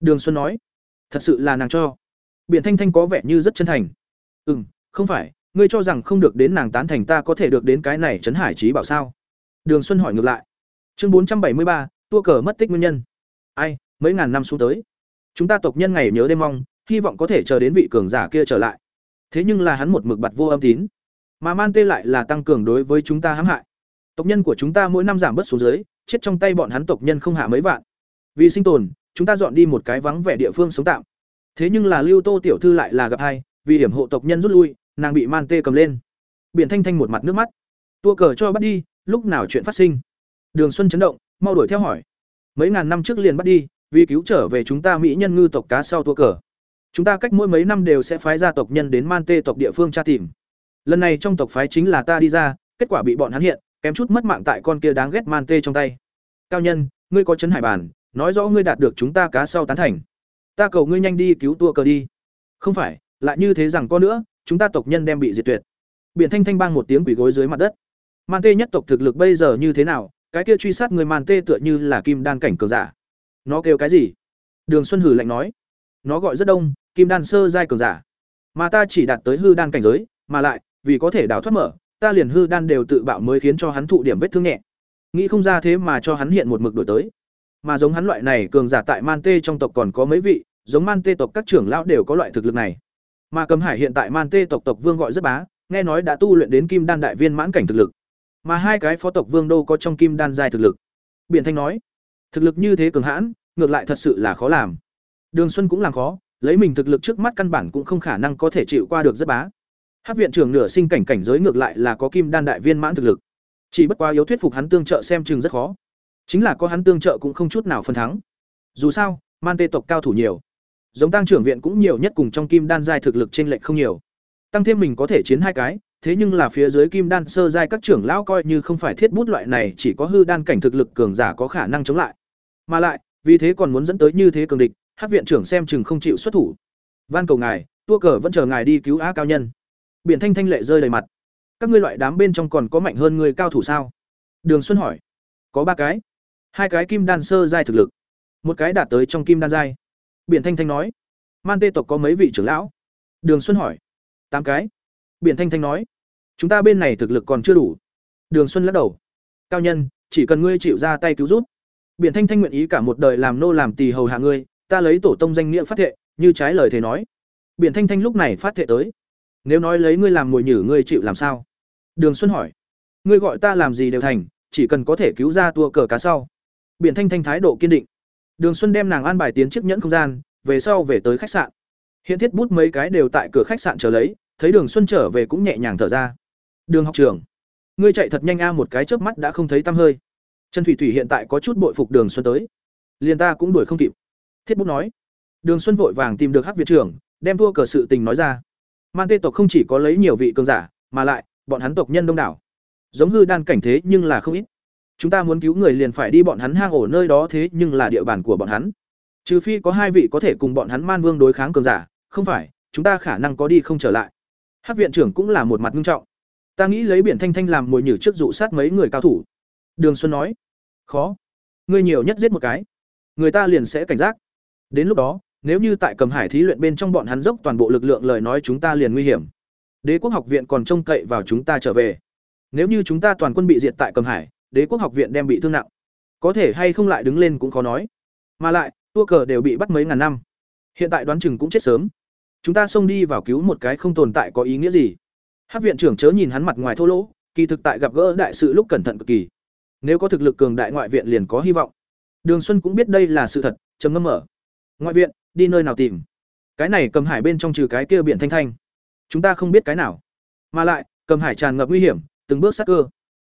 Đường Xuân nói. Thật sự là nàng cho. Biển Thanh Thanh có vẻ như rất chân thành. Ừm, không phải, ngươi cho rằng không được đến nàng tán thành ta có thể được đến cái này trấn hải trí bảo sao? Đường Xuân hỏi ngược lại. Chương bốn trăm bảy mươi ba, tua cờ mất tích nguyên nhân. Ai, mấy ngàn năm xuống tới, chúng ta tộc nhân ngày nhớ đêm mong, hy vọng có thể chờ đến vị cường giả kia trở lại. Thế nhưng là hắn một mực bặt vô âm tín, mà Man Tê lại là tăng cường đối với chúng ta hãm hại. Tộc nhân của chúng ta mỗi năm giảm bớt xuống dưới, chết trong tay bọn hắn tộc nhân không hạ mấy vạn. Vì sinh tồn, chúng ta dọn đi một cái vắng vẻ địa phương sống tạm. Thế nhưng là Lưu Tô tiểu thư lại là gặp hai, vì hiểm hộ tộc nhân rút lui, nàng bị Man Tê cầm lên. Biển Thanh Thanh một mặt nước mắt. Tua cờ cho bắt đi, lúc nào chuyện phát sinh? Đường Xuân chấn động, mau đuổi theo hỏi. Mấy ngàn năm trước liền bắt đi, vì cứu trở về chúng ta mỹ nhân ngư tộc cá sau tua cờ. Chúng ta cách mỗi mấy năm đều sẽ phái ra tộc nhân đến Man Tê tộc địa phương tra tìm. Lần này trong tộc phái chính là ta đi ra, kết quả bị bọn hắn hiện, kém chút mất mạng tại con kia đáng ghét Man Tê trong tay. Cao nhân, ngươi có chấn hải bản, nói rõ ngươi đạt được chúng ta cá sau tán thành. Ta cầu ngươi nhanh đi cứu tua cờ đi. Không phải, lại như thế rằng có nữa, chúng ta tộc nhân đem bị diệt tuyệt. Biển Thanh Thanh bang một tiếng quỷ gối dưới mặt đất. Man Tê nhất tộc thực lực bây giờ như thế nào? Cái kia truy sát người Man Tê tựa như là kim đan cảnh cường giả. Nó kêu cái gì? Đường Xuân hử lạnh nói. Nó gọi rất đông, kim đan sơ giai cường giả. Mà ta chỉ đạt tới hư đan cảnh giới, mà lại, vì có thể đào thoát mở, ta liền hư đan đều tự bạo mới khiến cho hắn thụ điểm vết thương nhẹ. Nghĩ không ra thế mà cho hắn hiện một mực đổi tới. Mà giống hắn loại này cường giả tại Man Tê trong tộc còn có mấy vị, giống Man Tê tộc các trưởng lão đều có loại thực lực này. Mà Cầm Hải hiện tại Man Tê tộc tộc vương gọi rất bá, nghe nói đã tu luyện đến Kim Đan đại viên mãn cảnh thực lực. Mà hai cái phó tộc vương đâu có trong Kim Đan giai thực lực. Biển Thanh nói, thực lực như thế cường hãn, ngược lại thật sự là khó làm. Đường Xuân cũng làm khó, lấy mình thực lực trước mắt căn bản cũng không khả năng có thể chịu qua được rất bá. Hát viện trưởng nửa sinh cảnh cảnh giới ngược lại là có Kim Đan đại viên mãn thực lực. Chỉ bất quá yếu thuyết phục hắn tương trợ xem chừng rất khó. Chính là có hắn tương trợ cũng không chút nào phân thắng. Dù sao, Man Tê tộc cao thủ nhiều. Giống tăng trưởng viện cũng nhiều nhất cùng trong Kim Đan giai thực lực trên lệch không nhiều. Tăng thêm mình có thể chiến hai cái, thế nhưng là phía dưới Kim Đan sơ giai các trưởng lão coi như không phải thiết bút loại này, chỉ có hư đan cảnh thực lực cường giả có khả năng chống lại. Mà lại, vì thế còn muốn dẫn tới như thế cường địch, Hắc viện trưởng xem chừng không chịu xuất thủ. Van cầu ngài, tua cờ vẫn chờ ngài đi cứu á cao nhân. Biển Thanh Thanh lệ rơi đầy mặt. Các ngươi loại đám bên trong còn có mạnh hơn người cao thủ sao? Đường Xuân hỏi. Có ba cái. Hai cái kim đan sơ giai thực lực, một cái đạt tới trong kim đan giai. Biển Thanh Thanh nói. Man Tê tộc có mấy vị trưởng lão? Đường Xuân hỏi. Tám cái. Biển Thanh Thanh nói. Chúng ta bên này thực lực còn chưa đủ. Đường Xuân lắc đầu. Cao nhân, chỉ cần ngươi chịu ra tay cứu giúp. Biển Thanh Thanh nguyện ý cả một đời làm nô làm tỳ hầu hạ ngươi, ta lấy tổ tông danh nghĩa phát thệ, như trái lời thề nói. Biển Thanh Thanh lúc này phát thệ tới. Nếu nói lấy ngươi làm mồi nhử ngươi chịu làm sao? Đường Xuân hỏi. Ngươi gọi ta làm gì đều thành, chỉ cần có thể cứu ra tua cờ cá sau. Biển Thanh Thanh thái độ kiên định. Đường Xuân đem nàng an bài tiến chiếc nhẫn không gian, về sau về tới khách sạn. Hiện thiết bút mấy cái đều tại cửa khách sạn chờ lấy, thấy Đường Xuân trở về cũng nhẹ nhàng thở ra. Đường học trưởng, ngươi chạy thật nhanh a một cái chớp mắt đã không thấy tăm hơi. Trần Thủy Thủy hiện tại có chút bội phục Đường Xuân tới. Liền ta cũng đuổi không kịp. Thiết bút nói. Đường Xuân vội vàng tìm được Hắc Việt trưởng, đem thua cờ sự tình nói ra. Man Tê tộc không chỉ có lấy nhiều vị cường giả, mà lại bọn hắn tộc nhân đông đảo. Giống hư đan cảnh thế nhưng là không ít. Chúng ta muốn cứu người liền phải đi bọn hắn hang ổ nơi đó thế nhưng là địa bàn của bọn hắn. Trừ phi có hai vị có thể cùng bọn hắn Man Vương đối kháng cường giả, không phải, chúng ta khả năng có đi không trở lại. hát viện trưởng cũng là một mặt nghiêm trọng. Ta nghĩ lấy biển thanh thanh làm mồi nhử trước dụ sát mấy người cao thủ. Đường Xuân nói, khó. Ngươi nhiều nhất giết một cái, người ta liền sẽ cảnh giác. Đến lúc đó, nếu như tại Cầm Hải thí luyện bên trong bọn hắn dốc toàn bộ lực lượng lời nói chúng ta liền nguy hiểm. Đế quốc học viện còn trông cậy vào chúng ta trở về. Nếu như chúng ta toàn quân bị diệt tại Cầm Hải, Đế quốc học viện đem bị thương nặng. Có thể hay không lại đứng lên cũng khó nói. Mà lại, tua cờ đều bị bắt mấy ngàn năm. Hiện tại đoán chừng cũng chết sớm. Chúng ta xông đi vào cứu một cái không tồn tại có ý nghĩa gì? Hát viện trưởng chớ nhìn hắn mặt ngoài thô lỗ, kỳ thực tại gặp gỡ đại sự lúc cẩn thận cực kỳ. Nếu có thực lực cường đại ngoại viện liền có hy vọng. Đường Xuân cũng biết đây là sự thật, trầm ngâm mở. Ngoại viện, đi nơi nào tìm? Cái này cầm hải bên trong trừ cái kia biển thanh thanh, chúng ta không biết cái nào. Mà lại, cầm hải tràn ngập nguy hiểm, từng bước sát cơ.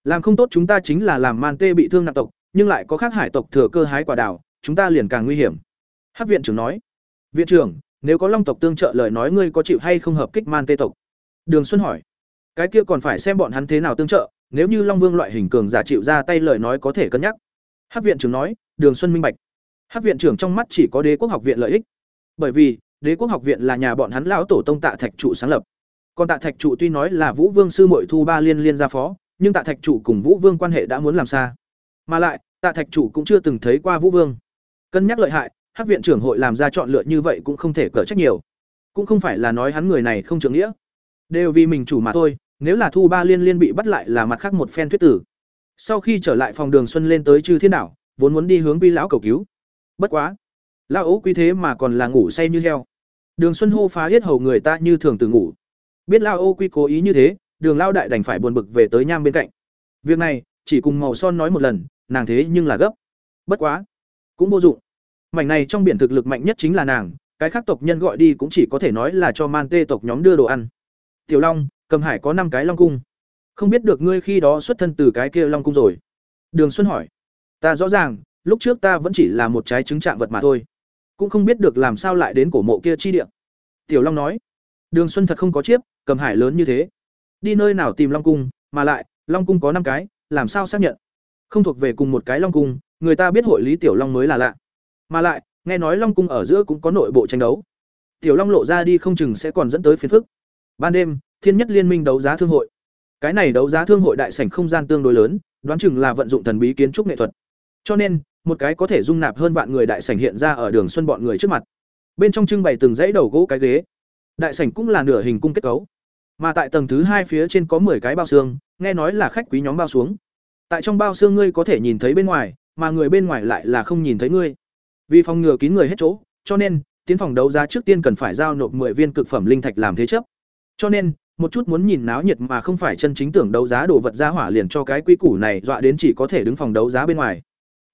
Làm không tốt chúng ta chính là làm man tê bị thương nặng tộc, nhưng lại có khác hải tộc thừa cơ hái quả đào, chúng ta liền càng nguy hiểm. Hắc viện trưởng nói. Viện trưởng, nếu có long tộc tương trợ lời nói ngươi có chịu hay không hợp kích man tê tộc? Đường Xuân hỏi. Cái kia còn phải xem bọn hắn thế nào tương trợ, nếu như Long Vương loại hình cường giả chịu ra tay lời nói có thể cân nhắc. Hắc viện trưởng nói, Đường Xuân minh bạch. Hắc viện trưởng trong mắt chỉ có Đế quốc học viện lợi ích. Bởi vì, Đế quốc học viện là nhà bọn hắn lão tổ tông Tạ Thạch trụ sáng lập. Còn Tạ Thạch trụ tuy nói là Vũ Vương sư muội thu ba liên liên gia phó, nhưng Tạ Thạch trụ cùng Vũ Vương quan hệ đã muốn làm xa. Mà lại, Tạ Thạch trụ cũng chưa từng thấy qua Vũ Vương. Cân nhắc lợi hại, Hắc viện trưởng hội làm ra chọn lựa như vậy cũng không thể cỡ trách nhiều. Cũng không phải là nói hắn người này không trưởng nghĩa, đều vì mình chủ mà thôi, nếu là Thu Ba Liên liên bị bắt lại là mặt khác một phen thuyết tử. Sau khi trở lại phòng Đường Xuân lên tới Trư Thiên đảo, vốn muốn đi hướng Quy lão cầu cứu. Bất quá, lão ấu quý thế mà còn là ngủ say như heo. Đường Xuân hô phá hết hầu người ta như thường từ ngủ. Biết lão ô quy cố ý như thế, Đường lão đại đành phải buồn bực về tới nham bên cạnh. Việc này, chỉ cùng màu son nói một lần, nàng thế nhưng là gấp. Bất quá, cũng vô dụng. Mảnh này trong biển thực lực mạnh nhất chính là nàng, cái khác tộc nhân gọi đi cũng chỉ có thể nói là cho man tê tộc nhóm đưa đồ ăn. Tiểu Long, Cầm Hải có năm cái Long cung. Không biết được ngươi khi đó xuất thân từ cái kia Long cung rồi. Đường Xuân hỏi. Ta rõ ràng, lúc trước ta vẫn chỉ là một trái trứng trạng vật mà thôi. Cũng không biết được làm sao lại đến cổ mộ kia chi điện. Tiểu Long nói. Đường Xuân thật không có chiếp, Cầm Hải lớn như thế. Đi nơi nào tìm Long cung, mà lại, Long cung có năm cái, làm sao xác nhận? Không thuộc về cùng một cái Long cung, người ta biết hội Lý Tiểu Long mới là lạ. Mà lại, nghe nói Long cung ở giữa cũng có nội bộ tranh đấu. Tiểu Long lộ ra đi không chừng sẽ còn dẫn tới phiền phức. Ban đêm, Thiên Nhất Liên minh đấu giá thương hội. Cái này đấu giá thương hội đại sảnh không gian tương đối lớn, đoán chừng là vận dụng thần bí kiến trúc nghệ thuật. Cho nên, một cái có thể dung nạp hơn vạn người đại sảnh hiện ra ở đường xuân bọn người trước mặt. Bên trong trưng bày từng dãy đầu gỗ cái ghế. Đại sảnh cũng là nửa hình cung kết cấu. Mà tại tầng thứ hai phía trên có 10 cái bao xương, nghe nói là khách quý nhóm bao xuống. Tại trong bao xương ngươi có thể nhìn thấy bên ngoài, mà người bên ngoài lại là không nhìn thấy ngươi. Vì phòng ngừa kín người hết chỗ, cho nên tiến phòng đấu giá trước tiên cần phải giao nộp 10 viên cực phẩm linh thạch làm thế chấp. Cho nên, một chút muốn nhìn náo nhiệt mà không phải chân chính tưởng đấu giá đồ vật ra hỏa liền cho cái quy củ này dọa đến chỉ có thể đứng phòng đấu giá bên ngoài.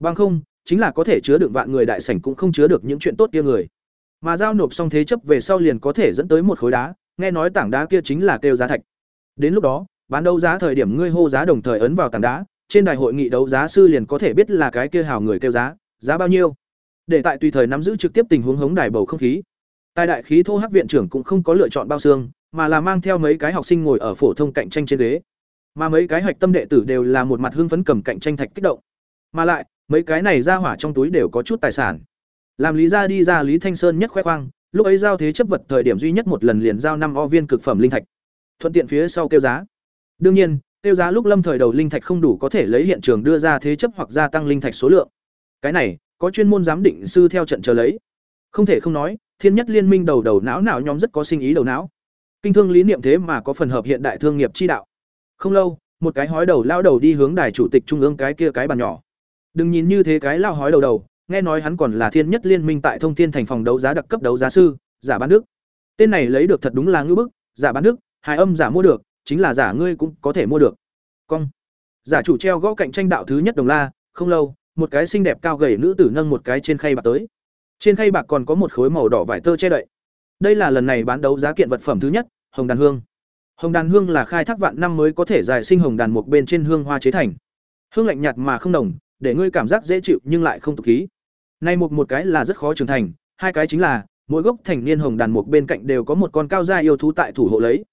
Bằng không, chính là có thể chứa được vạn người đại sảnh cũng không chứa được những chuyện tốt kia người. Mà giao nộp xong thế chấp về sau liền có thể dẫn tới một khối đá, nghe nói tảng đá kia chính là kêu giá thạch. Đến lúc đó, bán đấu giá thời điểm ngươi hô giá đồng thời ấn vào tảng đá, trên đài hội nghị đấu giá sư liền có thể biết là cái kia hào người kêu giá, giá bao nhiêu. Để tại tùy thời nắm giữ trực tiếp tình huống hống đài bầu không khí. Tài đại khí thô hắc viện trưởng cũng không có lựa chọn bao xương, mà là mang theo mấy cái học sinh ngồi ở phổ thông cạnh tranh trên ghế. Mà mấy cái hoạch tâm đệ tử đều là một mặt hưng phấn cầm cạnh tranh thạch kích động. Mà lại, mấy cái này ra hỏa trong túi đều có chút tài sản. Làm Lý gia đi ra Lý Thanh Sơn nhất khoe khoang, lúc ấy giao thế chấp vật thời điểm duy nhất một lần liền giao năm o viên cực phẩm linh thạch. Thuận tiện phía sau kêu giá. Đương nhiên, kêu giá lúc lâm thời đầu linh thạch không đủ có thể lấy hiện trường đưa ra thế chấp hoặc gia tăng linh thạch số lượng. Cái này, có chuyên môn giám định sư theo trận chờ lấy. Không thể không nói, Thiên Nhất Liên Minh đầu đầu não não nhóm rất có sinh ý đầu não. Kinh thương lý niệm thế mà có phần hợp hiện đại thương nghiệp chi đạo. Không lâu, một cái hói đầu lao đầu đi hướng đài chủ tịch trung ương cái kia cái bàn nhỏ. Đừng nhìn như thế cái lao hói đầu đầu, nghe nói hắn còn là Thiên Nhất Liên Minh tại Thông Thiên thành phòng đấu giá đặc cấp đấu giá sư, giả bán đức. Tên này lấy được thật đúng là ngữ bức, giả bán đức, hài âm giả mua được, chính là giả ngươi cũng có thể mua được. Cong. Giả chủ treo gõ cạnh tranh đạo thứ nhất đồng la, không lâu, một cái xinh đẹp cao gầy nữ tử nâng một cái trên khay bạc tới. Trên khay bạc còn có một khối màu đỏ vải tơ che đậy. Đây là lần này bán đấu giá kiện vật phẩm thứ nhất, hồng đàn hương. Hồng đàn hương là khai thác vạn năm mới có thể giải sinh hồng đàn một bên trên hương hoa chế thành. Hương lạnh nhạt mà không nồng, để ngươi cảm giác dễ chịu nhưng lại không tục khí. Nay một một cái là rất khó trưởng thành, hai cái chính là mỗi gốc thành niên hồng đàn một bên cạnh đều có một con cao gia yêu thú tại thủ hộ lấy.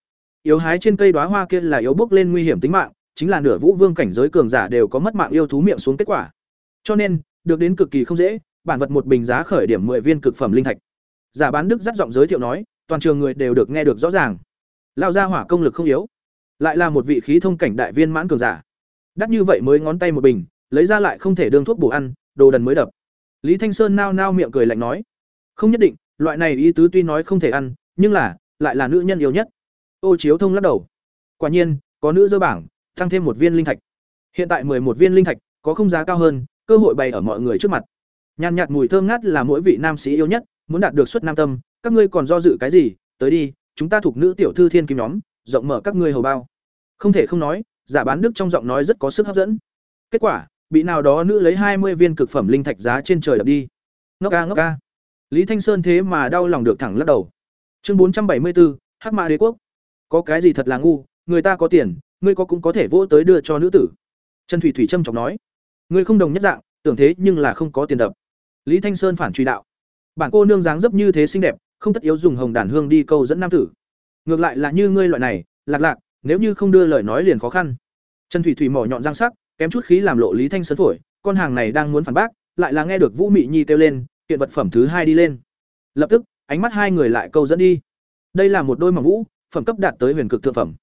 Yếu hái trên cây đóa hoa kia là yếu bước lên nguy hiểm tính mạng, chính là nửa vũ vương cảnh giới cường giả đều có mất mạng yêu thú miệng xuống kết quả. Cho nên, được đến cực kỳ không dễ, bản vật một bình giá khởi điểm 10 viên cực phẩm linh thạch. Giả bán Đức rất giọng giới thiệu nói, toàn trường người đều được nghe được rõ ràng. Lao gia hỏa công lực không yếu, lại là một vị khí thông cảnh đại viên mãn cường giả. Đắt như vậy mới ngón tay một bình, lấy ra lại không thể đương thuốc bổ ăn, đồ đần mới đập. Lý Thanh Sơn nao nao miệng cười lạnh nói, không nhất định, loại này ý tứ tuy nói không thể ăn, nhưng là, lại là nữ nhân yêu nhất. Ô Chiếu Thông lắc đầu. Quả nhiên, có nữ dơ bảng, tăng thêm một viên linh thạch. Hiện tại một viên linh thạch, có không giá cao hơn, cơ hội bày ở mọi người trước mặt. Nhàn nhạt mùi thơm ngát là mỗi vị nam sĩ yêu nhất, muốn đạt được suất nam tâm, các ngươi còn do dự cái gì, tới đi, chúng ta thuộc nữ tiểu thư thiên kim nhóm, rộng mở các ngươi hầu bao. Không thể không nói, giả bán đức trong giọng nói rất có sức hấp dẫn. Kết quả, bị nào đó nữ lấy hai mươi viên cực phẩm linh thạch giá trên trời đập đi. Ngốc a ngốc a. Lý Thanh Sơn thế mà đau lòng được thẳng lắc đầu. Chương bốn trăm bảy mươi 474, Hắc Mã Đế quốc. Có cái gì thật là ngu, người ta có tiền, ngươi có cũng có thể vỗ tới đưa cho nữ tử. Trần Thủy Thủy trầm trọng nói. Ngươi không đồng nhất dạng, tưởng thế nhưng là không có tiền đập. Lý Thanh Sơn phản truy đạo. Bản cô nương dáng dấp như thế xinh đẹp, không tất yếu dùng hồng đàn hương đi câu dẫn nam tử. Ngược lại là như ngươi loại này, lạc lạc, nếu như không đưa lời nói liền khó khăn. Trần Thủy Thủy mỏ nhọn răng sắc, kém chút khí làm lộ Lý Thanh Sơn phổi, con hàng này đang muốn phản bác, lại là nghe được Vũ Mị Nhi kêu lên, kiện vật phẩm thứ hai đi lên. Lập tức, ánh mắt hai người lại câu dẫn đi. Đây là một đôi mỏng vũ, phẩm cấp đạt tới huyền cực thượng phẩm.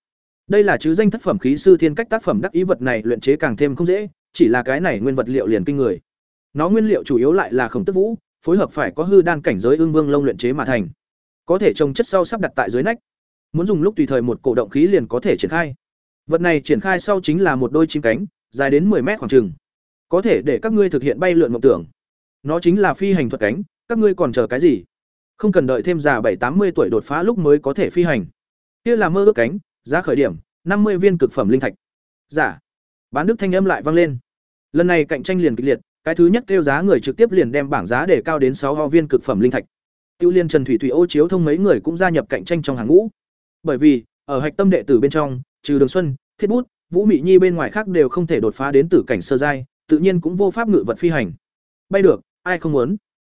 Đây là chứ danh thất phẩm khí sư thiên cách tác phẩm đắc ý vật này luyện chế càng thêm không dễ, chỉ là cái này nguyên vật liệu liền kinh người. Nó nguyên liệu chủ yếu lại là khổng tức vũ, phối hợp phải có hư đan cảnh giới ương vương lông luyện chế mà thành. Có thể trồng chất sau sắp đặt tại dưới nách. Muốn dùng lúc tùy thời một cổ động khí liền có thể triển khai. Vật này triển khai sau chính là một đôi chim cánh, dài đến 10 mét khoảng chừng. Có thể để các ngươi thực hiện bay lượn mộng tưởng. Nó chính là phi hành thuật cánh, các ngươi còn chờ cái gì? Không cần đợi thêm già bảy tám mươi tuổi đột phá lúc mới có thể phi hành. Kia là mơ ước cánh, giá khởi điểm năm mươi viên cực phẩm linh thạch. Giả. Bán đức thanh âm lại vang lên. Lần này cạnh tranh liền kịch liệt, cái thứ nhất kêu giá người trực tiếp liền đem bảng giá để cao đến sáu ho viên cực phẩm linh thạch. Tiêu Liên Trần Thủy Thủy ô chiếu thông mấy người cũng gia nhập cạnh tranh trong hàng ngũ. Bởi vì, ở hạch tâm đệ tử bên trong, trừ Đường Xuân, Thiết Bút, Vũ Mị Nhi bên ngoài khác đều không thể đột phá đến tử cảnh sơ giai, tự nhiên cũng vô pháp ngự vật phi hành. Bay được, ai không muốn.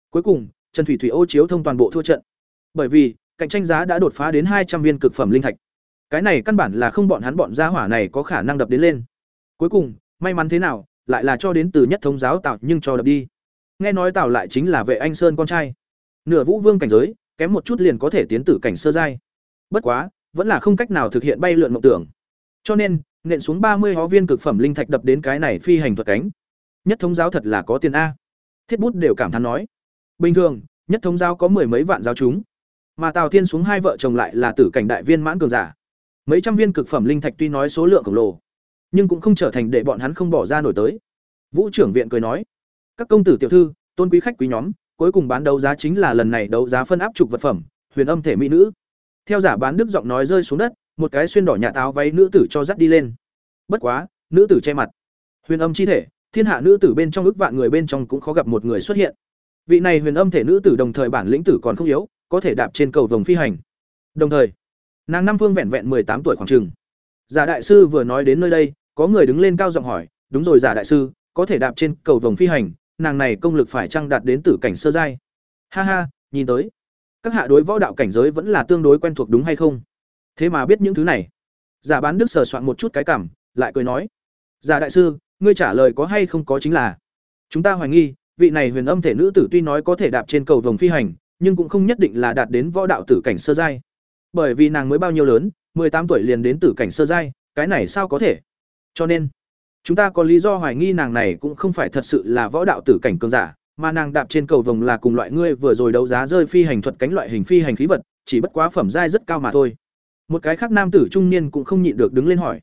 Cuối cùng, Trần Thủy Thủy ô chiếu thông toàn bộ thua trận. Bởi vì, cạnh tranh giá đã đột phá đến hai trăm viên cực phẩm linh thạch. Cái này căn bản là không bọn hắn bọn gia hỏa này có khả năng đập đến lên. Cuối cùng, may mắn thế nào, lại là cho đến từ nhất thống giáo tạo nhưng cho đập đi. Nghe nói Tào lại chính là Vệ Anh Sơn con trai. Nửa Vũ Vương cảnh giới, kém một chút liền có thể tiến tử cảnh sơ giai. Bất quá, vẫn là không cách nào thực hiện bay lượn mộng tưởng. Cho nên, nện xuống ba mươi hó viên cực phẩm linh thạch đập đến cái này phi hành thuật cánh. Nhất thống giáo thật là có tiền a. Thiết bút đều cảm thán nói. Bình thường, nhất thống giáo có mười mấy vạn giáo chúng, mà Tào Thiên xuống hai vợ chồng lại là tử cảnh đại viên mãn cường giả. Mấy trăm viên cực phẩm linh thạch tuy nói số lượng khổng lồ, nhưng cũng không trở thành để bọn hắn không bỏ ra nổi tới. Vũ trưởng viện cười nói: "Các công tử tiểu thư, tôn quý khách quý nhóm, cuối cùng bán đấu giá chính là lần này đấu giá phân áp trục vật phẩm, huyền âm thể mỹ nữ." Theo giả bán đức giọng nói rơi xuống đất, một cái xuyên đỏ nhà táo váy nữ tử cho dắt đi lên. Bất quá, nữ tử che mặt. Huyền âm chi thể, thiên hạ nữ tử bên trong ước vạn người bên trong cũng khó gặp một người xuất hiện. Vị này huyền âm thể nữ tử đồng thời bản lĩnh tử còn không yếu, có thể đạp trên cầu vồng phi hành. Đồng thời, nàng năm phương vẹn vẹn mười tám tuổi khoảng trường. Giả đại sư vừa nói đến nơi đây, có người đứng lên cao giọng hỏi, "Đúng rồi giả đại sư, có thể đạp trên cầu vồng phi hành, nàng này công lực phải chăng đạt đến tử cảnh sơ giai?" Ha ha, nhìn tới, các hạ đối võ đạo cảnh giới vẫn là tương đối quen thuộc đúng hay không? Thế mà biết những thứ này. Giả bán đức sờ soạn một chút cái cảm, lại cười nói, "Giả đại sư, ngươi trả lời có hay không có chính là, chúng ta hoài nghi, vị này huyền âm thể nữ tử tuy nói có thể đạp trên cầu vồng phi hành, nhưng cũng không nhất định là đạt đến võ đạo tử cảnh sơ giai. Bởi vì nàng mới bao nhiêu lớn, tám tuổi liền đến tử cảnh sơ giai, cái này sao có thể? Cho nên, chúng ta có lý do hoài nghi nàng này cũng không phải thật sự là võ đạo tử cảnh cường giả, mà nàng đạp trên cầu vồng là cùng loại ngươi vừa rồi đấu giá rơi phi hành thuật cánh loại hình phi hành khí vật, chỉ bất quá phẩm giai rất cao mà thôi. Một cái khác nam tử trung niên cũng không nhịn được đứng lên hỏi.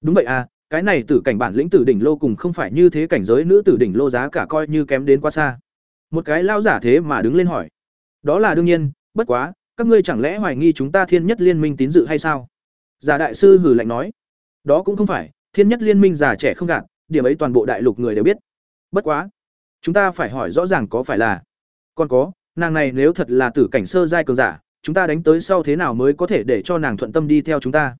Đúng vậy à, cái này tử cảnh bản lĩnh tử đỉnh lô cùng không phải như thế cảnh giới nữ tử đỉnh lô giá cả coi như kém đến quá xa. Một cái lao giả thế mà đứng lên hỏi. Đó là đương nhiên, bất quá, các ngươi chẳng lẽ hoài nghi chúng ta thiên nhất liên minh tín dự hay sao? Giả đại sư hử lạnh nói. Đó cũng không phải, thiên nhất liên minh già trẻ không gạt, điểm ấy toàn bộ đại lục người đều biết. Bất quá, chúng ta phải hỏi rõ ràng có phải là. Còn có, nàng này nếu thật là tử cảnh sơ giai cường giả, chúng ta đánh tới sau thế nào mới có thể để cho nàng thuận tâm đi theo chúng ta?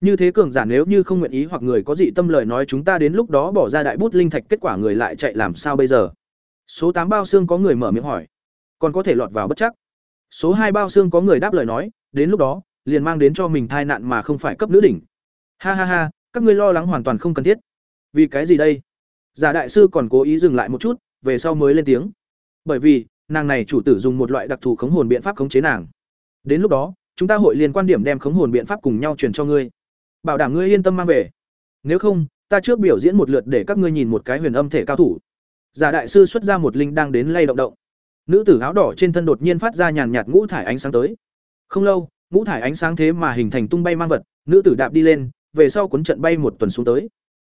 Như thế cường giả nếu như không nguyện ý hoặc người có dị tâm lời nói chúng ta đến lúc đó bỏ ra đại bút linh thạch kết quả người lại chạy làm sao bây giờ? Số tám bao xương có người mở miệng hỏi, còn có thể lọt vào bất chắc. Số hai bao xương có người đáp lời nói, đến lúc đó, liền mang đến cho mình thai nạn mà không phải cấp nữ đỉnh. Ha ha ha, các ngươi lo lắng hoàn toàn không cần thiết vì cái gì đây giả đại sư còn cố ý dừng lại một chút về sau mới lên tiếng bởi vì nàng này chủ tử dùng một loại đặc thù khống hồn biện pháp khống chế nàng đến lúc đó, chúng ta hội liên quan điểm đem khống hồn biện pháp cùng nhau truyền cho ngươi. Bảo đảm ngươi yên tâm mang về. Nếu không, ta trước biểu diễn một lượt để các ngươi nhìn một cái huyền âm thể cao thủ. Giả đại sư xuất ra một linh đang đến lay động động. Nữ tử áo đỏ trên thân đột nhiên phát ra nhàn nhạt ngũ thải ánh sáng tới. Không lâu, ngũ thải ánh sáng thế mà hình thành tung bay mang vật, nữ tử đạp đi lên, về sau cuốn trận bay một tuần xuống tới.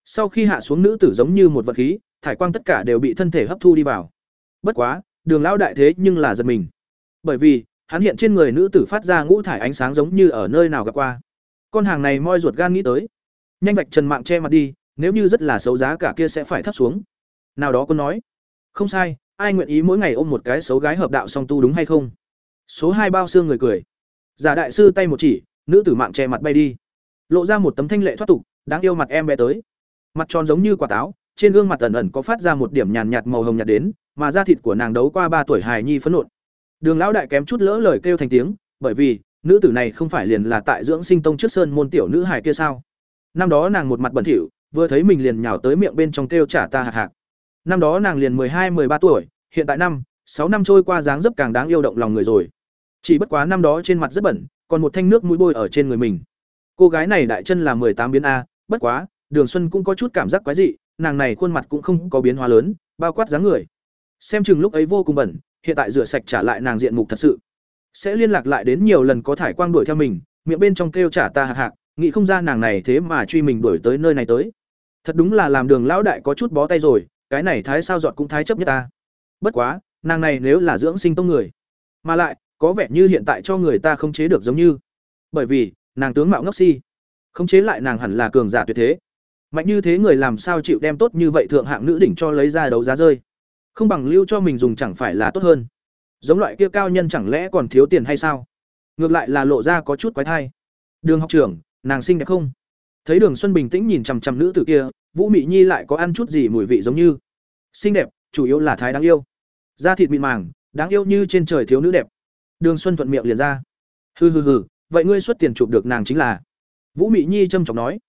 Sau khi hạ xuống nữ tử giống như một vật khí, thải quang tất cả đều bị thân thể hấp thu đi vào. Bất quá, đường lão đại thế nhưng là giật mình. Bởi vì hắn hiện trên người nữ tử phát ra ngũ thải ánh sáng giống như ở nơi nào gặp qua. Con hàng này moi ruột gan nghĩ tới. Nhanh vạch trần mạng che mặt đi, nếu như rất là xấu giá cả kia sẽ phải thấp xuống. Nào đó có nói. Không sai, ai nguyện ý mỗi ngày ôm một cái xấu gái hợp đạo song tu đúng hay không? Số hai bao xương người cười. Giả đại sư tay một chỉ, nữ tử mạng che mặt bay đi. Lộ ra một tấm thanh lệ thoát tục, đáng yêu mặt em bé tới. Mặt tròn giống như quả táo, trên gương mặt ẩn ẩn có phát ra một điểm nhàn nhạt màu hồng nhạt đến, mà da thịt của nàng đấu qua ba tuổi hài nhi phấn nộn đường lão đại kém chút lỡ lời kêu thành tiếng, bởi vì, nữ tử này không phải liền là tại dưỡng sinh tông trước sơn môn tiểu nữ hài kia sao? Năm đó nàng một mặt bẩn thỉu, vừa thấy mình liền nhào tới miệng bên trong kêu trả ta hạc hạc. Năm đó nàng liền hai ba tuổi, hiện tại năm, sáu năm trôi qua dáng dấp càng đáng yêu động lòng người rồi. Chỉ bất quá năm đó trên mặt rất bẩn, còn một thanh nước mũi bôi ở trên người mình. Cô gái này đại chân là tám biến a, bất quá, đường xuân cũng có chút cảm giác quái dị, nàng này khuôn mặt cũng không có biến hóa lớn, bao quát dáng người. Xem chừng lúc ấy vô cùng bẩn hiện tại rửa sạch trả lại nàng diện mục thật sự. Sẽ liên lạc lại đến nhiều lần có thải quang đuổi theo mình, miệng bên trong kêu trả ta hạc hạc, nghĩ không ra nàng này thế mà truy mình đuổi tới nơi này tới. Thật đúng là làm đường lão đại có chút bó tay rồi, cái này thái sao dọn cũng thái chấp nhất ta. Bất quá, nàng này nếu là dưỡng sinh tông người, mà lại, có vẻ như hiện tại cho người ta không chế được giống như. Bởi vì, nàng tướng mạo ngốc si, không chế lại nàng hẳn là cường giả tuyệt thế. Mạnh như thế người làm sao chịu đem tốt như vậy thượng hạng nữ đỉnh cho lấy ra đấu giá rơi? Không bằng lưu cho mình dùng chẳng phải là tốt hơn. Giống loại kia cao nhân chẳng lẽ còn thiếu tiền hay sao? Ngược lại là lộ ra có chút quái thai. Đường học trưởng, nàng xinh đẹp không? Thấy đường xuân bình tĩnh nhìn chằm chằm nữ tử kia, vũ mị nhi lại có ăn chút gì mùi vị giống như? Xinh đẹp, chủ yếu là thái đáng yêu. Da thịt mịn màng, đáng yêu như trên trời thiếu nữ đẹp. Đường xuân thuận miệng liền ra. Hừ hừ hừ, vậy ngươi xuất tiền chụp được nàng chính là? Vũ mị nhi trâm trọng nói.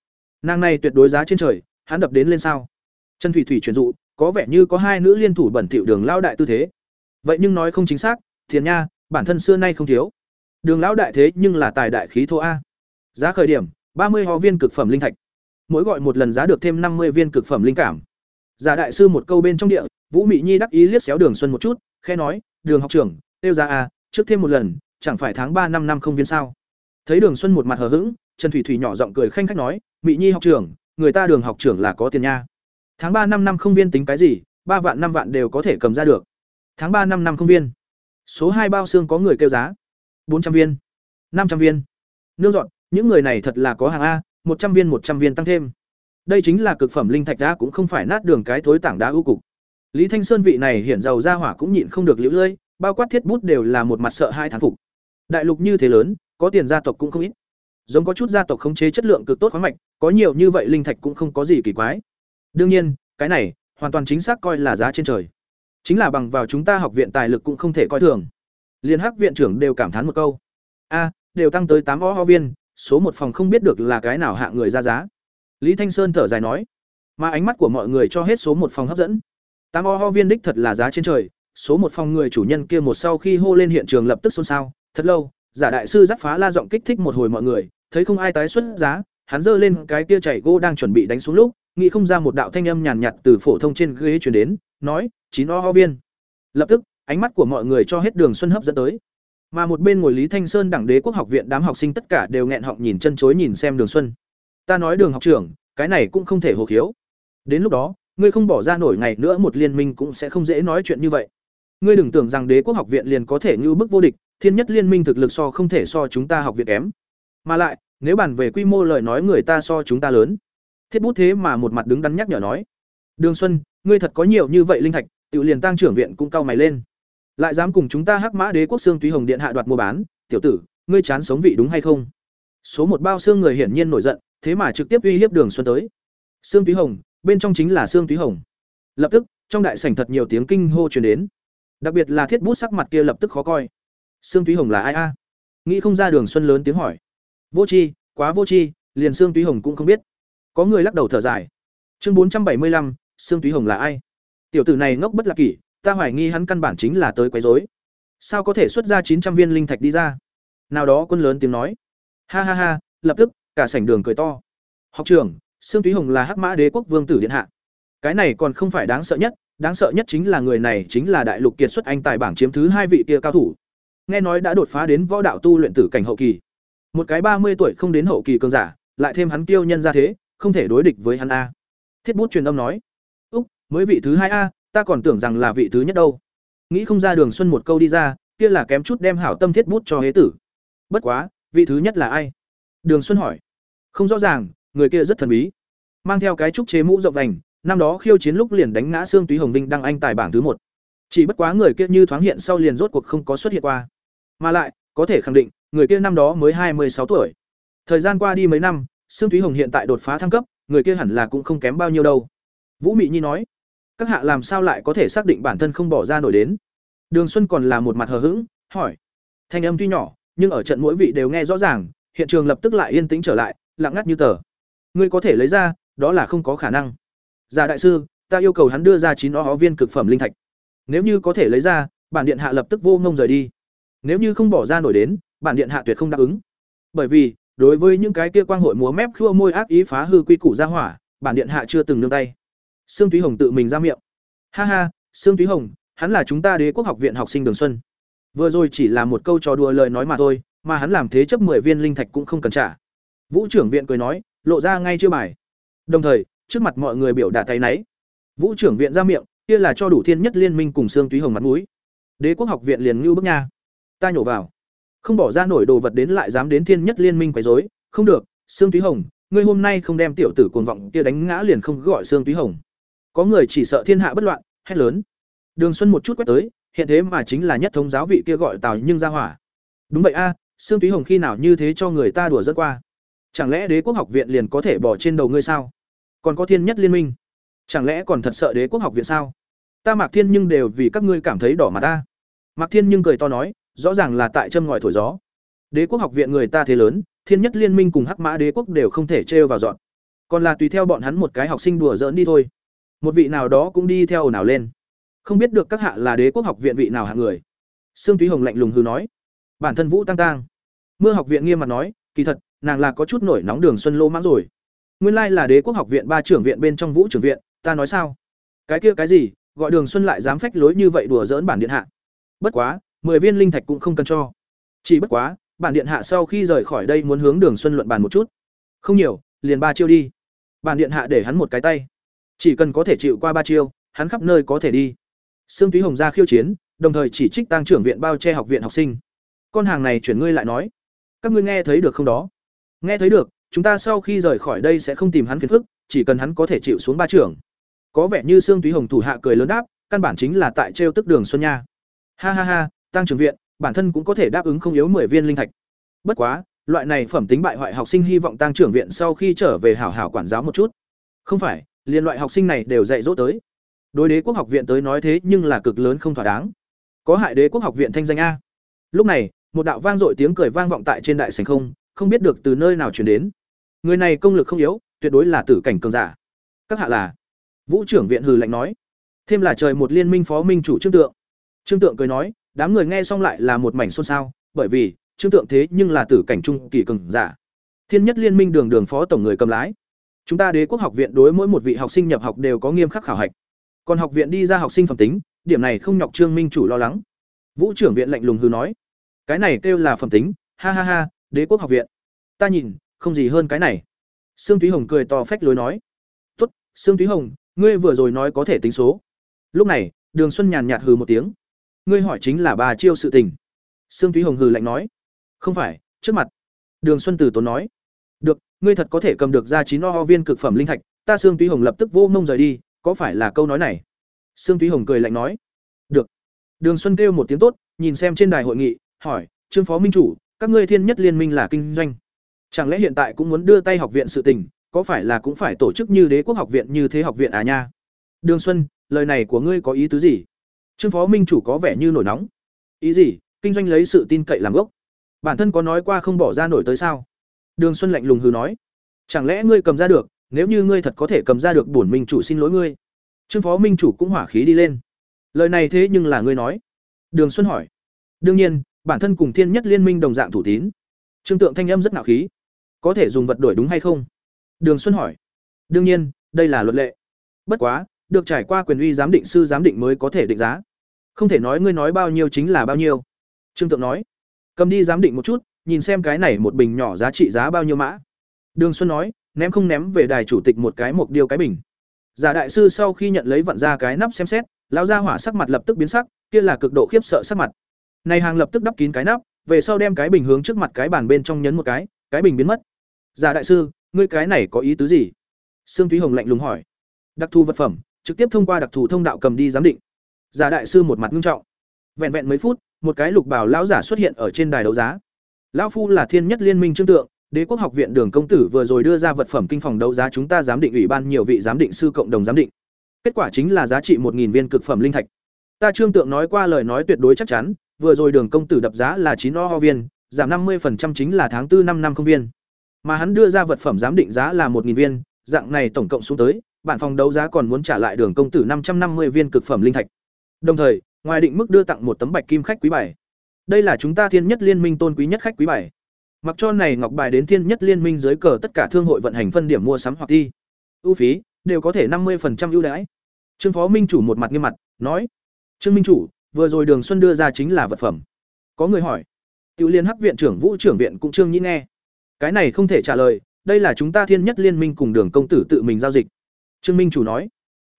Nàng này tuyệt đối giá trên trời, hắn đập đến lên sao? Chân thủy thủy chuyển dụ có vẻ như có hai nữ liên thủ bẩn thỉu đường lao đại tư thế. Vậy nhưng nói không chính xác, thiền nha, bản thân xưa nay không thiếu. Đường lão đại thế nhưng là tài đại khí thô a. Giá khởi điểm, ba mươi ho viên cực phẩm linh thạch. Mỗi gọi một lần giá được thêm năm mươi viên cực phẩm linh cảm. Giả đại sư một câu bên trong địa, vũ mị nhi đắc ý liếc xéo đường xuân một chút khe nói, đường học trưởng, tiêu ra a, trước thêm một lần, chẳng phải tháng ba năm năm không viên sao? Thấy đường xuân một mặt hờ hững, trần thủy thủy nhỏ giọng cười khanh khách nói, mị nhi học trưởng, người ta đường học trưởng là có tiền nha tháng ba năm năm không viên tính cái gì, ba vạn năm vạn đều có thể cầm ra được. Tháng ba năm năm không viên. Số hai bao xương có người kêu giá. Bốn trăm viên. Năm trăm viên. Nương dọn, những người này thật là có hàng a, một trăm viên, một trăm viên tăng thêm. Đây chính là cực phẩm linh thạch đá cũng không phải nát đường cái thối tảng đá ưu cục. Lý thanh sơn vị này hiển giàu ra hỏa cũng nhịn không được liễu lơi, bao quát thiết bút đều là một mặt sợ hai thán phục. Đại lục như thế lớn, có tiền gia tộc cũng không ít. Giống có chút gia tộc khống chế chất lượng cực tốt khoáng mạch, có nhiều như vậy linh thạch cũng không có gì kỳ quái đương nhiên, cái này hoàn toàn chính xác coi là giá trên trời. Chính là bằng vào chúng ta học viện tài lực cũng không thể coi thường. Liên hắc viện trưởng đều cảm thán một câu. A, đều tăng tới tám o ho viên, số một phòng không biết được là cái nào hạ người ra giá. Lý thanh sơn thở dài nói. Mà ánh mắt của mọi người cho hết số một phòng hấp dẫn. Tám o ho viên đích thật là giá trên trời, số một phòng người chủ nhân kia một sau khi hô lên hiện trường lập tức xôn xao. Thật lâu, giả đại sư giáp phá la giọng kích thích một hồi mọi người, thấy không ai tái xuất giá, hắn giơ lên cái kia chảy gỗ đang chuẩn bị đánh xuống lúc nghĩ không ra một đạo thanh âm nhàn nhạt từ phổ thông trên ghế truyền đến, nói, chín o ho viên. Lập tức, ánh mắt của mọi người cho hết đường xuân hấp dẫn tới. Mà một bên ngồi lý thanh sơn đảng đế quốc học viện đám học sinh tất cả đều nghẹn họng nhìn chân chối nhìn xem đường xuân. Ta nói đường học trưởng, cái này cũng không thể hồ khiếu. Đến lúc đó, ngươi không bỏ ra nổi ngày nữa một liên minh cũng sẽ không dễ nói chuyện như vậy. Ngươi đừng tưởng rằng đế quốc học viện liền có thể như bức vô địch, thiên nhất liên minh thực lực so không thể so chúng ta học viện kém. Mà lại, nếu bàn về quy mô lời nói người ta so chúng ta lớn thiết bút thế mà một mặt đứng đắn nhắc nhở nói. Đường xuân, ngươi thật có nhiều như vậy linh thạch tự liền tăng trưởng viện cũng cau mày lên. Lại dám cùng chúng ta hắc mã đế quốc xương túy hồng điện hạ đoạt mua bán, tiểu tử, ngươi chán sống vị đúng hay không? Số một bao xương người hiển nhiên nổi giận, thế mà trực tiếp uy hiếp đường xuân tới. Xương túy hồng, bên trong chính là xương túy hồng. Lập tức, trong đại sảnh thật nhiều tiếng kinh hô truyền đến. Đặc biệt là thiết bút sắc mặt kia lập tức khó coi. Xương túy hồng là ai a? Nghĩ không ra đường xuân lớn tiếng hỏi. Vô tri, quá vô tri, liền xương túy hồng cũng không biết. Có người lắc đầu thở dài. Chương bốn trăm bảy mươi lăm, Sương Túy Hồng là ai? Tiểu tử này ngốc bất lạc kỷ, ta hoài nghi hắn căn bản chính là tới quấy rối. Sao có thể xuất ra chín trăm viên linh thạch đi ra? Nào đó quân lớn tiếng nói. Ha ha ha, lập tức, cả sảnh đường cười to. Học trưởng, Sương Túy Hồng là Hắc Mã Đế quốc vương tử điện hạ. Cái này còn không phải đáng sợ nhất, đáng sợ nhất chính là người này chính là đại lục kiệt xuất anh tài bảng chiếm thứ hai vị kia cao thủ. Nghe nói đã đột phá đến võ đạo tu luyện tử cảnh hậu kỳ. Một cái ba mươi tuổi không đến hậu kỳ cường giả, lại thêm hắn kiêu nhân ra thế, không thể đối địch với hắn a. Thiết bút truyền âm nói: "Úc, mới vị thứ hai a, ta còn tưởng rằng là vị thứ nhất đâu." Nghĩ không ra Đường Xuân một câu đi ra, kia là kém chút đem hảo tâm thiết bút cho hế tử. Bất quá, vị thứ nhất là ai? Đường Xuân hỏi. Không rõ ràng, người kia rất thần bí. Mang theo cái trúc chế mũ rộng vành, năm đó khiêu chiến lúc liền đánh ngã xương túy hồng vinh đăng anh tài bảng thứ một chỉ bất quá người kia như thoáng hiện sau liền rốt cuộc không có xuất hiện qua mà lại có thể khẳng định người kia năm đó mới hai mươi sáu tuổi thời gian qua đi mấy năm Sương Thúy hồng hiện tại đột phá thăng cấp, người kia hẳn là cũng không kém bao nhiêu đâu. Vũ mị nhi nói, các hạ làm sao lại có thể xác định bản thân không bỏ ra nổi đến? Đường xuân còn là một mặt hờ hững, hỏi. Thanh âm tuy nhỏ, nhưng ở trận mỗi vị đều nghe rõ ràng, hiện trường lập tức lại yên tĩnh trở lại, lặng ngắt như tờ. Ngươi có thể lấy ra, đó là không có khả năng. Giả đại sư, ta yêu cầu hắn đưa ra chín o viên cực phẩm linh thạch. Nếu như có thể lấy ra, bản điện hạ lập tức vô ngông rời đi. Nếu như không bỏ ra nổi đến, bản điện hạ tuyệt không đáp ứng. Bởi vì đối với những cái kia quang hội múa mép khua môi ác ý phá hư quy củ ra hỏa, bản điện hạ chưa từng nương tay. Sương thúy hồng tự mình ra miệng. Ha ha, sương thúy hồng, hắn là chúng ta đế quốc học viện học sinh đường xuân. Vừa rồi chỉ là một câu trò đùa lời nói mà thôi, mà hắn làm thế chấp 10 viên linh thạch cũng không cần trả. Vũ trưởng viện cười nói, lộ ra ngay chưa bài. Đồng thời, trước mặt mọi người biểu đạt tay náy. Vũ trưởng viện ra miệng, kia là cho đủ thiên nhất liên minh cùng xương thúy hồng mặt mũi. Đế quốc học viện liền ngưu bức nha. Ta nhổ vào không bỏ ra nổi đồ vật đến lại dám đến thiên nhất liên minh quấy rối. Không được Sương túy hồng ngươi hôm nay không đem tiểu tử cuồng vọng kia đánh ngã liền không gọi Sương túy hồng. Có người chỉ sợ thiên hạ bất loạn hét lớn. Đường xuân một chút quét tới hiện thế mà chính là nhất thống giáo vị kia gọi tào nhưng ra hỏa. Đúng vậy a à, xương túy hồng khi nào như thế cho người ta đùa dẫn qua? Chẳng lẽ đế quốc học viện liền có thể bỏ trên đầu ngươi sao? Còn có thiên nhất liên minh? Chẳng lẽ còn thật sợ đế quốc học viện sao? Ta mạc thiên nhưng đều vì các ngươi cảm thấy đỏ mà ta. Mạc thiên nhưng cười to nói rõ ràng là tại châm ngòi thổi gió. Đế quốc học viện người ta thế lớn, thiên nhất liên minh cùng hắc mã đế quốc đều không thể trêu vào dọn. Còn là tùy theo bọn hắn một cái học sinh đùa giỡn đi thôi. Một vị nào đó cũng đi theo ồn ào lên. Không biết được các hạ là đế quốc học viện vị nào hạng người. Sương túy hồng lạnh lùng hư nói. Bản thân vũ tăng tăng mưa học viện nghiêm mặt nói, kỳ thật, nàng là có chút nổi nóng đường xuân lô mãng rồi. Nguyên lai là đế quốc học viện ba trưởng viện bên trong vũ trưởng viện, ta nói sao? Cái kia cái gì, gọi đường xuân lại dám phách lối như vậy đùa dỡn bản điện hạ. Bất quá mười viên linh thạch cũng không cần cho. Chỉ bất quá bản điện hạ sau khi rời khỏi đây muốn hướng đường xuân luận bàn một chút. Không nhiều liền ba chiêu đi. Bản điện hạ để hắn một cái tay. Chỉ cần có thể chịu qua ba chiêu hắn khắp nơi có thể đi. Sương túy hồng ra khiêu chiến đồng thời chỉ trích tăng trưởng viện bao che học viện học sinh. Con hàng này chuyển ngươi lại nói. Các ngươi nghe thấy được không đó? Nghe thấy được chúng ta sau khi rời khỏi đây sẽ không tìm hắn phiền phức, chỉ cần hắn có thể chịu xuống ba trưởng. Có vẻ như Sương Túy Hồng thủ hạ cười lớn đáp, căn bản chính là tại trêu tức Đường Xuân Nha. Ha ha ha, tăng trưởng viện, bản thân cũng có thể đáp ứng không yếu 10 viên linh thạch. Bất quá, loại này phẩm tính bại hoại học sinh hy vọng tăng trưởng viện sau khi trở về hảo hảo quản giáo một chút. Không phải, liên loại học sinh này đều dạy dỗ tới. Đối đế quốc học viện tới nói thế nhưng là cực lớn không thỏa đáng. Có hại đế quốc học viện thanh danh a. Lúc này, một đạo vang dội tiếng cười vang vọng tại trên đại sảnh không, không biết được từ nơi nào truyền đến người này công lực không yếu tuyệt đối là tử cảnh cường giả các hạ là vũ trưởng viện hừ lạnh nói thêm là trời một liên minh phó minh chủ trương tượng trương tượng cười nói đám người nghe xong lại là một mảnh xôn xao, bởi vì, trương tượng thế nhưng là tử cảnh trung kỳ cường giả. Thiên nhất liên minh đường đường phó tổng người cầm lái. Chúng ta đế quốc học viện đối mỗi một vị học sinh nhập học đều có nghiêm khắc khảo hạch. Còn học viện đi ra học sinh phẩm tính, điểm này không nhọc trương minh chủ lo lắng. Vũ trưởng viện lạnh lùng hừ nói. Cái này kêu là phẩm tính, ha ha ha, đế quốc học viện. Ta nhìn, không gì hơn cái này. Sương thúy hồng cười to phách lối nói. Tốt, sương thúy hồng, ngươi vừa rồi nói có thể tính số. Lúc này, đường xuân nhàn nhạt hừ một tiếng ngươi hỏi chính là bà chiêu sự tình. Sương thúy hồng hừ lạnh nói. Không phải trước mặt. Đường xuân từ tốn nói. Được ngươi thật có thể cầm được ra chín o viên cực phẩm linh thạch ta sương thúy hồng lập tức vô mông rời đi có phải là câu nói này? Sương thúy hồng cười lạnh nói. Được. Đường xuân kêu một tiếng tốt nhìn xem trên đài hội nghị hỏi trương phó minh chủ các ngươi thiên nhất liên minh là kinh doanh. Chẳng lẽ hiện tại cũng muốn đưa tay học viện sự tình, có phải là cũng phải tổ chức như đế quốc học viện như thế học viện à nha? Đường Xuân, lời này của ngươi có ý tứ gì? Trương phó minh chủ có vẻ như nổi nóng. Ý gì? Kinh doanh lấy sự tin cậy làm gốc. Bản thân có nói qua không bỏ ra nổi tới sao? Đường Xuân lạnh lùng hừ nói. Chẳng lẽ ngươi cầm ra được, nếu như ngươi thật có thể cầm ra được bổn minh chủ xin lỗi ngươi. Trương phó minh chủ cũng hỏa khí đi lên. Lời này thế nhưng là ngươi nói. Đường xuân hỏi. Đương nhiên bản thân cùng thiên nhất liên minh đồng dạng thủ tín. Trương tượng thanh âm rất nạo khí. Có thể dùng vật đổi đúng hay không? Đường xuân hỏi. Đương nhiên đây là luật lệ. Bất quá được trải qua quyền uy giám định sư giám định mới có thể định giá không thể nói ngươi nói bao nhiêu chính là bao nhiêu. Trương tượng nói, cầm đi giám định một chút, nhìn xem cái này một bình nhỏ giá trị giá bao nhiêu mã. Đường xuân nói, ném không ném về đài chủ tịch một cái mục điêu cái bình. Giả đại sư sau khi nhận lấy vặn ra cái nắp xem xét, lão gia hỏa sắc mặt lập tức biến sắc, kia là cực độ khiếp sợ sắc mặt. Này hàng lập tức đắp kín cái nắp, về sau đem cái bình hướng trước mặt cái bàn bên trong nhấn một cái cái bình biến mất. Giả đại sư, ngươi cái này có ý tứ gì? Sương thúy hồng lạnh lùng hỏi. Đặc thù vật phẩm, trực tiếp thông qua đặc thù thông đạo cầm đi giám định giả đại sư một mặt nghiêm trọng. Vẹn vẹn mấy phút, một cái lục bảo lão giả xuất hiện ở trên đài đấu giá. Lão phu là thiên nhất liên minh trương tượng, đế quốc học viện đường công tử vừa rồi đưa ra vật phẩm kinh phòng đấu giá chúng ta giám định ủy ban nhiều vị giám định sư cộng đồng giám định. Kết quả chính là giá trị một viên cực phẩm linh thạch. Ta trương tượng nói qua lời nói tuyệt đối chắc chắn, vừa rồi đường công tử đập giá là chín o viên, giảm năm mươi chính là tháng tư năm năm không viên. Mà hắn đưa ra vật phẩm giám định giá là một viên, dạng này tổng cộng xuống tới, bản phòng đấu giá còn muốn trả lại đường công tử năm trăm năm mươi viên cực phẩm linh thạch đồng thời ngoài định mức đưa tặng một tấm bạch kim khách quý bài, đây là chúng ta thiên nhất liên minh tôn quý nhất khách quý bài. mặc cho này ngọc bài đến thiên nhất liên minh dưới cờ tất cả thương hội vận hành phân điểm mua sắm hoặc thi. Ưu phí đều có thể năm mươi ưu đãi. Trương phó minh chủ một mặt nghiêm mặt nói trương minh chủ vừa rồi đường xuân đưa ra chính là vật phẩm. Có người hỏi tiểu liên hắc viện trưởng vũ trưởng viện cũng trương nhĩ nghe. Cái này không thể trả lời đây là chúng ta thiên nhất liên minh cùng đường công tử tự mình giao dịch. Trương minh chủ nói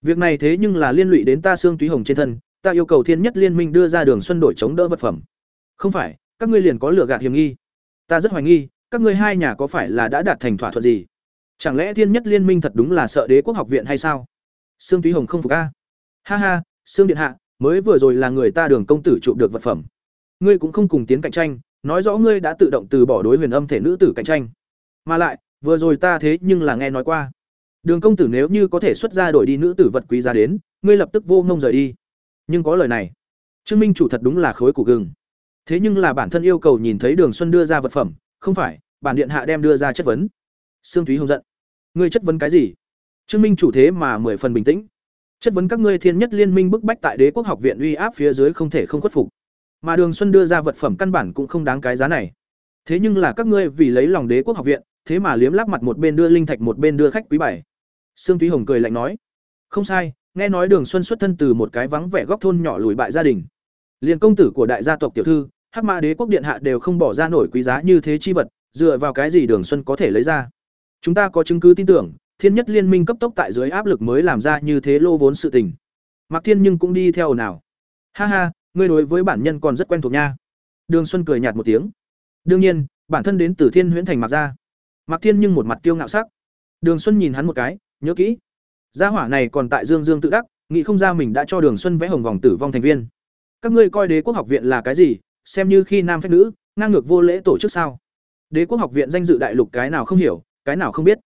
việc này thế nhưng là liên lụy đến ta xương túy hồng trên thân ta yêu cầu thiên nhất liên minh đưa ra đường xuân đổi chống đỡ vật phẩm. Không phải, các ngươi liền có lừa gạt hiểm nghi. Ta rất hoài nghi, các ngươi hai nhà có phải là đã đạt thành thỏa thuận gì? Chẳng lẽ thiên nhất liên minh thật đúng là sợ đế quốc học viện hay sao? Sương túy hồng không phục a. Ha ha, sương điện hạ, mới vừa rồi là người ta đường công tử chụp được vật phẩm. Ngươi cũng không cùng tiến cạnh tranh, nói rõ ngươi đã tự động từ bỏ đối huyền âm thể nữ tử cạnh tranh. Mà lại, vừa rồi ta thế nhưng là nghe nói qua. Đường công tử nếu như có thể xuất ra đổi đi nữ tử vật quý giá đến, ngươi lập tức vô ngông rời đi nhưng có lời này. Trương minh chủ thật đúng là khối củ gừng. Thế nhưng là bản thân yêu cầu nhìn thấy đường xuân đưa ra vật phẩm, không phải, bản điện hạ đem đưa ra chất vấn. Sương thúy hồng giận. Ngươi chất vấn cái gì? Trương minh chủ thế mà mười phần bình tĩnh. Chất vấn các ngươi thiên nhất liên minh bức bách tại đế quốc học viện uy áp phía dưới không thể không khuất phục. Mà đường xuân đưa ra vật phẩm căn bản cũng không đáng cái giá này. Thế nhưng là các ngươi vì lấy lòng đế quốc học viện, thế mà liếm lắp mặt một bên đưa linh thạch một bên đưa khách quý bảy sương thúy hồng cười lạnh nói. Không sai nghe nói đường xuân xuất thân từ một cái vắng vẻ góc thôn nhỏ lùi bại gia đình. Liền công tử của đại gia tộc tiểu thư, hắc ma đế quốc điện hạ đều không bỏ ra nổi quý giá như thế chi vật, dựa vào cái gì đường xuân có thể lấy ra? Chúng ta có chứng cứ tin tưởng, thiên nhất liên minh cấp tốc tại dưới áp lực mới làm ra như thế lô vốn sự tình. Mạc thiên nhưng cũng đi theo nào ha ha, ngươi đối với bản nhân còn rất quen thuộc nha. Đường xuân cười nhạt một tiếng. Đương nhiên, bản thân đến từ thiên huyễn thành mạc gia. Mạc thiên nhưng một mặt tiêu ngạo sắc. Đường xuân nhìn hắn một cái, nhớ kỹ gia hỏa này còn tại dương dương tự đắc, nghĩ không ra mình đã cho đường xuân vẽ hồng vòng tử vong thành viên. Các ngươi coi đế quốc học viện là cái gì, xem như khi nam phép nữ, ngang ngược vô lễ tổ chức sao? Đế quốc học viện danh dự đại lục cái nào không hiểu, cái nào không biết?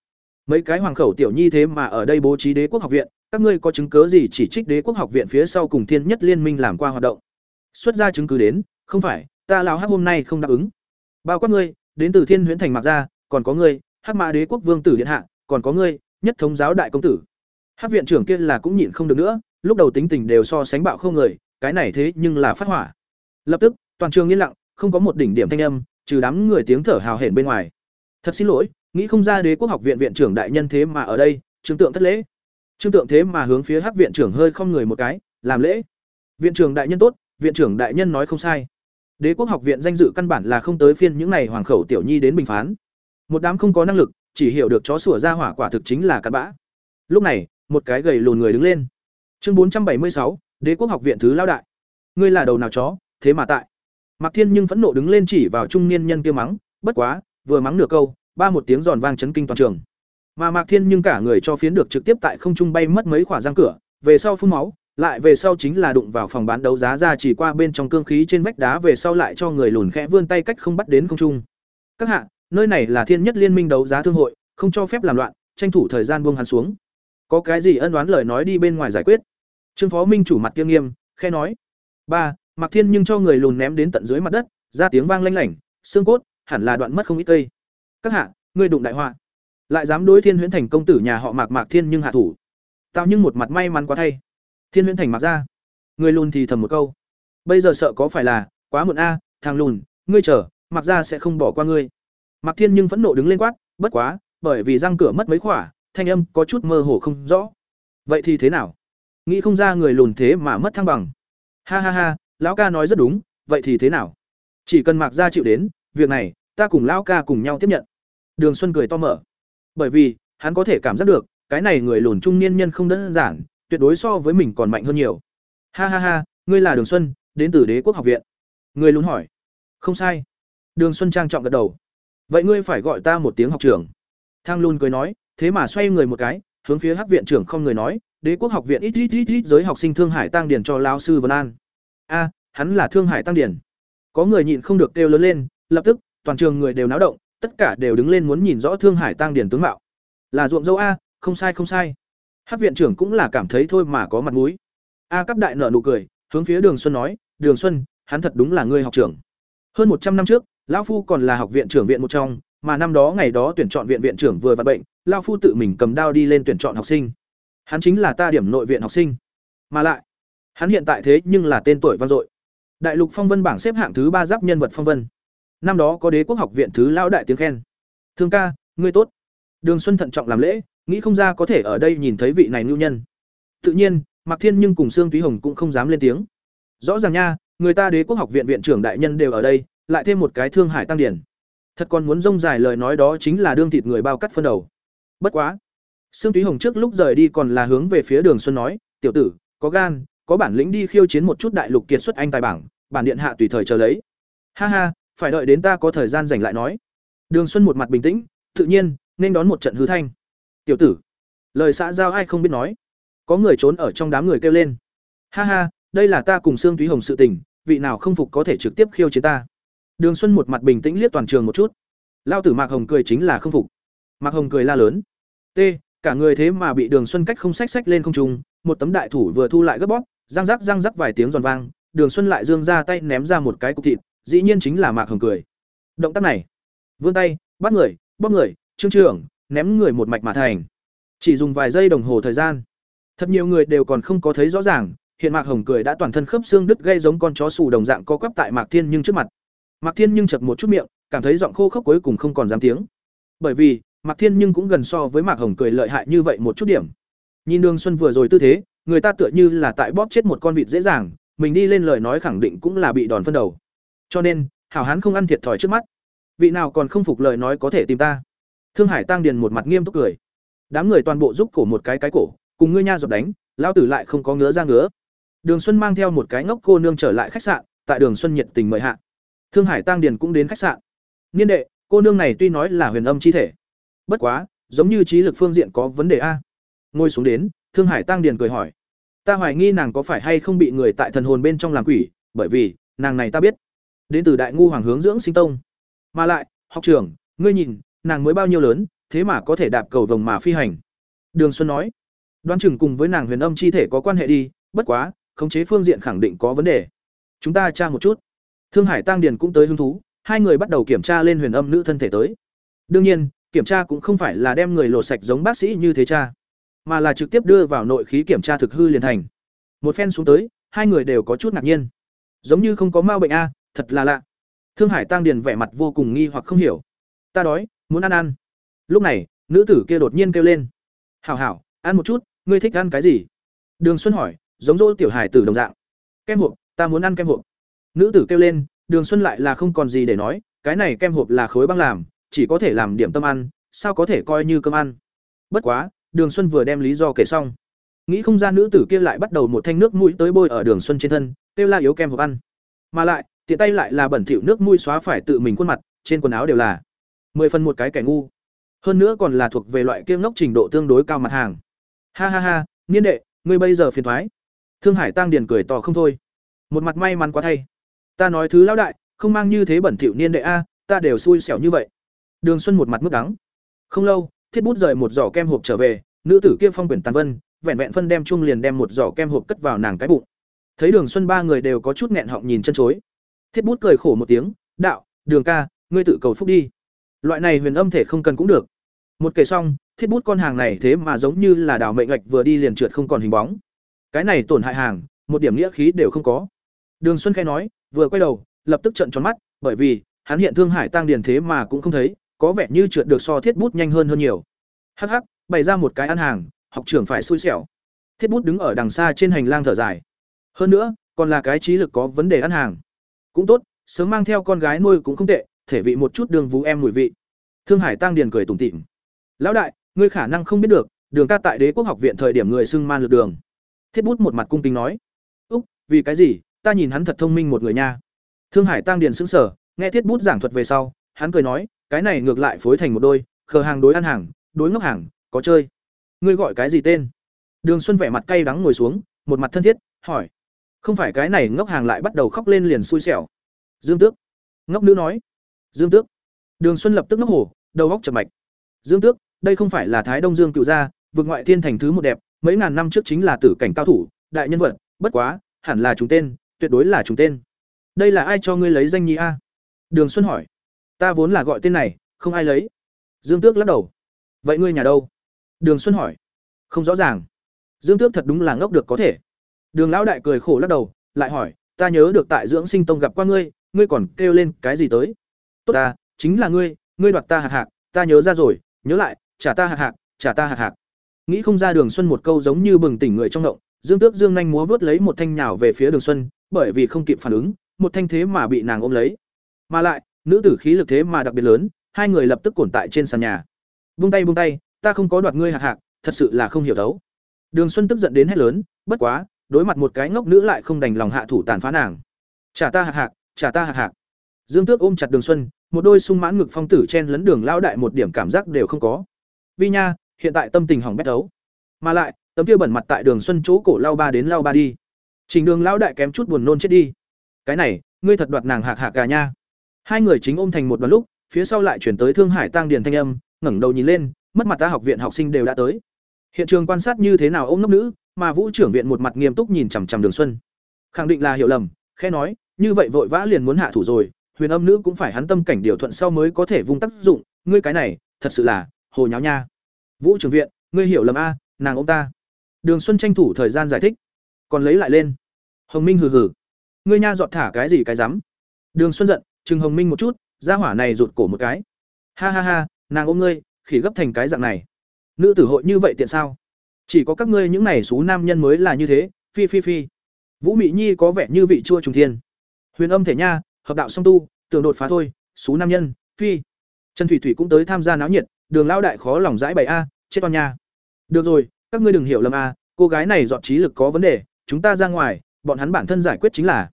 Mấy cái hoàng khẩu tiểu nhi thế mà ở đây bố trí đế quốc học viện, các ngươi có chứng cứ gì chỉ trích đế quốc học viện phía sau cùng thiên nhất liên minh làm qua hoạt động? Xuất ra chứng cứ đến, không phải, ta lao hắc hôm nay không đáp ứng. Bao quát ngươi, đến từ thiên huyễn thành mạc gia, còn có ngươi, hắc mã đế quốc vương tử điện hạ, còn có ngươi, nhất thống giáo đại công tử hắc viện trưởng kia là cũng nhịn không được nữa, lúc đầu tính tình đều so sánh bạo không người, cái này thế nhưng là phát hỏa. Lập tức, toàn trường yên lặng, không có một đỉnh điểm thanh âm, trừ đám người tiếng thở hào hển bên ngoài. Thật xin lỗi, nghĩ không ra đế quốc học viện viện trưởng đại nhân thế mà ở đây, trương tượng thất lễ. Trương tượng thế mà hướng phía hắc viện trưởng hơi không người một cái, làm lễ. Viện trưởng đại nhân tốt, viện trưởng đại nhân nói không sai. Đế quốc học viện danh dự căn bản là không tới phiên những này hoàng khẩu tiểu nhi đến bình phán. Một đám không có năng lực, chỉ hiểu được chó sủa ra hỏa quả thực chính là cặn bã. Lúc này một cái gầy lùn người đứng lên. Chương bốn trăm bảy mươi sáu, đế quốc học viện thứ lao đại. Ngươi là đầu nào chó, thế mà tại. Mạc thiên nhưng phẫn nộ đứng lên chỉ vào trung niên nhân kia mắng, bất quá, vừa mắng nửa câu, ba một tiếng giòn vang chấn kinh toàn trường. Mà mạc thiên nhưng cả người cho phiến được trực tiếp tại không trung bay mất mấy khỏa răng cửa, về sau phun máu, lại về sau chính là đụng vào phòng bán đấu giá ra chỉ qua bên trong cương khí trên vách đá về sau lại cho người lùn khẽ vươn tay cách không bắt đến không trung. Các hạ, nơi này là thiên nhất liên minh đấu giá thương hội, không cho phép làm loạn, tranh thủ thời gian buông hắn xuống có cái gì ân đoán lời nói đi bên ngoài giải quyết? Trương phó minh chủ mặt kiêng nghiêm khe nói. Ba, mạc thiên nhưng cho người lùn ném đến tận dưới mặt đất, ra tiếng vang lanh lảnh, xương cốt, hẳn là đoạn mất không ít cây. Các hạ, ngươi đụng đại họa. Lại dám đối thiên huyễn thành công tử nhà họ mạc mạc thiên nhưng hạ thủ. Tạo nhưng một mặt may mắn quá thay. Thiên huyễn thành mặc ra. Người lùn thì thầm một câu. Bây giờ sợ có phải là, quá muộn a, thằng lùn, ngươi chờ mặc ra sẽ không bỏ qua ngươi. Mạc thiên nhưng phẫn nộ đứng lên quát, bất quá, bởi vì răng cửa mất mấy khỏa thanh âm có chút mơ hồ không rõ. Vậy thì thế nào? Nghĩ không ra người lùn thế mà mất thăng bằng. Ha ha ha, lão ca nói rất đúng, vậy thì thế nào? Chỉ cần mạc gia chịu đến, việc này, ta cùng lão ca cùng nhau tiếp nhận. Đường xuân cười to mở. Bởi vì, hắn có thể cảm giác được, cái này người lùn trung niên nhân không đơn giản, tuyệt đối so với mình còn mạnh hơn nhiều. Ha ha ha, ngươi là đường xuân, đến từ đế quốc học viện. Người lùn hỏi. Không sai. Đường xuân trang trọng gật đầu. Vậy ngươi phải gọi ta một tiếng học trưởng. Thang lùn cười nói thế mà xoay người một cái hướng phía hắc viện trưởng không người nói đế quốc học viện ít ít ít ít giới học sinh thương hải tăng Điền cho lao sư vân an. A hắn là thương hải tăng Điền, có người nhịn không được kêu lớn lên lập tức toàn trường người đều náo động tất cả đều đứng lên muốn nhìn rõ thương hải tăng Điền tướng mạo. Là ruộng dâu a không sai không sai. Hắc viện trưởng cũng là cảm thấy thôi mà có mặt mũi. A cấp đại nợ nụ cười hướng phía đường xuân nói đường xuân hắn thật đúng là người học trưởng. Hơn một trăm năm trước lão phu còn là học viện trưởng viện một trong mà năm đó ngày đó tuyển chọn viện viện trưởng vừa vặn bệnh lão phu tự mình cầm đao đi lên tuyển chọn học sinh. Hắn chính là ta điểm nội viện học sinh. Mà lại, hắn hiện tại thế nhưng là tên tuổi vang dội. Đại lục phong vân bảng xếp hạng thứ ba giáp nhân vật phong vân. Năm đó có đế quốc học viện thứ lão đại tiếng khen. Thương ca, ngươi tốt. Đường xuân thận trọng làm lễ, nghĩ không ra có thể ở đây nhìn thấy vị này ngưu nhân. Tự nhiên, mạc thiên nhưng cùng sương túy hồng cũng không dám lên tiếng. Rõ ràng nha, người ta đế quốc học viện viện trưởng đại nhân đều ở đây, lại thêm một cái thương hải tăng điển. Thật còn muốn rông dài lời nói đó chính là đương thịt người bao cắt phân đầu bất quá. Sương thúy hồng trước lúc rời đi còn là hướng về phía đường xuân nói, tiểu tử, có gan, có bản lĩnh đi khiêu chiến một chút đại lục kiệt xuất anh tài bảng, bản điện hạ tùy thời chờ lấy. Ha ha, phải đợi đến ta có thời gian rảnh lại nói. Đường xuân một mặt bình tĩnh, tự nhiên, nên đón một trận hư thanh. Tiểu tử. Lời xã giao ai không biết nói. Có người trốn ở trong đám người kêu lên. Ha ha, đây là ta cùng sương thúy hồng sự tình, vị nào không phục có thể trực tiếp khiêu chiến ta. Đường xuân một mặt bình tĩnh liếc toàn trường một chút. Lao tử mạc hồng cười chính là không phục mạc hồng cười la lớn. T, cả người thế mà bị đường xuân cách không sách sách lên không trung, một tấm đại thủ vừa thu lại gấp bóp, răng rắc răng rắc vài tiếng giòn vang, đường xuân lại dương ra tay ném ra một cái cục thịt, dĩ nhiên chính là mạc hồng cười. Động tác này, vươn tay, bắt người, bóp người, trương trưởng, ném người một mạch mà thành. Chỉ dùng vài giây đồng hồ thời gian. Thật nhiều người đều còn không có thấy rõ ràng, hiện mạc hồng cười đã toàn thân khớp xương đứt gây giống con chó sù đồng dạng co quắp tại mạc thiên nhưng trước mặt. Mạc thiên nhưng chật một chút miệng, cảm thấy giọng khô khốc cuối cùng không còn dám tiếng. Bởi vì mạc thiên nhưng cũng gần so với mạc hồng cười lợi hại như vậy một chút điểm. Nhìn đường xuân vừa rồi tư thế, người ta tựa như là tại bóp chết một con vịt dễ dàng, mình đi lên lời nói khẳng định cũng là bị đòn phân đầu. Cho nên, hảo hán không ăn thiệt thòi trước mắt. Vị nào còn không phục lời nói có thể tìm ta? Thương hải tăng điền một mặt nghiêm túc cười. Đám người toàn bộ giúp cổ một cái cái cổ, cùng ngươi nha giọt đánh lao tử lại không có ngứa ra ngứa. Đường xuân mang theo một cái ngốc cô nương trở lại khách sạn, tại đường xuân nhiệt tình mời hạ. Thương hải tăng điền cũng đến khách sạn. Niên đệ, cô nương này tuy nói là huyền âm chi thể bất quá, giống như trí lực phương diện có vấn đề a. Ngồi xuống đến, thương hải tăng điền cười hỏi. Ta hoài nghi nàng có phải hay không bị người tại thần hồn bên trong làm quỷ, bởi vì, nàng này ta biết. Đến từ đại ngu hoàng hướng dưỡng sinh tông. Mà lại, học trưởng, ngươi nhìn, nàng mới bao nhiêu lớn, thế mà có thể đạp cầu vồng mà phi hành. Đường xuân nói. Đoan chừng cùng với nàng huyền âm chi thể có quan hệ đi, bất quá, khống chế phương diện khẳng định có vấn đề. Chúng ta tra một chút. Thương hải tăng điền cũng tới hứng thú, hai người bắt đầu kiểm tra lên huyền âm nữ thân thể tới. Đương nhiên kiểm tra cũng không phải là đem người lột sạch giống bác sĩ như thế cha, mà là trực tiếp đưa vào nội khí kiểm tra thực hư liền thành. Một phen xuống tới, hai người đều có chút ngạc nhiên. Giống như không có ma bệnh a, thật là lạ. Thương hải tăng điền vẻ mặt vô cùng nghi hoặc không hiểu. Ta đói, muốn ăn ăn. Lúc này, nữ tử kia đột nhiên kêu lên. Hảo hảo, ăn một chút, ngươi thích ăn cái gì? Đường xuân hỏi, giống dỗ tiểu hải tử đồng dạng. Kem hộp, ta muốn ăn kem hộp. Nữ tử kêu lên, đường xuân lại là không còn gì để nói, cái này kem hộp là khối băng làm chỉ có thể làm điểm tâm ăn, sao có thể coi như cơm ăn? Bất quá, đường xuân vừa đem lý do kể xong. Nghĩ không ra nữ tử kia lại bắt đầu một thanh nước mũi tới bôi ở đường xuân trên thân, kêu la yếu kem hộp ăn. Mà lại, tiện tay lại là bẩn thỉu nước mũi xóa phải tự mình khuôn mặt, trên quần áo đều là mười phần một cái kẻ ngu. Hơn nữa còn là thuộc về loại kiêng ngốc trình độ tương đối cao mặt hàng. Ha ha ha, niên đệ, ngươi bây giờ phiền thoái. Thương hải tăng điền cười to không thôi. Một mặt may mắn quá thay. Ta nói thứ lão đại, không mang như thế bẩn thỉu niên đệ a, ta đều xui xẻo như vậy đường xuân một mặt mức đắng. Không lâu, thiết bút rời một giỏ kem hộp trở về, nữ tử kia phong quyển tàn vân, vẹn vẹn phân đem chung liền đem một giỏ kem hộp cất vào nàng cái bụng. Thấy đường xuân ba người đều có chút nghẹn họng nhìn chân chối. Thiết bút cười khổ một tiếng, đạo, đường ca, ngươi tự cầu phúc đi. Loại này huyền âm thể không cần cũng được. Một kể xong, thiết bút con hàng này thế mà giống như là đào mệnh ngạch vừa đi liền trượt không còn hình bóng. Cái này tổn hại hàng, một điểm nghĩa khí đều không có. Đường xuân khẽ nói, vừa quay đầu, lập tức trợn tròn mắt, bởi vì hắn hiện thương hải tăng điền thế mà cũng không thấy có vẻ như trượt được so thiết bút nhanh hơn hơn nhiều. Hắc hắc bày ra một cái ăn hàng học trưởng phải xui xẻo. Thiết bút đứng ở đằng xa trên hành lang thở dài. Hơn nữa còn là cái trí lực có vấn đề ăn hàng. Cũng tốt sớm mang theo con gái nuôi cũng không tệ thể vị một chút đường vú em mùi vị. Thương hải tăng điền cười tủm tỉm. Lão đại ngươi khả năng không biết được đường ca tại đế quốc học viện thời điểm người xưng man lực đường. Thiết bút một mặt cung kính nói. Úc vì cái gì ta nhìn hắn thật thông minh một người nha. Thương hải tăng điền sững sờ, nghe thiết bút giảng thuật về sau hắn cười nói cái này ngược lại phối thành một đôi, khờ hàng đối ăn hàng, đối ngốc hàng, có chơi. Ngươi gọi cái gì tên? Đường xuân vẻ mặt cay đắng ngồi xuống, một mặt thân thiết, hỏi. Không phải cái này ngốc hàng lại bắt đầu khóc lên liền xui xẻo. Dương tước. Ngốc nữ nói. Dương tước. Đường xuân lập tức ngốc hổ, đầu góc chập mạch. Dương tước, đây không phải là thái đông dương cựu gia, vượt ngoại thiên thành thứ một đẹp, mấy ngàn năm trước chính là tử cảnh cao thủ, đại nhân vật, bất quá, hẳn là chúng tên, tuyệt đối là chúng tên. Đây là ai cho ngươi lấy danh nhi a? Đường xuân hỏi ta vốn là gọi tên này không ai lấy. Dương tước lắc đầu. Vậy ngươi nhà đâu? Đường xuân hỏi. Không rõ ràng. Dương tước thật đúng là ngốc được có thể. Đường lão đại cười khổ lắc đầu lại hỏi ta nhớ được tại dưỡng sinh tông gặp qua ngươi ngươi còn kêu lên cái gì tới? Tốt ta chính là ngươi ngươi đoạt ta hạt hạt, ta nhớ ra rồi nhớ lại trả ta hạt hạt, trả ta hạt hạt. nghĩ không ra đường xuân một câu giống như bừng tỉnh người trong động dương tước dương nhanh múa vớt lấy một thanh nhào về phía đường xuân bởi vì không kịp phản ứng một thanh thế mà bị nàng ôm lấy. Mà lại nữ tử khí lực thế mà đặc biệt lớn, hai người lập tức cổn tại trên sàn nhà. Vung tay vung tay, ta không có đoạt ngươi hạc hạc, thật sự là không hiểu đấu đường xuân tức giận đến hét lớn, bất quá, đối mặt một cái ngốc nữ lại không đành lòng hạ thủ tàn phá nàng. Trả ta hạc hạc, trả ta hạc hạc. Dương tước ôm chặt đường xuân, một đôi sung mãn ngực phong tử chen lấn đường lao đại một điểm cảm giác đều không có. Vi nha, hiện tại tâm tình hỏng bét đấu mà lại, tấm kia bẩn mặt tại đường xuân chỗ cổ lao ba đến lao ba đi. Trình đường lao đại kém chút buồn nôn chết đi. Cái này, ngươi thật đoạt nàng hạc hạc gà nha hai người chính ôm thành một đoàn lúc, phía sau lại chuyển tới thương hải tăng điền thanh âm, ngẩng đầu nhìn lên, mất mặt ta học viện học sinh đều đã tới. Hiện trường quan sát như thế nào ôm ngốc nữ, mà vũ trưởng viện một mặt nghiêm túc nhìn chằm chằm đường xuân. Khẳng định là hiểu lầm, khẽ nói, như vậy vội vã liền muốn hạ thủ rồi, huyền âm nữ cũng phải hắn tâm cảnh điều thuận sau mới có thể vung tác dụng, ngươi cái này, thật sự là, hồ nháo nha. Vũ trưởng viện, ngươi hiểu lầm a, nàng ông ta. Đường xuân tranh thủ thời gian giải thích, còn lấy lại lên. Hồng minh hừ hừ, ngươi nha dọn thả cái gì cái rắm. Đường xuân giận trừng hồng minh một chút, gia hỏa này rụt cổ một cái. Ha ha ha, nàng ôm ngươi, khỉ gấp thành cái dạng này. Nữ tử hội như vậy tiện sao? Chỉ có các ngươi những này xú nam nhân mới là như thế, phi phi phi. Vũ mị nhi có vẻ như vị chua trùng thiên. Huyền âm thể nha, hợp đạo song tu, tưởng đột phá thôi, xú nam nhân, phi. Trần thủy thủy cũng tới tham gia náo nhiệt, đường lão đại khó lòng giải bày a, chết toan nha. Được rồi, các ngươi đừng hiểu lầm a, cô gái này dọn trí lực có vấn đề, chúng ta ra ngoài, bọn hắn bản thân giải quyết chính là.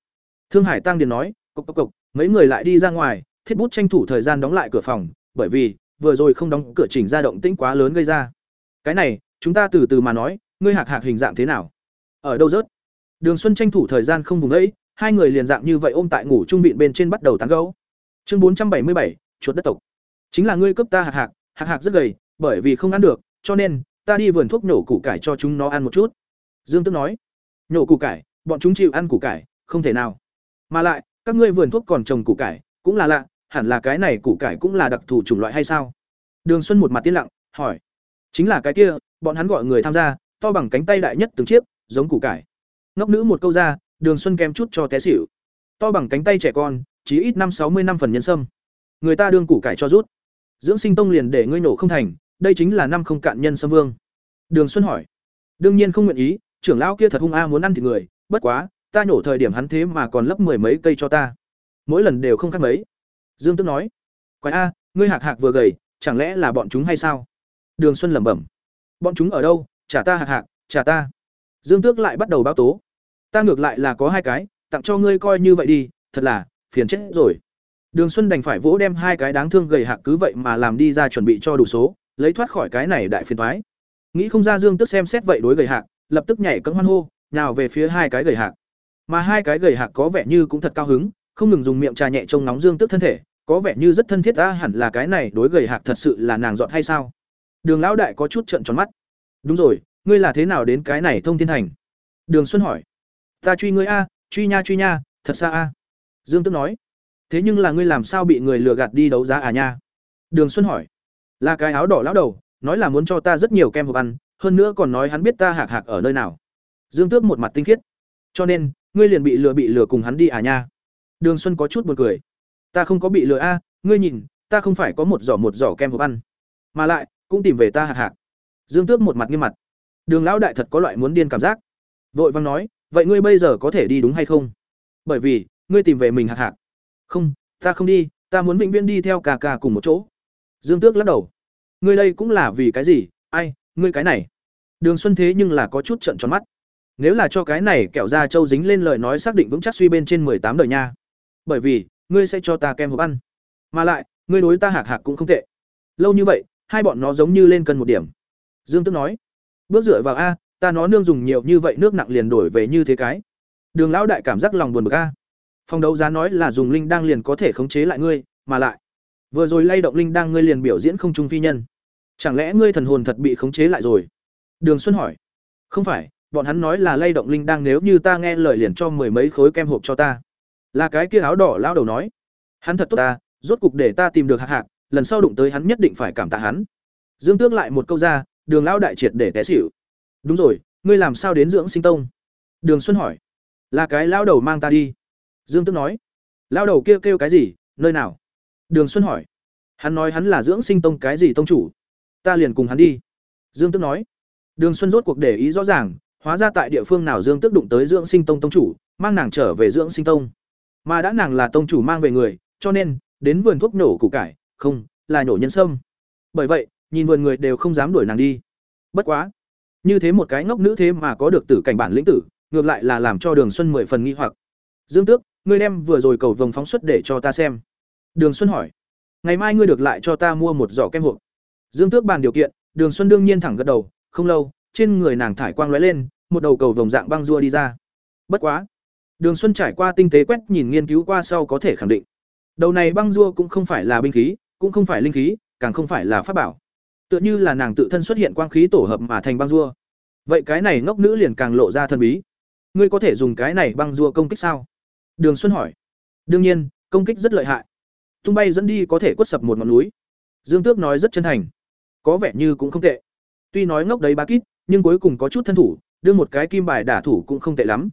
Thương hải tăng điền nói, cộc cộc cộc mấy người lại đi ra ngoài, thiết bút tranh thủ thời gian đóng lại cửa phòng, bởi vì, vừa rồi không đóng cửa chỉnh ra động tĩnh quá lớn gây ra. Cái này, chúng ta từ từ mà nói, ngươi hạc hạc hình dạng thế nào? Ở đâu rớt? Đường xuân tranh thủ thời gian không vùng ấy, hai người liền dạng như vậy ôm tại ngủ trung vịn bên trên bắt đầu tán gấu chương bốn trăm bảy mươi bảy, chuột đất tộc. Chính là ngươi cấp ta hạc hạc hạc hạc rất gầy, bởi vì không ăn được, cho nên, ta đi vườn thuốc nhổ củ cải cho chúng nó ăn một chút. Dương tức nói. Nhổ củ cải, bọn chúng chịu ăn củ cải, không thể nào. Mà lại các ngươi vườn thuốc còn trồng củ cải, cũng là lạ, hẳn là cái này củ cải cũng là đặc thù chủng loại hay sao? Đường xuân một mặt tiên lặng, hỏi. Chính là cái kia, bọn hắn gọi người tham gia, to bằng cánh tay đại nhất từng chiếc, giống củ cải. Ngốc nữ một câu ra, đường xuân kém chút cho té xỉu. To bằng cánh tay trẻ con chỉ ít năm sáu mươi năm phần nhân sâm. Người ta đương củ cải cho rút. Dưỡng sinh tông liền để ngươi nổ không thành, đây chính là năm không cạn nhân sâm vương. Đường xuân hỏi. Đương nhiên không nguyện ý, trưởng lão kia thật hung a muốn ăn thịt người, bất quá ta nhổ thời điểm hắn thế mà còn lấp mười mấy cây cho ta. Mỗi lần đều không khác mấy. Dương tức nói, quái a, ngươi hạc hạc vừa gầy, chẳng lẽ là bọn chúng hay sao? Đường xuân lẩm bẩm, bọn chúng ở đâu? Trả ta hạc hạc trả ta. Dương tước lại bắt đầu báo tố, ta ngược lại là có hai cái, tặng cho ngươi coi như vậy đi, thật là phiền chết rồi. Đường xuân đành phải vỗ đem hai cái đáng thương gầy hạc cứ vậy mà làm đi ra chuẩn bị cho đủ số, lấy thoát khỏi cái này đại phiền thoái nghĩ không ra dương Tước xem xét vậy đối gầy hạc, lập tức nhảy cấm hoan hô nào về phía hai cái gầy hạc mà hai cái gầy hạc có vẻ như cũng thật cao hứng, không ngừng dùng miệng trà nhẹ trông nóng dương tức thân thể, có vẻ như rất thân thiết ta hẳn là cái này đối gầy hạc thật sự là nàng dọn hay sao? Đường lão đại có chút trợn tròn mắt. Đúng rồi, ngươi là thế nào đến cái này thông thiên thành? Đường xuân hỏi. Ta truy ngươi a, truy nha truy nha, thật xa a. Dương tức nói. Thế nhưng là ngươi làm sao bị người lừa gạt đi đấu giá à nha? Đường xuân hỏi. Là cái áo đỏ lão đầu, nói là muốn cho ta rất nhiều kem hộp ăn, hơn nữa còn nói hắn biết ta hạc hạc ở nơi nào. Dương tước một mặt tinh khiết. Cho nên ngươi liền bị lừa bị lừa cùng hắn đi à nha. Đường xuân có chút buồn cười. Ta không có bị lừa a, ngươi nhìn, ta không phải có một giỏ một giỏ kem hộp ăn. Mà lại, cũng tìm về ta hạc hạc. Dương tước một mặt nghiêm mặt. Đường lão đại thật có loại muốn điên cảm giác. Vội vàng nói, vậy ngươi bây giờ có thể đi đúng hay không? Bởi vì, ngươi tìm về mình hạc hạc. Không, ta không đi, ta muốn vĩnh viễn đi theo cà cà cùng một chỗ. Dương tước lắc đầu. Ngươi đây cũng là vì cái gì? Ai, ngươi cái này. Đường xuân thế nhưng là có chút trận tròn mắt nếu là cho cái này kẹo ra châu dính lên lời nói xác định vững chắc suy bên trên tám đời nha. Bởi vì, ngươi sẽ cho ta kem hộp ăn. Mà lại, ngươi đối ta hạc hạc cũng không tệ. Lâu như vậy, hai bọn nó giống như lên cân một điểm. Dương tức nói, bước dựa vào a, ta nó nương dùng nhiều như vậy nước nặng liền đổi về như thế cái. Đường lão đại cảm giác lòng buồn bực a. Phòng đấu giá nói là dùng linh đang liền có thể khống chế lại ngươi, mà lại, vừa rồi lay động linh đang ngươi liền biểu diễn không trung phi nhân. Chẳng lẽ ngươi thần hồn thật bị khống chế lại rồi? Đường xuân hỏi, không phải bọn hắn nói là lay động linh đang nếu như ta nghe lời liền cho mười mấy khối kem hộp cho ta. Là cái kia áo đỏ lao đầu nói. Hắn thật tốt ta rốt cục để ta tìm được hạc hạc lần sau đụng tới hắn nhất định phải cảm tạ hắn. Dương tước lại một câu ra đường lão đại triệt để té xỉu. Đúng rồi ngươi làm sao đến dưỡng sinh tông? Đường xuân hỏi. Là cái lao đầu mang ta đi. Dương tước nói. Lao đầu kia kêu, kêu cái gì nơi nào? Đường xuân hỏi. Hắn nói hắn là dưỡng sinh tông cái gì tông chủ? Ta liền cùng hắn đi. Dương tước nói. Đường xuân rốt cuộc để ý rõ ràng hóa ra tại địa phương nào dương tước đụng tới dưỡng sinh tông tông chủ, mang nàng trở về dưỡng sinh tông. Mà đã nàng là tông chủ mang về người, cho nên, đến vườn thuốc nổ củ cải, không, là nổ nhân sâm. Bởi vậy, nhìn vườn người đều không dám đuổi nàng đi. Bất quá, như thế một cái ngốc nữ thế mà có được tử cảnh bản lĩnh tử, ngược lại là làm cho đường xuân mười phần nghi hoặc. Dương tước, ngươi đem vừa rồi cầu vồng phóng xuất để cho ta xem. Đường xuân hỏi, ngày mai ngươi được lại cho ta mua một giỏ kem hộp. Dương tước bàn điều kiện, đường xuân đương nhiên thẳng gật đầu, không lâu trên người nàng thải quang lóe lên, một đầu cầu vồng dạng băng rua đi ra. Bất quá, đường xuân trải qua tinh tế quét nhìn nghiên cứu qua sau có thể khẳng định, đầu này băng rua cũng không phải là binh khí, cũng không phải linh khí, càng không phải là pháp bảo. Tựa như là nàng tự thân xuất hiện quang khí tổ hợp mà thành băng rua. Vậy cái này ngốc nữ liền càng lộ ra thân bí. Ngươi có thể dùng cái này băng rua công kích sao? Đường xuân hỏi. Đương nhiên, công kích rất lợi hại. Tung bay dẫn đi có thể quất sập một ngọn núi. Dương tước nói rất chân thành. Có vẻ như cũng không tệ tuy nói ngốc đấy ba kít, nhưng cuối cùng có chút thân thủ, đưa một cái kim bài đả thủ cũng không tệ lắm.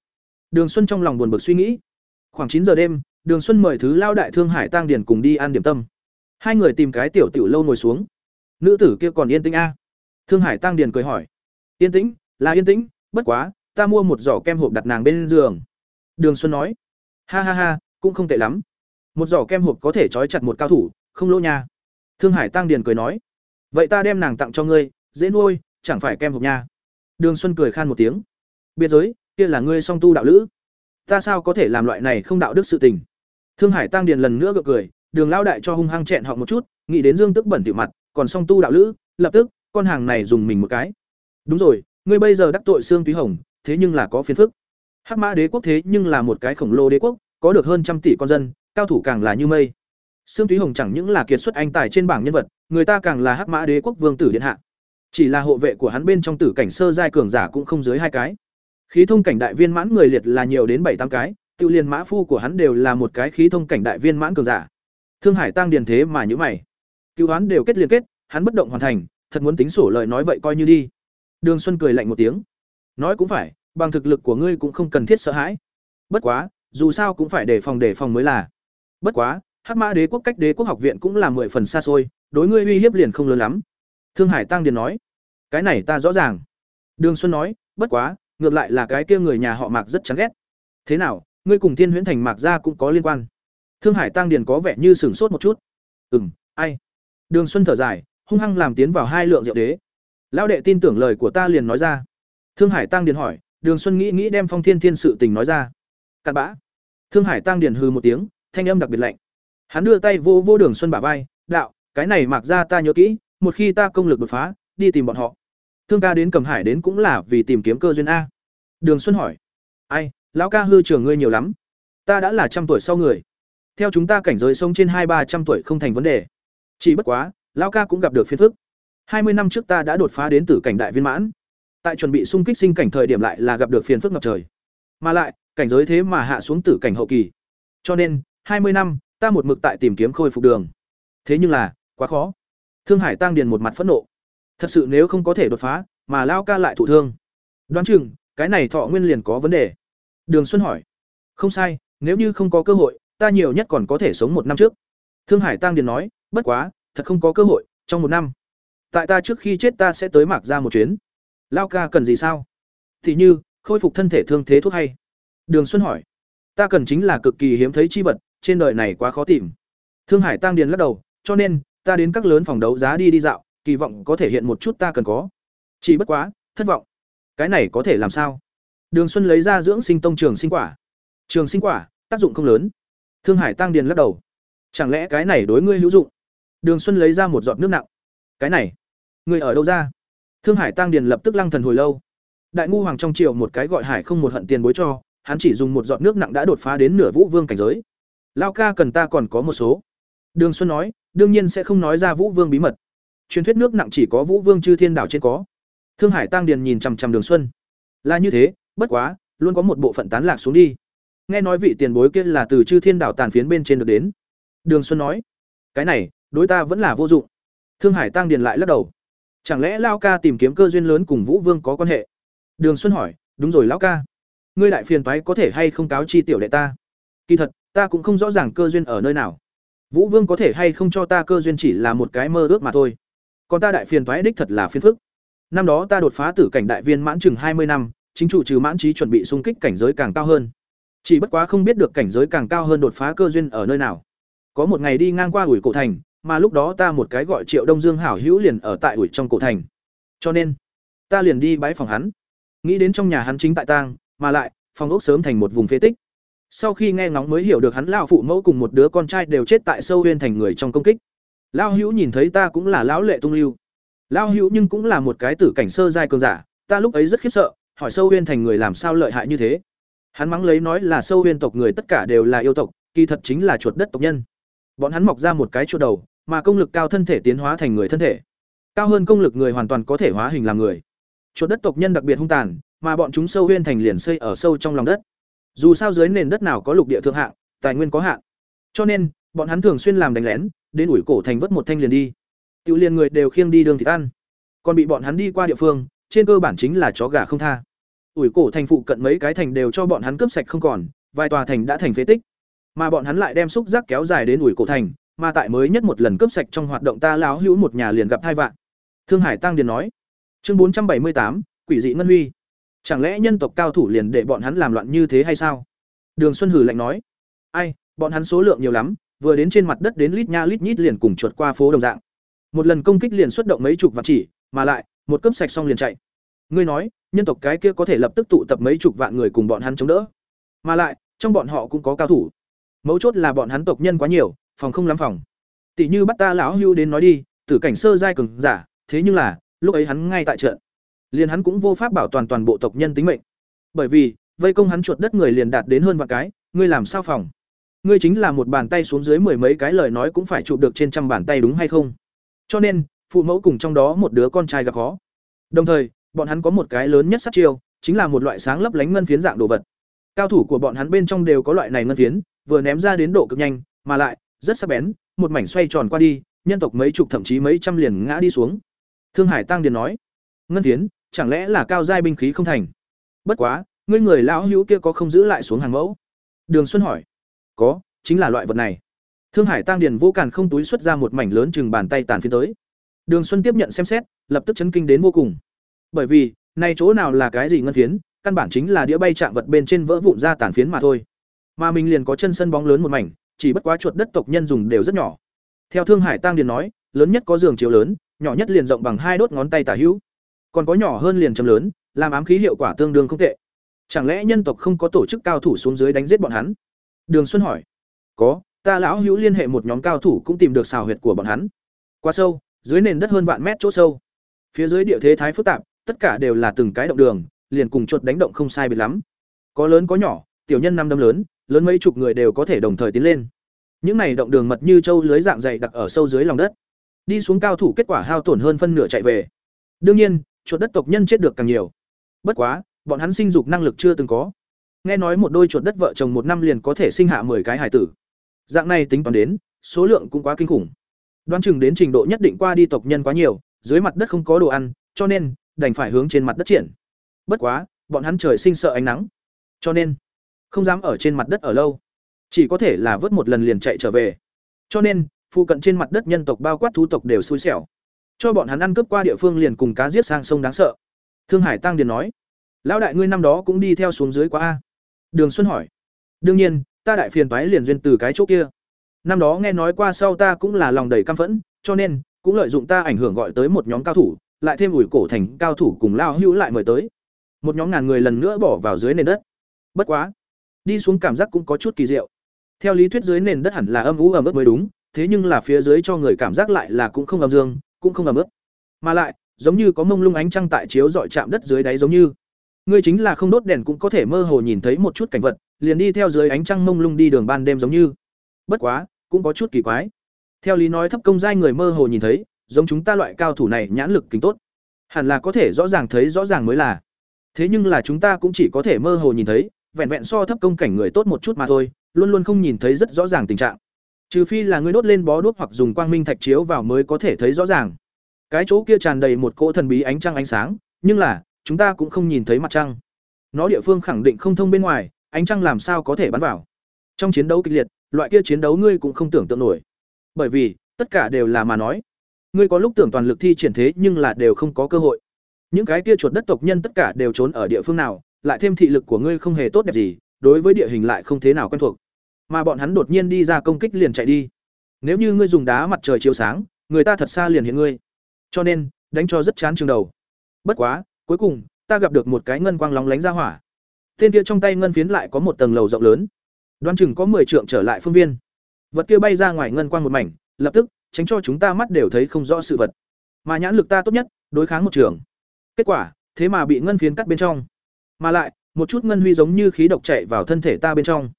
Đường xuân trong lòng buồn bực suy nghĩ. Khoảng chín giờ đêm, đường xuân mời thứ lao đại thương hải tăng điền cùng đi ăn điểm tâm. Hai người tìm cái tiểu tiểu lâu ngồi xuống. Nữ tử kia còn yên tĩnh a? Thương hải tăng điền cười hỏi. Yên tĩnh, là yên tĩnh, bất quá, ta mua một giỏ kem hộp đặt nàng bên giường. Đường xuân nói. Ha ha ha, cũng không tệ lắm. Một giỏ kem hộp có thể trói chặt một cao thủ, không lỗ nha. Thương hải tăng điền cười nói. Vậy ta đem nàng tặng cho ngươi dễ nuôi, chẳng phải kem hộp nha. Đường xuân cười khan một tiếng. Biệt giới, kia là ngươi song tu đạo lữ. Ta sao có thể làm loại này không đạo đức sự tình? Thương hải tăng điền lần nữa gượng cười, đường lao đại cho hung hăng chẹn họ một chút, nghĩ đến dương tức bẩn tiểu mặt, còn song tu đạo lữ, lập tức, con hàng này dùng mình một cái. Đúng rồi, ngươi bây giờ đắc tội xương túy hồng, thế nhưng là có phiền phức. Hắc mã đế quốc thế nhưng là một cái khổng lồ đế quốc, có được hơn trăm tỷ con dân, cao thủ càng là như mây. Sương Thúy hồng chẳng những là kiệt xuất anh tài trên bảng nhân vật, người ta càng là hắc mã đế quốc vương tử điện hạ chỉ là hộ vệ của hắn bên trong tử cảnh sơ giai cường giả cũng không dưới hai cái. Khí thông cảnh đại viên mãn người liệt là nhiều đến bảy, tám cái, tự liền mã phu của hắn đều là một cái khí thông cảnh đại viên mãn cường giả. Thương hải tăng điền thế mà nhữ mày. Cứu hắn đều kết liên kết, hắn bất động hoàn thành, thật muốn tính sổ lời nói vậy coi như đi. Đường xuân cười lạnh một tiếng. Nói cũng phải, bằng thực lực của ngươi cũng không cần thiết sợ hãi. Bất quá, dù sao cũng phải đề phòng đề phòng mới là. Bất quá, hắc mã đế quốc cách đế quốc học viện cũng là mười phần xa xôi, đối ngươi uy hiếp liền không lớn lắm thương hải tăng điền nói cái này ta rõ ràng. Đường xuân nói bất quá ngược lại là cái kia người nhà họ mạc rất chán ghét. Thế nào ngươi cùng thiên huyễn thành mạc gia cũng có liên quan? Thương hải tăng điền có vẻ như sửng sốt một chút. Ừm, ai? Đường xuân thở dài hung hăng làm tiến vào hai lượng rượu đế. Lão đệ tin tưởng lời của ta liền nói ra. Thương hải tăng điền hỏi đường xuân nghĩ nghĩ đem phong thiên thiên sự tình nói ra. Cặn bã. Thương hải tăng điền hừ một tiếng thanh âm đặc biệt lạnh. Hắn đưa tay vô vô đường xuân bả vai đạo cái này mặc gia ta nhớ kỹ một khi ta công lực đột phá, đi tìm bọn họ. Thương ca đến Cẩm hải đến cũng là vì tìm kiếm cơ duyên a. Đường xuân hỏi. Ai, lão ca hư trưởng ngươi nhiều lắm. Ta đã là trăm tuổi sau người. Theo chúng ta cảnh giới sống trên hai ba trăm tuổi không thành vấn đề. Chỉ bất quá, lão ca cũng gặp được phiền phức. Hai mươi năm trước ta đã đột phá đến tử cảnh đại viên mãn. Tại chuẩn bị xung kích sinh cảnh thời điểm lại là gặp được phiền phức ngập trời. Mà lại, cảnh giới thế mà hạ xuống tử cảnh hậu kỳ. Cho nên, hai mươi năm, ta một mực tại tìm kiếm khôi phục đường. Thế nhưng là, quá khó. Thương Hải Tăng Điền một mặt phẫn nộ. Thật sự nếu không có thể đột phá, mà Lao ca lại thụ thương. Đoán chừng, cái này thọ nguyên liền có vấn đề. Đường Xuân hỏi. Không sai, nếu như không có cơ hội, ta nhiều nhất còn có thể sống một năm trước. Thương Hải Tăng Điền nói, bất quá, thật không có cơ hội, trong một năm. Tại ta trước khi chết ta sẽ tới mạc ra một chuyến. Lao ca cần gì sao? Thì như, khôi phục thân thể thương thế thuốc hay. Đường Xuân hỏi. Ta cần chính là cực kỳ hiếm thấy chi vật, trên đời này quá khó tìm. Thương Hải Tăng Điền lắc đầu, cho nên ta đến các lớn phòng đấu giá đi đi dạo, kỳ vọng có thể hiện một chút ta cần có. Chỉ bất quá, thất vọng. Cái này có thể làm sao? Đường Xuân lấy ra dưỡng sinh tông trường sinh quả. Trường sinh quả, tác dụng không lớn. Thương Hải Tăng Điền lắc đầu. Chẳng lẽ cái này đối ngươi hữu dụng? Đường Xuân lấy ra một giọt nước nặng. Cái này, ngươi ở đâu ra? Thương Hải Tăng Điền lập tức lăng thần hồi lâu. Đại ngu hoàng trong triều một cái gọi Hải không một hận tiền bối cho, hắn chỉ dùng một giọt nước nặng đã đột phá đến nửa vũ vương cảnh giới. Lao ca cần ta còn có một số. Đường Xuân nói, đương nhiên sẽ không nói ra Vũ Vương bí mật. Truyền thuyết nước nặng chỉ có Vũ Vương chư thiên đảo trên có. Thương Hải Tăng Điền nhìn chằm chằm Đường Xuân. Là như thế, bất quá, luôn có một bộ phận tán lạc xuống đi. Nghe nói vị tiền bối kia là từ chư thiên đảo tàn phiến bên trên được đến. Đường Xuân nói, cái này, đối ta vẫn là vô dụng. Thương Hải Tăng Điền lại lắc đầu. Chẳng lẽ Lao ca tìm kiếm cơ duyên lớn cùng Vũ Vương có quan hệ? Đường Xuân hỏi, đúng rồi Lão ca, ngươi đại phiền toái có thể hay không cáo chi tiểu đệ ta? Kỳ thật, ta cũng không rõ ràng cơ duyên ở nơi nào. Vũ Vương có thể hay không cho ta cơ duyên chỉ là một cái mơ ước mà thôi. Còn ta đại phiền toái đích thật là phiền phức. Năm đó ta đột phá tử cảnh đại viên mãn chừng hai mươi năm, chính chủ trừ mãn trí chuẩn bị xung kích cảnh giới càng cao hơn. Chỉ bất quá không biết được cảnh giới càng cao hơn đột phá cơ duyên ở nơi nào. Có một ngày đi ngang qua ủi cổ thành, mà lúc đó ta một cái gọi Triệu Đông Dương hảo hữu liền ở tại ủi trong cổ thành. Cho nên, ta liền đi bái phòng hắn. Nghĩ đến trong nhà hắn chính tại tang, mà lại, phòng ốc sớm thành một vùng phế tích. Sau khi nghe ngóng mới hiểu được hắn lão phụ mẫu cùng một đứa con trai đều chết tại sâu huyên thành người trong công kích. Lão Hữu nhìn thấy ta cũng là lão lệ tung lưu. Lão Hữu nhưng cũng là một cái tử cảnh sơ giai cường giả, ta lúc ấy rất khiếp sợ, hỏi sâu huyên thành người làm sao lợi hại như thế. Hắn mắng lấy nói là sâu huyên tộc người tất cả đều là yêu tộc, kỳ thật chính là chuột đất tộc nhân. Bọn hắn mọc ra một cái chuột đầu, mà công lực cao thân thể tiến hóa thành người thân thể. Cao hơn công lực người hoàn toàn có thể hóa hình làm người. Chuột đất tộc nhân đặc biệt hung tàn, mà bọn chúng sâu huyên thành liền xây ở sâu trong lòng đất. Dù sao dưới nền đất nào có lục địa thượng hạng, tài nguyên có hạn. Cho nên, bọn hắn thường xuyên làm đánh lén, đến ủi cổ thành vất một thanh liền đi. Tiểu liên người đều khiêng đi đường thịt ăn. Còn bị bọn hắn đi qua địa phương, trên cơ bản chính là chó gà không tha. Ủi cổ thành phụ cận mấy cái thành đều cho bọn hắn cướp sạch không còn, vài tòa thành đã thành phế tích. Mà bọn hắn lại đem xúc giác kéo dài đến ủi cổ thành, mà tại mới nhất một lần cướp sạch trong hoạt động ta láo hữu một nhà liền gặp hai vạn. Thương Hải Tăng Điền nói. Chương bốn trăm bảy mươi tám Quỷ dị ngân huy. Chẳng lẽ nhân tộc cao thủ liền để bọn hắn làm loạn như thế hay sao? Đường Xuân hử lạnh nói. Ai, bọn hắn số lượng nhiều lắm, vừa đến trên mặt đất đến lít nha lít nhít liền cùng chuột qua phố đồng dạng. Một lần công kích liền xuất động mấy chục vạn chỉ, mà lại, một cấp sạch xong liền chạy. Ngươi nói, nhân tộc cái kia có thể lập tức tụ tập mấy chục vạn người cùng bọn hắn chống đỡ. Mà lại, trong bọn họ cũng có cao thủ. Mấu chốt là bọn hắn tộc nhân quá nhiều, phòng không lắm phòng. Tỷ như bắt ta lão hưu đến nói đi, tử cảnh sơ giai cường giả, thế nhưng là, lúc ấy hắn ngay tại trận liền hắn cũng vô pháp bảo toàn toàn bộ tộc nhân tính mệnh. Bởi vì, vây công hắn chuột đất người liền đạt đến hơn vạn cái, ngươi làm sao phòng? Ngươi chính là một bàn tay xuống dưới mười mấy cái lời nói cũng phải chụp được trên trăm bàn tay đúng hay không? Cho nên, phụ mẫu cùng trong đó một đứa con trai gặp khó. Đồng thời, bọn hắn có một cái lớn nhất sát chiêu, chính là một loại sáng lấp lánh ngân phiến dạng đồ vật. Cao thủ của bọn hắn bên trong đều có loại này ngân phiến, vừa ném ra đến độ cực nhanh, mà lại, rất sắc bén, một mảnh xoay tròn qua đi, nhân tộc mấy chục thậm chí mấy trăm liền ngã đi xuống. Thương hải tăng điền nói, ngân phiến chẳng lẽ là cao giai binh khí không thành? Bất quá, ngươi người lão hữu kia có không giữ lại xuống hàng mẫu? Đường xuân hỏi. Có, chính là loại vật này. Thương hải tăng điền vô càn không túi xuất ra một mảnh lớn chừng bàn tay tàn phiến tới. Đường xuân tiếp nhận xem xét, lập tức chấn kinh đến vô cùng. Bởi vì, nay chỗ nào là cái gì ngân phiến, căn bản chính là đĩa bay chạm vật bên trên vỡ vụn ra tàn phiến mà thôi. Mà mình liền có chân sân bóng lớn một mảnh, chỉ bất quá chuột đất tộc nhân dùng đều rất nhỏ. Theo thương hải tăng điền nói, lớn nhất có giường chiếu lớn, nhỏ nhất liền rộng bằng hai đốt ngón tay tả hữu còn có nhỏ hơn liền chấm lớn, làm ám khí hiệu quả tương đương không tệ. Chẳng lẽ nhân tộc không có tổ chức cao thủ xuống dưới đánh giết bọn hắn? Đường xuân hỏi. Có, ta lão hữu liên hệ một nhóm cao thủ cũng tìm được xào huyệt của bọn hắn. Qua sâu, dưới nền đất hơn vạn mét chỗ sâu. Phía dưới địa thế thái phức tạp, tất cả đều là từng cái động đường, liền cùng chuột đánh động không sai biệt lắm. Có lớn có nhỏ, tiểu nhân năm đâm lớn lớn mấy chục người đều có thể đồng thời tiến lên. Những này động đường mật như châu lưới dạng dày đặc ở sâu dưới lòng đất. Đi xuống cao thủ kết quả hao tổn hơn phân nửa chạy về. Đương nhiên chuột đất tộc nhân chết được càng nhiều. Bất quá, bọn hắn sinh dục năng lực chưa từng có. Nghe nói một đôi chuột đất vợ chồng một năm liền có thể sinh hạ 10 cái hài tử. Dạng này tính toán đến, số lượng cũng quá kinh khủng. Đoán chừng đến trình độ nhất định qua đi tộc nhân quá nhiều, dưới mặt đất không có đồ ăn, cho nên đành phải hướng trên mặt đất triển. Bất quá, bọn hắn trời sinh sợ ánh nắng, cho nên không dám ở trên mặt đất ở lâu, chỉ có thể là vớt một lần liền chạy trở về. Cho nên, phụ cận trên mặt đất nhân tộc bao quát thú tộc đều xui xẻo. Cho bọn hắn ăn cướp qua địa phương liền cùng cá giết sang sông đáng sợ. Thương Hải Tăng Điền nói: "Lão đại ngươi năm đó cũng đi theo xuống dưới quá a?" Đường Xuân hỏi: "Đương nhiên, ta đại phiền toái liền duyên từ cái chỗ kia. Năm đó nghe nói qua sau ta cũng là lòng đầy căm phẫn, cho nên cũng lợi dụng ta ảnh hưởng gọi tới một nhóm cao thủ, lại thêm ủi cổ thành cao thủ cùng lao hữu lại mời tới. Một nhóm ngàn người lần nữa bỏ vào dưới nền đất. Bất quá, đi xuống cảm giác cũng có chút kỳ diệu. Theo lý thuyết dưới nền đất hẳn là âm ú ẩm ướt mới đúng, thế nhưng là phía dưới cho người cảm giác lại là cũng không âm dương, cũng không ẩm ướt. Mà lại, giống như có mông lung ánh trăng tại chiếu dọi chạm đất dưới đáy giống như. Ngươi chính là không đốt đèn cũng có thể mơ hồ nhìn thấy một chút cảnh vật, liền đi theo dưới ánh trăng mông lung đi đường ban đêm giống như. Bất quá, cũng có chút kỳ quái. Theo lý nói thấp công giai người mơ hồ nhìn thấy, giống chúng ta loại cao thủ này nhãn lực kính tốt, hẳn là có thể rõ ràng thấy rõ ràng mới là. Thế nhưng là chúng ta cũng chỉ có thể mơ hồ nhìn thấy, vẹn vẹn so thấp công cảnh người tốt một chút mà thôi, luôn luôn không nhìn thấy rất rõ ràng tình trạng. Trừ phi là ngươi đốt lên bó đuốc hoặc dùng quang minh thạch chiếu vào mới có thể thấy rõ ràng. Cái chỗ kia tràn đầy một cỗ thần bí ánh trăng ánh sáng, nhưng là, chúng ta cũng không nhìn thấy mặt trăng. Nó địa phương khẳng định không thông bên ngoài, ánh trăng làm sao có thể bắn vào. Trong chiến đấu kịch liệt, loại kia chiến đấu ngươi cũng không tưởng tượng nổi. Bởi vì, tất cả đều là mà nói. Ngươi có lúc tưởng toàn lực thi triển thế nhưng là đều không có cơ hội. Những cái kia chuột đất tộc nhân tất cả đều trốn ở địa phương nào, lại thêm thị lực của ngươi không hề tốt đẹp gì, đối với địa hình lại không thế nào quen thuộc. Mà bọn hắn đột nhiên đi ra công kích liền chạy đi. Nếu như ngươi dùng đá mặt trời chiếu sáng, người ta thật xa liền hiện ngươi. Cho nên, đánh cho rất chán trường đầu. Bất quá, cuối cùng, ta gặp được một cái ngân quang lóng lánh ra hỏa. Tên kia trong tay ngân phiến lại có một tầng lầu rộng lớn. đoan chừng có 10 trượng trở lại phương viên. Vật kia bay ra ngoài ngân quang một mảnh, lập tức tránh cho chúng ta mắt đều thấy không rõ sự vật. Mà nhãn lực ta tốt nhất, đối kháng một trường. Kết quả, thế mà bị ngân phiến cắt bên trong. Mà lại, một chút ngân huy giống như khí độc chạy vào thân thể ta bên trong.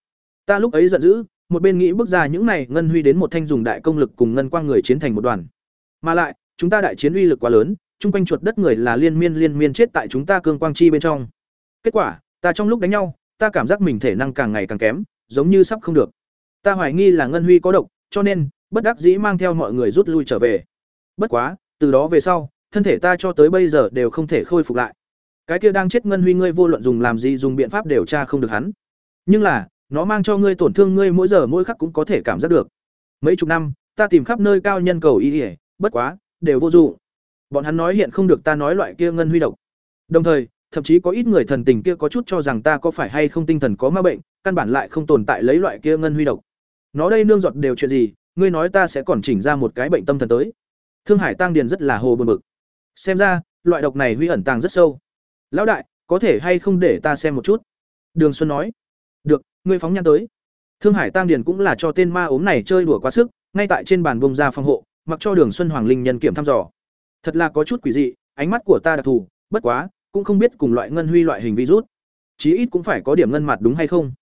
Ta lúc ấy giận dữ, một bên nghĩ bước ra những này ngân huy đến một thanh dùng đại công lực cùng ngân quang người chiến thành một đoàn. Mà lại, chúng ta đại chiến uy lực quá lớn, chung quanh chuột đất người là liên miên liên miên chết tại chúng ta cương quang chi bên trong. Kết quả, ta trong lúc đánh nhau, ta cảm giác mình thể năng càng ngày càng kém, giống như sắp không được. Ta hoài nghi là ngân huy có độc, cho nên bất đắc dĩ mang theo mọi người rút lui trở về. Bất quá, từ đó về sau, thân thể ta cho tới bây giờ đều không thể khôi phục lại. Cái kia đang chết ngân huy ngươi vô luận dùng làm gì dùng biện pháp điều tra không được hắn. Nhưng là, nó mang cho ngươi tổn thương ngươi mỗi giờ mỗi khắc cũng có thể cảm giác được. Mấy chục năm, ta tìm khắp nơi cao nhân cầu y, bất quá, đều vô dụng. Bọn hắn nói hiện không được ta nói loại kia ngân huy độc. Đồng thời, thậm chí có ít người thần tình kia có chút cho rằng ta có phải hay không tinh thần có ma bệnh, căn bản lại không tồn tại lấy loại kia ngân huy độc. Nó đây nương giọt đều chuyện gì, ngươi nói ta sẽ còn chỉnh ra một cái bệnh tâm thần tới. Thương Hải Tăng Điền rất là hồ buồn bực. Xem ra, loại độc này huy ẩn tàng rất sâu. Lão đại, có thể hay không để ta xem một chút? Đường Xuân nói. Được, ngươi phóng nhãn tới. Thương Hải Tăng Điền cũng là cho tên ma ốm này chơi đùa quá sức, ngay tại trên bàn bông ra phòng hộ, mặc cho Đường Xuân Hoàng Linh nhân kiểm thăm dò. Thật là có chút quỷ dị, ánh mắt của ta đặc thù, bất quá, cũng không biết cùng loại ngân huy loại hình virus. Chí ít cũng phải có điểm ngân mặt đúng hay không?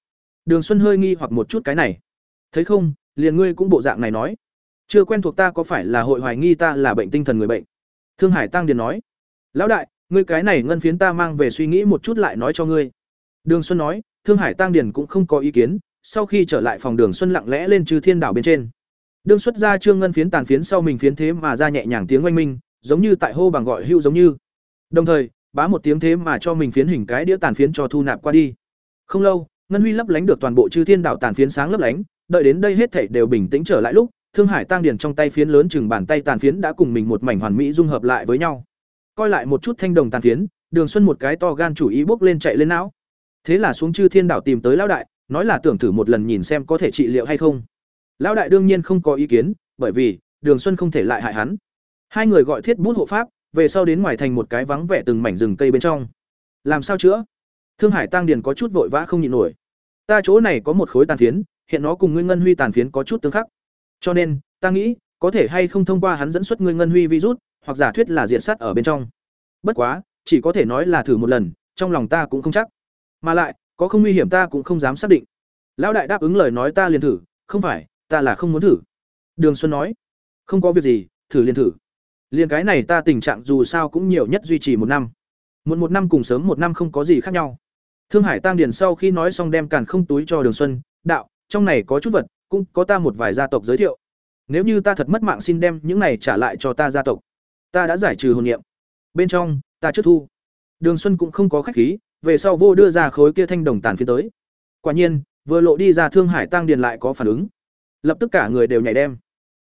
Đường Xuân hơi nghi hoặc một chút cái này. Thấy không, liền ngươi cũng bộ dạng này nói. Chưa quen thuộc ta có phải là hội hoài nghi ta là bệnh tinh thần người bệnh? Thương Hải Tăng Điền nói. Lão đại, ngươi cái này ngân phiến ta mang về suy nghĩ một chút lại nói cho ngươi. Đường Xuân nói, Thương Hải Tăng Điền cũng không có ý kiến, sau khi trở lại phòng Đường Xuân lặng lẽ lên trừ thiên đảo bên trên. đương xuất ra trương ngân phiến tàn phiến sau mình phiến thế mà ra nhẹ nhàng tiếng oanh minh, giống như tại hô bằng gọi hưu giống như. Đồng thời, bá một tiếng thế mà cho mình phiến hình cái đĩa tàn phiến cho thu nạp qua đi. Không lâu, ngân huy lấp lánh được toàn bộ trừ thiên đảo tàn phiến sáng lấp lánh, đợi đến đây hết thảy đều bình tĩnh trở lại lúc, Thương Hải Tăng Điền trong tay phiến lớn chừng bàn tay tàn phiến đã cùng mình một mảnh hoàn mỹ dung hợp lại với nhau. Coi lại một chút thanh đồng tàn phiến, Đường Xuân một cái to gan chủ ý bước lên chạy lên não. Thế là xuống chư thiên đảo tìm tới lão đại, nói là tưởng thử một lần nhìn xem có thể trị liệu hay không. Lão đại đương nhiên không có ý kiến, bởi vì Đường Xuân không thể lại hại hắn. Hai người gọi thiết bút hộ pháp, về sau đến ngoài thành một cái vắng vẻ từng mảnh rừng cây bên trong. Làm sao chữa? Thương Hải Tăng Điền có chút vội vã không nhịn nổi. Ta chỗ này có một khối tàn phiến, hiện nó cùng ngươi ngân huy tàn phiến có chút tương khắc. Cho nên, ta nghĩ, có thể hay không thông qua hắn dẫn xuất ngươi ngân huy virus, hoặc giả thuyết là diện sát ở bên trong. Bất quá, chỉ có thể nói là thử một lần, trong lòng ta cũng không chắc. Mà lại, có không nguy hiểm ta cũng không dám xác định. Lão đại đáp ứng lời nói ta liền thử, không phải, ta là không muốn thử. Đường Xuân nói, không có việc gì, thử liền thử. liền cái này ta tình trạng dù sao cũng nhiều nhất duy trì một năm. Muộn một năm cùng sớm một năm không có gì khác nhau. Thương Hải Tăng Điền sau khi nói xong đem càn không túi cho Đường Xuân, đạo, trong này có chút vật, cũng có ta một vài gia tộc giới thiệu. nếu như ta thật mất mạng xin đem những này trả lại cho ta gia tộc ta đã giải trừ hồn niệm bên trong ta trước thu đường xuân cũng không có khách khí về sau vô đưa ra khối kia thanh đồng tàn phiến tới. Quả nhiên, vừa lộ đi ra thương hải tăng điền lại có phản ứng. Lập tức cả người đều nhảy đem.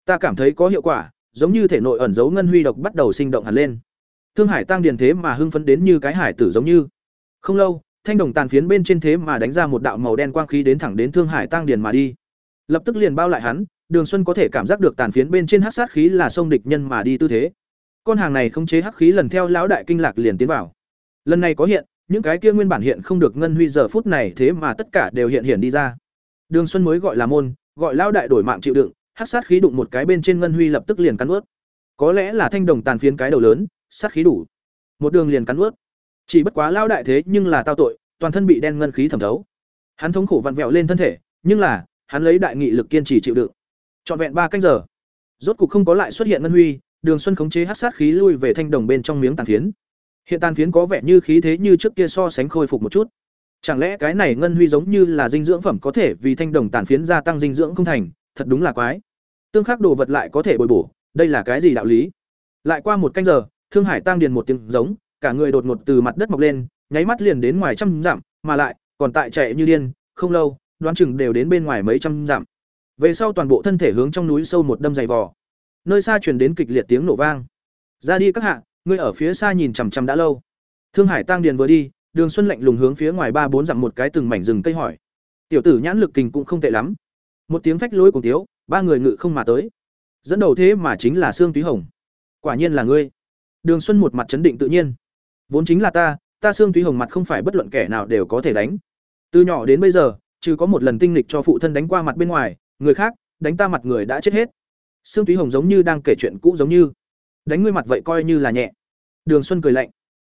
Ta cảm thấy có hiệu quả, giống như thể nội ẩn dấu ngân huy độc bắt đầu sinh động hẳn lên. Thương hải tăng điền thế mà hưng phấn đến như cái hải tử giống như. Không lâu, thanh đồng tàn phiến bên trên thế mà đánh ra một đạo màu đen quang khí đến thẳng đến thương hải tăng điền mà đi. Lập tức liền bao lại hắn, đường xuân có thể cảm giác được tàn phiến bên trên hắc sát khí là sông địch nhân mà đi tư thế. Con hàng này không chế hắc khí lần theo lão đại kinh lạc liền tiến vào. Lần này có hiện những cái kia nguyên bản hiện không được ngân huy giờ phút này thế mà tất cả đều hiện hiện đi ra. Đường xuân mới gọi là môn, gọi lão đại đổi mạng chịu đựng, hắc sát khí đụng một cái bên trên ngân huy lập tức liền cắn ướt. Có lẽ là thanh đồng tàn phiến cái đầu lớn, sát khí đủ. Một đường liền cắn ướt. Chỉ bất quá lão đại thế nhưng là tao tội, toàn thân bị đen ngân khí thẩm thấu. Hắn thống khổ vặn vẹo lên thân thể, nhưng là, hắn lấy đại nghị lực kiên trì chịu đựng. Trọn vẹn ba canh giờ, rốt cục không có lại xuất hiện ngân huy, đường xuân khống chế hắc sát khí lui về thanh đồng bên trong miếng tàn phiến hiện tàn phiến có vẻ như khí thế như trước kia so sánh khôi phục một chút. Chẳng lẽ cái này ngân huy giống như là dinh dưỡng phẩm có thể vì thanh đồng tàn phiến gia tăng dinh dưỡng không thành? Thật đúng là quái. Tương khắc đồ vật lại có thể bồi bổ, đây là cái gì đạo lý? Lại qua một canh giờ, thương hải tăng điền một tiếng giống, cả người đột ngột từ mặt đất mọc lên, nháy mắt liền đến ngoài trăm dặm, mà lại, còn tại chạy như điên, không lâu, đoán chừng đều đến bên ngoài mấy trăm dặm. Về sau toàn bộ thân thể hướng trong núi sâu một đâm dày vò. Nơi xa truyền đến kịch liệt tiếng nổ vang. Ra đi các hạ ngươi ở phía xa nhìn chằm chằm đã lâu. Thương hải tăng điền vừa đi, đường xuân lạnh lùng hướng phía ngoài ba bốn dặm một cái từng mảnh rừng cây hỏi. Tiểu tử nhãn lực kình cũng không tệ lắm. Một tiếng phách lối cùng tiếu ba người ngự không mà tới. Dẫn đầu thế mà chính là sương túy hồng. Quả nhiên là ngươi. Đường xuân một mặt chấn định tự nhiên. Vốn chính là ta ta sương túy hồng mặt không phải bất luận kẻ nào đều có thể đánh. Từ nhỏ đến bây giờ, trừ có một lần tinh lịch cho phụ thân đánh qua mặt bên ngoài, người khác, đánh ta mặt người đã chết hết. Sương túy hồng giống như đang kể chuyện cũ giống như đánh ngươi mặt vậy coi như là nhẹ. Đường xuân cười lạnh.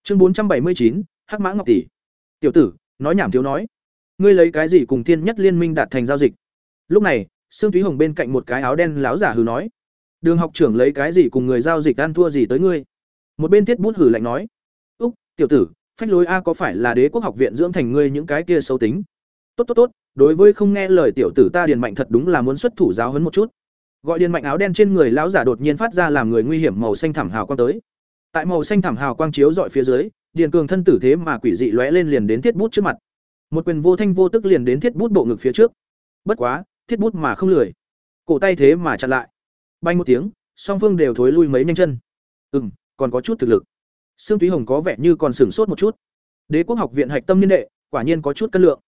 Chương bốn trăm bảy mươi chín, hắc mã ngọc tỷ. Tiểu tử, nói nhảm thiếu nói. Ngươi lấy cái gì cùng thiên nhất liên minh đạt thành giao dịch? Lúc này, sương Thúy hồng bên cạnh một cái áo đen láo giả hừ nói. Đường học trưởng lấy cái gì cùng người giao dịch ăn thua gì tới ngươi? Một bên thiết bút hử lạnh nói. Úc, tiểu tử, phách lối a có phải là đế quốc học viện dưỡng thành ngươi những cái kia xấu tính? Tốt tốt tốt, đối với không nghe lời tiểu tử ta điền mạnh thật đúng là muốn xuất thủ giáo hấn một chút gọi điền mạnh áo đen trên người lão giả đột nhiên phát ra làm người nguy hiểm màu xanh thảm hào quang tới. Tại màu xanh thảm hào quang chiếu dọi phía dưới, điền cường thân tử thế mà quỷ dị lóe lên liền đến thiết bút trước mặt. Một quyền vô thanh vô tức liền đến thiết bút bộ ngực phía trước. Bất quá, thiết bút mà không lười. Cổ tay thế mà chặn lại. Bay một tiếng, song phương đều thối lui mấy nhanh chân. Ừ m còn có chút thực lực. Sương túy hồng có vẻ như còn sửng sốt một chút. Đế quốc học viện hạch tâm niên đệ, quả nhiên có chút cân lượng.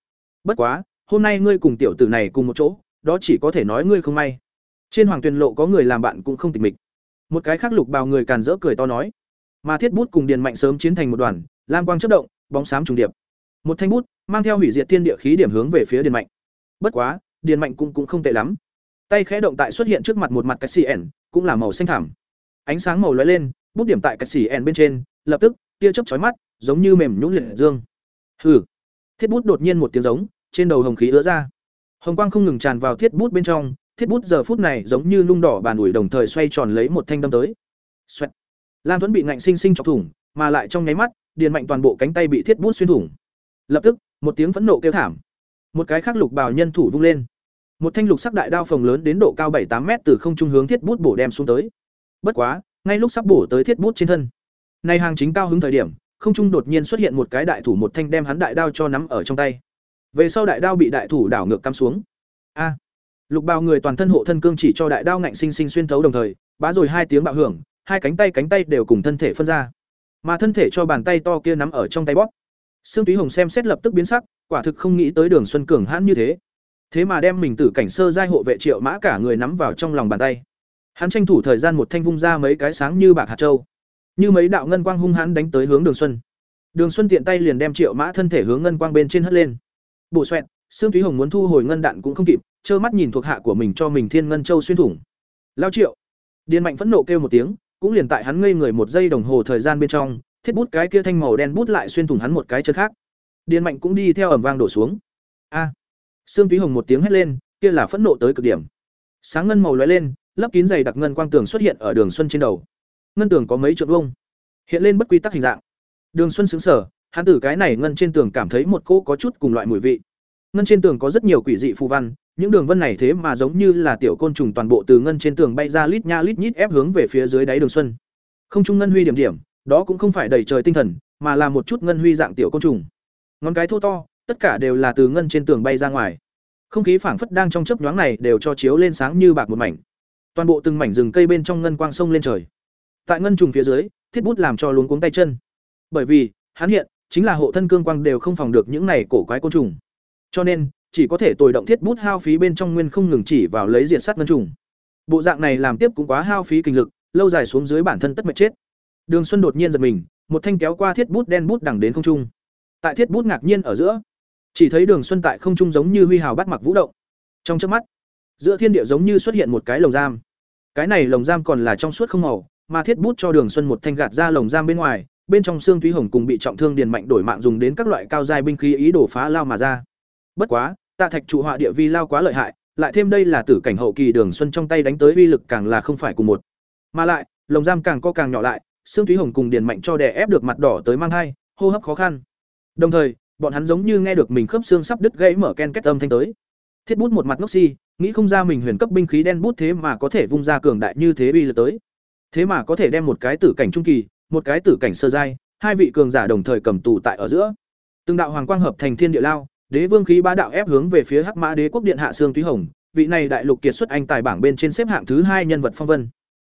Bất quá, hôm nay ngươi cùng tiểu tử này cùng một chỗ, đó chỉ có thể nói ngươi không may trên hoàng tuyền lộ có người làm bạn cũng không tịch mịch. Một cái khác lục bào người càn rỡ cười to nói, mà thiết bút cùng điền mạnh sớm chiến thành một đoàn, lam quang chất động, bóng xám trùng điệp. Một thanh bút mang theo hủy diệt thiên địa khí điểm hướng về phía điền mạnh. Bất quá, điền mạnh cũng cũng không tệ lắm. Tay khẽ động tại xuất hiện trước mặt một mặt cách xì ẻn, cũng là màu xanh thảm ánh sáng màu lóe lên, bút điểm tại cách xì ẻn bên trên, lập tức, tia chớp chói mắt, giống như mềm nhũng liệt dương. Hừ. Thiết bút đột nhiên một tiếng giống, trên đầu hồng khí ứa ra. Hồng quang không ngừng tràn vào thiết bút bên trong thiết bút giờ phút này giống như lung đỏ bàn ủi đồng thời xoay tròn lấy một thanh đâm tới. Xoẹt. lam tuấn bị ngạnh sinh sinh chọc thủng, mà lại trong nháy mắt điền mạnh toàn bộ cánh tay bị thiết bút xuyên thủng. Lập tức, một tiếng phẫn nộ kêu thảm. Một cái khắc lục bào nhân thủ vung lên. Một thanh lục sắc đại đao phồng lớn đến độ cao bảy tám mét từ không trung hướng thiết bút bổ đem xuống tới. Bất quá, ngay lúc sắp bổ tới thiết bút trên thân, nay hàng chính cao hứng thời điểm, không trung đột nhiên xuất hiện một cái đại thủ một thanh đem hắn đại đao cho nắm ở trong tay. Về sau đại đao bị đại thủ đảo ngược cắm xuống. A! Lục bào người toàn thân hộ thân cương chỉ cho đại đao ngạnh sinh sinh xuyên thấu đồng thời, bá rồi hai tiếng bạo hưởng, hai cánh tay cánh tay đều cùng thân thể phân ra. Mà thân thể cho bàn tay to kia nắm ở trong tay bóp. Sương túy hồng xem xét lập tức biến sắc, quả thực không nghĩ tới đường xuân cường hãn như thế. Thế mà đem mình tử cảnh sơ giai hộ vệ triệu mã cả người nắm vào trong lòng bàn tay. Hắn tranh thủ thời gian một thanh vung ra mấy cái sáng như bạc hạt châu. Như mấy đạo ngân quang hung hãn đánh tới hướng đường xuân. Đường xuân tiện tay liền đem triệu mã thân thể hướng ngân quang bên trên hất lên. Bổ xoẹt sương Thúy hồng muốn thu hồi ngân đạn cũng không kịp trơ mắt nhìn thuộc hạ của mình cho mình thiên ngân châu xuyên thủng lao triệu điền mạnh phẫn nộ kêu một tiếng cũng liền tại hắn ngây người một giây đồng hồ thời gian bên trong thiết bút cái kia thanh màu đen bút lại xuyên thủng hắn một cái chân khác điền mạnh cũng đi theo ầm vang đổ xuống a Sương Thúy Hồng một tiếng hét lên, kia là phẫn nộ tới cực điểm. Sáng ngân màu lóe lên, lấp kín dày đặc ngân quang tường xuất hiện ở Đường Xuân trên đầu. Ngân tường có mấy chục vuông, hiện lên bất quy tắc hình dạng. Đường Xuân sững sờ, hắn từ cái này ngân trên tường cảm thấy một cỗ có chút cùng loại mùi vị ngân trên tường có rất nhiều quỷ dị phù văn, những đường vân này thế mà giống như là tiểu côn trùng toàn bộ từ ngân trên tường bay ra lít nha lít nhít ép hướng về phía dưới đáy đường xuân. Không trung ngân huy điểm điểm, đó cũng không phải đầy trời tinh thần, mà là một chút ngân huy dạng tiểu côn trùng. Ngón cái thô to, tất cả đều là từ ngân trên tường bay ra ngoài. Không khí phảng phất đang trong chớp nhoáng này đều cho chiếu lên sáng như bạc một mảnh. Toàn bộ từng mảnh rừng cây bên trong ngân quang sông lên trời. Tại ngân trùng phía dưới, thiết bút làm cho luống cuống tay chân. Bởi vì, hắn hiện, chính là hộ thân cương quang đều không phòng được những này cổ quái côn trùng cho nên, chỉ có thể tồi động thiết bút hao phí bên trong nguyên không ngừng chỉ vào lấy diện sắt ngân trùng. Bộ dạng này làm tiếp cũng quá hao phí kinh lực, lâu dài xuống dưới bản thân tất mệt chết. Đường xuân đột nhiên giật mình, một thanh kéo qua thiết bút đen bút đằng đến không trung. Tại thiết bút ngạc nhiên ở giữa, chỉ thấy đường xuân tại không trung giống như huy hào bắt mặc vũ động. Trong chớp mắt, giữa thiên địa giống như xuất hiện một cái lồng giam. Cái này lồng giam còn là trong suốt không màu, mà thiết bút cho đường xuân một thanh gạt ra lồng giam bên ngoài, bên trong xương thúy hồng cùng bị trọng thương điền mạnh đổi mạng dùng đến các loại cao giai binh khí ý đồ phá lao mà ra bất quá, tạ thạch trụ họa địa vi lao quá lợi hại, lại thêm đây là tử cảnh hậu kỳ đường xuân trong tay đánh tới uy lực càng là không phải cùng một. Mà lại, lồng giam càng co càng nhỏ lại xương thúy hồng cùng điền mạnh cho đè ép được mặt đỏ tới mang hai hô hấp khó khăn. Đồng thời, bọn hắn giống như nghe được mình khớp xương sắp đứt gãy mở ken kết âm thanh tới. Thiết bút một mặt ngốc si, nghĩ không ra mình huyền cấp binh khí đen bút thế mà có thể vung ra cường đại như thế uy lực tới. Thế mà có thể đem một cái tử cảnh trung kỳ, một cái tử cảnh sơ giai, hai vị cường giả đồng thời cầm tù tại ở giữa. Từng đạo hoàng quang hợp thành thiên địa lao đế vương khí bá đạo ép hướng về phía hắc mã đế quốc điện hạ sương túy hồng, vị này đại lục kiệt xuất anh tài bảng bên trên xếp hạng thứ hai nhân vật phong vân.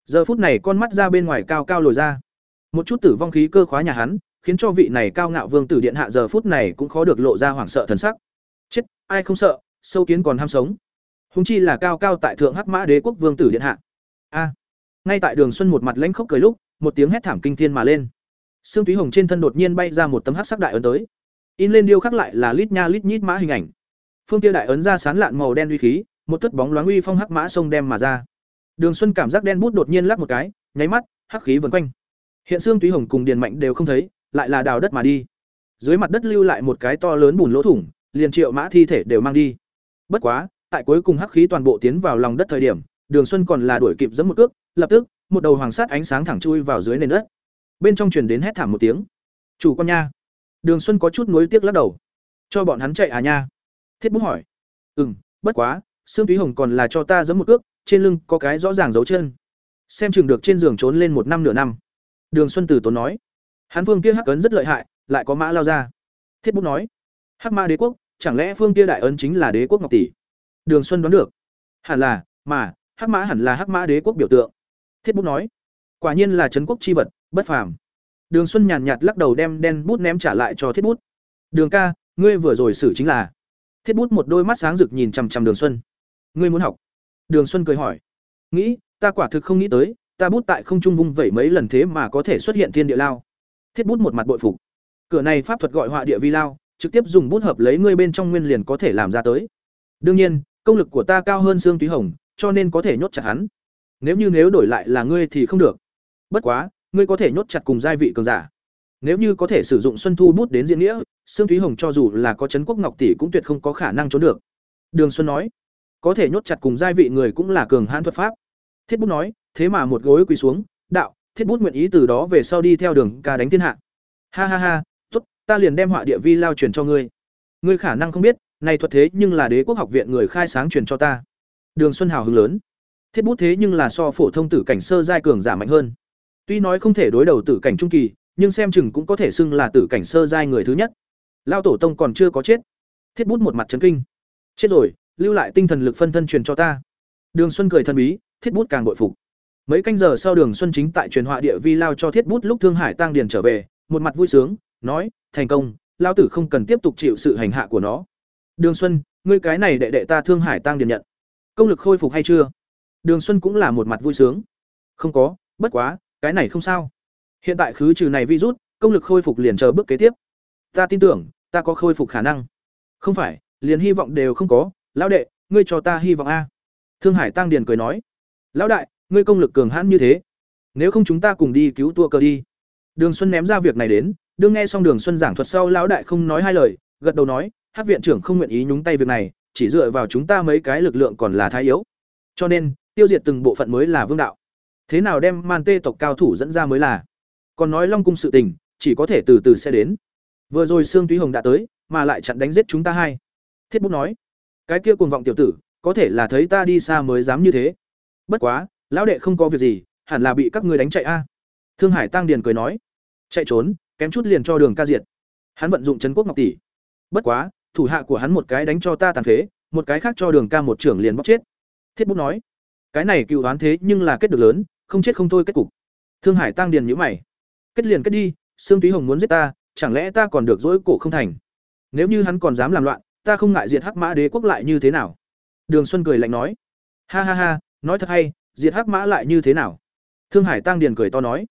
Giờ phút này con mắt ra bên ngoài cao cao lồi ra. Một chút tử vong khí cơ khóa nhà hắn, khiến cho vị này cao ngạo vương tử điện hạ giờ phút này cũng khó được lộ ra hoảng sợ thần sắc. Chết, ai không sợ, sâu kiến còn ham sống. Hùng chi là cao cao tại thượng hắc mã đế quốc vương tử điện hạ. A. Ngay tại đường xuân một mặt lãnh khốc cười lúc, một tiếng hét thảm kinh thiên mà lên. Sương Túy Hồng trên thân đột nhiên bay ra một tấm hắc sắc đại ấn tới. In lên điêu khắc lại là lít nha lít nhít mã hình ảnh. Phương kia đại ấn ra sán lạn màu đen uy khí, một thất bóng loáng uy phong hắc mã sông đem mà ra. Đường Xuân cảm giác đen bút đột nhiên lắc một cái, nháy mắt, hắc khí vần quanh. Hiện xương Túy Hồng cùng Điền Mạnh đều không thấy, lại là đào đất mà đi. Dưới mặt đất lưu lại một cái to lớn bùn lỗ thủng, liền triệu mã thi thể đều mang đi. Bất quá, tại cuối cùng hắc khí toàn bộ tiến vào lòng đất thời điểm, Đường Xuân còn là đuổi kịp dẫn một cước, lập tức, một đầu hoàng sát ánh sáng thẳng chui vào dưới nền đất bên trong truyền đến hét thảm một tiếng chủ con nha đường xuân có chút nuối tiếc lắc đầu. Cho bọn hắn chạy à nha? Thiết bút hỏi. Ừm, bất quá sương Thúy hồng còn là cho ta giẫm một cước trên lưng có cái rõ ràng dấu chân. Xem chừng được trên giường trốn lên một năm nửa năm. Đường xuân từ tốn nói. Hắn phương kia hắc ấn rất lợi hại lại có mã lao ra. Thiết bút nói. Hắc ma đế quốc chẳng lẽ phương kia đại ấn chính là đế quốc ngọc tỷ? Đường xuân đoán được. Hẳn là mà hắc mã hẳn là hắc mã đế quốc biểu tượng. Thiết bút nói. Quả nhiên là trấn quốc chi vật bất phàm đường xuân nhàn nhạt lắc đầu đem đen bút ném trả lại cho thiết bút. Đường ca, ngươi vừa rồi xử chính là. Thiết bút một đôi mắt sáng rực nhìn chằm chằm đường xuân. Ngươi muốn học? Đường xuân cười hỏi. Nghĩ, ta quả thực không nghĩ tới, ta bút tại không trung vung vẩy mấy lần thế mà có thể xuất hiện thiên địa lao. Thiết bút một mặt bội phục. Cửa này pháp thuật gọi họa địa vi lao, trực tiếp dùng bút hợp lấy ngươi bên trong nguyên liền có thể làm ra tới. Đương nhiên, công lực của ta cao hơn xương túy hồng, cho nên có thể nhốt chặt hắn. Nếu như nếu đổi lại là ngươi thì không được. Bất quá ngươi có thể nhốt chặt cùng giai vị cường giả. Nếu như có thể sử dụng xuân thu bút đến diễn nghĩa, sương thúy hồng cho dù là có trấn quốc ngọc tỷ cũng tuyệt không có khả năng trốn được. Đường xuân nói, có thể nhốt chặt cùng giai vị người cũng là cường hãn thuật pháp. Thiết bút nói, thế mà một gối quỳ xuống, đạo, thiết bút nguyện ý từ đó về sau đi theo đường ca đánh thiên hạ. Ha ha ha, tốt, ta liền đem họa địa vi lao truyền cho ngươi. Ngươi khả năng không biết, này thuật thế nhưng là đế quốc học viện người khai sáng truyền cho ta. Đường xuân hào hứng lớn. Thiết bút thế nhưng là so phổ thông tử cảnh sơ giai cường giả mạnh hơn. Tuy nói không thể đối đầu tử cảnh trung kỳ, nhưng xem chừng cũng có thể xưng là tử cảnh sơ giai người thứ nhất. Lao tổ tông còn chưa có chết. Thiết bút một mặt chấn kinh. Chết rồi, lưu lại tinh thần lực phân thân truyền cho ta. Đường Xuân cười thân bí, Thiết bút càng bội phục. Mấy canh giờ sau Đường Xuân chính tại truyền họa địa vi lao cho Thiết bút lúc Thương Hải tăng điền trở về, một mặt vui sướng, nói: "Thành công, lao tử không cần tiếp tục chịu sự hành hạ của nó." Đường Xuân, ngươi cái này đệ đệ ta Thương Hải tăng điền nhận. Công lực khôi phục hay chưa? Đường Xuân cũng là một mặt vui sướng. Không có, bất quá, cái này không sao. Hiện tại khứ trừ này virus, công lực khôi phục liền chờ bước kế tiếp. Ta tin tưởng, ta có khôi phục khả năng. Không phải, liền hy vọng đều không có. Lão đệ, ngươi cho ta hy vọng a. Thương hải tăng điền cười nói. Lão đại, ngươi công lực cường hãn như thế. Nếu không chúng ta cùng đi cứu tua cờ đi. Đường xuân ném ra việc này đến, đương nghe xong đường xuân giảng thuật sau lão đại không nói hai lời, gật đầu nói hát viện trưởng không nguyện ý nhúng tay việc này, chỉ dựa vào chúng ta mấy cái lực lượng còn là thái yếu. Cho nên, tiêu diệt từng bộ phận mới là vương đạo thế nào đem man tê tộc cao thủ dẫn ra mới là? Còn nói long cung sự tình, chỉ có thể từ từ sẽ đến. Vừa rồi sương túy hồng đã tới, mà lại chặn đánh giết chúng ta hai. Thiết bút nói, cái kia cuồng vọng tiểu tử, có thể là thấy ta đi xa mới dám như thế. Bất quá, lão đệ không có việc gì, hẳn là bị các ngươi đánh chạy a. Thương hải tăng điền cười nói, chạy trốn, kém chút liền cho đường ca diệt. Hắn vận dụng trấn quốc ngọc tỷ. Bất quá, thủ hạ của hắn một cái đánh cho ta tàn phế, một cái khác cho đường ca một trưởng liền bóc chết. Thiết bút nói, cái này cựu đoán thế nhưng là kết được lớn không chết không thôi kết cục. Thương hải tăng điền nhữ mày. Kết liền kết đi, sương túy hồng muốn giết ta, chẳng lẽ ta còn được dỗi cổ không thành? Nếu như hắn còn dám làm loạn, ta không ngại diệt hắc mã đế quốc lại như thế nào? Đường xuân cười lạnh nói. Ha ha ha, nói thật hay, diệt hắc mã lại như thế nào? Thương hải tăng điền cười to nói.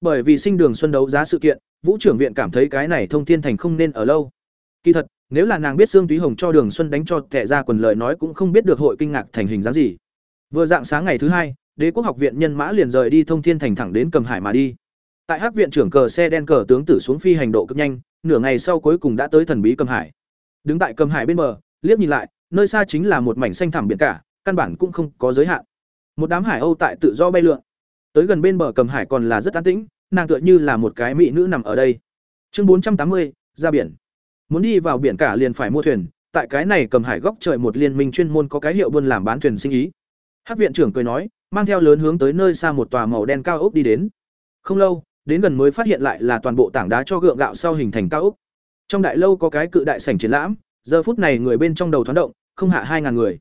Bởi vì sinh đường xuân đấu giá sự kiện, vũ trưởng viện cảm thấy cái này thông thiên thành không nên ở lâu. Kỳ thật, nếu là nàng biết sương túy hồng cho đường xuân đánh cho tệ ra quần lời nói cũng không biết được hội kinh ngạc thành hình dáng gì. Vừa dạng sáng ngày thứ hai đế quốc học viện nhân mã liền rời đi thông thiên thành thẳng đến cầm hải mà đi. Tại hắc viện trưởng cờ xe đen cờ tướng tử xuống phi hành độ cực nhanh, nửa ngày sau cuối cùng đã tới thần bí cầm hải. Đứng tại cầm hải bên bờ, liếc nhìn lại, nơi xa chính là một mảnh xanh thẳm biển cả, căn bản cũng không có giới hạn. Một đám hải âu tại tự do bay lượn. Tới gần bên bờ cầm hải còn là rất an tĩnh, nàng tựa như là một cái mỹ nữ nằm ở đây. Chương bốn trăm tám mươi, ra biển. Muốn đi vào biển cả liền phải mua thuyền, tại cái này cầm hải góc trời một liên minh chuyên môn có cái hiệu buôn làm bán thuyền sinh ý. Hát viện trưởng cười nói mang theo lớn hướng tới nơi xa một tòa màu đen cao ốc đi đến. Không lâu, đến gần mới phát hiện lại là toàn bộ tảng đá cho gượng gạo sau hình thành cao ốc. Trong đại lâu có cái cự đại sảnh triển lãm, giờ phút này người bên trong đầu thoáng động, không hạ hai ngàn người.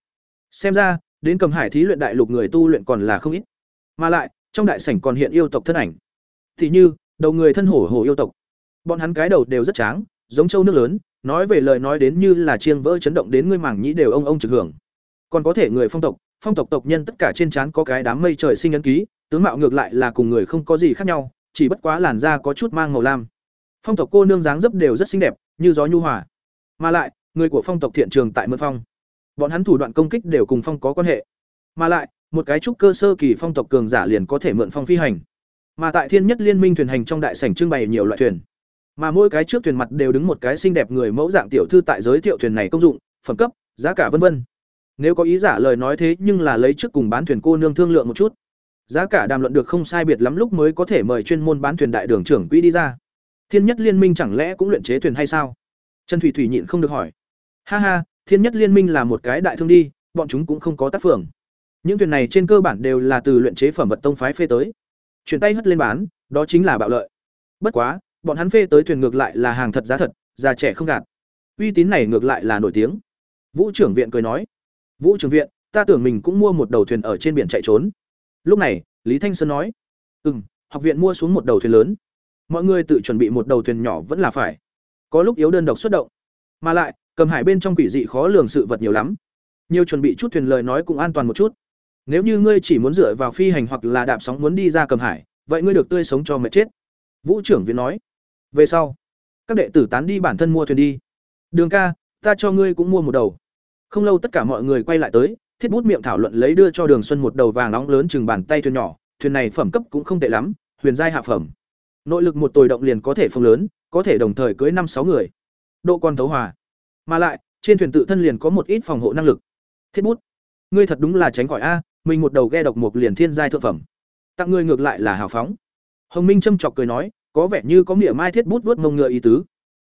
Xem ra, đến cầm hải thí luyện đại lục người tu luyện còn là không ít. Mà lại, trong đại sảnh còn hiện yêu tộc thân ảnh. Thì như, đầu người thân hổ hổ yêu tộc. Bọn hắn cái đầu đều rất tráng, giống châu nước lớn, nói về lời nói đến như là chiêng vỡ chấn động đến ngươi mảng nhĩ đều ông ông trực hưởng. Còn có thể người phong tộc phong tộc tộc nhân tất cả trên trán có cái đám mây trời sinh ấn ký, tướng mạo ngược lại là cùng người không có gì khác nhau, chỉ bất quá làn da có chút mang màu lam. Phong tộc cô nương dáng dấp đều rất xinh đẹp, như gió nhu hòa. Mà lại, người của phong tộc thiện trường tại mượn phong. Bọn hắn thủ đoạn công kích đều cùng phong có quan hệ. Mà lại, một cái trúc cơ sơ kỳ phong tộc cường giả liền có thể mượn phong phi hành. Mà tại thiên nhất liên minh thuyền hành trong đại sảnh trưng bày nhiều loại thuyền. Mà mỗi cái trước thuyền mặt đều đứng một cái xinh đẹp người mẫu dạng tiểu thư tại giới thiệu thuyền này công dụng, phẩm cấp, giá cả vân vân nếu có ý giả lời nói thế nhưng là lấy trước cùng bán thuyền cô nương thương lượng một chút. Giá cả đàm luận được không sai biệt lắm lúc mới có thể mời chuyên môn bán thuyền đại đường trưởng quỹ đi ra. Thiên nhất liên minh chẳng lẽ cũng luyện chế thuyền hay sao? Trần thủy thủy nhịn không được hỏi. Ha ha, thiên nhất liên minh là một cái đại thương đi, bọn chúng cũng không có tác phường. Những thuyền này trên cơ bản đều là từ luyện chế phẩm vật tông phái phê tới. Chuyển tay hất lên bán, đó chính là bạo lợi. Bất quá, bọn hắn phê tới thuyền ngược lại là hàng thật giá thật, già trẻ không gạt. Uy tín này ngược lại là nổi tiếng. Vũ trưởng viện cười nói vũ trưởng viện, ta tưởng mình cũng mua một đầu thuyền ở trên biển chạy trốn. Lúc này, lý thanh sơn nói ừ m học viện mua xuống một đầu thuyền lớn. Mọi người tự chuẩn bị một đầu thuyền nhỏ vẫn là phải. Có lúc yếu đơn độc xuất động. Mà lại, cầm hải bên trong quỷ dị khó lường sự vật nhiều lắm. Nhiều chuẩn bị chút thuyền lời nói cũng an toàn một chút. Nếu như ngươi chỉ muốn dựa vào phi hành hoặc là đạp sóng muốn đi ra cầm hải, vậy ngươi được tươi sống cho mệt chết. Vũ trưởng viện nói. Về sau, các đệ tử tán đi bản thân mua thuyền đi. Đường ca, ta cho ngươi cũng mua một đầu không lâu tất cả mọi người quay lại tới, thiết bút miệng thảo luận lấy đưa cho đường xuân một đầu vàng nóng lớn chừng bàn tay thuyền nhỏ, thuyền này phẩm cấp cũng không tệ lắm, huyền giai hạ phẩm. Nội lực một tồi động liền có thể phông lớn, có thể đồng thời cưới năm sáu người. Độ còn thấu hòa. Mà lại, trên thuyền tự thân liền có một ít phòng hộ năng lực. Thiết bút, ngươi thật đúng là tránh khỏi a, mình một đầu ghe độc một liền thiên giai thượng phẩm. Tặng ngươi ngược lại là hào phóng. Hồng minh châm chọc cười nói, có vẻ như có nghĩa mai thiết bút vuốt mông ngựa ý tứ.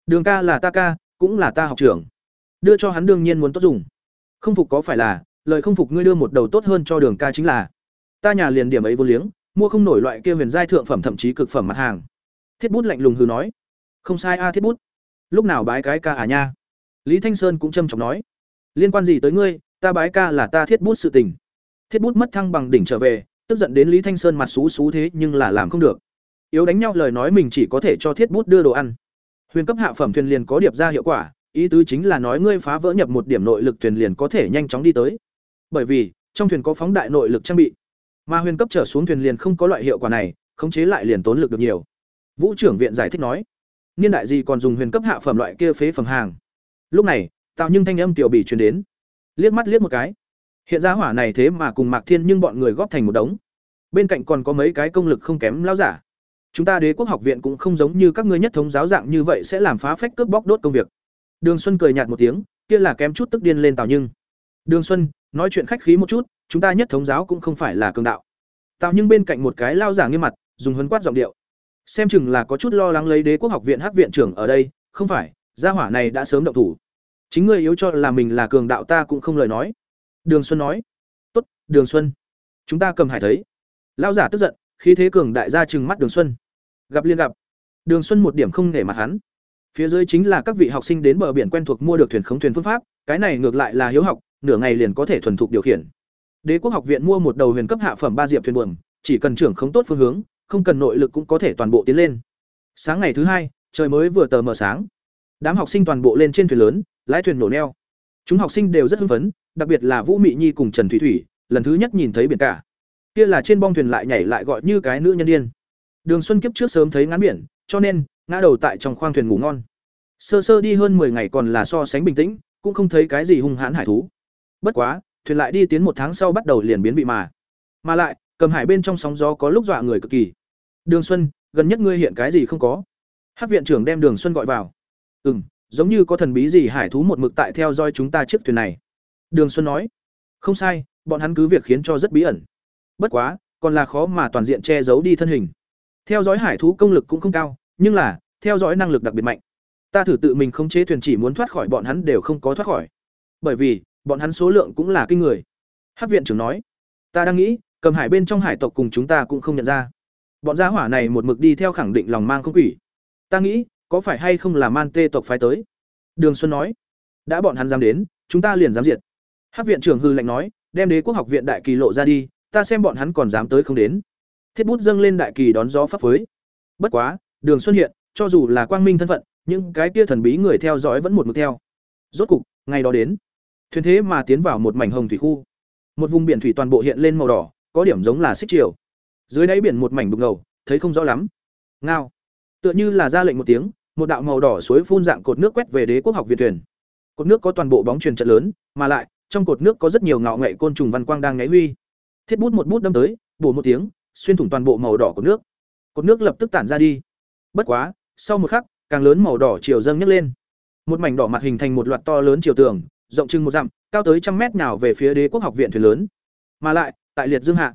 Đường ca là ta ca, cũng là ta học trưởng đưa cho hắn đương nhiên muốn tốt dùng. Không phục có phải là, lời không phục ngươi đưa một đầu tốt hơn cho đường ca chính là. Ta nhà liền điểm ấy vô liếng, mua không nổi loại kia huyền giai thượng phẩm thậm chí cực phẩm mặt hàng. Thiết bút lạnh lùng hừ nói. Không sai a, thiết bút. Lúc nào bái cái ca à nha? Lý thanh sơn cũng trâm trọng nói. Liên quan gì tới ngươi, ta bái ca là ta thiết bút sự tình. Thiết bút mất thăng bằng đỉnh trở về, tức giận đến lý thanh sơn mặt xú xú thế nhưng là làm không được. Yếu đánh nhau lời nói mình chỉ có thể cho thiết bút đưa đồ ăn. Huyền cấp hạ phẩm thuyền liền có điệp ra hiệu quả ý tứ chính là nói ngươi phá vỡ nhập một điểm nội lực thuyền liền có thể nhanh chóng đi tới. Bởi vì, trong thuyền có phóng đại nội lực trang bị, mà huyền cấp trở xuống thuyền liền không có loại hiệu quả này, khống chế lại liền tốn lực được nhiều. Vũ trưởng viện giải thích nói, niên đại gì còn dùng huyền cấp hạ phẩm loại kia phế phẩm hàng? Lúc này, tạo nhưng thanh âm tiểu bị truyền đến. Liếc mắt liếc một cái. Hiện ra hỏa này thế mà cùng mạc thiên nhưng bọn người góp thành một đống. Bên cạnh còn có mấy cái công lực không kém lao giả. Chúng ta đế quốc học viện cũng không giống như các ngươi nhất thống giáo dạng như vậy sẽ làm phá phách cướp bóc đốt công việc đường xuân cười nhạt một tiếng, kia là kém chút tức điên lên tào nhưng. Đường xuân, nói chuyện khách khí một chút, chúng ta nhất thống giáo cũng không phải là cường đạo. Tào nhưng bên cạnh một cái lao giả nghiêm mặt, dùng huấn quát giọng điệu. Xem chừng là có chút lo lắng lấy đế quốc học viện hắc viện trưởng ở đây, không phải, gia hỏa này đã sớm động thủ. Chính ngươi yếu cho là mình là cường đạo ta cũng không lời nói. Đường xuân nói. Tốt, đường xuân. Chúng ta cầm hải thấy. Lão giả tức giận, khí thế cường đại gia trừng mắt đường xuân. Gặp liên gặp. Đường xuân một điểm không nể mặt hắn phía dưới chính là các vị học sinh đến bờ biển quen thuộc mua được thuyền khống thuyền phương pháp, cái này ngược lại là hiếu học, nửa ngày liền có thể thuần thục điều khiển. Đế quốc học viện mua một đầu huyền cấp hạ phẩm ba diệp thuyền buồm, chỉ cần trưởng khống tốt phương hướng, không cần nội lực cũng có thể toàn bộ tiến lên. Sáng ngày thứ hai, trời mới vừa tờ mờ sáng. Đám học sinh toàn bộ lên trên thuyền lớn, lái thuyền nổ neo. Chúng học sinh đều rất hưng phấn, đặc biệt là vũ mị nhi cùng trần thủy thủy, lần thứ nhất nhìn thấy biển cả. Kia là trên bong thuyền lại nhảy lại gọi như cái nữ nhân điên. Đường xuân kiếp trước sớm thấy ngắn biển, cho nên ngã đầu tại trong khoang thuyền ngủ ngon. Sơ sơ đi hơn 10 ngày còn là so sánh bình tĩnh, cũng không thấy cái gì hung hãn hải thú. Bất quá, thuyền lại đi tiến một tháng sau bắt đầu liền biến vị mà. Mà lại, cầm hải bên trong sóng gió có lúc dọa người cực kỳ. Đường xuân, gần nhất ngươi hiện cái gì không có? Hát viện trưởng đem đường xuân gọi vào. Ừ m giống như có thần bí gì hải thú một mực tại theo dõi chúng ta chiếc thuyền này. Đường xuân nói. Không sai, bọn hắn cứ việc khiến cho rất bí ẩn. Bất quá, còn là khó mà toàn diện che giấu đi thân hình. Theo dõi hải thú công lực cũng không cao nhưng là, theo dõi năng lực đặc biệt mạnh. Ta thử tự mình khống chế thuyền chỉ muốn thoát khỏi bọn hắn đều không có thoát khỏi. Bởi vì, bọn hắn số lượng cũng là kinh người. Hát viện trưởng nói, ta đang nghĩ, cầm hải bên trong hải tộc cùng chúng ta cũng không nhận ra. Bọn gia hỏa này một mực đi theo khẳng định lòng mang không quỷ. Ta nghĩ, có phải hay không là man tê tộc phái tới? Đường xuân nói, đã bọn hắn dám đến, chúng ta liền dám diệt. Hát viện trưởng hư lệnh nói, đem đế quốc học viện đại kỳ lộ ra đi, ta xem bọn hắn còn dám tới không đến. Thiết bút dâng lên đại kỳ đón gió pháp phới. Bất quá đường xuất hiện, cho dù là quang minh thân phận, những cái kia thần bí người theo dõi vẫn một mực theo. Rốt cục, ngày đó đến, thuyền thế mà tiến vào một mảnh hồng thủy khu. Một vùng biển thủy toàn bộ hiện lên màu đỏ, có điểm giống là xích chiều dưới đáy biển một mảnh đục ngầu, thấy không rõ lắm. Ngao. Tựa như là ra lệnh một tiếng, một đạo màu đỏ suối phun dạng cột nước quét về đế quốc học viện thuyền. Cột nước có toàn bộ bóng truyền trận lớn, mà lại, trong cột nước có rất nhiều ngạo nghệ côn trùng văn quang đang nháy huy. Thiết bút một bút đâm tới, bổ một tiếng, xuyên thủng toàn bộ màu đỏ của nước. Cột nước lập tức tản ra đi bất quá, sau một khắc, càng lớn màu đỏ chiều dâng nhấc lên. Một mảnh đỏ mặt hình thành một loạt to lớn chiều tường, rộng chừng một dặm, cao tới trăm mét nào về phía đế quốc học viện thuyền lớn. Mà lại, tại liệt dương hạ,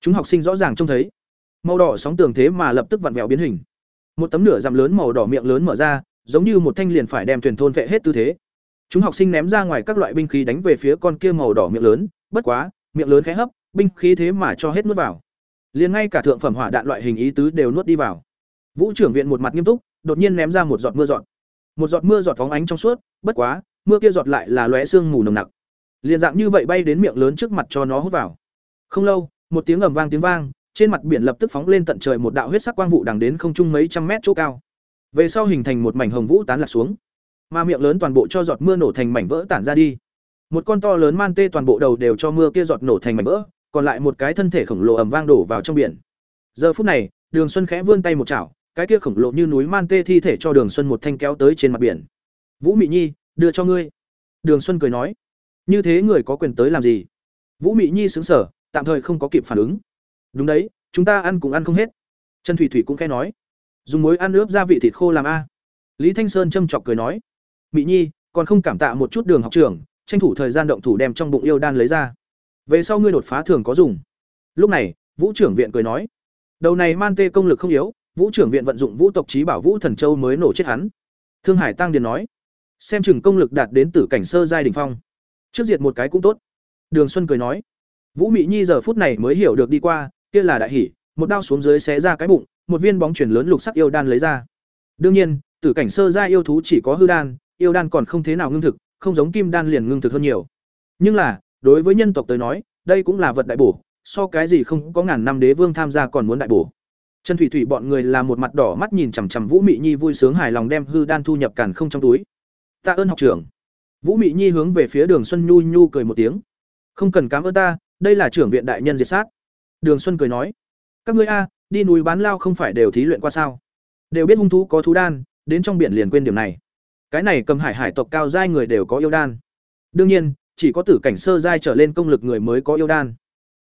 chúng học sinh rõ ràng trông thấy. Màu đỏ sóng tường thế mà lập tức vặn vẹo biến hình. Một tấm nửa dặm lớn màu đỏ miệng lớn mở ra, giống như một thanh liền phải đem thuyền thôn vệ hết tư thế. Chúng học sinh ném ra ngoài các loại binh khí đánh về phía con kia màu đỏ miệng lớn, bất quá, miệng lớn khẽ hấp, binh khí thế mà cho hết nuốt vào. Liền ngay cả thượng phẩm hỏa đạn loại hình ý tứ đều nuốt đi vào vũ trưởng viện một mặt nghiêm túc, đột nhiên ném ra một giọt mưa giọt. Một giọt mưa giọt phóng ánh trong suốt, bất quá, mưa kia giọt lại là lóe sương mù nồng nặc. Liên dạng như vậy bay đến miệng lớn trước mặt cho nó hút vào. Không lâu, một tiếng ầm vang tiếng vang, trên mặt biển lập tức phóng lên tận trời một đạo huyết sắc quang vụ đằng đến không trung mấy trăm mét chỗ cao. Về sau hình thành một mảnh hồng vũ tán lạc xuống. Mà miệng lớn toàn bộ cho giọt mưa nổ thành mảnh vỡ tản ra đi. Một con to lớn man tê toàn bộ đầu đều cho mưa kia giọt nổ thành mảnh vỡ, còn lại một cái thân thể khổng lồ ầm vang đổ vào trong biển. Giờ phút này, đường xuân khẽ vươn tay một chảo cái kia khổng lồ như núi man tê thi thể cho đường xuân một thanh kéo tới trên mặt biển. Vũ mị nhi, đưa cho ngươi. Đường xuân cười nói. Như thế người có quyền tới làm gì? Vũ mị nhi xứng sở tạm thời không có kịp phản ứng. Đúng đấy, chúng ta ăn cũng ăn không hết. Trần thủy thủy cũng khẽ nói. Dùng muối ăn ướp gia vị thịt khô làm a. Lý thanh sơn châm chọc cười nói. Mị nhi, còn không cảm tạ một chút đường học trưởng, tranh thủ thời gian động thủ đem trong bụng yêu đan lấy ra. Về sau ngươi đột phá thường có dùng. Lúc này, vũ trưởng viện cười nói. Đầu này man tê công lực không yếu vũ trưởng viện vận dụng vũ tộc trí bảo vũ thần châu mới nổ chết hắn. Thương hải tăng điền nói, xem chừng công lực đạt đến tử cảnh sơ giai đình phong. Trước diệt một cái cũng tốt. Đường xuân cười nói, vũ mị nhi giờ phút này mới hiểu được đi qua, kia là đại hỷ, một đao xuống dưới xé ra cái bụng, một viên bóng chuyển lớn lục sắc yêu đan lấy ra. Đương nhiên, tử cảnh sơ giai yêu thú chỉ có hư đan, yêu đan còn không thế nào ngưng thực, không giống kim đan liền ngưng thực hơn nhiều. Nhưng là, đối với nhân tộc tới nói, đây cũng là vật đại bổ, so cái gì không có ngàn năm đế vương tham gia còn muốn đại bổ trần thủy thủy bọn người là một mặt đỏ mắt nhìn chằm chằm vũ mị nhi vui sướng hài lòng đem hư đan thu nhập càn không trong túi. Ta ơn học trưởng. Vũ mị nhi hướng về phía đường xuân nhu nhu cười một tiếng. Không cần cảm ơn ta, đây là trưởng viện đại nhân diệt sát. Đường xuân cười nói. Các ngươi a, đi núi bán lao không phải đều thí luyện qua sao? Đều biết hung thú có thú đan, đến trong biển liền quên điểm này. Cái này cầm hải hải tộc cao giai người đều có yêu đan. Đương nhiên, chỉ có tử cảnh sơ giai trở lên công lực người mới có yêu đan.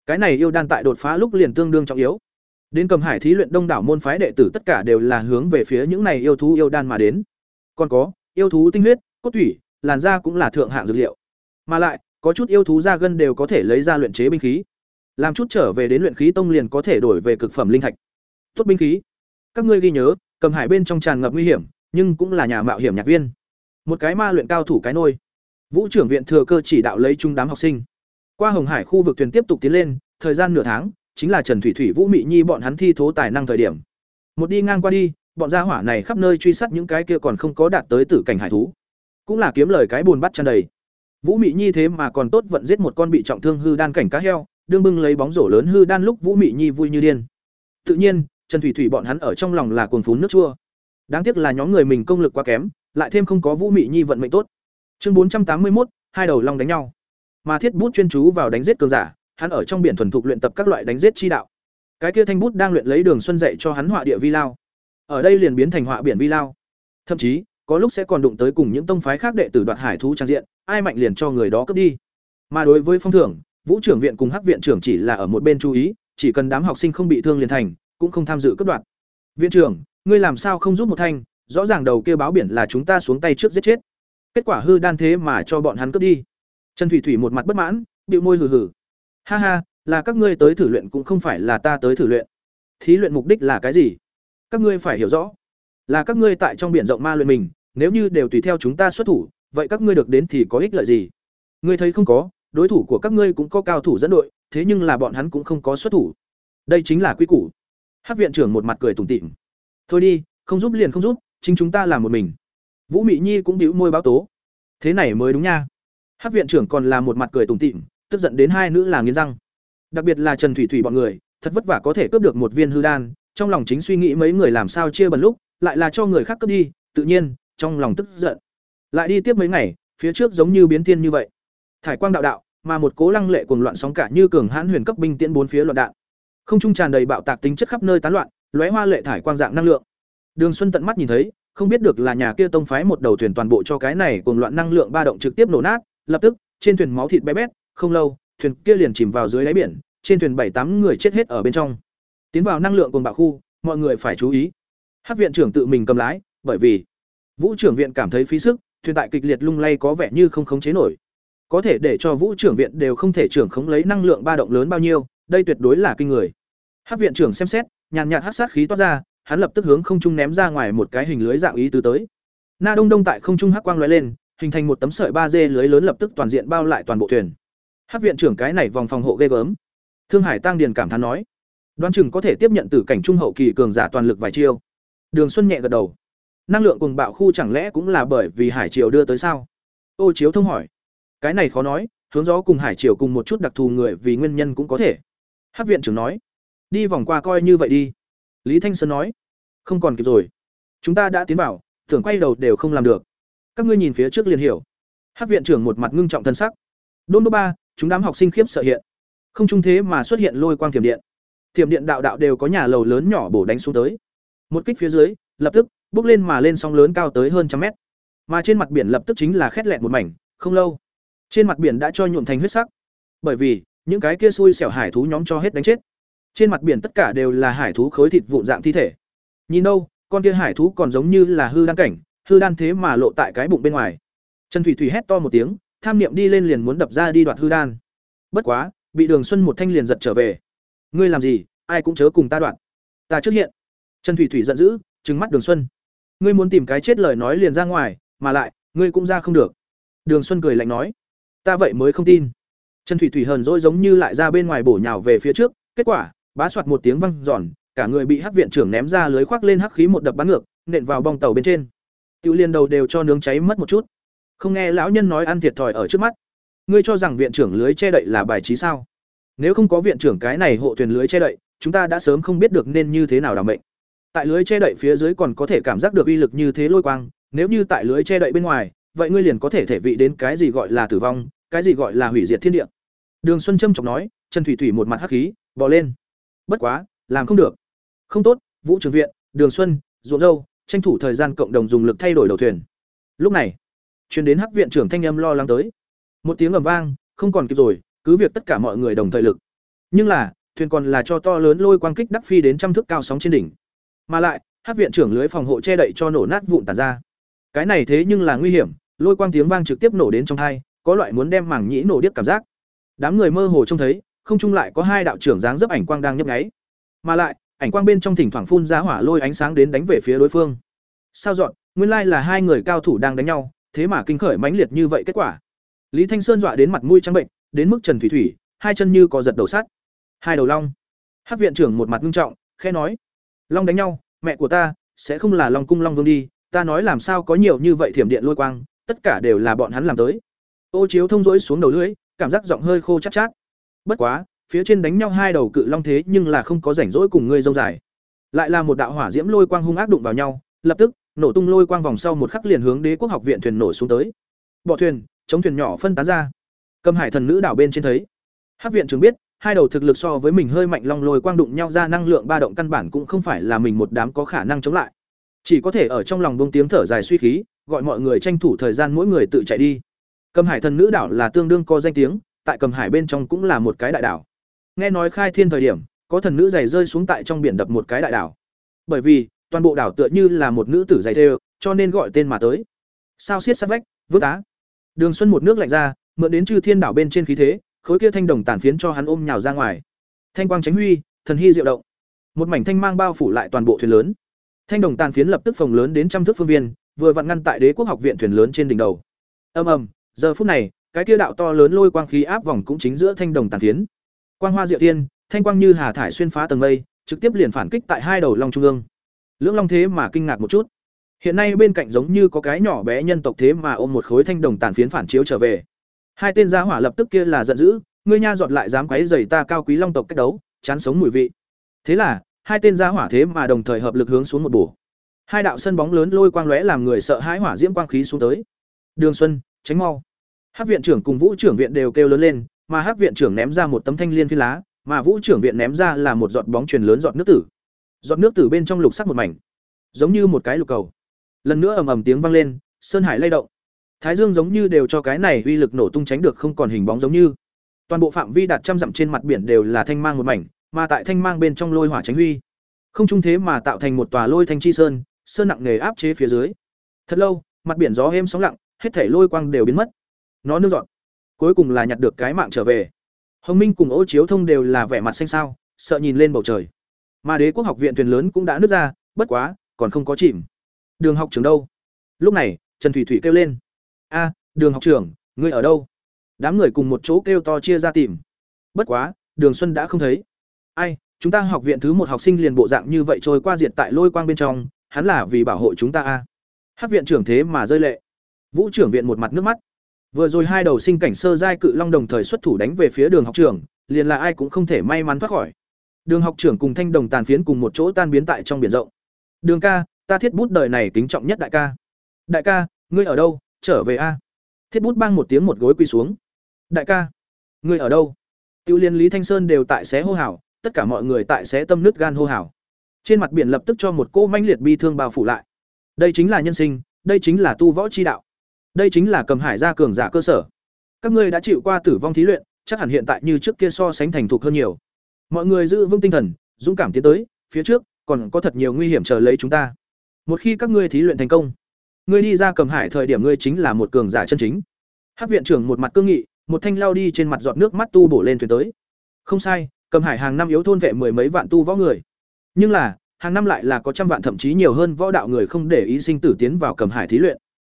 Cái này yêu đan tại đột phá lúc liền tương đương trọng yếu đến cầm hải thí luyện đông đảo môn phái đệ tử tất cả đều là hướng về phía những này yêu thú yêu đan mà đến. Còn có yêu thú tinh huyết cốt thủy làn da cũng là thượng hạng dược liệu. Mà lại có chút yêu thú da gân đều có thể lấy ra luyện chế binh khí. Làm chút trở về đến luyện khí tông liền có thể đổi về cực phẩm linh thạch. Tốt binh khí. Các ngươi ghi nhớ cầm hải bên trong tràn ngập nguy hiểm nhưng cũng là nhà mạo hiểm nhạc viên. Một cái ma luyện cao thủ cái nôi. Vũ trưởng viện thừa cơ chỉ đạo lấy trung đám học sinh. Qua Hồng Hải khu vực thuyền tiếp tục tiến lên, thời gian nửa tháng, chính là Trần Thủy Thủy Vũ Mị Nhi bọn hắn thi thố tài năng thời điểm. Một đi ngang qua đi, bọn gia hỏa này khắp nơi truy sát những cái kia còn không có đạt tới tử cảnh hải thú. Cũng là kiếm lời cái buồn bắt chân đầy. Vũ Mị Nhi thế mà còn tốt vận giết một con bị trọng thương hư đan cảnh cá heo, đương bưng lấy bóng rổ lớn hư đan lúc Vũ Mị Nhi vui như điên. Tự nhiên, Trần Thủy Thủy bọn hắn ở trong lòng là cuồng phún nước chua. Đáng tiếc là nhóm người mình công lực quá kém, lại thêm không có Vũ Mị Nhi vận mệnh tốt. Chương bốn trăm tám mươi một, hai đầu long đánh nhau. Mà Thiết Bút chuyên chú vào đánh giết cường giả, hắn ở trong biển thuần thục luyện tập các loại đánh giết chi đạo. Cái kia thanh bút đang luyện lấy Đường Xuân dạy cho hắn họa địa vi lao. Ở đây liền biến thành họa biển vi lao. Thậm chí, có lúc sẽ còn đụng tới cùng những tông phái khác đệ tử đoạt hải thú trang diện, ai mạnh liền cho người đó cướp đi. Mà đối với phong thưởng, Vũ trưởng viện cùng Hắc viện trưởng chỉ là ở một bên chú ý, chỉ cần đám học sinh không bị thương liền thành, cũng không tham dự cướp đoạt. Viện trưởng, ngươi làm sao không giúp một thanh, rõ ràng đầu kia báo biển là chúng ta xuống tay trước giết chết. Kết quả hư đan thế mà cho bọn hắn cướp đi. Trần Thủy Thủy một mặt bất mãn, bĩu môi hừ hừ. Ha ha, là các ngươi tới thử luyện cũng không phải là ta tới thử luyện. Thí luyện mục đích là cái gì? Các ngươi phải hiểu rõ. Là các ngươi tại trong biển rộng ma luyện mình, nếu như đều tùy theo chúng ta xuất thủ, vậy các ngươi được đến thì có ích lợi gì? Ngươi thấy không có, đối thủ của các ngươi cũng có cao thủ dẫn đội, thế nhưng là bọn hắn cũng không có xuất thủ. Đây chính là quy củ. Hắc viện trưởng một mặt cười tủm tỉm. Thôi đi, không giúp liền không giúp, chính chúng ta làm một mình. Vũ Mị Nhi cũng đĩu môi báo tố. Thế này mới đúng nha. Hắc viện trưởng còn là một mặt cười tủm tỉm, tức giận đến hai nữ là nghiến răng. Đặc biệt là Trần Thủy Thủy bọn người, thật vất vả có thể cướp được một viên hư đan, trong lòng chính suy nghĩ mấy người làm sao chia bần lúc, lại là cho người khác cướp đi, tự nhiên, trong lòng tức giận. Lại đi tiếp mấy ngày, phía trước giống như biến tiên như vậy. Thải quang đạo đạo, mà một cố lăng lệ cuồng loạn sóng cả như cường hãn huyền cấp binh tiễn bốn phía loạn đạn. Không trung tràn đầy bạo tạc tính chất khắp nơi tán loạn, lóe hoa lệ thải quang dạng năng lượng. Đường Xuân tận mắt nhìn thấy, không biết được là nhà kia tông phái một đầu thuyền toàn bộ cho cái này cuồng loạn năng lượng ba động trực tiếp nổ nát, lập tức, trên thuyền máu thịt bé bét, không lâu, thuyền kia liền chìm vào dưới đáy biển, trên thuyền bảy tám người chết hết ở bên trong. Tiến vào năng lượng cồn bạo khu, mọi người phải chú ý. Hắc viện trưởng tự mình cầm lái, bởi vì Vũ trưởng viện cảm thấy phí sức, thuyền tại kịch liệt lung lay có vẻ như không khống chế nổi. Có thể để cho Vũ trưởng viện đều không thể trưởng khống lấy năng lượng ba động lớn bao nhiêu, đây tuyệt đối là kinh người. Hắc viện trưởng xem xét, nhàn nhạt hắc sát khí toát ra, hắn lập tức hướng không trung ném ra ngoài một cái hình lưới dạng ý tứ tới. Na Đông Đông tại không trung hắc quang lóe lên, hình thành một tấm sợi ba dê lưới lớn lập tức toàn diện bao lại toàn bộ thuyền. Hắc viện trưởng cái này vòng phòng hộ ghê gớm. Thương Hải Tăng Điền cảm thán nói, đoán chừng có thể tiếp nhận từ cảnh trung hậu kỳ cường giả toàn lực vài chiêu. Đường Xuân nhẹ gật đầu. Năng lượng cùng bạo khu chẳng lẽ cũng là bởi vì hải triều đưa tới sao? Ô Chiếu thông hỏi. Cái này khó nói, hướng gió cùng hải triều cùng một chút đặc thù người vì nguyên nhân cũng có thể. Hắc viện trưởng nói, đi vòng qua coi như vậy đi. Lý Thanh Sơn nói, không còn kịp rồi. Chúng ta đã tiến vào, tưởng quay đầu đều không làm được. Các ngươi nhìn phía trước liền hiểu. Hắc viện trưởng một mặt ngưng trọng thân sắc. Đôn đô ba, chúng đám học sinh khiếp sợ hiện. Không trung thế mà xuất hiện lôi quang thiểm điện. Thiểm điện đạo đạo đều có nhà lầu lớn nhỏ bổ đánh xuống tới. Một kích phía dưới, lập tức bước lên mà lên sóng lớn cao tới hơn trăm mét. Mà trên mặt biển lập tức chính là khét lẹn một mảnh, không lâu, trên mặt biển đã cho nhuộm thành huyết sắc. Bởi vì, những cái kia xui xẻo hải thú nhóm cho hết đánh chết. Trên mặt biển tất cả đều là hải thú khối thịt vụn dạng thi thể. Nhìn đâu, con kia hải thú còn giống như là hư đan cảnh, hư đan thế mà lộ tại cái bụng bên ngoài. Trần Thủy Thủy hét to một tiếng, tham niệm đi lên liền muốn đập ra đi đoạt hư đan. Bất quá, bị Đường Xuân một thanh liền giật trở về. Ngươi làm gì, ai cũng chớ cùng ta đoạn. Ta trước hiện. Trần Thủy Thủy giận dữ, trừng mắt Đường Xuân. Ngươi muốn tìm cái chết lời nói liền ra ngoài, mà lại, ngươi cũng ra không được. Đường Xuân cười lạnh nói, ta vậy mới không tin. Trần Thủy Thủy hờn dỗi giống như lại ra bên ngoài bổ nhào về phía trước, kết quả, bá soạt một tiếng vang giòn, cả người bị Hắc viện trưởng ném ra lưới khoác lên hắc khí một đập bắn ngược, nện vào bong tàu bên trên. Tiêu Liên đầu đều cho nướng cháy mất một chút. Không nghe lão nhân nói ăn thiệt thòi ở trước mắt. Ngươi cho rằng viện trưởng lưới che đậy là bài trí sao? Nếu không có viện trưởng cái này hộ thuyền lưới che đậy, chúng ta đã sớm không biết được nên như thế nào đảm mệnh. Tại lưới che đậy phía dưới còn có thể cảm giác được uy lực như thế lôi quang, nếu như tại lưới che đậy bên ngoài, vậy ngươi liền có thể thể vị đến cái gì gọi là tử vong, cái gì gọi là hủy diệt thiên địa. Đường Xuân Trâm trọng nói, Trần Thủy Thủy một mặt hắc khí, bỏ lên. Bất quá, làm không được. Không tốt, Vũ Trường viện, Đường Xuân, Ruộng Dâu, tranh thủ thời gian cộng đồng dùng lực thay đổi đầu thuyền. Lúc này, truyền đến Hắc viện trưởng thanh âm lo lắng tới. Một tiếng ầm vang, không còn kịp rồi, cứ việc tất cả mọi người đồng thời lực. Nhưng là, thuyền còn là cho to lớn lôi quang kích đắc phi đến trăm thước cao sóng trên đỉnh. Mà lại, Hắc viện trưởng lưới phòng hộ che đậy cho nổ nát vụn tàn ra. Cái này thế nhưng là nguy hiểm, lôi quang tiếng vang trực tiếp nổ đến trong hai, có loại muốn đem mảng nhĩ nổ điếc cảm giác. Đám người mơ hồ trông thấy, không trung lại có hai đạo trưởng dáng dấp ảnh quang đang nhấp nháy. Mà lại, ảnh quang bên trong thỉnh thoảng phun ra hỏa lôi ánh sáng đến đánh về phía đối phương. Sao dọn, nguyên lai là hai người cao thủ đang đánh nhau, thế mà kinh khởi mãnh liệt như vậy kết quả. lý thanh sơn dọa đến mặt mũi trắng bệnh, đến mức trần thủy thủy, hai chân như có giật đầu sắt. Hai đầu long. Hát viện trưởng một mặt nghiêm trọng, khẽ nói, long đánh nhau, mẹ của ta sẽ không là long cung long vương đi, ta nói làm sao có nhiều như vậy thiểm điện lôi quang, tất cả đều là bọn hắn làm tới. Ô chiếu thông rỗi xuống đầu lưỡi, cảm giác giọng hơi khô chát chát. Bất quá, phía trên đánh nhau hai đầu cự long thế nhưng là không có rảnh rỗi cùng ngươi dông dài. Lại là một đạo hỏa diễm lôi quang hung ác đụng vào nhau, lập tức nổ tung lôi quang vòng sau một khắc liền hướng đế quốc học viện thuyền nổ xuống tới. Bọ thuyền, chống thuyền nhỏ phân tán ra. Cầm hải thần nữ đảo bên trên thấy. Học viện trường biết, hai đầu thực lực so với mình hơi mạnh long lôi quang đụng nhau ra năng lượng ba động căn bản cũng không phải là mình một đám có khả năng chống lại. Chỉ có thể ở trong lòng bông tiếng thở dài suy khí, gọi mọi người tranh thủ thời gian mỗi người tự chạy đi. Cầm hải thần nữ đảo là tương đương có danh tiếng, tại cầm hải bên trong cũng là một cái đại đảo. Nghe nói khai thiên thời điểm, có thần nữ giày rơi xuống tại trong biển đập một cái đại đảo. Bởi vì toàn bộ đảo tựa như là một nữ tử dày thêu, cho nên gọi tên mà tới. Sao xiết sát vách vứt tá. đường xuân một nước lạnh ra, mượn đến chư thiên đảo bên trên khí thế, khối kia thanh đồng tàn phiến cho hắn ôm nhào ra ngoài. Thanh quang chánh huy, thần hy diệu động. Một mảnh thanh mang bao phủ lại toàn bộ thuyền lớn. Thanh đồng tàn phiến lập tức phồng lớn đến trăm thước phương viên, vừa vặn ngăn tại đế quốc học viện thuyền lớn trên đỉnh đầu. Ầm ầm, giờ phút này, cái kia đạo to lớn lôi quang khí áp vòng cũng chính giữa thanh đồng tàn phiến. Quang hoa diệu tiên thanh quang như hà thải xuyên phá tầng mây, trực tiếp liền phản kích tại hai đầu long trung ương lưỡng long thế mà kinh ngạc một chút. Hiện nay bên cạnh giống như có cái nhỏ bé nhân tộc thế mà ôm một khối thanh đồng tàn phiến phản chiếu trở về. Hai tên gia hỏa lập tức kia là giận dữ ngươi nha giọt lại dám quấy rầy ta cao quý long tộc cách đấu chán sống mùi vị. Thế là hai tên gia hỏa thế mà đồng thời hợp lực hướng xuống một bổ. Hai đạo sân bóng lớn lôi quang lóe làm người sợ hãi hỏa diễm quang khí xuống tới. Đường xuân tránh mau. Hắc viện trưởng cùng Vũ trưởng viện đều kêu lớn lên, mà Hắc viện trưởng ném ra một tấm thanh liên phi lá, mà Vũ trưởng viện ném ra là một giọt bóng truyền lớn giọt nước tử. Giọt nước từ bên trong lục sắc một mảnh, giống như một cái lục cầu. Lần nữa ầm ầm tiếng vang lên, sơn hải lay động. Thái Dương giống như đều cho cái này uy lực nổ tung tránh được không còn hình bóng giống như. Toàn bộ phạm vi đạt trăm dặm trên mặt biển đều là thanh mang một mảnh, mà tại thanh mang bên trong lôi hỏa tránh huy. Không trung thế mà tạo thành một tòa lôi thanh chi sơn, sơn nặng nề áp chế phía dưới. Thật lâu, mặt biển gió êm sóng lặng, hết thảy lôi quang đều biến mất nó nương dọn cuối cùng là nhặt được cái mạng trở về hồng minh cùng ô chiếu thông đều là vẻ mặt xanh xao sợ nhìn lên bầu trời mà đế quốc học viện thuyền lớn cũng đã nứt ra bất quá còn không có chìm. Đường học trường đâu? Lúc này trần thủy thủy kêu lên. A đường học trưởng ngươi ở đâu? Đám người cùng một chỗ kêu to chia ra tìm. Bất quá đường xuân đã không thấy. Ai chúng ta học viện thứ một học sinh liền bộ dạng như vậy trôi qua diệt tại lôi quang bên trong hắn là vì bảo hộ chúng ta a. Hát viện trưởng thế mà rơi lệ. Vũ trưởng viện một mặt nước mắt. Vừa rồi hai đầu sinh cảnh sơ giai cự long đồng thời xuất thủ đánh về phía Đường học trưởng, liền là ai cũng không thể may mắn thoát khỏi. Đường học trưởng cùng thanh đồng tàn phiến cùng một chỗ tan biến tại trong biển rộng. Đường ca, ta thiết bút đời này kính trọng nhất đại ca. Đại ca, ngươi ở đâu? Trở về a. Thiết bút bang một tiếng một gối quỳ xuống. Đại ca, ngươi ở đâu? Tiêu Liên Lý Thanh Sơn đều tại xé hô hào, tất cả mọi người tại xé tâm nứt gan hô hào. Trên mặt biển lập tức cho một cô manh liệt bi thương bao phủ lại. Đây chính là nhân sinh, đây chính là tu võ chi đạo đây chính là cầm hải gia cường giả cơ sở các ngươi đã chịu qua tử vong thí luyện chắc hẳn hiện tại như trước kia so sánh thành thục hơn nhiều mọi người giữ vững tinh thần, dũng cảm tiến tới, phía trước, còn có thật nhiều nguy hiểm chờ lấy chúng ta. Một khi các ngươi thí luyện thành công, ngươi đi ra cầm hải thời điểm ngươi chính là một cường giả chân chính. Hát viện trưởng một mặt cương nghị, một thanh lao đi trên mặt giọt nước mắt tu bổ lên thuyền tới. Không sai, cầm hải hàng năm yếu thôn vệ mười mấy vạn tu võ người. Nhưng là, hàng năm lại là có trăm vạn thậm chí nhiều hơn võ đạo người không để ý sinh tử tiến vào cầm hải thí luyện.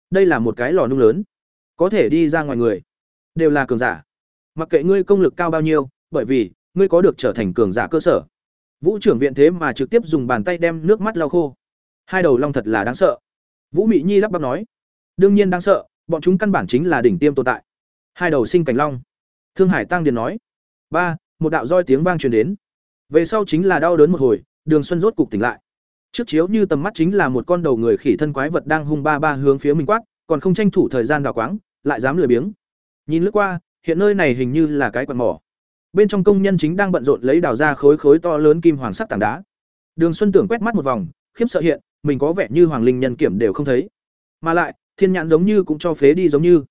Đây là một cái lò nung lớn. Có thể đi ra ngoài người. Đều là cường giả. Mặc kệ ngươi công lực cao bao nhiêu, bởi vì ngươi có được trở thành cường giả cơ sở. Vũ trưởng viện thế mà trực tiếp dùng bàn tay đem nước mắt lau khô. Hai đầu long thật là đáng sợ. Vũ mị nhi lắp bắp nói đương nhiên đáng sợ bọn chúng căn bản chính là đỉnh tiêm tồn tại. Hai đầu sinh cảnh long. Thương hải tăng điền nói ba một đạo roi tiếng vang truyền đến. Về sau chính là đau đớn một hồi đường xuân rốt cục tỉnh lại. Trước chiếu như tầm mắt chính là một con đầu người khỉ thân quái vật đang hung ba ba hướng phía mình quát, còn không tranh thủ thời gian đào quáng, lại dám lười biếng. Nhìn lướt qua, hiện nơi này hình như là cái quần mỏ. Bên trong công nhân chính đang bận rộn lấy đào ra khối khối to lớn kim hoàng sắc tảng đá. Đường Xuân Tưởng quét mắt một vòng, khiếp sợ hiện, mình có vẻ như hoàng linh nhân kiểm đều không thấy. Mà lại, thiên nhãn giống như cũng cho phế đi giống như.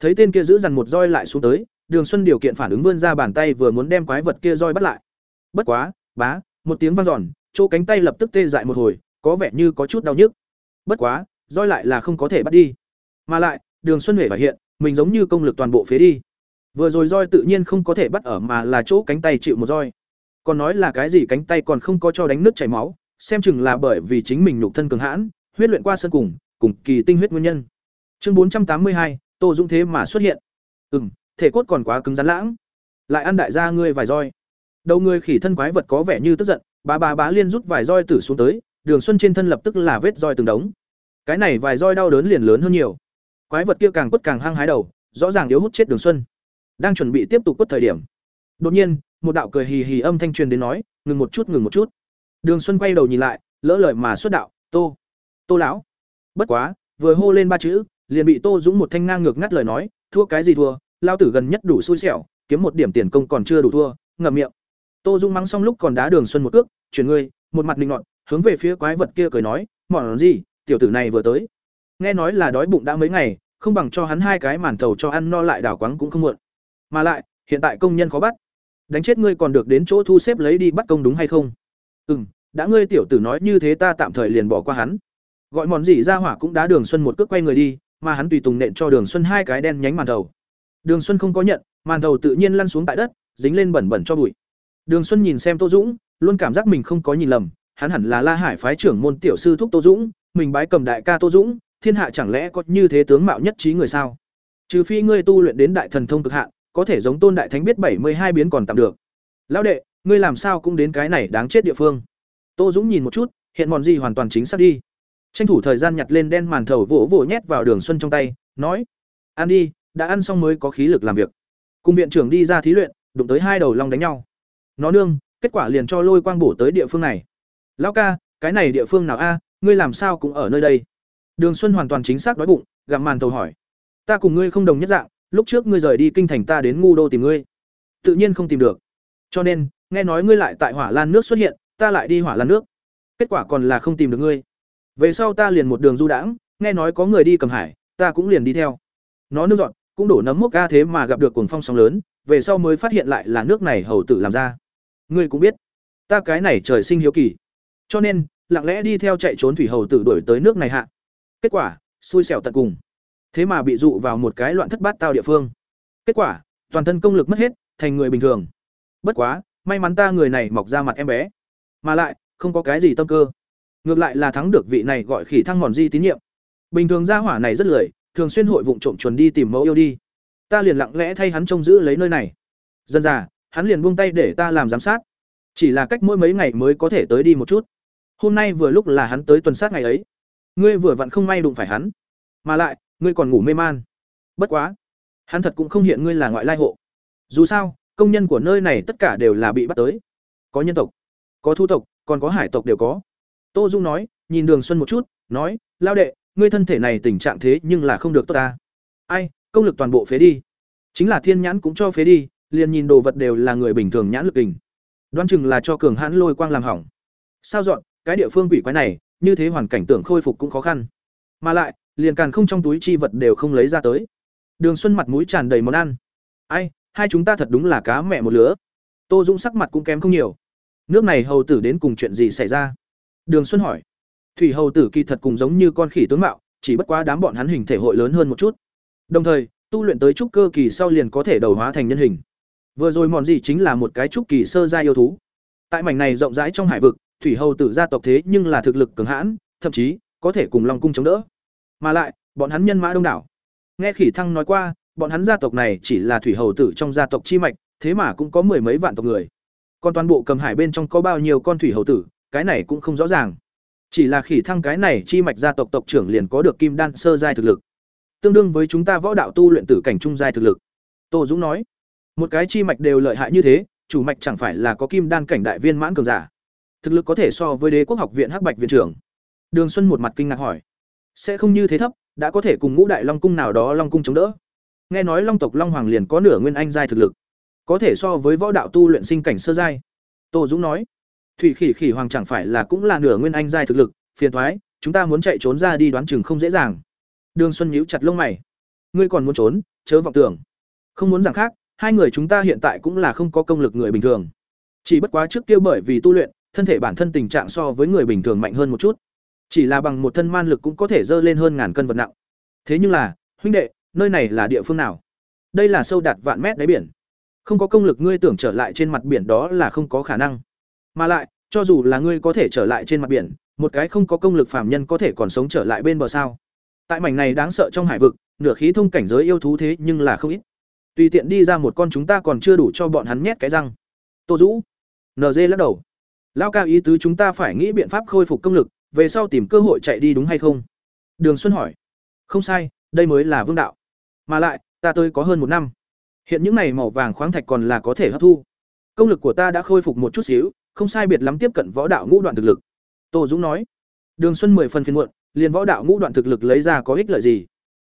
Thấy tên kia giữ dằn một roi lại xuống tới, Đường Xuân điều kiện phản ứng vươn ra bàn tay vừa muốn đem quái vật kia roi bắt lại. Bất quá, bá, một tiếng vang giòn chỗ cánh tay lập tức tê dại một hồi có vẻ như có chút đau nhức bất quá roi lại là không có thể bắt đi mà lại đường xuân huệ và hiện mình giống như công lực toàn bộ phế đi vừa rồi roi tự nhiên không có thể bắt ở mà là chỗ cánh tay chịu một roi còn nói là cái gì cánh tay còn không có cho đánh nước chảy máu xem chừng là bởi vì chính mình nhục thân cường hãn huyết luyện qua sân cùng cùng kỳ tinh huyết nguyên nhân chương bốn trăm tám mươi hai tô dũng thế mà xuất hiện Ừm, thể cốt còn quá cứng rắn lãng. Lại ăn đại gia ngươi vài roi. Đầu người khỉ thân quái vật có vẻ như tức giận, bá bá bá liên rút vài roi tử xuống tới, Đường Xuân trên thân lập tức là vết roi từng đống. Cái này vài roi đau đớn liền lớn hơn nhiều. Quái vật kia càng quất càng hăng hái đầu, rõ ràng yếu hút chết Đường Xuân. Đang chuẩn bị tiếp tục quất thời điểm, đột nhiên, một đạo cười hì hì âm thanh truyền đến nói, "Ngừng một chút, ngừng một chút." Đường Xuân quay đầu nhìn lại, lỡ lời mà xuất đạo, "Tô, Tô lão." Bất quá, vừa hô lên ba chữ, liền bị Tô Dũng một thanh ngang ngược ngắt lời nói, "Thua cái gì thua, lao tử gần nhất đủ xui xẻo, kiếm một điểm tiền công còn chưa đủ thua." Ngậm miệng. Tô Dũng mắng xong lúc còn đá Đường Xuân một cước, chuyển ngươi, một mặt linh ngọn, hướng về phía quái vật kia cười nói, "Mọn gì, tiểu tử này vừa tới." Nghe nói là đói bụng đã mấy ngày, không bằng cho hắn hai cái màn thầu cho ăn no lại đảo quáng cũng không muộn. Mà lại, hiện tại công nhân khó bắt. Đánh chết ngươi còn được đến chỗ thu xếp lấy đi bắt công đúng hay không? Ừm, đã ngươi tiểu tử nói như thế ta tạm thời liền bỏ qua hắn. Gọi mòn gì ra hỏa cũng đá Đường Xuân một cước quay người đi, mà hắn tùy tùng nện cho Đường Xuân hai cái đen nhánh màn thầu. Đường Xuân không có nhận, màn thầu tự nhiên lăn xuống tại đất, dính lên bẩn bẩn cho bụi. Đường Xuân nhìn xem Tô Dũng, luôn cảm giác mình không có nhìn lầm, hắn hẳn là La Hải phái trưởng môn tiểu sư thúc Tô Dũng, mình bái cầm đại ca Tô Dũng, thiên hạ chẳng lẽ có như thế tướng mạo nhất trí người sao? Trừ phi ngươi tu luyện đến đại thần thông cực hạn, có thể giống Tôn đại thánh biết bảy mươi hai biến còn tạm được. Lão đệ, ngươi làm sao cũng đến cái này đáng chết địa phương. Tô Dũng nhìn một chút, hiện mòn gì hoàn toàn chính xác đi. Tranh thủ thời gian nhặt lên đen màn thầu vỗ vỗ nhét vào Đường Xuân trong tay, nói: "Ăn đi, đã ăn xong mới có khí lực làm việc." Cùng viện trưởng đi ra thí luyện, đụng tới hai đầu long đánh nhau. Nó nương, kết quả liền cho lôi quang bổ tới địa phương này. "Lão ca, cái này địa phương nào a, ngươi làm sao cũng ở nơi đây?" Đường Xuân hoàn toàn chính xác đói bụng, gặm màn thầu hỏi: "Ta cùng ngươi không đồng nhất dạng, lúc trước ngươi rời đi kinh thành ta đến ngu đô tìm ngươi, tự nhiên không tìm được. Cho nên, nghe nói ngươi lại tại Hỏa Lan nước xuất hiện, ta lại đi Hỏa Lan nước. Kết quả còn là không tìm được ngươi. Về sau ta liền một đường du đãng, nghe nói có người đi cầm hải, ta cũng liền đi theo. Nó nước dọn, cũng đổ nấm mốc ca thế mà gặp được cuồng phong sóng lớn, về sau mới phát hiện lại là nước này hầu tử làm ra. Ngươi cũng biết, ta cái này trời sinh hiếu kỳ. Cho nên, lặng lẽ đi theo chạy trốn thủy hầu tử đuổi tới nước này hạ. Kết quả, xui xẻo tận cùng. Thế mà bị dụ vào một cái loạn thất bát tao địa phương. Kết quả, toàn thân công lực mất hết, thành người bình thường. Bất quá, may mắn ta người này mọc ra mặt em bé, mà lại không có cái gì tâm cơ. Ngược lại là thắng được vị này gọi khỉ thăng mòn di tín nhiệm. Bình thường gia hỏa này rất lười, thường xuyên hội vụng trộm chuẩn đi tìm mẫu yêu đi. Ta liền lặng lẽ thay hắn trông giữ lấy nơi này. Dần dà, hắn liền buông tay để ta làm giám sát. Chỉ là cách mỗi mấy ngày mới có thể tới đi một chút. Hôm nay vừa lúc là hắn tới tuần sát ngày ấy. Ngươi vừa vặn không may đụng phải hắn. Mà lại, ngươi còn ngủ mê man. Bất quá, hắn thật cũng không hiện ngươi là ngoại lai hộ. Dù sao, công nhân của nơi này tất cả đều là bị bắt tới. Có nhân tộc, có thu tộc, còn có hải tộc đều có. Tô Dung nói, nhìn Đường Xuân một chút, nói, lao đệ, ngươi thân thể này tình trạng thế nhưng là không được tốt ta. Ai, công lực toàn bộ phế đi. Chính là thiên nhãn cũng cho phế đi, liền nhìn đồ vật đều là người bình thường nhãn lực hình. Đoán chừng là cho cường hãn lôi quang làm hỏng. Sao dọn, cái địa phương quỷ quái này, như thế hoàn cảnh tưởng khôi phục cũng khó khăn. Mà lại, liền càn không trong túi chi vật đều không lấy ra tới. Đường Xuân mặt mũi tràn đầy món ăn. Ai, hai chúng ta thật đúng là cá mẹ một lứa. Tô Dũng sắc mặt cũng kém không nhiều. Nước này hầu tử đến cùng chuyện gì xảy ra? Đường Xuân hỏi. Thủy hầu tử kỳ thật cùng giống như con khỉ tướng mạo, chỉ bất quá đám bọn hắn hình thể hội lớn hơn một chút. Đồng thời, tu luyện tới trúc cơ kỳ sau liền có thể đầu hóa thành nhân hình. Vừa rồi mòn gì chính là một cái trúc kỳ sơ gia yêu thú. Tại mảnh này rộng rãi trong hải vực, thủy hầu tử gia tộc thế nhưng là thực lực cường hãn, thậm chí có thể cùng Long cung chống đỡ. Mà lại, bọn hắn nhân mã đông đảo. Nghe Khỉ Thăng nói qua, bọn hắn gia tộc này chỉ là thủy hầu tử trong gia tộc chi mạch, thế mà cũng có mười mấy vạn tộc người. Còn toàn bộ cầm hải bên trong có bao nhiêu con thủy hầu tử, cái này cũng không rõ ràng. Chỉ là Khỉ Thăng cái này chi mạch gia tộc tộc trưởng liền có được kim đan sơ giai thực lực. Tương đương với chúng ta võ đạo tu luyện tử cảnh trung giai thực lực. Tô Dũng nói, một cái chi mạch đều lợi hại như thế, chủ mạch chẳng phải là có kim đan cảnh đại viên mãn cường giả. Thực lực có thể so với Đế quốc học viện Hắc Bạch viện trưởng. Đường Xuân một mặt kinh ngạc hỏi, sẽ không như thế thấp, đã có thể cùng ngũ đại long cung nào đó long cung chống đỡ. Nghe nói long tộc long hoàng liền có nửa nguyên anh giai thực lực, có thể so với võ đạo tu luyện sinh cảnh sơ giai. Tô Dũng nói, Thủy Khỉ Khỉ hoàng chẳng phải là cũng là nửa nguyên anh giai thực lực, phiền toái, chúng ta muốn chạy trốn ra đi đoán chừng không dễ dàng. Đường Xuân nhíu chặt lông mày. Ngươi còn muốn trốn, chớ vọng tưởng. Không muốn rằng khác, hai người chúng ta hiện tại cũng là không có công lực người bình thường. Chỉ bất quá trước kia bởi vì tu luyện, thân thể bản thân tình trạng so với người bình thường mạnh hơn một chút. Chỉ là bằng một thân man lực cũng có thể dơ lên hơn ngàn cân vật nặng. Thế nhưng là, huynh đệ, nơi này là địa phương nào? Đây là sâu đạt vạn mét đáy biển. Không có công lực ngươi tưởng trở lại trên mặt biển đó là không có khả năng. Mà lại, cho dù là ngươi có thể trở lại trên mặt biển, một cái không có công lực phàm nhân có thể còn sống trở lại bên bờ sao? Tại mảnh này đáng sợ trong hải vực, nửa khí thông cảnh giới yêu thú thế nhưng là không ít. tùy tiện đi ra một con chúng ta còn chưa đủ cho bọn hắn nhét cái răng tô dũ nd lắc đầu lao ca ý tứ chúng ta phải nghĩ biện pháp khôi phục công lực về sau tìm cơ hội chạy đi đúng hay không? Đường xuân hỏi. Không sai, đây mới là vương đạo. Mà lại, ta tới có hơn một năm. Hiện những này màu vàng khoáng thạch còn là có thể hấp thu. Công lực của ta đã khôi phục một chút xíu, không sai biệt lắm tiếp cận võ đạo ngũ đoạn thực lực. Tô dũng nói. Đường xuân mười phần phiên muộn, liền võ đạo ngũ đoạn thực lực lấy ra có ích lợi gì?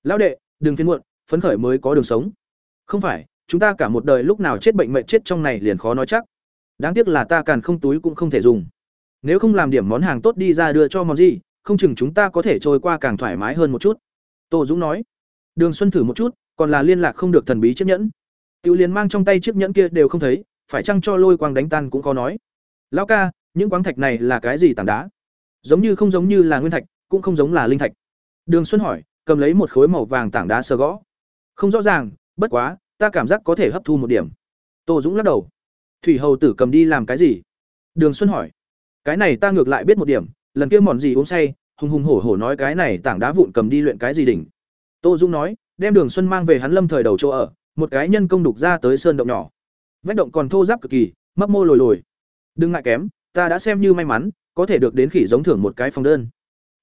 Lão đệ, đừng phiên muộn, phấn khởi mới có đường sống. Không phải, chúng ta cả một đời lúc nào chết bệnh mệnh chết trong này liền khó nói chắc. Đáng tiếc là ta càn không túi cũng không thể dùng nếu không làm điểm món hàng tốt đi ra đưa cho món gì, không chừng chúng ta có thể trôi qua càng thoải mái hơn một chút. Tô dũng nói. Đường xuân thử một chút, còn là liên lạc không được thần bí chiếc nhẫn. Tiểu liền mang trong tay chiếc nhẫn kia đều không thấy, phải chăng cho lôi quang đánh tan cũng khó nói. Lão ca, những quáng thạch này là cái gì tảng đá? Giống như không giống như là nguyên thạch, cũng không giống là linh thạch. Đường xuân hỏi, cầm lấy một khối màu vàng tảng đá sờ gõ. Không rõ ràng, bất quá, ta cảm giác có thể hấp thu một điểm. Tô dũng lắc đầu. Thủy hầu tử cầm đi làm cái gì? Đường xuân hỏi cái này ta ngược lại biết một điểm, lần kia mòn gì uống say, hùng hùng hổ hổ nói cái này tảng đá vụn cầm đi luyện cái gì đỉnh. Tô Dung nói, đem đường xuân mang về hắn lâm thời đầu chỗ ở, một cái nhân công đục ra tới sơn động nhỏ. Vách động còn thô giáp cực kỳ, mấp mô lồi lồi. Đừng ngại kém, ta đã xem như may mắn, có thể được đến khỉ giống thưởng một cái phòng đơn.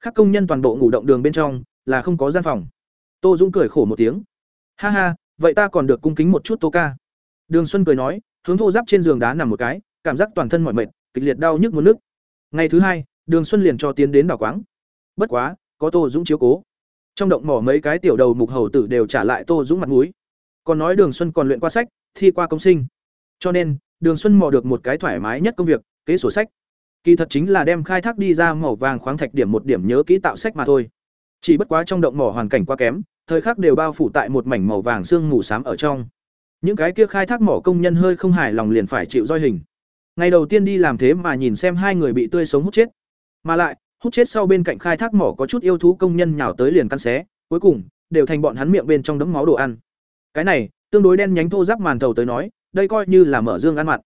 Các công nhân toàn bộ ngủ động đường bên trong, là không có gian phòng. Tô dũng cười khổ một tiếng. Ha ha, vậy ta còn được cung kính một chút tô ca. Đường xuân cười nói, hướng thô giáp trên giường đá nằm một cái, cảm giác toàn thân mỏi mệt, kịch liệt đau nhức muốn nước ngày thứ hai, đường xuân liền cho tiến đến đảo quáng. Bất quá, có tô dũng chiếu cố. Trong động mỏ mấy cái tiểu đầu mục hầu tử đều trả lại tô dũng mặt mũi. Còn nói đường xuân còn luyện qua sách, thi qua công sinh. Cho nên, đường xuân mò được một cái thoải mái nhất công việc, kế sổ sách. Kỳ thật chính là đem khai thác đi ra màu vàng khoáng thạch điểm một điểm nhớ kỹ tạo sách mà thôi. Chỉ bất quá trong động mỏ hoàn cảnh quá kém, thời khắc đều bao phủ tại một mảnh màu vàng sương mù xám ở trong. Những cái kia khai thác mỏ công nhân hơi không hài lòng liền phải chịu roi hình ngày đầu tiên đi làm thế mà nhìn xem hai người bị tươi sống hút chết. Mà lại, hút chết sau bên cạnh khai thác mỏ có chút yêu thú công nhân nhào tới liền căn xé, cuối cùng, đều thành bọn hắn miệng bên trong đấm máu đồ ăn. Cái này, tương đối đen nhánh thô giáp màn thầu tới nói, đây coi như là mở dương ăn mặn.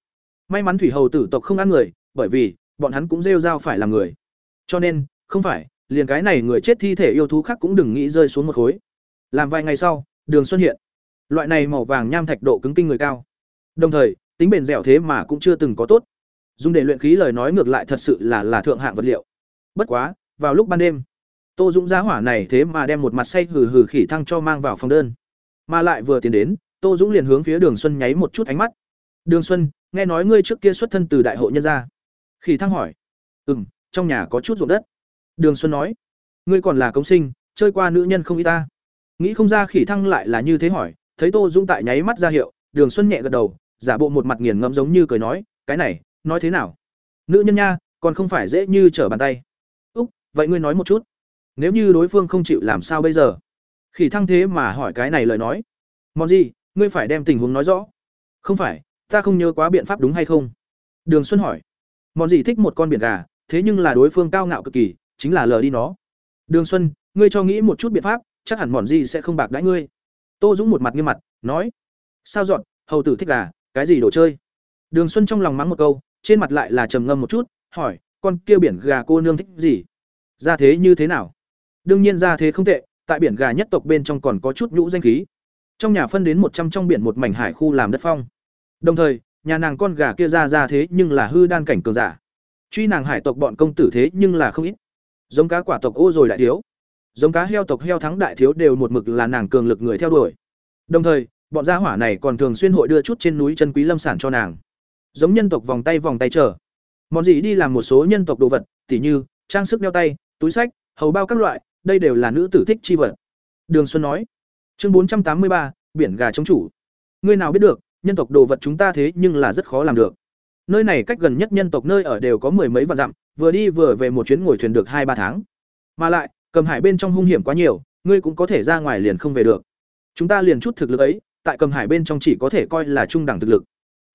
May mắn thủy hầu tử tộc không ăn người, bởi vì, bọn hắn cũng rêu rao phải làm người. Cho nên, không phải, liền cái này người chết thi thể yêu thú khác cũng đừng nghĩ rơi xuống một khối. Làm vài ngày sau, đường xuất hiện. Loại này màu vàng nham thạch độ cứng kinh người cao. Đồng thời tính bền dẻo thế mà cũng chưa từng có tốt. Dùng để luyện khí lời nói ngược lại thật sự là là thượng hạng vật liệu. Bất quá, vào lúc ban đêm, tô dũng giá hỏa này thế mà đem một mặt say hừ hừ khỉ thăng cho mang vào phòng đơn. Mà lại vừa tiến đến, tô dũng liền hướng phía đường xuân nháy một chút ánh mắt. Đường xuân, nghe nói ngươi trước kia xuất thân từ đại hội nhân gia. Khỉ thăng hỏi. Ừ m trong nhà có chút ruộng đất. Đường xuân nói. Ngươi còn là công sinh, chơi qua nữ nhân không y ta. Nghĩ không ra khỉ thăng lại là như thế hỏi, thấy tô dũng tại nháy mắt ra hiệu, đường xuân nhẹ gật đầu giả bộ một mặt nghiền ngẫm giống như cười nói, cái này, nói thế nào? Nữ nhân nha, còn không phải dễ như trở bàn tay. Úc, vậy ngươi nói một chút. Nếu như đối phương không chịu làm sao bây giờ? Khỉ thăng thế mà hỏi cái này lời nói. Mòn gì, ngươi phải đem tình huống nói rõ. Không phải, ta không nhớ quá biện pháp đúng hay không? Đường xuân hỏi. Mòn gì thích một con biển gà, thế nhưng là đối phương cao ngạo cực kỳ, chính là lờ đi nó. Đường xuân, ngươi cho nghĩ một chút biện pháp, chắc hẳn mòn gì sẽ không bạc đãi ngươi. Tô dũng một mặt nghiêm mặt, nói. Sao dọn, hầu tử thích gà cái gì đồ chơi? Đường xuân trong lòng mắng một câu, trên mặt lại là trầm ngâm một chút, hỏi, con kia biển gà cô nương thích gì? Ra thế như thế nào? Đương nhiên ra thế không tệ, tại biển gà nhất tộc bên trong còn có chút nhũ danh khí. Trong nhà phân đến một trăm trong biển một mảnh hải khu làm đất phong. Đồng thời, nhà nàng con gà kia ra ra thế nhưng là hư đan cảnh cường giả. Truy nàng hải tộc bọn công tử thế nhưng là không ít. Giống cá quả tộc ô rồi đại thiếu. Giống cá heo tộc heo thắng đại thiếu đều một mực là nàng cường lực người theo đuổi. Đồng thời bọn gia hỏa này còn thường xuyên hội đưa chút trên núi chân quý lâm sản cho nàng. Giống nhân tộc vòng tay vòng tay trở món gì đi làm một số nhân tộc đồ vật, tỉ như, trang sức đeo tay, túi sách, hầu bao các loại, đây đều là nữ tử thích chi vật. Đường xuân nói. Chương bốn trăm tám mươi ba, biển gà chống chủ. Ngươi nào biết được, nhân tộc đồ vật chúng ta thế nhưng là rất khó làm được. Nơi này cách gần nhất nhân tộc nơi ở đều có mười mấy vạn dặm, vừa đi vừa về một chuyến ngồi thuyền được hai ba tháng. Mà lại, cầm hải bên trong hung hiểm quá nhiều, ngươi cũng có thể ra ngoài liền không về được. Chúng ta liền chút thực lực ấy tại cầm hải bên trong chỉ có thể coi là trung đẳng thực lực.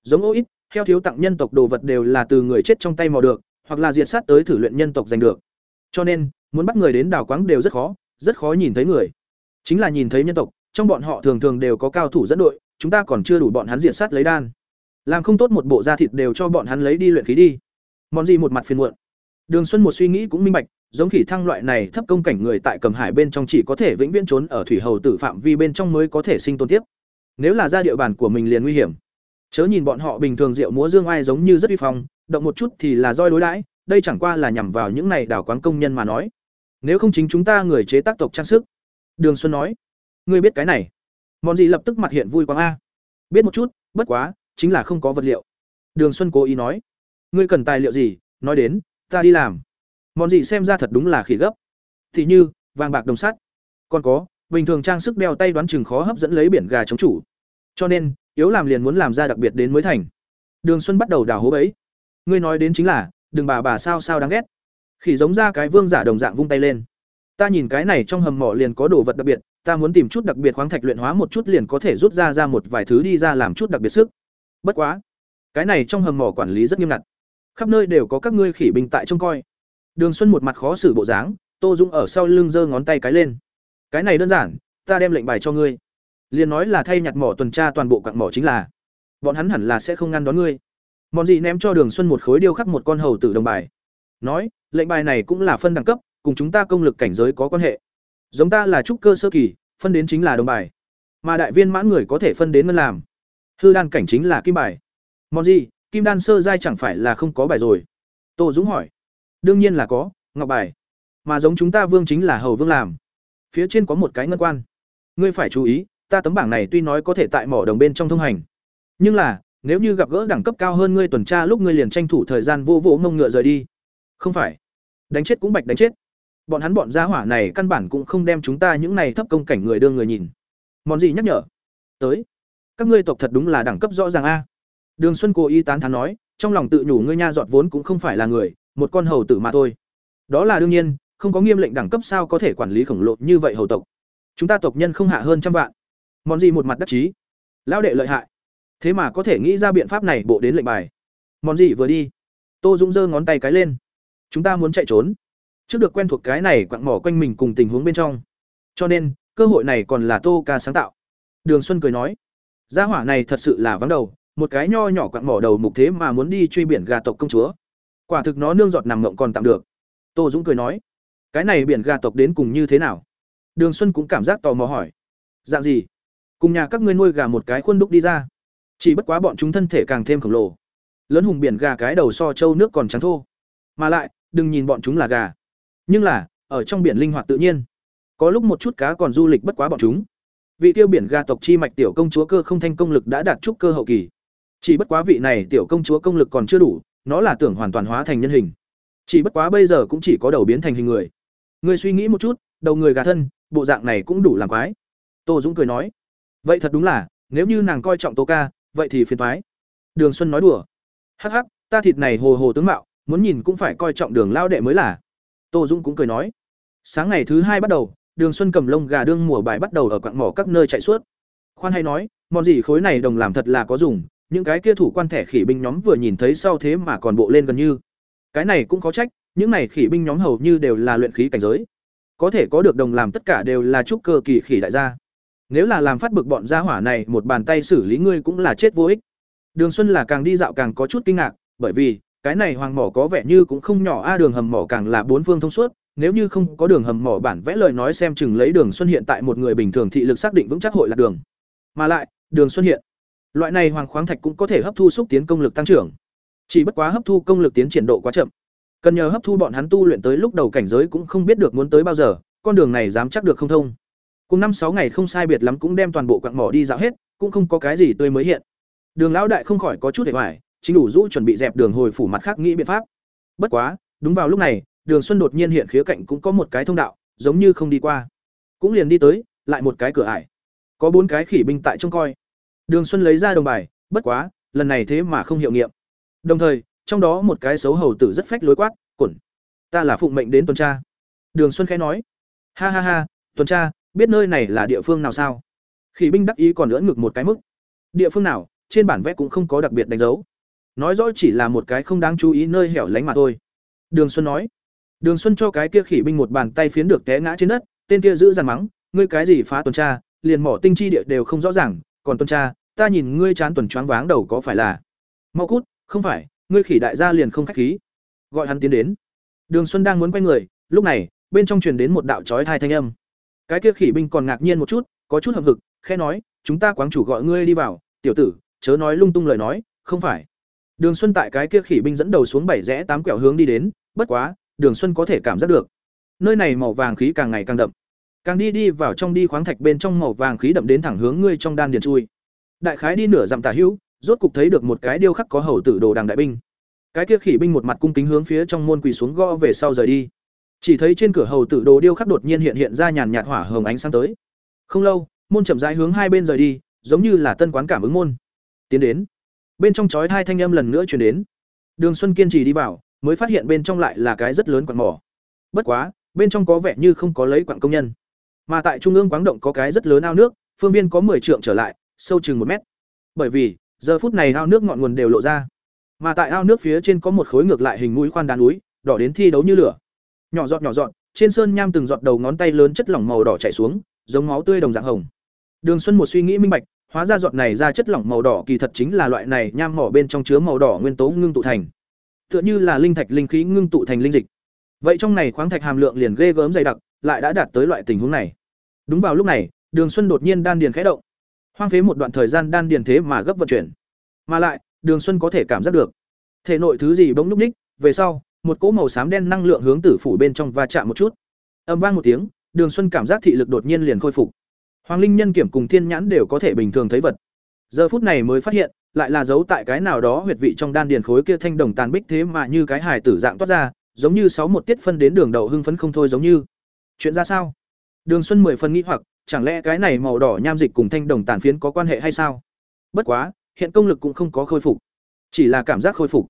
Giống ô ít theo thiếu tặng nhân tộc đồ vật đều là từ người chết trong tay mò được, hoặc là diệt sát tới thử luyện nhân tộc giành được. Cho nên, muốn bắt người đến đảo quáng đều rất khó rất khó nhìn thấy người. Chính là nhìn thấy nhân tộc, trong bọn họ thường thường đều có cao thủ dẫn đội, chúng ta còn chưa đủ bọn hắn diệt sát lấy đan. Làm không tốt một bộ da thịt đều cho bọn hắn lấy đi luyện khí đi. Món gì một mặt phiền muộn. Đường xuân một suy nghĩ cũng minh bạch, giống khỉ thăng loại này thấp công cảnh người tại cầm hải bên trong chỉ có thể vĩnh viễn trốn ở thủy hầu tử phạm vi bên trong mới có thể sinh tồn tiếp nếu là ra địa bàn của mình liền nguy hiểm. Chớ nhìn bọn họ bình thường rượu múa dương ai giống như rất uy phong, động một chút thì là roi đối đãi, đây chẳng qua là nhằm vào những này đảo quán công nhân mà nói. Nếu không chính chúng ta người chế tác tộc trang sức. Đường xuân nói, ngươi biết cái này. Món gì lập tức mặt hiện vui quang a. Biết một chút, bất quá, chính là không có vật liệu. Đường xuân cố ý nói, ngươi cần tài liệu gì, nói đến, ta đi làm. Món gì xem ra thật đúng là khỉ gấp. Thì như, vàng bạc đồng sắt. Còn có, bình thường trang sức đeo tay đoán chừng khó hấp dẫn lấy biển gà chống chủ cho nên, yếu làm liền muốn làm ra đặc biệt đến mới thành. Đường xuân bắt đầu đào hố bẫy. Ngươi nói đến chính là, đừng bà bà sao sao đáng ghét. Khỉ giống ra cái vương giả đồng dạng vung tay lên. Ta nhìn cái này trong hầm mỏ liền có đồ vật đặc biệt, ta muốn tìm chút đặc biệt khoáng thạch luyện hóa một chút liền có thể rút ra ra một vài thứ đi ra làm chút đặc biệt sức. Bất quá, cái này trong hầm mỏ quản lý rất nghiêm ngặt. Khắp nơi đều có các ngươi khỉ bình tại trông coi. Đường xuân một mặt khó xử bộ dáng, tô dũng ở sau lưng giơ ngón tay cái lên. Cái này đơn giản, ta đem lệnh bài cho ngươi liền nói là thay nhặt mỏ tuần tra toàn bộ quặng mỏ chính là, bọn hắn hẳn là sẽ không ngăn đón ngươi. Mòn gì ném cho đường xuân một khối điêu khắc một con hầu tử đồng bài. Nói, lệnh bài này cũng là phân đẳng cấp, cùng chúng ta công lực cảnh giới có quan hệ. Giống ta là trúc cơ sơ kỳ, phân đến chính là đồng bài. Mà đại viên mãn người có thể phân đến ngân làm. Hư đan cảnh chính là kim bài. Mòn gì kim đan sơ giai chẳng phải là không có bài rồi? Tô dũng hỏi. Đương nhiên là có, ngọc bài. Mà giống chúng ta vương chính là hầu vương làm. Phía trên có một cái ngân quan. Ngươi phải chú ý ta tấm bảng này tuy nói có thể tại mỏ đồng bên trong thông hành, nhưng là, nếu như gặp gỡ đẳng cấp cao hơn ngươi tuần tra lúc ngươi liền tranh thủ thời gian vô vỗ mông ngựa rời đi. Không phải. Đánh chết cũng bạch đánh chết. Bọn hắn bọn gia hỏa này căn bản cũng không đem chúng ta những này thấp công cảnh người đưa người nhìn. Món gì nhắc nhở? Tới. Các ngươi tộc thật đúng là đẳng cấp rõ ràng a. Đường xuân cố ý tán thán nói, trong lòng tự nhủ ngươi nha dọt vốn cũng không phải là người, một con hầu tử mà thôi. Đó là đương nhiên, không có nghiêm lệnh đẳng cấp sao có thể quản lý khổng lồ như vậy hầu tộc. Chúng ta tộc nhân không hạ hơn trăm vạn món gì một mặt đắc chí? Lão đệ lợi hại. Thế mà có thể nghĩ ra biện pháp này bộ đến lệnh bài. Món gì vừa đi? Tô dũng giơ ngón tay cái lên. Chúng ta muốn chạy trốn. Trước được quen thuộc cái này quặng mỏ quanh mình cùng tình huống bên trong. Cho nên, cơ hội này còn là tô ca sáng tạo. Đường xuân cười nói. Gia hỏa này thật sự là vắng đầu. Một cái nho nhỏ quặng mỏ đầu mục thế mà muốn đi truy biển gà tộc công chúa. Quả thực nó nương giọt nằm ngộng còn tạm được. Tô dũng cười nói. Cái này biển gà tộc đến cùng như thế nào? Đường xuân cũng cảm giác tò mò hỏi. Dạng gì? Cùng nhà các ngươi nuôi gà một cái khuôn đúc đi ra. Chỉ bất quá bọn chúng thân thể càng thêm khổng lồ. Lớn hùng biển gà cái đầu so trâu nước còn trắng thô. Mà lại, đừng nhìn bọn chúng là gà. Nhưng là, ở trong biển linh hoạt tự nhiên. Có lúc một chút cá còn du lịch bất quá bọn chúng. Vị tiêu biển gà tộc chi mạch tiểu công chúa cơ không thanh công lực đã đạt trúc cơ hậu kỳ. Chỉ bất quá vị này tiểu công chúa công lực còn chưa đủ, nó là tưởng hoàn toàn hóa thành nhân hình. Chỉ bất quá bây giờ cũng chỉ có đầu biến thành hình người. Người suy nghĩ một chút, đầu người gà thân, bộ dạng này cũng đủ làm quái. Tô dũng cười nói vậy thật đúng là, nếu như nàng coi trọng tô ca, vậy thì phiền thoái đường xuân nói đùa. Hắc hắc, ta thịt này hồ hồ tướng mạo, muốn nhìn cũng phải coi trọng đường lao đệ mới là. Tô dũng cũng cười nói. Sáng ngày thứ hai bắt đầu, đường xuân cầm lông gà đương mùa bài bắt đầu ở quặng mỏ các nơi chạy suốt. Khoan hay nói, món gì khối này đồng làm thật là có dùng, những cái kia thủ quan thẻ khỉ binh nhóm vừa nhìn thấy sau thế mà còn bộ lên gần như. Cái này cũng có trách, những này khỉ binh nhóm hầu như đều là luyện khí cảnh giới. Có thể có được đồng làm tất cả đều là trúc cơ kỳ khỉ đại gia nếu là làm phát bực bọn gia hỏa này, một bàn tay xử lý ngươi cũng là chết vô ích. Đường xuân là càng đi dạo càng có chút kinh ngạc, bởi vì, cái này hoàng mỏ có vẻ như cũng không nhỏ, a, đường hầm mỏ càng là bốn phương thông suốt. Nếu như không có đường hầm mỏ bản vẽ lời nói xem chừng lấy đường xuân hiện tại một người bình thường thị lực xác định vững chắc hội là đường. Mà lại, đường xuân hiện, loại này hoàng khoáng thạch cũng có thể hấp thu xúc tiến công lực tăng trưởng. Chỉ bất quá hấp thu công lực tiến triển độ quá chậm. Cần nhờ hấp thu bọn hắn tu luyện tới lúc đầu cảnh giới cũng không biết được muốn tới bao giờ, con đường này dám chắc được không thông cùng năm sáu ngày không sai biệt lắm cũng đem toàn bộ quặng mỏ đi dạo hết, cũng không có cái gì tươi mới hiện. Đường lão đại không khỏi có chút để hoài, chính đủ rũ chuẩn bị dẹp đường hồi phủ mặt khác nghĩ biện pháp. Bất quá, đúng vào lúc này, đường xuân đột nhiên hiện khía cạnh cũng có một cái thông đạo, giống như không đi qua. Cũng liền đi tới, lại một cái cửa ải. Có bốn cái khỉ binh tại trông coi. Đường xuân lấy ra đồng bài, bất quá, lần này thế mà không hiệu nghiệm. Đồng thời, trong đó một cái xấu hầu tử rất phách lối quát quẩn ta là phụng mệnh đến tuần tra. Đường xuân khẽ nói, ha ha ha, tuần tra biết nơi này là địa phương nào sao? Khỉ binh đắc ý còn lưỡn ngực một cái mức. Địa phương nào? Trên bản vẽ cũng không có đặc biệt đánh dấu. Nói rõ chỉ là một cái không đáng chú ý nơi hẻo lánh mà thôi. Đường xuân nói. Đường xuân cho cái kia khỉ binh một bàn tay phiến được té ngã trên đất, tên kia giữ dằn mắng, ngươi cái gì phá tuần tra, liền mỏ tinh chi địa đều không rõ ràng, còn tuần tra, ta nhìn ngươi chán tuần choáng váng đầu có phải là mau cút, không phải, ngươi khỉ đại gia liền không khách khí. Gọi hắn tiến đến. Đường xuân đang muốn quay người, lúc này, bên trong truyền đến một đạo trói thai thanh âm cái kia khỉ binh còn ngạc nhiên một chút, có chút hậm hực khe nói, chúng ta quáng chủ gọi ngươi đi vào, tiểu tử, chớ nói lung tung lời nói, không phải. Đường xuân tại cái kia khỉ binh dẫn đầu xuống bảy rẽ tám quẹo hướng đi đến, bất quá, đường xuân có thể cảm giác được. Nơi này màu vàng khí càng ngày càng đậm. Càng đi đi vào trong đi khoáng thạch bên trong màu vàng khí đậm đến thẳng hướng ngươi trong đan điền chui. Đại khái đi nửa dặm tả hữu, rốt cục thấy được một cái điêu khắc có hầu tử đồ đằng đại binh. Cái kia khỉ binh một mặt cung kính hướng phía trong môn quỳ xuống gõ về sau rời đi chỉ thấy trên cửa hầu tử đồ điêu khắc đột nhiên hiện hiện ra nhàn nhạt hỏa hồng ánh sáng tới. Không lâu, môn chậm rãi hướng hai bên rời đi, giống như là tân quán cảm ứng môn. Tiến đến. Bên trong chói hai thanh âm lần nữa truyền đến. Đường xuân kiên trì đi vào, mới phát hiện bên trong lại là cái rất lớn quặng mỏ. Bất quá, bên trong có vẻ như không có lấy quặng công nhân. Mà tại trung ương quáng động có cái rất lớn ao nước, phương viên có 10 trượng trở lại, sâu chừng một mét. Bởi vì, giờ phút này ao nước ngọn nguồn đều lộ ra. Mà tại ao nước phía trên có một khối ngược lại hình mũi khoan đá núi, đỏ đến thi đấu như lửa nhỏ giọt nhỏ giọt, trên sơn nham từng giọt đầu ngón tay lớn chất lỏng màu đỏ chảy xuống, giống máu tươi đồng dạng hồng. Đường xuân một suy nghĩ minh bạch, hóa ra giọt này ra chất lỏng màu đỏ kỳ thật chính là loại này nham mỏ bên trong chứa màu đỏ nguyên tố ngưng tụ thành. Tựa như là linh thạch linh khí ngưng tụ thành linh dịch. Vậy trong này khoáng thạch hàm lượng liền ghê gớm dày đặc, lại đã đạt tới loại tình huống này. Đúng vào lúc này, đường xuân đột nhiên đan điền khẽ động. Hoang phế một đoạn thời gian đan điền thế mà gấp vận chuyển. Mà lại, đường xuân có thể cảm giác được. Thể nội thứ gì bỗng lúc ních, về sau một cỗ màu xám đen năng lượng hướng tử phủ bên trong va chạm một chút. Âm vang một tiếng, đường xuân cảm giác thị lực đột nhiên liền khôi phục. Hoàng linh nhân kiểm cùng thiên nhãn đều có thể bình thường thấy vật. Giờ phút này mới phát hiện, lại là giấu tại cái nào đó huyệt vị trong đan điền khối kia thanh đồng tàn bích thế mà như cái hài tử dạng toát ra, giống như sáu một tiết phân đến đường đầu hưng phấn không thôi giống như. Chuyện ra sao? Đường xuân mười phân nghĩ hoặc, chẳng lẽ cái này màu đỏ nham dịch cùng thanh đồng tàn phiến có quan hệ hay sao? Bất quá, hiện công lực cũng không có khôi phục, chỉ là cảm giác khôi phục.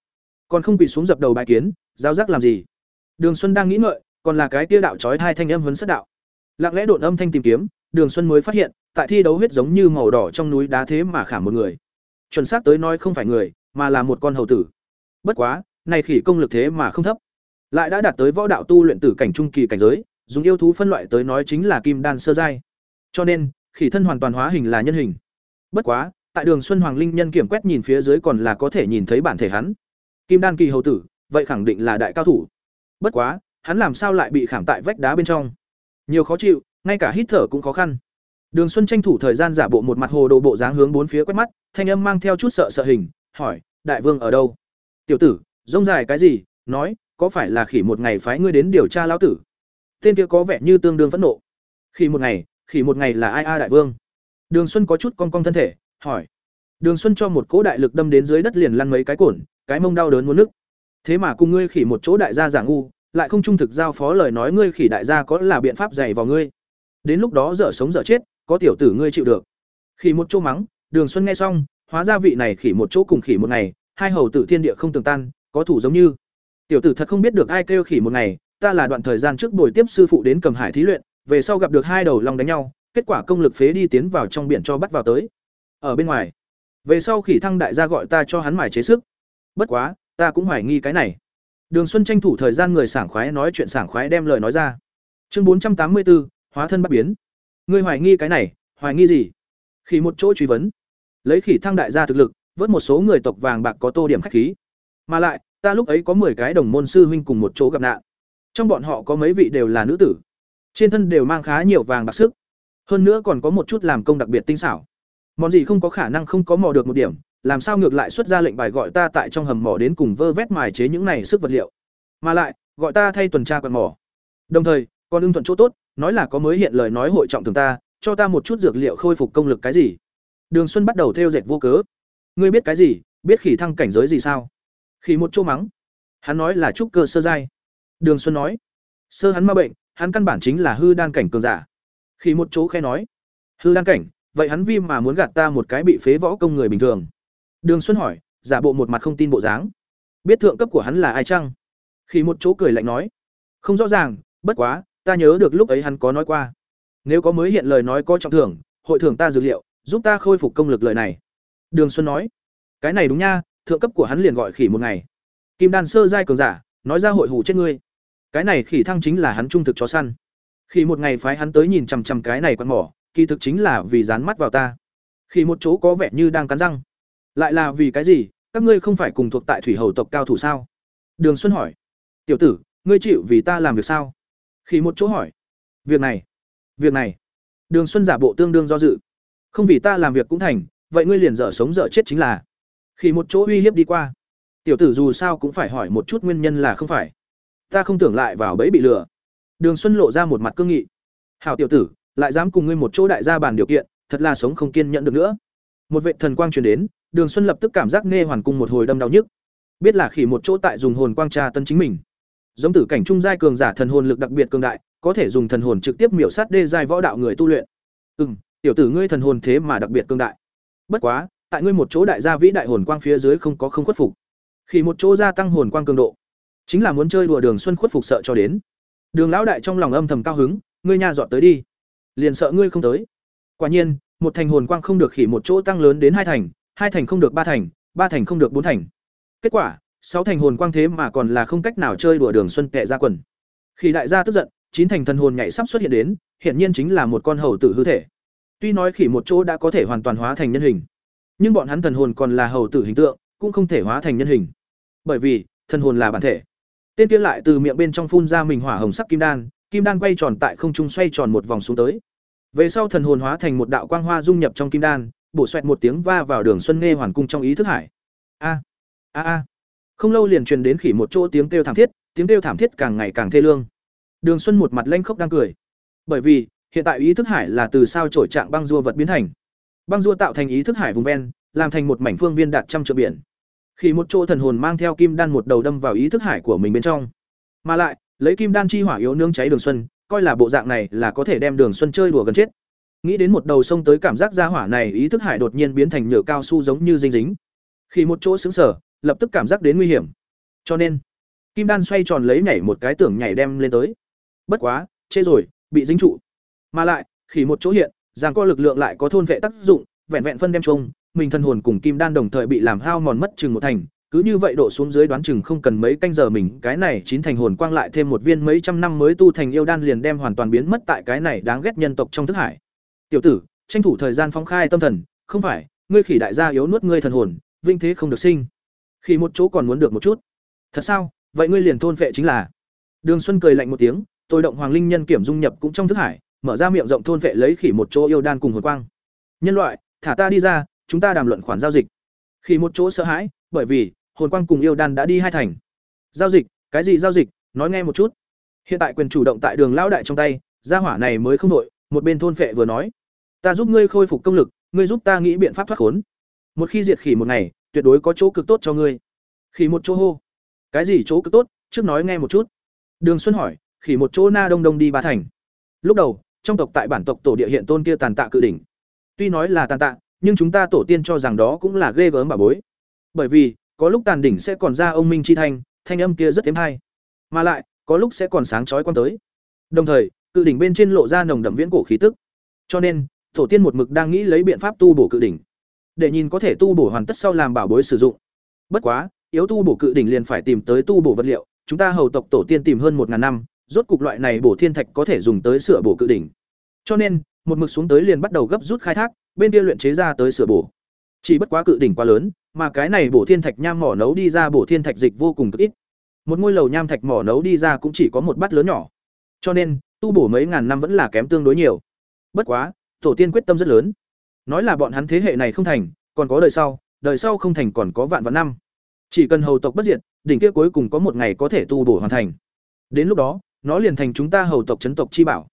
Còn không bị xuống dập đầu bài kiến giao giác làm gì? Đường xuân đang nghĩ ngợi, còn là cái tia đạo trói hai thanh âm huấn sát đạo. Lặng lẽ đột âm thanh tìm kiếm, đường xuân mới phát hiện, tại thi đấu huyết giống như màu đỏ trong núi đá thế mà khả một người. Chuẩn xác tới nói không phải người, mà là một con hầu tử. Bất quá, này khỉ công lực thế mà không thấp. Lại đã đạt tới võ đạo tu luyện tử cảnh trung kỳ cảnh giới, dùng yêu thú phân loại tới nói chính là kim đan sơ giai. Cho nên, khỉ thân hoàn toàn hóa hình là nhân hình. Bất quá, tại đường xuân hoàng linh nhân kiểm quét nhìn phía dưới còn là có thể nhìn thấy bản thể hắn. Kim đan kỳ hầu tử vậy khẳng định là đại cao thủ. Bất quá, hắn làm sao lại bị khảm tại vách đá bên trong? Nhiều khó chịu, ngay cả hít thở cũng khó khăn. Đường xuân tranh thủ thời gian giả bộ một mặt hồ đồ bộ dáng hướng bốn phía quét mắt, thanh âm mang theo chút sợ sợ hình, hỏi, đại vương ở đâu? Tiểu tử, rông dài cái gì? Nói, có phải là khỉ một ngày phái ngươi đến điều tra lão tử? Tên kia có vẻ như tương đương phẫn nộ. Khỉ một ngày, khỉ một ngày là ai a đại vương? Đường xuân có chút cong cong thân thể, hỏi. Đường xuân cho một cỗ đại lực đâm đến dưới đất liền lăn mấy cái cổn, cái mông đau đớn muốn nức thế mà cùng ngươi khỉ một chỗ đại gia giả ngu, lại không trung thực giao phó lời nói ngươi khỉ đại gia có là biện pháp dày vào ngươi. Đến lúc đó dở sống dở chết, có tiểu tử ngươi chịu được. Khỉ một chỗ mắng, đường xuân nghe xong, hóa ra vị này khỉ một chỗ cùng khỉ một ngày, hai hầu tử thiên địa không tường tan, có thủ giống như. Tiểu tử thật không biết được ai kêu khỉ một ngày, ta là đoạn thời gian trước buổi tiếp sư phụ đến cầm hải thí luyện, về sau gặp được hai đầu long đánh nhau, kết quả công lực phế đi tiến vào trong biển cho bắt vào tới. Ở bên ngoài, về sau khỉ thăng đại gia gọi ta cho hắn mải chế sức. Bất quá ta cũng hoài nghi cái này. Đường xuân tranh thủ thời gian người sảng khoái nói chuyện sảng khoái đem lời nói ra. Chương bốn trăm tám mươi bốn hóa thân bắt biến. Ngươi hoài nghi cái này, hoài nghi gì? Khỉ một chỗ truy vấn. Lấy khỉ thăng đại gia thực lực, vớt một số người tộc vàng bạc có tô điểm khách khí. Mà lại, ta lúc ấy có 10 cái đồng môn sư huynh cùng một chỗ gặp nạn. Trong bọn họ có mấy vị đều là nữ tử. Trên thân đều mang khá nhiều vàng bạc sức. Hơn nữa còn có một chút làm công đặc biệt tinh xảo. Món gì không có khả năng không có mò được một điểm làm sao ngược lại xuất ra lệnh bài gọi ta tại trong hầm mỏ đến cùng vơ vét mài chế những này sức vật liệu. Mà lại, gọi ta thay tuần tra quạt mỏ. Đồng thời, còn ưng thuận chỗ tốt, nói là có mới hiện lời nói hội trọng thường ta, cho ta một chút dược liệu khôi phục công lực cái gì. Đường xuân bắt đầu theo dệt vô cớ. Ngươi biết cái gì? Biết khỉ thăng cảnh giới gì sao? Khỉ một chỗ mắng. Hắn nói là trúc cơ sơ giai. Đường xuân nói. Sơ hắn ma bệnh, hắn căn bản chính là hư đan cảnh cường giả. Khi một chỗ khe nói. Hư đan cảnh, vậy hắn vi mà muốn gạt ta một cái bị phế võ công người bình thường đường xuân hỏi, giả bộ một mặt không tin bộ dáng. Biết thượng cấp của hắn là ai chăng? Khi một chỗ cười lạnh nói. Không rõ ràng, bất quá, ta nhớ được lúc ấy hắn có nói qua. Nếu có mới hiện lời nói có trọng thưởng, hội thưởng ta dữ liệu, giúp ta khôi phục công lực lời này. Đường xuân nói. Cái này đúng nha, thượng cấp của hắn liền gọi khỉ một ngày. Kim đan sơ giai cường giả, nói ra hội hủ chết ngươi. Cái này khỉ thăng chính là hắn trung thực chó săn. Khi một ngày phái hắn tới nhìn chằm chằm cái này quan mỏ, kỳ thực chính là vì dán mắt vào ta. Khi một chỗ có vẻ như đang cắn răng lại là vì cái gì? Các ngươi không phải cùng thuộc tại thủy hầu tộc cao thủ sao? Đường xuân hỏi. Tiểu tử, ngươi chịu vì ta làm việc sao? Khi một chỗ hỏi. Việc này việc này. Đường xuân giả bộ tương đương do dự. Không vì ta làm việc cũng thành, vậy ngươi liền dở sống dở chết chính là. Khi một chỗ uy hiếp đi qua. Tiểu tử dù sao cũng phải hỏi một chút nguyên nhân là không phải. Ta không tưởng lại vào bẫy bị lừa. Đường xuân lộ ra một mặt cương nghị. Hảo tiểu tử, lại dám cùng ngươi một chỗ đại gia bàn điều kiện, thật là sống không kiên nhẫn được nữa. Một vệ thần quang truyền đến đường xuân lập tức cảm giác nghe hoàn cung một hồi đâm đau nhức. Biết là khỉ một chỗ tại dùng hồn quang tra tân chính mình. Giống tử cảnh trung giai cường giả thần hồn lực đặc biệt cường đại, có thể dùng thần hồn trực tiếp miểu sát đê giai võ đạo người tu luyện. Ừ tiểu tử ngươi thần hồn thế mà đặc biệt cường đại. Bất quá, tại ngươi một chỗ đại gia vĩ đại hồn quang phía dưới không có không khuất phục. Khi một chỗ gia tăng hồn quang cường độ. Chính là muốn chơi đùa đường xuân khuất phục sợ cho đến. Đường lão đại trong lòng âm thầm cao hứng, ngươi nhà dọn tới đi. Liền sợ ngươi không tới. Quả nhiên, một thành hồn quang không được khỉ một chỗ tăng lớn đến hai thành hai thành không được ba thành ba thành không được bốn thành. Kết quả, sáu thành hồn quang thế mà còn là không cách nào chơi đùa đường xuân tệ ra quần. Khi đại gia tức giận, chín thành thần hồn nhảy sắp xuất hiện đến, hiển nhiên chính là một con hầu tử hư thể. Tuy nói khỉ một chỗ đã có thể hoàn toàn hóa thành nhân hình, nhưng bọn hắn thần hồn còn là hầu tử hình tượng, cũng không thể hóa thành nhân hình. Bởi vì, thần hồn là bản thể. Tên kia lại từ miệng bên trong phun ra mình hỏa hồng sắc kim đan kim đan quay tròn tại không trung xoay tròn một vòng xuống tới. Về sau thần hồn hóa thành một đạo quang hoa dung nhập trong kim đan bổ xoẹt một tiếng va vào đường xuân nghe hoàn cung trong ý thức hải. A a a. Không lâu liền truyền đến khỉ một chỗ tiếng kêu thảm thiết, tiếng kêu thảm thiết càng ngày càng thê lương. Đường xuân một mặt lanh khốc đang cười. Bởi vì, hiện tại ý thức hải là từ sao trổi trạng băng dua vật biến thành. Băng dua tạo thành ý thức hải vùng ven, làm thành một mảnh phương viên đạt trăm triệu biển. Khi một chỗ thần hồn mang theo kim đan một đầu đâm vào ý thức hải của mình bên trong. Mà lại, lấy kim đan chi hỏa yếu nương cháy đường xuân, coi là bộ dạng này là có thể đem đường xuân chơi đùa gần chết nghĩ đến một đầu sông tới cảm giác ra hỏa này, ý thức hải đột nhiên biến thành nhựa cao su giống như dinh dính. Khi một chỗ xứng sở, lập tức cảm giác đến nguy hiểm. Cho nên, kim đan xoay tròn lấy nhảy một cái tưởng nhảy đem lên tới. Bất quá, chê rồi, bị dính trụ. Mà lại, khi một chỗ hiện rằng co lực lượng lại có thôn vệ tác dụng, vẹn vẹn phân đem trông mình thân hồn cùng kim đan đồng thời bị làm hao mòn mất chừng một thành. Cứ như vậy độ xuống dưới đoán chừng không cần mấy canh giờ mình, cái này chín thành hồn quang lại thêm một viên mấy trăm năm mới tu thành yêu đan liền đem hoàn toàn biến mất tại cái này đáng ghét nhân tộc trong thức hải tiểu tử, tranh thủ thời gian phóng khai tâm thần, không phải, ngươi khỉ đại gia yếu nuốt ngươi thần hồn, vinh thế không được sinh. Khi một chỗ còn muốn được một chút. Thật sao? Vậy ngươi liền thôn vệ chính là. Đường xuân cười lạnh một tiếng, tôi động hoàng linh nhân kiểm dung nhập cũng trong thức hải, mở ra miệng rộng thôn vệ lấy khỉ một chỗ yêu đan cùng hồn quang. Nhân loại, thả ta đi ra, chúng ta đàm luận khoản giao dịch. Khi một chỗ sợ hãi, bởi vì, hồn quang cùng yêu đan đã đi hai thành. Giao dịch? Cái gì giao dịch? Nói nghe một chút. Hiện tại quyền chủ động tại đường lão đại trong tay, gia hỏa này mới không đội một bên thôn phệ vừa nói ta giúp ngươi khôi phục công lực, ngươi giúp ta nghĩ biện pháp thoát khốn. Một khi diệt khỉ một ngày, tuyệt đối có chỗ cực tốt cho ngươi. Khỉ một chỗ hô. Cái gì chỗ cực tốt? Trước nói nghe một chút. Đường xuân hỏi, khỉ một chỗ na đông đông đi ba thành. Lúc đầu, trong tộc tại bản tộc tổ địa hiện tôn kia tàn tạ cự đỉnh. Tuy nói là tàn tạ, nhưng chúng ta tổ tiên cho rằng đó cũng là ghê gớm bà bối. Bởi vì, có lúc tàn đỉnh sẽ còn ra ông minh chi thanh thanh âm kia rất thêm hay. Mà lại, có lúc sẽ còn sáng chói quan tới. Đồng thời, cự đỉnh bên trên lộ ra nồng đậm viễn cổ khí tức. Cho nên tổ tiên một mực đang nghĩ lấy biện pháp tu bổ cự đỉnh, để nhìn có thể tu bổ hoàn tất sau làm bảo bối sử dụng. Bất quá, yếu tu bổ cự đỉnh liền phải tìm tới tu bổ vật liệu, chúng ta hầu tộc tổ tiên tìm hơn một ngàn năm, rốt cục loại này bổ thiên thạch có thể dùng tới sửa bổ cự đỉnh. Cho nên, một mực xuống tới liền bắt đầu gấp rút khai thác, bên kia luyện chế ra tới sửa bổ. Chỉ bất quá cự đỉnh quá lớn, mà cái này bổ thiên thạch nham mỏ nấu đi ra bổ thiên thạch dịch vô cùng cực ít. Một ngôi lầu nham thạch mỏ nấu đi ra cũng chỉ có một bát lớn nhỏ. Cho nên, tu bổ mấy ngàn năm vẫn là kém tương đối nhiều. Bất quá tổ tiên quyết tâm rất lớn. Nói là bọn hắn thế hệ này không thành, còn có đời sau đời sau không thành còn có vạn vạn năm. Chỉ cần hầu tộc bất diệt, đỉnh kia cuối cùng có một ngày có thể tu bổ hoàn thành. Đến lúc đó, nó liền thành chúng ta hầu tộc chấn tộc chi bảo.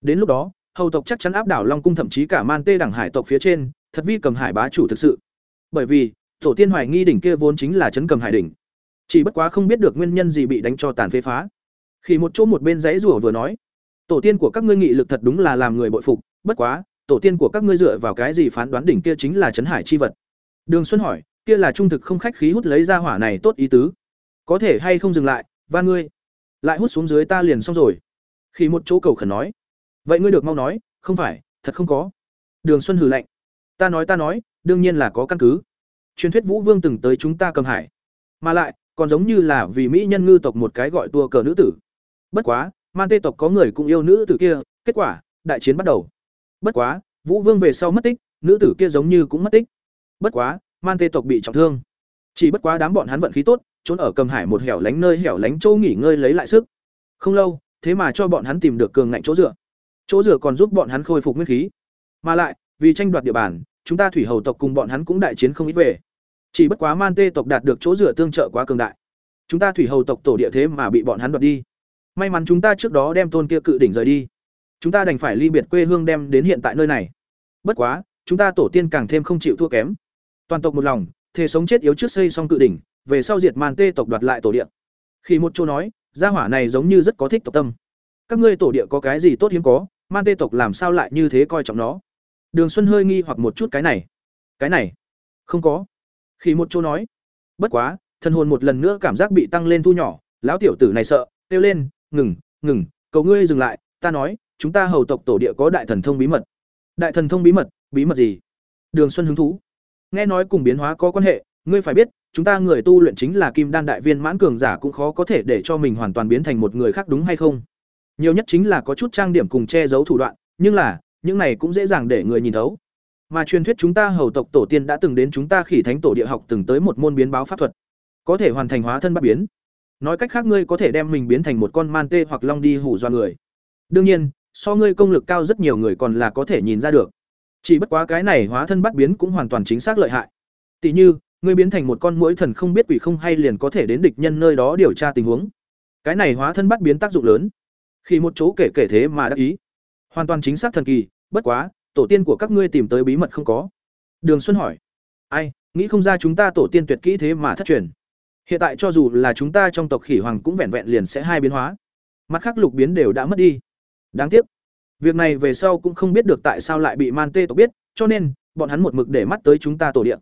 Đến lúc đó, hầu tộc chắc chắn áp đảo long cung thậm chí cả man tê đẳng hải tộc phía trên, thật vi cầm hải bá chủ thực sự. Bởi vì, tổ tiên hoài nghi đỉnh kia vốn chính là chấn cầm hải đỉnh. Chỉ bất quá không biết được nguyên nhân gì bị đánh cho tàn phế phá. Khi một chỗ một bên dãy rủa vừa nói, tổ tiên của các ngươi nghị lực thật đúng là làm người bội phục, bất quá tổ tiên của các ngươi dựa vào cái gì phán đoán đỉnh kia chính là chấn hải chi vật? Đường xuân hỏi, kia là trung thực không khách khí hút lấy ra hỏa này tốt ý tứ. Có thể hay không dừng lại, và ngươi? Lại hút xuống dưới ta liền xong rồi. Khi một chỗ cầu khẩn nói, vậy ngươi được mau nói, không phải, thật không có. Đường xuân hừ lạnh, ta nói ta nói, đương nhiên là có căn cứ. Truyền thuyết vũ vương từng tới chúng ta cầm hải. Mà lại, còn giống như là vì mỹ nhân ngư tộc một cái gọi tua cờ nữ tử. Bất quá, man tê tộc có người cũng yêu nữ tử kia, kết quả, đại chiến bắt đầu bất quá, vũ vương về sau mất tích, nữ tử kia giống như cũng mất tích. Bất quá, man tê tộc bị trọng thương. Chỉ bất quá đám bọn hắn vận khí tốt, trốn ở cầm hải một hẻo lánh nơi hẻo lánh châu nghỉ ngơi lấy lại sức. Không lâu, thế mà cho bọn hắn tìm được cường ngạnh chỗ dựa. Chỗ dựa còn giúp bọn hắn khôi phục nguyên khí. Mà lại, vì tranh đoạt địa bàn, chúng ta thủy hầu tộc cùng bọn hắn cũng đại chiến không ít về. Chỉ bất quá man tê tộc đạt được chỗ dựa tương trợ quá cường đại. Chúng ta thủy hầu tộc tổ địa thế mà bị bọn hắn đoạt đi. May mắn chúng ta trước đó đem tôn kia cự đỉnh rời đi chúng ta đành phải ly biệt quê hương đem đến hiện tại nơi này. Bất quá, chúng ta tổ tiên càng thêm không chịu thua kém. Toàn tộc một lòng, thề sống chết yếu trước xây xong cự đỉnh, về sau diệt màn tê tộc đoạt lại tổ địa. Khi một chỗ nói, gia hỏa này giống như rất có thích tộc tâm. Các ngươi tổ địa có cái gì tốt hiếm có, man tê tộc làm sao lại như thế coi trọng nó? Đường xuân hơi nghi hoặc một chút cái này. Cái này, không có. Khi một chỗ nói, bất quá, thần hồn một lần nữa cảm giác bị tăng lên thu nhỏ, lão tiểu tử này sợ, kêu lên, ngừng ngừng, cầu ngươi dừng lại, ta nói chúng ta hầu tộc tổ địa có đại thần thông bí mật. Đại thần thông bí mật bí mật gì? Đường xuân hứng thú. Nghe nói cùng biến hóa có quan hệ, ngươi phải biết, chúng ta người tu luyện chính là kim đan đại viên mãn cường giả cũng khó có thể để cho mình hoàn toàn biến thành một người khác đúng hay không? Nhiều nhất chính là có chút trang điểm cùng che giấu thủ đoạn, nhưng là, những này cũng dễ dàng để người nhìn thấu. Mà truyền thuyết chúng ta hầu tộc tổ tiên đã từng đến chúng ta khỉ thánh tổ địa học từng tới một môn biến báo pháp thuật, có thể hoàn thành hóa thân bắt biến. Nói cách khác, ngươi có thể đem mình biến thành một con man tê hoặc long đi hủ do người. Đương nhiên so ngươi công lực cao rất nhiều người còn là có thể nhìn ra được. Chỉ bất quá cái này hóa thân bắt biến cũng hoàn toàn chính xác lợi hại. Tỷ như, ngươi biến thành một con mũi thần không biết quỷ không hay liền có thể đến địch nhân nơi đó điều tra tình huống. Cái này hóa thân bắt biến tác dụng lớn. Khi một chỗ kể kể thế mà đắc ý. Hoàn toàn chính xác thần kỳ, bất quá, tổ tiên của các ngươi tìm tới bí mật không có. Đường xuân hỏi. Ai, nghĩ không ra chúng ta tổ tiên tuyệt kỹ thế mà thất truyền. Hiện tại cho dù là chúng ta trong tộc khỉ hoàng cũng vẹn vẹn liền sẽ hai biến hóa. Mặt khác lục biến đều đã mất đi đáng tiếc. Việc này về sau cũng không biết được tại sao lại bị man tê tộc biết, cho nên, bọn hắn một mực để mắt tới chúng ta tổ địa.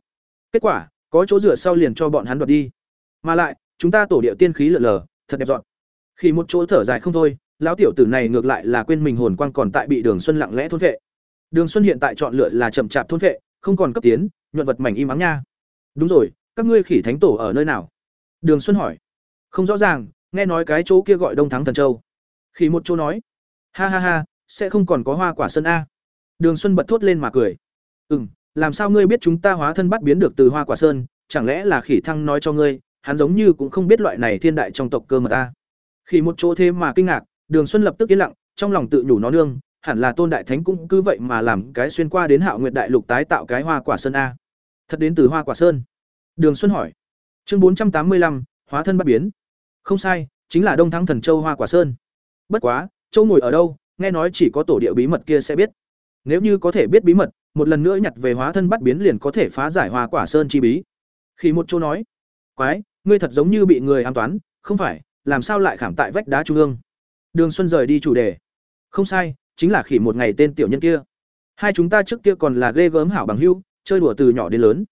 Kết quả, có chỗ rửa sau liền cho bọn hắn đoạt đi. Mà lại, chúng ta tổ địa tiên khí lượn lờ, thật đẹp dọn. Khi một chỗ thở dài không thôi, lão tiểu tử này ngược lại là quên mình hồn quang còn tại bị đường xuân lặng lẽ thôn vệ đường xuân hiện tại chọn lựa là chậm chạp thôn vệ không còn cấp tiến, nhuận vật mảnh im ắng nha. Đúng rồi, các ngươi khỉ thánh tổ ở nơi nào? Đường xuân hỏi. Không rõ ràng, nghe nói cái chỗ kia gọi đông thắng thần châu. Khi một chỗ nói ha ha ha, sẽ không còn có hoa quả sơn a. Đường xuân bật thốt lên mà cười. Ừ m làm sao ngươi biết chúng ta hóa thân bắt biến được từ hoa quả sơn, chẳng lẽ là khỉ thăng nói cho ngươi, hắn giống như cũng không biết loại này thiên đại trong tộc cơ mật ta. Khi một chỗ thế mà kinh ngạc, đường xuân lập tức yên lặng, trong lòng tự nhủ nó nương, hẳn là tôn đại thánh cũng cứ vậy mà làm cái xuyên qua đến hạo nguyệt đại lục tái tạo cái hoa quả sơn a. Thật đến từ hoa quả sơn. Đường xuân hỏi. Chương bốn trăm tám mươi lăm, hóa thân bắt biến. Không sai, chính là đông thắng thần châu hoa quả sơn. Bất quá châu ngồi ở đâu, nghe nói chỉ có tổ địa bí mật kia sẽ biết. Nếu như có thể biết bí mật, một lần nữa nhặt về hóa thân bắt biến liền có thể phá giải hoa quả sơn chi bí. Khi một chỗ nói, quái, ngươi thật giống như bị người an toán, không phải, làm sao lại khảm tại vách đá trung ương? Đường xuân rời đi chủ đề. Không sai, chính là khỉ một ngày tên tiểu nhân kia. Hai chúng ta trước kia còn là ghê gớm hảo bằng hưu chơi đùa từ nhỏ đến lớn.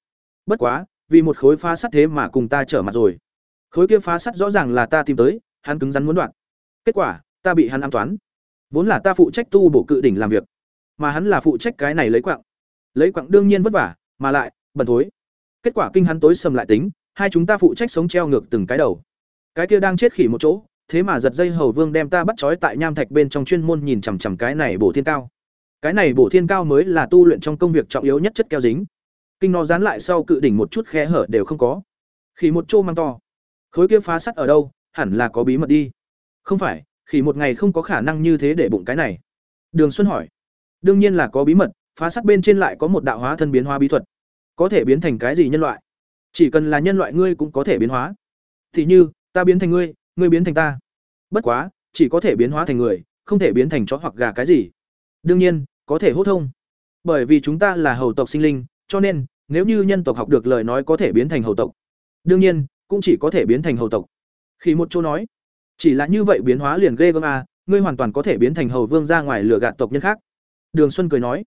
Bất quá, vì một khối phá sắt thế mà cùng ta trở mặt rồi. Khối kia phá sắt rõ ràng là ta tìm tới, hắn cứng rắn muốn đoạn. Kết quả ta bị hắn an toán. Vốn là ta phụ trách tu bổ cự đỉnh làm việc, mà hắn là phụ trách cái này lấy quặng lấy quặng đương nhiên vất vả, mà lại bẩn thối. Kết quả kinh hắn tối sầm lại tính, hai chúng ta phụ trách sống treo ngược từng cái đầu. Cái kia đang chết khỉ một chỗ, thế mà giật dây hầu vương đem ta bắt trói tại nham thạch bên trong chuyên môn nhìn chằm chằm cái này bổ thiên cao. Cái này bổ thiên cao mới là tu luyện trong công việc trọng yếu nhất chất keo dính. Kinh nó dán lại sau cự đỉnh một chút khe hở đều không có. Khỉ một chỗ mang to. Khối kia phá sắt ở đâu, hẳn là có bí mật đi. Không phải khỉ một ngày không có khả năng như thế để bụng cái này. Đường xuân hỏi. Đương nhiên là có bí mật, phá sắc bên trên lại có một đạo hóa thân biến hóa bí thuật. Có thể biến thành cái gì nhân loại? Chỉ cần là nhân loại ngươi cũng có thể biến hóa. Thì như, ta biến thành ngươi ngươi biến thành ta. Bất quá, chỉ có thể biến hóa thành người, không thể biến thành chó hoặc gà cái gì. Đương nhiên, có thể hốt thông. Bởi vì chúng ta là hầu tộc sinh linh, cho nên, nếu như nhân tộc học được lời nói có thể biến thành hầu tộc. Đương nhiên, cũng chỉ có thể biến thành hầu tộc. Khi một chỗ nói chỉ là như vậy biến hóa liền ghê gớm à, ngươi hoàn toàn có thể biến thành hầu vương ra ngoài lửa gạt tộc nhân khác. Đường xuân cười nói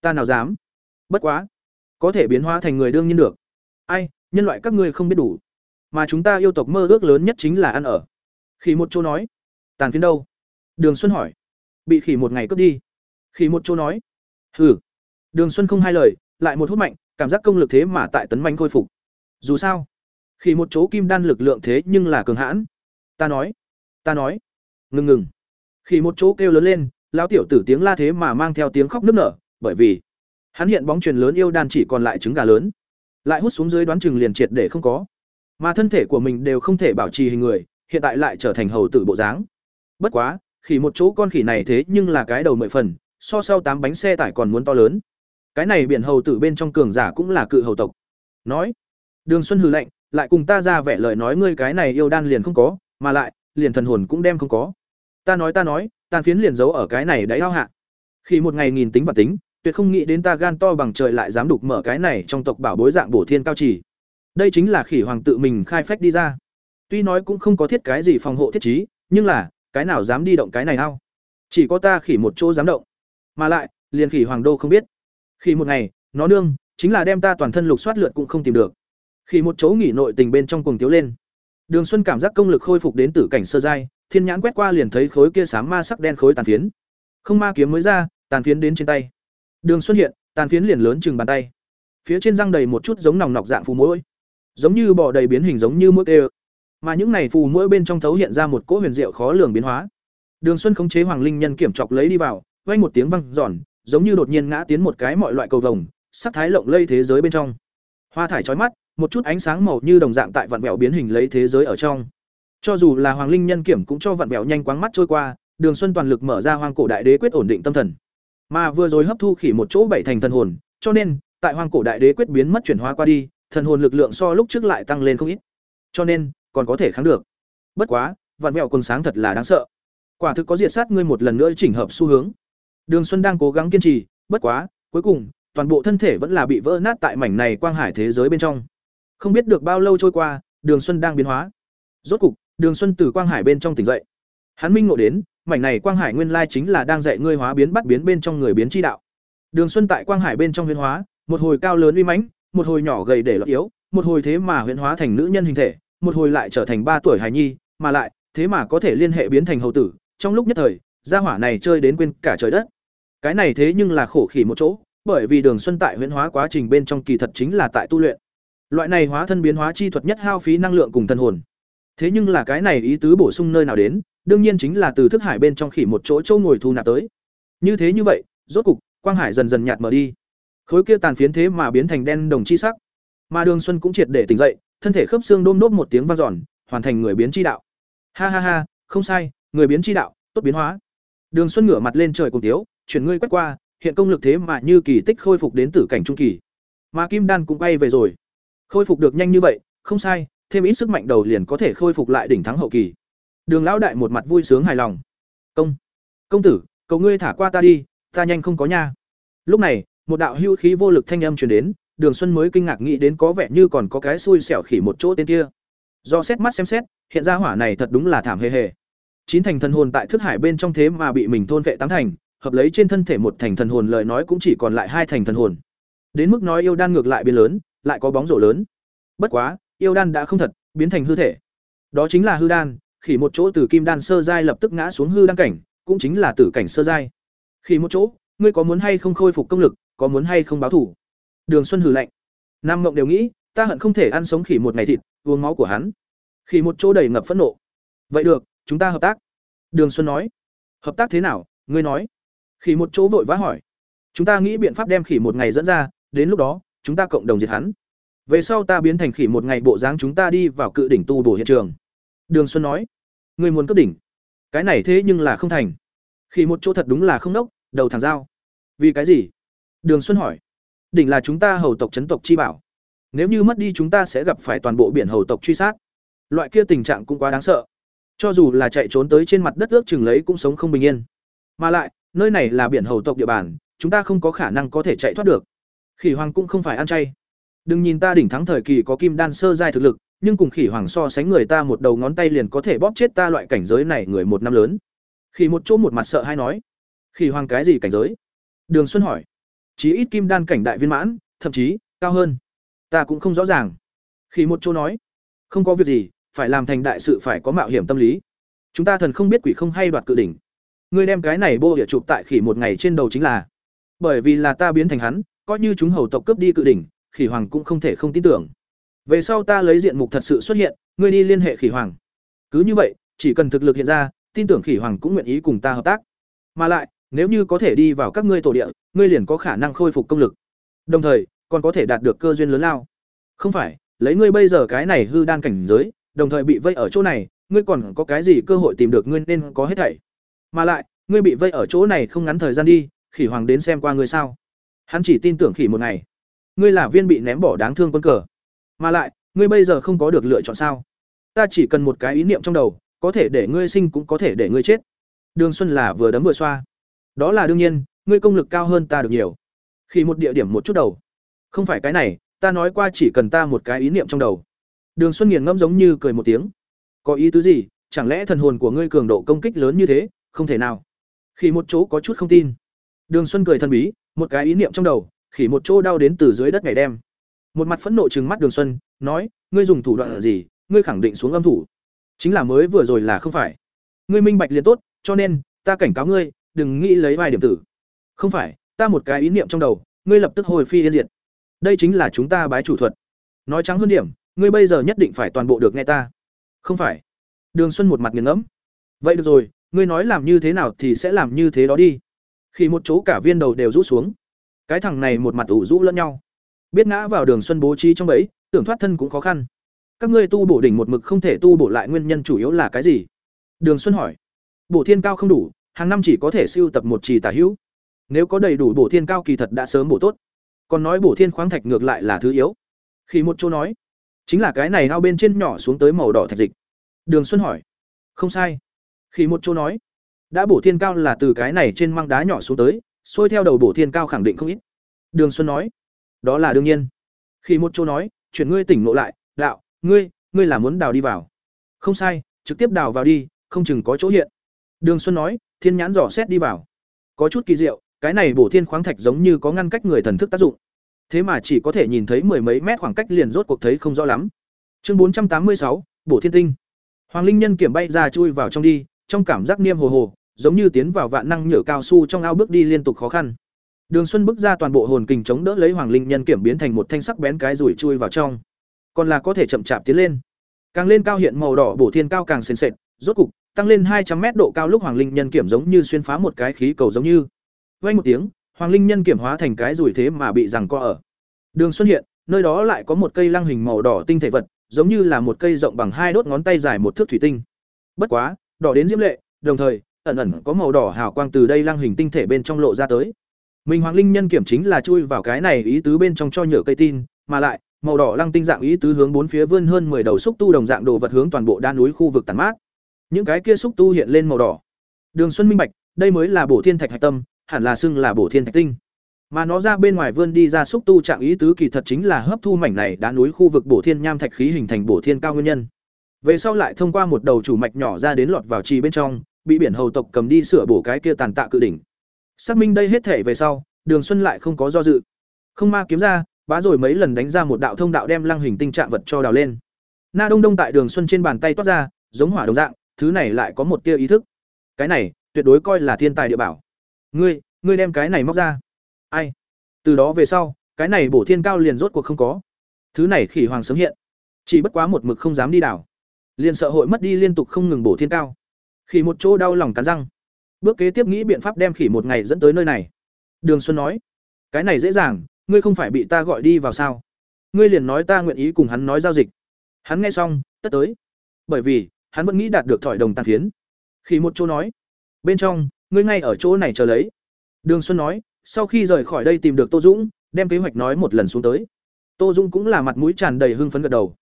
ta nào dám. Bất quá có thể biến hóa thành người đương nhiên được. Ai nhân loại các ngươi không biết đủ. Mà chúng ta yêu tộc mơ ước lớn nhất chính là ăn ở. Khi một chỗ nói tàn phiến đâu? Đường xuân hỏi bị khỉ một ngày cướp đi. Khỉ một chỗ nói hừ. Đường xuân không hai lời lại một hút mạnh cảm giác công lực thế mà tại tấn manh khôi phục. Dù sao khỉ một chỗ kim đan lực lượng thế nhưng là cường hãn. Ta nói ta nói. Ngừng ngừng. Khi một chỗ kêu lớn lên, lão tiểu tử tiếng la thế mà mang theo tiếng khóc nức nở, bởi vì hắn hiện bóng truyền lớn yêu đan chỉ còn lại trứng gà lớn. Lại hút xuống dưới đoán chừng liền triệt để không có. Mà thân thể của mình đều không thể bảo trì hình người, hiện tại lại trở thành hầu tử bộ dáng. Bất quá, khỉ một chỗ con khỉ này thế nhưng là cái đầu mười phần, so sau tám bánh xe tải còn muốn to lớn. Cái này biển hầu tử bên trong cường giả cũng là cự hầu tộc. Nói, đường xuân hừ lạnh, lại cùng ta ra vẻ lời nói ngươi cái này yêu đan liền không có, mà lại liền thần hồn cũng đem không có. Ta nói ta nói, tàn phiến liền giấu ở cái này đáy ao hạ. Khi một ngày nghìn tính và tính, tuyệt không nghĩ đến ta gan to bằng trời lại dám đục mở cái này trong tộc bảo bối dạng bổ thiên cao trì. Đây chính là khỉ hoàng tự mình khai phách đi ra. Tuy nói cũng không có thiết cái gì phòng hộ thiết trí, nhưng là, cái nào dám đi động cái này ao? Chỉ có ta khỉ một chỗ dám động. Mà lại, liền khỉ hoàng đô không biết. Khi một ngày, nó nương, chính là đem ta toàn thân lục soát lượt cũng không tìm được. Khi một chỗ nghỉ nội tình bên trong cuồng tiếu lên đường xuân cảm giác công lực khôi phục đến tử cảnh sơ giai, thiên nhãn quét qua liền thấy khối kia sám ma sắc đen khối tàn phiến. Không ma kiếm mới ra, tàn phiến đến trên tay. Đường xuân hiện, tàn phiến liền lớn chừng bàn tay. Phía trên răng đầy một chút giống nòng nọc dạng phù mũi giống như bò đầy biến hình giống như mũi đều. mà những này phù mũi bên trong thấu hiện ra một cỗ huyền diệu khó lường biến hóa. Đường xuân khống chế hoàng linh nhân kiểm chọc lấy đi vào, vang một tiếng vang giòn, giống như đột nhiên ngã tiến một cái mọi loại cầu vồng, sắc thái lộng lây thế giới bên trong. Hoa thải chói mắt một chút ánh sáng màu như đồng dạng tại vạn vẹo biến hình lấy thế giới ở trong. Cho dù là hoàng linh nhân kiểm cũng cho vạn vẹo nhanh quáng mắt trôi qua, đường xuân toàn lực mở ra hoang cổ đại đế quyết ổn định tâm thần. Mà vừa rồi hấp thu khỉ một chỗ bảy thành thần hồn, cho nên, tại hoang cổ đại đế quyết biến mất chuyển hóa qua đi, thần hồn lực lượng so lúc trước lại tăng lên không ít. Cho nên, còn có thể kháng được. Bất quá vạn vẹo quần sáng thật là đáng sợ. Quả thực có diệt sát ngươi một lần nữa chỉnh hợp xu hướng. Đường xuân đang cố gắng kiên trì, bất quá, cuối cùng, toàn bộ thân thể vẫn là bị vỡ nát tại mảnh này quang hải thế giới bên trong không biết được bao lâu trôi qua, đường xuân đang biến hóa. Rốt cục, đường xuân từ quang hải bên trong tỉnh dậy. Hắn minh ngộ đến, mảnh này quang hải nguyên lai chính là đang dạy ngươi hóa biến bắt biến bên trong người biến chi đạo. Đường xuân tại quang hải bên trong huyễn hóa, một hồi cao lớn uy mãnh, một hồi nhỏ gầy để lọt yếu, một hồi thế mà huyễn hóa thành nữ nhân hình thể, một hồi lại trở thành ba tuổi hài nhi, mà lại, thế mà có thể liên hệ biến thành hầu tử. Trong lúc nhất thời, gia hỏa này chơi đến quên cả trời đất. Cái này thế nhưng là khổ khỉ một chỗ, bởi vì đường xuân tại huyễn hóa quá trình bên trong kỳ thật chính là tại tu luyện loại này hóa thân biến hóa chi thuật nhất hao phí năng lượng cùng thần hồn. Thế nhưng là cái này ý tứ bổ sung nơi nào đến, đương nhiên chính là từ thức hải bên trong khỉ một chỗ châu ngồi thu nạp tới. Như thế như vậy, rốt cục, quang hải dần dần nhạt mở đi. Khối kia tàn phiến thế mà biến thành đen đồng chi sắc. Mà đường xuân cũng triệt để tỉnh dậy, thân thể khớp xương đôm đốt một tiếng vang giòn hoàn thành người biến chi đạo. Ha ha ha, không sai, người biến chi đạo, tốt biến hóa. Đường xuân ngửa mặt lên trời cùng tiếu chuyển ngươi quét qua, hiện công lực thế mà như kỳ tích khôi phục đến tử cảnh trung kỳ. Mà kim đan cũng bay về rồi khôi phục được nhanh như vậy, không sai, thêm ít sức mạnh đầu liền có thể khôi phục lại đỉnh thắng hậu kỳ. Đường lão đại một mặt vui sướng hài lòng. Công công tử, cầu ngươi thả qua ta đi, ta nhanh không có nha. Lúc này, một đạo hưu khí vô lực thanh âm truyền đến, đường xuân mới kinh ngạc nghĩ đến có vẻ như còn có cái xui xẻo khỉ một chỗ tên kia. Do xét mắt xem xét, hiện ra hỏa này thật đúng là thảm hề hề. Chín thành thần hồn tại thức hải bên trong thế mà bị mình thôn vệ tám thành, hợp lấy trên thân thể một thành thần hồn lời nói cũng chỉ còn lại hai thành thần hồn. Đến mức nói yêu đan ngược lại biến lớn lại có bóng rổ lớn. Bất quá, yêu đan đã không thật, biến thành hư thể. Đó chính là hư đan, khỉ một chỗ từ kim đan sơ giai lập tức ngã xuống hư đan cảnh, cũng chính là tử cảnh sơ giai. Khỉ một chỗ, ngươi có muốn hay không khôi phục công lực, có muốn hay không báo thủ đường xuân hừ lạnh. Nam mộng đều nghĩ, ta hận không thể ăn sống khỉ một ngày thịt, uống máu của hắn. Khỉ một chỗ đầy ngập phẫn nộ. Vậy được, chúng ta hợp tác. Đường xuân nói. Hợp tác thế nào, ngươi nói. Khỉ một chỗ vội vã hỏi. Chúng ta nghĩ biện pháp đem khỉ một ngày dẫn ra, đến lúc đó chúng ta cộng đồng diệt hắn. Về sau ta biến thành khỉ một ngày bộ dáng chúng ta đi vào cự đỉnh tu bổ hiện trường. Đường xuân nói. Ngươi muốn cướp đỉnh? Cái này thế nhưng là không thành. Khỉ một chỗ thật đúng là không nốc đầu thẳng dao. Vì cái gì? Đường xuân hỏi. Đỉnh là chúng ta hầu tộc chấn tộc chi bảo. Nếu như mất đi chúng ta sẽ gặp phải toàn bộ biển hầu tộc truy sát. Loại kia tình trạng cũng quá đáng sợ. Cho dù là chạy trốn tới trên mặt đất ước chừng lấy cũng sống không bình yên. Mà lại, nơi này là biển hầu tộc địa bàn, chúng ta không có khả năng có thể chạy thoát được khỉ hoàng cũng không phải ăn chay. Đừng nhìn ta đỉnh thắng thời kỳ có kim đan sơ giai thực lực, nhưng cùng khỉ hoàng so sánh người ta một đầu ngón tay liền có thể bóp chết ta loại cảnh giới này người một năm lớn. Khỉ một chỗ một mặt sợ hay nói, khỉ hoàng cái gì cảnh giới? Đường xuân hỏi. Chí ít kim đan cảnh đại viên mãn, thậm chí cao hơn. Ta cũng không rõ ràng. Khỉ một chỗ nói. Không có việc gì, phải làm thành đại sự phải có mạo hiểm tâm lý. Chúng ta thần không biết quỷ không hay đoạt cự đỉnh. Ngươi đem cái này bô địa chụp tại khỉ một ngày trên đầu chính là, bởi vì là ta biến thành hắn coi như chúng hầu tộc cướp đi cự đỉnh, khỉ hoàng cũng không thể không tin tưởng. Về sau ta lấy diện mục thật sự xuất hiện, ngươi đi liên hệ khỉ hoàng. Cứ như vậy, chỉ cần thực lực hiện ra, tin tưởng khỉ hoàng cũng nguyện ý cùng ta hợp tác. Mà lại, nếu như có thể đi vào các ngươi tổ địa, ngươi liền có khả năng khôi phục công lực. Đồng thời, còn có thể đạt được cơ duyên lớn lao. Không phải, lấy ngươi bây giờ cái này hư đan cảnh giới, đồng thời bị vây ở chỗ này, ngươi còn có cái gì cơ hội tìm được ngươi nên có hết thảy? Mà lại, ngươi bị vây ở chỗ này không ngắn thời gian đi, khỉ hoàng đến xem qua ngươi sao? Hắn chỉ tin tưởng khỉ một ngày. Ngươi là viên bị ném bỏ đáng thương quân cờ. Mà lại, ngươi bây giờ không có được lựa chọn sao? Ta chỉ cần một cái ý niệm trong đầu, có thể để ngươi sinh cũng có thể để ngươi chết. Đường xuân là vừa đấm vừa xoa. Đó là đương nhiên, ngươi công lực cao hơn ta được nhiều. Khi một địa điểm một chút đầu. Không phải cái này, ta nói qua chỉ cần ta một cái ý niệm trong đầu. Đường xuân nghiền ngẫm giống như cười một tiếng. Có ý tứ gì? Chẳng lẽ thần hồn của ngươi cường độ công kích lớn như thế? Không thể nào. Khi một chỗ có chút không tin đường xuân cười thân bí, một cái ý niệm trong đầu, khỉ một chỗ đau đến từ dưới đất ngày đêm. một mặt phẫn nộ trừng mắt đường xuân, nói, ngươi dùng thủ đoạn gì? Ngươi khẳng định xuống âm thủ. Chính là mới vừa rồi là không phải. Ngươi minh bạch liền tốt, cho nên, ta cảnh cáo ngươi, đừng nghĩ lấy vài điểm tử. Không phải, ta một cái ý niệm trong đầu, ngươi lập tức hồi phi yên diệt. Đây chính là chúng ta bái chủ thuật. Nói trắng hơn điểm, ngươi bây giờ nhất định phải toàn bộ được nghe ta. Không phải. Đường xuân một mặt nghiền ngẫm. Vậy được rồi, ngươi nói làm như thế nào thì sẽ làm như thế đó đi khi một chỗ cả viên đầu đều rũ xuống, cái thằng này một mặt ủ rũ lẫn nhau. Biết ngã vào đường xuân bố trí trong ấy tưởng thoát thân cũng khó khăn. Các ngươi tu bổ đỉnh một mực không thể tu bổ lại nguyên nhân chủ yếu là cái gì? Đường xuân hỏi. Bổ thiên cao không đủ, hàng năm chỉ có thể siêu tập một trì tả hữu. Nếu có đầy đủ bổ thiên cao kỳ thật đã sớm bổ tốt. Còn nói bổ thiên khoáng thạch ngược lại là thứ yếu. Khi một chỗ nói, chính là cái này ao bên trên nhỏ xuống tới màu đỏ thạch dịch. Đường xuân hỏi. Không sai. Khi một chỗ nói đã bổ thiên cao là từ cái này trên măng đá nhỏ xuống tới, xuôi theo đầu bổ thiên cao khẳng định không ít. Đường xuân nói, đó là đương nhiên. Khi một chỗ nói, chuyển ngươi tỉnh ngộ lại, đạo, ngươi ngươi là muốn đào đi vào. Không sai, trực tiếp đào vào đi, không chừng có chỗ hiện. Đường xuân nói, thiên nhãn dò xét đi vào. Có chút kỳ diệu, cái này bổ thiên khoáng thạch giống như có ngăn cách người thần thức tác dụng. Thế mà chỉ có thể nhìn thấy mười mấy mét khoảng cách liền rốt cuộc thấy không rõ lắm. Chương bốn trăm tám mươi sáu, bổ thiên tinh. Hoàng linh nhân kiểm bay ra chui vào trong đi, trong cảm giác niêm hồ hồ giống như tiến vào vạn năng nhựa cao su trong ao bước đi liên tục khó khăn. Đường xuân bước ra toàn bộ hồn kình chống đỡ lấy hoàng linh nhân kiểm biến thành một thanh sắc bén cái rủi chui vào trong. Còn là có thể chậm chạp tiến lên. Càng lên cao hiện màu đỏ, bổ thiên cao càng sền sệt, rốt cục, tăng lên hai trăm mét độ cao lúc hoàng linh nhân kiểm giống như xuyên phá một cái khí cầu giống như. Vang một tiếng, hoàng linh nhân kiểm hóa thành cái rủi thế mà bị giằng co ở. Đường xuân hiện, nơi đó lại có một cây lăng hình màu đỏ tinh thể vật, giống như là một cây rộng bằng hai đốt ngón tay dài một thước thủy tinh. Bất quá, đỏ đến diễm lệ, đồng thời ẩn ẩn có màu đỏ hào quang từ đây lăng hình tinh thể bên trong lộ ra tới Minh hoàng linh nhân kiểm chính là chui vào cái này ý tứ bên trong cho nhựa cây tin mà lại màu đỏ lăng tinh dạng ý tứ hướng bốn phía vươn hơn 10 đầu xúc tu đồng dạng đồ vật hướng toàn bộ đan núi khu vực tản mát. Những cái kia xúc tu hiện lên màu đỏ. Đường Xuân minh bạch, đây mới là bổ thiên thạch hạch tâm, hẳn là xưng là bổ thiên thạch tinh. Mà nó ra bên ngoài vươn đi ra xúc tu trạng ý tứ kỳ thật chính là hấp thu mảnh này đá núi khu vực bổ thiên nham thạch khí hình thành bổ thiên cao nguyên nhân. Về sau lại thông qua một đầu chủ mạch nhỏ ra đến lọt vào trì bên trong, bị biển hầu tộc cầm đi sửa bổ cái kia tàn tạ cự đỉnh. Xác minh đây hết thể về sau, Đường Xuân lại không có do dự. Không ma kiếm ra, bá rồi mấy lần đánh ra một đạo thông đạo đem lăng hình tinh trạng vật cho đào lên. Na đông đông tại đường xuân trên bàn tay toát ra giống hỏa đồng dạng thứ này lại có một tia ý thức. Cái này tuyệt đối coi là thiên tài địa bảo. Ngươi ngươi đem cái này móc ra. Ai? Từ đó về sau cái này bổ thiên cao liền rốt cuộc không có. Thứ này khỉ hoàng sớm hiện. Chỉ bất quá một mực không dám đi đảo. Liền sợ hội mất đi liên tục không ngừng bổ thiên cao khỉ một chỗ đau lòng cắn răng. Bước kế tiếp nghĩ biện pháp đem khỉ một ngày dẫn tới nơi này. Đường xuân nói, cái này dễ dàng, ngươi không phải bị ta gọi đi vào sao? Ngươi liền nói ta nguyện ý cùng hắn nói giao dịch. Hắn nghe xong, tất tới. Bởi vì, hắn vẫn nghĩ đạt được thỏi đồng tàn phiến. Khi một chỗ nói, bên trong, ngươi ngay ở chỗ này chờ lấy. Đường xuân nói, sau khi rời khỏi đây tìm được tô dũng, đem kế hoạch nói một lần xuống tới. Tô dũng cũng là mặt mũi tràn đầy hưng phấn gật đầu.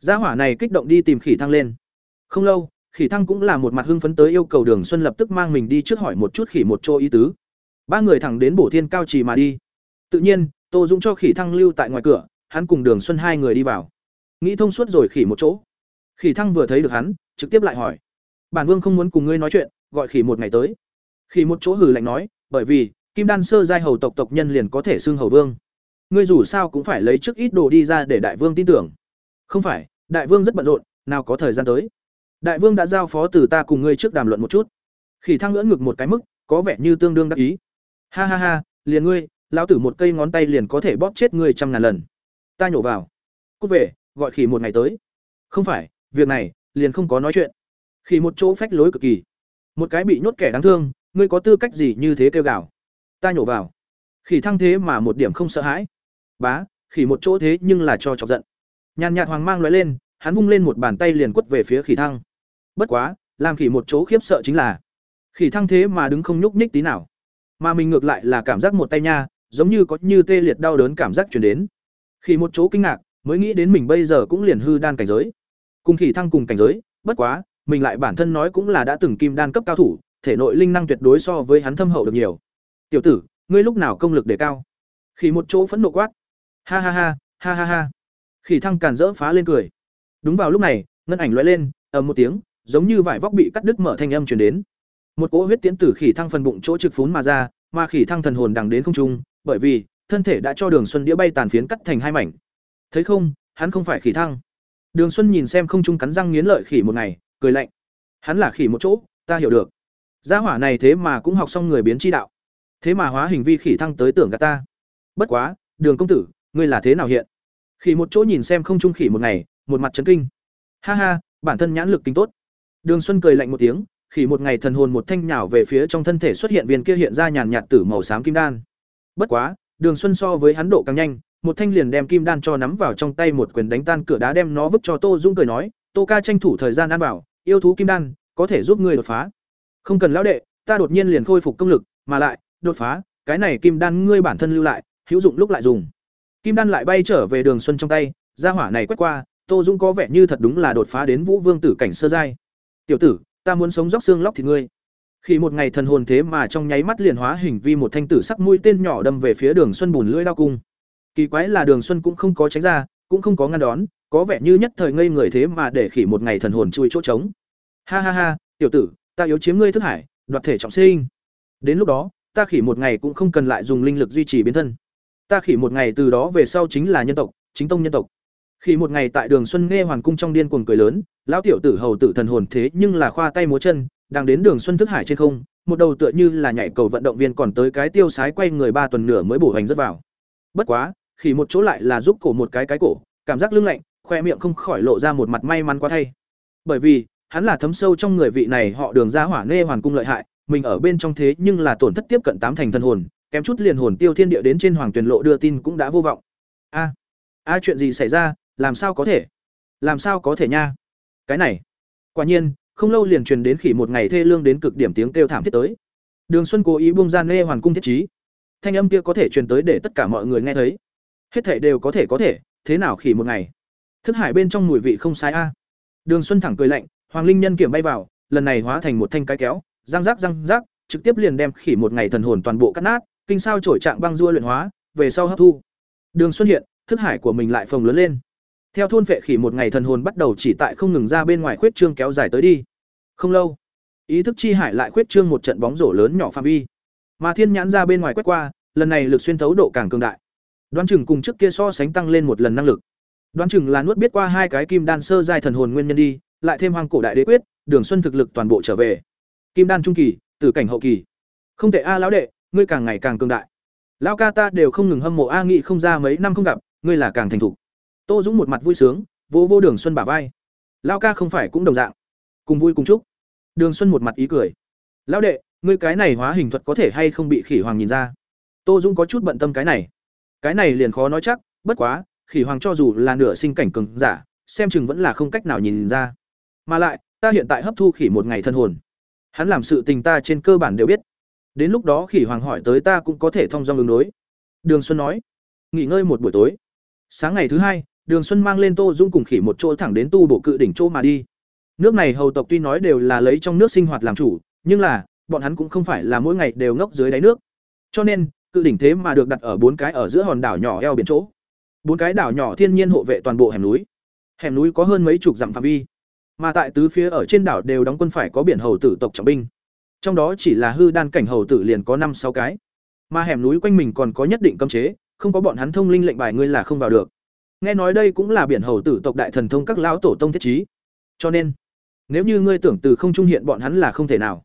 Gia hỏa này kích động đi tìm khỉ thăng lên. Không lâu khỉ thăng cũng là một mặt hưng phấn tới yêu cầu đường xuân lập tức mang mình đi trước hỏi một chút khỉ một chỗ ý tứ ba người thẳng đến bổ thiên cao trì mà đi tự nhiên Tô Dũng cho Khỉ Thăng lưu tại ngoài cửa, hắn cùng Đường Xuân hai người đi vào. Nghĩ thông suốt rồi Khỉ một chỗ. Khỉ Thăng vừa thấy được hắn, trực tiếp lại hỏi: "Bản Vương không muốn cùng ngươi nói chuyện, gọi Khỉ một ngày tới." Khỉ một chỗ hừ lạnh nói: "Bởi vì, Kim Đan sơ giai hầu tộc tộc nhân liền có thể xưng hầu vương. Ngươi dù sao cũng phải lấy trước ít đồ đi ra để đại vương tin tưởng." "Không phải, đại vương rất bận rộn, nào có thời gian tới." Đại vương đã giao phó từ ta cùng ngươi trước đàm luận một chút. Khỉ Thăng ngưỡng ngực một cái mức, có vẻ như tương đương đắc ý. "Ha ha ha, liền ngươi, lão tử một cây ngón tay liền có thể bóp chết ngươi trăm ngàn lần. Ta nhổ vào. Cúc về gọi khỉ một ngày tới. Không phải việc này liền không có nói chuyện. Khỉ một chỗ phách lối cực kỳ. Một cái bị nhốt kẻ đáng thương ngươi có tư cách gì như thế kêu gào? Ta nhổ vào. Khỉ thăng thế mà một điểm không sợ hãi. Bá khỉ một chỗ thế nhưng là cho chọc giận. Nhàn nhạt hoàng mang loại lên hắn vung lên một bàn tay liền quất về phía khỉ thăng bất quá làm khỉ một chỗ khiếp sợ chính là khỉ thăng thế mà đứng không nhúc nhích tí nào mà mình ngược lại là cảm giác một tay nha giống như có như tê liệt đau đớn cảm giác truyền đến. Khi một chỗ kinh ngạc, mới nghĩ đến mình bây giờ cũng liền hư đan cảnh giới. Cùng khỉ thăng cùng cảnh giới, bất quá, mình lại bản thân nói cũng là đã từng kim đan cấp cao thủ, thể nội linh năng tuyệt đối so với hắn thâm hậu được nhiều. "Tiểu tử, ngươi lúc nào công lực đề cao?" Khỉ một chỗ phẫn nộ quát. "Ha ha ha, ha ha ha." Khỉ thăng càn rỡ phá lên cười. Đúng vào lúc này, ngân ảnh lóe lên, ầm một tiếng, giống như vải vóc bị cắt đứt mở thanh âm truyền đến. Một cỗ huyết tiễn tử khỉ thăng phần bụng chỗ trực phún mà ra, mà khỉ thăng thần hồn đằng đến không trung, bởi vì thân thể đã cho Đường Xuân đĩa bay tàn phiến cắt thành hai mảnh. Thấy không, hắn không phải khỉ thăng. Đường Xuân nhìn xem không trung cắn răng nghiến lợi khỉ một ngày, cười lạnh. Hắn là khỉ một chỗ, ta hiểu được. Gia hỏa này thế mà cũng học xong người biến chi đạo. Thế mà hóa hình vi khỉ thăng tới tưởng gạt ta. Bất quá, Đường công tử, ngươi là thế nào hiện? Khỉ một chỗ nhìn xem không trung khỉ một ngày, một mặt chấn kinh. Ha ha, bản thân nhãn lực kinh tốt. Đường Xuân cười lạnh một tiếng, khi một ngày thần hồn một thanh nhào về phía trong thân thể xuất hiện viên kia hiện ra nhàn nhạt tử màu xám kim đan. Bất quá, Đường Xuân so với hắn độ càng nhanh, một thanh liền đem kim đan cho nắm vào trong tay một quyền đánh tan cửa đá đem nó vứt cho Tô Dung cười nói, "Tô ca tranh thủ thời gian ăn bảo, yêu thú kim đan có thể giúp ngươi đột phá." "Không cần lão đệ, ta đột nhiên liền khôi phục công lực, mà lại, đột phá, cái này kim đan ngươi bản thân lưu lại, hữu dụng lúc lại dùng." Kim đan lại bay trở về Đường Xuân trong tay, gia hỏa này quét qua, Tô Dung có vẻ như thật đúng là đột phá đến Vũ Vương tử cảnh sơ giai. "Tiểu tử, ta muốn sống róc xương lóc thì ngươi." Khi một ngày thần hồn thế mà trong nháy mắt liền hóa hình vi một thanh tử sắc mũi tên nhỏ đâm về phía Đường Xuân bùn lưỡi đao cung. Kỳ quái là Đường Xuân cũng không có tránh ra, cũng không có ngăn đón, có vẻ như nhất thời ngây người thế mà để khỉ một ngày thần hồn chui chỗ trống. Ha ha ha, tiểu tử, ta yếu chiếm ngươi thức hải, đoạt thể trọng sinh. Đến lúc đó, ta khỉ một ngày cũng không cần lại dùng linh lực duy trì biến thân. Ta khỉ một ngày từ đó về sau chính là nhân tộc, chính tông nhân tộc. Khi một ngày tại Đường Xuân nghe hoàn cung trong điên cuồng cười lớn, lão tiểu tử hầu tử thần hồn thế nhưng là khoa tay múa chân, đang đến Đường Xuân thức hải trên không, một đầu tựa như là nhảy cầu vận động viên còn tới cái tiêu sái quay người ba tuần nửa mới bổ hành rất vào. Bất quá, khi một chỗ lại là giúp cổ một cái cái cổ, cảm giác lưng lạnh, khoe miệng không khỏi lộ ra một mặt may mắn quá thay. Bởi vì, hắn là thấm sâu trong người vị này họ Đường ra hỏa nê hoàn cung lợi hại, mình ở bên trong thế nhưng là tổn thất tiếp cận tám thành thần hồn, kém chút liền hồn tiêu thiên địa đến trên hoàng tuyển lộ đưa tin cũng đã vô vọng. A, a chuyện gì xảy ra, làm sao có thể? Làm sao có thể nha? Cái này, quả nhiên, không lâu liền truyền đến khỉ một ngày thê lương đến cực điểm tiếng kêu thảm thiết tới. Đường Xuân cố ý buông ra nê hoàn cung thiết trí. Thanh âm kia có thể truyền tới để tất cả mọi người nghe thấy hết thể đều có thể có thể thế nào khỉ một ngày thức hải bên trong mùi vị không sai a đường xuân thẳng cười lạnh hoàng linh nhân kiểm bay vào lần này hóa thành một thanh cái kéo răng rác răng rác trực tiếp liền đem khỉ một ngày thần hồn toàn bộ cắt nát kinh sao trổi trạng băng dua luyện hóa về sau hấp thu đường xuân hiện thức hải của mình lại phồng lớn lên theo thôn vệ khỉ một ngày thần hồn bắt đầu chỉ tại không ngừng ra bên ngoài khuyết trương kéo dài tới đi không lâu ý thức chi hải lại khuyết trương một trận bóng rổ lớn nhỏ phạm vi mà thiên nhãn ra bên ngoài quét qua lần này lực xuyên thấu độ càng cường đại Đoán chừng cùng trước kia so sánh tăng lên một lần năng lực. Đoán chừng là nuốt biết qua hai cái kim đan sơ giai thần hồn nguyên nhân đi, lại thêm hoàng cổ đại đế quyết, Đường Xuân thực lực toàn bộ trở về. Kim đan trung kỳ, tử cảnh hậu kỳ. Không thể a lão đệ, ngươi càng ngày càng cường đại. Lão ca ta đều không ngừng hâm mộ a nghị không ra mấy năm không gặp, ngươi là càng thành thục. Tô Dũng một mặt vui sướng, vỗ vô Đường Xuân bả vai. Lão ca không phải cũng đồng dạng. Cùng vui cùng chúc. Đường Xuân một mặt ý cười. Lão đệ, ngươi cái này hóa hình thuật có thể hay không bị khỉ hoàng nhìn ra? Tô Dũng có chút bận tâm cái này cái này liền khó nói chắc bất quá khỉ hoàng cho dù là nửa sinh cảnh cường giả xem chừng vẫn là không cách nào nhìn ra mà lại ta hiện tại hấp thu khỉ một ngày thân hồn hắn làm sự tình ta trên cơ bản đều biết đến lúc đó khỉ hoàng hỏi tới ta cũng có thể thông dong ứng đối đường xuân nói nghỉ ngơi một buổi tối sáng ngày thứ hai đường xuân mang lên tô dung cùng khỉ một chỗ thẳng đến tu bộ cự đỉnh chỗ mà đi. Nước này hầu tộc tuy nói đều là lấy trong nước sinh hoạt làm chủ, nhưng là, bọn hắn cũng không phải là mỗi ngày đều ngốc dưới đáy nước. Cho nên, cự đỉnh thế mà được đặt ở bốn cái ở giữa hòn đảo nhỏ eo biển chỗ. Bốn cái đảo nhỏ thiên nhiên hộ vệ toàn bộ hẻm núi. Hẻm núi có hơn mấy chục dặm phạm vi. Mà tại tứ phía ở trên đảo đều đóng quân phải có biển hầu tử tộc trọng binh. Trong đó chỉ là hư đan cảnh hầu tử liền có năm sáu cái. Mà hẻm núi quanh mình còn có nhất định cấm chế, không có bọn hắn thông linh lệnh bài ngươi là không vào được nghe nói đây cũng là biển hầu tử tộc đại thần thông các lão tổ tông thiết trí. Cho nên, nếu như ngươi tưởng từ không trung hiện bọn hắn là không thể nào,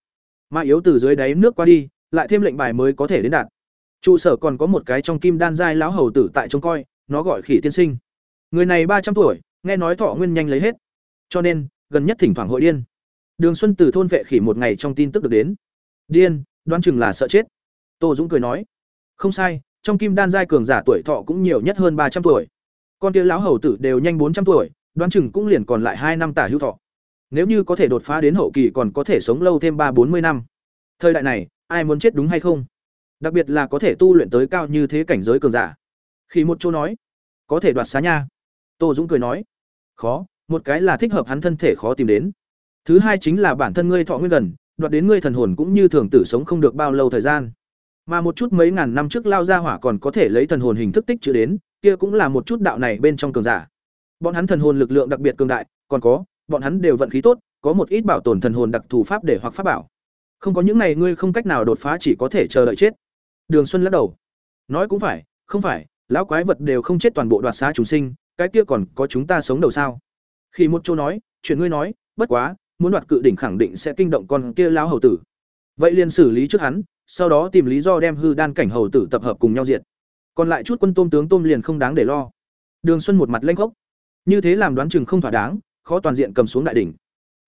mà yếu từ dưới đáy nước qua đi, lại thêm lệnh bài mới có thể đến đạt. Trụ sở còn có một cái trong kim đan giai lão hầu tử tại trông coi, nó gọi khỉ tiên sinh. Người này ba trăm tuổi, nghe nói thọ nguyên nhanh lấy hết. Cho nên, gần nhất thỉnh thoảng hội điên. Đường xuân từ thôn vệ khỉ một ngày trong tin tức được đến. Điên, đoán chừng là sợ chết. Tô dũng cười nói, không sai, trong kim đan giai cường giả tuổi thọ cũng nhiều nhất hơn ba trăm tuổi con kia lão hầu tử đều nhanh bốn trăm tuổi, đoán chừng cũng liền còn lại hai năm tả hữu thọ. Nếu như có thể đột phá đến hậu kỳ còn có thể sống lâu thêm ba bốn mươi năm. Thời đại này, ai muốn chết đúng hay không? Đặc biệt là có thể tu luyện tới cao như thế cảnh giới cường giả. Khi một chỗ nói, có thể đoạt xá nha. Tô dũng cười nói, khó, một cái là thích hợp hắn thân thể khó tìm đến. Thứ hai chính là bản thân ngươi thọ nguyên gần, đoạt đến ngươi thần hồn cũng như thường tử sống không được bao lâu thời gian. Mà một chút mấy ngàn năm trước lao ra hỏa còn có thể lấy thần hồn hình thức tích chữ đến kia cũng là một chút đạo này bên trong cường giả. Bọn hắn thần hồn lực lượng đặc biệt cường đại, còn có, bọn hắn đều vận khí tốt, có một ít bảo tồn thần hồn đặc thù pháp để hoặc pháp bảo. Không có những này ngươi không cách nào đột phá chỉ có thể chờ đợi chết. Đường xuân lắc đầu. Nói cũng phải, không phải, lão quái vật đều không chết toàn bộ đoạt xá chúng sinh, cái kia còn có chúng ta sống đầu sao? Khi một chỗ nói, chuyện ngươi nói, bất quá, muốn đoạt cự đỉnh khẳng định sẽ kinh động con kia lão hầu tử. Vậy liền xử lý trước hắn, sau đó tìm lý do đem hư đan cảnh hầu tử tập hợp cùng nhau diệt còn lại chút quân tôm tướng tôm liền không đáng để lo. Đường xuân một mặt lanh khốc. Như thế làm đoán chừng không thỏa đáng, khó toàn diện cầm xuống đại đỉnh.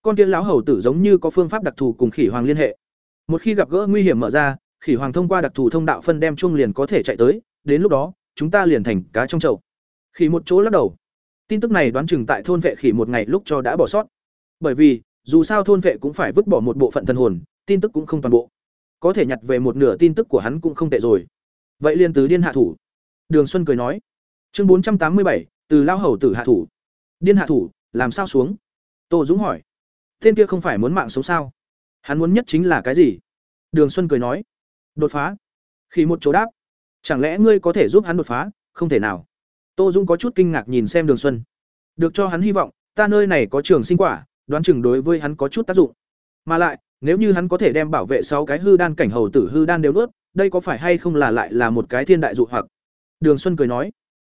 Con tiên lão hầu tử giống như có phương pháp đặc thù cùng khỉ hoàng liên hệ. Một khi gặp gỡ nguy hiểm mở ra, khỉ hoàng thông qua đặc thù thông đạo phân đem chung liền có thể chạy tới, đến lúc đó, chúng ta liền thành cá trong chậu. Khỉ một chỗ lắc đầu. Tin tức này đoán chừng tại thôn vệ khỉ một ngày lúc cho đã bỏ sót. Bởi vì, dù sao thôn vệ cũng phải vứt bỏ một bộ phận thần hồn, tin tức cũng không toàn bộ. Có thể nhặt về một nửa tin tức của hắn cũng không tệ rồi. Vậy liền tứ điên hạ thủ đường xuân cười nói. Chương bốn trăm tám mươi bảy, từ lao hầu tử hạ thủ. Điên hạ thủ, làm sao xuống? Tô dũng hỏi. Tên kia không phải muốn mạng sống sao? Hắn muốn nhất chính là cái gì? Đường xuân cười nói. Đột phá. Khi một chỗ đáp. Chẳng lẽ ngươi có thể giúp hắn đột phá? Không thể nào. Tô dũng có chút kinh ngạc nhìn xem đường xuân. Được cho hắn hy vọng, ta nơi này có trường sinh quả, đoán chừng đối với hắn có chút tác dụng. Mà lại, nếu như hắn có thể đem bảo vệ sáu cái hư đan cảnh hầu tử hư đan đều nuốt, đây có phải hay không là lại là một cái thiên đại dụ hoặc? Đường xuân cười nói,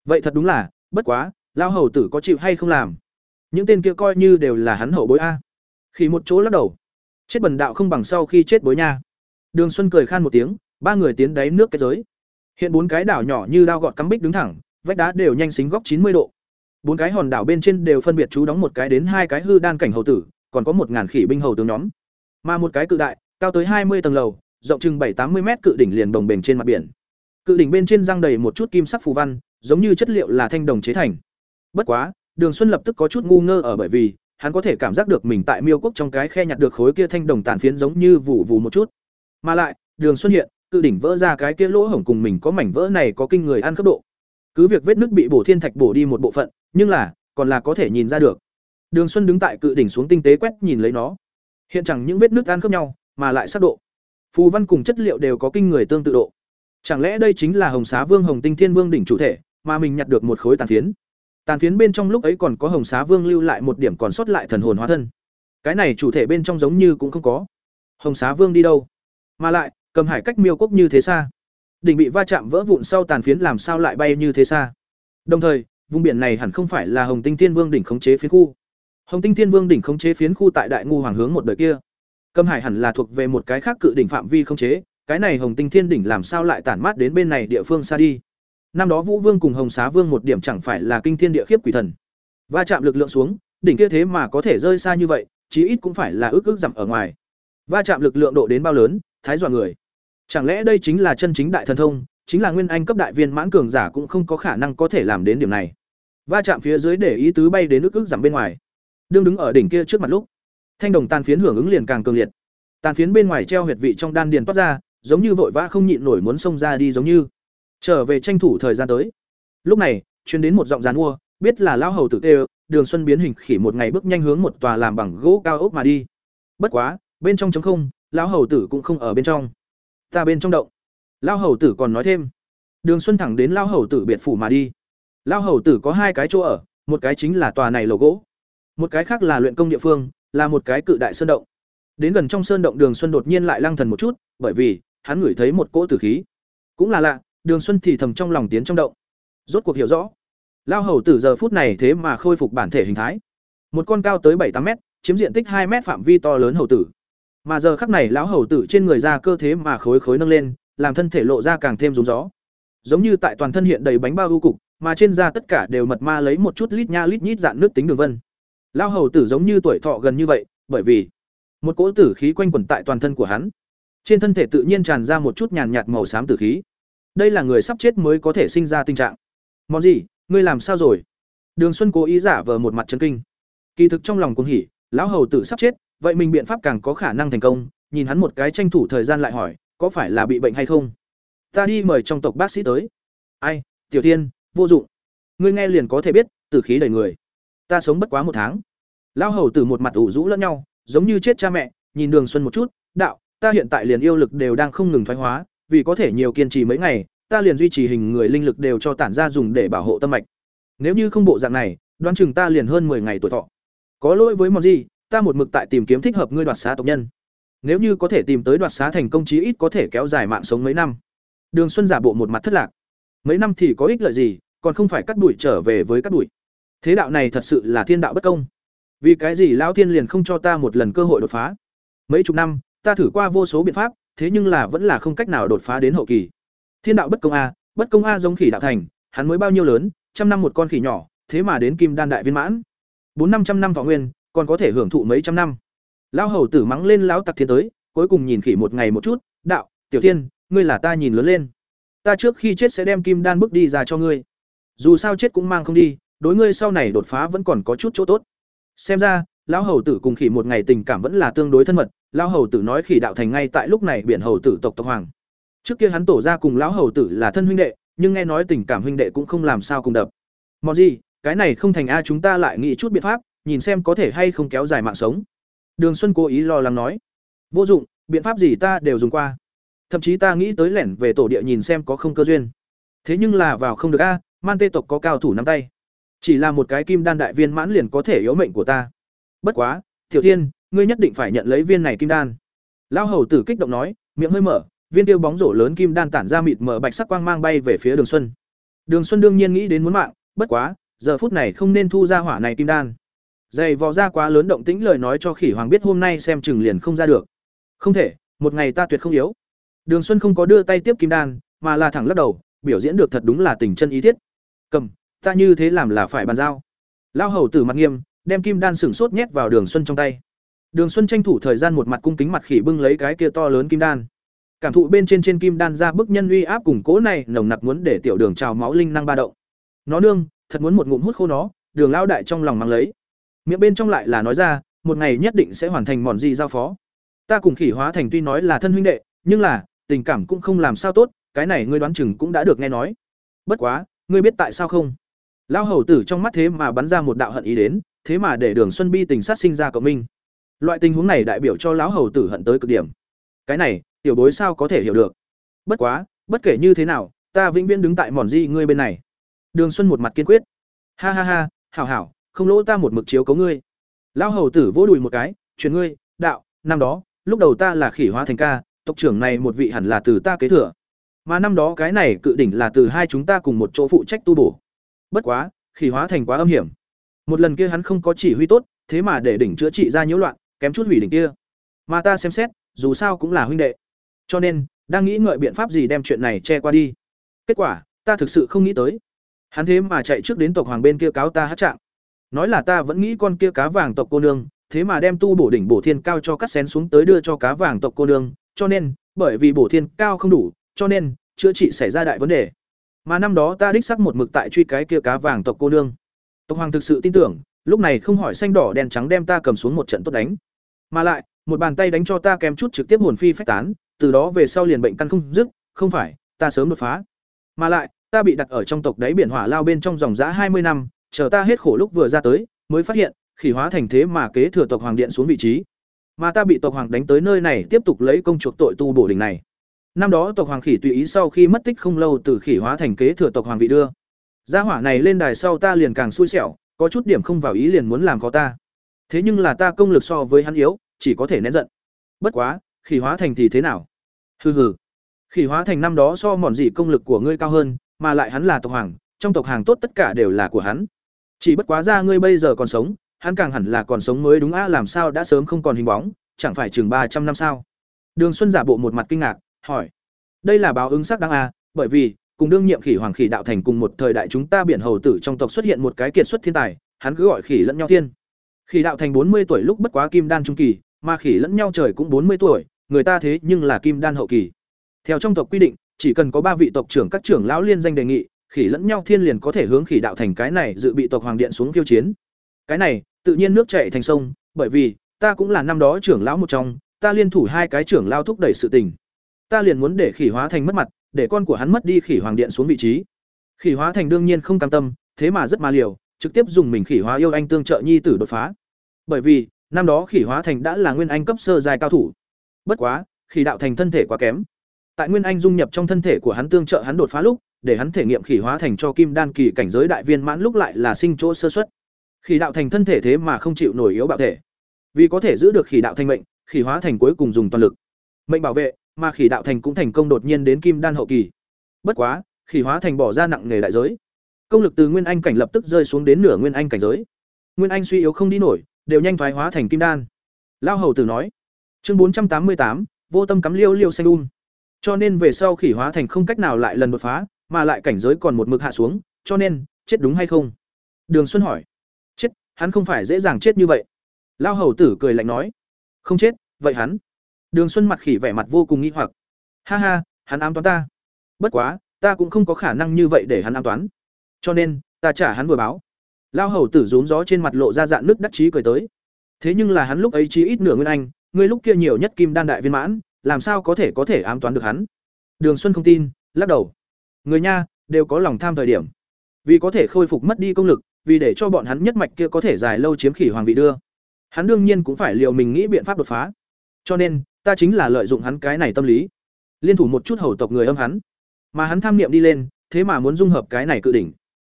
vậy thật đúng là, bất quá, Lão hầu tử có chịu hay không làm? Những tên kia coi như đều là hắn hậu bối a. Khi một chỗ lắc đầu, chết bần đạo không bằng sau khi chết bối nha. Đường xuân cười khan một tiếng, ba người tiến đáy nước cái giới. Hiện bốn cái đảo nhỏ như đao gọt cắm bích đứng thẳng, vách đá đều nhanh xính góc chín mươi độ. Bốn cái hòn đảo bên trên đều phân biệt chú đóng một cái đến hai cái hư đan cảnh hầu tử, còn có một ngàn khỉ binh hầu tướng nhóm. Mà một cái cự đại, cao tới hai mươi tầng lầu, rộng chừng bảy tám mươi mét cự đỉnh liền bồng bềnh trên mặt biển cự đỉnh bên trên răng đầy một chút kim sắc phù văn, giống như chất liệu là thanh đồng chế thành. Bất quá, đường xuân lập tức có chút ngu ngơ ở bởi vì, hắn có thể cảm giác được mình tại miêu quốc trong cái khe nhặt được khối kia thanh đồng tàn phiến giống như vụ vụ một chút. Mà lại, đường xuân hiện, cự đỉnh vỡ ra cái kia lỗ hổng cùng mình có mảnh vỡ này có kinh người ăn cấp độ. Cứ việc vết nước bị bổ thiên thạch bổ đi một bộ phận, nhưng là, còn là có thể nhìn ra được. Đường xuân đứng tại cự đỉnh xuống tinh tế quét nhìn lấy nó. Hiện chẳng những vết nước ăn khớp nhau, mà lại sắc độ. Phù văn cùng chất liệu đều có kinh người tương tự độ chẳng lẽ đây chính là hồng xá vương hồng tinh thiên vương đỉnh chủ thể, mà mình nhặt được một khối tàn phiến? Tàn phiến bên trong lúc ấy còn có hồng xá vương lưu lại một điểm còn sót lại thần hồn hóa thân. Cái này chủ thể bên trong giống như cũng không có. Hồng xá vương đi đâu? Mà lại, cầm hải cách miêu quốc như thế xa. Đỉnh bị va chạm vỡ vụn sau tàn phiến làm sao lại bay như thế xa? Đồng thời, vùng biển này hẳn không phải là hồng tinh thiên vương đỉnh khống chế phiến khu. Hồng tinh thiên vương đỉnh khống chế phiến khu tại đại ngu hoàng hướng một đời kia. Cầm hải hẳn là thuộc về một cái khác cự đỉnh phạm vi khống chế cái này hồng tinh thiên đỉnh làm sao lại tản mát đến bên này địa phương xa đi? Năm đó vũ vương cùng hồng xá vương một điểm chẳng phải là kinh thiên địa khiếp quỷ thần. Va chạm lực lượng xuống, đỉnh kia thế mà có thể rơi xa như vậy, chí ít cũng phải là ước ước dặm ở ngoài. Va chạm lực lượng độ đến bao lớn, thái dọa người. Chẳng lẽ đây chính là chân chính đại thần thông, chính là nguyên anh cấp đại viên mãn cường giả cũng không có khả năng có thể làm đến điểm này. Va chạm phía dưới để ý tứ bay đến ước ước dặm bên ngoài. Đương đứng ở đỉnh kia trước mặt lúc, thanh đồng tàn phiến hưởng ứng liền càng cường liệt. Tàn phiến bên ngoài treo huyệt vị trong đan điền toát ra giống như vội vã không nhịn nổi muốn xông ra đi giống như. Trở về tranh thủ thời gian tới. Lúc này, chuyến đến một giọng rán mua, biết là lao hầu tử tê đường xuân biến hình khỉ một ngày bước nhanh hướng một tòa làm bằng gỗ cao ốc mà đi. Bất quá, bên trong trống không, lão hầu tử cũng không ở bên trong. Ta bên trong động. Lao hầu tử còn nói thêm. Đường xuân thẳng đến lao hầu tử biệt phủ mà đi. Lao hầu tử có hai cái chỗ ở, một cái chính là tòa này lầu gỗ. Một cái khác là luyện công địa phương, là một cái cự đại sơn động. Đến gần trong sơn động đường xuân đột nhiên lại lăng thần một chút, bởi vì hắn ngửi thấy một cỗ tử khí. Cũng là lạ, đường xuân thì thầm trong lòng tiến trong động. Rốt cuộc hiểu rõ. Lao hầu tử giờ phút này thế mà khôi phục bản thể hình thái. Một con cao tới bảy tám mét, chiếm diện tích hai mét phạm vi to lớn hầu tử. Mà giờ khắc này lão hầu tử trên người ra cơ thế mà khối khối nâng lên, làm thân thể lộ ra càng thêm rúng gió. Giống như tại toàn thân hiện đầy bánh bao ưu cục, mà trên da tất cả đều mật ma lấy một chút lít nha lít nhít dạn nước tính đường vân. Lao hầu tử giống như tuổi thọ gần như vậy, bởi vì một cỗ tử khí quanh quẩn tại toàn thân của hắn trên thân thể tự nhiên tràn ra một chút nhàn nhạt màu xám tử khí. Đây là người sắp chết mới có thể sinh ra tình trạng. Món gì? Ngươi làm sao rồi? Đường xuân cố ý giả vờ một mặt chân kinh. Kỳ thực trong lòng cũng hỉ, lão hầu tử sắp chết, vậy mình biện pháp càng có khả năng thành công, nhìn hắn một cái tranh thủ thời gian lại hỏi, có phải là bị bệnh hay không? Ta đi mời trong tộc bác sĩ tới. Ai, tiểu tiên, vô dụng. Ngươi nghe liền có thể biết, tử khí đầy người. Ta sống bất quá một tháng. Lão hầu tử một mặt ủ rũ lẫn nhau, giống như chết cha mẹ, nhìn đường xuân một chút, đạo ta hiện tại liền yêu lực đều đang không ngừng thoái hóa, vì có thể nhiều kiên trì mấy ngày, ta liền duy trì hình người linh lực đều cho tản ra dùng để bảo hộ tâm mạch. Nếu như không bộ dạng này, đoán chừng ta liền hơn 10 ngày tuổi thọ. Có lỗi với món gì ta một mực tại tìm kiếm thích hợp ngươi đoạt xá tộc nhân. Nếu như có thể tìm tới đoạt xá thành công chí ít có thể kéo dài mạng sống mấy năm. Đường xuân giả bộ một mặt thất lạc. Mấy năm thì có ích lợi gì, còn không phải cắt đuổi trở về với cắt đuổi. Thế đạo này thật sự là thiên đạo bất công. Vì cái gì lão thiên liền không cho ta một lần cơ hội đột phá? Mấy chục năm ta thử qua vô số biện pháp, thế nhưng là vẫn là không cách nào đột phá đến hậu kỳ. Thiên đạo bất công a, bất công a giống khỉ đạo thành, hắn mới bao nhiêu lớn, trăm năm một con khỉ nhỏ, thế mà đến kim đan đại viên mãn. Bốn năm trăm năm võ nguyên, còn có thể hưởng thụ mấy trăm năm. Lão hầu tử mắng lên lão tặc thiên tới, cuối cùng nhìn khỉ một ngày một chút, đạo, tiểu thiên, ngươi là ta nhìn lớn lên. Ta trước khi chết sẽ đem kim đan bước đi ra cho ngươi. Dù sao chết cũng mang không đi, đối ngươi sau này đột phá vẫn còn có chút chỗ tốt. Xem ra, lão hầu tử cùng khỉ một ngày tình cảm vẫn là tương đối thân mật lão hầu tử nói khỉ đạo thành ngay tại lúc này biển hầu tử tộc tộc hoàng. Trước kia hắn tổ ra cùng lão hầu tử là thân huynh đệ, nhưng nghe nói tình cảm huynh đệ cũng không làm sao cùng đập. Mòn gì, cái này không thành a, chúng ta lại nghĩ chút biện pháp, nhìn xem có thể hay không kéo dài mạng sống. Đường xuân cố ý lo lắng nói. Vô dụng, biện pháp gì ta đều dùng qua. Thậm chí ta nghĩ tới lẻn về tổ địa nhìn xem có không cơ duyên. Thế nhưng là vào không được a, man tê tộc có cao thủ nắm tay. Chỉ là một cái kim đan đại viên mãn liền có thể yếu mệnh của ta. Bất quá, tiểu thiên ngươi nhất định phải nhận lấy viên này kim đan. Lão hầu tử kích động nói, miệng hơi mở, viên tiêu bóng rổ lớn kim đan tản ra mịt mở bạch sắc quang mang bay về phía đường xuân. Đường xuân đương nhiên nghĩ đến muốn mạng, bất quá, giờ phút này không nên thu ra hỏa này kim đan. Dày vò ra quá lớn động tĩnh lời nói cho khỉ hoàng biết hôm nay xem chừng liền không ra được. Không thể, một ngày ta tuyệt không yếu. Đường xuân không có đưa tay tiếp kim đan, mà là thẳng lắc đầu, biểu diễn được thật đúng là tình chân ý thiết. Cầm, ta như thế làm là phải bàn giao. Lao hầu tử mặt nghiêm, đem kim đan sửng sốt nhét vào đường xuân trong tay đường xuân tranh thủ thời gian một mặt cung kính mặt khỉ bưng lấy cái kia to lớn kim đan. Cảm thụ bên trên trên kim đan ra bức nhân uy áp cùng cố này, nồng nặc muốn để tiểu đường trào máu linh năng ba động. Nó nương, thật muốn một ngụm hút khô nó, đường lao đại trong lòng mang lấy. Miệng bên trong lại là nói ra, một ngày nhất định sẽ hoàn thành mọn gì giao phó. Ta cùng khỉ hóa thành tuy nói là thân huynh đệ, nhưng là, tình cảm cũng không làm sao tốt, cái này ngươi đoán chừng cũng đã được nghe nói. Bất quá, ngươi biết tại sao không? Lao hầu tử trong mắt thế mà bắn ra một đạo hận ý đến, thế mà để đường xuân bi tình sát sinh ra cộng minh loại tình huống này đại biểu cho lão hầu tử hận tới cực điểm. Cái này, tiểu bối sao có thể hiểu được? Bất quá, bất kể như thế nào, ta vĩnh viễn đứng tại mòn di ngươi bên này. Đường xuân một mặt kiên quyết. Ha ha ha, hảo hảo, không lỗ ta một mực chiếu cấu ngươi. Lão hầu tử vỗ đùi một cái chuyển ngươi, đạo, năm đó, lúc đầu ta là khỉ hóa thành ca, tộc trưởng này một vị hẳn là từ ta kế thừa. Mà năm đó cái này cự đỉnh là từ hai chúng ta cùng một chỗ phụ trách tu bổ. Bất quá, khỉ hóa thành quá âm hiểm. Một lần kia hắn không có chỉ huy tốt, thế mà để đỉnh chữa trị ra nhiễu loạn kém chút hủy đỉnh kia. Mà ta xem xét, dù sao cũng là huynh đệ. Cho nên, đang nghĩ ngợi biện pháp gì đem chuyện này che qua đi. Kết quả, ta thực sự không nghĩ tới. Hắn thế mà chạy trước đến tộc hoàng bên kia cáo ta hát trạng. Nói là ta vẫn nghĩ con kia cá vàng tộc cô nương, thế mà đem tu bổ đỉnh bổ thiên cao cho cắt xén xuống tới đưa cho cá vàng tộc cô nương. Cho nên, bởi vì bổ thiên cao không đủ, cho nên, chữa trị xảy ra đại vấn đề. Mà năm đó ta đích sắc một mực tại truy cái kia cá vàng tộc cô nương. Tộc hoàng thực sự tin tưởng, lúc này không hỏi xanh đỏ đen trắng đem ta cầm xuống một trận tốt đánh mà lại, một bàn tay đánh cho ta kèm chút trực tiếp hồn phi phách tán, từ đó về sau liền bệnh căn không dứt, không phải, ta sớm đột phá. Mà lại, ta bị đặt ở trong tộc đáy biển hỏa lao bên trong dòng giã hai mươi năm, chờ ta hết khổ lúc vừa ra tới, mới phát hiện, khỉ hóa thành thế mà kế thừa tộc hoàng điện xuống vị trí. Mà ta bị tộc hoàng đánh tới nơi này tiếp tục lấy công chuộc tội tu bổ đình này. Năm đó tộc hoàng khỉ tùy ý sau khi mất tích không lâu từ khỉ hóa thành kế thừa tộc hoàng vị đưa. Gia hỏa này lên đài sau ta liền càng xui xẻo, có chút điểm không vào ý liền muốn làm khó ta. Thế nhưng là ta công lực so với hắn yếu chỉ có thể nén giận. Bất quá, khỉ hóa thành thì thế nào? Hừ hừ. Khỉ hóa thành năm đó so mòn dị công lực của ngươi cao hơn, mà lại hắn là tộc hoàng, trong tộc hàng tốt tất cả đều là của hắn. Chỉ bất quá ra ngươi bây giờ còn sống, hắn càng hẳn là còn sống mới đúng a làm sao đã sớm không còn hình bóng, chẳng phải chừng ba trăm năm sao? Đường xuân giả bộ một mặt kinh ngạc, hỏi. Đây là báo ứng sắc đáng a bởi vì, cùng đương nhiệm khỉ hoàng khỉ đạo thành cùng một thời đại chúng ta biển hầu tử trong tộc xuất hiện một cái kiệt xuất thiên tài, hắn cứ gọi khỉ lẫn nhau thiên. Khỉ đạo thành bốn mươi tuổi lúc bất quá kim đan trung kỳ mà khỉ lẫn nhau trời cũng bốn mươi tuổi người ta thế nhưng là kim đan hậu kỳ theo trong tộc quy định chỉ cần có ba vị tộc trưởng các trưởng lão liên danh đề nghị khỉ lẫn nhau thiên liền có thể hướng khỉ đạo thành cái này dự bị tộc hoàng điện xuống khiêu chiến cái này tự nhiên nước chảy thành sông bởi vì ta cũng là năm đó trưởng lão một trong ta liên thủ hai cái trưởng lao thúc đẩy sự tình ta liền muốn để khỉ hóa thành mất mặt để con của hắn mất đi khỉ hoàng điện xuống vị trí. Khỉ hóa thành đương nhiên không cam tâm, thế mà rất ma liều, trực tiếp dùng mình khỉ hóa yêu anh tương trợ nhi tử đột phá. Bởi vì, năm đó khỉ hóa thành đã là nguyên anh cấp sơ dài cao thủ. Bất quá, khỉ đạo thành thân thể quá kém. Tại nguyên anh dung nhập trong thân thể của hắn tương trợ hắn đột phá lúc, để hắn thể nghiệm khỉ hóa thành cho kim đan kỳ cảnh giới đại viên mãn lúc lại là sinh chỗ sơ suất. Khỉ đạo thành thân thể thế mà không chịu nổi yếu bạo thể. Vì có thể giữ được khỉ đạo thành mệnh, khỉ hóa thành cuối cùng dùng toàn lực. Mệnh bảo vệ, mà khỉ đạo thành cũng thành công đột nhiên đến kim đan hậu kỳ. Bất quá, khỉ hóa thành bỏ ra nặng nghề đại giới. Công lực từ nguyên anh cảnh lập tức rơi xuống đến nửa nguyên anh cảnh giới. Nguyên anh suy yếu không đi nổi, đều nhanh thoái hóa thành kim đan. Lao hầu tử nói. Chương bốn trăm tám mươi tám, vô tâm cắm liêu liêu xanh um. Cho nên về sau khỉ hóa thành không cách nào lại lần đột phá, mà lại cảnh giới còn một mực hạ xuống, cho nên, chết đúng hay không? Đường Xuân hỏi. Chết, hắn không phải dễ dàng chết như vậy. Lao hầu tử cười lạnh nói. Không chết, vậy hắn? Đường Xuân mặt khỉ vẻ mặt vô cùng nghi hoặc. Ha ha, hắn ám toán ta. Bất quá, ta cũng không có khả năng như vậy để hắn ám toán. Cho nên, ta trả hắn vừa báo. Lao hầu tử rúm gió trên mặt lộ ra dạng nước đắc chí cười tới. Thế nhưng là hắn lúc ấy chí ít nửa nguyên anh, ngươi lúc kia nhiều nhất kim đan đại viên mãn, làm sao có thể có thể ám toán được hắn? Đường Xuân không tin, lắc đầu. Người nha, đều có lòng tham thời điểm. Vì có thể khôi phục mất đi công lực, vì để cho bọn hắn nhất mạch kia có thể dài lâu chiếm khỉ hoàng vị đưa. Hắn đương nhiên cũng phải liều mình nghĩ biện pháp đột phá. Cho nên, ta chính là lợi dụng hắn cái này tâm lý, liên thủ một chút hầu tộc người âm hắn, mà hắn tham niệm đi lên, thế mà muốn dung hợp cái này cự đỉnh.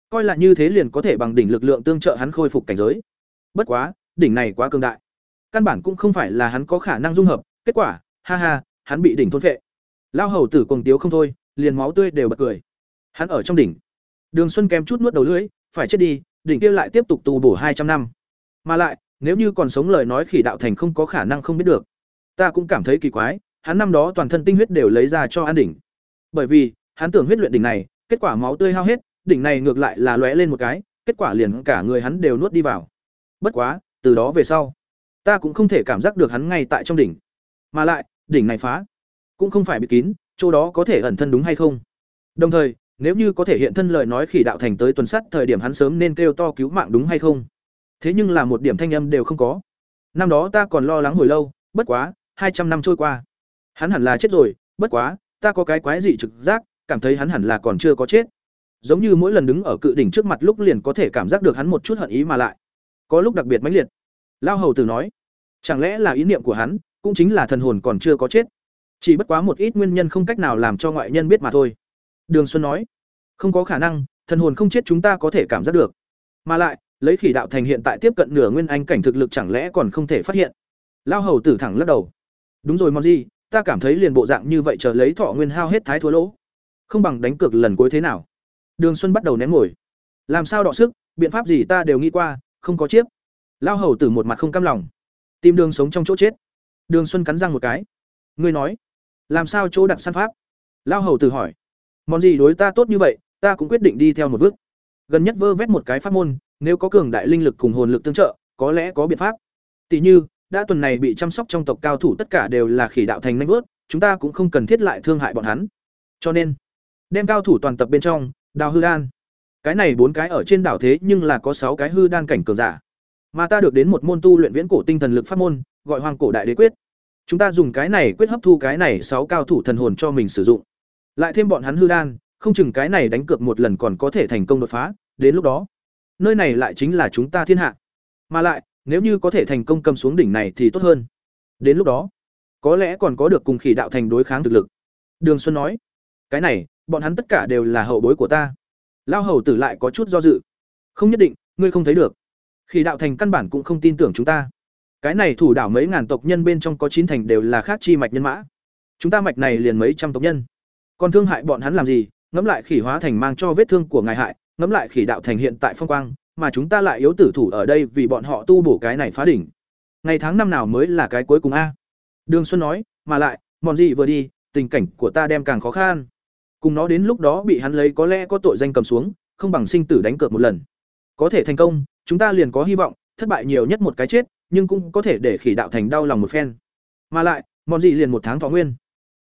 Coi là như thế liền có thể bằng đỉnh lực lượng tương trợ hắn khôi phục cảnh giới. Bất quá, đỉnh này quá cường đại. Căn bản cũng không phải là hắn có khả năng dung hợp, kết quả, ha ha, hắn bị đỉnh thôn phệ. Lao hầu tử cuồng tiếu không thôi, liền máu tươi đều bật cười. Hắn ở trong đỉnh. Đường Xuân kém chút nuốt đầu lưỡi, phải chết đi, đỉnh kia lại tiếp tục tù bổ hai trăm năm. Mà lại, nếu như còn sống lời nói khỉ đạo thành không có khả năng không biết được. Ta cũng cảm thấy kỳ quái, hắn năm đó toàn thân tinh huyết đều lấy ra cho an đỉnh. Bởi vì, hắn tưởng huyết luyện đỉnh này, kết quả máu tươi hao hết, đỉnh này ngược lại là lóe lên một cái, kết quả liền cả người hắn đều nuốt đi vào. Bất quá, từ đó về sau, ta cũng không thể cảm giác được hắn ngay tại trong đỉnh. Mà lại, đỉnh này phá, cũng không phải bị kín, chỗ đó có thể ẩn thân đúng hay không? Đồng thời, nếu như có thể hiện thân lời nói khỉ đạo thành tới tuần sắt thời điểm hắn sớm nên kêu to cứu mạng đúng hay không? Thế nhưng là một điểm thanh âm đều không có. Năm đó ta còn lo lắng hồi lâu, bất quá, hai trăm năm trôi qua. Hắn hẳn là chết rồi, bất quá, ta có cái quái dị trực giác, cảm thấy hắn hẳn là còn chưa có chết. Giống như mỗi lần đứng ở cự đỉnh trước mặt lúc liền có thể cảm giác được hắn một chút hận ý mà lại. Có lúc đặc biệt mãnh liệt. Lao hầu tử nói, chẳng lẽ là ý niệm của hắn, cũng chính là thần hồn còn chưa có chết. Chỉ bất quá một ít nguyên nhân không cách nào làm cho ngoại nhân biết mà thôi. Đường Xuân nói, không có khả năng, thần hồn không chết chúng ta có thể cảm giác được. Mà lại, lấy khỉ đạo thành hiện tại tiếp cận nửa nguyên anh cảnh thực lực chẳng lẽ còn không thể phát hiện. Lao hầu tử thẳng lắc đầu. Đúng rồi mong gì, ta cảm thấy liền bộ dạng như vậy chờ lấy thọ nguyên hao hết thái thua lỗ. Không bằng đánh cược lần cuối thế nào. Đường Xuân bắt đầu ném ngồi. Làm sao đọ sức, biện pháp gì ta đều nghĩ qua, không có chiếc. Lao hầu tử một mặt không cam lòng. Tìm đường sống trong chỗ chết. Đường Xuân cắn răng một cái. Ngươi nói, làm sao chỗ đặt săn pháp? Lao hầu tử hỏi. Món gì đối ta tốt như vậy, ta cũng quyết định đi theo một bước. Gần nhất vơ vét một cái pháp môn, nếu có cường đại linh lực cùng hồn lực tương trợ, có lẽ có biện pháp. Tỷ như, đã tuần này bị chăm sóc trong tộc cao thủ tất cả đều là khỉ đạo thành nhanh vớt, chúng ta cũng không cần thiết lại thương hại bọn hắn. Cho nên, đem cao thủ toàn tập bên trong, đào hư đan. Cái này bốn cái ở trên đảo thế nhưng là có sáu cái hư đan cảnh cường giả. Mà ta được đến một môn tu luyện viễn cổ tinh thần lực pháp môn, gọi Hoàng cổ đại đế quyết. Chúng ta dùng cái này quyết hấp thu cái này sáu cao thủ thần hồn cho mình sử dụng. Lại thêm bọn hắn hư đan, không chừng cái này đánh cược một lần còn có thể thành công đột phá, đến lúc đó, nơi này lại chính là chúng ta thiên hạ. Mà lại, nếu như có thể thành công cầm xuống đỉnh này thì tốt hơn. Đến lúc đó, có lẽ còn có được cùng khỉ đạo thành đối kháng thực lực. Đường Xuân nói, cái này, bọn hắn tất cả đều là hậu bối của ta. Lao hầu tử lại có chút do dự. Không nhất định, ngươi không thấy được. khi đạo thành căn bản cũng không tin tưởng chúng ta. Cái này thủ đảo mấy ngàn tộc nhân bên trong có chín thành đều là khác chi mạch nhân mã. Chúng ta mạch này liền mấy trăm tộc nhân. Còn thương hại bọn hắn làm gì? Ngẫm lại khỉ hóa thành mang cho vết thương của ngài hại, ngẫm lại khỉ đạo thành hiện tại phong quang, mà chúng ta lại yếu tử thủ ở đây vì bọn họ tu bổ cái này phá đỉnh. Ngày tháng năm nào mới là cái cuối cùng a? Đường Xuân nói, mà lại, mòn gì vừa đi, tình cảnh của ta đem càng khó khăn. Cùng nó đến lúc đó bị hắn lấy có lẽ có tội danh cầm xuống, không bằng sinh tử đánh cược một lần. Có thể thành công, chúng ta liền có hy vọng, thất bại nhiều nhất một cái chết, nhưng cũng có thể để khỉ đạo thành đau lòng một phen. Mà lại, mòn gì liền một tháng thọ nguyên.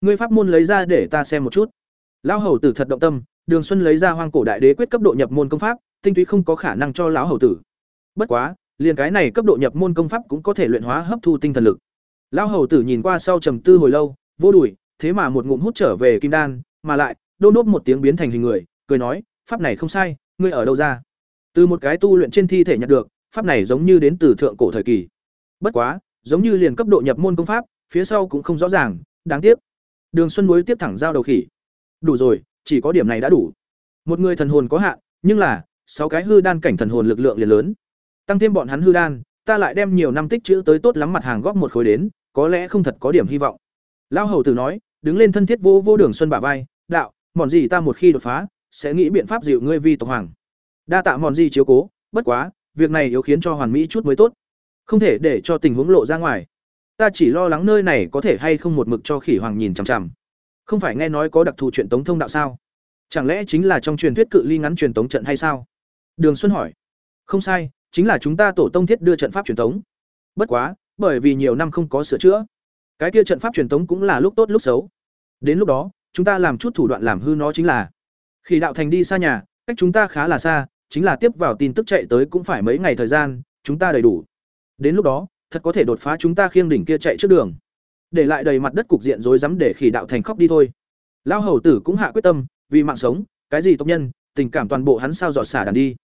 Ngươi pháp môn lấy ra để ta xem một chút. Lão hầu tử thật động tâm, Đường Xuân lấy ra Hoang cổ đại đế quyết cấp độ nhập môn công pháp, tinh túy không có khả năng cho lão hầu tử. Bất quá, liền cái này cấp độ nhập môn công pháp cũng có thể luyện hóa hấp thu tinh thần lực. Lão hầu tử nhìn qua sau trầm tư hồi lâu, vô đùi, thế mà một ngụm hút trở về kim đan, mà lại, đôn đốp một tiếng biến thành hình người, cười nói, pháp này không sai, ngươi ở đâu ra? Từ một cái tu luyện trên thi thể nhặt được, pháp này giống như đến từ thượng cổ thời kỳ. Bất quá, giống như liền cấp độ nhập môn công pháp, phía sau cũng không rõ ràng, đáng tiếc. Đường xuân muối tiếp thẳng giao đầu khỉ. Đủ rồi, chỉ có điểm này đã đủ. Một người thần hồn có hạn, nhưng là, sáu cái hư đan cảnh thần hồn lực lượng liền lớn. Tăng thêm bọn hắn hư đan, ta lại đem nhiều năm tích chữ tới tốt lắm mặt hàng góp một khối đến, có lẽ không thật có điểm hy vọng. Lão hầu tử nói, đứng lên thân thiết vô vô đường xuân bả vai đạo, mòn gì ta một khi đột phá, sẽ nghĩ biện pháp dịu ngươi vi tộc hoàng. Đa tạ mòn gì chiếu cố, bất quá, việc này yếu khiến cho hoàn mỹ chút mới tốt. Không thể để cho tình huống lộ ra ngoài. Ta chỉ lo lắng nơi này có thể hay không một mực cho khỉ hoàng nhìn chằm chằm. Không phải nghe nói có đặc thù truyền tống thông đạo sao? Chẳng lẽ chính là trong truyền thuyết cự ly ngắn truyền tống trận hay sao? Đường xuân hỏi. Không sai, chính là chúng ta tổ tông thiết đưa trận pháp truyền tống. Bất quá, bởi vì nhiều năm không có sửa chữa, cái kia trận pháp truyền tống cũng là lúc tốt lúc xấu. Đến lúc đó chúng ta làm chút thủ đoạn làm hư nó chính là. Khi đạo thành đi xa nhà, cách chúng ta khá là xa, chính là tiếp vào tin tức chạy tới cũng phải mấy ngày thời gian, chúng ta đầy đủ. Đến lúc đó, thật có thể đột phá chúng ta khiêng đỉnh kia chạy trước đường. Để lại đầy mặt đất cục diện rối rắm để khỉ đạo thành khóc đi thôi. Lao hầu tử cũng hạ quyết tâm, vì mạng sống, cái gì tộc nhân, tình cảm toàn bộ hắn sao dọn xả đàn đi.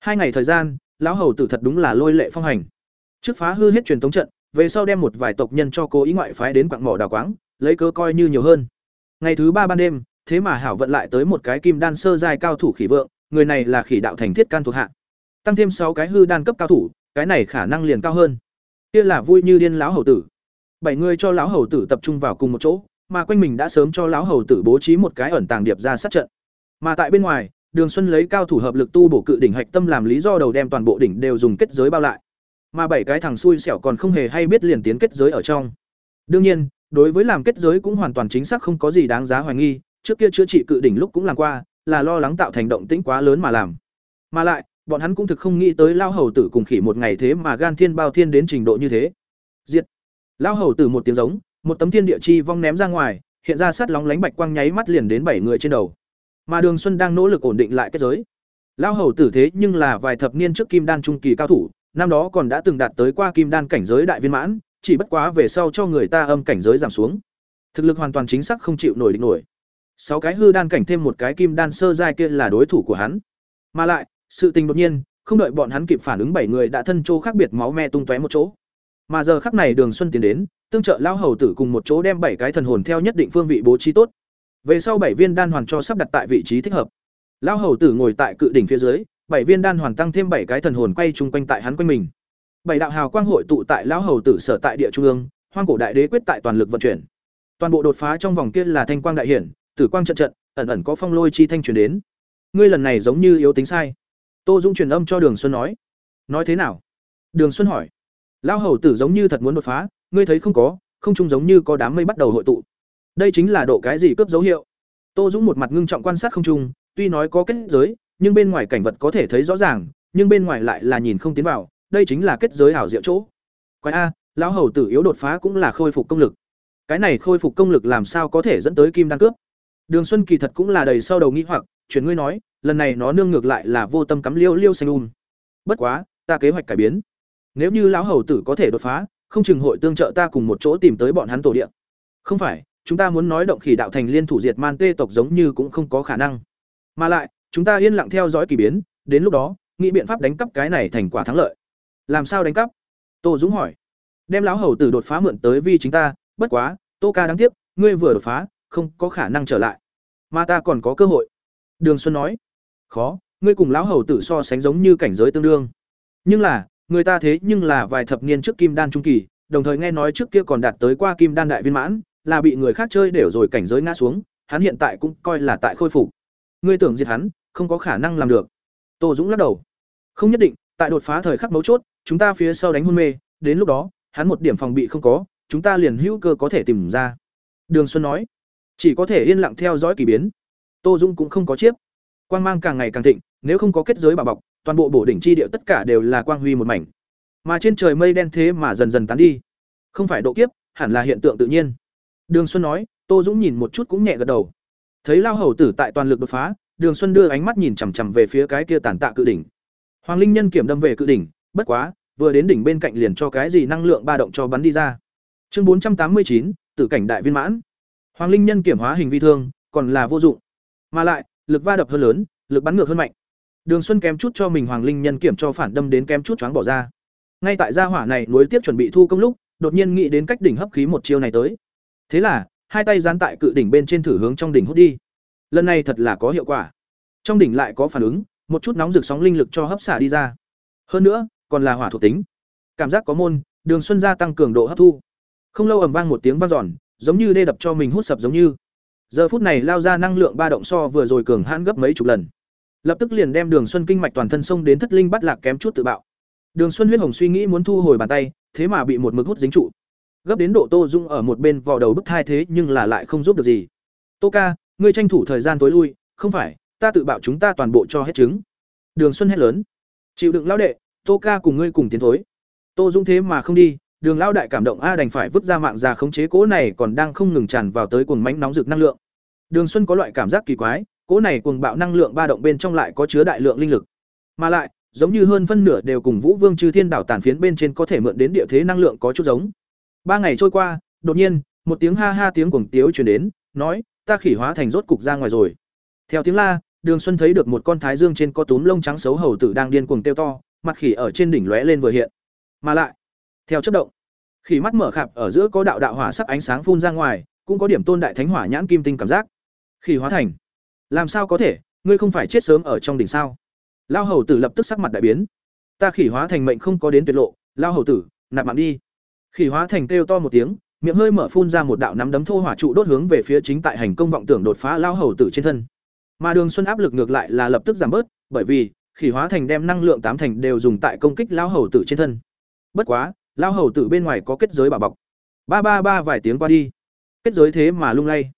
Hai ngày thời gian, lão hầu tử thật đúng là lôi lệ phong hành. Trước phá hư hết truyền thống trận, về sau đem một vài tộc nhân cho cố ý ngoại phái đến quặng mỏ đào quáng, lấy cớ coi như nhiều hơn ngày thứ ba ban đêm, thế mà hảo vận lại tới một cái kim đan sơ giai cao thủ khỉ vượng, người này là khỉ đạo thành thiết can thuộc hạ. Tăng thêm sáu cái hư đan cấp cao thủ, cái này khả năng liền cao hơn. Kia là vui như điên lão hầu tử. Bảy người cho lão hầu tử tập trung vào cùng một chỗ, mà quanh mình đã sớm cho lão hầu tử bố trí một cái ẩn tàng điệp ra sát trận. Mà tại bên ngoài, đường xuân lấy cao thủ hợp lực tu bổ cự đỉnh hạch tâm làm lý do đầu đem toàn bộ đỉnh đều dùng kết giới bao lại. Mà bảy cái thằng xui xẻo còn không hề hay biết liền tiến kết giới ở trong. Đương nhiên đối với làm kết giới cũng hoàn toàn chính xác không có gì đáng giá hoài nghi, trước kia chữa trị cự đỉnh lúc cũng làm qua, là lo lắng tạo thành động tĩnh quá lớn mà làm. Mà lại, bọn hắn cũng thực không nghĩ tới lao hầu tử cùng khỉ một ngày thế mà gan thiên bao thiên đến trình độ như thế. Diệt. Lao hầu tử một tiếng giống, một tấm thiên địa chi vong ném ra ngoài, hiện ra sát lóng lánh bạch quang nháy mắt liền đến bảy người trên đầu. Mà đường xuân đang nỗ lực ổn định lại kết giới. Lao hầu tử thế nhưng là vài thập niên trước kim đan trung kỳ cao thủ, năm đó còn đã từng đạt tới qua kim đan cảnh giới đại viên mãn chỉ bất quá về sau cho người ta âm cảnh giới giảm xuống. Thực lực hoàn toàn chính xác không chịu nổi địch nổi. Sáu cái hư đan cảnh thêm một cái kim đan sơ giai kia là đối thủ của hắn. Mà lại, sự tình đột nhiên, không đợi bọn hắn kịp phản ứng bảy người đã thân chỗ khác biệt máu me tung tóe một chỗ. Mà giờ khắc này đường xuân tiến đến, tương trợ lao hầu tử cùng một chỗ đem bảy cái thần hồn theo nhất định phương vị bố trí tốt. Về sau bảy viên đan hoàn cho sắp đặt tại vị trí thích hợp. Lao hầu tử ngồi tại cự đỉnh phía dưới, bảy viên đan hoàn tăng thêm bảy cái thần hồn quay chung quanh tại hắn quanh mình bảy đạo hào quang hội tụ tại lão hầu tử sở tại địa trung ương, hoang cổ đại đế quyết tại toàn lực vận chuyển. Toàn bộ đột phá trong vòng kia là thanh quang đại hiển, tử quang trận trận, ẩn ẩn có phong lôi chi thanh truyền đến. Ngươi lần này giống như yếu tính sai. Tô dung truyền âm cho đường xuân nói. Nói thế nào? Đường xuân hỏi. Lão hầu tử giống như thật muốn đột phá, ngươi thấy không có, không chung giống như có đám mây bắt đầu hội tụ. Đây chính là độ cái gì cướp dấu hiệu? Tô dũng một mặt ngưng trọng quan sát không trung, tuy nói có kết giới, nhưng bên ngoài cảnh vật có thể thấy rõ ràng, nhưng bên ngoài lại là nhìn không tiến vào đây chính là kết giới hảo diệu chỗ. Quái a, lão hầu tử yếu đột phá cũng là khôi phục công lực. Cái này khôi phục công lực làm sao có thể dẫn tới kim đan cướp? Đường xuân kỳ thật cũng là đầy sau đầu nghĩ hoặc chuyển ngươi nói, lần này nó nương ngược lại là vô tâm cắm liêu liêu xanh um. Bất quá, ta kế hoạch cải biến. Nếu như lão hầu tử có thể đột phá, không chừng hội tương trợ ta cùng một chỗ tìm tới bọn hắn tổ địa. Không phải, chúng ta muốn nói động khỉ đạo thành liên thủ diệt man tê tộc giống như cũng không có khả năng. Mà lại, chúng ta yên lặng theo dõi kỳ biến, đến lúc đó, nghĩ biện pháp đánh cắp cái này thành quả thắng lợi làm sao đánh cắp? Tô dũng hỏi. Đem lão hầu tử đột phá mượn tới vi chính ta, bất quá, tô ca đáng tiếc, ngươi vừa đột phá, không có khả năng trở lại. Mà ta còn có cơ hội. Đường xuân nói. Khó, ngươi cùng lão hầu tử so sánh giống như cảnh giới tương đương. Nhưng là, người ta thế nhưng là vài thập niên trước kim đan trung kỳ, đồng thời nghe nói trước kia còn đạt tới qua kim đan đại viên mãn, là bị người khác chơi đều rồi cảnh giới ngã xuống, hắn hiện tại cũng coi là tại khôi phục. Ngươi tưởng diệt hắn, không có khả năng làm được. Tô dũng lắc đầu. Không nhất định, tại đột phá thời khắc mấu chốt chúng ta phía sau đánh hôn mê, đến lúc đó, hắn một điểm phòng bị không có, chúng ta liền hữu cơ có thể tìm ra. Đường xuân nói. Chỉ có thể yên lặng theo dõi kỳ biến. Tô Dung cũng không có chiếp. Quang mang càng ngày càng thịnh, nếu không có kết giới bảo bọc, toàn bộ bổ đỉnh chi địa tất cả đều là quang huy một mảnh. Mà trên trời mây đen thế mà dần dần tán đi. Không phải độ kiếp, hẳn là hiện tượng tự nhiên. Đường xuân nói, tô dũng nhìn một chút cũng nhẹ gật đầu. Thấy lao hầu tử tại toàn lực đột phá, đường xuân đưa ánh mắt nhìn chằm chằm về phía cái kia tàn tạ cự đỉnh. Hoàng linh nhân kiểm đâm về cự đỉnh bất quá vừa đến đỉnh bên cạnh liền cho cái gì năng lượng ba động cho bắn đi ra chương bốn trăm tám mươi chín tử cảnh đại viên mãn hoàng linh nhân kiểm hóa hình vi thương còn là vô dụng. Mà lại, lực va đập hơn lớn, lực bắn ngược hơn mạnh. Đường Xuân kém chút cho mình Hoàng Linh nhân kiểm cho phản đâm đến kém chút choáng bỏ ra. Ngay tại gia hỏa này nối tiếp chuẩn bị thu công lúc, đột nhiên nghĩ đến cách đỉnh hấp khí một chiêu này tới. Thế là, hai tay dán tại cự đỉnh bên trên thử hướng trong đỉnh hút đi. Lần này thật là có hiệu quả. Trong đỉnh lại có phản ứng, một chút nóng rực sóng linh lực cho hấp xả đi ra. Hơn nữa, còn là hỏa thuộc tính. Cảm giác có môn, Đường Xuân gia tăng cường độ hấp thu. Không lâu ầm vang một tiếng vang giòn giống như đê đập cho mình hút sập giống như. Giờ phút này lao ra năng lượng ba động so vừa rồi cường hãn gấp mấy chục lần. Lập tức liền đem Đường Xuân kinh mạch toàn thân sông đến thất linh bắt lạc kém chút tự bạo. Đường Xuân huyết hồng suy nghĩ muốn thu hồi bàn tay, thế mà bị một mực hút dính trụ. Gấp đến độ Tô Dung ở một bên vò đầu bức thai thế nhưng là lại không giúp được gì. "Tô ca, ngươi tranh thủ thời gian tối lui, không phải, ta tự bạo chúng ta toàn bộ cho hết trứng." Đường Xuân hét lớn. "Chịu đựng lao đệ, Tô ca cùng ngươi cùng tiến thối." Tô dũng thế mà không đi, Đường lão đại cảm động a đành phải vứt ra mạng ra khống chế cỗ này còn đang không ngừng tràn vào tới cuồng mãnh nóng rực năng lượng. Đường Xuân có loại cảm giác kỳ quái, cỗ này cuồng bạo năng lượng ba động bên trong lại có chứa đại lượng linh lực. Mà lại, giống như hơn phân nửa đều cùng Vũ Vương Chư Thiên đảo tàn phiến bên trên có thể mượn đến địa thế năng lượng có chút giống. Ba ngày trôi qua, đột nhiên, một tiếng ha ha tiếng cuồng tiếu truyền đến, nói, ta khỉ hóa thành rốt cục ra ngoài rồi. Theo tiếng la, Đường Xuân thấy được một con thái dương trên có túm lông trắng xấu hầu tử đang điên cuồng tiêu to, mặt khỉ ở trên đỉnh lóe lên vừa hiện. Mà lại, theo chất động, khỉ mắt mở khạp ở giữa có đạo đạo hỏa sắc ánh sáng phun ra ngoài, cũng có điểm tôn đại thánh hỏa nhãn kim tinh cảm giác. Khỉ hóa thành, làm sao có thể, ngươi không phải chết sớm ở trong đỉnh sao? Lao hầu tử lập tức sắc mặt đại biến. Ta khỉ hóa thành mệnh không có đến tuyệt lộ, lao hầu tử, nạp mạng đi. Khỉ hóa thành kêu to một tiếng, miệng hơi mở phun ra một đạo nắm đấm thô hỏa trụ đốt hướng về phía chính tại hành công vọng tưởng đột phá lao hầu tử trên thân. Mà Đường Xuân áp lực ngược lại là lập tức giảm bớt, bởi vì khỉ hóa thành đem năng lượng tám thành đều dùng tại công kích lao hầu tử trên thân. Bất quá, lao hầu tử bên ngoài có kết giới bảo bọc. Ba ba ba vài tiếng qua đi, kết giới thế mà lung lay.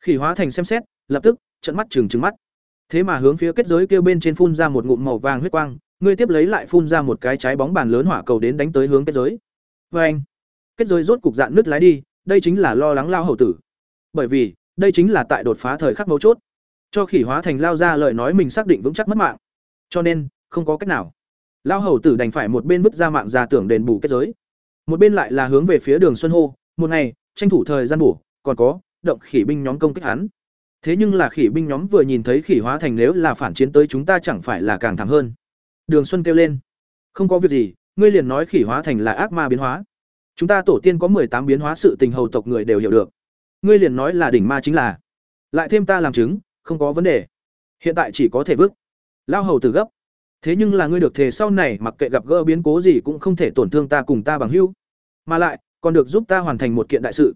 Khỉ hóa thành xem xét, lập tức trợn mắt trừng trừng mắt. Thế mà hướng phía kết giới kêu bên trên phun ra một ngụm màu vàng huyết quang, ngươi tiếp lấy lại phun ra một cái trái bóng bàn lớn hỏa cầu đến đánh tới hướng kết giới. vê anh, kết giới rốt cục dạn nứt lái đi, đây chính là lo lắng lao hầu tử. Bởi vì, đây chính là tại đột phá thời khắc mấu chốt. Cho khỉ hóa thành lao ra lời nói mình xác định vững chắc mất mạng. Cho nên, không có cách nào. Lao hầu tử đành phải một bên vứt ra mạng ra tưởng đền bù kết giới. Một bên lại là hướng về phía Đường Xuân hô, một ngày, tranh thủ thời gian bổ, còn có, động khỉ binh nhóm công kích hắn. Thế nhưng là khỉ binh nhóm vừa nhìn thấy khỉ hóa thành nếu là phản chiến tới chúng ta chẳng phải là càng thảm hơn. Đường Xuân kêu lên, không có việc gì, ngươi liền nói khỉ hóa thành là ác ma biến hóa. Chúng ta tổ tiên có tám biến hóa sự tình hầu tộc người đều hiểu được. Ngươi liền nói là đỉnh ma chính là. Lại thêm ta làm chứng, không có vấn đề. Hiện tại chỉ có thể vứt. Lao hầu tử gấp. Thế nhưng là ngươi được thề sau này mặc kệ gặp gỡ biến cố gì cũng không thể tổn thương ta cùng ta bằng hữu, mà lại còn được giúp ta hoàn thành một kiện đại sự.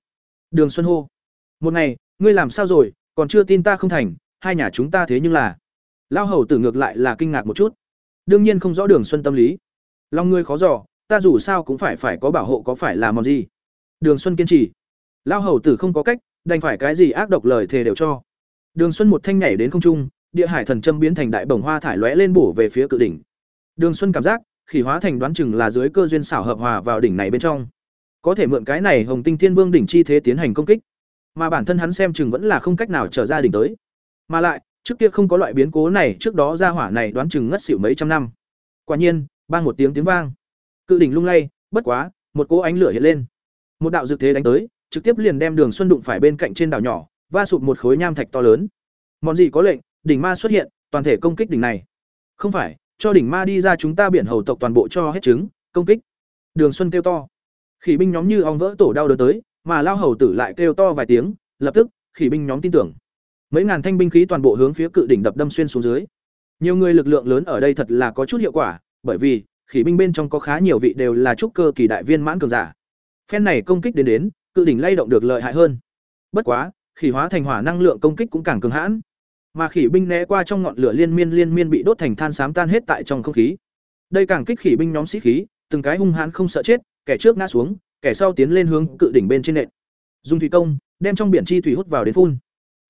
Đường Xuân hô. Một ngày, ngươi làm sao rồi, còn chưa tin ta không thành, hai nhà chúng ta thế nhưng là. Lao hầu tử ngược lại là kinh ngạc một chút. Đương nhiên không rõ Đường Xuân tâm lý. Lòng ngươi khó dò, ta dù sao cũng phải phải có bảo hộ có phải là mòn gì. Đường Xuân kiên trì. Lao hầu tử không có cách, đành phải cái gì ác độc lời thề đều cho. Đường Xuân một thanh nhảy đến không trung, địa hải thần châm biến thành đại bồng hoa thải lóe lên bổ về phía cự đỉnh. Đường Xuân cảm giác, khỉ hóa thành đoán chừng là dưới cơ duyên xảo hợp hòa vào đỉnh này bên trong. Có thể mượn cái này Hồng Tinh Thiên Vương đỉnh chi thế tiến hành công kích. Mà bản thân hắn xem chừng vẫn là không cách nào trở ra đỉnh tới. Mà lại, trước kia không có loại biến cố này, trước đó ra hỏa này đoán chừng ngất xỉu mấy trăm năm. Quả nhiên, bang một tiếng tiếng vang. Cự đỉnh lung lay, bất quá, một cỗ ánh lửa hiện lên. Một đạo dược thế đánh tới, trực tiếp liền đem Đường Xuân đụng phải bên cạnh trên đảo nhỏ, va sụp một khối nham thạch to lớn. Món gì có lệnh, đỉnh ma xuất hiện, toàn thể công kích đỉnh này. Không phải, cho đỉnh ma đi ra chúng ta biển hầu tộc toàn bộ cho hết trứng, công kích. Đường Xuân kêu to. Khỉ binh nhóm như ong vỡ tổ đau đớn tới, mà lao hầu tử lại kêu to vài tiếng, lập tức, khỉ binh nhóm tin tưởng. Mấy ngàn thanh binh khí toàn bộ hướng phía cự đỉnh đập đâm xuyên xuống dưới. Nhiều người lực lượng lớn ở đây thật là có chút hiệu quả, bởi vì khỉ binh bên trong có khá nhiều vị đều là trúc cơ kỳ đại viên mãn cường giả. Phen này công kích đến đến, cự đỉnh lay động được lợi hại hơn. Bất quá, khỉ hóa thành hỏa năng lượng công kích cũng càng cường hãn mà khỉ binh né qua trong ngọn lửa liên miên liên miên bị đốt thành than xám tan hết tại trong không khí. Đây càng kích khỉ binh nhóm sĩ khí, từng cái hung hãn không sợ chết, kẻ trước ngã xuống, kẻ sau tiến lên hướng cự đỉnh bên trên nện. Dùng thủy công, đem trong biển chi thủy hút vào đến phun.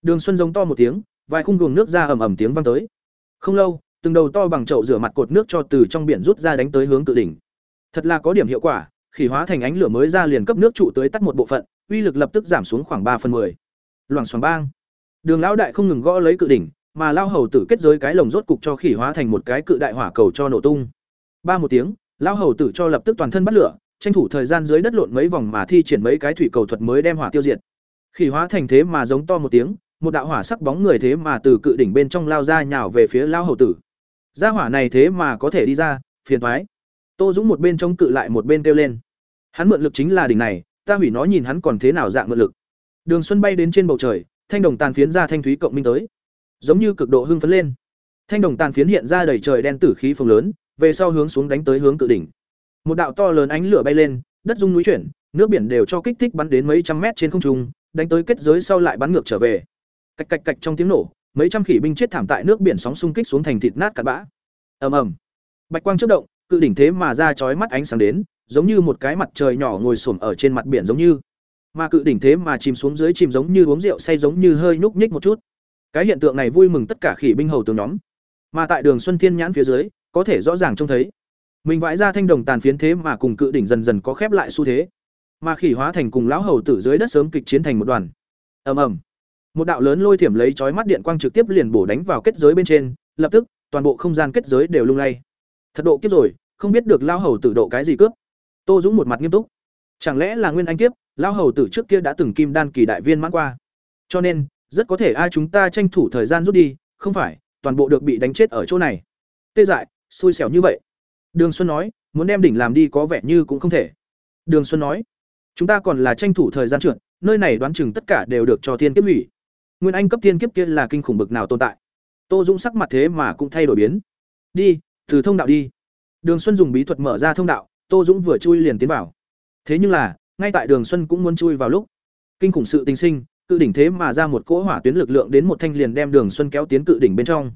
Đường xuân giống to một tiếng, vài khung luồng nước ra ầm ầm tiếng vang tới. Không lâu, từng đầu to bằng chậu rửa mặt cột nước cho từ trong biển rút ra đánh tới hướng cự đỉnh. Thật là có điểm hiệu quả, khỉ hóa thành ánh lửa mới ra liền cấp nước trụ tới tắt một bộ phận, uy lực lập tức giảm xuống khoảng ba phần 10. loảng xoảng bang. Đường lão đại không ngừng gõ lấy cự đỉnh, mà lao hầu tử kết giới cái lồng rốt cục cho khỉ hóa thành một cái cự đại hỏa cầu cho nổ tung. Ba một tiếng, lao hầu tử cho lập tức toàn thân bắt lửa, tranh thủ thời gian dưới đất lộn mấy vòng mà thi triển mấy cái thủy cầu thuật mới đem hỏa tiêu diệt. Khỉ hóa thành thế mà giống to một tiếng, một đạo hỏa sắc bóng người thế mà từ cự đỉnh bên trong lao ra nhào về phía lao hầu tử gia hỏa này thế mà có thể đi ra phiền toái. tô dũng một bên chống cự lại một bên kêu lên hắn mượn lực chính là đỉnh này ta hủy nó nhìn hắn còn thế nào dạng mượn lực đường xuân bay đến trên bầu trời thanh đồng tàn phiến ra thanh thúy cộng minh tới. Giống như cực độ hưng phấn lên. Thanh đồng tàn phiến hiện ra đầy trời đen tử khí phồng lớn, về sau hướng xuống đánh tới hướng cự đỉnh. Một đạo to lớn ánh lửa bay lên, đất rung núi chuyển, nước biển đều cho kích thích bắn đến mấy trăm mét trên không trung, đánh tới kết giới sau lại bắn ngược trở về. Cạch cạch cạch trong tiếng nổ, mấy trăm khỉ binh chết thảm tại nước biển sóng xung kích xuống thành thịt nát cặn bã. Ầm ầm. Bạch quang chớp động, cự đỉnh thế mà ra chói mắt ánh sáng đến, giống như một cái mặt trời nhỏ ngồi xổm ở trên mặt biển giống như mà cự đỉnh thế mà chìm xuống dưới chìm giống như uống rượu say giống như hơi nhúc nhích một chút. Cái hiện tượng này vui mừng tất cả khỉ binh hầu tướng nhóm. Mà tại đường xuân thiên nhãn phía dưới, có thể rõ ràng trông thấy. Mình vãi ra thanh đồng tàn phiến thế mà cùng cự đỉnh dần dần có khép lại xu thế. Mà khỉ hóa thành cùng lão hầu tử dưới đất sớm kịch chiến thành một đoàn. Ầm ầm. Một đạo lớn lôi thiểm lấy chói mắt điện quang trực tiếp liền bổ đánh vào kết giới bên trên, lập tức, toàn bộ không gian kết giới đều lung lay. Thật độ kiếp rồi, không biết được lao hầu tử độ cái gì cướp. Tô dũng một mặt nghiêm túc. Chẳng lẽ là nguyên anh kiếp? Lão hầu tử trước kia đã từng kim đan kỳ đại viên mãn qua. Cho nên, rất có thể ai chúng ta tranh thủ thời gian rút đi, không phải, toàn bộ được bị đánh chết ở chỗ này. Tê dại, xui xẻo như vậy. Đường xuân nói, muốn đem đỉnh làm đi có vẻ như cũng không thể. Đường xuân nói, chúng ta còn là tranh thủ thời gian trượt, nơi này đoán chừng tất cả đều được cho thiên kiếp hủy. Nguyên anh cấp thiên kiếp kia là kinh khủng bực nào tồn tại. Tô dũng sắc mặt thế mà cũng thay đổi biến. Đi từ thông đạo đi. Đường xuân dùng bí thuật mở ra thông đạo, tô dũng vừa chui liền tiến vào. Thế nhưng là ngay tại đường xuân cũng muốn chui vào lúc, kinh khủng sự tình sinh, cự đỉnh thế mà ra một cỗ hỏa tuyến lực lượng đến một thanh liền đem đường xuân kéo tiến cự đỉnh bên trong.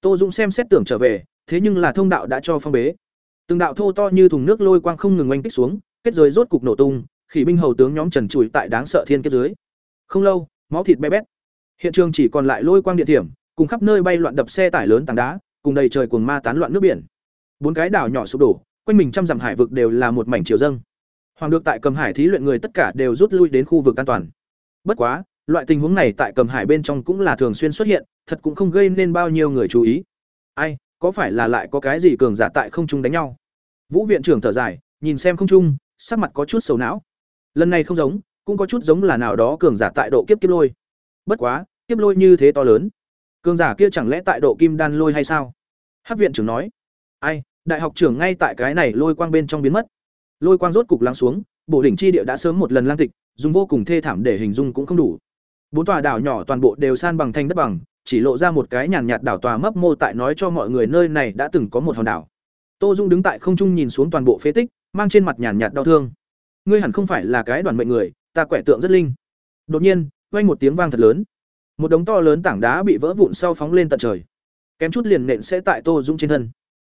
Tô dũng xem xét tưởng trở về, thế nhưng là thông đạo đã cho phong bế. Từng đạo thô to như thùng nước lôi quang không ngừng oanh kích xuống, kết giới rốt cục nổ tung, khỉ binh hầu tướng nhóm trần trụi tại đáng sợ thiên kết dưới. Không lâu, máu thịt bé bét. Hiện trường chỉ còn lại lôi quang địa thiểm, cùng khắp nơi bay loạn đập xe tải lớn tảng đá, cùng đầy trời cuồng ma tán loạn nước biển. Bốn cái đảo nhỏ sụp đổ, quanh mình trăm dặm hải vực đều là một mảnh chiều dâng hoàng được tại cầm hải thí luyện người tất cả đều rút lui đến khu vực an toàn. Bất quá, loại tình huống này tại cầm hải bên trong cũng là thường xuyên xuất hiện, thật cũng không gây nên bao nhiêu người chú ý. Ai, có phải là lại có cái gì cường giả tại không trung đánh nhau? Vũ viện trưởng thở dài, nhìn xem không trung, sắc mặt có chút sầu não. Lần này không giống, cũng có chút giống là nào đó cường giả tại độ kiếp kiếp lôi. Bất quá, kiếp lôi như thế to lớn. Cường giả kia chẳng lẽ tại độ kim đan lôi hay sao? Hắc viện trưởng nói. Ai, đại học trưởng ngay tại cái này lôi quang bên trong biến mất lôi quang rốt cục lắng xuống, bộ đỉnh chi địa đã sớm một lần lang tịch, dùng vô cùng thê thảm để hình dung cũng không đủ. Bốn tòa đảo nhỏ toàn bộ đều san bằng thanh đất bằng, chỉ lộ ra một cái nhàn nhạt đảo tòa mấp mô tại nói cho mọi người nơi này đã từng có một hòn đảo. Tô dung đứng tại không trung nhìn xuống toàn bộ phế tích, mang trên mặt nhàn nhạt đau thương. Ngươi hẳn không phải là cái đoàn mệnh người, ta quẻ tượng rất linh. Đột nhiên, vang một tiếng vang thật lớn. Một đống to lớn tảng đá bị vỡ vụn sau phóng lên tận trời. Kém chút liền nện sẽ tại tô dung trên thân.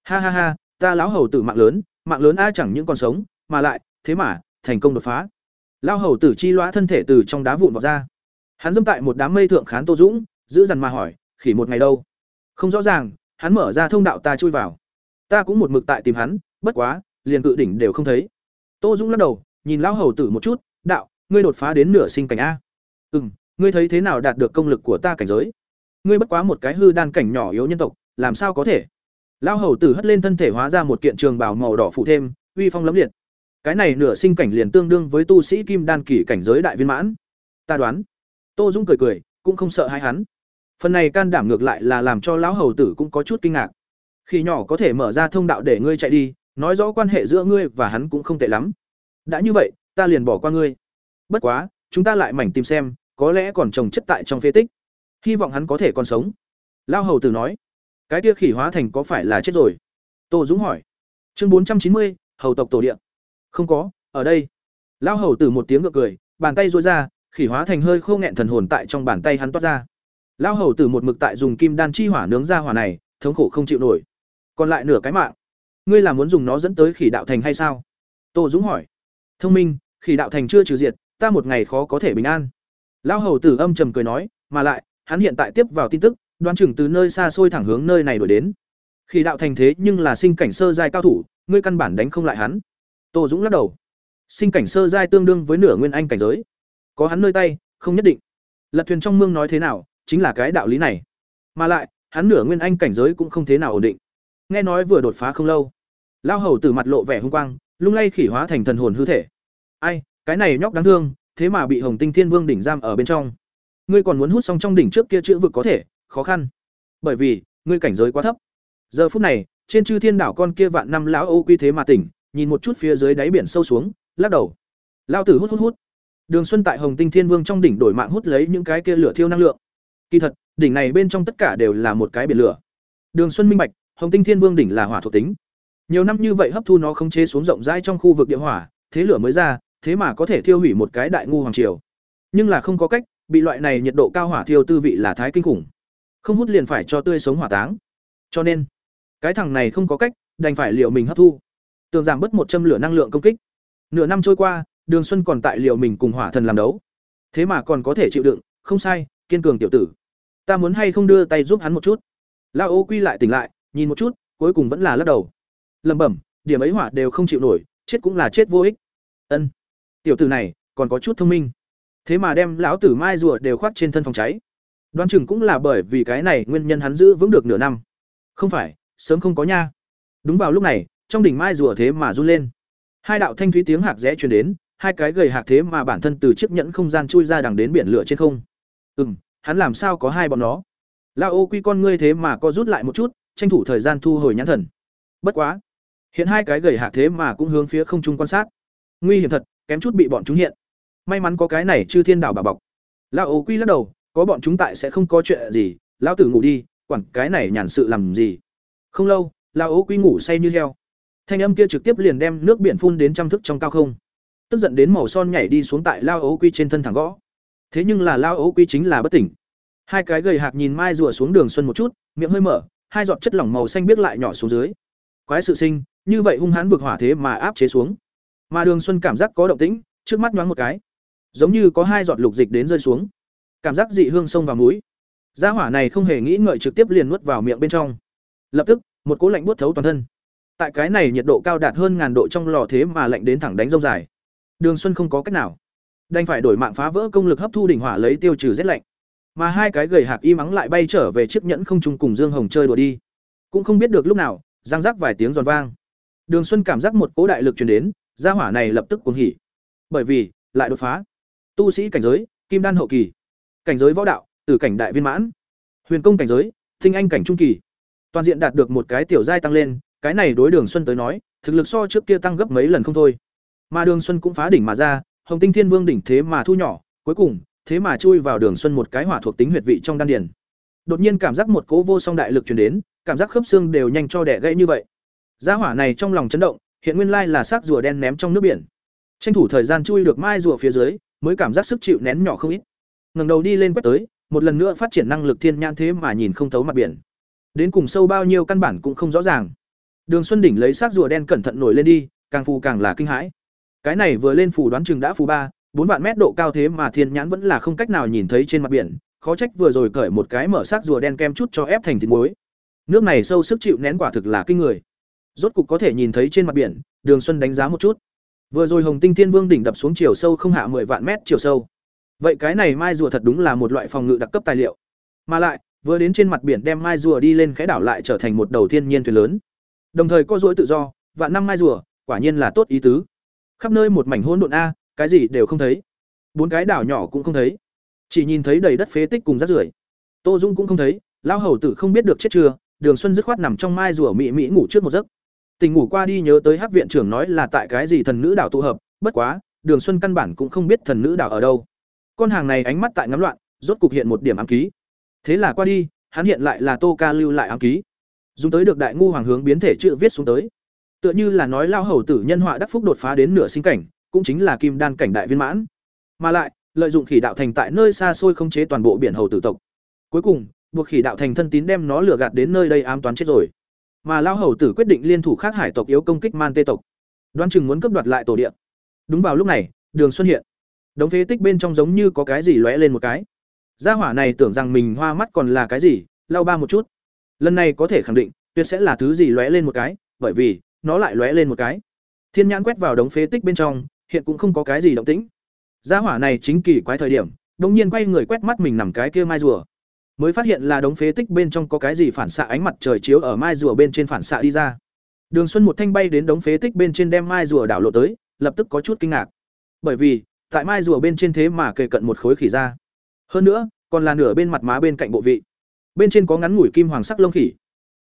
Ha ha ha, ta lão hầu tử mạng lớn mạng lớn a chẳng những còn sống mà lại thế mà thành công đột phá. Lao hầu tử chi loã thân thể từ trong đá vụn vọt ra. Hắn dâm tại một đám mây thượng khán tô dũng giữ dằn mà hỏi khỉ một ngày đâu? Không rõ ràng hắn mở ra thông đạo ta chui vào. Ta cũng một mực tại tìm hắn bất quá liền cự đỉnh đều không thấy. Tô dũng lắc đầu nhìn lão hầu tử một chút đạo ngươi đột phá đến nửa sinh cảnh a. Ừm, ngươi thấy thế nào đạt được công lực của ta cảnh giới? Ngươi bất quá một cái hư đan cảnh nhỏ yếu nhân tộc làm sao có thể? Lão hầu tử hất lên thân thể hóa ra một kiện trường bào màu đỏ phụ thêm, uy phong lẫm liệt. Cái này nửa sinh cảnh liền tương đương với tu sĩ kim đan kỷ cảnh giới đại viên mãn. Ta đoán, tô dũng cười cười, cũng không sợ hai hắn. Phần này can đảm ngược lại là làm cho lão hầu tử cũng có chút kinh ngạc. Khi nhỏ có thể mở ra thông đạo để ngươi chạy đi, nói rõ quan hệ giữa ngươi và hắn cũng không tệ lắm. Đã như vậy, ta liền bỏ qua ngươi. Bất quá, chúng ta lại mảnh tìm xem, có lẽ còn trồng chất tại trong phế tích. Hy vọng hắn có thể còn sống. Lao hầu tử nói cái kia khỉ hóa thành có phải là chết rồi? Tô dũng hỏi. Chương bốn trăm chín mươi, hầu tộc tổ điện không có, ở đây. Lão hầu tử một tiếng ngược cười, bàn tay rối ra, khỉ hóa thành hơi khô nghẹn thần hồn tại trong bàn tay hắn toát ra. Lão hầu tử một mực tại dùng kim đan chi hỏa nướng ra hỏa này, thống khổ không chịu nổi. Còn lại nửa cái mạng. Ngươi là muốn dùng nó dẫn tới khỉ đạo thành hay sao? Tô dũng hỏi. Thông minh, khỉ đạo thành chưa trừ diệt, ta một ngày khó có thể bình an. Lão hầu tử âm trầm cười nói, mà lại, hắn hiện tại tiếp vào tin tức đoán chừng từ nơi xa xôi thẳng hướng nơi này đổi đến. Khi đạo thành thế nhưng là sinh cảnh sơ giai cao thủ, ngươi căn bản đánh không lại hắn. Tô dũng lắc đầu. Sinh cảnh sơ giai tương đương với nửa nguyên anh cảnh giới. Có hắn nơi tay, không nhất định. Lật thuyền trong mương nói thế nào, chính là cái đạo lý này. Mà lại, hắn nửa nguyên anh cảnh giới cũng không thế nào ổn định. Nghe nói vừa đột phá không lâu lao hầu từ mặt lộ vẻ hung quang, lung lay khỉ hóa thành thần hồn hư thể. Ai, cái này nhóc đáng thương, thế mà bị hồng tinh thiên vương đỉnh giam ở bên trong. Ngươi còn muốn hút xong trong đỉnh trước kia chữ vực có thể khó khăn. Bởi vì, ngươi cảnh giới quá thấp. Giờ phút này, trên chư thiên đảo con kia vạn năm lão ô quy thế mà tỉnh, nhìn một chút phía dưới đáy biển sâu xuống, lắc đầu. Lao tử hút hút hút. Đường xuân tại hồng tinh thiên vương trong đỉnh đổi mạng hút lấy những cái kia lửa thiêu năng lượng. Kỳ thật, đỉnh này bên trong tất cả đều là một cái biển lửa. Đường xuân minh bạch, hồng tinh thiên vương đỉnh là hỏa thuộc tính. Nhiều năm như vậy hấp thu nó khống chế xuống rộng rãi trong khu vực địa hỏa, thế lửa mới ra, thế mà có thể thiêu hủy một cái đại ngu hoàng triều. Nhưng là không có cách, bị loại này nhiệt độ cao hỏa thiêu tư vị là thái kinh khủng không hút liền phải cho tươi sống hỏa táng. Cho nên, cái thằng này không có cách, đành phải liệu mình hấp thu. Tường giảm bớt một châm lửa năng lượng công kích. Nửa năm trôi qua, đường xuân còn tại liệu mình cùng hỏa thần làm đấu. Thế mà còn có thể chịu đựng, không sai, kiên cường tiểu tử. Ta muốn hay không đưa tay giúp hắn một chút? Lao ô quy lại tỉnh lại, nhìn một chút, cuối cùng vẫn là lắc đầu. Lẩm bẩm, điểm ấy hỏa đều không chịu nổi, chết cũng là chết vô ích. Ân, tiểu tử này còn có chút thông minh. Thế mà đem lão tử mai rùa đều khoác trên thân phòng cháy đoán chừng cũng là bởi vì cái này nguyên nhân hắn giữ vững được nửa năm. Không phải sớm không có nha. Đúng vào lúc này trong đỉnh mai rùa thế mà run lên. Hai đạo thanh thúy tiếng hạc rẽ truyền đến hai cái gầy hạc thế mà bản thân từ chiếc nhẫn không gian chui ra đằng đến biển lửa trên không. Ừm, hắn làm sao có hai bọn nó? La ô quy con ngươi thế mà co rút lại một chút tranh thủ thời gian thu hồi nhãn thần. Bất quá hiện hai cái gầy hạc thế mà cũng hướng phía không trung quan sát. Nguy hiểm thật kém chút bị bọn chúng hiện. May mắn có cái này chư thiên đảo bà bọc. La ô quy lắc đầu có bọn chúng tại sẽ không có chuyện gì, lão tử ngủ đi, quản cái này nhàn sự làm gì. Không lâu, lão ố quy ngủ say như heo. Thanh âm kia trực tiếp liền đem nước biển phun đến trăm thức trong cao không. Tức giận đến màu son nhảy đi xuống tại lao ố quy trên thân thẳng gõ. Thế nhưng là lao ố quy chính là bất tỉnh. Hai cái gầy hạc nhìn mai rùa xuống đường xuân một chút, miệng hơi mở, hai giọt chất lỏng màu xanh biết lại nhỏ xuống dưới. Quái sự sinh, như vậy hung hãn vực hỏa thế mà áp chế xuống. Mà đường xuân cảm giác có động tĩnh, trước mắt nhoáng một cái. Giống như có hai giọt lục dịch đến rơi xuống cảm giác dị hương sông vào mũi. Gia hỏa này không hề nghĩ ngợi trực tiếp liền nuốt vào miệng bên trong. Lập tức, một cỗ lạnh buốt thấu toàn thân. Tại cái này nhiệt độ cao đạt hơn ngàn độ trong lò thế mà lạnh đến thẳng đánh rông dài. Đường xuân không có cách nào. Đành phải đổi mạng phá vỡ công lực hấp thu đỉnh hỏa lấy tiêu trừ rét lạnh. Mà hai cái gầy hạc y mắng lại bay trở về chiếc nhẫn không trung cùng dương hồng chơi đùa đi. Cũng không biết được lúc nào giang rác vài tiếng giòn vang. Đường xuân cảm giác một cỗ đại lực truyền đến, gia hỏa này lập tức cuồng hỉ. Bởi vì, lại đột phá. Tu sĩ cảnh giới, kim đan hậu kỳ cảnh giới võ đạo, từ cảnh đại viên mãn. Huyền công cảnh giới thinh anh cảnh trung kỳ. Toàn diện đạt được một cái tiểu giai tăng lên, cái này đối đường xuân tới nói, thực lực so trước kia tăng gấp mấy lần không thôi. Mà đường xuân cũng phá đỉnh mà ra, hồng tinh thiên vương đỉnh thế mà thu nhỏ, cuối cùng, thế mà chui vào đường xuân một cái hỏa thuộc tính huyệt vị trong đan điền. Đột nhiên cảm giác một cố vô song đại lực truyền đến, cảm giác khớp xương đều nhanh cho đẻ gãy như vậy. Gia hỏa này trong lòng chấn động, hiện nguyên lai là xác rùa đen ném trong nước biển. Tranh thủ thời gian chui được mai rùa phía dưới, mới cảm giác sức chịu nén nhỏ không ít ngẩng đầu đi lên quét tới, một lần nữa phát triển năng lực thiên nhãn thế mà nhìn không thấu mặt biển. Đến cùng sâu bao nhiêu căn bản cũng không rõ ràng. Đường xuân đỉnh lấy xác rùa đen cẩn thận nổi lên đi, càng phù càng là kinh hãi. Cái này vừa lên phù đoán chừng đã phù ba, bốn vạn mét độ cao thế mà thiên nhãn vẫn là không cách nào nhìn thấy trên mặt biển, khó trách vừa rồi cởi một cái mở xác rùa đen kem chút cho ép thành thịt muối. Nước này sâu sức chịu nén quả thực là kinh người. Rốt cục có thể nhìn thấy trên mặt biển, đường xuân đánh giá một chút. Vừa rồi hồng tinh thiên vương đỉnh đập xuống chiều sâu không hạ mười vạn mét chiều sâu vậy cái này mai rùa thật đúng là một loại phòng ngự đặc cấp tài liệu. Mà lại, vừa đến trên mặt biển đem mai rùa đi lên khẽ đảo lại trở thành một đầu thiên nhiên thuyền lớn. Đồng thời có rỗi tự do, vạn năm mai rùa, quả nhiên là tốt ý tứ. Khắp nơi một mảnh hỗn độn a, cái gì đều không thấy. Bốn cái đảo nhỏ cũng không thấy. Chỉ nhìn thấy đầy đất phế tích cùng rác rưởi. Tô dung cũng không thấy, lão hầu tử không biết được chết chưa, đường xuân dứt khoát nằm trong mai rùa mị mị ngủ trước một giấc. Tình ngủ qua đi nhớ tới hắc viện trưởng nói là tại cái gì thần nữ đảo tụ hợp, bất quá, đường xuân căn bản cũng không biết thần nữ đảo ở đâu con hàng này ánh mắt tại ngắm loạn, rốt cục hiện một điểm ám ký. Thế là qua đi, hắn hiện lại là tô ca lưu lại ám ký. Dùng tới được đại ngu hoàng hướng biến thể chữ viết xuống tới. Tựa như là nói lao hầu tử nhân họa đắc phúc đột phá đến nửa sinh cảnh, cũng chính là kim đan cảnh đại viên mãn. Mà lại, lợi dụng khỉ đạo thành tại nơi xa xôi không chế toàn bộ biển hầu tử tộc. Cuối cùng, buộc khỉ đạo thành thân tín đem nó lừa gạt đến nơi đây ám toán chết rồi. Mà lao hầu tử quyết định liên thủ khác hải tộc yếu công kích man tê tộc. Đoan chừng muốn cấp đoạt lại tổ địa. Đúng vào lúc này, đường xuân hiện đống phế tích bên trong giống như có cái gì lóe lên một cái. Gia hỏa này tưởng rằng mình hoa mắt còn là cái gì, lau ba một chút. Lần này có thể khẳng định, tuyệt sẽ là thứ gì lóe lên một cái, bởi vì, nó lại lóe lên một cái. Thiên nhãn quét vào đống phế tích bên trong, hiện cũng không có cái gì động tĩnh. Gia hỏa này chính kỳ quái thời điểm, đống nhiên quay người quét mắt mình nằm cái kia mai rùa. Mới phát hiện là đống phế tích bên trong có cái gì phản xạ ánh mặt trời chiếu ở mai rùa bên trên phản xạ đi ra. Đường xuân một thanh bay đến đống phế tích bên trên đem mai rùa đảo lộ tới, lập tức có chút kinh ngạc. Bởi vì tại mai rùa bên trên thế mà kề cận một khối khỉ ra. Hơn nữa, còn là nửa bên mặt má bên cạnh bộ vị. Bên trên có ngắn ngủi kim hoàng sắc lông khỉ.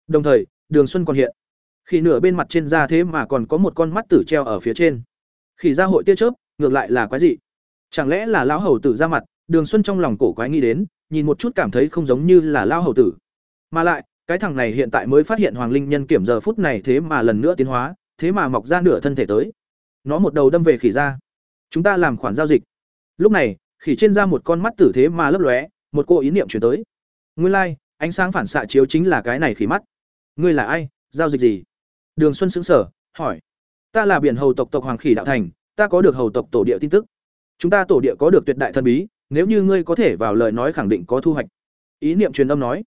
Đồng thời, đường xuân còn hiện. Khi nửa bên mặt trên da thế mà còn có một con mắt tử treo ở phía trên. Khỉ ra hội tia chớp, ngược lại là quái dị. Chẳng lẽ là lão hầu tử ra mặt, đường xuân trong lòng cổ quái nghĩ đến, nhìn một chút cảm thấy không giống như là lão hầu tử. Mà lại, cái thằng này hiện tại mới phát hiện hoàng linh nhân kiểm giờ phút này thế mà lần nữa tiến hóa, thế mà mọc ra nửa thân thể tới. Nó một đầu đâm về khỉ ra chúng ta làm khoản giao dịch. Lúc này khỉ trên ra một con mắt tử thế mà lấp lóe một cô ý niệm chuyển tới. Nguyên lai、like, ánh sáng phản xạ chiếu chính là cái này khỉ mắt. Ngươi là ai? Giao dịch gì? Đường xuân xứng sở hỏi. Ta là biển hầu tộc tộc hoàng khỉ đạo thành ta có được hầu tộc tổ địa tin tức. Chúng ta tổ địa có được tuyệt đại thần bí nếu như ngươi có thể vào lời nói khẳng định có thu hoạch. Ý niệm truyền âm nói.